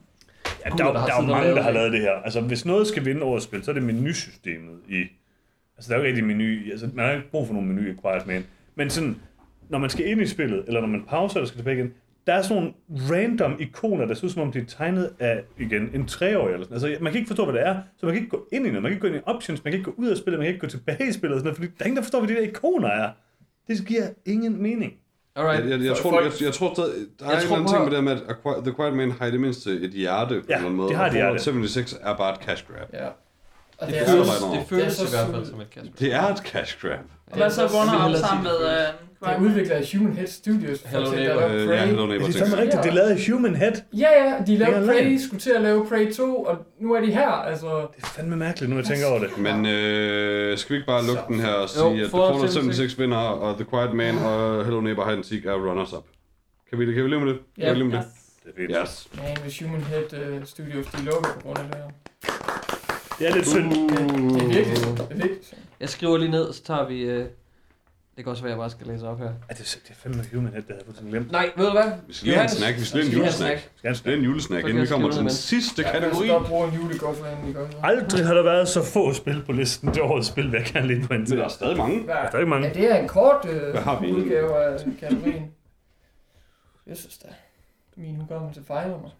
Ja, der, der der, er jo mange, der har det. lavet det her. Altså, hvis noget skal vinde årets spil, så er det menusystemet i... Altså, der er jo ikke rigtig menu. Altså, man har ikke brug for nogen menu i Quiet Man. Men sådan, når man skal ind i spillet, eller når man pauser og skal tilbage igen, der er sådan nogle random ikoner, der ser ud som om de er tegnet af, igen, en treårig eller sådan. Altså, man kan ikke forstå, hvad det er, så man kan ikke gå ind i noget. Man kan ikke gå ind i options, man kan ikke gå ud af spillet, man kan ikke gå tilbage i spillet, og sådan noget, fordi der er ingen, der forstår, hvad de der ikoner er. Det giver ingen mening. Alright. Jeg, jeg, jeg, tror, jeg, jeg tror stadig, der er Jeg en eller anden ting med det med, at The Quiet Man har i det mindste et hjerte på en Ja, eller anden måde. det har og et hjerte. Fallout 76 er bare et cash grab. Ja. Og Det, det, er føles- så, det det føles det i hvert fald som et Casper. Det er et cash grab. Og hvad så Warner op sammen med øh, det er udviklet af Human Head Studios. for Hello Neighbor. lavede Øh, Prey. ja, Hello Neighbor Det er 6. fandme rigtigt, det af Human Head. Ja, ja, de lavede Prey, skulle til at lave Prey 2, og nu er de her, altså... Det er fandme mærkeligt, nu jeg tænker over det. Men øh, skal vi ikke bare lukke den her og Jo, sige, at The Fallout Fallout 76 76 vinder, og The Quiet Man og Hello Neighbor Hide and Seek er runners-up? Kan vi, kan vi leve med det? Ja. Med Yes. det? Det er fedt. Yes. Man, hvis Human Head uh, Studios, de lukker på grund af det her. Det er lidt synd. Det, det er virkelig, det er virkelig synd. Jeg skriver lige ned, så tager vi... Øh, det kan også være, at jeg bare skal læse op her. Ja, det, er, det er fandme Human Head, det havde jeg fuldstændig glemt. Nej, ved du hvad? Vi skal lige have en snack. Vi skal lige have en julesnack. Skal Det er en julesnack, inden vi kan kommer til den sidste Ja, kategori. Jeg bruge en vi videre. Aldrig har der været så få spil på listen til årets spil, jeg gerne lige Men pointere. der er stadig mange. Der er ikke mange. Ja, det er en kort øh, Hvad har vi? udgave af kategorien. Jeg synes da. Min hukommelse fejler mig.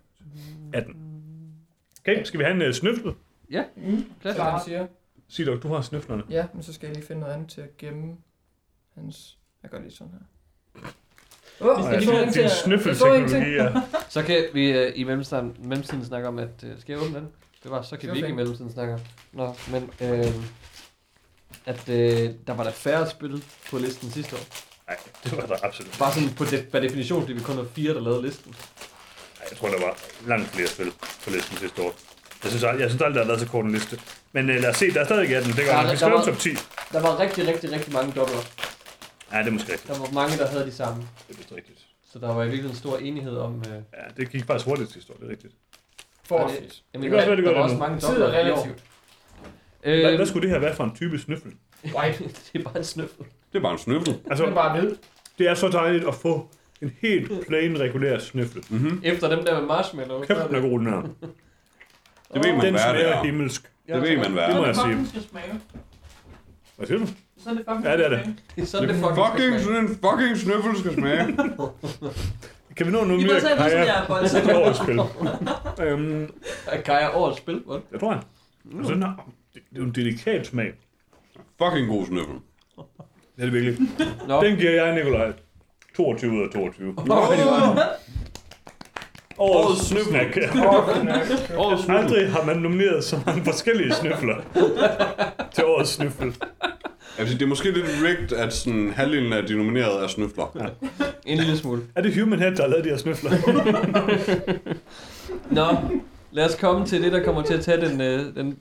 18. Okay, skal vi have en uh, snøflet? Mm, som han siger. Sig dog, du har snøflerne. Ja, men så skal jeg lige finde noget andet til at gemme hans... Jeg gør lige sådan her. Oh, Jeg så ingenting. snøffelteknologi, ja. Så kan vi øh, i mellemtiden, mellemtiden snakke om, at... Øh, skal jeg åbne den? Det var, så kan Det vi ikke i mellemtiden snakke om. Nå, men... Øh, at øh, der var der færre spil på listen sidste år. Nej, det var der absolut. Bare sådan på de, per definition, fordi vi kun var fire, der lavede listen. Nej, jeg tror, der var langt flere spil på listen sidste år. Jeg synes, aldrig, jeg synes aldrig, der har været så kort en liste. Men uh, lad os se, der er stadig 18. Det Der gør er- man. Vi der skriver var- top 10. Der var rigtig, rigtig, rigtig mange dobbler. Ja, det er måske rigtigt. Der var mange, der havde de samme. Det er vist rigtigt. Så der var i virkeligheden stor enighed om... Øh, Ja, det gik faktisk hurtigt sidste år, det er rigtigt. Forholdsvis. Jamen, Det kan også være, det der gør var det også nu. mange Tid er dobbler i år. relativt. Hvad, Øh, hvad skulle det her være for en type snøffel? White. det er bare en snøffel. Det er bare en snøffel. Det er Altså, bare hvid. det er så dejligt at få en helt plain, regulær snøffel. Mm-hmm. Efter dem der med marshmallow. Kæft, den er god, den her. Det ved man, Den hvad det er. himmelsk. Det ved man, hvad Det må er. jeg sige. fucking skal smage. Hvad siger du? Sådan det fucking Ja, det er det. Det er sådan, det fucking, Fucking, sådan en fucking snøffel skal smage. Kan vi nå nu mere kaja jeg er årets spil? øhm, Er Kaja årets spil? What? jeg tror han. Altså, har, det det er jo en delikat smag. Fucking god snøffel. Det er det virkelig. Nå, Den giver jeg, Nikolaj. 22 ud af 22. Årets Årets snøffel. snack. Årets snøffel. Aldrig har man nomineret så mange forskellige snøfler til årets. Jeg vil sige, det er måske lidt rigged, at sådan halvdelen af de nominerede er snøfler. en lille smule. Er det Human Head, der har lavet de her snøfler? Nå, lad os komme til det, der kommer til at tage den... Øh, den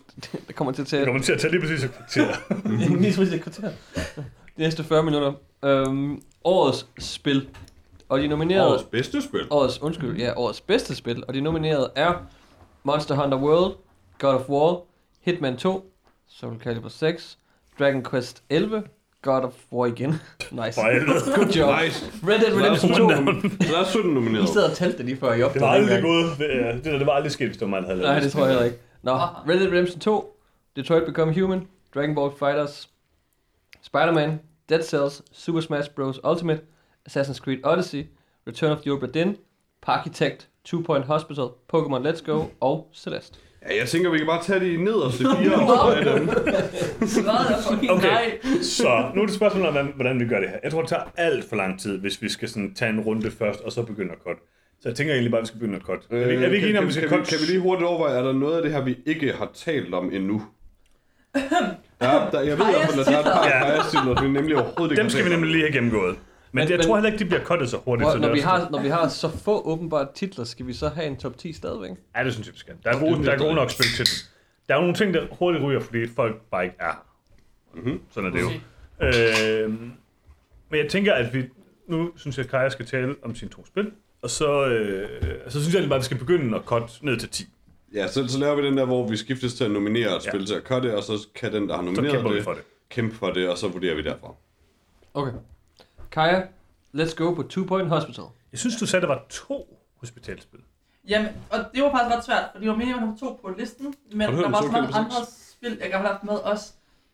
der kommer til at tage... Jeg kommer til at tage lige præcis et kvarter. Lige præcis et kvarter. De næste 40 minutter. Øhm, årets spil. Og de nominerede... Årets bedste spil. Årets, undskyld, ja, årets bedste spil. Og de nominerede er Monster Hunter World, God of War, Hitman 2, Soul Calibur 6, Dragon Quest 11, God of War igen. nice. Good job. Nice. Red Dead Redemption 2. Så der er 17 I nomineret. sad og talte det lige før I Det opdagede var aldrig gået. Det, der, det var aldrig sket, hvis det var mig, der havde Nej, det tror jeg heller ikke. Nå, Aha. Red Dead Redemption 2, Detroit Become Human, Dragon Ball Fighters, Spider-Man, Dead Cells, Super Smash Bros. Ultimate, Assassin's Creed Odyssey, Return of the Obra Dinn, Parkitect, Two Point Hospital, Pokémon Let's Go og Celeste. Ja, jeg tænker, vi kan bare tage de nederste fire og så af dem. Okay. Så nu er det spørgsmålet om, hvordan- vi gør det her. Jeg tror, det tager alt for lang tid, hvis vi skal sådan tage en runde først, og så begynde at cut. Så jeg tænker egentlig bare, at vi skal begynde at cut. Er vi, er vi ikke Øh, kan, enige om, vi skal kan, cut? kan vi lige hurtigt overveje, er der noget af det her, vi ikke har talt om endnu? Ja, der, jeg ved i hvert fald, at der er et par Ja. vi nemlig overhovedet ikke Dem skal vi nemlig lige have gennemgået. Men, Men- jeg men- tror heller ikke, de bliver cuttet så hurtigt. Hvor, så når, vi har, når vi har så få åbenbare titler, skal vi så have en top 10 stadigvæk? Ja, det synes jeg, vi skal. Der er gode, der er gode nok spil til den. Der er jo nogle ting, der hurtigt ryger, fordi folk bare ikke er. Mhm. Sådan er det jo. Øh, men jeg tænker, at vi... Nu synes jeg, at Kaja skal tale om sine to spil. Og så, øh, så synes jeg egentlig bare, at vi skal begynde at cut ned til 10. Ja, så, så laver vi den der, hvor vi skiftes til at nominere et Ja. spil til at cutte, og så kan den, der har Så nomineret det, for det. kæmpe for det, og så vurderer vi derfra. Okay. Kaja, let's go på Two Point Hospital. Jeg synes, du sagde, der var to hospitalspil. Jamen, og det var faktisk ret svært, for det var meningen, at man to på listen, men der var så mange andre spil, jeg gerne ville have haft med også.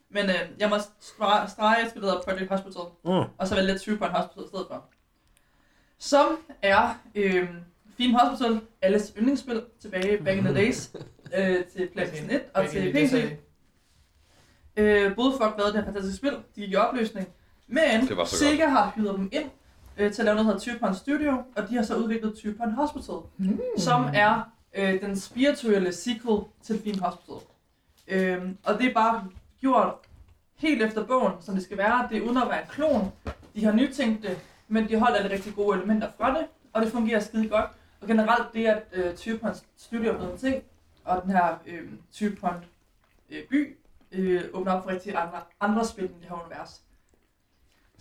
Men øh, jeg må stra- strege spillet af Project Hospital, Mm. og så vælge Two Point Hospital i stedet for. Som er øh, Theme Hospital, alles yndlingsspil, tilbage back in the days, øh, til PlayStation 1 og til PC. Øh, Bullfrog lavede det her fantastiske spil, de gik i opløsning, men Det var så Sega har hyret dem ind øh, til at lave noget, der hedder Two Point Studio, og de har så udviklet Two Point Hospital, mm. som er øh, den spirituelle sequel til Theme Hospital. Øh, og det er bare gjort helt efter bogen, som det skal være. Det er uden at være en klon. De har nytænkt det, men de holder alle rigtig gode elementer fra det, og det fungerer skide godt. Og generelt det, at øh, Two Point Studio er blevet en ting, og den her øh, Two Point øh, by, øh, åbner op for rigtig andre, andre spil i det her univers.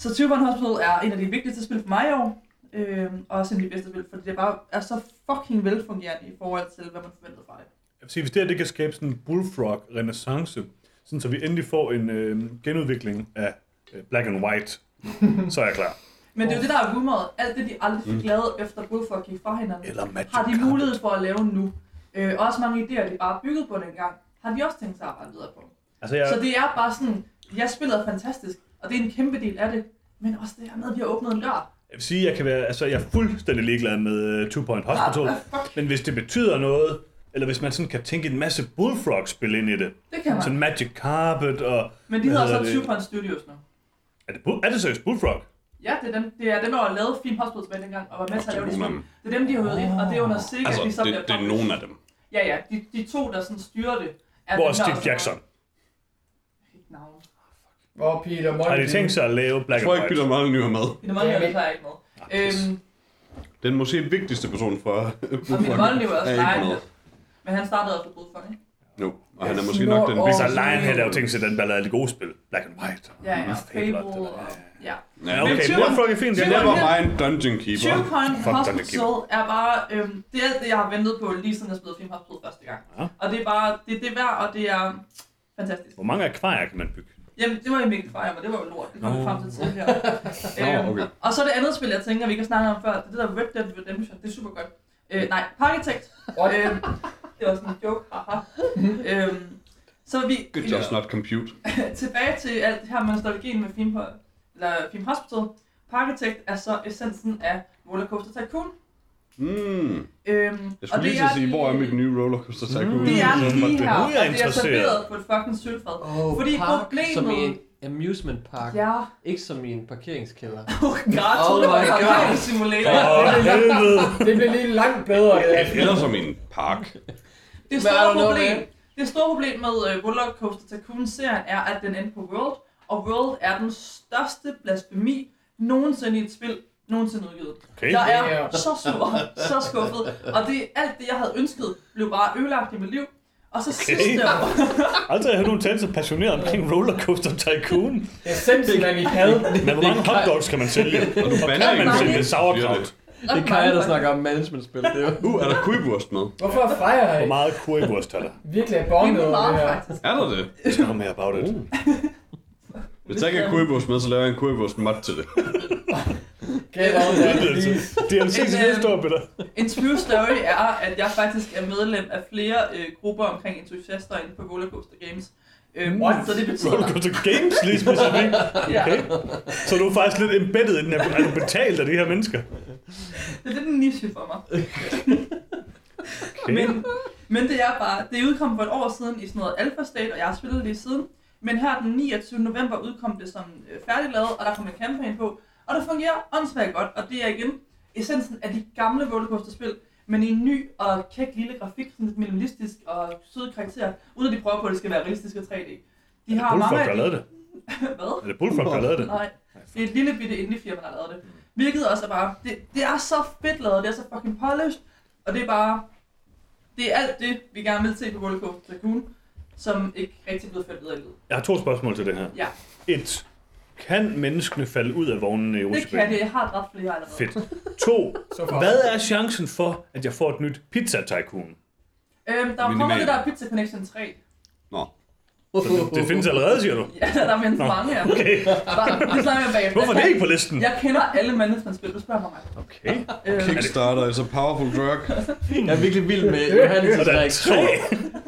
Så Point Hospital er en af de vigtigste spil for mig i år, øh, og også en af de bedste spil, fordi det bare er så fucking velfungerende i forhold til, hvad man forventede fra det. Jeg vil sige, hvis det her det kan skabe sådan en bullfrog renaissance, sådan så vi endelig får en øh, genudvikling af øh, black and white, så er jeg klar. Men det er jo det, der er rumoret. Alt det, de aldrig fik lavet efter Bullfrog gik fra hinanden, Eller Magic har de mulighed for at lave nu. Øh, også mange idéer, de bare bygget på dengang, har de også tænkt sig at arbejde videre på. Altså, jeg, Så det er bare sådan, jeg spillet er fantastisk, og det er en kæmpe del af det, men også det her med, at vi har åbnet en dør. jeg vil sige, jeg kan være, altså, jeg er fuldstændig ligeglad med uh, Two Point Hospital, Ah, fuck. men hvis det betyder noget, eller hvis man sådan kan tænke en masse bullfrog-spil ind i det, Det kan man. sådan Magic Carpet og... Men de hedder så det? Two Point Studios nu. Er det, er det seriøst bullfrog? Ja, det er dem, det er dem der har lavet Film Hospital tilbage dengang, og var med til at Det er lave de nogle af spil. dem. Det er dem, de har hørt ind, og det er under Sega, Altså, de så det, bliver det er nogen af dem. Ja, ja, de, de to, der sådan styrer det, er Hvor er Steve Jackson? Hvor Peter Har Molyneux. de tænkt sig at lave Jeg Black tror and ikke, White? Peter Molyneux er med. Peter Molyneux er jeg ikke med. Øhm, Den måske vigtigste person for og Peter Molyneux er også. Lionhead. Men han startede også på Bullfrog, ikke? Jo, og han er måske nok den Hvis der Lionhead er jo tænkt sig den ballade af de gode spil. Black and White. Ja, ja. Fable, det. Ja. Ja, okay, Bullfrog er fint. Det er Never Point- mind Dungeon Keeper. Two Point er Hospital er bare, øhm, det er det, jeg har ventet på, lige siden jeg spillede Film Hospital første gang. Ja. Og det er bare, det, det er værd, og det er fantastisk. Hvor mange akvarier kan man bygge? Jamen, det var i Mikkel Fejre, men det var jo lort. Det kom vi Nå. frem til tidligere. øhm, okay. Og så det andet spil, jeg tænker, vi kan snakke om før, det er det der Red Dead Redemption. Det er super godt. Øh, nej, Parkitect. Øhm, det var sådan en joke, haha. øhm, så er vi Good just not compute. tilbage til alt det her med nostalgien med Film, eller Film Hospital. Parkitect er så essensen af Rollercoaster Tycoon. Mm. Øhm, Jeg og skulle lige at sige, hvor er mit nye rollercoaster tycoon? Det er Mm. lige Det her, er og jeg det er serveret på et fucking sølvfad. Oh, Fordi park, problemet- Som i en amusement park. Ja. Ikke som i en parkeringskælder. Oh god, Oh my God. Åh, helvede! Det bliver lige langt bedre. Eller som en park. Det store er problem, med- det store problem med uh, Rollercoaster Tycoon-serien er, at den endte på World, og World er den største blasfemi nogensinde i et spil, nogensinde udgivet. Okay. Jeg er så sur, så skuffet, og det alt det, jeg havde ønsket, blev bare ødelagt i mit liv. Og så Okay. sidste år, Aldrig har du talt så passioneret omkring Rollercoaster Tycoon. Essensen af mit had. Men hvor mange hotdogs kan man sælge? Og du bander Kan man sælge siger sauerkraut? Det er Kaja, der snakker om management-spil. Det er. Uh, er der kuiburst med? Hvorfor fejrer Hvor jeg meget currywurst er der? virkelig er Rimelig over det meget, her? faktisk. Er der det? Tell me about it. Hvis der ikke er kuiburst med, så laver jeg en kuiburst mod til det. Get on that, please. DLC til Men, næste år, Peter. En true story er, at jeg faktisk er medlem af flere øh, grupper omkring entusiaster inde på Rollercoaster Games. Øhm, What? så det betyder, Rollercoaster Games lige specifikt. Okay. Så du er faktisk lidt embedded i den her. Er du betalt af de her mennesker? det er lidt en niche for mig. Okay. Men, men det er bare, det udkom for et år siden i sådan noget alpha state, og jeg har spillet det siden. Men her den 29. november udkom det som øh, færdiglavet, og der kom en kampagne på. Og det fungerer åndssvagt godt, og det er igen essensen af de gamle rollercoaster-spil, men i en ny og kæk lille grafik, sådan lidt minimalistisk og søde karakterer, uden at de prøver på, at det skal være realistisk og 3D. De har Bullfrog, mange der af har de... lavet det. Hvad? Er det Bullfrog, der har lavet det? Nej, det er et lille bitte indie-firma, der har lavet det. Hvilket også er bare, det, det er så fedt lavet, det er så fucking polished, og det er bare, det er alt det, vi gerne vil se på Rollercoaster Tycoon, som ikke rigtig blevet ført videre i livet. Jeg har to spørgsmål til det her. Ja. Et. Kan menneskene falde ud af vognene i Det Rutsjebæk? kan det, jeg har dræbt flere allerede. Fedt. To. Hvad er chancen for, at jeg får et nyt pizza tycoon? Øhm, der er kommet det der Pizza Connection 3. Nå. Det findes allerede, siger du? Ja, der findes Nå, mange af dem. Okay. Bare- Det snakker jeg bagefter. Hvorfor er det Jeg ikke på listen? Jeg kender alle management-spil, du spørger mig. Okay. Øh, Kickstarter is a powerful drug. Jeg er virkelig vild med Johannes der reaktion. tre.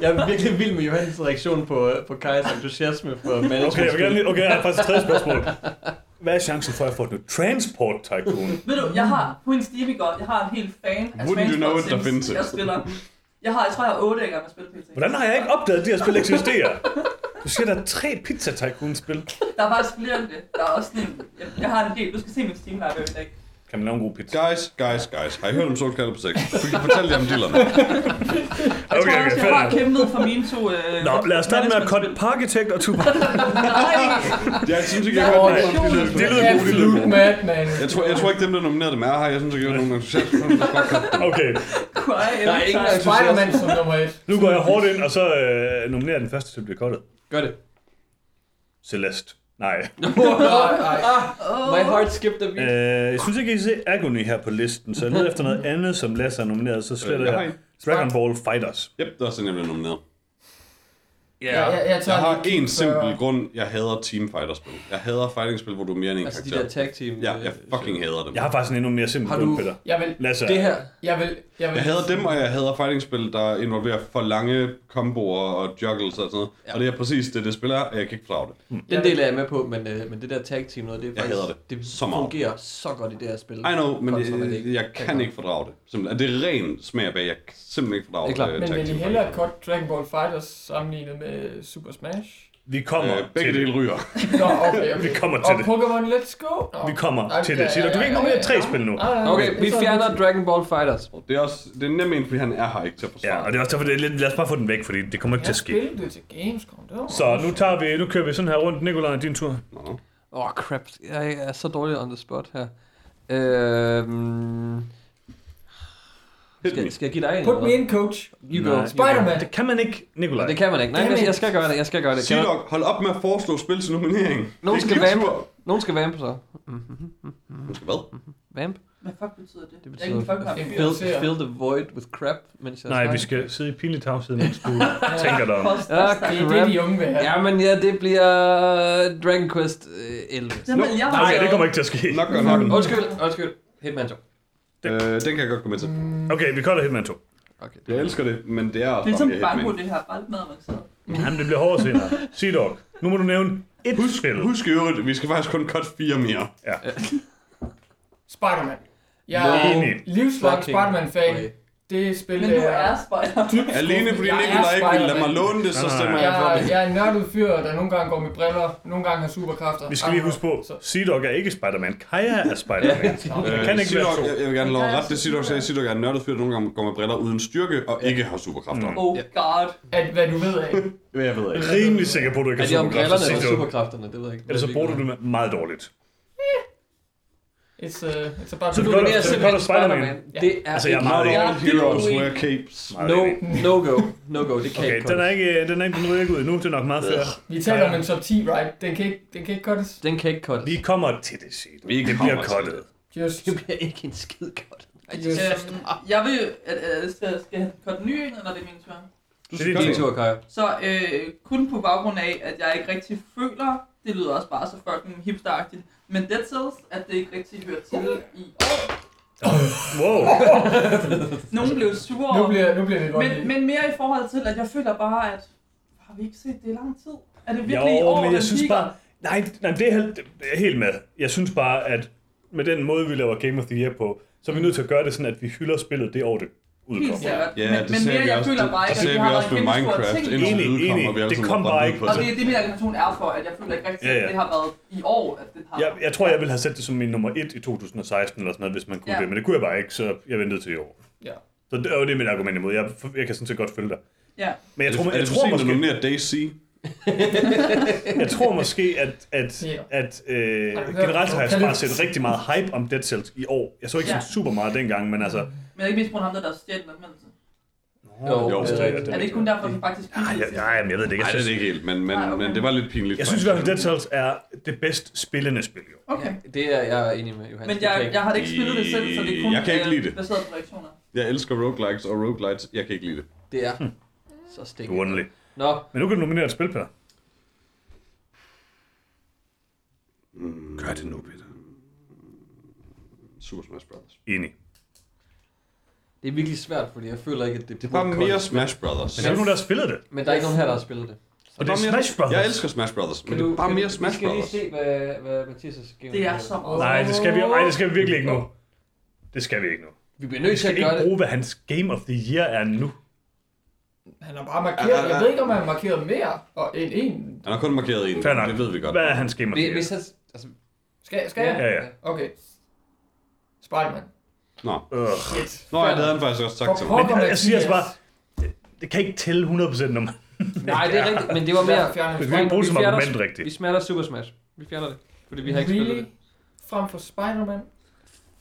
Jeg er virkelig vild med Johannes reaktion på, på Kajs entusiasme for management. Okay, jeg vil gerne lige, okay, jeg har faktisk et tredje spørgsmål. Hvad er chancen for, at jeg får et nyt Transport Tycoon? Ved du, jeg har på en Steam i går, jeg har en helt fan af Wouldn't you know it, der Transport findes jeg spiller. Jeg har, jeg tror, jeg har 8 gange at spille PT. Hvordan har jeg ikke opdaget, at de her spil eksisterer? Du siger, der er tre Pizza Tycoon-spil. Der er faktisk flere end det. Der er også sådan en, jeg, jeg har en del, du skal se min Steam live i dag. Kan man lave en god pizza? Guys, guys, guys. Har I hørt om Soul Calibur 6? Fortæl jer om dealerne. Jeg Okay, tror også, okay, jeg har kæmpet for mine to øh, Nå, lad os starte med at cut management-spil. Parkitect og Tupac. Nej, Jeg synes ikke, jeg Ja, har hørt det- om de Det lyder godt, det lyder madman. Jeg tror, jeg tror ikke, dem, der nominerede dem er her. Jeg synes ikke, jeg har nogen entusiasme. Okay, Quiet. Der er ingen. Spider-Man som nummer et. nu går jeg hårdt ind, og så øh, nominerer den første til at blive cuttet. Gør det. Celeste. Nej. Åh. My heart skipped a beat. Øh, jeg synes ikke, I kan se Agony her på listen, så jeg leder efter noget andet, som Lasse er nomineret, så sletter Jeg har jeg. Dragon Ball Fighters. Yep, der er sådan, jeg blev nomineret. Ja, jeg, jeg, Jeg tager har en simpel før- grund. Jeg hader team fighter-spil. Jeg hader fighting-spil, hvor du er mere end en Altså de karakter. der tag team. Ja, jeg øh, fucking hader dem. Jeg har faktisk en endnu mere simpel Har grund, du- Peter. Jeg vil, Lasse, Det her. jeg vil, jeg vil. Jeg hader dem, og jeg hader fighting-spil, der involverer for lange komboer og juggles og sådan noget. Ja. Og det er præcis det, det spiller, og jeg kan ikke fordrage det. Den del er jeg med på, men, øh, men det der tag team noget, det er Jeg faktisk, hader det det så meget. fungerer så godt i det her spil. I know, men jeg, jeg kan ikke fordrage det. Simpelthen. Det er ren smag bag. Jeg kan simpelthen ikke fordrage Det er klart. øh, Men vil I hellere cut Dragon Ball Fighters sammenlignet med Super Smash? vi kommer Øh, begge til dele det. ryger. Nå, okay, okay. Vi kommer til Og det. Pokémon Let's Go? Nå. Vi kommer Nej, til ja, det. Ja, du kan ikke nominere ja, tre spil nu. Ah, Okay, vi så er fjerner. Dragon Ball Fighters. Det er også det er nemt en, fordi han er her ikke til at forsvare. Ja, og det er også derfor, det er lidt, lad os bare få den væk, fordi det kommer ikke til Jeg at ske. spillede det til Gamescom. Det var Så nu tager vi, nu kører vi sådan her rundt. Nikolaj, din tur. Åh, oh, crap. Jeg er så dårlig on the spot her. Øhm... Skal, skal jeg give dig en? Put me in, coach. You go. Spider-Man. Det kan man ikke, Nikolaj. Det kan man ikke. Nej, Damn jeg, jeg skal gøre det. Jeg skal gøre det. Jeg- Seedog, hold op med at foreslå spil til nominering. Nogen Det skal tur. Nogen skal vampe så. Nogen skal hvad? Vamp? Hvad fuck betyder det? Det er betyder fyr. fill, fill the void with crap, mens jeg Nej, vi snakker. skal sidde i pinlig tavshed, mens du tænker dig om. Ja, Det er det, de unge vil have. Ja, men ja, det bliver Dragon Quest øh, 11. Den vil jeg Nej, det kommer ikke til at ske. Nok nok. Undskyld, undskyld. Hitman 2. Øh, den kan jeg godt gå med til. Okay, vi cutter Hitman 2. Okay. Jeg elsker det, men det er Det er som banko, det her. Bare mere avanceret. Jamen, det bliver hårdere senere. Sig dog. Nu må du nævne et Husk, spil. husk i øvrigt, vi skal faktisk kun cut fire mere. Spider-Man. Jeg er Enig. livslang Spider-Man-fan. way. Det spil Men du er spider. dybt Alene fordi Jeg er Nikolaj ikke vil lade mig låne det, så stemmer nej. jeg for Jeg, det. jeg er en nørdet fyr, der nogle gange går med briller, nogle gange har superkræfter. Vi skal lige huske på, Sea-Dog er ikke Spider-Man. Kaja er Spider-Man. Det kan ikke være Sidok, to. jeg, jeg vil gerne lov ret. Det Sidok sagde, Sidok er en nørdet fyr, der nogle gange går med briller uden styrke og ikke har superkræfter. Mm. Oh god. At hvad du ved af. Jeg ved ikke. Rimelig sikker på, at du ikke Er har det om superkræfter. brillerne eller superkræfterne? Det ved jeg ikke. Ellers så bruger du det meget dårligt. It's, uh, it's about Så Du så simpelthen Spider-Man. Spider-Man. Ja. Det er Altså, jeg er meget Not enig. all heroes wear capes. No, no go. No go. Det kan Okay, ikke den er ikke, den er ikke ikke ud endnu. Det er nok meget fair. Vi taler om en top 10, right? Den kan ikke, den kan ikke cuttes. Den kan ikke cuttes. Vi kommer til det, Sea-Dog. Vi Det bliver cuttet. Just, Det bliver ikke en skid cut. just. Øhm, jeg vil... At, at, skal, skal jeg cut den nye ind, eller er det min tur? Det er Din din tur. tur, Kaja. Så øh, kun på baggrund af, at jeg ikke rigtig føler, det lyder også bare så fucking hipsteragtigt, men Dead Cells, at det ikke rigtig hører til i år. Wow. Nogen blev sure Nu bliver, nu bliver det godt. men, men mere i forhold til, at jeg føler bare, at har vi ikke set det i lang tid? Er det virkelig i år, Jo, men jeg synes bare... Nej, nej det, er, helt- det er jeg helt med. Jeg synes bare, at med den måde, vi laver Game of the Year på, så er vi nødt til at gøre det sådan, at vi hylder spillet det år, det Helt sikkert. Ja, men, det men mere, jeg også. føler Det- bare det ikke, at vi vi har også været en kæmpe stor Minecraft. ting. Enig, det enig. Det kom bare ikke- Og det. det er det, min argumentation er for, at jeg føler ikke rigtig, Ja, ja. at det har været i år, at det har Jeg, jeg tror, jeg ville have sat det som min nummer 1 i 2016 eller sådan noget, hvis man kunne Ja. det. Men det kunne jeg bare ikke, så jeg ventede til i år. Ja. Så det er jo det, mit argument imod. Jeg, jeg kan sådan set godt følge dig. Ja. Men jeg tror, Er jeg det for tror sent at måske, nominere Daisy? jeg tror måske, at, at, at øh, generelt har jeg bare set rigtig meget hype om Dead Cells i år. Jeg så ikke Ja. super meget dengang, men altså... Men ikke mindst på grund af ham, der, der stjal den anmeldelse. Jo, jo, det, er, det, er det ikke kun derfor, den faktisk Nej, jeg, nej, jeg ved det ikke. Nej, det er ikke helt, men, men, nej, okay. men det var lidt pinligt. Jeg synes i hvert fald, Dead Cells er det bedst spillende spil. Jo. Okay. Ja, det er jeg er enig med, Johan. Men jeg, jeg har ikke spillet det selv, så det kunne jeg kan ikke øh, lide det. baseret på reaktioner. Jeg elsker roguelikes og roguelites. Jeg kan ikke lide det. Det er hm. så stikkende. Uunderligt. Nå. Men nu kan du nominere et spil, Peter. Mm. Gør det nu, Peter. Super Smash Bros. Enig. Det er virkelig svært, fordi jeg føler ikke, at det Det er bare burde mere koste- Smash Brothers. Men der er ikke nogen, der har spillet det. Men der er ikke nogen her, der har spillet det. Og det er Smash Brothers. Jeg elsker Smash Brothers, men det er bare kan mere du- Smash Vi skal lige Brothers. se, hvad, hvad Mathias' game Det er så meget. Nej, det skal vi, nej, det skal vi virkelig ikke nu. Det skal vi ikke nu. Vi bliver Vi nødt til skal at ikke gøre det. bruge, hvad hans Game of the Year er nu. Han har bare markeret, jeg ved ikke, om han har markeret mere og end en. Han har kun markeret en, Fair nok. det ved vi godt. Hvad er hans Game of the Vi- Year? Hvis han, altså, Skal, skal jeg? Ja, ja. Okay. Spider-Man. Nå, Øh. Shit. Nå det havde han faktisk også sagt til mig. Men jeg siger altså bare, Mathias. det kan ikke tælle 100% om. nej, det er rigtigt, men det var mere... Fjerne Det kan ikke bruge som Vi fjerner- argument rigtigt. Vi smatter Super Smash. Vi fjerner det, fordi vi har ikke really? spillet det. Frem for Spider-Man?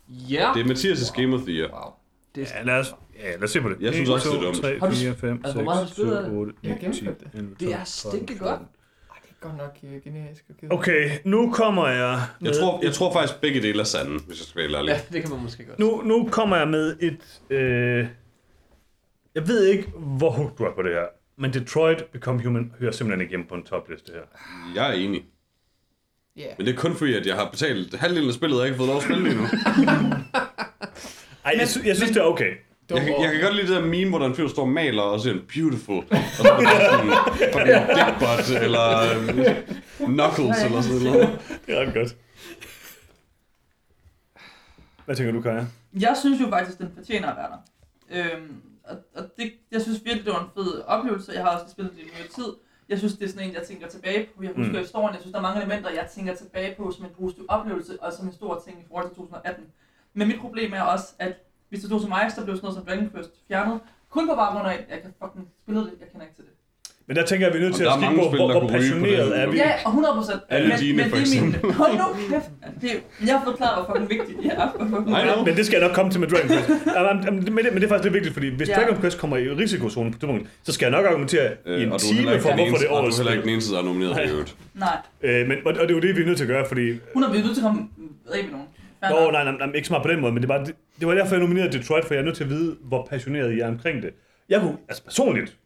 Ja. Det er Mathias' Game of the Year. Wow. Det er, Ja, lad os, ja, lad os se på det. Jeg synes også, det er dumt. 3, Har du- 4, 5, 6, altså, hvor meget har du 7, spillet af det? 8, 9, Jeg har 10, gennemført det. 11, Det er 12, stinke 13, godt. 14. Ej, det er godt nok øh, generisk og kedeligt. Okay, nu kommer jeg med, Jeg tror, jeg tror faktisk, begge dele er sande, hvis jeg skal være helt ærlig. ja, det kan man måske godt. nu, nu kommer jeg med et... Øh, jeg ved ikke, hvor hooked du er på det her, men Detroit Become Human hører simpelthen ikke hjemme på en topliste her. Jeg er enig. Ja. Men det er kun fordi, at jeg har betalt halvdelen af spillet, og jeg ikke har fået lov at spille det endnu. Ej, jeg, sy- jeg synes, det er okay. Jeg, kan- jeg kan godt lide det der meme, hvor der er en fyr, der står og maler, og siger en beautiful. Og så er det bare sådan, fucking dickbutt, eller um, knuckles, eller sådan noget. Det er ret godt. Hvad tænker du, Kaja? Jeg synes jo faktisk, den fortjener at være der. Øhm, og, og det, jeg synes virkelig, det var en fed oplevelse. Jeg har også spillet det i mere tid. Jeg synes, det er sådan en, jeg tænker tilbage på. Jeg husker mm. historien. Jeg synes, der er mange elementer, jeg tænker tilbage på som en positiv oplevelse, og som en stor ting i forhold til 2018. Men mit problem er også, at hvis det stod til mig, så blev sådan noget som Dragon Quest fjernet. Kun på baggrund af, at jeg kan fucking spille det. Jeg kender ikke til det. Men der tænker jeg, at vi er nødt Og til at kigge mange på, spil, hvor, hvor passioneret er vi. Ja, og 100 procent. Alle men, dine, men for det er min... eksempel. Hold nu kæft. Det, er- jeg har forklaret, hvor fucking vigtigt det er. I know. Men det skal jeg nok komme til med Dragon Quest. Men, det, men det er faktisk lidt vigtigt, fordi hvis Ja. Dragon Quest kommer i risikozonen på det punkt, så skal jeg nok argumentere i Øh, en og du er heller time ikke for, hvorfor det eneste- er og du årets er heller ikke spil. den eneste, der er nomineret i øvrigt. Nej. Øh, men, og, og det er jo det, vi er nødt til at gøre, fordi... 100, vi er nødt til at komme med nogen. Nå, nej, nej, nej, ikke så meget på den måde, men det, var, det, det var derfor, jeg nominerede Detroit, for jeg er nødt til at vide, hvor passioneret I er omkring det. Jeg kunne, altså personligt,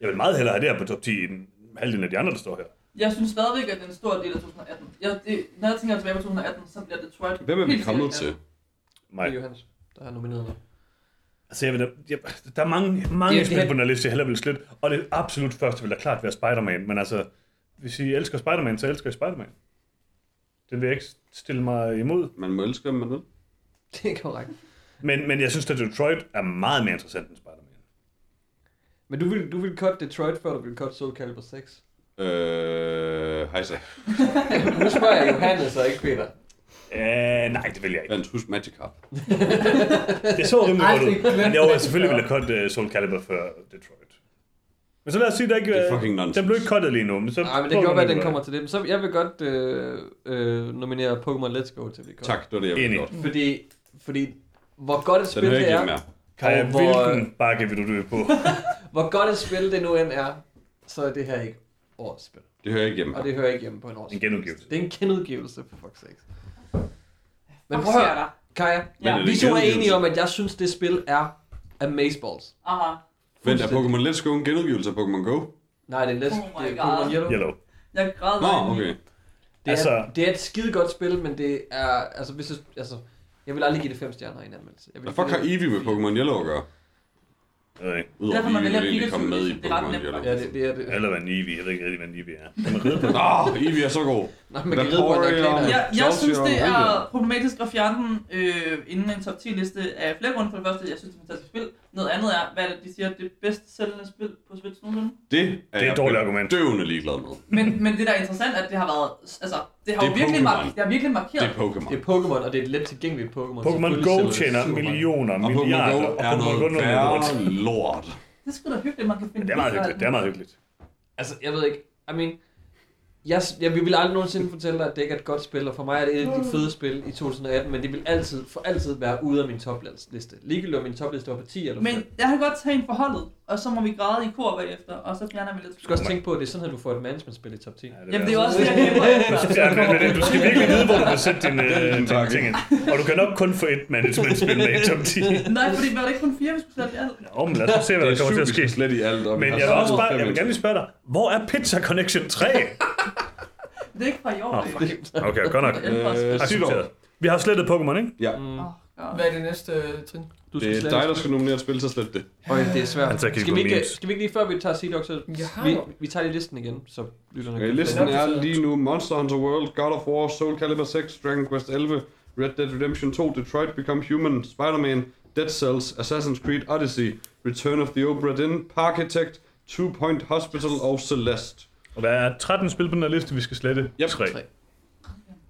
jeg vil meget hellere have det her på top 10 end halvdelen af de andre, der står her. Jeg synes stadigvæk, at det er en stor del af 2018. Jeg, det, når jeg tænker tilbage på 2018, så bliver Detroit Hvem er vi kommet til? Mig. Det er Johannes, der har nomineret mig. Altså, jeg vil, da- jeg, der er mange, mange spil er- på den her liste, jeg hellere vil slette. Og det absolut første vil da klart være Spider-Man. Men altså, hvis I elsker Spider-Man, så elsker I Spider-Man. Det vil jeg ikke stille mig imod. Man må elske, man vil. Det er korrekt. Men, men jeg synes, at Detroit er meget mere interessant end Spider-Man. Men du vil, du vil cut Detroit, før du vil cut Soul Calibur 6. Øh, hej så. Nu spørger jeg Johannes og ikke Peter. Øh, nej, det vil jeg ikke. Vent, husk Magikarp. Det så rimelig godt ud. Men jo, selvfølgelig ville jeg cut uh, Soul Calibur før Detroit. Men så lad os sige, at der ikke, Det er fucking nonsense. den blev ikke cuttet lige nu. Men så Nej, men det kan godt være, at den kommer til det. Så jeg vil godt øh, øh, nominere Pokémon Let's Go til vi kommer. Tak, det var det, jeg ville godt. Fordi, fordi hvor godt et spil det er, mere. Kaja, hvor- hvilken bakke vil du dø på? hvor godt et spil det nu end er, så er det her ikke årets spil. Det hører ikke hjemme Og det hører ikke hjemme på en års En genudgivelse. Det er en genudgivelse, for fuck's sake. Men prøv at høre, jeg Kaja, Men Ja. er vi to er enige om, at jeg synes, det spil er Amazeballs. Aha. Vent, er Pokémon Let's Go en genudgivelse af Pokémon Go? Nej, det er Let's Oh det er. Pokémon Yellow. Yellow. Jeg græd. Nå, okay. Det er, Altså- det er et skide godt spil, men det er, altså hvis det, altså, jeg vil aldrig give det fem stjerner i en anmeldelse. Jeg vil Hvad fuck har Eevee med Pokémon Yellow at gøre? Jeg ved ikke. Udover Derfor at man Eevee vælger Pikachu, komme med i er Pokémon Yellow. det? Ja, det, det er det. Eller hvad en Eevee. Jeg ved ikke rigtig, hvad en Eevee er. Kan man ride på? Åh, oh, Eevee er så god. Nej, man kan ride på en arcade. Jeg, jeg synes, det er det. problematisk at fjerne den øh, inden en top 10 liste af flere grunde. For det første, jeg synes, det er et fantastisk spil. Noget andet er, hvad er det, de siger, det bedst sælgende spil på Switch nogensinde. Det er, Det er et dårligt argument. døvende ligeglad med. Men, men det, der er interessant, at det har været, altså, det har Det jo er virkelig, mark- det har virkelig Det markeret. er Pokémon. Det er Pokémon, og det er et let tilgængeligt Pokémon. Pokémon Go det tjener millioner, Og milliarder. Og er Pokémon Go er noget lort. værre lort. Det er sgu da hyggeligt, man kan finde Det er meget hyggeligt. Det er meget hyggeligt. Altså, jeg ved ikke. I mean, jeg, jeg vil aldrig nogensinde fortælle dig, at det ikke er et godt spil, og for mig er det et af de fede spil i 2018, men det vil altid, for altid være ude af min topliste. Ligegyldigt om min topliste var på 10 eller Men 5. jeg kan godt tage en forholdet, og så må vi græde i kor bagefter, og så fjerner vi lidt. Du skal også tænke på, at det er sådan, at du får et managementspil i top 10. Ja, Jamen, det er også det, jeg kæmper du skal virkelig vide, hvor du vil sætte dine, Det er øh, ting ind. Og du kan nok kun få et managementspil med i top 10. Nej, fordi var det ikke kun fire, vi skulle sætte i alt? Jo, men lad os se, hvad Det der er kommer til at ske. slet i alt. og vi Men jeg vil også bare, jeg vil gerne lige spørge dig, hvor er Pizza Connection 3? Det er ikke fra i år. Nå, det er fuck. Okay, godt nok. Øh, Accepteret. Vi har slettet Pokémon, ikke? Ja, Mm. Hvad er det næste øh, trin? Du det er dig, der skal nominere et spil, så slet det. Øj, det er svært. Han Skal vi, ikke, skal vi ikke lige før vi tager Sea Dog, så vi, vi tager lige listen igen, så lytterne Okay, kan listen Den er er lige nu Monster Hunter World, God of War, Soul Calibur 6, Dragon Quest 11, Red Dead Redemption 2, Detroit Become Human, Spider-Man, Dead Cells, Assassin's Creed Odyssey, Return of the Obra Dinn, Parkitect, Two Point Hospital og Celeste. Og der er 13 spil på den her liste, vi skal slette. Yep. 3. Tre.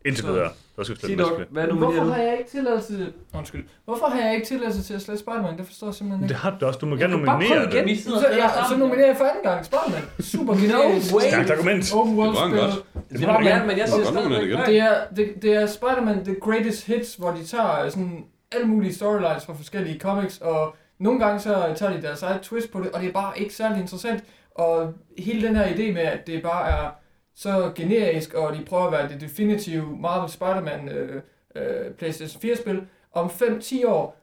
Indtil videre. Der skal vi Sea slette Dog, hvad nominerer hvorfor du? har jeg ikke tilladelse... Undskyld. Hvorfor har jeg ikke tilladelse til at slette Spider-Man? Det forstår jeg simpelthen Det ikke. har du også. Du må Jeg gerne nominere igen. det. Vi sidder Så, ja, så nominerer jeg for anden gang Spider-Man. Super generisk. way. Stærkt argument. Open world Det var godt. Det du Ja, gerne. men jeg siger godt stadigvæk igen. Det er, det, det er Spider-Man The Greatest Hits, hvor de tager sådan alle mulige storylines fra forskellige comics, og nogle gange så tager de deres eget twist på det, og det er bare ikke særlig interessant. Og hele den her idé med, at det bare er så generisk, og de prøver at være det definitive Marvel Spider-Man øh, øh, PlayStation 4-spil, om 5-10 år,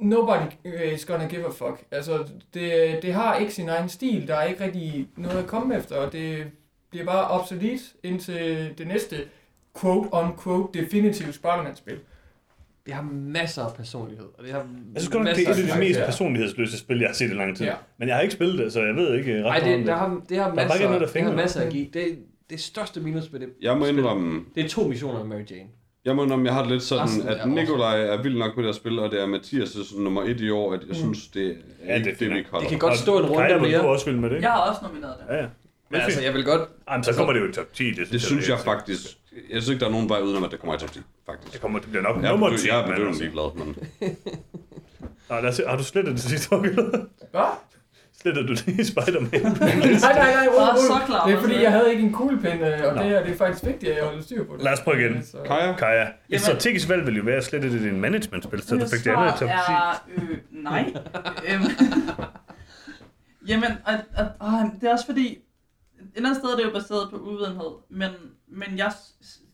nobody is gonna give a fuck. Altså, det, det har ikke sin egen stil, der er ikke rigtig noget at komme efter, og det bliver bare obsolet indtil det næste quote-unquote definitive Spider-Man-spil. Det har masser af personlighed. Og det har Jeg synes godt det er et af de mest personlighedsløse spil, jeg har set i lang tid. Ja. Men jeg har ikke spillet det, så jeg ved ikke ret Nej, meget om det, der har, det har bare ikke masser, noget, der det har masser at give. Det, det største minus ved det Jeg må spil, indrømme, det er to missioner med Mary Jane. jeg må indrømme, jeg har det lidt sådan, Resten er at. Nikolaj er vild nok med det at spille, og det er Mathias' nummer et i år, at jeg synes, det er Ja, ikke det er det, vi fint. kolder. Det kan godt stå en runde Kaja, mere. du også vil med det? Jeg har også nomineret det. Ja, ja. Men altså, jeg vil godt... Ej, men så kommer det jo i top 10. Det synes, Det synes jeg er- faktisk. Jeg synes ikke, der er nogen vej udenom, at det kommer i top 10, faktisk. Det, kommer, det bliver nok Jeg er nummer bedøv- 10. jeg er men bedøvende altså. ligeglad, men... Nå, lad os se. Har du slettet det sidste år? Hvad? Slettede du det i Spider-Man? nej, nej, nej, rolig, så rolig. klar, Det er fordi, jeg havde ikke en kuglepen, øh, og Nå. det, her, det er faktisk vigtigt, at jeg holder styr på det. Lad os prøve igen. Så- Kaja? Kaja, et Jamen- strategisk valg vil jo være at slette det i en managementspil, så du fik det andet i top 10. er, øh, nej. Øhm, Jamen, og, og, og, det er også fordi, et eller andet sted er det jo baseret på uvidenhed, men, men jeg,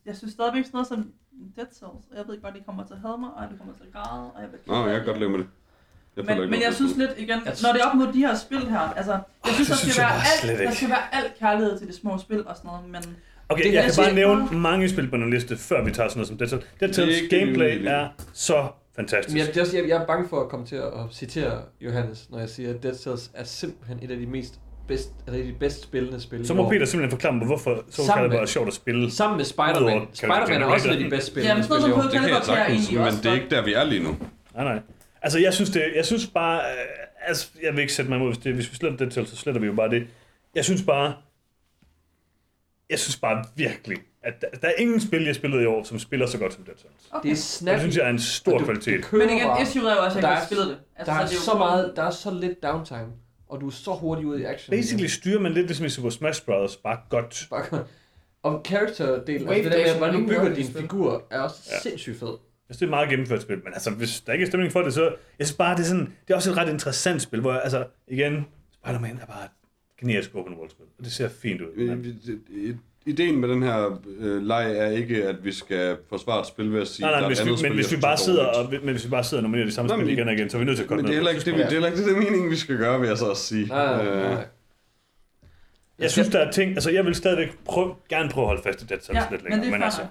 jeg synes stadigvæk sådan noget som Dead Cells, og jeg ved godt, de kommer til at hade mig, og de kommer til at græde, og jeg vil Nå, jeg kan godt leve med det. Jeg men, men noget jeg synes det. lidt igen, Jeg når det er op mod de her spil her, altså, jeg synes, det der synes skal, jeg være alt, der skal være alt kærlighed til de små spil og sådan noget, men Okay, Det jeg kan bare nævne bare. mange spil på den liste, før vi tager sådan noget som Dead Cells. Dead Det er det, er gameplay er så fantastisk. Men jeg, det er også, jeg, jeg er bange for at komme til at, citere Johannes, når jeg siger, at Dead Cells er simpelthen et af de mest bedst, altså et af de bedst spillende spil. Så må. Peter simpelthen forklare mig, hvorfor Sammen Calibur er sjovt at spille. Sammen med Spider-Man. Spider-Man er også et af de bedst spillende sådan spil noget år. som Det kan jeg Calibur egentlig men det er ikke der, vi er lige nu. Nej, nej. Altså, jeg synes, det, jeg synes bare... Øh, altså, jeg vil ikke sætte mig imod, hvis, det, hvis vi sletter Dead Cells, så sletter vi jo bare det. Jeg synes bare... Jeg synes bare virkelig, at der, der er ingen spil, jeg spillede i år, som spiller så godt som Dead Cells. Okay. Det er snappy. det synes jeg er en stor du- kvalitet. du Men igen, bare. issue er jo også, at jeg er- ikke har spillet det. Altså, Der er det jo så kun- meget, der er så lidt downtime, og du er så hurtigt ude i action. Basically styrer man lidt ligesom i Super Smash Bros. Bare godt. Bare- Og character-delen, altså det der med, hvordan du bygger din figur, er også Ja. sindssygt fed. Jeg synes, det er et meget gennemført spil, men altså, hvis der ikke er stemning for det, så... Jeg synes bare, det er sådan... Det er også et ret interessant spil, hvor jeg, altså, igen, Spider-Man er bare et generisk open world spil, og det ser fint ud. Øh, Men, Ideen med den her øh, leg er ikke, at vi skal forsvare et spil ved at sige, nej, der nej, er hvis et vi, andet spil, men hvis vi er bare sidder og, men hvis vi bare sidder og nominerer de samme spil men- igen og igen, så er vi nødt til at Men korte det er heller ikke det, vi- det er heller ikke det, det er meningen, vi skal gøre, vil jeg så også sige. Nej, nej, Øh, nej. Jeg synes, der er ting... Altså, jeg vil stadigvæk prøve, gerne prøve at holde fast i Dead Cells Ja, lidt men længere. det er men altså.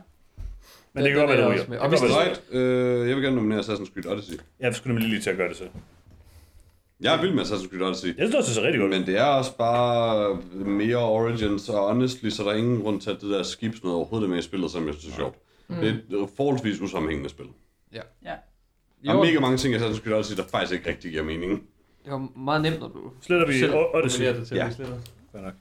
Men det kan godt er være, jeg det ryger. Og Det hvis være, Right, øh, jeg vil gerne nominere Assassin's Creed Odyssey. Jeg skulle nemlig lige til at gøre det så. Jeg er vild med Assassin's Creed Odyssey. Jeg synes også, det ser rigtig godt ud. Men det er også bare mere Origins, og honestly, så der er ingen grund til, at det der skibsnød overhovedet er med i spillet, som jeg synes er sjovt. Mm. Det er et forholdsvis usammenhængende spil. Der er Jo, mega mange ting i Assassin's Creed Odyssey, der faktisk ikke rigtig giver mening. det var meget nemt, når du Sletter vi selv Odyssey. det. Ja. at vi sletter. Fair nok.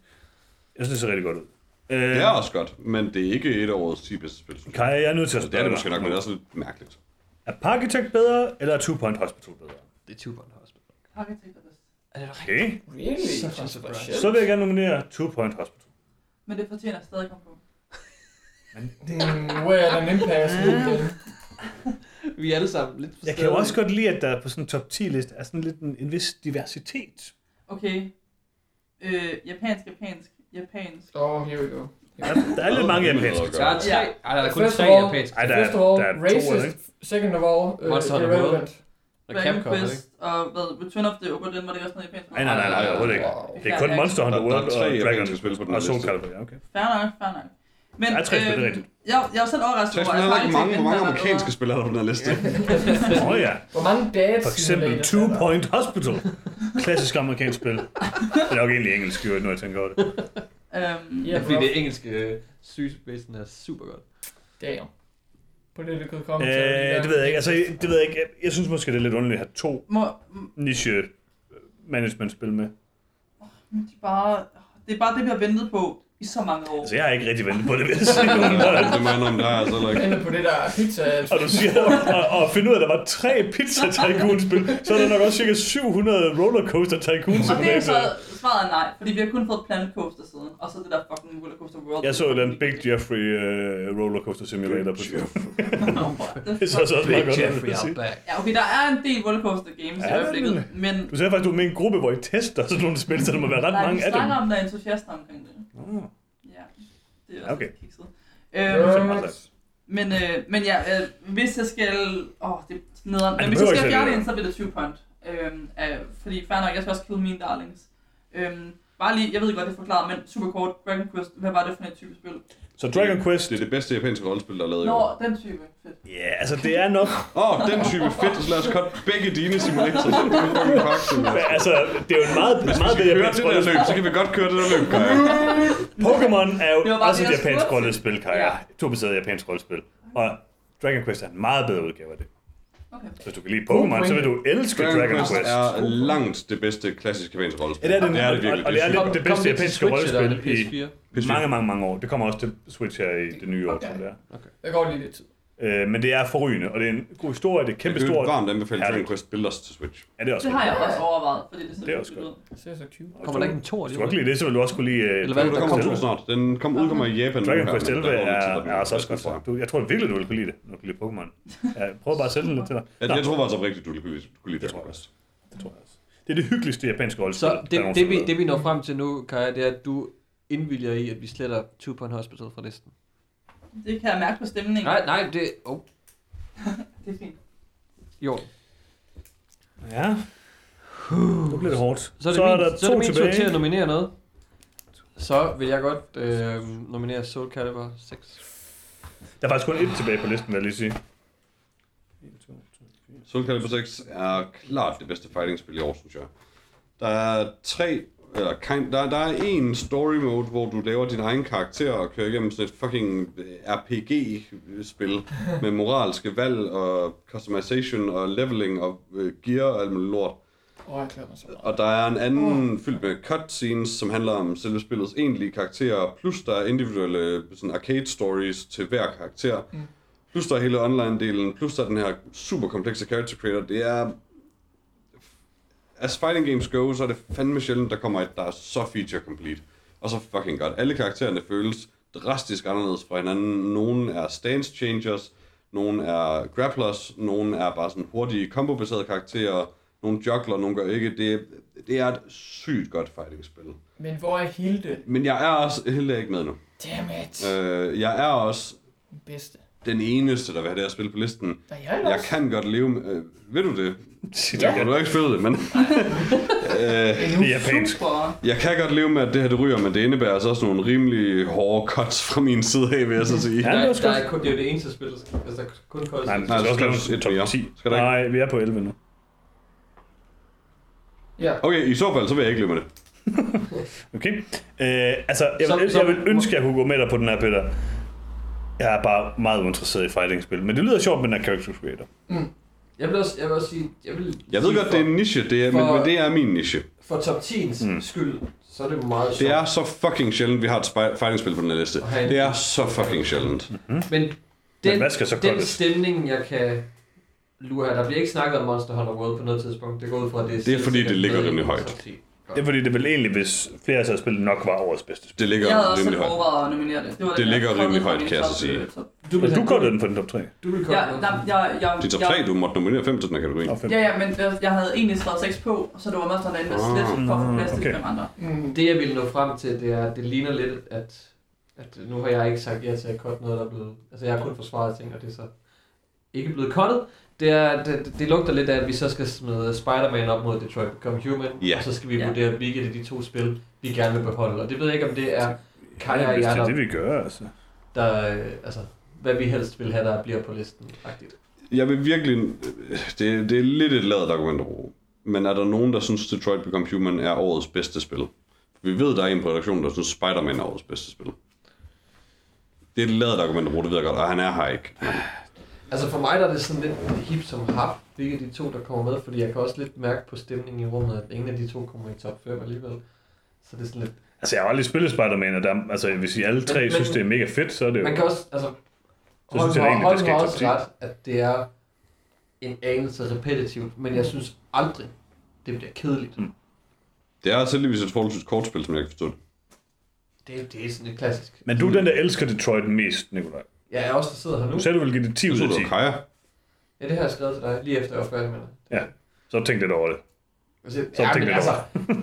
Jeg synes, det ser rigtig godt ud. Øh, Det er også godt, men det er ikke et af årets 10 bedste spil. synes jeg. Kaja, jeg er nødt til at Altså, det er spørge det måske nok, men det er også lidt mærkeligt. Er Parkitect bedre, eller er Two Point Hospital bedre? Det er 20 point hospital. Architect er bedst. Er det Okay, Really? Surprise. så vil jeg gerne nominere Two Point Hospital. Men det fortjener stadig at komme på. Mm, where are the impasse nu? Vi er alle sammen lidt Jeg kan jo også godt lide, at der på sådan en top 10 liste er sådan lidt en, en vis diversitet. Okay. Øh, japansk, japansk, japansk. Oh, here we go. Der, der er lidt mange japanske. Der er tre. Ja. Ej, der er kun First tre of all- japanske. Ej, der er, First of all, der er to, racist. ikke? Second of all, uh, Monster Hunter World. irrelevant. Og Dragon Capcom? Quest og hvad, Return of the Obra Dinn, var det også noget japansk? Nej, nej, nej, nej, overhovedet ikke. Det er kun Monster Hunter er World og Dragon den og Soul. Calibur, ja, okay. Fair nok, fair nok. Men, Der er tre spil, det er øhm, rigtigt. Jeg, jeg er selv overrasket Så over, jeg at spiller ikke mange, hvor mange amerikanske spil er der på den her liste. Åh oh, ja. Hvor mange dates For eksempel Two Point Hospital. Klassisk amerikansk spil. Det er nok egentlig engelsk, jo, når jeg tænker over det. Øhm, Ja, fordi det engelske øh, sygebasen er super godt. Damn. På det, det kunne komme Øh, det ved jeg ikke. Altså, det ved jeg ikke. Jeg, jeg synes måske, det er lidt underligt at have to må, niche øh, management-spil med. de bare, det er bare det, vi har ventet på i så mange år. Altså, jeg har ikke rigtig ventet på det, vil jeg sige. det må indrømme, der er altså ikke. Ende på det der pizza. Og du siger, og, og finde ud af, at der var tre pizza tycoon spil så er der nok også cirka 700 rollercoaster tycoon Og det er så svaret er nej, fordi vi har kun fået Planet Coaster siden, og så det der fucking Rollercoaster World. Jeg så den Big Jeffrey uh, rollercoaster simulator på det. det Det så så også meget godt. Jeffrey. Outback. Ja, okay, der er en del rollercoaster games Ja, i øjeblikket, men- Du sagde faktisk, du er med i en gruppe, hvor I tester sådan nogle spil, så der må være ret nej, mange vi af dem. snakker om, der er entusiaster omkring det. Oh. Ja, det er også Okay. kikset. Øh, Øhm, men, øh, men ja, øh, hvis jeg skal... Åh, det er nederen. det Men hvis jeg skal fjerne en, så bliver det 20 point. Øhm, øh, fordi fair nok, jeg skal også kill mine darlings. Øhm, bare lige, jeg ved godt, det er forklaret, men super kort, Dragon Quest, hvad var det for en type spil? Så Dragon Quest, Det er det bedste japanske rollespil, der er lavet i Nå, år. den type. Fedt. ja, altså det er nok, Åh, oh, den type fedt, så lad os cut begge dine vi simulatorer. altså det er jo en meget, meget Hvis vi bedre japansk det der løb, rollespil. så kan vi godt køre det der løb, Kaja. Pokémon er Det jo også det, et japansk rollespil, Kaja. Ja. To-baseret japansk rollespil. Og Dragon Quest er en meget bedre udgave af det. Okay. Hvis du kan lide Pokémon, så vil du elske Dragon Dragon Quest Quest. er langt det bedste klassiske japanske rollespil. Ja, det er det, det, er det virkelig. og det er lidt det bedste japanske det rollespil i PS4? mange, mange, mange år. Det kommer også til Switch her i det nye år, Okay. som det er. Der går lige lidt tid. Øh, men det er forrygende, og det er en god historie, det er Jeg kæmpe kan stort. varmt anbefale Dragon. Quest Builders til Switch. Ja, det er også Det har jeg også overvejet, fordi det ser Det er også godt. Det ser så cute. Kommer der ikke en tor Hvis du godt kan lide det, så vil du også kunne lide Eller hvad? Der Der kommer to snart. Den kom, udkommer i Japan. Dragon Quest men 11 der er, er også også godt. Du, jeg tror virkelig, du vil kunne lide det, når du kan lide Pokémon. Ja, prøv bare at sælge den lidt til dig. Jeg, jeg tror faktisk oprigtigt, du kunne lide, kunne lide Det Dragon Quest. det tror jeg også. Det er det hyggeligste japanske rollespil. Så det, det, vi, det vi når frem til nu, Kaja, det er, at du indvilger i, at vi sletter Two Point Hospital fra listen. Det kan jeg mærke på stemningen. Nej, nej, det... Oh, Det er fint. jo. Ja. Nu bliver det hårdt. Så er det, så er min, der så er det to min tur til at nominere noget. Så vil jeg godt øh, nominere Soul Calibur 6. Der er faktisk kun et tilbage på listen, vil jeg lige sige. 1, 2, 3, 4. Soul Calibur 6 er klart det bedste fighting-spil i år, synes jeg. Der er tre, eller kind, der, der er en story mode, hvor du laver din egen karakter og kører igennem sådan et fucking øh, RPG-spil med moralske valg og customization og leveling og øh, gear og alt muligt lort. Oh, jeg glæder mig så meget. Og der er en anden oh. fyldt med cutscenes, som handler om selve spillets egentlige karakterer, plus der er individuelle sådan arcade stories til hver karakter. Mm. Plus der er hele online-delen, plus der er den her super komplekse character creator. Det er... As fighting games go, så er det fandme sjældent, der kommer et, der er så feature complete. Og så fucking godt. Alle karaktererne føles drastisk anderledes fra hinanden. Nogle er stance changers, nogle er grapplers, nogle er bare sådan hurtige combo-baserede karakterer, nogle juggler, nogle gør ikke. Det, det er et sygt godt fighting-spil. Men hvor er Hilde? Men jeg er også helt ikke med nu. Damn it. Øh, jeg er også Den bedste. den eneste, der vil have det her spil på listen. Der er jeg Jeg kan godt leve med... Øh, ved du det? Ja. igen. har ikke spillet det, men... øh, Det er japansk. Jeg kan godt leve med, at det her det ryger, men det indebærer altså også nogle rimelig hårde cuts fra min side af, vil jeg så sige. Ja, det der, er der er kun, det er jo det eneste spil, der skal, altså, der er kun koldt. Nej, Nej, det så skal også skal du et top mere. 10. Skal der ikke? Nej, vi er på 11 nu. Ja. Okay, i så fald, så vil jeg ikke leve med det. Okay. Øh, altså, jeg, Så- vil, så- jeg vil ønske, at jeg kunne gå med dig på den her, Peter. Jeg er bare meget uinteresseret i fighting-spil, men det lyder sjovt med den her character creator. Jeg vil også, jeg vil også sige... Jeg, vil Jeg ved sige godt, det er en niche, det er, men, for- men det er min niche. For top 10's Mm. skyld, så er det meget sjovt. Det er så fucking sjældent, vi har et fighting-spil på den her liste. Det er så fucking sjældent. Men den, hvad skal så den cuttes? stemning, jeg kan lure her, der bliver ikke snakket om Monster Hunter World på noget tidspunkt. Det går ud fra, at det er... Det er fordi, det ligger rimelig højt. 10. Det er fordi, det vil egentlig, hvis flere af spil nok var årets bedste spil. Det ligger Jeg havde også rimelig højt. overvejet at nominere det. Det, var Det jeg ligger rimelig fra højt, min kan jeg så top, sige. top. Du Men vil du går den på den top 3. Du vil Ja, der, jeg, jeg, Det er top jeg, 3, du måtte nominere 5 til den her kategori. Og fem. Ja, ja, men det- jeg havde egentlig skrevet 6 på, så det var Monster Hunter Inverse Ah, slet for at få plads til okay. fem andre. Mm. Det jeg ville nå frem til, det er, at det ligner lidt, at, at nu har jeg ikke sagt ja til at cutte noget, der er blevet... Altså jeg har kun forsvaret ting, og det er så ikke blevet cuttet. Det, er, det, det lugter lidt af, at vi så skal smide Spider-Man op mod Detroit Become Human, Ja. og så skal vi Ja. vurdere, hvilket af de to spil, vi gerne vil beholde. Og det ved jeg ikke, om det er Kaja og jeg, er der... det, vi gør, altså. der, øh, altså, hvad vi helst vil have, der bliver på listen. Rigtigt. Jeg vil virkelig... Det, det er lidt et lavet argument, Ro. Men er der nogen, der synes, Detroit Become Human er årets bedste spil? Vi ved, der er en på redaktionen, der synes, Spider-Man er årets bedste spil. Det er et lavet argument, Ro, det ved jeg godt, og han er her ikke. Men Altså for mig der er det sådan lidt hip som hap, hvilke af de to, der kommer med, fordi jeg kan også lidt mærke på stemningen i rummet, at ingen af de to kommer i top 5 alligevel. Så det er sådan lidt... Altså, jeg har aldrig spillet Spider-Man, og der, altså, hvis I alle tre Men- synes, det er mega fedt, så er det jo... Man kan også, altså... Så synes jeg egentlig, det skal også 10. ret, at det er en anelse repetitivt, men jeg synes aldrig, det bliver kedeligt. Mm. det er heldigvis et forholdsvis kort spil, som jeg kan forstå det. Det, er- det er sådan et klassisk. Men du er den, der elsker Detroit mest, Nikolaj. Jeg er også, der sidder her nu. Du sagde, du ville give det 10 Du ud så af 10. du Kaja. Ja, det har jeg skrevet til dig, lige efter jeg var færdig med det. Ja, så tænk lidt over det. Altså, Så ja, tænk lidt altså,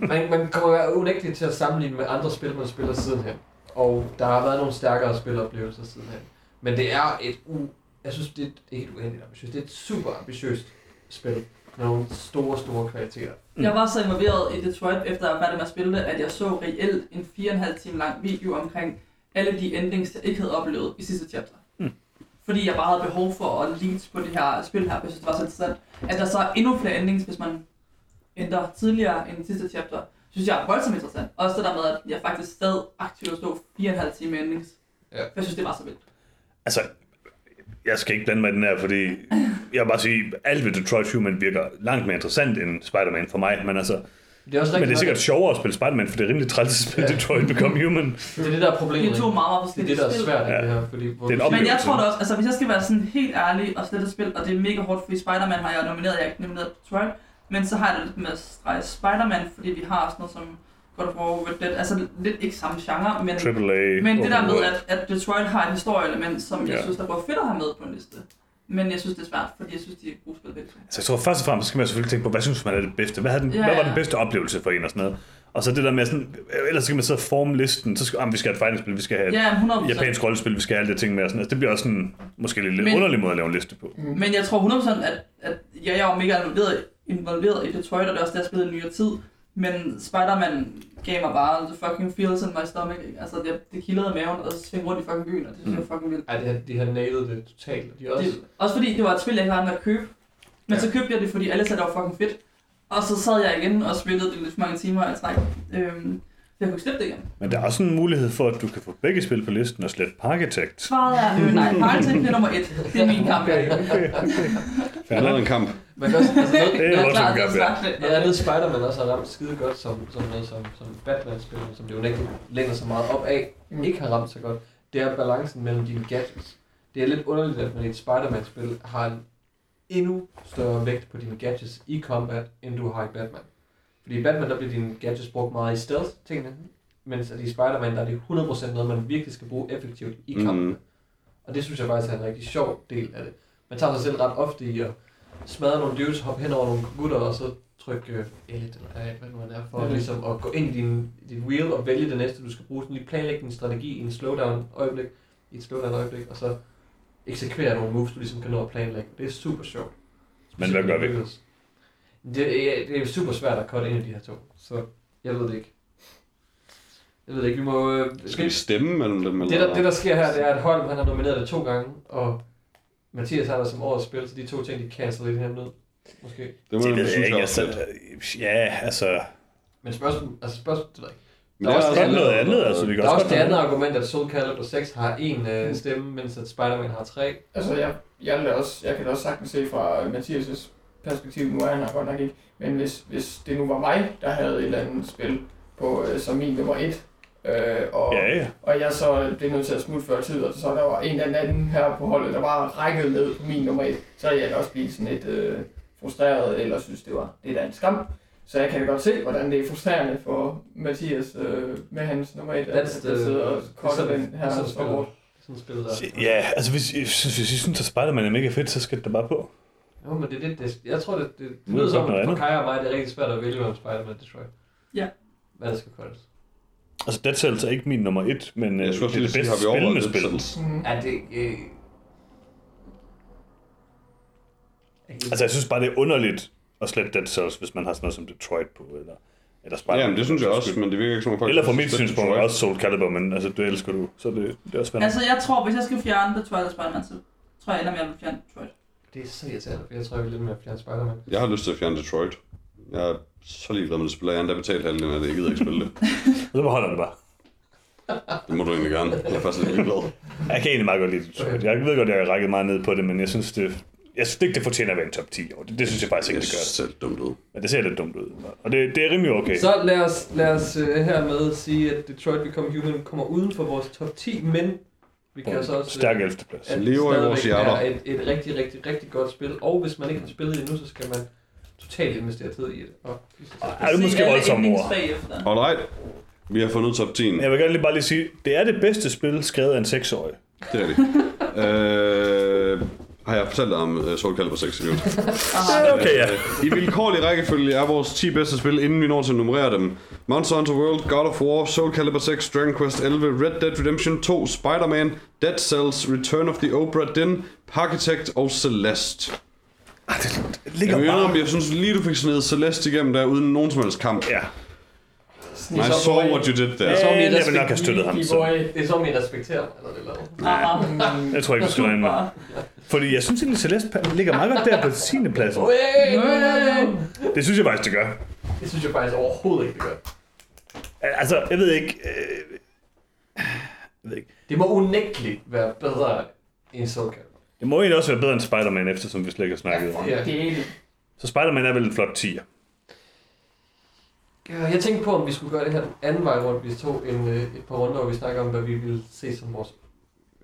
man, man kommer unægteligt til at sammenligne med andre spil, man spiller sidenhen. Og der har været nogle stærkere spiloplevelser sidenhen. Men det er et u... Jeg synes, det er ikke et uendeligt ambitiøst. Det er et super ambitiøst spil. Med nogle store, store kvaliteter. Jeg var så involveret i Detroit, efter jeg var færdig med at spille det, at jeg så reelt en 4,5 time lang video omkring alle de endings, jeg ikke havde oplevet i sidste chapter. Mm. Fordi jeg bare havde behov for at leads på det her spil her, synes, det var så interessant. At der så er endnu flere endings, hvis man ændrer tidligere end sidste chapter, synes jeg er voldsomt interessant. Også det der med, at jeg faktisk stadig aktivt at stå 4,5 time endings. Ja. For jeg synes, det var så vildt. Altså, jeg skal ikke blande mig i den her, fordi jeg vil bare sige, alt ved Detroit Human virker langt mere interessant end Spider-Man for mig. Men, altså, Det er også men det er sikkert sjovere at spille Spider-Man, for det er rimelig træls at spille Ja. Detroit Become Human. Det er det, der er Det problemet. er to meget, meget Det er forskellige det, der er svært Ja. det her. Fordi, hvor Det er Men jeg tror da også, altså hvis jeg skal være sådan helt ærlig og slette spil, og det er mega hårdt, fordi Spider-Man har jeg nomineret, jeg er ikke nomineret Detroit, men så har jeg det lidt med at strege Spider-Man, fordi vi har sådan noget som God of War, Red Dead, altså lidt ikke samme genre, men, Triple A. men det der med, at, at Detroit har et historieelement, som jeg Ja. synes, der var fedt at have med på en liste. Men jeg synes, det er svært, fordi jeg synes, de er gode spil. Så jeg tror først og fremmest skal man selvfølgelig tænke på, hvad synes man er det bedste? Hvad, havde den, Ja, hvad var den bedste oplevelse for en og sådan noget? Og så det der med sådan, ellers skal man sidde og forme listen, så skal, ah, vi skal have et fighting-spil, vi skal have et Ja, 100%. japansk rollespil, vi skal have alle de ting med og sådan. Altså, det bliver også sådan, måske lidt Men- underlig måde at lave en liste på. Men jeg tror 100% at, at ja, jeg var mega involveret, involveret i Detroit, og det er også det, jeg spillede i nyere tid. Men Spider-Man gav mig bare the fucking feels in my stomach. Ikke? Altså, det, det kildede maven og svinge rundt i fucking byen, og det synes jeg er fucking vildt. Ej, de har, de har nailet det totalt. De også... Det, også fordi det var et spil, jeg ikke havde med at købe. Men Ja. så købte jeg det, fordi alle sagde, det var fucking fedt. Og så sad jeg igen og spillede det lidt for mange timer i træk. Øhm, jeg kunne slippe det igen. Men der er også en mulighed for, at du kan få begge spil på listen og slet Parkitect. Svaret er, øh, nej, det er nummer et. Det er min kamp. Jeg Det er noget af en kamp. Man kan også, altså noget, Det er voldsomt klar til at kamp, ja. Ja, andet Spider-Man også har ramt skide godt som, som noget som, som Batman-spil, som det jo ikke læner så meget op af, ikke har ramt så godt. Det er balancen mellem dine gadgets. Det er lidt underligt, at man i et Spider-Man-spil har en endnu større vægt på dine gadgets i combat, end du har i Batman. Fordi i Batman, der bliver dine gadgets brugt meget i stealth-tingene, mens at i Spider-Man, der er det 100% noget, man virkelig skal bruge effektivt i kampen. Mm. Og det synes jeg faktisk er en rigtig sjov del af det. Man tager sig selv ret ofte i at smadre nogle dudes, hoppe hen over nogle gutter, og så trykke øh, L1 eller A, hvad nu man er, for Ja. ligesom at gå ind i din, din wheel og vælge det næste, du skal bruge. Sådan lige planlægge din strategi i en slowdown øjeblik, i et slowdown øjeblik, og så eksekvere nogle moves, du ligesom kan nå at planlægge. Det er super sjovt. Men hvad gør vi? Det er, det er super svært at cutte ind i de her to, så jeg ved det ikke. Jeg ved det ikke, vi må... øh, Skal vi stemme mellem dem? Eller? det, der, det, der sker her, det er, at Holm han har nomineret det to gange, og Mathias har det som årets spil, så de to ting, de cancel lidt her ned. Måske. det må Det ved jeg synes ikke. er Altså, fedt. ja, altså... Men spørgsmål, altså spørgsmål, det ved jeg ikke. Men der er også noget andet, altså, vi kan Der er også det andet argument, at Soul Calibur 6 har en øh, stemme, mens at Spider-Man har tre. Altså, jeg, jeg, vil også, jeg kan da også sagtens se fra Mathias' perspektiv, nu er han her godt nok ikke, men hvis, hvis det nu var mig, der havde et eller andet spil på, øh, som min nummer et, øh, og, Ja, ja. og jeg så blev nødt til at smutte før tid, og så der var en eller anden her på holdet, der bare rækkede ned på min nummer et, så jeg også blive sådan lidt øh, frustreret, eller synes, det var det er da en skam. Så jeg kan godt se, hvordan det er frustrerende for Mathias øh, med hans nummer et, at, at jeg sidder og sådan- den her der. Ja, altså hvis, hvis, hvis I synes, at Spider-Man er mega fedt, så skal det da bare på. Jo, men det er det, det, jeg tror, det, det, det Nu er lyder som, for. Kaja og mig, det er rigtig svært at vælge mellem Spider-Man og Detroit. Ja. Hvad der skal cuttes. Altså Dead Cells er ikke min nummer et, men øh, Jeg det skulle er det har vi overvejet spillende det spil. Mm. Er det... Øh... Altså jeg synes bare, det er underligt at slette Dead Cells, hvis man har sådan noget som Detroit på, eller, Eller Spider-Man. Ja, men det synes jeg også, men det virker ikke som om folk... Eller fra mit det er synspunkt Detroit. også Soul Calibur, men altså, det elsker du. Så det, det er også spændende. Altså, jeg tror, hvis jeg skal fjerne Detroit og Spider-Man, så tror jeg ender med at fjerne Detroit. Det er så irriterende, for jeg tror, jeg vil lidt mere fjerne Spider-Man. Jeg har lyst til at fjerne Detroit. Jeg er så ligeglad med det spil, jeg har endda betalt halvdelen af det, jeg gider ikke spille det. Så beholder det bare. Det må du egentlig gerne. Jeg er faktisk lidt ligeglad. Jeg kan egentlig meget godt lide Detroit. Jeg ved godt, jeg har rækket meget ned på det, men jeg synes, det, jeg synes ikke, det fortjener at være en top 10 år. Det, det synes jeg faktisk ikke, det gør. synes selv dumt ud. Men det ser lidt dumt ud. Og det, det er rimelig okay. Så lad os, lad os uh, hermed sige, at Detroit Become Human kommer uden for vores top 10, men vi kan så også... Stærk 11. plads. at det Lever i vores hjerter. er et, et rigtig, rigtig, rigtig godt spil. Og hvis man ikke har spillet det endnu, så skal man totalt investere tid i det. Og det er måske voldsomt ord. Alright. Vi har fundet top 10. Jeg vil gerne lige bare lige sige, det er det bedste spil skrevet af en 6-årig. Det er det. øh, har jeg fortalt dig om uh, Soul Calibur 6 i okay, ja. I vilkårlig rækkefølge er vores 10 bedste spil, inden vi når til at nummerere dem. Monster Hunter World, God of War, Soul Calibur 6, Dragon Quest 11, Red Dead Redemption 2, Spider-Man, Dead Cells, Return of the Obra Dinn, Architect og Celeste. Det Jeg, ligger indrømme, bare... jeg synes lige, du fik snedet Celeste igennem der, uden nogen som helst kamp. Ja, I saw what you did there. Ja. så jeg vil nok have støttet ham, så. Det er så, vi respekterer eller det lavet. jeg tror ikke, du skal regne med. Fordi jeg synes egentlig, Celeste ligger meget godt der på 10. pladsen. Det synes jeg faktisk, det gør. Det synes jeg faktisk overhovedet ikke, det gør. Altså, jeg ved ikke... Øh... Jeg ved ikke. Det må unægteligt være bedre end Calibur. Det må egentlig også være bedre end Spider-Man, eftersom vi slet ikke har snakket om det. Ja. Det er Så Spider-Man er vel en flot 10'er. Ja, Jeg tænkte på, om vi skulle gøre det her den anden vej rundt. Vi tog en, øh, et par runder, hvor vi snakker om, hvad vi ville se som vores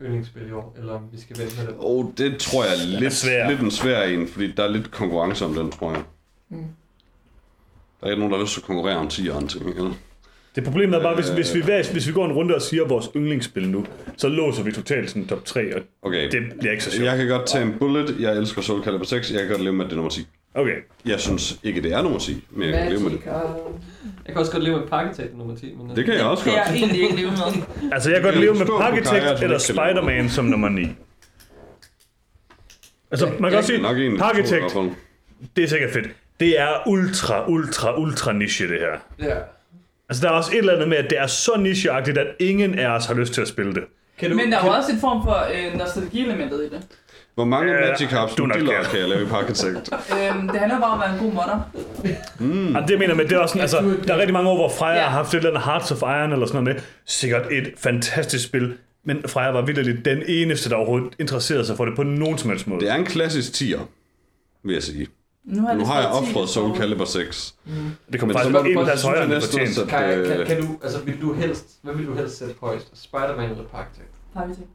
yndlingsspil i år. Eller om vi skal vente med det. Og det tror jeg er lidt, svær. lidt en svær en, fordi der er lidt konkurrence om den, tror jeg. Mm. Der er ikke nogen, der har lyst til at konkurrere om 10'eren til gengæld. Det problemet er bare, hvis, hvis, vi, hver- hvis vi går en runde og siger vores yndlingsspil nu, så låser vi totalt sådan top 3, og Okay, det bliver ikke så sjovt. jeg kan godt tage en bullet. Jeg elsker Soul Calibur 6. Jeg kan godt leve med, at det er nummer 10. Okay. Jeg synes ikke, det er nummer 10, men jeg kan leve med det. Jeg kan også godt leve med Parkitect nummer 10. Men, øh, Det kan jeg også kan godt. jeg egentlig ikke leve med. Altså, jeg kan godt kan leve med hun eller kan Spider-Man som nummer 9. Altså, man kan også sige, fald. det er sikkert fedt. Det er ultra, ultra, ultra niche, det her. Ja. Altså, der er også et eller andet med, at det er så nicheagtigt, at ingen af os har lyst til at spille det. Kan du, Men der er kan, jo også en form for øh, nostalgi-elementet i det. Hvor mange Ja, Magikarps du er nok diller kan jeg lave i Architect? Øhm, det handler bare om at være en god modder. Mm. Altså, det jeg mener med, det er også sådan, altså, der er rigtig mange år, hvor Freja Ja. har haft et eller andet Hearts of Iron eller sådan noget med. Sikkert et fantastisk spil. Men Freja var vildt den eneste, der overhovedet interesserede sig for det på nogen som helst måde. Det er en klassisk 10'er, vil jeg sige. Nu har, Nu har jeg skrevet 10 offret Soul. Calibur 6. det kommer Men faktisk så på en plads højere end fortjent. kan, kan, kan, du, altså vil du helst, hvad vil du helst sætte højst? Spider-Man eller? Parkitect.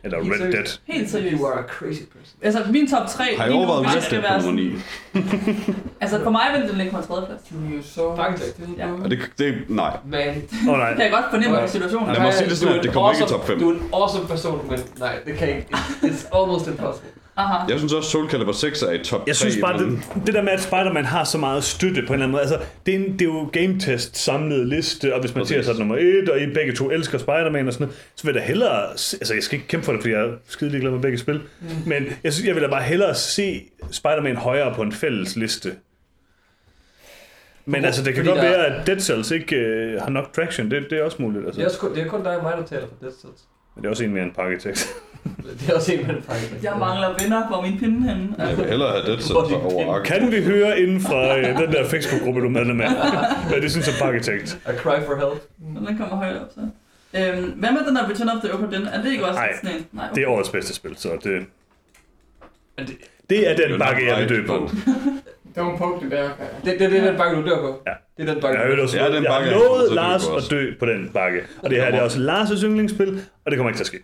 Eller Helt Red seriøst. Dead. Helt seriøst. You are a crazy person. Altså, min top 3 Har jeg overvejet Red det skal Dead på være nummer sådan... 9? Altså, for mig vil den ligge på en tredje plads. Du er jo så... Parkitect. Ja. Og det, det, nej. Åh oh, nej. Det kan jeg godt fornemme i situationen. Lad mig sige det sådan, Du er at det en kommer ikke i awesome- top 5. Du er en awesome person, men nej, det kan ikke. It's almost impossible. Aha. Jeg synes også, Soul Calibur 6 er i top 3. Jeg synes bare, det, det der med, at Spider-Man har så meget støtte på en eller anden måde, altså, det er, en, det er jo game test samlet liste, og hvis man siger Præcis. så nummer et, og I begge to elsker Spider-Man og sådan noget, så vil jeg da hellere, altså jeg skal ikke kæmpe for det, fordi jeg er skide ligeglad med begge spil, mm. men jeg, synes, jeg vil da bare hellere se Spider-Man højere på en fælles liste. Men altså, det kan fordi godt der- være, at Dead Cells ikke øh, har nok traction. Det, det er også muligt. Altså. Det er, kun, det er kun dig og mig, der taler for Dead Cells. Men det er også en mere end Parkitect. Det er også en, man faktisk. Jeg mangler venner, hvor min pinde henne. Jeg vil hellere have Hvor din over Ark. kan vi høre inden fra øh, den der Facebook-gruppe, du er medlem af, hvad det synes om Parkitect? A cry for help. Så den kommer højt op, så. Øhm, hvad med den der Return of the Obra Dinn? Er det ikke også Nej, sådan en? Nej, Det er årets bedste spil, så det... Men det- Det er Det er den bakke, jeg vil dø på. Don't poke the bear, Kaja. Det, det, det er den bakke, du dør på. Ja. Det er den Jeg bakke, hørt dør også, Det er den jeg har bakke, jeg dø Lars at dø på den bakke. Og det her det er også Lars' yndlingsspil, og det kommer ikke til at ske.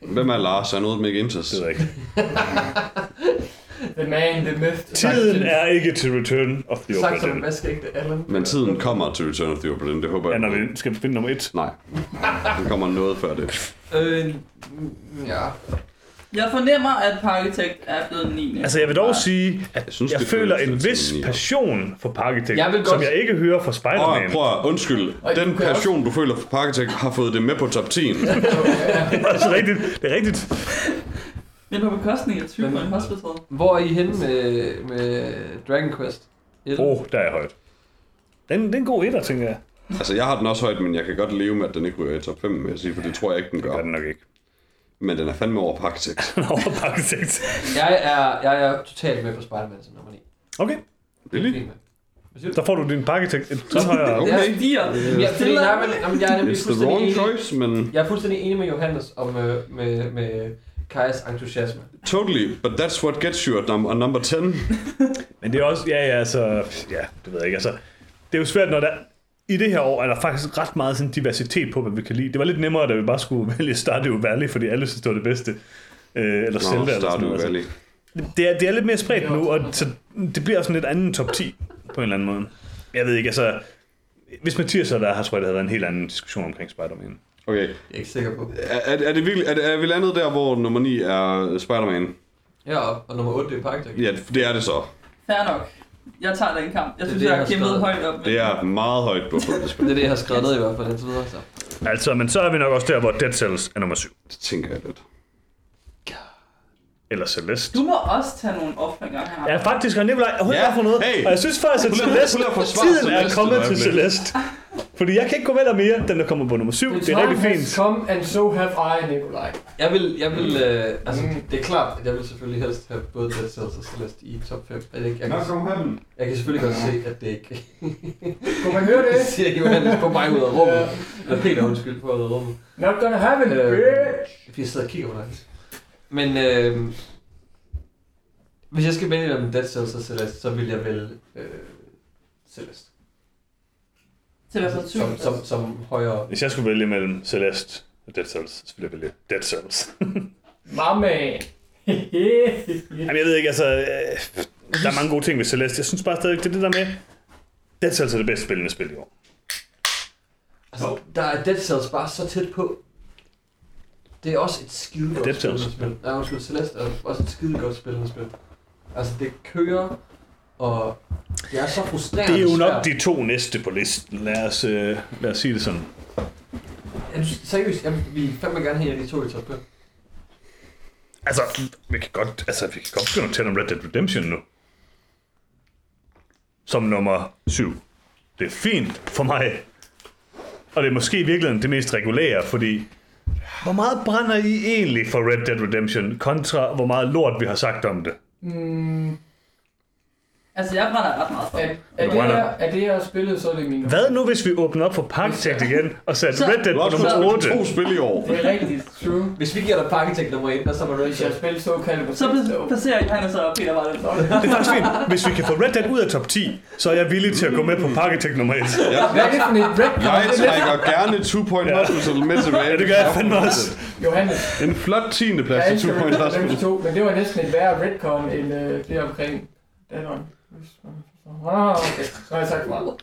Hvem er Lars? Er noget med Game Test? Det ved jeg ikke. The man, the myth. Tiden er ikke til Return of the Obra Dinn. en. Men tiden kommer til Return of the Obra Dinn, det håber Ja, jeg. når på. vi skal finde nummer et. Nej, den kommer noget før det. Øh, ja. Jeg fornemmer, at Parkitect er blevet 9. Altså, jeg vil dog sige, at Jeg, synes, jeg det føler en vis passion for Jeg vil godt- som jeg ikke hører fra Prøv, Spider-Man. at- prøv at undskyld. Den passion, du føler for Parkitect, har fået det med på top 10. Det er altså rigtigt. Det er rigtigt. Men på bekostning af 20 Men- på en hospital. Hvor er I henne med, med Dragon Quest? 11? Åh, oh, der er jeg højt. Den, den er en god etter, tænker jeg. Altså, jeg har den også højt, men jeg kan godt leve med, at den ikke ryger i top 5, vil jeg sige, for det tror jeg ikke, den Det gør gør. den nok ikke. Men den er fandme over pakketekst. Over pakke 6. Jeg er, jeg er totalt med på Spider-Man som nummer 9. Okay, Det er med. Du? der får du din pakketekst et trin højere. Okay. Jeg stiger. Ja, fordi, nej, men, jamen, jeg er nemlig It's the fuldstændig wrong enig. choice, men Jeg er fuldstændig enig med Johannes om øh, med, med Kajas entusiasme. totally. But that's what gets you at num- at number 10. Men det er også, ja, ja, altså, ja, det ved jeg ikke, altså, det er jo svært, når der, i det her år er der faktisk ret meget sådan diversitet på, hvad vi kan lide. Det var lidt nemmere, da vi bare skulle vælge Stardew Valley, fordi alle synes, det var det bedste. Øh, eller Zelda eller sådan noget. Valley. Altså, det, er, det er lidt mere spredt nu, og så, det bliver sådan lidt anden top 10 på en eller anden måde. Jeg ved ikke, altså, hvis Mathias er der, har tror jeg, det havde været en helt anden diskussion omkring Spider-Man. Okay. Jeg er ikke sikker på. Er, er, er, det virkelig, er, det, er vi landet der, hvor nummer 9 er Spider-Man? Ja, og, og nummer 8 det er Park Ja, det er det så. Fair nok. Jeg tager den kamp. Jeg Det synes, det, jeg har kæmpet højt op. Det er meget højt på. Det er det, jeg har skrevet ned i hvert fald indtil videre. Så. Altså, men så er vi nok også der, hvor Dead Cells er nummer 7. Det tænker jeg lidt. Eller Celeste. Du må også tage nogle offringer her. Ja, faktisk har Nikolaj hold Ja, for noget. hey. Og jeg synes faktisk, at Celeste, tiden er kommet et til. Celeste. Fordi jeg kan ikke gå med dig mere. Den er kommet på nummer 7. The Det er rigtig fint. come, and so have I, Nikolaj. Jeg vil, jeg vil øh, altså, Mm. det er klart, at jeg vil selvfølgelig helst have både Dead Cells og Celeste i top 5. Jeg, jeg, jeg, Nå, kan, jeg kan selvfølgelig godt se, at det ikke Kunne man høre det? siger Johannes på vej ud af rummet. Eller Peter, undskyld, på ud af rummet. Not gonna have it, Øh, bitch! Jeg sidder og kigger på dig. Men øh, hvis jeg skal vælge mellem Dead Cells og Celeste, så vil jeg vælge øh, Celeste. Fald 7. Som, som, som højere. Hvis jeg skulle vælge mellem Celeste og Dead Cells, så ville jeg vælge Dead Cells. Mamma. Jamen, jeg ved ikke, altså... Øh, der er mange gode ting ved Celeste. Jeg synes bare stadig, det er det der med... Dead Cells er det bedste spillende spil i år. Altså, der er Dead Cells bare så tæt på. Det er også et skide godt spillende spil. Ja, undskyld, Celeste er også et skide godt spillende spil. Altså, det kører, og det er så frustrerende Det er jo nok svært. de to næste på listen. Lad os, øh, lad os sige det sådan. Ja, du- seriøst, jamen, vi vil fandme gerne have de to i top 5. Altså, vi kan godt, altså, vi kan godt begynde at tale om Red Dead Redemption nu. Som nummer 7. Det er fint for mig. Og det er måske i virkeligheden det mest regulære, fordi hvor meget brænder I egentlig for Red Dead Redemption, kontra hvor meget lort vi har sagt om det? Mm, Altså, jeg brænder ret meget for er, det. er, det brænder. her, er det her spillet, så er det min Hvad nu, hvis vi åbner op for Parktech igen, og satte Så- Red Dead på nummer kun 8? to spil i år. Det er rigtigt, true. Hvis vi giver dig Parkitek nummer 1, og så var Red Dead. spiller såkaldt på Så pla- placerer jeg Johannes og Peter bare den for. Det er faktisk fint. Hvis vi kan få Red Dead ud af top 10, så er jeg villig til at gå med på Parktech nummer 1. Ja. Hvad er det for et red Jeg trækker gerne Two Point Ja. Hospital med tilbage. Ja, det gør jeg fandme også. Johannes, En flot 10. jeg plads til elsker Two Point Red Dead Hospital. Redemption 2, men det var næsten et værre redcon end øh, det omkring datteren. Ah, okay. Så har jeg sagt meget.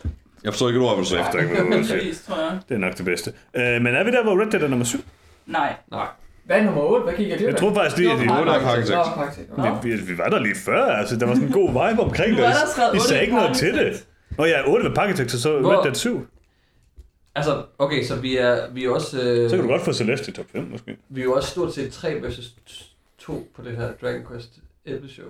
Jeg forstår ikke et ord, hvad du sagde. Det er ikke, hvad. Præcis, tror jeg. Det er nok det bedste. Øh, men er vi der, hvor Red Dead er nummer 7? Nej. Nej. Hvad er nummer 8? Hvad kigger det Jeg tror faktisk lige, at Otte er Parktek. Parktek. Nå. Nå. Vi, vi, vi var der lige før, altså der var sådan en god vibe omkring Du det. er der skrevet I otte sagde ikke noget til det. Nå ja, 8 ved Parkitect, så Hvor- Red Dead 7. Altså, okay, så vi er, vi er også... Øh, Så kan du godt få Celeste i top 5, måske. Vi er jo også stort set 3 versus 2 på det her Dragon Quest 11 show.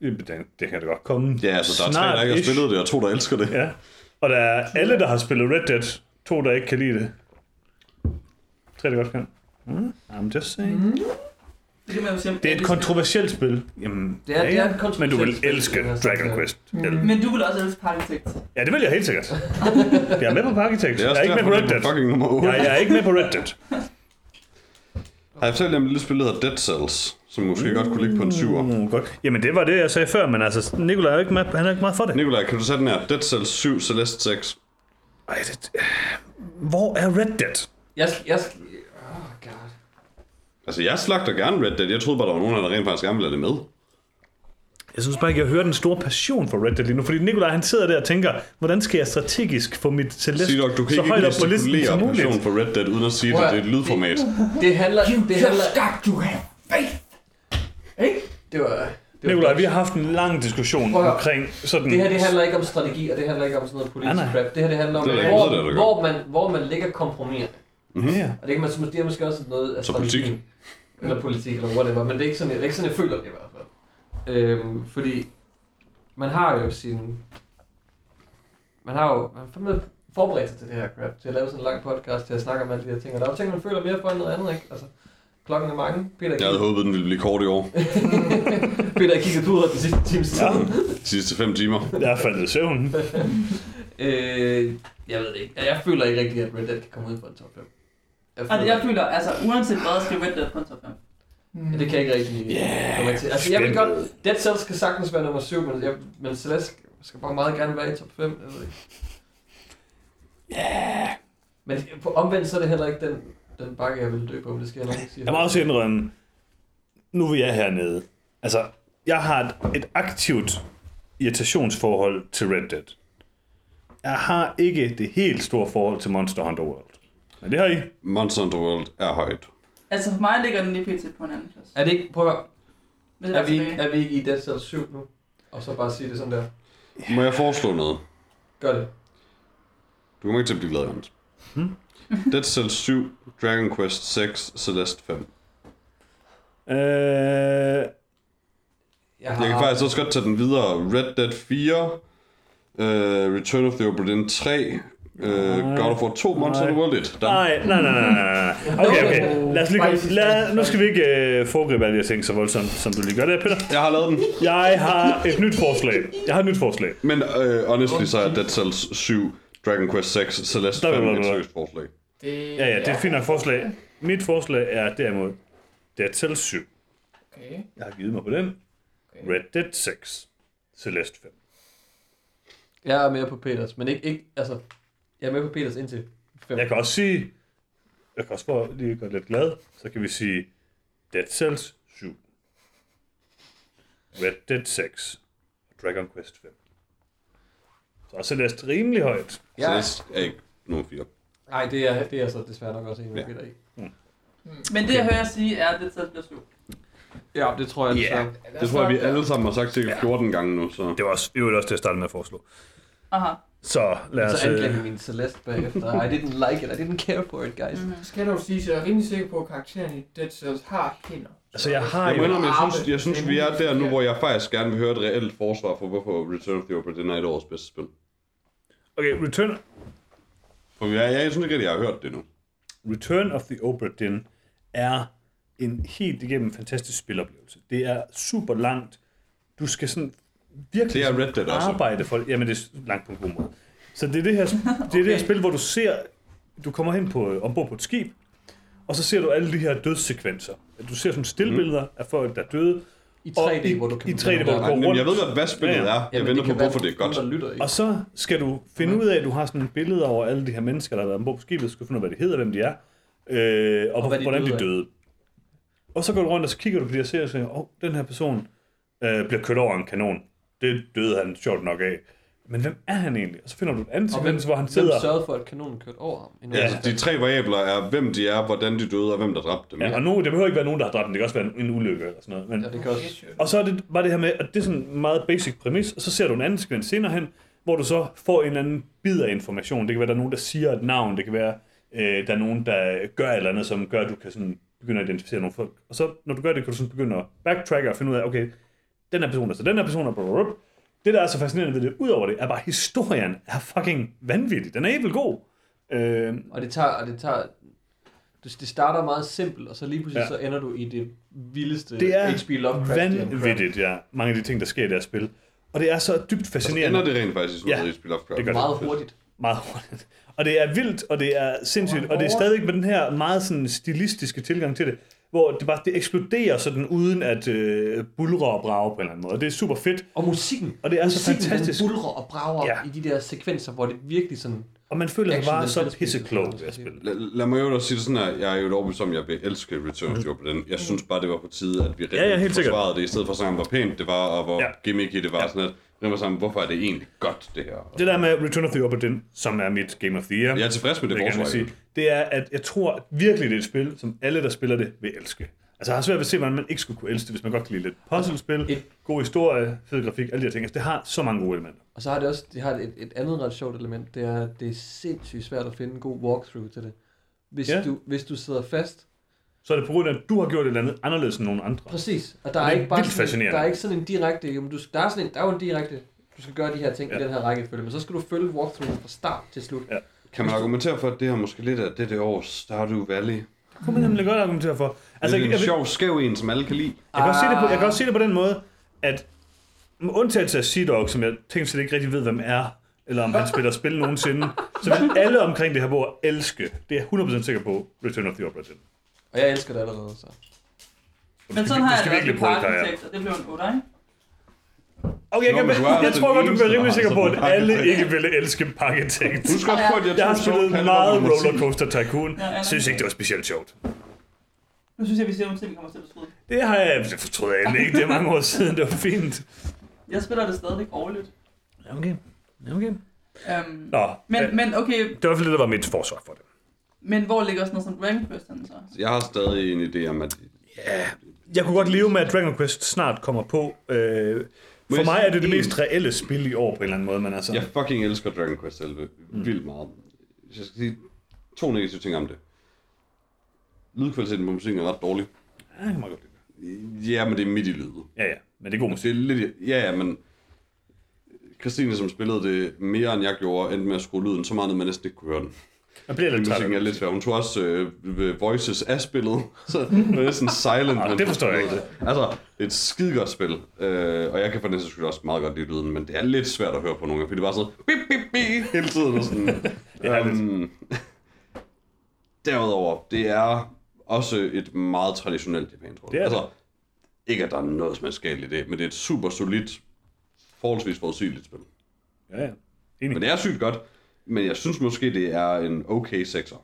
Det, det kan det godt komme. Ja, altså, der er tre, der ikke har ish. spillet det, og to, der elsker det. Ja. Og der er alle, der har spillet Red Dead. To, der ikke kan lide det. Tre, der godt kan. Mm, I'm just saying. Mm. Det kan man jo sige Det er et kontroversielt spil. Jamen, Det er- det er et Men du vil elske Dragon ja. Quest. Mm. Ja. spil. Men du vil også elske Parkitect. Ja, det vil jeg helt sikkert. Jeg er med på Parkitect. Jeg er ikke med på Red Dead. på fucking nummer 8. Jeg, jeg er ikke med på Red Dead. Har jeg fortalt jer om et lille spil, der hedder Dead Cells, som måske godt kunne ligge på en 7'er? Mm, godt. Jamen, det var det, jeg sagde før, men altså, Nikolaj er jo ikke, med, han er ikke meget for det. Nikolaj, kan du sætte den her? Dead Cells 7, Celeste 6. Ej, det, hvor er Red Dead? Jeg skal... Jeg skal oh god. Altså, jeg slagter gerne Red Dead. Jeg troede bare, der var nogen, der rent faktisk gerne ville have det med. Jeg synes bare ikke, jeg hører den store passion for Red Dead lige nu, fordi Nikolaj han sidder der og tænker, hvordan skal jeg strategisk få mit Celeste dog, du kan så højt op på listen som muligt. passion for Red Dead, uden at sige, at det er et lydformat. Det handler... You Det handler... just got to have faith. Ikke? Det var... Det var Nikolaj, vi har haft en lang diskussion Prøv omkring sådan... Det her, det handler ikke om strategi, og det handler ikke om sådan noget politisk crap. Det her, det handler om, Det hvor, noget, der hvor, man, hvor man lægger kompromis. Ja. Og det, kan man, det er måske også noget af Så politik. Eller politik, eller whatever. Men det er ikke sådan, det er ikke sådan jeg føler det i hvert fald. Øhm, fordi man har jo sin... Man har jo... Man, fandme, forberedt sig til det her crap, til at lave sådan en lang podcast, til at snakke om alle de her ting. Og der er jo ting, man føler mere for end noget andet, ikke? Altså, klokken er mange. Peter, Jeg havde håbet, den ville blive kort i år. Peter har kigget på ud de sidste times tid. Ja. De sidste fem timer. Jeg er faldet i søvn. Øh, jeg ved det ikke. Jeg føler ikke rigtigt, at Red Dead kan komme ud på en top 5. Jeg Altså, jeg føler, altså, uanset hvad, skal Red Dead på en top 5. Ja, det kan jeg ikke rigtig Yeah, komme til. Altså, jeg vil godt... Dead Cells skal sagtens være nummer 7, men, jeg, men Celeste skal bare meget gerne være i top 5. Jeg ved ikke. Ja. Men på omvendt, så er det heller ikke den, den bakke, jeg vil dø på, det skal jeg nok ikke sige. Jeg må også indrømme, nu er jeg hernede. Altså, jeg har et, et aktivt irritationsforhold til Red Dead. Jeg har ikke det helt store forhold til Monster Hunter World. Men det har I. Monster Hunter World er højt. Altså, for mig ligger den lige pt. på en anden plads. Er det ikke... Prøv at Er jeg vi, er ikke- er vi ikke i Dead Cells 7 nu? Og så bare sige det sådan der. Må jeg foreslå noget? Gør det. Du kommer ikke til at blive glad, Jens. Hmm? Dead Cells 7, Dragon Quest 6, Celeste 5. Øh, Jeg, Jeg kan faktisk også godt tage den videre. Red Dead 4, uh, Return of the Obra Dinn 3, uh, God of War 2, Monster Hunter World 1. Done. nej, nej, nej, nej, nej. Okay, okay. Lad os lige komme. Lad, nu skal vi ikke øh, foregribe alle de her ting så voldsomt, som du lige gør det, Peter. Jeg har lavet den. Jeg har et nyt forslag. Jeg har et nyt forslag. Men uh, honestly, så er Dead Cells 7, Dragon Quest 6, Celeste Der vil 5 jeg et seriøst forslag. Det, Ja, ja, det er et fint nok forslag. Mit forslag er derimod Dead Cells 7. Okay. Jeg har givet mig på den. okay. Red Dead 6. Celeste 5. jeg er med på Peters, men ikke, ikke altså, jeg er med på Peters indtil 5. Jeg kan også sige, jeg kan også få lige gøre lidt glad, så kan vi sige Dead Cells 7. Red Dead 6. Dragon Quest 5. Så er Celeste rimelig højt. Ja. Celeste er ikke nummer 4. Nej, det er, det er så desværre nok også en, Ja. Peter i. Men det, jeg hører sige, er, at det selv bliver 7. Ja, det tror jeg Ja. desværre. Det tror jeg, vi alle sammen har sagt sikkert 14 gange nu, så... Det var også, det var også det, jeg startede med at foreslå. Aha. Så lad os... Så angreb Øh, jeg min Celeste bagefter. I didn't like it, I didn't care for it, guys. Mm-hmm. Skal dog sige, så jeg er rimelig sikker på, at karakteren i Dead Cells har hænder. altså, jeg har Jeg jo... indrømme, jeg synes, jeg synes, vi er der nu, hvor jeg faktisk gerne vil høre et reelt forsvar for, hvorfor Return of the Obra Dinn er et årets bedste spil. Okay, Return, For jeg, jeg, jeg synes ikke rigtig, jeg har hørt det nu. Return of the Obra Dinn er en helt igennem fantastisk spiloplevelse. Det er super langt. Du skal sådan virkelig Det er Red Dead også. arbejde for Jamen, det er langt på en god måde. Så det er det her, det er okay. det her spil, hvor du ser, du kommer hen på, ombord på et skib, og så ser du alle de her dødssekvenser. Du ser sådan stillbilleder af folk, der er døde, I Og 3D, i- hvor du kan i 3D, hvor du går men rundt. jeg ved godt, hvad spillet Ja, ja. er. Jeg venter på, hvorfor det er godt. Lytter ikke. og så skal du finde ud af, at du har sådan et billede over alle de her mennesker, der har været ombord på skibet, så skal du finde ud af, hvad de hedder, hvem de er, øh, og, og hvad de hvordan de døde af. døde. Og så går du rundt, og så kigger du på de her serier og siger, åh, oh, den her person øh, bliver kørt over en kanon. Det døde han sjovt nok af. Men hvem er han egentlig? Og så finder du en anden Og sekvens, hvor han Hvem sidder... sørgede for, at kanonen kørte over ham? Ja, en Altså, de tre variabler er, hvem de er, hvordan de døde, og hvem der dræbte dem. Ja, og nu, det behøver ikke være nogen, der har dræbt den. Det kan også være en, en ulykke eller sådan noget. Men, Ja, det kan også... Og så er det bare det her med, at det er sådan en meget basic præmis, og så ser du en anden sekvens senere hen, hvor du så får en eller anden bid af information. Det kan være, der er nogen, der siger et navn, det kan være, øh, der er nogen, der gør et eller andet, som gør, at du kan sådan begynde at identificere nogle folk. Og så, når du gør det, kan du sådan begynde at backtracke og finde ud af, okay, den her person, altså den her person er blablabla. Det, der er så fascinerende ved det, udover det, er bare, at historien er fucking vanvittig. Den er helt god. Øh, Og det tager... Og det tager det det starter meget simpelt, og så lige pludselig Ja. så ender du i det vildeste Det er H.P. Lovecraft. vanvittigt, ja. Mange af de ting, der sker i det her spil. Og det er så dybt Så fascinerende. ender det rent faktisk i sådan Ja, spil of det gør det. Meget hurtigt. meget hurtigt. Og det er vildt, og det er sindssygt, og det er stadig med den her meget sådan stilistiske tilgang til det, hvor det bare det eksploderer sådan uden at øh, bulre og brage på en eller anden måde. Og det er super fedt, Og musikken. og det er så musikken, fantastisk. den bulrer og brager Ja. ja. i de der sekvenser, hvor det virkelig sådan... Og man føler sig bare den så pisseklog ved at spille. Lad, lad mig jo da sige det sådan her, jeg er jo et overbevist om, jeg vil elske Return of the Obra Dinn. Jeg synes bare, det var på tide, at vi Ja, ja, helt sikkert. forsvarede det, i stedet for om, hvor pænt det var, og hvor Ja. ja. gimmicky det var, Ja. ja. sådan at Rimmer sammen, hvorfor er det egentlig godt, det her? Det der med Return of the Obra Dinn, som er mit Game of the Year, Jeg er tilfreds med det gerne forsvar. sige, det er, at jeg tror at virkelig, det er et spil, som alle, der spiller det, vil elske. Altså, jeg har svært ved at se, hvordan man ikke skulle kunne elske det, hvis man godt kan lide lidt puzzlespil, god historie, fed grafik, alle de her ting. Altså, det har så mange gode elementer. Og så har det også det har et, et andet ret sjovt element, det er, det er sindssygt svært at finde en god walkthrough til det. Hvis, ja. du, hvis du sidder fast, Så er det på grund af, at du har gjort et eller andet anderledes end nogen andre. præcis, og der Og er er ikke bare sådan, der er ikke sådan en direkte, jo, men du, der, er sådan en, der er jo en direkte, du skal gøre de her ting ja. I den her rækkefølge, men så skal du følge walkthroughen fra start til slut. Ja. Kan man argumentere for, at det her måske lidt er det det års Stardew Valley? Det kunne man nemlig godt argumentere for. Altså, Altså, det jeg, er jeg, en jeg, sjov, skæv en, som alle kan lide. jeg, kan også se det på, jeg kan Ah. også se det på den måde, at med undtagelse af Sea Dog, som jeg tænker slet ikke rigtig ved, hvem er, eller om han spiller spil nogensinde, så vil alle omkring det her bord elske. Det er jeg 100% sikker på, Return of the Obra Dinn. Og jeg elsker det allerede, så. Men sådan har jeg det også virkelig med det. Parkintekt, og det blev en 8, ikke? Okay, jeg, Nå, kan, men du er jeg altså tror den godt, du eneste, bliver rimelig der har sikker på, at sådan en alle ikke ville elske Parkintekt. Husk også på, at jeg, Jeg har tog spillet Soul meget Calibur nummer 10. Rollercoaster Tycoon. Ja, ja, Synes ikke, det var specielt sjovt. Nu synes jeg, vi ser nogle ting, vi kommer til at fortryde. Det har jeg fortrudt af ikke. Det er mange år siden, det var fint. Jeg spiller det stadigvæk årligt. Okay. Okay. Um, Nå, men, men, men okay, det var i hvert fald det, der var mit forsvar for det. Men hvor ligger sådan noget som Dragon Quest henne så? Jeg har stadig en idé om, at Ja, jeg kunne godt leve med, at Dragon Quest snart kommer på. Øh, for mig er det det mest reelle spil i år på en eller anden måde, men altså... jeg fucking elsker Dragon Quest 11 vildt meget. Hvis jeg skal sige to negative ting om det. Lydkvaliteten på musikken er ret dårlig. Ja, jeg kan godt lide. Ja, men det er midt i lydet. Ja, ja, men det er god musik. Det er lidt... Ja, ja, men... Christine, som spillede det mere end jeg gjorde, endte med at skrue lyden så meget, at man næsten ikke kunne høre den. Jeg bliver lidt Musikken er lidt svær. Hun tog også øh, voices af spillet, så det er næsten silent. Ah, det forstår jeg Det. Altså, det er et skide godt spil, øh, og jeg kan for sags skyld også meget godt lide lyden, men det er lidt svært at høre på nogle gange, fordi det er bare sådan bip, bip, bip, hele tiden. Og sådan. Det er. Øhm, derudover, det er også et meget traditionelt japansk. Det er altså, ikke at der er noget som galt i det, men det er et super solidt, forholdsvis forudsigeligt spil. Ja, ja. Enig. Men det er sygt godt, men jeg synes måske, det er en okay sekser.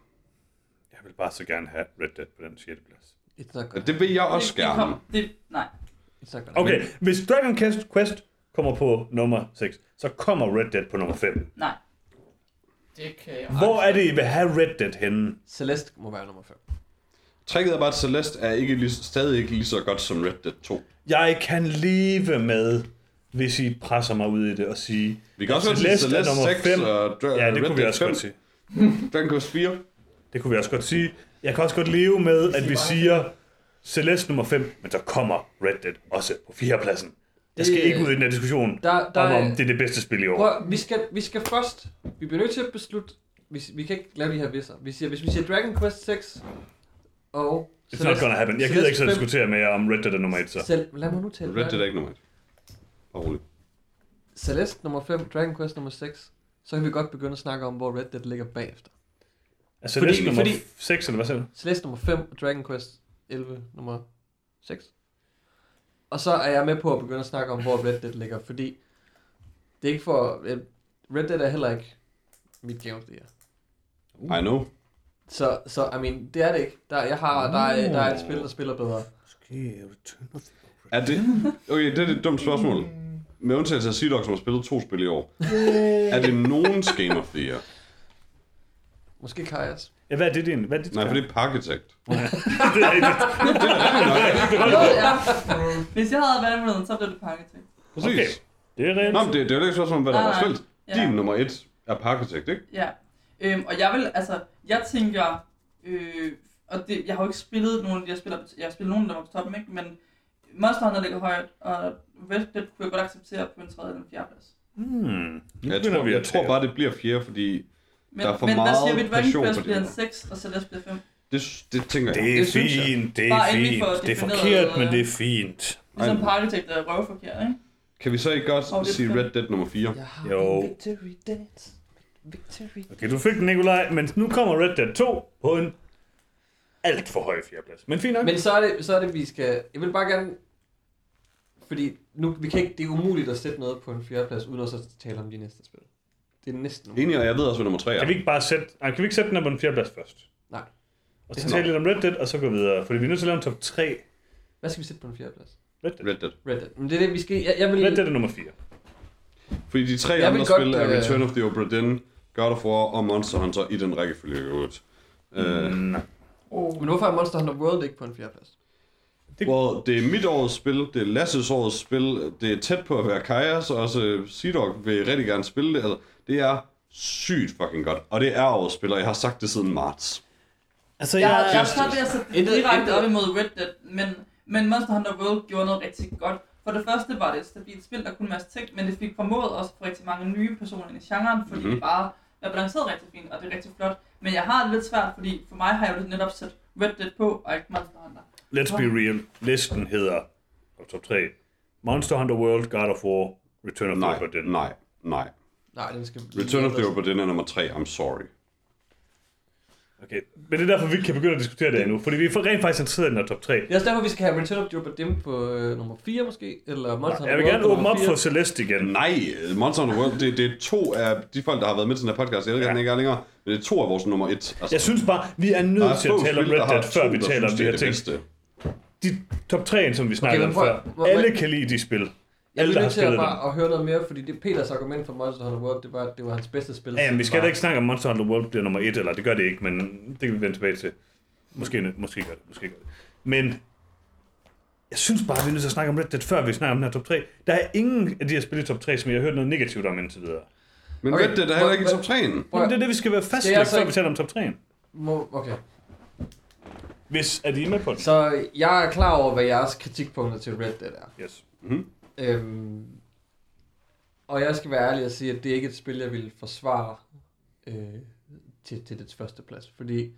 Jeg vil bare så gerne have Red Dead på den 6. plads. Og det vil jeg også det, det gerne. kom, det, nej. Okay, hvis Dragon Quest, Quest kommer på nummer 6, så kommer Red Dead på nummer 5. Nej. Det kan jeg Hvor er det, I vil have Red Dead henne? Celeste må være nummer 5. Tricket er bare, at Celeste er ikke lige, stadig ikke lige så godt som Red Dead 2. Jeg kan leve med, hvis I presser mig ud i det og sige... Vi kan også godt sige Celeste er nummer 6 fem. og Dra- Ja, det Red kunne vi Dead også 5. godt sige. Dragon Quest 4. Det kunne vi også godt sige. Jeg kan også godt leve med, at vi siger Celeste nummer 5, men så kommer Red Dead også på 4. pladsen. Jeg skal Det- ikke ud i den her diskussion Der, der om, er, om det er det bedste spil i år. Prøv, vi, skal, vi skal først, vi bliver nødt til at beslutte, vi, vi kan ikke lave de her visser. Vi siger, hvis vi siger Dragon Quest 6 og It's not gonna happen. Jeg gider ikke så diskutere med jer om Red Dead er nummer 1, så. Selv, lad mig nu tale Red Dead er ikke nummer 1. Bare roligt. Celeste nummer 5, Dragon Quest nummer 6, så kan vi godt begynde at snakke om, hvor Red Dead ligger bagefter. Er Celeste Fordi- nummer fordi- 6, eller hvad siger du? Celeste nummer 5 og Dragon Quest 11 nummer 6. Og så er jeg med på at begynde at snakke om, hvor Red Dead ligger, fordi det er ikke for... Red Dead er heller ikke mit game of the year. I know. Så, så I mean, det er det ikke. Der, jeg har, der, er, der er et spil, der spiller bedre. Er det... Okay, det er et dumt spørgsmål. Med undtagelse af Sea Dog, som har spillet to spil i år. er det nogens Game of the Year? Måske Kajas. Ja, hvad er det din? Hvad er dit? Nej, for det er Parkitect. det er rigtigt. Ja. Hvis jeg havde valgmuligheden, så blev det Parkintekt. Præcis. Okay. Det er reelt. Nå, men det, det er jo ikke et spørgsmål om, hvad der Nej, var spillet. Ja. Din nummer et er Parkitect, ikke? Ja. Øhm, og jeg vil, altså, jeg tænker, øh, og det, jeg har jo ikke spillet nogen jeg spiller, jeg har spillet nogen, der var på toppen, ikke? Men Monster Hunter ligger højt, og Red Dead kunne jeg godt acceptere på en tredje eller en fjerde plads. Hmm. Jeg tror, vi jeg tror bare, det bliver fjerde, fordi Men, Der er for men hvad meget siger vi, Dragon passion Quest på bliver en det 6, og Celeste bliver 5? det, det tænker jeg. Det er Det synes jeg. fint, det er Bare fint. for Det er forkert, men øh, det er fint. Ligesom Ej. Parkintekt er røvforkert, ikke? Kan vi så ikke godt det er sige. Red Dead nummer 4? Jeg har Jo. victory dance. Victory. Okay, du fik den, Nikolaj, men nu kommer Red Dead 2 på en alt for høj fjerdeplads. Men fint nok. Men så er, det, så er det, vi skal... Jeg vil bare gerne... Fordi nu, vi kan ikke, det er umuligt at sætte noget på en fjerdeplads, uden at så tale om de næste spil. Det er næsten umuligt. Enig, og jeg ved også, hvad nummer 3 er. Kan vi ikke bare sætte, nej, kan vi ikke sætte den her på en fjerdeplads først? Nej. Og så tale lidt om Red Dead, og så gå videre. Fordi vi er nødt til at lave en top 3 Hvad skal vi sætte på en fjerdeplads? Red Dead. Red Dead. Red Dead. Men det er det, vi skal... Jeg, jeg vil... Red Dead er nummer 4. Fordi de tre Jeg andre godt, spil er øh, Return of the Obra Dinn, God of War og Monster Hunter i den rækkefølge i øvrigt. Øh, Mm. Oh. Men hvorfor er Monster Hunter World ikke på en fjerdeplads? Det- Hvor det er mit årets spil, det er Lasses årets spil, det er tæt på at være Kajas, og også Sea Dog vil rigtig gerne spille det. Altså, det er sygt fucking godt, og det er årets spil, og jeg har sagt det siden marts. Altså, Jeg, jeg, jeg er sætte det Intet- direkte op imod Red Dead, men, men Monster Hunter World gjorde noget rigtig godt, For det første var det et stabilt spil, der kunne en masse ting, men det fik formået også for rigtig mange nye personer ind i genren, fordi Mhm. det bare er balanceret rigtig fint, og det er rigtig flot. Men jeg har det lidt svært, fordi for mig har jeg jo netop sat Red Dead på, og ikke Monster Hunter. Let's be real. Listen hedder og top 3. Monster Hunter World, God of War, Return of the Nej, Obra Dinn. nej, nej. Nej, den skal... Return of the Obra Dinn er nummer 3, I'm sorry. Okay, men det er derfor, vi ikke kan begynde at diskutere det endnu, fordi vi er rent faktisk interesseret i den her top 3. Det er også derfor, vi skal have Return of the Obra Dinn på øh, nummer 4 måske, eller Monster Jeg vil Hunter gerne på åbne op for. Celeste igen. Nej, Monster Hunter World, det, det er to af de folk, der har været med til den her podcast. Jeg ved ikke, Ja. den ikke er længere, men det er to af vores nummer 1. Altså, Jeg synes bare, vi er nødt til at tale om Red Dead, før vi taler om de det her er ting. bedste. De top 3'en, som vi snakkede men om prøv- før. Alle kan lide de spil. Jeg Alle, der har nødt til spillet at, dem. bare at høre noget mere, fordi det Peters argument for Monster Hunter World, det var, at det var hans bedste spil. Ja, jamen, vi skal da ikke snakke om Monster Hunter World bliver nummer 1, eller det gør det ikke, men det kan vi vende tilbage til. Måske, måske gør det, måske gør det. Men jeg synes bare, vi er nødt til at snakke om Red Dead, før vi snakker om den her top 3. Der er ingen af de her spil i top 3, som jeg har hørt noget negativt om indtil videre. Men Okay, Red Dead er heller ikke i top 3'en. Prøv Men at- det er det, vi skal være fast i, før vi taler om top 3'en. Må, okay. Hvis er de med på den. Så jeg er klar over, hvad jeres kritikpunkter til Red Dead er. Yes. Øhm, og jeg skal være ærlig og sige, at det er ikke et spil, jeg vil forsvare øh, til, til dets første plads. Fordi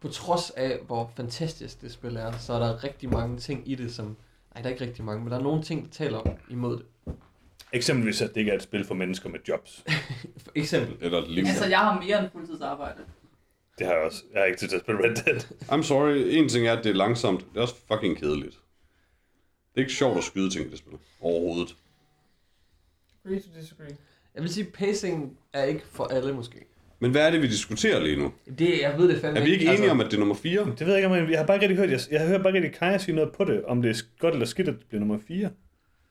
på trods af, hvor fantastisk det spil er, så er der rigtig mange ting i det, som... Nej, der er ikke rigtig mange, men der er nogle ting, der taler imod det. Eksempelvis, at det ikke er et spil for mennesker med jobs. For eksempel. Eller liv. Altså, jeg har mere end fuldtidsarbejde. Det har jeg også. Jeg har ikke tid til at spille Red Dead. I'm sorry, en ting er, at det er langsomt. Det er også fucking kedeligt. Det er ikke sjovt at skyde ting i det spil. Overhovedet. Agree to disagree. Jeg vil sige, pacing er ikke for alle måske. Men hvad er det, vi diskuterer lige nu? Det, jeg ved det fandme Er vi ikke enige altså, om, at det er nummer 4? Det ved jeg ikke, om jeg, jeg har bare ikke rigtig hørt. Jeg, jeg har hørt bare rigtig Kaja sige noget på det, om det er godt eller skidt, at det bliver nummer 4.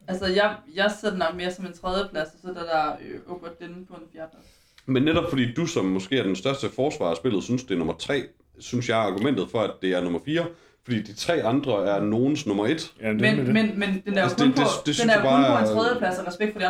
Altså, jeg, jeg sætter den nok mere som en tredje plads, og så er der der øh, Dinn på en fjerde plads. Men netop fordi du, som måske er den største forsvarer af spillet, synes, det er nummer 3, synes jeg er argumentet for, at det er nummer 4. Fordi de tre andre er nogens nummer 1. Ja, det, Men, det. men, men den er jo Altså, kun, det- det- på, det synes den er jo jeg kun bare på en er- tredje plads, og respekt for de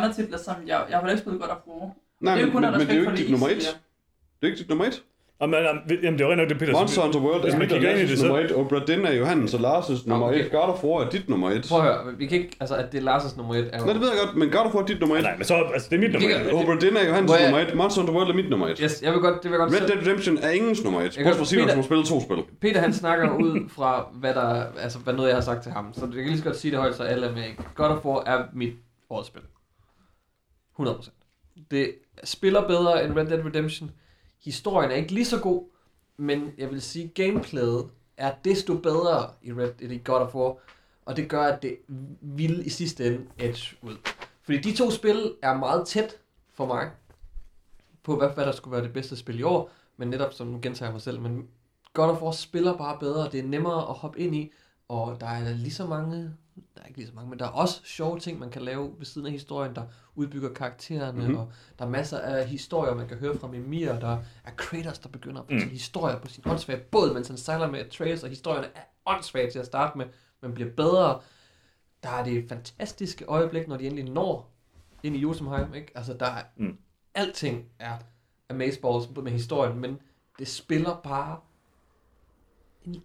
andre titler, som jeg, jeg har jo ikke spillet godt at bruge. Nej, Det er jo men, kun men, af men det er jo respekt ikke for dit nummer det, I 1. siger. Det er ikke dit nummer 1. Og man, jamen, det er jo rent nok det, Peter Monster Hunter World er det, Lasse' så- nummer 1, og Bradin er Johannes og Lars' nummer okay. 1. God of War er dit nummer 1. Prøv at høre, vi kan ikke, altså at det er Lars' nummer 1 er jo... Nej, det ved jeg godt, men God of War er dit nummer 1. Nej, men så, altså, det er mit nummer. Kigger- et. Og Bradin er Johannes' nummer 1. Monster Hunter World er mit nummer 1. Yes, jeg vil godt, det vil jeg godt Red Dead Redemption er ingens nummer 1. Jeg kan Bortset fra Simon, Peter- som har spillet to spil. Peter han snakker ud fra, hvad der, altså hvad noget jeg har sagt til ham. Så jeg kan lige så godt sige det højt, så alle er med. God of War er mit årets spil. 100%. Det spiller bedre end Red Dead Redemption. Historien er ikke lige så god, men jeg vil sige, gameplayet er desto bedre i Red i God of War, og det gør, at det vil i sidste ende edge ud. Fordi de to spil er meget tæt for mig på, hvad, hvad der skulle være det bedste spil i år, men netop som nu gentager jeg mig selv, men God of War spiller bare bedre, det er nemmere at hoppe ind i, og der er lige så mange, der er ikke lige så mange, men der er også sjove ting, man kan lave ved siden af historien, der udbygger karaktererne, Mhm. mm-hmm. og der er masser af historier, man kan høre fra Mimir, der er Kratos, der begynder at fortælle Mm. historier på sin åndssvage båd, mens han sejler med Atreus, og historierne er åndssvage til at starte med, men bliver bedre. Der er det fantastiske øjeblik, når de endelig når ind i Jotunheim, ikke? Altså, der er, Mm. alting er amazeballs med historien, men det spiller bare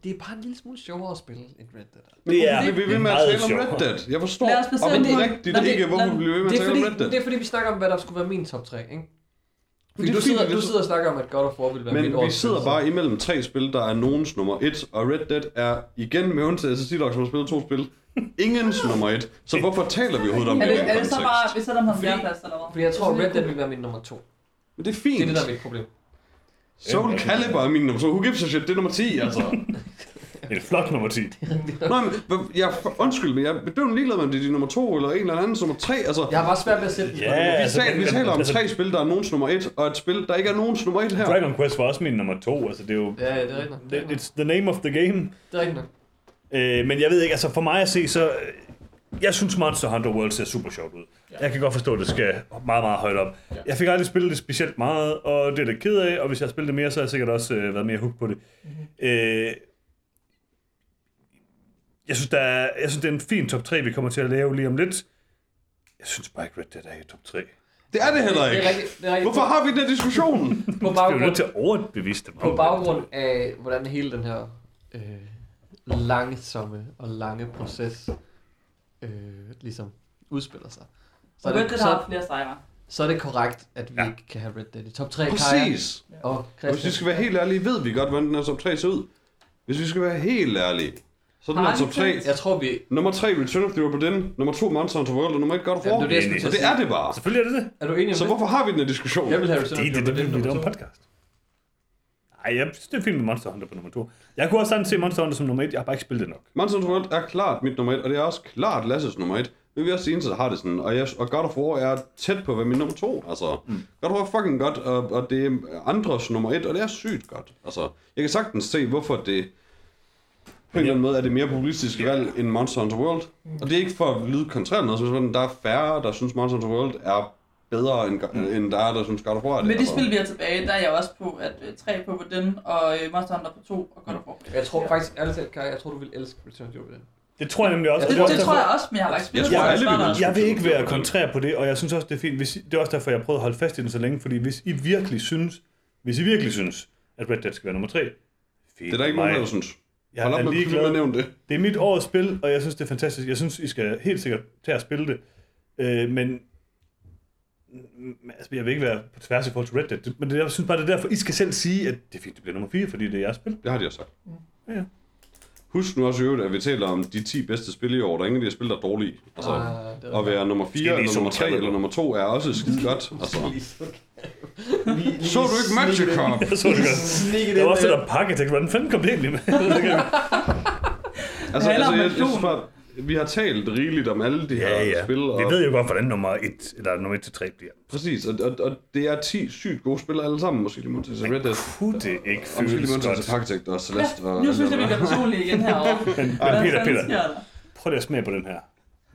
det er bare en lille smule sjovere at spille end Red Dead. Men Det er vi ved med at tale om. Red Dead? Jeg forstår Lad os om det på- rigtigt lad- ikke, hvorfor vi bliver ved med Det at er, tale fordi, om Red Dead. det er fordi, vi snakker om, hvad der skulle være min top 3, ikke? Fordi det er du, sidder, hvis du sidder og snakker om, at God of War vil være mit Men vi årets sidder bare imellem tre spil, der er nogens nummer et, og Red Dead er igen med undtagelse af Sidox, som har spillet to spil, ingens nummer et. Så hvorfor taler vi overhovedet om Er det i det, er det så bare, vi sætter dem på en Fordi- fjerde plads, eller hvad? Fordi jeg tror, Det er Red Dead vil være min nummer 2. Men det er Det fint. er det, der er mit problem. Soul Calibur er min nummer 2. Who gives a shit? Det er nummer 10, altså. En flot nummer 10. Nej, men jeg, undskyld, men jeg er jo ligeglad med, om det er din nummer 2 eller en eller anden nummer 3. Altså, Jeg har bare svært ved at sætte Ja, vi, altså, taler, vi men- taler om altså- tre spil, der er nogens nummer 1, og et spil, der ikke er nogens nummer 1 her. Dragon Quest var også min nummer 2. Altså, det er jo... Ja, ja, det er rigtigt. It's the name of the game. Det er rigtigt. Øh, men jeg ved ikke, altså for mig at se, så... Jeg synes Monster Hunter World ser super sjovt ud. Jeg kan godt forstå, at det skal meget, meget højt op. Jeg fik aldrig spillet det specielt meget, og det er lidt ked af, og hvis jeg har spillet det mere, så har jeg sikkert også øh, været mere hooked på det. Øh, jeg, synes, der er, jeg synes, det er en fin top 3, vi kommer til at lave lige om lidt. Jeg synes bare ikke, Red Dead er i top 3. Det er det heller Det ikke. er rigtigt. Det er. Hvorfor har vi den her diskussion? På er jo nødt baggrund, til at overbevise dem. på baggrund af, hvordan hele den her øh, langsomme og lange proces øh, ligesom udspiller sig. Så er, det, Dead har så, flere sejre. så er det korrekt, at vi Ja. ikke kan have Red Dead i top 3. Præcis. Og hvis vi skal være helt ærlige, ved vi godt, hvordan den her top 3 ser ud. Hvis vi skal være helt ærlige, så er den her top 3. Jeg tror, vi... Nummer 3, Return of the Obra Dinn. Nummer 2, Monster Hunter World. Og nummer 1, God of Jamen, War. det er det, Så det er det bare. Selvfølgelig er det det. Er du enig om Så det? hvorfor har vi den her diskussion? Jeg vil have Return Det er of the det, det, det, det, det er en 2. podcast. Ej, jeg synes, det er fint med Monster Hunter på nummer to. Jeg kunne også sagtens se Monster Hunter som nummer et. Jeg har bare ikke spillet det nok. Monster Hunter World er klart mit nummer 1, og det er også klart Lasses nummer 1. Det vil også sige, der har det sådan. Og, jeg, og God of War er tæt på at være min nummer 2. Altså, mm. God of War er fucking godt, og, og det er andres nummer 1, og det er sygt godt. Altså, jeg kan sagtens se, hvorfor det på en eller anden måde er det mere populistiske valg end Monster Hunter World. Og det er ikke for at lyde kontrært noget, men der er færre, der synes Monster Hunter World er bedre, end, end der er, der synes God of War er det. Med de altså. spil, vi har tilbage, der er jeg også på, at øh, 3 på den og øh, Monster Hunter på 2 og God of War. Jeg tror faktisk, ærligt talt, jeg tror, du vil elske Return Obra Dinn. Det tror jeg nemlig også. Det, og er også det tror jeg også, men jeg har ikke spillet Jeg det. så elske Jeg vil ikke være kontrær på det, og jeg synes også, det er fint. Hvis I, det er også derfor, jeg prøvet at holde fast i den så længe, fordi hvis I virkelig synes, hvis I virkelig synes, at Red Dead skal være nummer 3, fint Det er der ikke med nogen, mig. der synes. Jeg Hold op med med at ligeglad. nævne det. Det er mit årets spil, og jeg synes, det er fantastisk. Jeg synes, I skal helt sikkert tage at spille det. Øh, men altså, jeg vil ikke være på tværs i forhold til Red Dead, men det, jeg synes bare, det er derfor, I skal selv sige, at det er fint, det bliver nummer 4, fordi det er jeres spil. Det har de også sagt. Ja, ja. Husk nu også øvrigt, at vi taler om de 10 bedste spil i år. Der er ingen af de her spil, der er dårlige. Altså, Ah, er at være nummer 4, lige eller nummer 3, solbriller eller nummer 2 er også skide godt. Altså, Lige, så du ikke Magikarp? Jeg så det godt. Der var også det der pakketekst. Hvordan fanden kom det egentlig med? Altså, altså jeg, jeg bare, vi har talt rigeligt om alle de her ja, ja. spil. Og, Vi ved jo godt, hvordan nummer 1, eller nummer 1 til 3 bliver. Præcis, og, og, og, det er 10 sygt gode spil alle sammen. Måske lige måtte til Red Dead. Kunne det ikke Og måske lige føles måtte til godt? Architect og Celeste. Ja, og nu synes jeg, vi bliver personlige igen herovre. Men, Peter, Peter, prøv lige at smage på den her.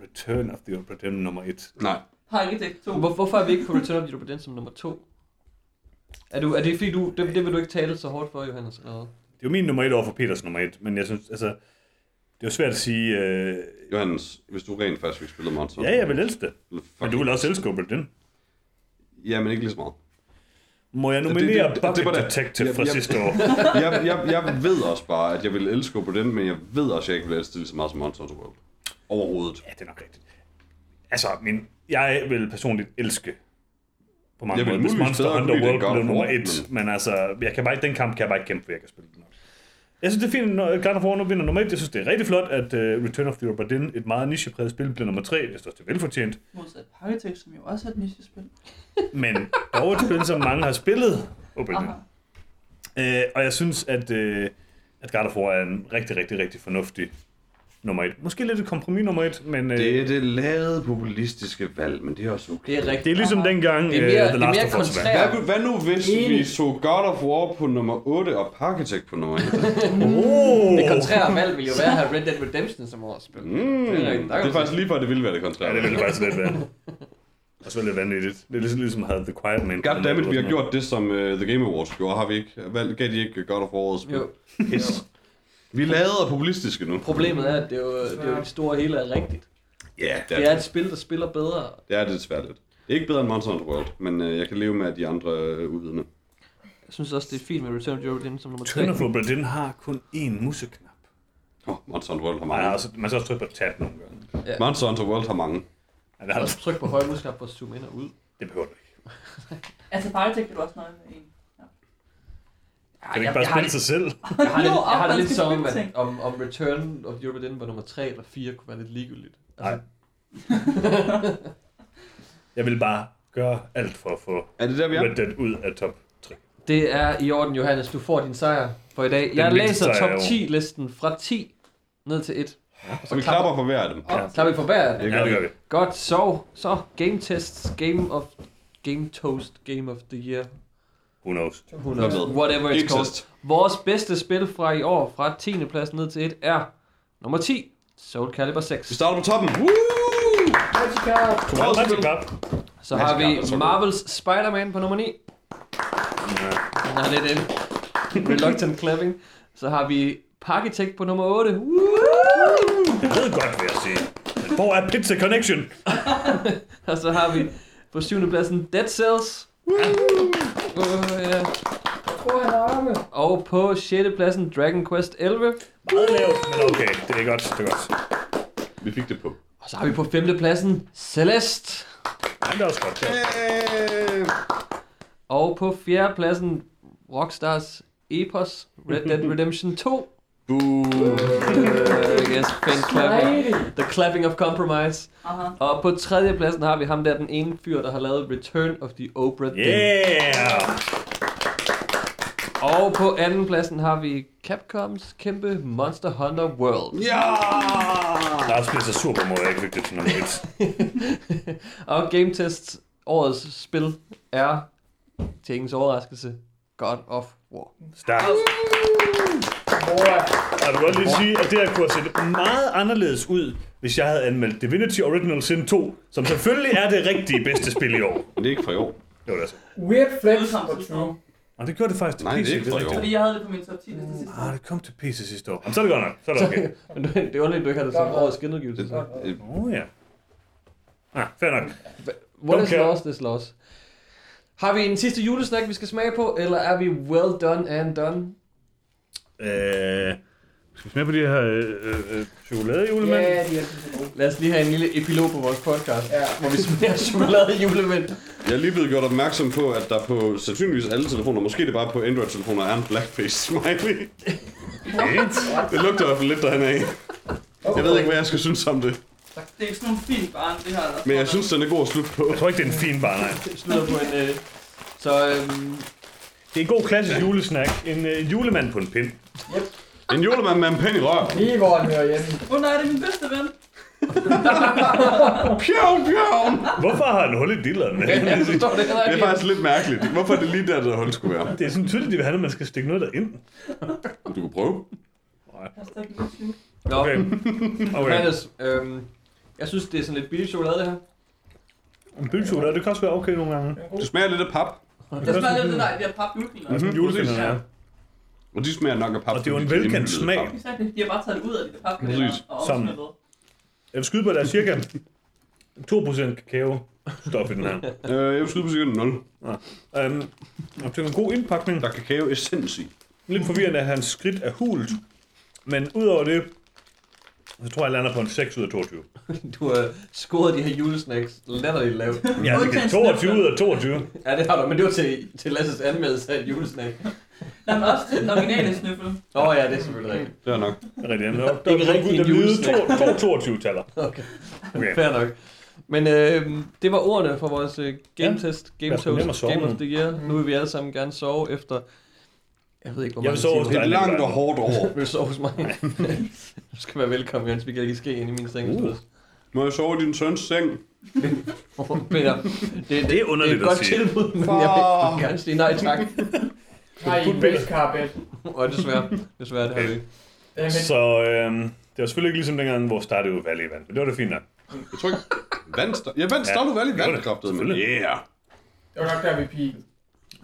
Return of the Obra Dinn nummer 1. Nej, Arkitekt 2. Hvor, hvorfor er vi ikke på Return of the Obra Dinn som nummer 2? Er, du, er det fordi, du, det, det vil du ikke tale så hårdt for, Johannes? Eller? Det er jo min nummer 1 over for Peters nummer 1, men jeg synes, altså, det er jo svært at sige, øh, Johannes, hvis du rent faktisk fik spillet Monster. ja, jeg vil elske det, men du vil også elske Obra Dinn. Ja, men ikke lige så meget. Må jeg Det- det- nominere det- det- Bucket det det. Detective Jeg- fra jeg- sidste år? jeg, jeg, jeg ved også bare, at jeg vil elske på den, men jeg ved også, at jeg ikke vil elske det lige så meget som Monster World. Overhovedet. Ja, det er nok rigtigt. Altså, min, jeg vil personligt elske på mange måder, hvis Monster bedre Hunter kunne lide World det end God blev nummer War, 1, men altså, jeg kan bare, den kamp kan jeg bare ikke kæmpe, for jeg kan spille den nok. Jeg synes, det er fint, når God of War nu vinder nummer 1. Jeg synes, det er rigtig flot, at uh, Return of the Obra Dinn, et meget nichepræget spil, bliver nummer 3. Jeg synes det er velfortjent. Modsat Arkitekt, som jo også er et nichespil. Men dog et spil, som mange har spillet. Obra Dinn. Aha. Øh, og jeg synes, at, øh, at God of War er en rigtig, rigtig, rigtig fornuftig nummer 1. Måske lidt et kompromis nummer 1, men øh, Det er det lade populistiske valg, men det er også okay. Det er rigtigt. det er ligesom Aha. dengang Det er øh, mere- The det er Last mere of Us. Hvad, hvad nu hvis Enig. vi så God of War på nummer 8 og Architect på nummer 1? Oh! Det kontrære valg vil jo være at have Red Dead Redemption som årets spil. Mm, Det er det er faktisk lige før, det ville være det Ja, kontrære. det ville faktisk lidt være. Og så lidt vanvittigt. Det er ligesom, ligesom at have The Quiet Man. Goddammit, vi har gjort det, som uh, The Game Awards gjorde, har vi ikke? Valg, gav de ikke God of War? Jo. Yes. Vi lader populistiske nu. Problemet er, at det er jo, det, er jo det store hele er rigtigt. Ja, det Det er et spil, der spiller bedre. Det er det desværre lidt. Det er ikke bedre end Monster Hunter World, men øh, jeg kan leve med, at de andre øh, udvidende. Jeg synes også, det er fint med Return of the Obra Dinn som nummer 3. Return of Obra Dinn har kun én museknap. Oh, Monster Hunter World har Man, mange. har også, man skal også trykke på tab nogle gange. Ja. Monster Hunter World har mange. Ja, det, har, Også tryk på højre muskler for at zoome ind og ud. det behøver du ikke. Altså, Arkitekt kan du også nøje med. Kan det ikke bare spille sig selv? Jeg har det, jeg har det og lidt som om, at, om, om Return of the Obra var nummer 3 eller 4 kunne være lidt ligegyldigt. Altså, Jeg vil bare gøre alt for at få Er det der, vi er? Red Dead ud af top 3. Det er i orden, Johannes. Du får din sejr for i dag. Jeg min læser top år. 10-listen fra 10 ned til 1. Så vi klapper for hver af dem. Ja. Klapper vi for hver? Det Ja, gør det gør vi. vi. Godt, så, så Game Tests, Game of Game Toast, Game of the Year, Who knows? who knows, whatever it's called. Vores bedste spil fra i år, fra 10. plads ned til 1, er nummer 10, Soul Calibur 6. Vi starter på toppen. Woo! Magic Cup. Så har Magic vi Marvels Spider-Man på nummer 9. Den har lidt en reluctant clapping. Så har vi Parkitect på nummer 8. Woo! Jeg ved godt, hvad jeg siger. Men hvor er Pizza Connection? Og så har vi på 7. pladsen Dead Cells. Uh, ja. Jeg tror, han har arme. Og på 6. pladsen Dragon Quest 11. Meget lavt, men okay. Det er godt. Det er godt. Vi fik det på. Og så har vi på femte pladsen Celeste. Ja, det er også godt. Ja. Og på fjerde pladsen Rockstars Epos Red Dead Redemption 2. Boo. Uh, yes, clapping. The clapping of compromise. Aha. Og på tredje pladsen har vi ham der, den ene fyr, der har lavet Return of the Obra Dinn. Yeah! Og på anden pladsen har vi Capcoms kæmpe Monster Hunter World. Ja! Lars bliver så sur på mig, jeg ikke fik det til nummer et. Og Game Test årets spil er til ingens overraskelse God of War. Stærkt. Jeg vil godt lige sige, at det her kunne have set meget anderledes ud, hvis jeg havde anmeldt Divinity Original Sin 2, som selvfølgelig er det rigtige bedste spil i år. Men det er ikke fra i år. Det var det altså. Weird flex for true. år. Og det gjorde det faktisk til Nej, det er PC. ikke for i år. Fordi jeg havde det på min top 10 liste sidste år. Ah, det kom til PC sidste år. Jamen, så er det godt nok. Så er det okay. Men det det er underligt, du ikke har det som årets genudgivelse. Det, Åh oh, ja. Ah, fair nok. What Don't is care. lost is lost. Har vi en sidste julesnack, vi skal smage på, eller er vi well done and done? Øh, skal vi smage på de her øh, øh, øh, chokoladejulemand? Ja, de er så gode. Lad os lige have en lille epilog på vores podcast, Ja. hvor vi smager chokolade julemænd. Jeg er lige blevet gjort opmærksom på, at der på sandsynligvis alle telefoner, måske det er bare på Android-telefoner, er en blackface smiley. Det lugter i hvert fald lidt derhen af. Jeg ved ikke, hvad jeg skal synes om det. Det er ikke sådan nogle fint barn, det her. Der Men jeg synes, den er god at slutte på. Jeg tror ikke, det er en fin bar, nej. Slutter på en... Øh, så øhm, Det er en god klassisk julesnack. En, øh, en julemand på en pind. En julemand med en pen i rør. Lige hvor den hører hjemme. Åh oh, nej, det er min bedste ven. Pjov, pjov. Hvorfor har han hul i dilleren? forstår det heller Det er faktisk lidt mærkeligt. Hvorfor er det lige der, der hul skulle være? Det er sådan tydeligt, når man skal stikke noget derind. Du kan prøve. YouTube. Nå, Okay. okay. Johannes, øhm, jeg synes, det er sådan lidt billig chokolade, det her. En byggechokolade, det kan også være okay nogle gange. Det smager lidt af pap. Det smager lidt af det der, de her papjulefiler. Altså, Mhm, julefilmer, præcis. ja. Og de smager nok af pap. Og det er jo en velkendt smag. pap. De har bare taget det ud af de der papkageler Præcis. og Som-. Jeg vil skyde på, at der er cirka 2% kakao stof i den her. Øh, jeg vil skyde på cirka 0. Um, og det er en god indpakning. Der er kakao essens i. Lidt forvirrende, at hans skridt er hult. Men udover det, så tror jeg, jeg lander på en 6 ud af 22. Du har scoret de her julesnacks latterligt lavt. Ja, det er 22 snapsen. ud af 22. Ja, det har du, men det var til, til Lasses anmeldelse af et julesnack. Nej, men også til den originale snøffel. Åh oh, ja, det er selvfølgelig rigtigt. Det er nok. Det er rigtigt. Der, der, Ikke rigtig en julesnack. to, to 22 taller. Okay. Okay. Fair nok. Men øh, det var ordene for vores øh, game test, game toast, game of the year. Nu vil vi alle sammen gerne sove efter, jeg ved ikke, hvor Jeg mange vil sove timer. efter Et langt og hårdt år. Vil du sove hos mig? du skal være velkommen, Jens. Vi kan ikke ske ind i min seng. Uh. Må jeg sove i din søns seng? Peter, det, Det er underligt det er et godt sige. tilbud, men jeg vil gerne sige nej tak. Nej, i en racecar-bed. Og desværre, desværre det har vi ikke. Øh, Så øhm, det var selvfølgelig ikke ligesom dengang, hvor Stardew Valley vandt. Men det var det fint nok. Jeg tror ikke... Vandt Star- Jeg vandt Ja, Stardew Valley det vandt det. kraftet, men yeah. det var nok der, vi peakede.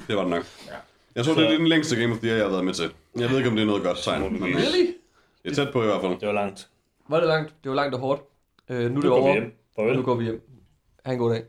Det var det nok. Ja. Jeg tror, Så- det er den længste Game of the Year, jeg har været med til. Jeg ved ikke, om det er noget godt tegn, men øh, Really? det er tæt på i hvert fald. Det var langt. Var det langt? Det var langt og hårdt. Øh, nu er Nu det går vi over, hjem. nu går vi hjem. Ha' en god dag.